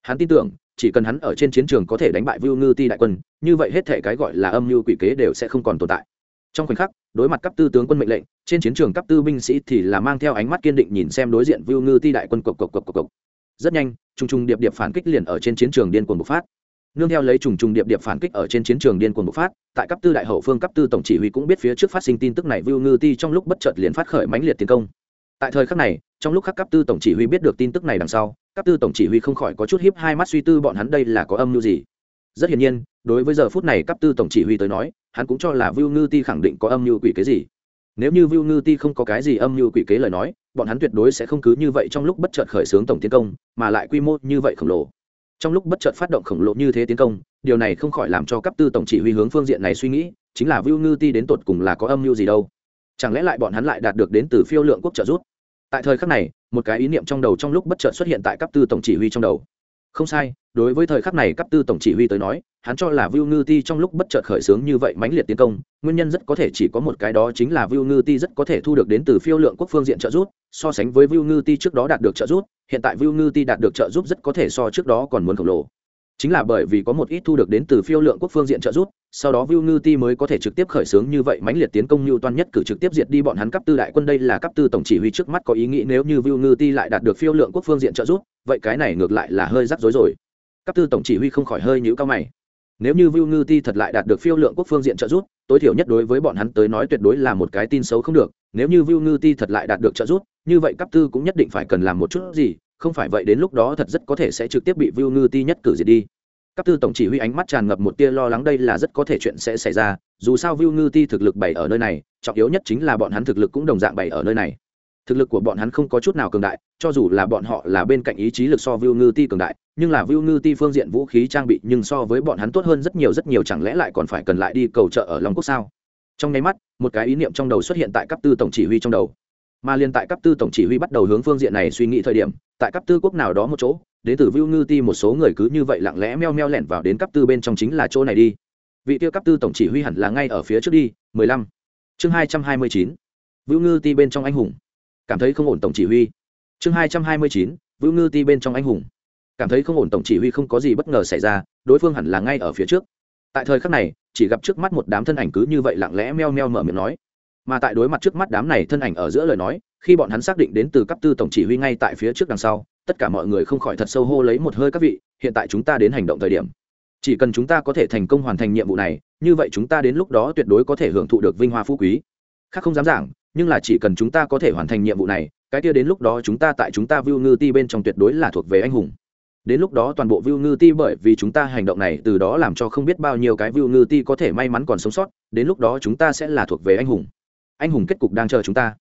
Hắn tin tưởng, chỉ cần hắn ở trên chiến trường có thể đánh bại vưu ngư ti đại quân, như vậy hết thể cái gọi là âm mưu quỷ kế đều sẽ không còn tồn tại. Trong khoảnh khắc đối mặt cấp tư tướng quân mệnh lệnh, trên chiến trường cấp tư binh sĩ thì là mang theo ánh mắt kiên định nhìn xem đối diện vưu ngư ti đại quân cộc cộc cộc cộc cộc. Rất nhanh, trùng trùng điệp điệp phản kích liền ở trên chiến trường điên cuồng bộc phát. Nương theo lấy trùng trùng điệp điệp phản kích ở trên chiến trường điên cuồng bộc phát, tại cấp tư đại hậu phương cấp tư tổng chỉ huy cũng biết phía trước phát sinh tin tức này, vưu ngư ti trong lúc bất chợt liền phát khởi mãnh liệt tiến công. Tại thời khắc này, trong lúc khắc cấp tư tổng chỉ huy biết được tin tức này đằng sau, cấp tư tổng chỉ huy không khỏi có chút hiếp hai mắt suy tư bọn hắn đây là có âm mưu gì. Rất hiển nhiên, đối với giờ phút này cấp tư tổng chỉ huy tới nói hắn cũng cho là Vu ngư ti khẳng định có âm mưu quỷ cái gì. Nếu như Vu Ngư Ti không có cái gì âm mưu quỷ kế lời nói, bọn hắn tuyệt đối sẽ không cứ như vậy trong lúc bất chợt khởi xướng tổng tiến công mà lại quy mô như vậy khổng lồ. Trong lúc bất chợt phát động khổng lồ như thế tiến công điều này không khỏi làm cho cấp tư tổng chỉ huy hướng phương diện này suy nghĩ chính là Vu ngư ti đến tột cùng là có âm mưu gì đâu. Chẳng lẽ lại bọn hắn lại đạt được đến từ phiêu lượng quốc trợ rút tại thời khắc này một cái ý niệm trong đầu trong lúc bất chợt xuất hiện tại cấp tư tổng chỉ huy trong đầu không sai đối với thời khắc này cấp tư tổng chỉ huy tới nói hắn cho là Vu Ngư Ti trong lúc bất chợt khởi xướng như vậy mãnh liệt tiến công, nguyên nhân rất có thể chỉ có một cái đó chính là Vu Ngư Ti rất có thể thu được đến từ phiêu lượng quốc phương diện trợ giúp, so sánh với Vu Ngư Ti trước đó đạt được trợ giúp, hiện tại Vu Ngư Ti đạt được trợ giúp rất có thể so trước đó còn muốn khổng lồ. Chính là bởi vì có một ít thu được đến từ phiêu lượng quốc phương diện trợ giúp, sau đó Vu Ngư Ti mới có thể trực tiếp khởi xướng như vậy mãnh liệt tiến công như toàn nhất cử trực tiếp diệt đi bọn hắn cấp tư đại quân. Đây là cấp tư tổng chỉ huy trước mắt có ý nghĩ nếu như Vu Ngư Ti lại đạt được phiêu lượng quốc phương diện trợ giúp, vậy cái này ngược lại là hơi rắc rối rồi. Cấp tư tổng chỉ huy không khỏi hơi nhíu cao mày. Nếu như Vu Ngư Ti thật lại đạt được phiêu lượng quốc phương diện trợ giúp, tối thiểu nhất đối với bọn hắn tới nói tuyệt đối là một cái tin xấu không được, nếu như Vu Ngư Ti thật lại đạt được trợ giúp, như vậy cấp tư cũng nhất định phải cần làm một chút gì, không phải vậy đến lúc đó thật rất có thể sẽ trực tiếp bị Vu Ngư Ti nhất cử diệt đi. Cấp tư tổng chỉ huy ánh mắt tràn ngập một tia lo lắng đây là rất có thể chuyện sẽ xảy ra, dù sao Vu Ngư Ti thực lực bày ở nơi này, trọng yếu nhất chính là bọn hắn thực lực cũng đồng dạng bày ở nơi này. Thực lực của bọn hắn không có chút nào cường đại cho dù là bọn họ là bên cạnh ý chí lực so Vu ngư ti cường đại nhưng là Vu ngư ti phương diện vũ khí trang bị nhưng so với bọn hắn tốt hơn rất nhiều rất nhiều chẳng lẽ lại còn phải cần lại đi cầu trợ ở long quốc sao? Trong nháy mắt một cái ý niệm trong đầu xuất hiện tại cấp tư tổng chỉ huy trong đầu mà liên tại cấp tư tổng chỉ huy bắt đầu hướng phương diện này suy nghĩ thời điểm, tại cấp tư quốc nào đó một chỗ, đến từ Vưu ngư ti một số người cứ như vậy lặng lẽ meo meo lẻn vào đến cấp tư bên trong chính là chỗ này đi. Vị tiêu cấp tư tổng chỉ huy hẳn là ngay ở phía trước đi, mười lăm. Chương hai trăm hai mươi chín. Ngư ti bên trong anh hùng. Cảm thấy không ổn tổng chỉ huy. Chương hai trăm hai mươi chín. Ngư ti bên trong anh hùng. Cảm thấy không ổn tổng chỉ huy không có gì bất ngờ xảy ra, đối phương hẳn là ngay ở phía trước. Tại thời khắc này, chỉ gặp trước mắt một đám thân ảnh cứ như vậy lặng lẽ meo meo mở miệng nói mà tại đối mặt trước mắt đám này thân ảnh ở giữa lời nói, khi bọn hắn xác định đến từ cấp tư tổng chỉ huy ngay tại phía trước đằng sau, tất cả mọi người không khỏi thật sâu hô lấy một hơi các vị, hiện tại chúng ta đến hành động thời điểm. Chỉ cần chúng ta có thể thành công hoàn thành nhiệm vụ này, như vậy chúng ta đến lúc đó tuyệt đối có thể hưởng thụ được vinh hoa phú quý. Khác không dám giảng, nhưng là chỉ cần chúng ta có thể hoàn thành nhiệm vụ này, cái kia đến lúc đó chúng ta tại chúng ta view ngư ti bên trong tuyệt đối là thuộc về anh hùng. Đến lúc đó toàn bộ view ngư ti bởi vì chúng ta hành động này, từ đó làm cho không biết bao nhiêu cái view ngư ti có thể may mắn còn sống sót, đến lúc đó chúng ta sẽ là thuộc về anh hùng anh hùng kết cục đang chờ chúng ta.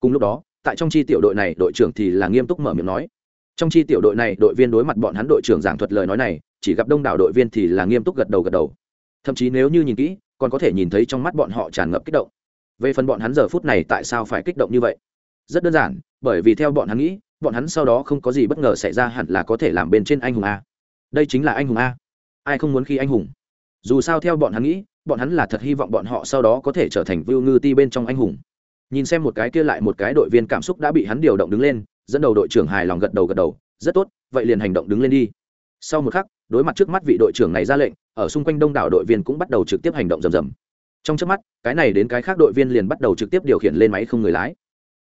Cùng lúc đó, tại trong chi tiểu đội này, đội trưởng thì là nghiêm túc mở miệng nói. Trong chi tiểu đội này, đội viên đối mặt bọn hắn đội trưởng giảng thuật lời nói này, chỉ gặp đông đảo đội viên thì là nghiêm túc gật đầu gật đầu. Thậm chí nếu như nhìn kỹ, còn có thể nhìn thấy trong mắt bọn họ tràn ngập kích động. Về phần bọn hắn giờ phút này tại sao phải kích động như vậy? Rất đơn giản, bởi vì theo bọn hắn nghĩ, bọn hắn sau đó không có gì bất ngờ xảy ra hẳn là có thể làm bên trên anh hùng a. Đây chính là anh hùng a. Ai không muốn khi anh hùng? Dù sao theo bọn hắn nghĩ bọn hắn là thật hy vọng bọn họ sau đó có thể trở thành vưu ngư ti bên trong anh hùng. Nhìn xem một cái kia lại một cái đội viên cảm xúc đã bị hắn điều động đứng lên, dẫn đầu đội trưởng hài lòng gật đầu gật đầu, rất tốt, vậy liền hành động đứng lên đi. Sau một khắc, đối mặt trước mắt vị đội trưởng này ra lệnh, ở xung quanh đông đảo đội viên cũng bắt đầu trực tiếp hành động rầm rầm. Trong trước mắt, cái này đến cái khác đội viên liền bắt đầu trực tiếp điều khiển lên máy không người lái.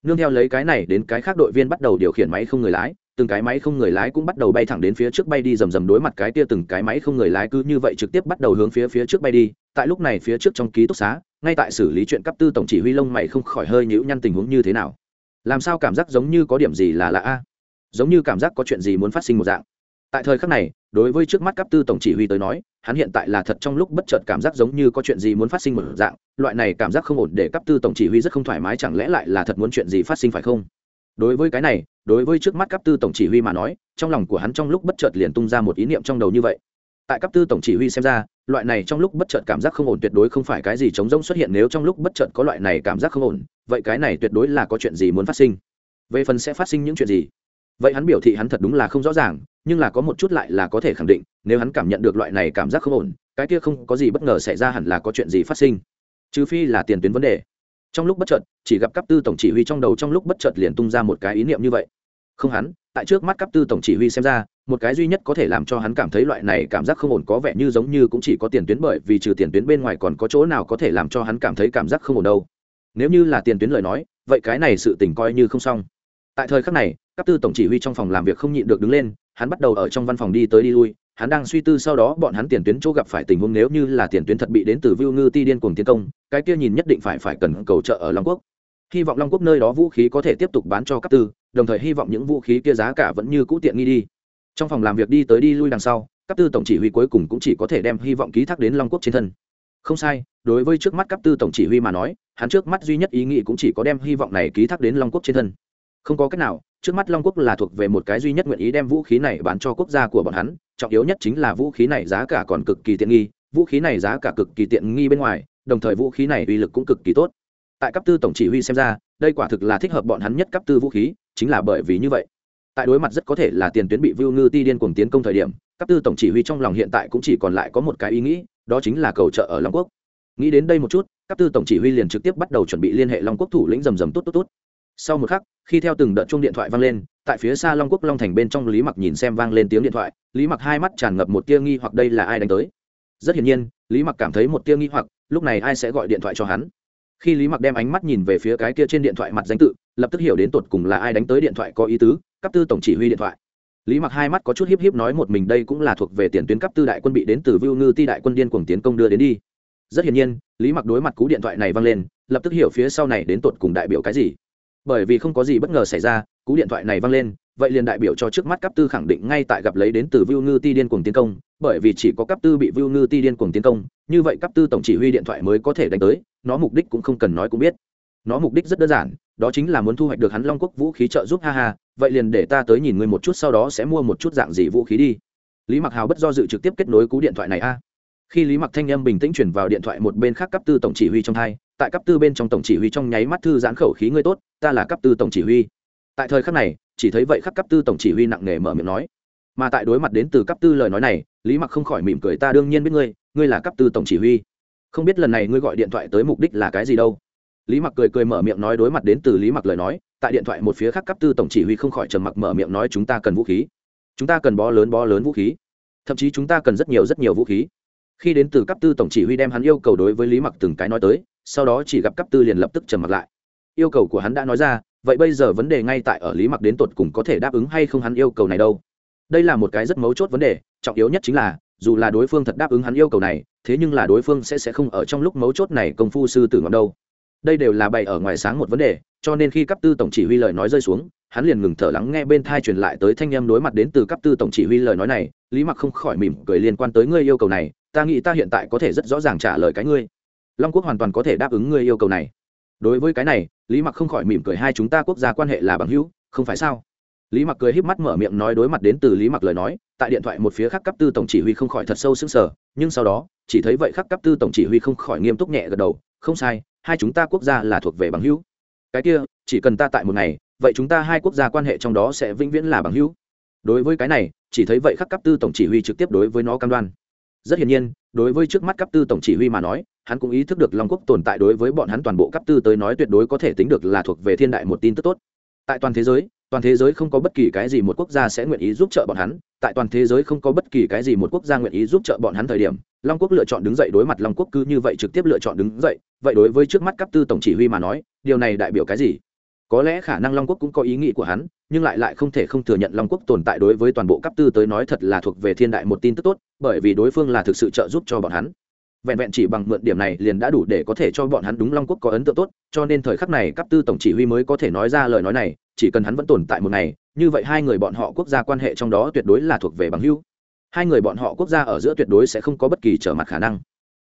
Nương theo lấy cái này đến cái khác đội viên bắt đầu điều khiển máy không người lái từng cái máy không người lái cũng bắt đầu bay thẳng đến phía trước bay đi, rầm rầm đối mặt cái kia từng cái máy không người lái cứ như vậy trực tiếp bắt đầu hướng phía phía trước bay đi. Tại lúc này phía trước trong ký túc xá, ngay tại xử lý chuyện cấp tư tổng chỉ huy lông mày không khỏi hơi nhíu nhăn tình huống như thế nào. Làm sao cảm giác giống như có điểm gì là lạ a? Giống như cảm giác có chuyện gì muốn phát sinh một dạng. Tại thời khắc này, đối với trước mắt cấp tư tổng chỉ huy tới nói, hắn hiện tại là thật trong lúc bất chợt cảm giác giống như có chuyện gì muốn phát sinh một dạng. Loại này cảm giác không ổn để cấp tư tổng chỉ huy rất không thoải mái, chẳng lẽ lại là thật muốn chuyện gì phát sinh phải không? Đối với cái này đối với trước mắt cấp tư tổng chỉ huy mà nói, trong lòng của hắn trong lúc bất chợt liền tung ra một ý niệm trong đầu như vậy. Tại cấp tư tổng chỉ huy xem ra, loại này trong lúc bất chợt cảm giác không ổn tuyệt đối không phải cái gì chống rỗng xuất hiện nếu trong lúc bất chợt có loại này cảm giác không ổn, vậy cái này tuyệt đối là có chuyện gì muốn phát sinh? Về phần sẽ phát sinh những chuyện gì? Vậy hắn biểu thị hắn thật đúng là không rõ ràng, nhưng là có một chút lại là có thể khẳng định, nếu hắn cảm nhận được loại này cảm giác không ổn, cái kia không có gì bất ngờ xảy ra hẳn là có chuyện gì phát sinh. Trừ phi là tiền tuyến vấn đề. Trong lúc bất chợt, chỉ gặp cấp tư tổng chỉ huy trong đầu trong lúc bất chợt liền tung ra một cái ý niệm như vậy không hắn tại trước mắt cấp tư tổng chỉ huy xem ra một cái duy nhất có thể làm cho hắn cảm thấy loại này cảm giác không ổn có vẻ như giống như cũng chỉ có tiền tuyến bởi vì trừ tiền tuyến bên ngoài còn có chỗ nào có thể làm cho hắn cảm thấy cảm giác không ổn đâu nếu như là tiền tuyến lời nói vậy cái này sự tình coi như không xong tại thời khắc này các tư tổng chỉ huy trong phòng làm việc không nhịn được đứng lên hắn bắt đầu ở trong văn phòng đi tới đi lui hắn đang suy tư sau đó bọn hắn tiền tuyến chỗ gặp phải tình huống nếu như là tiền tuyến thật bị đến từ Vưu Ngư Ti điên cuồng tiến công, cái kia nhìn nhất định phải phải cần cầu trợ ở Long Quốc. Hy vọng Long Quốc nơi đó vũ khí có thể tiếp tục bán cho các tư, đồng thời hy vọng những vũ khí kia giá cả vẫn như cũ tiện nghi đi. Trong phòng làm việc đi tới đi lui đằng sau, các tư tổng chỉ huy cuối cùng cũng chỉ có thể đem hy vọng ký thác đến Long Quốc trên thân. Không sai, đối với trước mắt cấp tư tổng chỉ huy mà nói, hắn trước mắt duy nhất ý nghĩ cũng chỉ có đem hy vọng này ký thác đến Long Quốc trên thân không có cách nào trước mắt long quốc là thuộc về một cái duy nhất nguyện ý đem vũ khí này bán cho quốc gia của bọn hắn trọng yếu nhất chính là vũ khí này giá cả còn cực kỳ tiện nghi vũ khí này giá cả cực kỳ tiện nghi bên ngoài đồng thời vũ khí này uy lực cũng cực kỳ tốt tại cấp tư tổng chỉ huy xem ra đây quả thực là thích hợp bọn hắn nhất cấp tư vũ khí chính là bởi vì như vậy. Tại đối mặt rất có thể là tiền tuyến bị vưu ngư ti điên cuồng tiến công thời điểm cấp tư tổng chỉ huy trong lòng hiện tại cũng chỉ còn lại có một cái ý nghĩ, đó chính là cầu trợ ở long quốc. Nghĩ đến đây một chút cấp tư tổng chỉ huy liền trực tiếp bắt đầu chuẩn bị liên hệ long quốc thủ lĩnh rầm rầm tốt tốt tốt sau một khắc, khi theo từng đợt chuông điện thoại vang lên, tại phía xa long quốc long thành bên trong lý mặc nhìn xem vang lên tiếng điện thoại, lý mặc hai mắt tràn ngập một tia nghi hoặc đây là ai đánh tới. Rất hiển nhiên, lý mặc cảm thấy một tia nghi hoặc, lúc này ai sẽ gọi điện thoại cho hắn? Khi lý mặc đem ánh mắt nhìn về phía cái kia trên điện thoại mặt danh tự, lập tức hiểu đến tột cùng là ai đánh tới điện thoại có ý tứ, cấp tư tổng chỉ huy điện thoại. Lý mặc hai mắt có chút hiếp hiếp nói một mình đây cũng là thuộc về tiền tuyến cấp tư đại quân bị đến từ vưu ngư ti đại quân điên cuồng tiến công đưa đến đi. Rất hiển nhiên, lý mặc đối mặt cú điện thoại này vang lên, lập tức hiểu phía sau này đến tột cùng đại biểu cái gì. Bởi vì không có gì bất ngờ xảy ra, cú điện thoại này vang lên vậy liền đại biểu cho trước mắt cấp tư khẳng định ngay tại gặp lấy đến từ vưu ngư ti điên cuồng tiến công, bởi vì chỉ có cấp tư bị vưu ngư ti điên cuồng tiến công, như vậy cấp tư tổng chỉ huy điện thoại mới có thể đánh tới, nó mục đích cũng không cần nói cũng biết. Nó mục đích rất đơn giản, đó chính là muốn thu hoạch được hắn long quốc vũ khí trợ giúp, ha ha, vậy liền để ta tới nhìn ngươi một chút, sau đó sẽ mua một chút dạng gì vũ khí đi. Lý mặc hào bất do dự trực tiếp kết nối cú điện thoại này a. Khi lý mặc thanh âm bình tĩnh chuyển vào điện thoại một bên khác cấp tư tổng chỉ huy trong hai, tại cấp tư bên trong tổng chỉ huy trong nháy mắt thư giãn khẩu khí ngươi tốt, ta là cấp tư tổng chỉ huy. Tại thời khắc này chỉ thấy vậy khắc cấp tư tổng chỉ huy nặng nề mở miệng nói. Mà tại đối mặt đến từ cấp tư lời nói này, lý mặc không khỏi mỉm cười, ta đương nhiên biết ngươi ngươi là cấp tư tổng chỉ huy. Không biết lần này ngươi gọi điện thoại tới mục đích là cái gì đâu. Lý mặc cười cười mở miệng nói đối mặt đến từ lý mặc lời nói, tại điện thoại một phía khác cấp tư tổng chỉ huy không khỏi trầm mặc mở miệng nói, chúng ta cần vũ khí. Chúng ta cần bó lớn bó lớn vũ khí. Thậm chí chúng ta cần rất nhiều rất nhiều vũ khí. Khi đến từ cấp tư tổng chỉ huy đem hắn yêu cầu đối với lý mặc từng cái nói tới, sau đó chỉ gặp cấp tư liền lập tức trầm mặc lại. Yêu cầu của hắn đã nói ra vậy bây giờ vấn đề ngay tại ở lý mặc đến tột cùng có thể đáp ứng hay không hắn yêu cầu này đâu. Đây là một cái rất mấu chốt vấn đề, trọng yếu nhất chính là, dù là đối phương thật đáp ứng hắn yêu cầu này, thế nhưng là đối phương sẽ sẽ không ở trong lúc mấu chốt này công phu sư tử ngọn đâu. Đây đều là bày ở ngoài sáng một vấn đề, cho nên khi cấp tư tổng chỉ huy lời nói rơi xuống, hắn liền ngừng thở lắng nghe bên thai truyền lại tới thanh em đối mặt đến từ cấp tư tổng chỉ huy lời nói này, lý mặc không khỏi mỉm cười liên quan tới ngươi yêu cầu này, ta nghĩ ta hiện tại có thể rất rõ ràng trả lời cái ngươi. Long quốc hoàn toàn có thể đáp ứng ngươi yêu cầu này. Đối với cái này lý mặc không khỏi mỉm cười, hai chúng ta quốc gia quan hệ là bằng hữu, không phải sao? Lý mặc cười híp mắt mở miệng nói đối mặt đến từ lý mặc lời nói, tại điện thoại một phía khắc cấp tư tổng chỉ huy không khỏi thật sâu sững sờ, nhưng sau đó, chỉ thấy vậy khắc cấp tư tổng chỉ huy không khỏi nghiêm túc nhẹ gật đầu, không sai, hai chúng ta quốc gia là thuộc về bằng hữu. Cái kia, chỉ cần ta tại một ngày, vậy chúng ta hai quốc gia quan hệ trong đó sẽ vĩnh viễn là bằng hữu. Đối với cái này, chỉ thấy vậy khắc cấp tư tổng chỉ huy trực tiếp đối với nó cam đoan. Rất hiển nhiên, đối với trước mắt cấp tư tổng chỉ huy mà nói hắn cũng ý thức được long quốc tồn tại đối với bọn hắn toàn bộ cấp tư tới nói tuyệt đối có thể tính được là thuộc về thiên đại một tin tức tốt. Tại toàn thế giới, toàn thế giới không có bất kỳ cái gì một quốc gia sẽ nguyện ý giúp trợ bọn hắn. Tại toàn thế giới không có bất kỳ cái gì một quốc gia nguyện ý giúp trợ bọn hắn thời điểm, long quốc lựa chọn đứng dậy đối mặt long quốc cứ như vậy trực tiếp lựa chọn đứng dậy. Vậy đối với trước mắt cấp tư tổng chỉ huy mà nói, điều này đại biểu cái gì? Có lẽ khả năng long quốc cũng có ý nghĩ của hắn, nhưng lại lại không thể không thừa nhận long quốc tồn tại đối với toàn bộ cấp tư tới nói thật là thuộc về thiên đại một tin tức tốt, bởi vì đối phương là thực sự trợ giúp cho bọn hắn vẹn vẹn chỉ bằng mượn điểm này liền đã đủ để có thể cho bọn hắn đúng long quốc có ấn tượng tốt, cho nên thời khắc này cấp tư tổng chỉ huy mới có thể nói ra lời nói này, chỉ cần hắn vẫn tồn tại một ngày, như vậy hai người bọn họ quốc gia quan hệ trong đó tuyệt đối là thuộc về bằng hữu. Hai người bọn họ quốc gia ở giữa tuyệt đối sẽ không có bất kỳ trở mặt khả năng.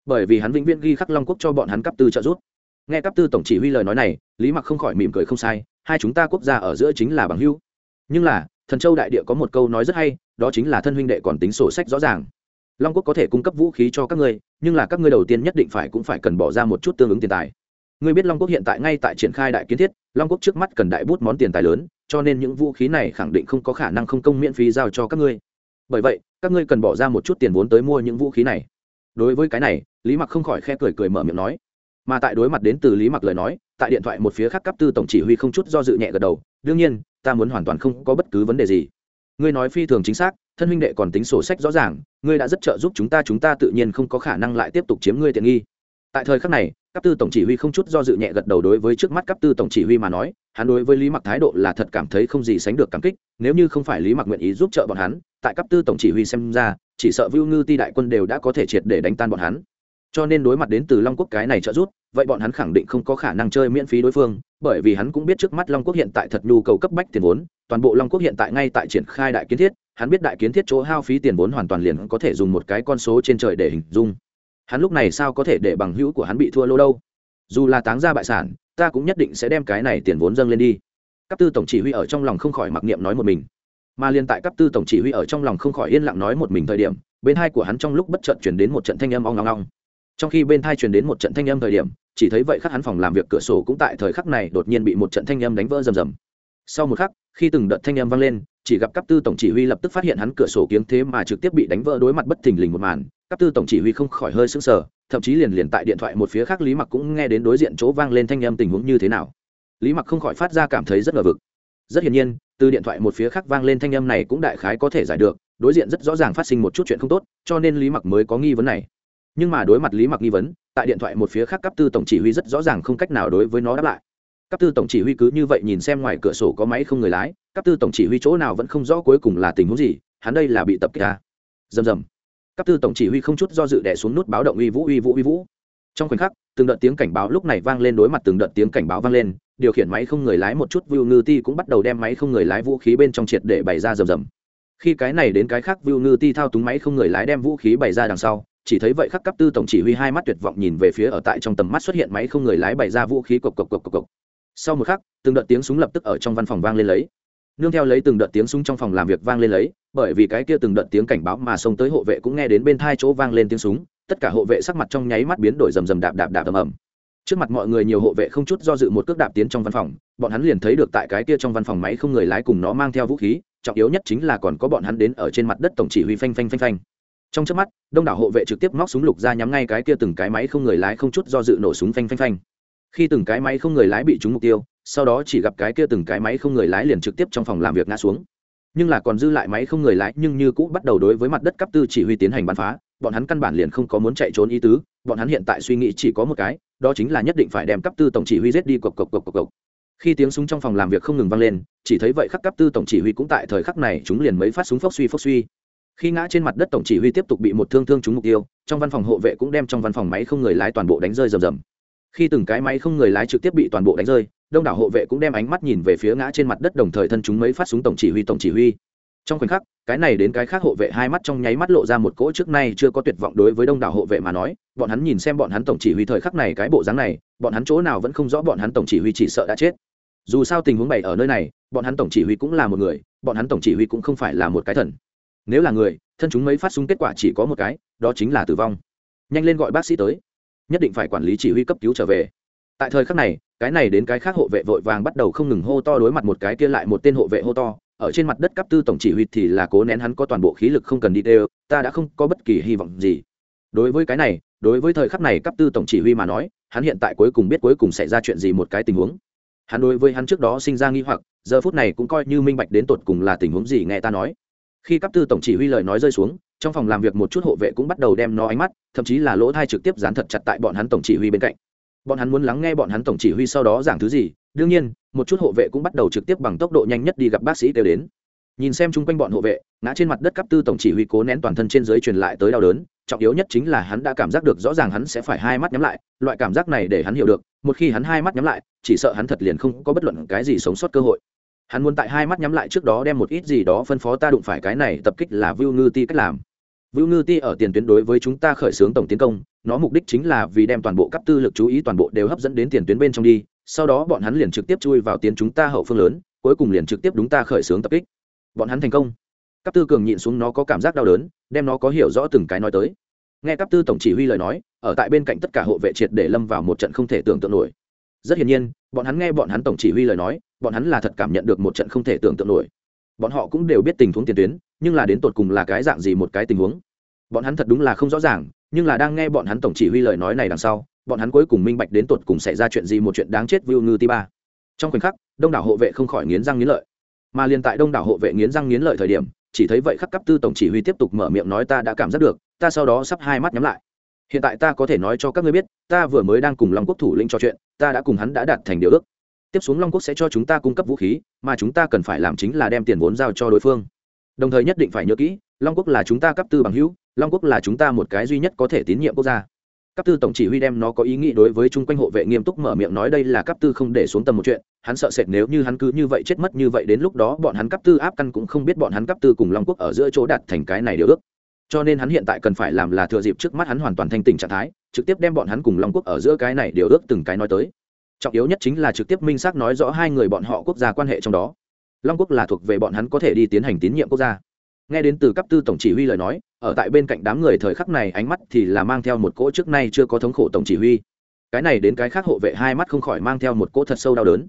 Bởi vì hắn vĩnh viễn ghi khắc long quốc cho bọn hắn cấp tư trợ giúp. Nghe cấp tư tổng chỉ huy lời nói này, lý mặc không khỏi mỉm cười không sai, hai chúng ta quốc gia ở giữa chính là bằng hữu. Nhưng là, thần châu đại địa có một câu nói rất hay, đó chính là thân huynh đệ còn tính sổ sách rõ ràng long quốc có thể cung cấp vũ khí cho các ngươi, nhưng là các ngươi đầu tiên nhất định phải cũng phải cần bỏ ra một chút tương ứng tiền tài. Ngươi biết long quốc hiện tại ngay tại triển khai đại kiến thiết, long quốc trước mắt cần đại bút món tiền tài lớn, cho nên những vũ khí này khẳng định không có khả năng không công miễn phí giao cho các ngươi. Bởi vậy, các ngươi cần bỏ ra một chút tiền vốn tới mua những vũ khí này. Đối với cái này, lý mặc không khỏi khe cười cười mở miệng nói. Mà tại đối mặt đến từ lý mặc lời nói, tại điện thoại một phía khác cấp tư tổng chỉ huy không chút do dự nhẹ gật đầu. Đương nhiên, ta muốn hoàn toàn không có bất cứ vấn đề gì. Ngươi nói phi thường chính xác thân huynh đệ còn tính sổ sách rõ ràng, ngươi đã rất trợ giúp chúng ta chúng ta tự nhiên không có khả năng lại tiếp tục chiếm ngươi tiện nghi. Tại thời khắc này cấp tư tổng chỉ huy không chút do dự nhẹ gật đầu đối với trước mắt cấp tư tổng chỉ huy mà nói, hắn đối với lý mặc thái độ là thật cảm thấy không gì sánh được cảm kích, nếu như không phải lý mặc nguyện ý giúp trợ bọn hắn, tại cấp tư tổng chỉ huy xem ra, chỉ sợ vưu ngư ti đại quân đều đã có thể triệt để đánh tan bọn hắn. Cho nên đối mặt đến từ long quốc cái này trợ giúp, vậy bọn hắn khẳng định không có khả năng chơi miễn phí đối phương, bởi vì hắn cũng biết trước mắt long quốc hiện tại thật nhu cầu cấp bách tiền vốn, toàn bộ long quốc hiện tại ngay tại triển khai đại kiến thiết hắn biết đại kiến thiết chỗ hao phí tiền vốn hoàn toàn liền có thể dùng một cái con số trên trời để hình dung. Hắn lúc này sao có thể để bằng hữu của hắn bị thua lô đâu? Dù là táng ra bại sản, ta cũng nhất định sẽ đem cái này tiền vốn dâng lên đi. Cấp tư tổng chỉ huy ở trong lòng không khỏi mặc niệm nói một mình. Mà liên tại cấp tư tổng chỉ huy ở trong lòng không khỏi yên lặng nói một mình thời điểm, bên hai của hắn trong lúc bất chợt chuyển đến một trận thanh âm ong ong ong. Trong khi bên thai truyền đến một trận thanh âm thời điểm, chỉ thấy vậy khắc hắn phòng làm việc cửa sổ cũng tại thời khắc này đột nhiên bị một trận thanh âm đánh vỡ rầm rầm. Sau một khắc, khi từng đợt thanh âm vang lên chỉ gặp cấp tư tổng chỉ huy lập tức phát hiện hắn cửa sổ kiếng thế mà trực tiếp bị đánh vỡ đối mặt bất thình lình một màn. Cấp tư tổng chỉ huy không khỏi hơi sững sờ, thậm chí liền liền tại điện thoại một phía khác lý mặc cũng nghe đến đối diện chỗ vang lên thanh âm tình huống như thế nào. Lý mặc không khỏi phát ra cảm thấy rất ngờ vực. Rất hiển nhiên, từ điện thoại một phía khác vang lên thanh âm này cũng đại khái có thể giải được, đối diện rất rõ ràng phát sinh một chút chuyện không tốt, cho nên lý mặc mới có nghi vấn này. Nhưng mà đối mặt lý mặc nghi vấn, tại điện thoại một phía khác cấp tư tổng chỉ huy rất rõ ràng không cách nào đối với nó đáp lại. Cấp tư tổng chỉ huy cứ như vậy nhìn xem ngoài cửa sổ có máy không người lái cấp tư tổng chỉ huy chỗ nào vẫn không rõ cuối cùng là tình huống gì, hắn đây là bị tập kích à. rầm rầm. Cấp tư tổng chỉ huy không chút do dự đẻ xuống nút báo động uy vũ uy vũ uy vũ. Trong khoảnh khắc, từng đợt tiếng cảnh báo lúc này vang lên đối mặt từng đợt tiếng cảnh báo vang lên, điều khiển máy không người lái một chút view ngư ti cũng bắt đầu đem máy không người lái vũ khí bên trong triệt để bày ra rầm rầm. Khi cái này đến cái khác view ngư ti thao túng máy không người lái đem vũ khí bày ra đằng sau, chỉ thấy vậy khắc cấp tư tổng chỉ huy hai mắt tuyệt vọng nhìn về phía ở tại trong tầm mắt xuất hiện máy không người lái bày ra vũ khí cộc cộc cộc cộc cộc. Sau một khắc, từng đợt tiếng súng lập tức ở trong văn phòng vang lên lấy nương theo lấy từng đợt tiếng súng trong phòng làm việc vang lên lấy, bởi vì cái kia từng đợt tiếng cảnh báo mà xông tới hộ vệ cũng nghe đến bên thai chỗ vang lên tiếng súng, tất cả hộ vệ sắc mặt trong nháy mắt biến đổi rầm rầm đạp đạp đạp ầm ầm. Trước mặt mọi người nhiều hộ vệ không chút do dự một cước đạp tiến trong văn phòng, bọn hắn liền thấy được tại cái kia trong văn phòng máy không người lái cùng nó mang theo vũ khí, trọng yếu nhất chính là còn có bọn hắn đến ở trên mặt đất tổng chỉ huy phanh phanh phanh phanh. Trong trước mắt, đông đảo hộ vệ trực tiếp móc súng lục ra nhắm ngay cái kia từng cái máy không người lái không chút do dự nổ súng phanh phanh phanh. Khi từng cái máy không người lái bị trúng mục tiêu sau đó chỉ gặp cái kia từng cái máy không người lái liền trực tiếp trong phòng làm việc ngã xuống. Nhưng là còn dư lại máy không người lái, nhưng như cũ bắt đầu đối với mặt đất cấp tư chỉ huy tiến hành bắn phá, bọn hắn căn bản liền không có muốn chạy trốn ý tứ, bọn hắn hiện tại suy nghĩ chỉ có một cái, đó chính là nhất định phải đem cấp tư tổng chỉ huy giết đi cộc cộc cộc cộc cộc. Khi tiếng súng trong phòng làm việc không ngừng vang lên, chỉ thấy vậy khắc cấp tư tổng chỉ huy cũng tại thời khắc này chúng liền mấy phát súng phốc suy phốc suy. Khi ngã trên mặt đất tổng chỉ huy tiếp tục bị một thương thương trúng mục tiêu, trong văn phòng hộ vệ cũng đem trong văn phòng máy không người lái toàn bộ đánh rơi rầm rầm khi từng cái máy không người lái trực tiếp bị toàn bộ đánh rơi, đông đảo hộ vệ cũng đem ánh mắt nhìn về phía ngã trên mặt đất đồng thời thân chúng mấy phát súng tổng chỉ huy, tổng chỉ huy. Trong khoảnh khắc, cái này đến cái khác hộ vệ hai mắt trong nháy mắt lộ ra một cỗ trước nay chưa có tuyệt vọng đối với đông đảo hộ vệ mà nói, bọn hắn nhìn xem bọn hắn tổng chỉ huy thời khắc này cái bộ dáng này, bọn hắn chỗ nào vẫn không rõ bọn hắn tổng chỉ huy chỉ sợ đã chết. Dù sao tình huống bày ở nơi này, bọn hắn tổng chỉ huy cũng là một người, bọn hắn tổng chỉ huy cũng không phải là một cái thần. Nếu là người, thân chúng mấy phát súng kết quả chỉ có một cái, đó chính là tử vong. Nhanh lên gọi bác sĩ tới nhất định phải quản lý chỉ huy cấp cứu trở về. Tại thời khắc này, cái này đến cái khác hộ vệ vội vàng bắt đầu không ngừng hô to đối mặt một cái kia lại một tên hộ vệ hô to, ở trên mặt đất cấp tư tổng chỉ huy thì là cố nén hắn có toàn bộ khí lực không cần đi đều ta đã không có bất kỳ hy vọng gì. Đối với cái này, đối với thời khắc này cấp tư tổng chỉ huy mà nói, hắn hiện tại cuối cùng biết cuối cùng xảy ra chuyện gì một cái tình huống. Hắn đối với hắn trước đó sinh ra nghi hoặc, giờ phút này cũng coi như minh bạch đến tột cùng là tình huống gì nghe ta nói. Khi cấp tư tổng chỉ huy lời nói rơi xuống trong phòng làm việc một chút hộ vệ cũng bắt đầu đem nó ánh mắt, thậm chí là lỗ thai trực tiếp dán thật chặt tại bọn hắn tổng chỉ huy bên cạnh. Bọn hắn muốn lắng nghe bọn hắn tổng chỉ huy sau đó giảng thứ gì, đương nhiên, một chút hộ vệ cũng bắt đầu trực tiếp bằng tốc độ nhanh nhất đi gặp bác sĩ kêu đến. Nhìn xem chung quanh bọn hộ vệ, ngã trên mặt đất cấp tư tổng chỉ huy cố nén toàn thân trên dưới truyền lại tới đau đớn, trọng yếu nhất chính là hắn đã cảm giác được rõ ràng hắn sẽ phải hai mắt nhắm lại, loại cảm giác này để hắn hiểu được, một khi hắn hai mắt nhắm lại, chỉ sợ hắn thật liền không có bất luận cái gì sống sót cơ hội. Hắn muốn tại hai mắt nhắm lại trước đó đem một ít gì đó phân phó ta đụng phải cái này, tập kích là vưu ngư ti cách làm vưu ngư ti ở tiền tuyến đối với chúng ta khởi xướng tổng tiến công, nó mục đích chính là vì đem toàn bộ cấp tư lực chú ý toàn bộ đều hấp dẫn đến tiền tuyến bên trong đi, sau đó bọn hắn liền trực tiếp chui vào tiến chúng ta hậu phương lớn, cuối cùng liền trực tiếp đúng ta khởi xướng tập kích. Bọn hắn thành công. Cấp tư cường nhịn xuống nó có cảm giác đau đớn, đem nó có hiểu rõ từng cái nói tới. Nghe cấp tư tổng chỉ huy lời nói, ở tại bên cạnh tất cả hộ vệ triệt để lâm vào một trận không thể tưởng tượng nổi. Rất hiển nhiên, bọn hắn nghe bọn hắn tổng chỉ huy lời nói, bọn hắn là thật cảm nhận được một trận không thể tưởng tượng nổi bọn họ cũng đều biết tình huống tiền tuyến, nhưng là đến tột cùng là cái dạng gì một cái tình huống. Bọn hắn thật đúng là không rõ ràng, nhưng là đang nghe bọn hắn tổng chỉ huy lời nói này đằng sau, bọn hắn cuối cùng minh bạch đến tột cùng xảy ra chuyện gì một chuyện đáng chết vưu ngư ti ba. Trong khoảnh khắc, đông đảo hộ vệ không khỏi nghiến răng nghiến lợi. Mà liền tại đông đảo hộ vệ nghiến răng nghiến lợi thời điểm, chỉ thấy vậy khắc cấp tư tổng chỉ huy tiếp tục mở miệng nói ta đã cảm giác được, ta sau đó sắp hai mắt nhắm lại. Hiện tại ta có thể nói cho các ngươi biết, ta vừa mới đang cùng long quốc thủ lĩnh trò chuyện, ta đã cùng hắn đã đạt thành điều ước tiếp xuống long quốc sẽ cho chúng ta cung cấp vũ khí mà chúng ta cần phải làm chính là đem tiền vốn giao cho đối phương đồng thời nhất định phải nhớ kỹ long quốc là chúng ta cấp tư bằng hữu long quốc là chúng ta một cái duy nhất có thể tín nhiệm quốc gia cấp tư tổng chỉ huy đem nó có ý nghĩ đối với chung quanh hộ vệ nghiêm túc mở miệng nói đây là cấp tư không để xuống tầm một chuyện hắn sợ sệt nếu như hắn cứ như vậy chết mất như vậy đến lúc đó bọn hắn cấp tư áp căn cũng không biết bọn hắn cấp tư cùng long quốc ở giữa chỗ đạt thành cái này điều ước cho nên hắn hiện tại cần phải làm là thừa dịp trước mắt hắn hoàn toàn thanh tỉnh trạng thái trực tiếp đem bọn hắn cùng long quốc ở giữa cái này điều ước từng cái nói tới trọng yếu nhất chính là trực tiếp minh xác nói rõ hai người bọn họ quốc gia quan hệ trong đó. Long quốc là thuộc về bọn hắn có thể đi tiến hành tín nhiệm quốc gia. Nghe đến từ cấp tư tổng chỉ huy lời nói, ở tại bên cạnh đám người thời khắc này ánh mắt thì là mang theo một cỗ trước nay chưa có thống khổ tổng chỉ huy. Cái này đến cái khác hộ vệ hai mắt không khỏi mang theo một cỗ thật sâu đau đớn.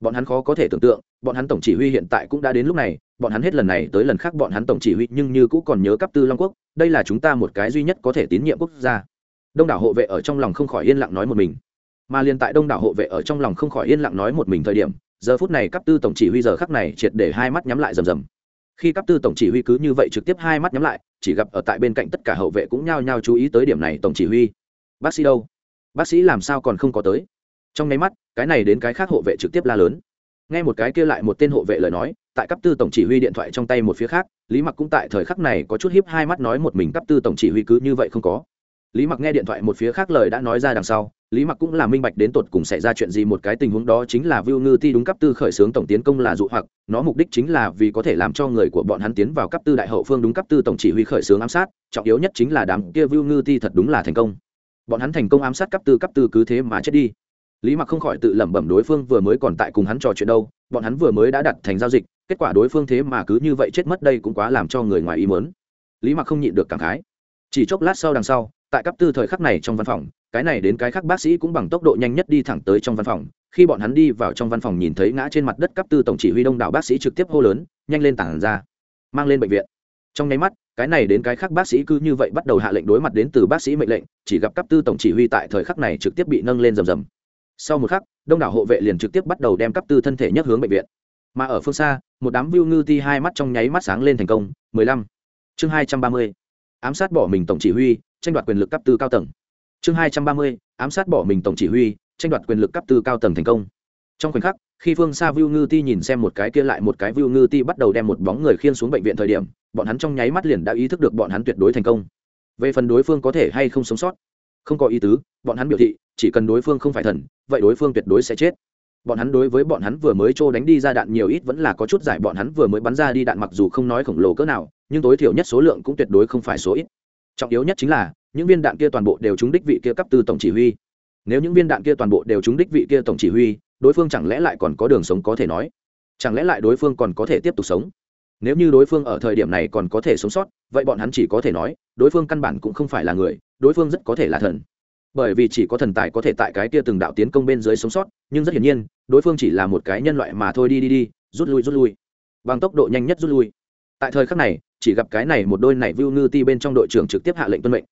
Bọn hắn khó có thể tưởng tượng, bọn hắn tổng chỉ huy hiện tại cũng đã đến lúc này, bọn hắn hết lần này tới lần khác bọn hắn tổng chỉ huy nhưng như cũ còn nhớ cấp tư long quốc, đây là chúng ta một cái duy nhất có thể tín nhiệm quốc gia. Đông đảo hộ vệ ở trong lòng không khỏi yên lặng nói một mình mà liền tại đông đảo hộ vệ ở trong lòng không khỏi yên lặng nói một mình thời điểm, giờ phút này cấp tư tổng chỉ huy giờ khắc này triệt để hai mắt nhắm lại rầm rầm. Khi cấp tư tổng chỉ huy cứ như vậy trực tiếp hai mắt nhắm lại, chỉ gặp ở tại bên cạnh tất cả hậu vệ cũng nhao nhao chú ý tới điểm này tổng chỉ huy. Bác sĩ đâu? Bác sĩ làm sao còn không có tới? Trong nháy mắt, cái này đến cái khác hộ vệ trực tiếp la lớn. Nghe một cái kia lại một tên hộ vệ lời nói, tại cấp tư tổng chỉ huy điện thoại trong tay một phía khác, lý mặc cũng tại thời khắc này có chút hiếp hai mắt nói một mình cấp tư tổng chỉ huy cứ như vậy không có. Lý mặc nghe điện thoại một phía khác lời đã nói ra đằng sau lý mặc cũng là minh bạch đến tột cùng xảy ra chuyện gì, một cái tình huống đó chính là vưu ngư ti đúng cấp tư khởi xướng tổng tiến công là dụ hoặc, nó mục đích chính là vì có thể làm cho người của bọn hắn tiến vào cấp tư đại hậu phương đúng cấp tư tổng chỉ huy khởi xướng ám sát, trọng yếu nhất chính là đám kia vưu ngư ti thật đúng là thành công. Bọn hắn thành công ám sát cấp tư cấp tư cứ thế mà chết đi. Lý mặc không khỏi tự lẩm bẩm đối phương vừa mới còn tại cùng hắn trò chuyện đâu, bọn hắn vừa mới đã đặt thành giao dịch, kết quả đối phương thế mà cứ như vậy chết mất đây cũng quá làm cho người ngoài ý mớn lý mặc không nhịn được cảm khái. Chỉ chốc lát sau đằng sau tại cấp tư thời khắc này trong văn phòng, cái này đến cái khác bác sĩ cũng bằng tốc độ nhanh nhất đi thẳng tới trong văn phòng. Khi bọn hắn đi vào trong văn phòng nhìn thấy ngã trên mặt đất cấp tư tổng chỉ huy đông đảo bác sĩ trực tiếp hô lớn, nhanh lên tảng ra, mang lên bệnh viện. Trong nháy mắt, cái này đến cái khác bác sĩ cứ như vậy bắt đầu hạ lệnh đối mặt đến từ bác sĩ mệnh lệnh, chỉ gặp cấp tư tổng chỉ huy tại thời khắc này trực tiếp bị nâng lên rầm rầm. Sau một khắc, đông đảo hộ vệ liền trực tiếp bắt đầu đem cấp tư thân thể nhất hướng bệnh viện. Mà ở phương xa, một đám view ngư ti hai mắt trong nháy mắt sáng lên thành công. 15. chương 230. ám sát bỏ mình tổng chỉ huy tranh đoạt quyền lực cấp tư cao tầng. Chương 230. ám sát bỏ mình tổng chỉ huy, tranh đoạt quyền lực cấp tư cao tầng thành công. Trong khoảnh khắc, khi phương xa view ngư ti nhìn xem một cái kia lại một cái view ngư ti bắt đầu đem một bóng người khiên xuống bệnh viện thời điểm, bọn hắn trong nháy mắt liền đã ý thức được bọn hắn tuyệt đối thành công. Về phần đối phương có thể hay không sống sót? Không có ý tứ, bọn hắn biểu thị, chỉ cần đối phương không phải thần, vậy đối phương tuyệt đối sẽ chết. Bọn hắn đối với bọn hắn vừa mới trô đánh đi ra đạn nhiều ít vẫn là có chút giải, bọn hắn vừa mới bắn ra đi đạn mặc dù không nói khổng lồ cỡ nào, nhưng tối thiểu nhất số lượng cũng tuyệt đối không phải số ít trọng yếu nhất chính là, những viên đạn kia toàn bộ đều trúng đích vị kia cấp tư tổng chỉ huy. Nếu những viên đạn kia toàn bộ đều trúng đích vị kia tổng chỉ huy, đối phương chẳng lẽ lại còn có đường sống có thể nói? Chẳng lẽ lại đối phương còn có thể tiếp tục sống? Nếu như đối phương ở thời điểm này còn có thể sống sót, vậy bọn hắn chỉ có thể nói, đối phương căn bản cũng không phải là người, đối phương rất có thể là thần. Bởi vì chỉ có thần tài có thể tại cái kia từng đạo tiến công bên dưới sống sót, nhưng rất hiển nhiên, đối phương chỉ là một cái nhân loại mà thôi đi đi đi, rút lui rút lui. Bằng tốc độ nhanh nhất rút lui. Tại thời khắc này chỉ gặp cái này một đôi này Vu ngư ti bên trong đội trưởng trực tiếp hạ lệnh tuân mệnh.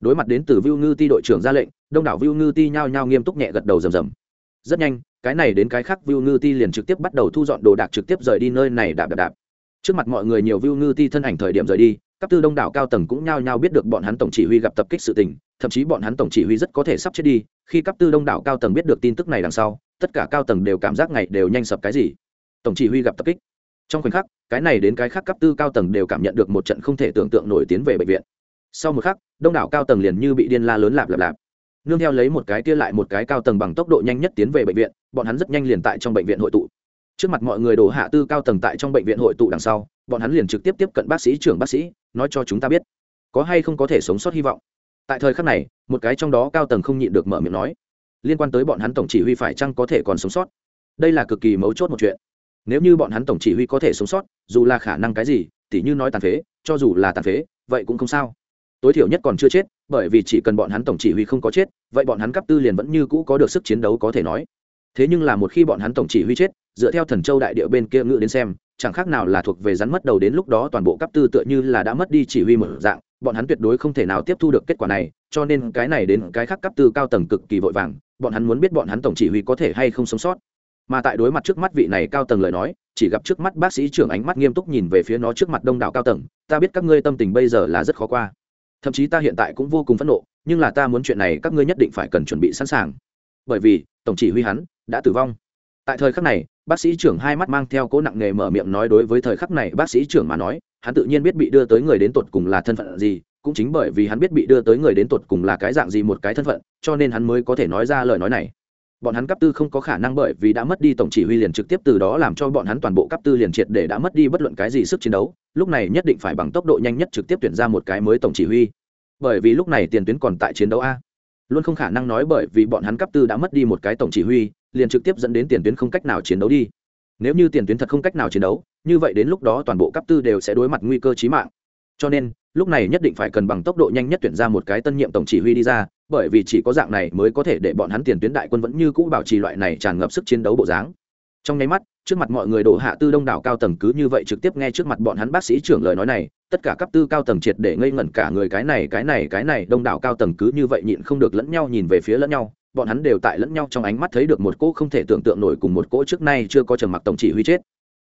Đối mặt đến từ Vu ngư ti đội trưởng ra lệnh, đông đảo Vu ngư ti nhao nhao nghiêm túc nhẹ gật đầu rầm rầm. Rất nhanh, cái này đến cái khác Vu ngư ti liền trực tiếp bắt đầu thu dọn đồ đạc trực tiếp rời đi nơi này đạp đạp đạp. Trước mặt mọi người nhiều Vu ngư ti thân ảnh thời điểm rời đi, các tư đông đảo cao tầng cũng nhao nhao biết được bọn hắn tổng chỉ huy gặp tập kích sự tình, thậm chí bọn hắn tổng chỉ huy rất có thể sắp chết đi, khi cấp tư đông đảo cao tầng biết được tin tức này đằng sau, tất cả cao tầng đều cảm giác ngày đều nhanh sập cái gì. Tổng chỉ huy gặp tập kích trong khoảnh khắc, cái này đến cái khác cấp tư cao tầng đều cảm nhận được một trận không thể tưởng tượng nổi tiến về bệnh viện. Sau một khắc, đông đảo cao tầng liền như bị điên la lớn lạp lạp lạp. Nương theo lấy một cái kia lại một cái cao tầng bằng tốc độ nhanh nhất tiến về bệnh viện, bọn hắn rất nhanh liền tại trong bệnh viện hội tụ. Trước mặt mọi người đổ hạ tư cao tầng tại trong bệnh viện hội tụ đằng sau, bọn hắn liền trực tiếp tiếp cận bác sĩ trưởng bác sĩ, nói cho chúng ta biết, có hay không có thể sống sót hy vọng. Tại thời khắc này, một cái trong đó cao tầng không nhịn được mở miệng nói, liên quan tới bọn hắn tổng chỉ huy phải chăng có thể còn sống sót. Đây là cực kỳ mấu chốt một chuyện nếu như bọn hắn tổng chỉ huy có thể sống sót, dù là khả năng cái gì, tỉ như nói tàn phế, cho dù là tàn phế, vậy cũng không sao. Tối thiểu nhất còn chưa chết, bởi vì chỉ cần bọn hắn tổng chỉ huy không có chết, vậy bọn hắn cấp tư liền vẫn như cũ có được sức chiến đấu có thể nói. Thế nhưng là một khi bọn hắn tổng chỉ huy chết, dựa theo thần châu đại địa bên kia ngự đến xem, chẳng khác nào là thuộc về rắn mất đầu đến lúc đó toàn bộ cấp tư tựa như là đã mất đi chỉ huy một dạng, bọn hắn tuyệt đối không thể nào tiếp thu được kết quả này, cho nên cái này đến cái khác cấp tư cao tầng cực kỳ vội vàng, bọn hắn muốn biết bọn hắn tổng chỉ huy có thể hay không sống sót mà tại đối mặt trước mắt vị này cao tầng lời nói, chỉ gặp trước mắt bác sĩ trưởng ánh mắt nghiêm túc nhìn về phía nó trước mặt đông đảo cao tầng, ta biết các ngươi tâm tình bây giờ là rất khó qua. Thậm chí ta hiện tại cũng vô cùng phẫn nộ, nhưng là ta muốn chuyện này các ngươi nhất định phải cần chuẩn bị sẵn sàng. Bởi vì, tổng chỉ huy hắn đã tử vong. Tại thời khắc này, bác sĩ trưởng hai mắt mang theo cố nặng nghề mở miệng nói đối với thời khắc này bác sĩ trưởng mà nói, hắn tự nhiên biết bị đưa tới người đến tột cùng là thân phận gì, cũng chính bởi vì hắn biết bị đưa tới người đến tột cùng là cái dạng gì một cái thân phận, cho nên hắn mới có thể nói ra lời nói này bọn hắn cấp tư không có khả năng bởi vì đã mất đi tổng chỉ huy liền trực tiếp từ đó làm cho bọn hắn toàn bộ cấp tư liền triệt để đã mất đi bất luận cái gì sức chiến đấu, lúc này nhất định phải bằng tốc độ nhanh nhất trực tiếp tuyển ra một cái mới tổng chỉ huy. Bởi vì lúc này tiền tuyến còn tại chiến đấu a. Luôn không khả năng nói bởi vì bọn hắn cấp tư đã mất đi một cái tổng chỉ huy, liền trực tiếp dẫn đến tiền tuyến không cách nào chiến đấu đi. Nếu như tiền tuyến thật không cách nào chiến đấu, như vậy đến lúc đó toàn bộ cấp tư đều sẽ đối mặt nguy cơ chí mạng. Cho nên, lúc này nhất định phải cần bằng tốc độ nhanh nhất tuyển ra một cái tân nhiệm tổng chỉ huy đi ra bởi vì chỉ có dạng này mới có thể để bọn hắn tiền tuyến đại quân vẫn như cũ bảo trì loại này tràn ngập sức chiến đấu bộ dáng. Trong nháy mắt, trước mặt mọi người đổ hạ tư đông đảo cao tầng cứ như vậy trực tiếp nghe trước mặt bọn hắn bác sĩ trưởng lời nói này, tất cả cấp tư cao tầng triệt để ngây ngẩn cả người, cái này cái này cái này, đông đảo cao tầng cứ như vậy nhịn không được lẫn nhau nhìn về phía lẫn nhau, bọn hắn đều tại lẫn nhau trong ánh mắt thấy được một cỗ không thể tưởng tượng nổi cùng một cỗ trước nay chưa có trầm mặc tổng chỉ huy chết.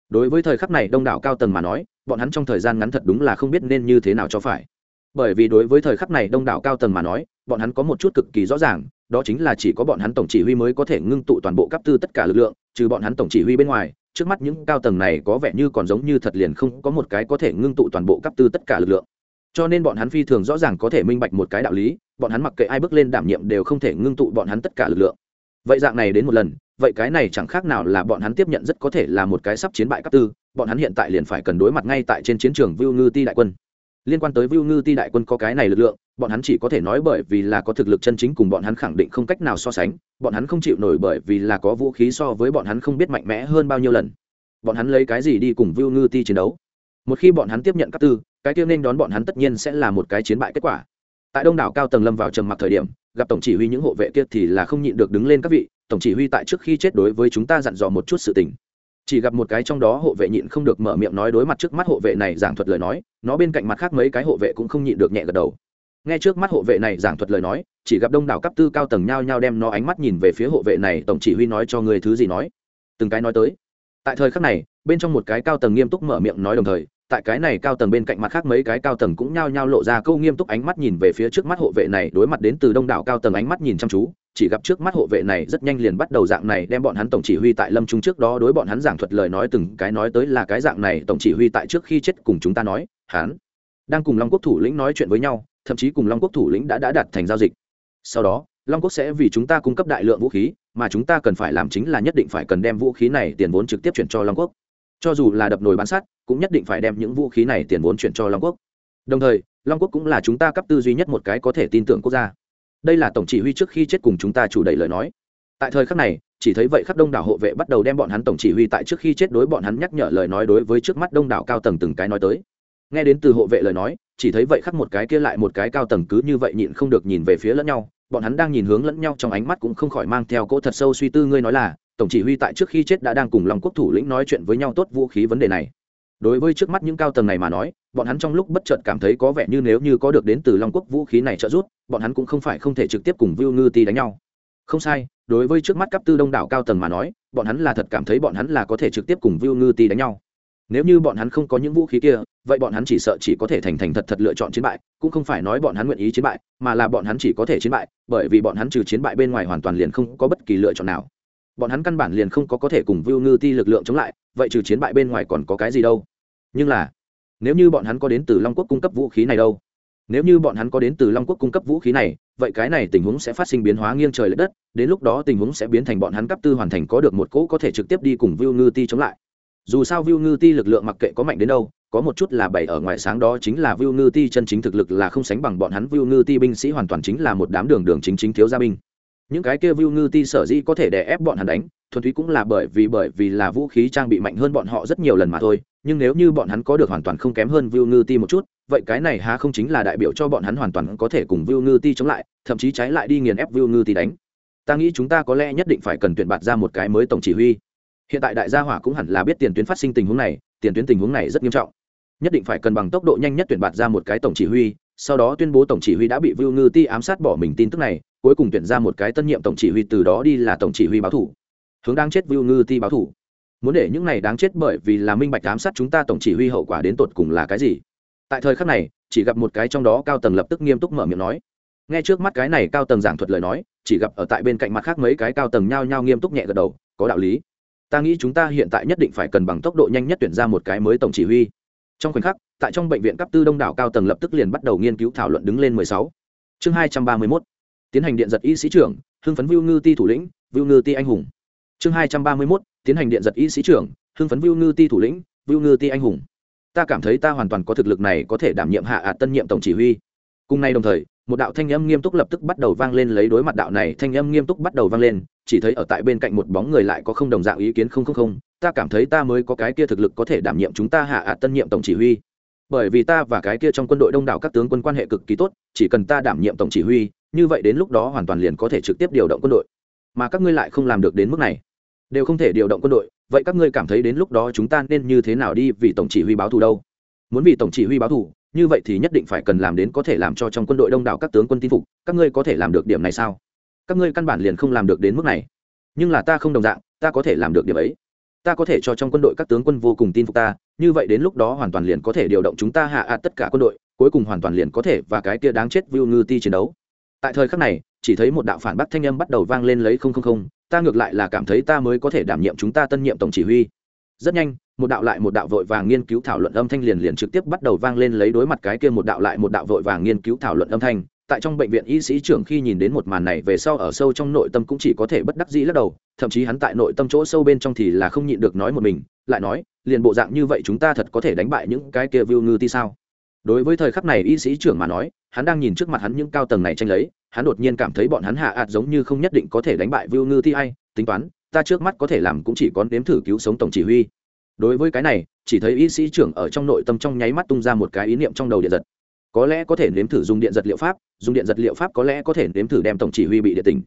Đối với thời khắc này đông đảo cao tầng mà nói, bọn hắn trong thời gian ngắn thật đúng là không biết nên như thế nào cho phải. Bởi vì đối với thời khắc này đông đảo cao tầng mà nói bọn hắn có một chút cực kỳ rõ ràng đó chính là chỉ có bọn hắn tổng chỉ huy mới có thể ngưng tụ toàn bộ cấp tư tất cả lực lượng trừ bọn hắn tổng chỉ huy bên ngoài trước mắt những cao tầng này có vẻ như còn giống như thật liền không có một cái có thể ngưng tụ toàn bộ cấp tư tất cả lực lượng cho nên bọn hắn phi thường rõ ràng có thể minh bạch một cái đạo lý bọn hắn mặc kệ ai bước lên đảm nhiệm đều không thể ngưng tụ bọn hắn tất cả lực lượng vậy dạng này đến một lần vậy cái này chẳng khác nào là bọn hắn tiếp nhận rất có thể là một cái sắp chiến bại cấp tư bọn hắn hiện tại liền phải cần đối mặt ngay tại trên chiến trường Vu Ngư Ti đại quân. Liên quan tới Vu Ngư Ti đại quân có cái này lực lượng, bọn hắn chỉ có thể nói bởi vì là có thực lực chân chính cùng bọn hắn khẳng định không cách nào so sánh, bọn hắn không chịu nổi bởi vì là có vũ khí so với bọn hắn không biết mạnh mẽ hơn bao nhiêu lần. Bọn hắn lấy cái gì đi cùng Vu Ngư Ti chiến đấu? Một khi bọn hắn tiếp nhận các tư, cái kia nên đón bọn hắn tất nhiên sẽ là một cái chiến bại kết quả. Tại Đông đảo cao tầng lâm vào trầm mặc thời điểm, gặp tổng chỉ huy những hộ vệ kia thì là không nhịn được đứng lên các vị, tổng chỉ huy tại trước khi chết đối với chúng ta dặn dò một chút sự tình chỉ gặp một cái trong đó hộ vệ nhịn không được mở miệng nói đối mặt trước mắt hộ vệ này giảng thuật lời nói nó bên cạnh mặt khác mấy cái hộ vệ cũng không nhịn được nhẹ gật đầu nghe trước mắt hộ vệ này giảng thuật lời nói, chỉ gặp đông đảo cấp tư cao tầng nhao nhao đem nó ánh mắt nhìn về phía hộ vệ này, tổng chỉ huy nói cho người thứ gì nói. Từng cái nói tới. Tại thời khắc này, bên trong một cái cao tầng nghiêm túc mở miệng nói đồng thời, tại cái này cao tầng bên cạnh mặt khác mấy cái cao tầng cũng nhao nhao lộ ra câu nghiêm túc ánh mắt nhìn về phía trước mắt hộ vệ này, đối mặt đến từ đông đảo cao tầng ánh mắt nhìn chăm chú, chỉ gặp trước mắt hộ vệ này rất nhanh liền bắt đầu dạng này đem bọn hắn tổng chỉ huy tại lâm trung trước đó đối bọn hắn giảng thuật lời nói từng cái nói tới là cái dạng này, tổng chỉ huy tại trước khi chết cùng chúng ta nói, hắn đang cùng long quốc thủ lĩnh nói chuyện với nhau thậm chí cùng long quốc thủ lĩnh đã đã đạt thành giao dịch. Sau đó, long quốc sẽ vì chúng ta cung cấp đại lượng vũ khí, mà chúng ta cần phải làm chính là nhất định phải cần đem vũ khí này tiền vốn trực tiếp chuyển cho long quốc. Cho dù là đập nồi bán sắt, cũng nhất định phải đem những vũ khí này tiền vốn chuyển cho long quốc. Đồng thời, long quốc cũng là chúng ta cấp tư duy nhất một cái có thể tin tưởng quốc gia. Đây là tổng chỉ huy trước khi chết cùng chúng ta chủ đẩy lời nói. Tại thời khắc này, chỉ thấy vậy khắp đông đảo hộ vệ bắt đầu đem bọn hắn tổng chỉ huy tại trước khi chết đối bọn hắn nhắc nhở lời nói đối với trước mắt đông đảo cao tầng từng cái nói tới. Nghe đến từ hộ vệ lời nói chỉ thấy vậy khắc một cái kia lại một cái cao tầng cứ như vậy nhịn không được nhìn về phía lẫn nhau bọn hắn đang nhìn hướng lẫn nhau trong ánh mắt cũng không khỏi mang theo cỗ thật sâu suy tư ngươi nói là tổng chỉ huy tại trước khi chết đã đang cùng long quốc thủ lĩnh nói chuyện với nhau tốt vũ khí vấn đề này đối với trước mắt những cao tầng này mà nói bọn hắn trong lúc bất chợt cảm thấy có vẻ như nếu như có được đến từ long quốc vũ khí này trợ giúp bọn hắn cũng không phải không thể trực tiếp cùng Vu Ngư Ti đánh nhau. Không sai, đối với trước mắt cấp tư đông đảo cao tầng mà nói, bọn hắn là thật cảm thấy bọn hắn là có thể trực tiếp cùng Vu Ngư Ti đánh nhau. Nếu như bọn hắn không có những vũ khí kia, vậy bọn hắn chỉ sợ chỉ có thể thành thành thật thật lựa chọn chiến bại, cũng không phải nói bọn hắn nguyện ý chiến bại, mà là bọn hắn chỉ có thể chiến bại, bởi vì bọn hắn trừ chiến bại bên ngoài hoàn toàn liền không có bất kỳ lựa chọn nào. Bọn hắn căn bản liền không có có thể cùng Vu Ngư Ti lực lượng chống lại, vậy trừ chiến bại bên ngoài còn có cái gì đâu? Nhưng là, nếu như bọn hắn có đến từ Long Quốc cung cấp vũ khí này đâu? nếu như bọn hắn có đến từ long quốc cung cấp vũ khí này vậy cái này tình huống sẽ phát sinh biến hóa nghiêng trời l ệ đất đến lúc đó tình huống sẽ biến thành bọn hắn cấp tư hoàn thành có được một cỗ có thể trực tiếp đi cùng vưu ngư ti chống lại dù sao Vu ngư ti lực lượng mặc kệ có mạnh đến đâu, có một chút là bày ở ngoài sáng đó chính là Vu ngư ti chân chính thực lực là không sánh bằng bọn hắn. Vu ngư ti binh sĩ hoàn toàn chính là một đám đường đường chính chính thiếu gia binh. Những cái kia Vu ngư ti sở dĩ có thể đè ép bọn hắn đánh, thuần túy cũng là bởi vì bởi vì là vũ khí trang bị mạnh hơn bọn họ rất nhiều lần mà thôi. Nhưng nếu như bọn hắn có được hoàn toàn không kém hơn Vu ngư ti một chút, vậy cái này há không chính là đại biểu cho bọn hắn hoàn toàn có thể cùng Vu ngư ti chống lại, thậm chí trái lại đi nghiền ép Vu ngư ti đánh. Ta nghĩ chúng ta có lẽ nhất định phải cần tuyển bạt ra một cái mới tổng chỉ huy hiện tại đại gia hỏa cũng hẳn là biết tiền tuyến phát sinh tình huống này, tiền tuyến tình huống này rất nghiêm trọng. Nhất định phải cần bằng tốc độ nhanh nhất tuyển bạt ra một cái tổng chỉ huy, sau đó tuyên bố tổng chỉ huy đã bị vưu ngư ti ám sát bỏ mình tin tức này, cuối cùng tuyển ra một cái tân nhiệm tổng chỉ huy từ đó đi là tổng chỉ huy báo thủ. Hướng đang chết vưu ngư ti báo thủ. Muốn để những này đáng chết bởi vì là minh bạch ám sát chúng ta tổng chỉ huy hậu quả đến tột cùng là cái gì? Tại thời khắc này, chỉ gặp một cái trong đó cao tầng lập tức nghiêm túc mở miệng nói. Nghe trước mắt cái này cao tầng giảng thuật lời nói, chỉ gặp ở tại bên cạnh mặt khác mấy cái cao tầng nhao nhao nghiêm túc nhẹ gật đầu, có đạo lý ta nghĩ chúng ta hiện tại nhất định phải cần bằng tốc độ nhanh nhất tuyển ra một cái mới tổng chỉ huy. Trong khoảnh khắc, tại trong bệnh viện cấp tư đông đảo cao tầng lập tức liền bắt đầu nghiên cứu thảo luận đứng lên mười sáu. Chương hai trăm ba mươi mốt. Tiến hành điện giật y sĩ trưởng, hưng phấn vưu ngư ti thủ lĩnh, vưu ngư ti anh hùng. Chương hai trăm ba mươi mốt. Tiến hành điện giật y sĩ trưởng, hưng phấn vưu ngư ti thủ lĩnh, vưu ngư ti anh hùng. Ta cảm thấy ta hoàn toàn có thực lực này có thể đảm nhiệm hạ ạt tân nhiệm tổng chỉ huy. Cùng nay đồng thời một đạo thanh âm nghiêm túc lập tức bắt đầu vang lên lấy đối mặt đạo này thanh âm nghiêm túc bắt đầu vang lên, chỉ thấy ở tại bên cạnh một bóng người lại có không đồng dạng ý kiến không không không, ta cảm thấy ta mới có cái kia thực lực có thể đảm nhiệm chúng ta hạ ạ tân nhiệm tổng chỉ huy. Bởi vì ta và cái kia trong quân đội đông đảo các tướng quân quan hệ cực kỳ tốt, chỉ cần ta đảm nhiệm tổng chỉ huy, như vậy đến lúc đó hoàn toàn liền có thể trực tiếp điều động quân đội. Mà các ngươi lại không làm được đến mức này. Đều không thể điều động quân đội, vậy các ngươi cảm thấy đến lúc đó chúng ta nên như thế nào đi vì tổng chỉ huy báo thù đâu? Muốn vì tổng chỉ huy báo thù như vậy thì nhất định phải cần làm đến có thể làm cho trong quân đội đông đảo các tướng quân tin phục, các ngươi có thể làm được điểm này sao? Các ngươi căn bản liền không làm được đến mức này. Nhưng là ta không đồng dạng, ta có thể làm được điểm ấy. Ta có thể cho trong quân đội các tướng quân vô cùng tin phục ta, như vậy đến lúc đó hoàn toàn liền có thể điều động chúng ta hạ ạt tất cả quân đội, cuối cùng hoàn toàn liền có thể và cái kia đáng chết Vu ngư ti chiến đấu. Tại thời khắc này, chỉ thấy một đạo phản bác thanh âm bắt đầu vang lên lấy không không không, ta ngược lại là cảm thấy ta mới có thể đảm nhiệm chúng ta tân nhiệm tổng chỉ huy. Rất nhanh một đạo lại một đạo vội vàng nghiên cứu thảo luận âm thanh liền liền trực tiếp bắt đầu vang lên lấy đối mặt cái kia một đạo lại một đạo vội vàng nghiên cứu thảo luận âm thanh. Tại trong bệnh viện y sĩ trưởng khi nhìn đến một màn này về sau ở sâu trong nội tâm cũng chỉ có thể bất đắc dĩ lắc đầu, thậm chí hắn tại nội tâm chỗ sâu bên trong thì là không nhịn được nói một mình, lại nói, liền bộ dạng như vậy chúng ta thật có thể đánh bại những cái kia view ngư ti sao? Đối với thời khắc này y sĩ trưởng mà nói, hắn đang nhìn trước mặt hắn những cao tầng này tranh lấy, hắn đột nhiên cảm thấy bọn hắn hạ ạt giống như không nhất định có thể đánh bại view ngư ti hay tính toán, ta trước mắt có thể làm cũng chỉ có nếm thử cứu sống tổng chỉ huy đối với cái này, chỉ thấy y sĩ trưởng ở trong nội tâm trong nháy mắt tung ra một cái ý niệm trong đầu điện giật. Có lẽ có thể nếm thử dùng điện giật liệu pháp, dùng điện giật liệu pháp có lẽ có thể nếm thử đem tổng chỉ huy bị địa tình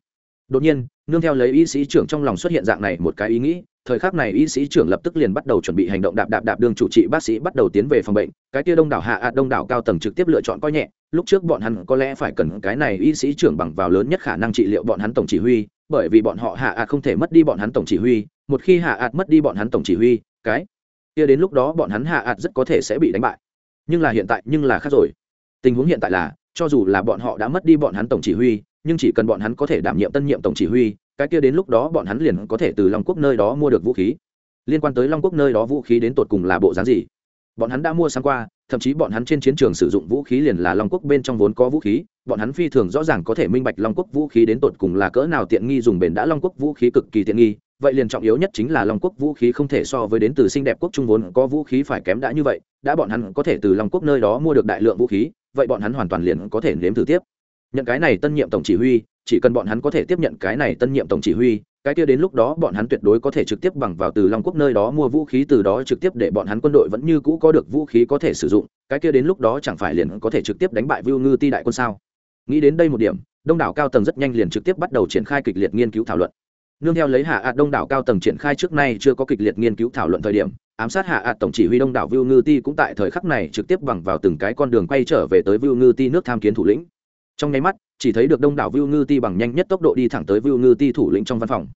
đột nhiên, nương theo lấy y sĩ trưởng trong lòng xuất hiện dạng này một cái ý nghĩ, thời khắc này y sĩ trưởng lập tức liền bắt đầu chuẩn bị hành động đạp đạp đạp đường chủ trị bác sĩ bắt đầu tiến về phòng bệnh. Cái kia đông đảo hạ ạt đông đảo cao tầng trực tiếp lựa chọn coi nhẹ. Lúc trước bọn hắn có lẽ phải cần cái này y sĩ trưởng bằng vào lớn nhất khả năng trị liệu bọn hắn tổng chỉ huy, bởi vì bọn họ hạ ạt không thể mất đi bọn hắn tổng chỉ huy. Một khi hạ ạt mất đi bọn hắn tổng chỉ huy cái kia đến lúc đó bọn hắn hạ ạt rất có thể sẽ bị đánh bại. Nhưng là hiện tại, nhưng là khác rồi. Tình huống hiện tại là, cho dù là bọn họ đã mất đi bọn hắn tổng chỉ huy, nhưng chỉ cần bọn hắn có thể đảm nhiệm tân nhiệm tổng chỉ huy, cái kia đến lúc đó bọn hắn liền có thể từ long quốc nơi đó mua được vũ khí. Liên quan tới long quốc nơi đó vũ khí đến tột cùng là bộ dáng gì? Bọn hắn đã mua sang qua, thậm chí bọn hắn trên chiến trường sử dụng vũ khí liền là long quốc bên trong vốn có vũ khí, bọn hắn phi thường rõ ràng có thể minh bạch long quốc vũ khí đến tột cùng là cỡ nào tiện nghi dùng bền đã long quốc vũ khí cực kỳ tiện nghi vậy liền trọng yếu nhất chính là long quốc vũ khí không thể so với đến từ xinh đẹp quốc trung vốn có vũ khí phải kém đã như vậy, đã bọn hắn có thể từ long quốc nơi đó mua được đại lượng vũ khí, vậy bọn hắn hoàn toàn liền có thể nếm thử tiếp. Nhận cái này tân nhiệm tổng chỉ huy, chỉ cần bọn hắn có thể tiếp nhận cái này tân nhiệm tổng chỉ huy, cái kia đến lúc đó bọn hắn tuyệt đối có thể trực tiếp bằng vào từ long quốc nơi đó mua vũ khí, từ đó trực tiếp để bọn hắn quân đội vẫn như cũ có được vũ khí có thể sử dụng, cái kia đến lúc đó chẳng phải liền có thể trực tiếp đánh bại vưu ngư ti đại quân sao? Nghĩ đến đây một điểm, đông đảo cao tầng rất nhanh liền trực tiếp bắt đầu triển khai kịch liệt nghiên cứu thảo luận nương theo lấy hạ ạt đông đảo cao tầng triển khai trước nay chưa có kịch liệt nghiên cứu thảo luận thời điểm, ám sát hạ ạt tổng chỉ huy đông đảo vu ngư ti cũng tại thời khắc này trực tiếp bằng vào từng cái con đường quay trở về tới vu ngư ti nước tham kiến thủ lĩnh. Trong nháy mắt, chỉ thấy được đông đảo vu ngư ti bằng nhanh nhất tốc độ đi thẳng tới vu ngư ti thủ lĩnh trong văn phòng.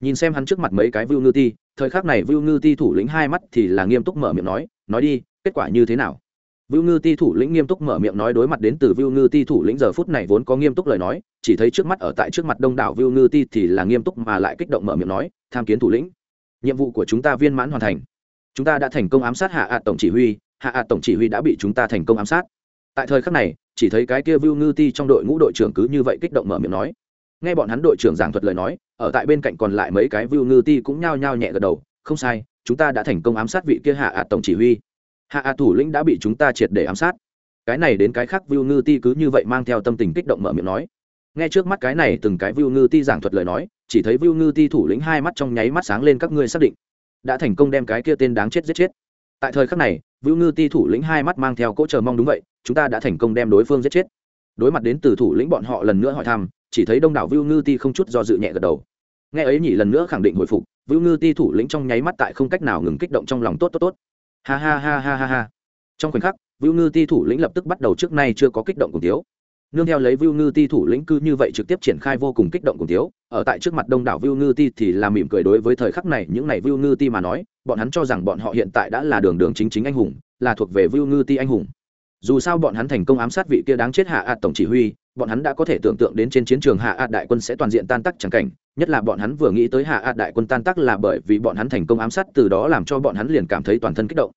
Nhìn xem hắn trước mặt mấy cái vu ngư ti, thời khắc này vu ngư ti thủ lĩnh hai mắt thì là nghiêm túc mở miệng nói nói đi, kết quả như thế nào? Vưu ngư ti thủ lĩnh nghiêm túc mở miệng nói đối mặt đến từ vưu ngư ti thủ lĩnh giờ phút này vốn có nghiêm túc lời nói, chỉ thấy trước mắt ở tại trước mặt đông đảo vưu ngư ti thì là nghiêm túc mà lại kích động mở miệng nói, tham kiến thủ lĩnh, nhiệm vụ của chúng ta viên mãn hoàn thành. Chúng ta đã thành công ám sát hạ ạt tổng chỉ huy, hạ ạt tổng chỉ huy đã bị chúng ta thành công ám sát. Tại thời khắc này, chỉ thấy cái kia vưu ngư ti trong đội ngũ đội trưởng cứ như vậy kích động mở miệng nói. Nghe bọn hắn đội trưởng giảng thuật lời nói, ở tại bên cạnh còn lại mấy cái vưu ngư ti cũng nhao nhao nhẹ gật đầu, không sai, chúng ta đã thành công ám sát vị kia hạ ạt tổng chỉ huy hạ ạt thủ lĩnh đã bị chúng ta triệt để ám sát. Cái này đến cái khác Vu ngư ti cứ như vậy mang theo tâm tình kích động mở miệng nói. Nghe trước mắt cái này từng cái Vu ngư ti giảng thuật lời nói, chỉ thấy Vu ngư ti thủ lĩnh hai mắt trong nháy mắt sáng lên các ngươi xác định. Đã thành công đem cái kia tên đáng chết giết chết. Tại thời khắc này Vu ngư ti thủ lĩnh hai mắt mang theo cỗ chờ mong đúng vậy, chúng ta đã thành công đem đối phương giết chết. Đối mặt đến từ thủ lĩnh bọn họ lần nữa hỏi thăm, chỉ thấy đông đảo Vu ngư ti không chút do dự nhẹ gật đầu. Nghe ấy nhỉ lần nữa khẳng định hồi phục Vu ngư ti thủ lĩnh trong nháy mắt tại không cách nào ngừng kích động trong lòng tốt tốt tốt ha ha ha ha ha ha. Trong khoảnh khắc, vưu ngư ti thủ lĩnh lập tức bắt đầu trước nay chưa có kích động cùng tiếu nương theo lấy vưu ngư ti thủ lĩnh cư như vậy trực tiếp triển khai vô cùng kích động cùng tiếu ở tại trước mặt đông đảo vưu ngư ti thì là mỉm cười đối với thời khắc này, những này vưu ngư ti mà nói, bọn hắn cho rằng bọn họ hiện tại đã là đường đường chính chính anh hùng, là thuộc về vưu ngư ti anh hùng. Dù sao bọn hắn thành công ám sát vị kia đáng chết hạ ạt tổng chỉ huy, bọn hắn đã có thể tưởng tượng đến trên chiến trường hạ ạt đại quân sẽ toàn diện tan tác chẳng cảnh nhất là bọn hắn vừa nghĩ tới hạ ạt đại quân tan tác là bởi vì bọn hắn thành công ám sát, từ đó làm cho bọn hắn liền cảm thấy toàn thân kích động.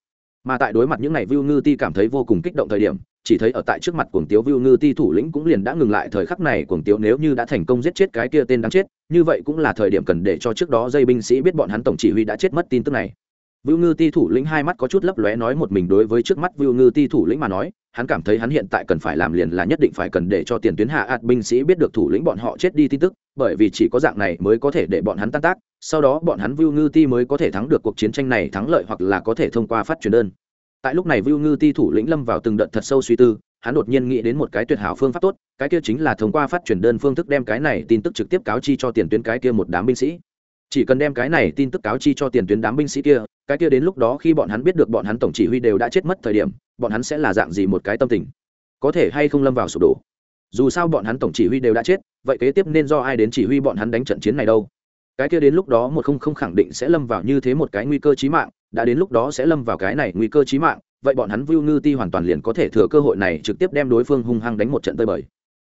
Mà tại đối mặt những ngày Vu ngư ti cảm thấy vô cùng kích động thời điểm, chỉ thấy ở tại trước mặt cuồng tiếu Vu ngư ti thủ lĩnh cũng liền đã ngừng lại thời khắc này, cuồng tiếu nếu như đã thành công giết chết cái kia tên đáng chết, như vậy cũng là thời điểm cần để cho trước đó dây binh sĩ biết bọn hắn tổng chỉ huy đã chết mất tin tức này. Vưu Ngư Ti thủ lĩnh hai mắt có chút lấp lóe nói một mình đối với trước mắt Vưu Ngư Ti thủ lĩnh mà nói, hắn cảm thấy hắn hiện tại cần phải làm liền là nhất định phải cần để cho tiền tuyến hạ ạt binh sĩ biết được thủ lĩnh bọn họ chết đi tin tức, bởi vì chỉ có dạng này mới có thể để bọn hắn tan tác, sau đó bọn hắn Vưu Ngư Ti mới có thể thắng được cuộc chiến tranh này thắng lợi hoặc là có thể thông qua phát truyền đơn. Tại lúc này Vưu Ngư Ti thủ lĩnh lâm vào từng đợt thật sâu suy tư, hắn đột nhiên nghĩ đến một cái tuyệt hảo phương pháp tốt, cái kia chính là thông qua phát truyền đơn phương thức đem cái này tin tức trực tiếp cáo chi cho tiền tuyến cái kia một đám binh sĩ chỉ cần đem cái này tin tức cáo chi cho tiền tuyến đám binh sĩ kia cái kia đến lúc đó khi bọn hắn biết được bọn hắn tổng chỉ huy đều đã chết mất thời điểm, bọn hắn sẽ là dạng gì một cái tâm tình? Có thể hay không lâm vào sụp đổ? Dù sao bọn hắn tổng chỉ huy đều đã chết, vậy kế tiếp nên do ai đến chỉ huy bọn hắn đánh trận chiến này đâu? Cái kia đến lúc đó một không không khẳng định sẽ lâm vào như thế một cái nguy cơ chí mạng, đã đến lúc đó sẽ lâm vào cái này nguy cơ chí mạng, vậy bọn hắn vưu ngư ti hoàn toàn liền có thể thừa cơ hội này trực tiếp đem đối phương hung hăng đánh một trận tơi bời.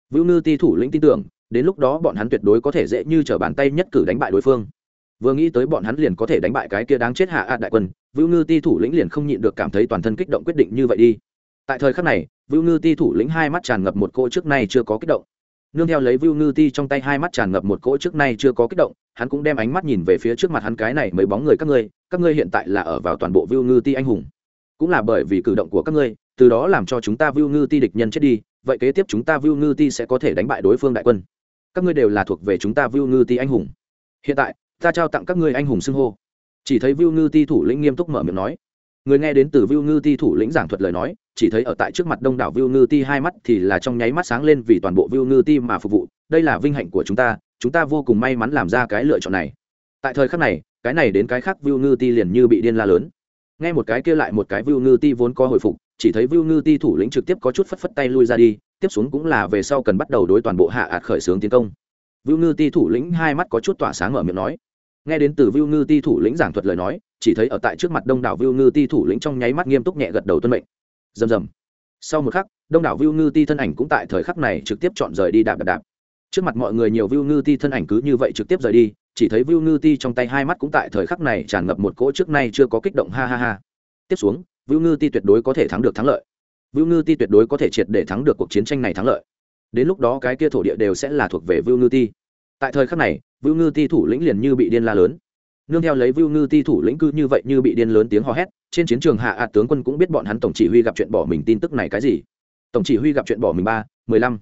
Vưu ngư ti thủ lĩnh tin tưởng, đến lúc đó bọn hắn tuyệt đối có thể dễ như t r ở bàn tay nhất cử đánh bại đối phương vừa nghĩ tới bọn hắn liền có thể đánh bại cái kia đáng chết hạ ạt đại quân, vưu ngư ti thủ lĩnh liền không nhịn được cảm thấy toàn thân kích động quyết định như vậy đi. Tại thời khắc này, vưu ngư ti thủ lĩnh hai mắt tràn ngập một cỗ trước nay chưa có kích động. Nương theo lấy vưu ngư ti trong tay hai mắt tràn ngập một cỗ trước nay chưa có kích động, hắn cũng đem ánh mắt nhìn về phía trước mặt hắn cái này mấy bóng người các ngươi các ngươi hiện tại là ở vào toàn bộ vưu ngư ti anh hùng. Cũng là bởi vì cử động của các ngươi, từ đó làm cho chúng ta vưu ngư ti địch nhân chết đi, vậy kế tiếp chúng ta vưu ngư ti sẽ có thể đánh bại đối phương đại quân. Các ngươi đều là thuộc về chúng ta vưu ngư ti anh hùng. Hiện tại ta trao tặng các ngươi anh hùng xưng hô. Chỉ thấy viu ngư ti thủ lĩnh nghiêm túc mở miệng nói. Người nghe đến từ viu ngư ti thủ lĩnh giảng thuật lời nói, chỉ thấy ở tại trước mặt đông đảo viu ngư ti hai mắt thì là trong nháy mắt sáng lên vì toàn bộ viu ngư ti mà phục vụ. Đây là vinh hạnh của chúng ta chúng ta vô cùng may mắn làm ra cái lựa chọn này. Tại thời khắc này, cái này đến cái khác viu ngư ti liền như bị điên la lớn. Nghe một cái kia lại một cái viu ngư ti vốn có hồi phục, chỉ thấy viu ngư ti thủ lĩnh trực tiếp có chút phất phất tay lui ra đi, tiếp xuống cũng là về sau cần bắt đầu đối toàn bộ hạ ạt khởi xướng tiến công. Viu ngư ti thủ lĩnh hai mắt có chút tỏa sáng mở miệng nói nghe đến từ Vưu Ngư Ti thủ lĩnh giảng thuật lời nói, chỉ thấy ở tại trước mặt Đông đảo Vưu Ngư Ti thủ lĩnh trong nháy mắt nghiêm túc nhẹ gật đầu tuân mệnh. Rầm rầm. Sau một khắc, Đông đảo Vưu Ngư Ti thân ảnh cũng tại thời khắc này trực tiếp chọn rời đi đạp đạp đạp. Trước mặt mọi người nhiều Vưu Ngư Ti thân ảnh cứ như vậy trực tiếp rời đi, chỉ thấy Vưu Ngư Ti trong tay hai mắt cũng tại thời khắc này tràn ngập một cỗ trước nay chưa có kích động ha ha ha. Tiếp xuống, Vưu Ngư Ti tuyệt đối có thể thắng được thắng lợi. Vưu Ngư Ti tuyệt đối có thể triệt để thắng được cuộc chiến tranh này thắng lợi. Đến lúc đó cái kia thổ địa đều sẽ là thuộc về Vưu Ngư Ti. Tại thời khắc này, Vưu Ngư Ti thủ lĩnh liền như bị điên la lớn. Nương theo lấy vưu ngư ti thủ lĩnh cư như vậy như bị điên lớn tiếng hò hét, trên chiến trường hạ ạt tướng quân cũng biết bọn hắn tổng chỉ huy gặp chuyện bỏ mình tin tức này cái gì. Tổng chỉ huy gặp chuyện bỏ mình ba, mười lăm.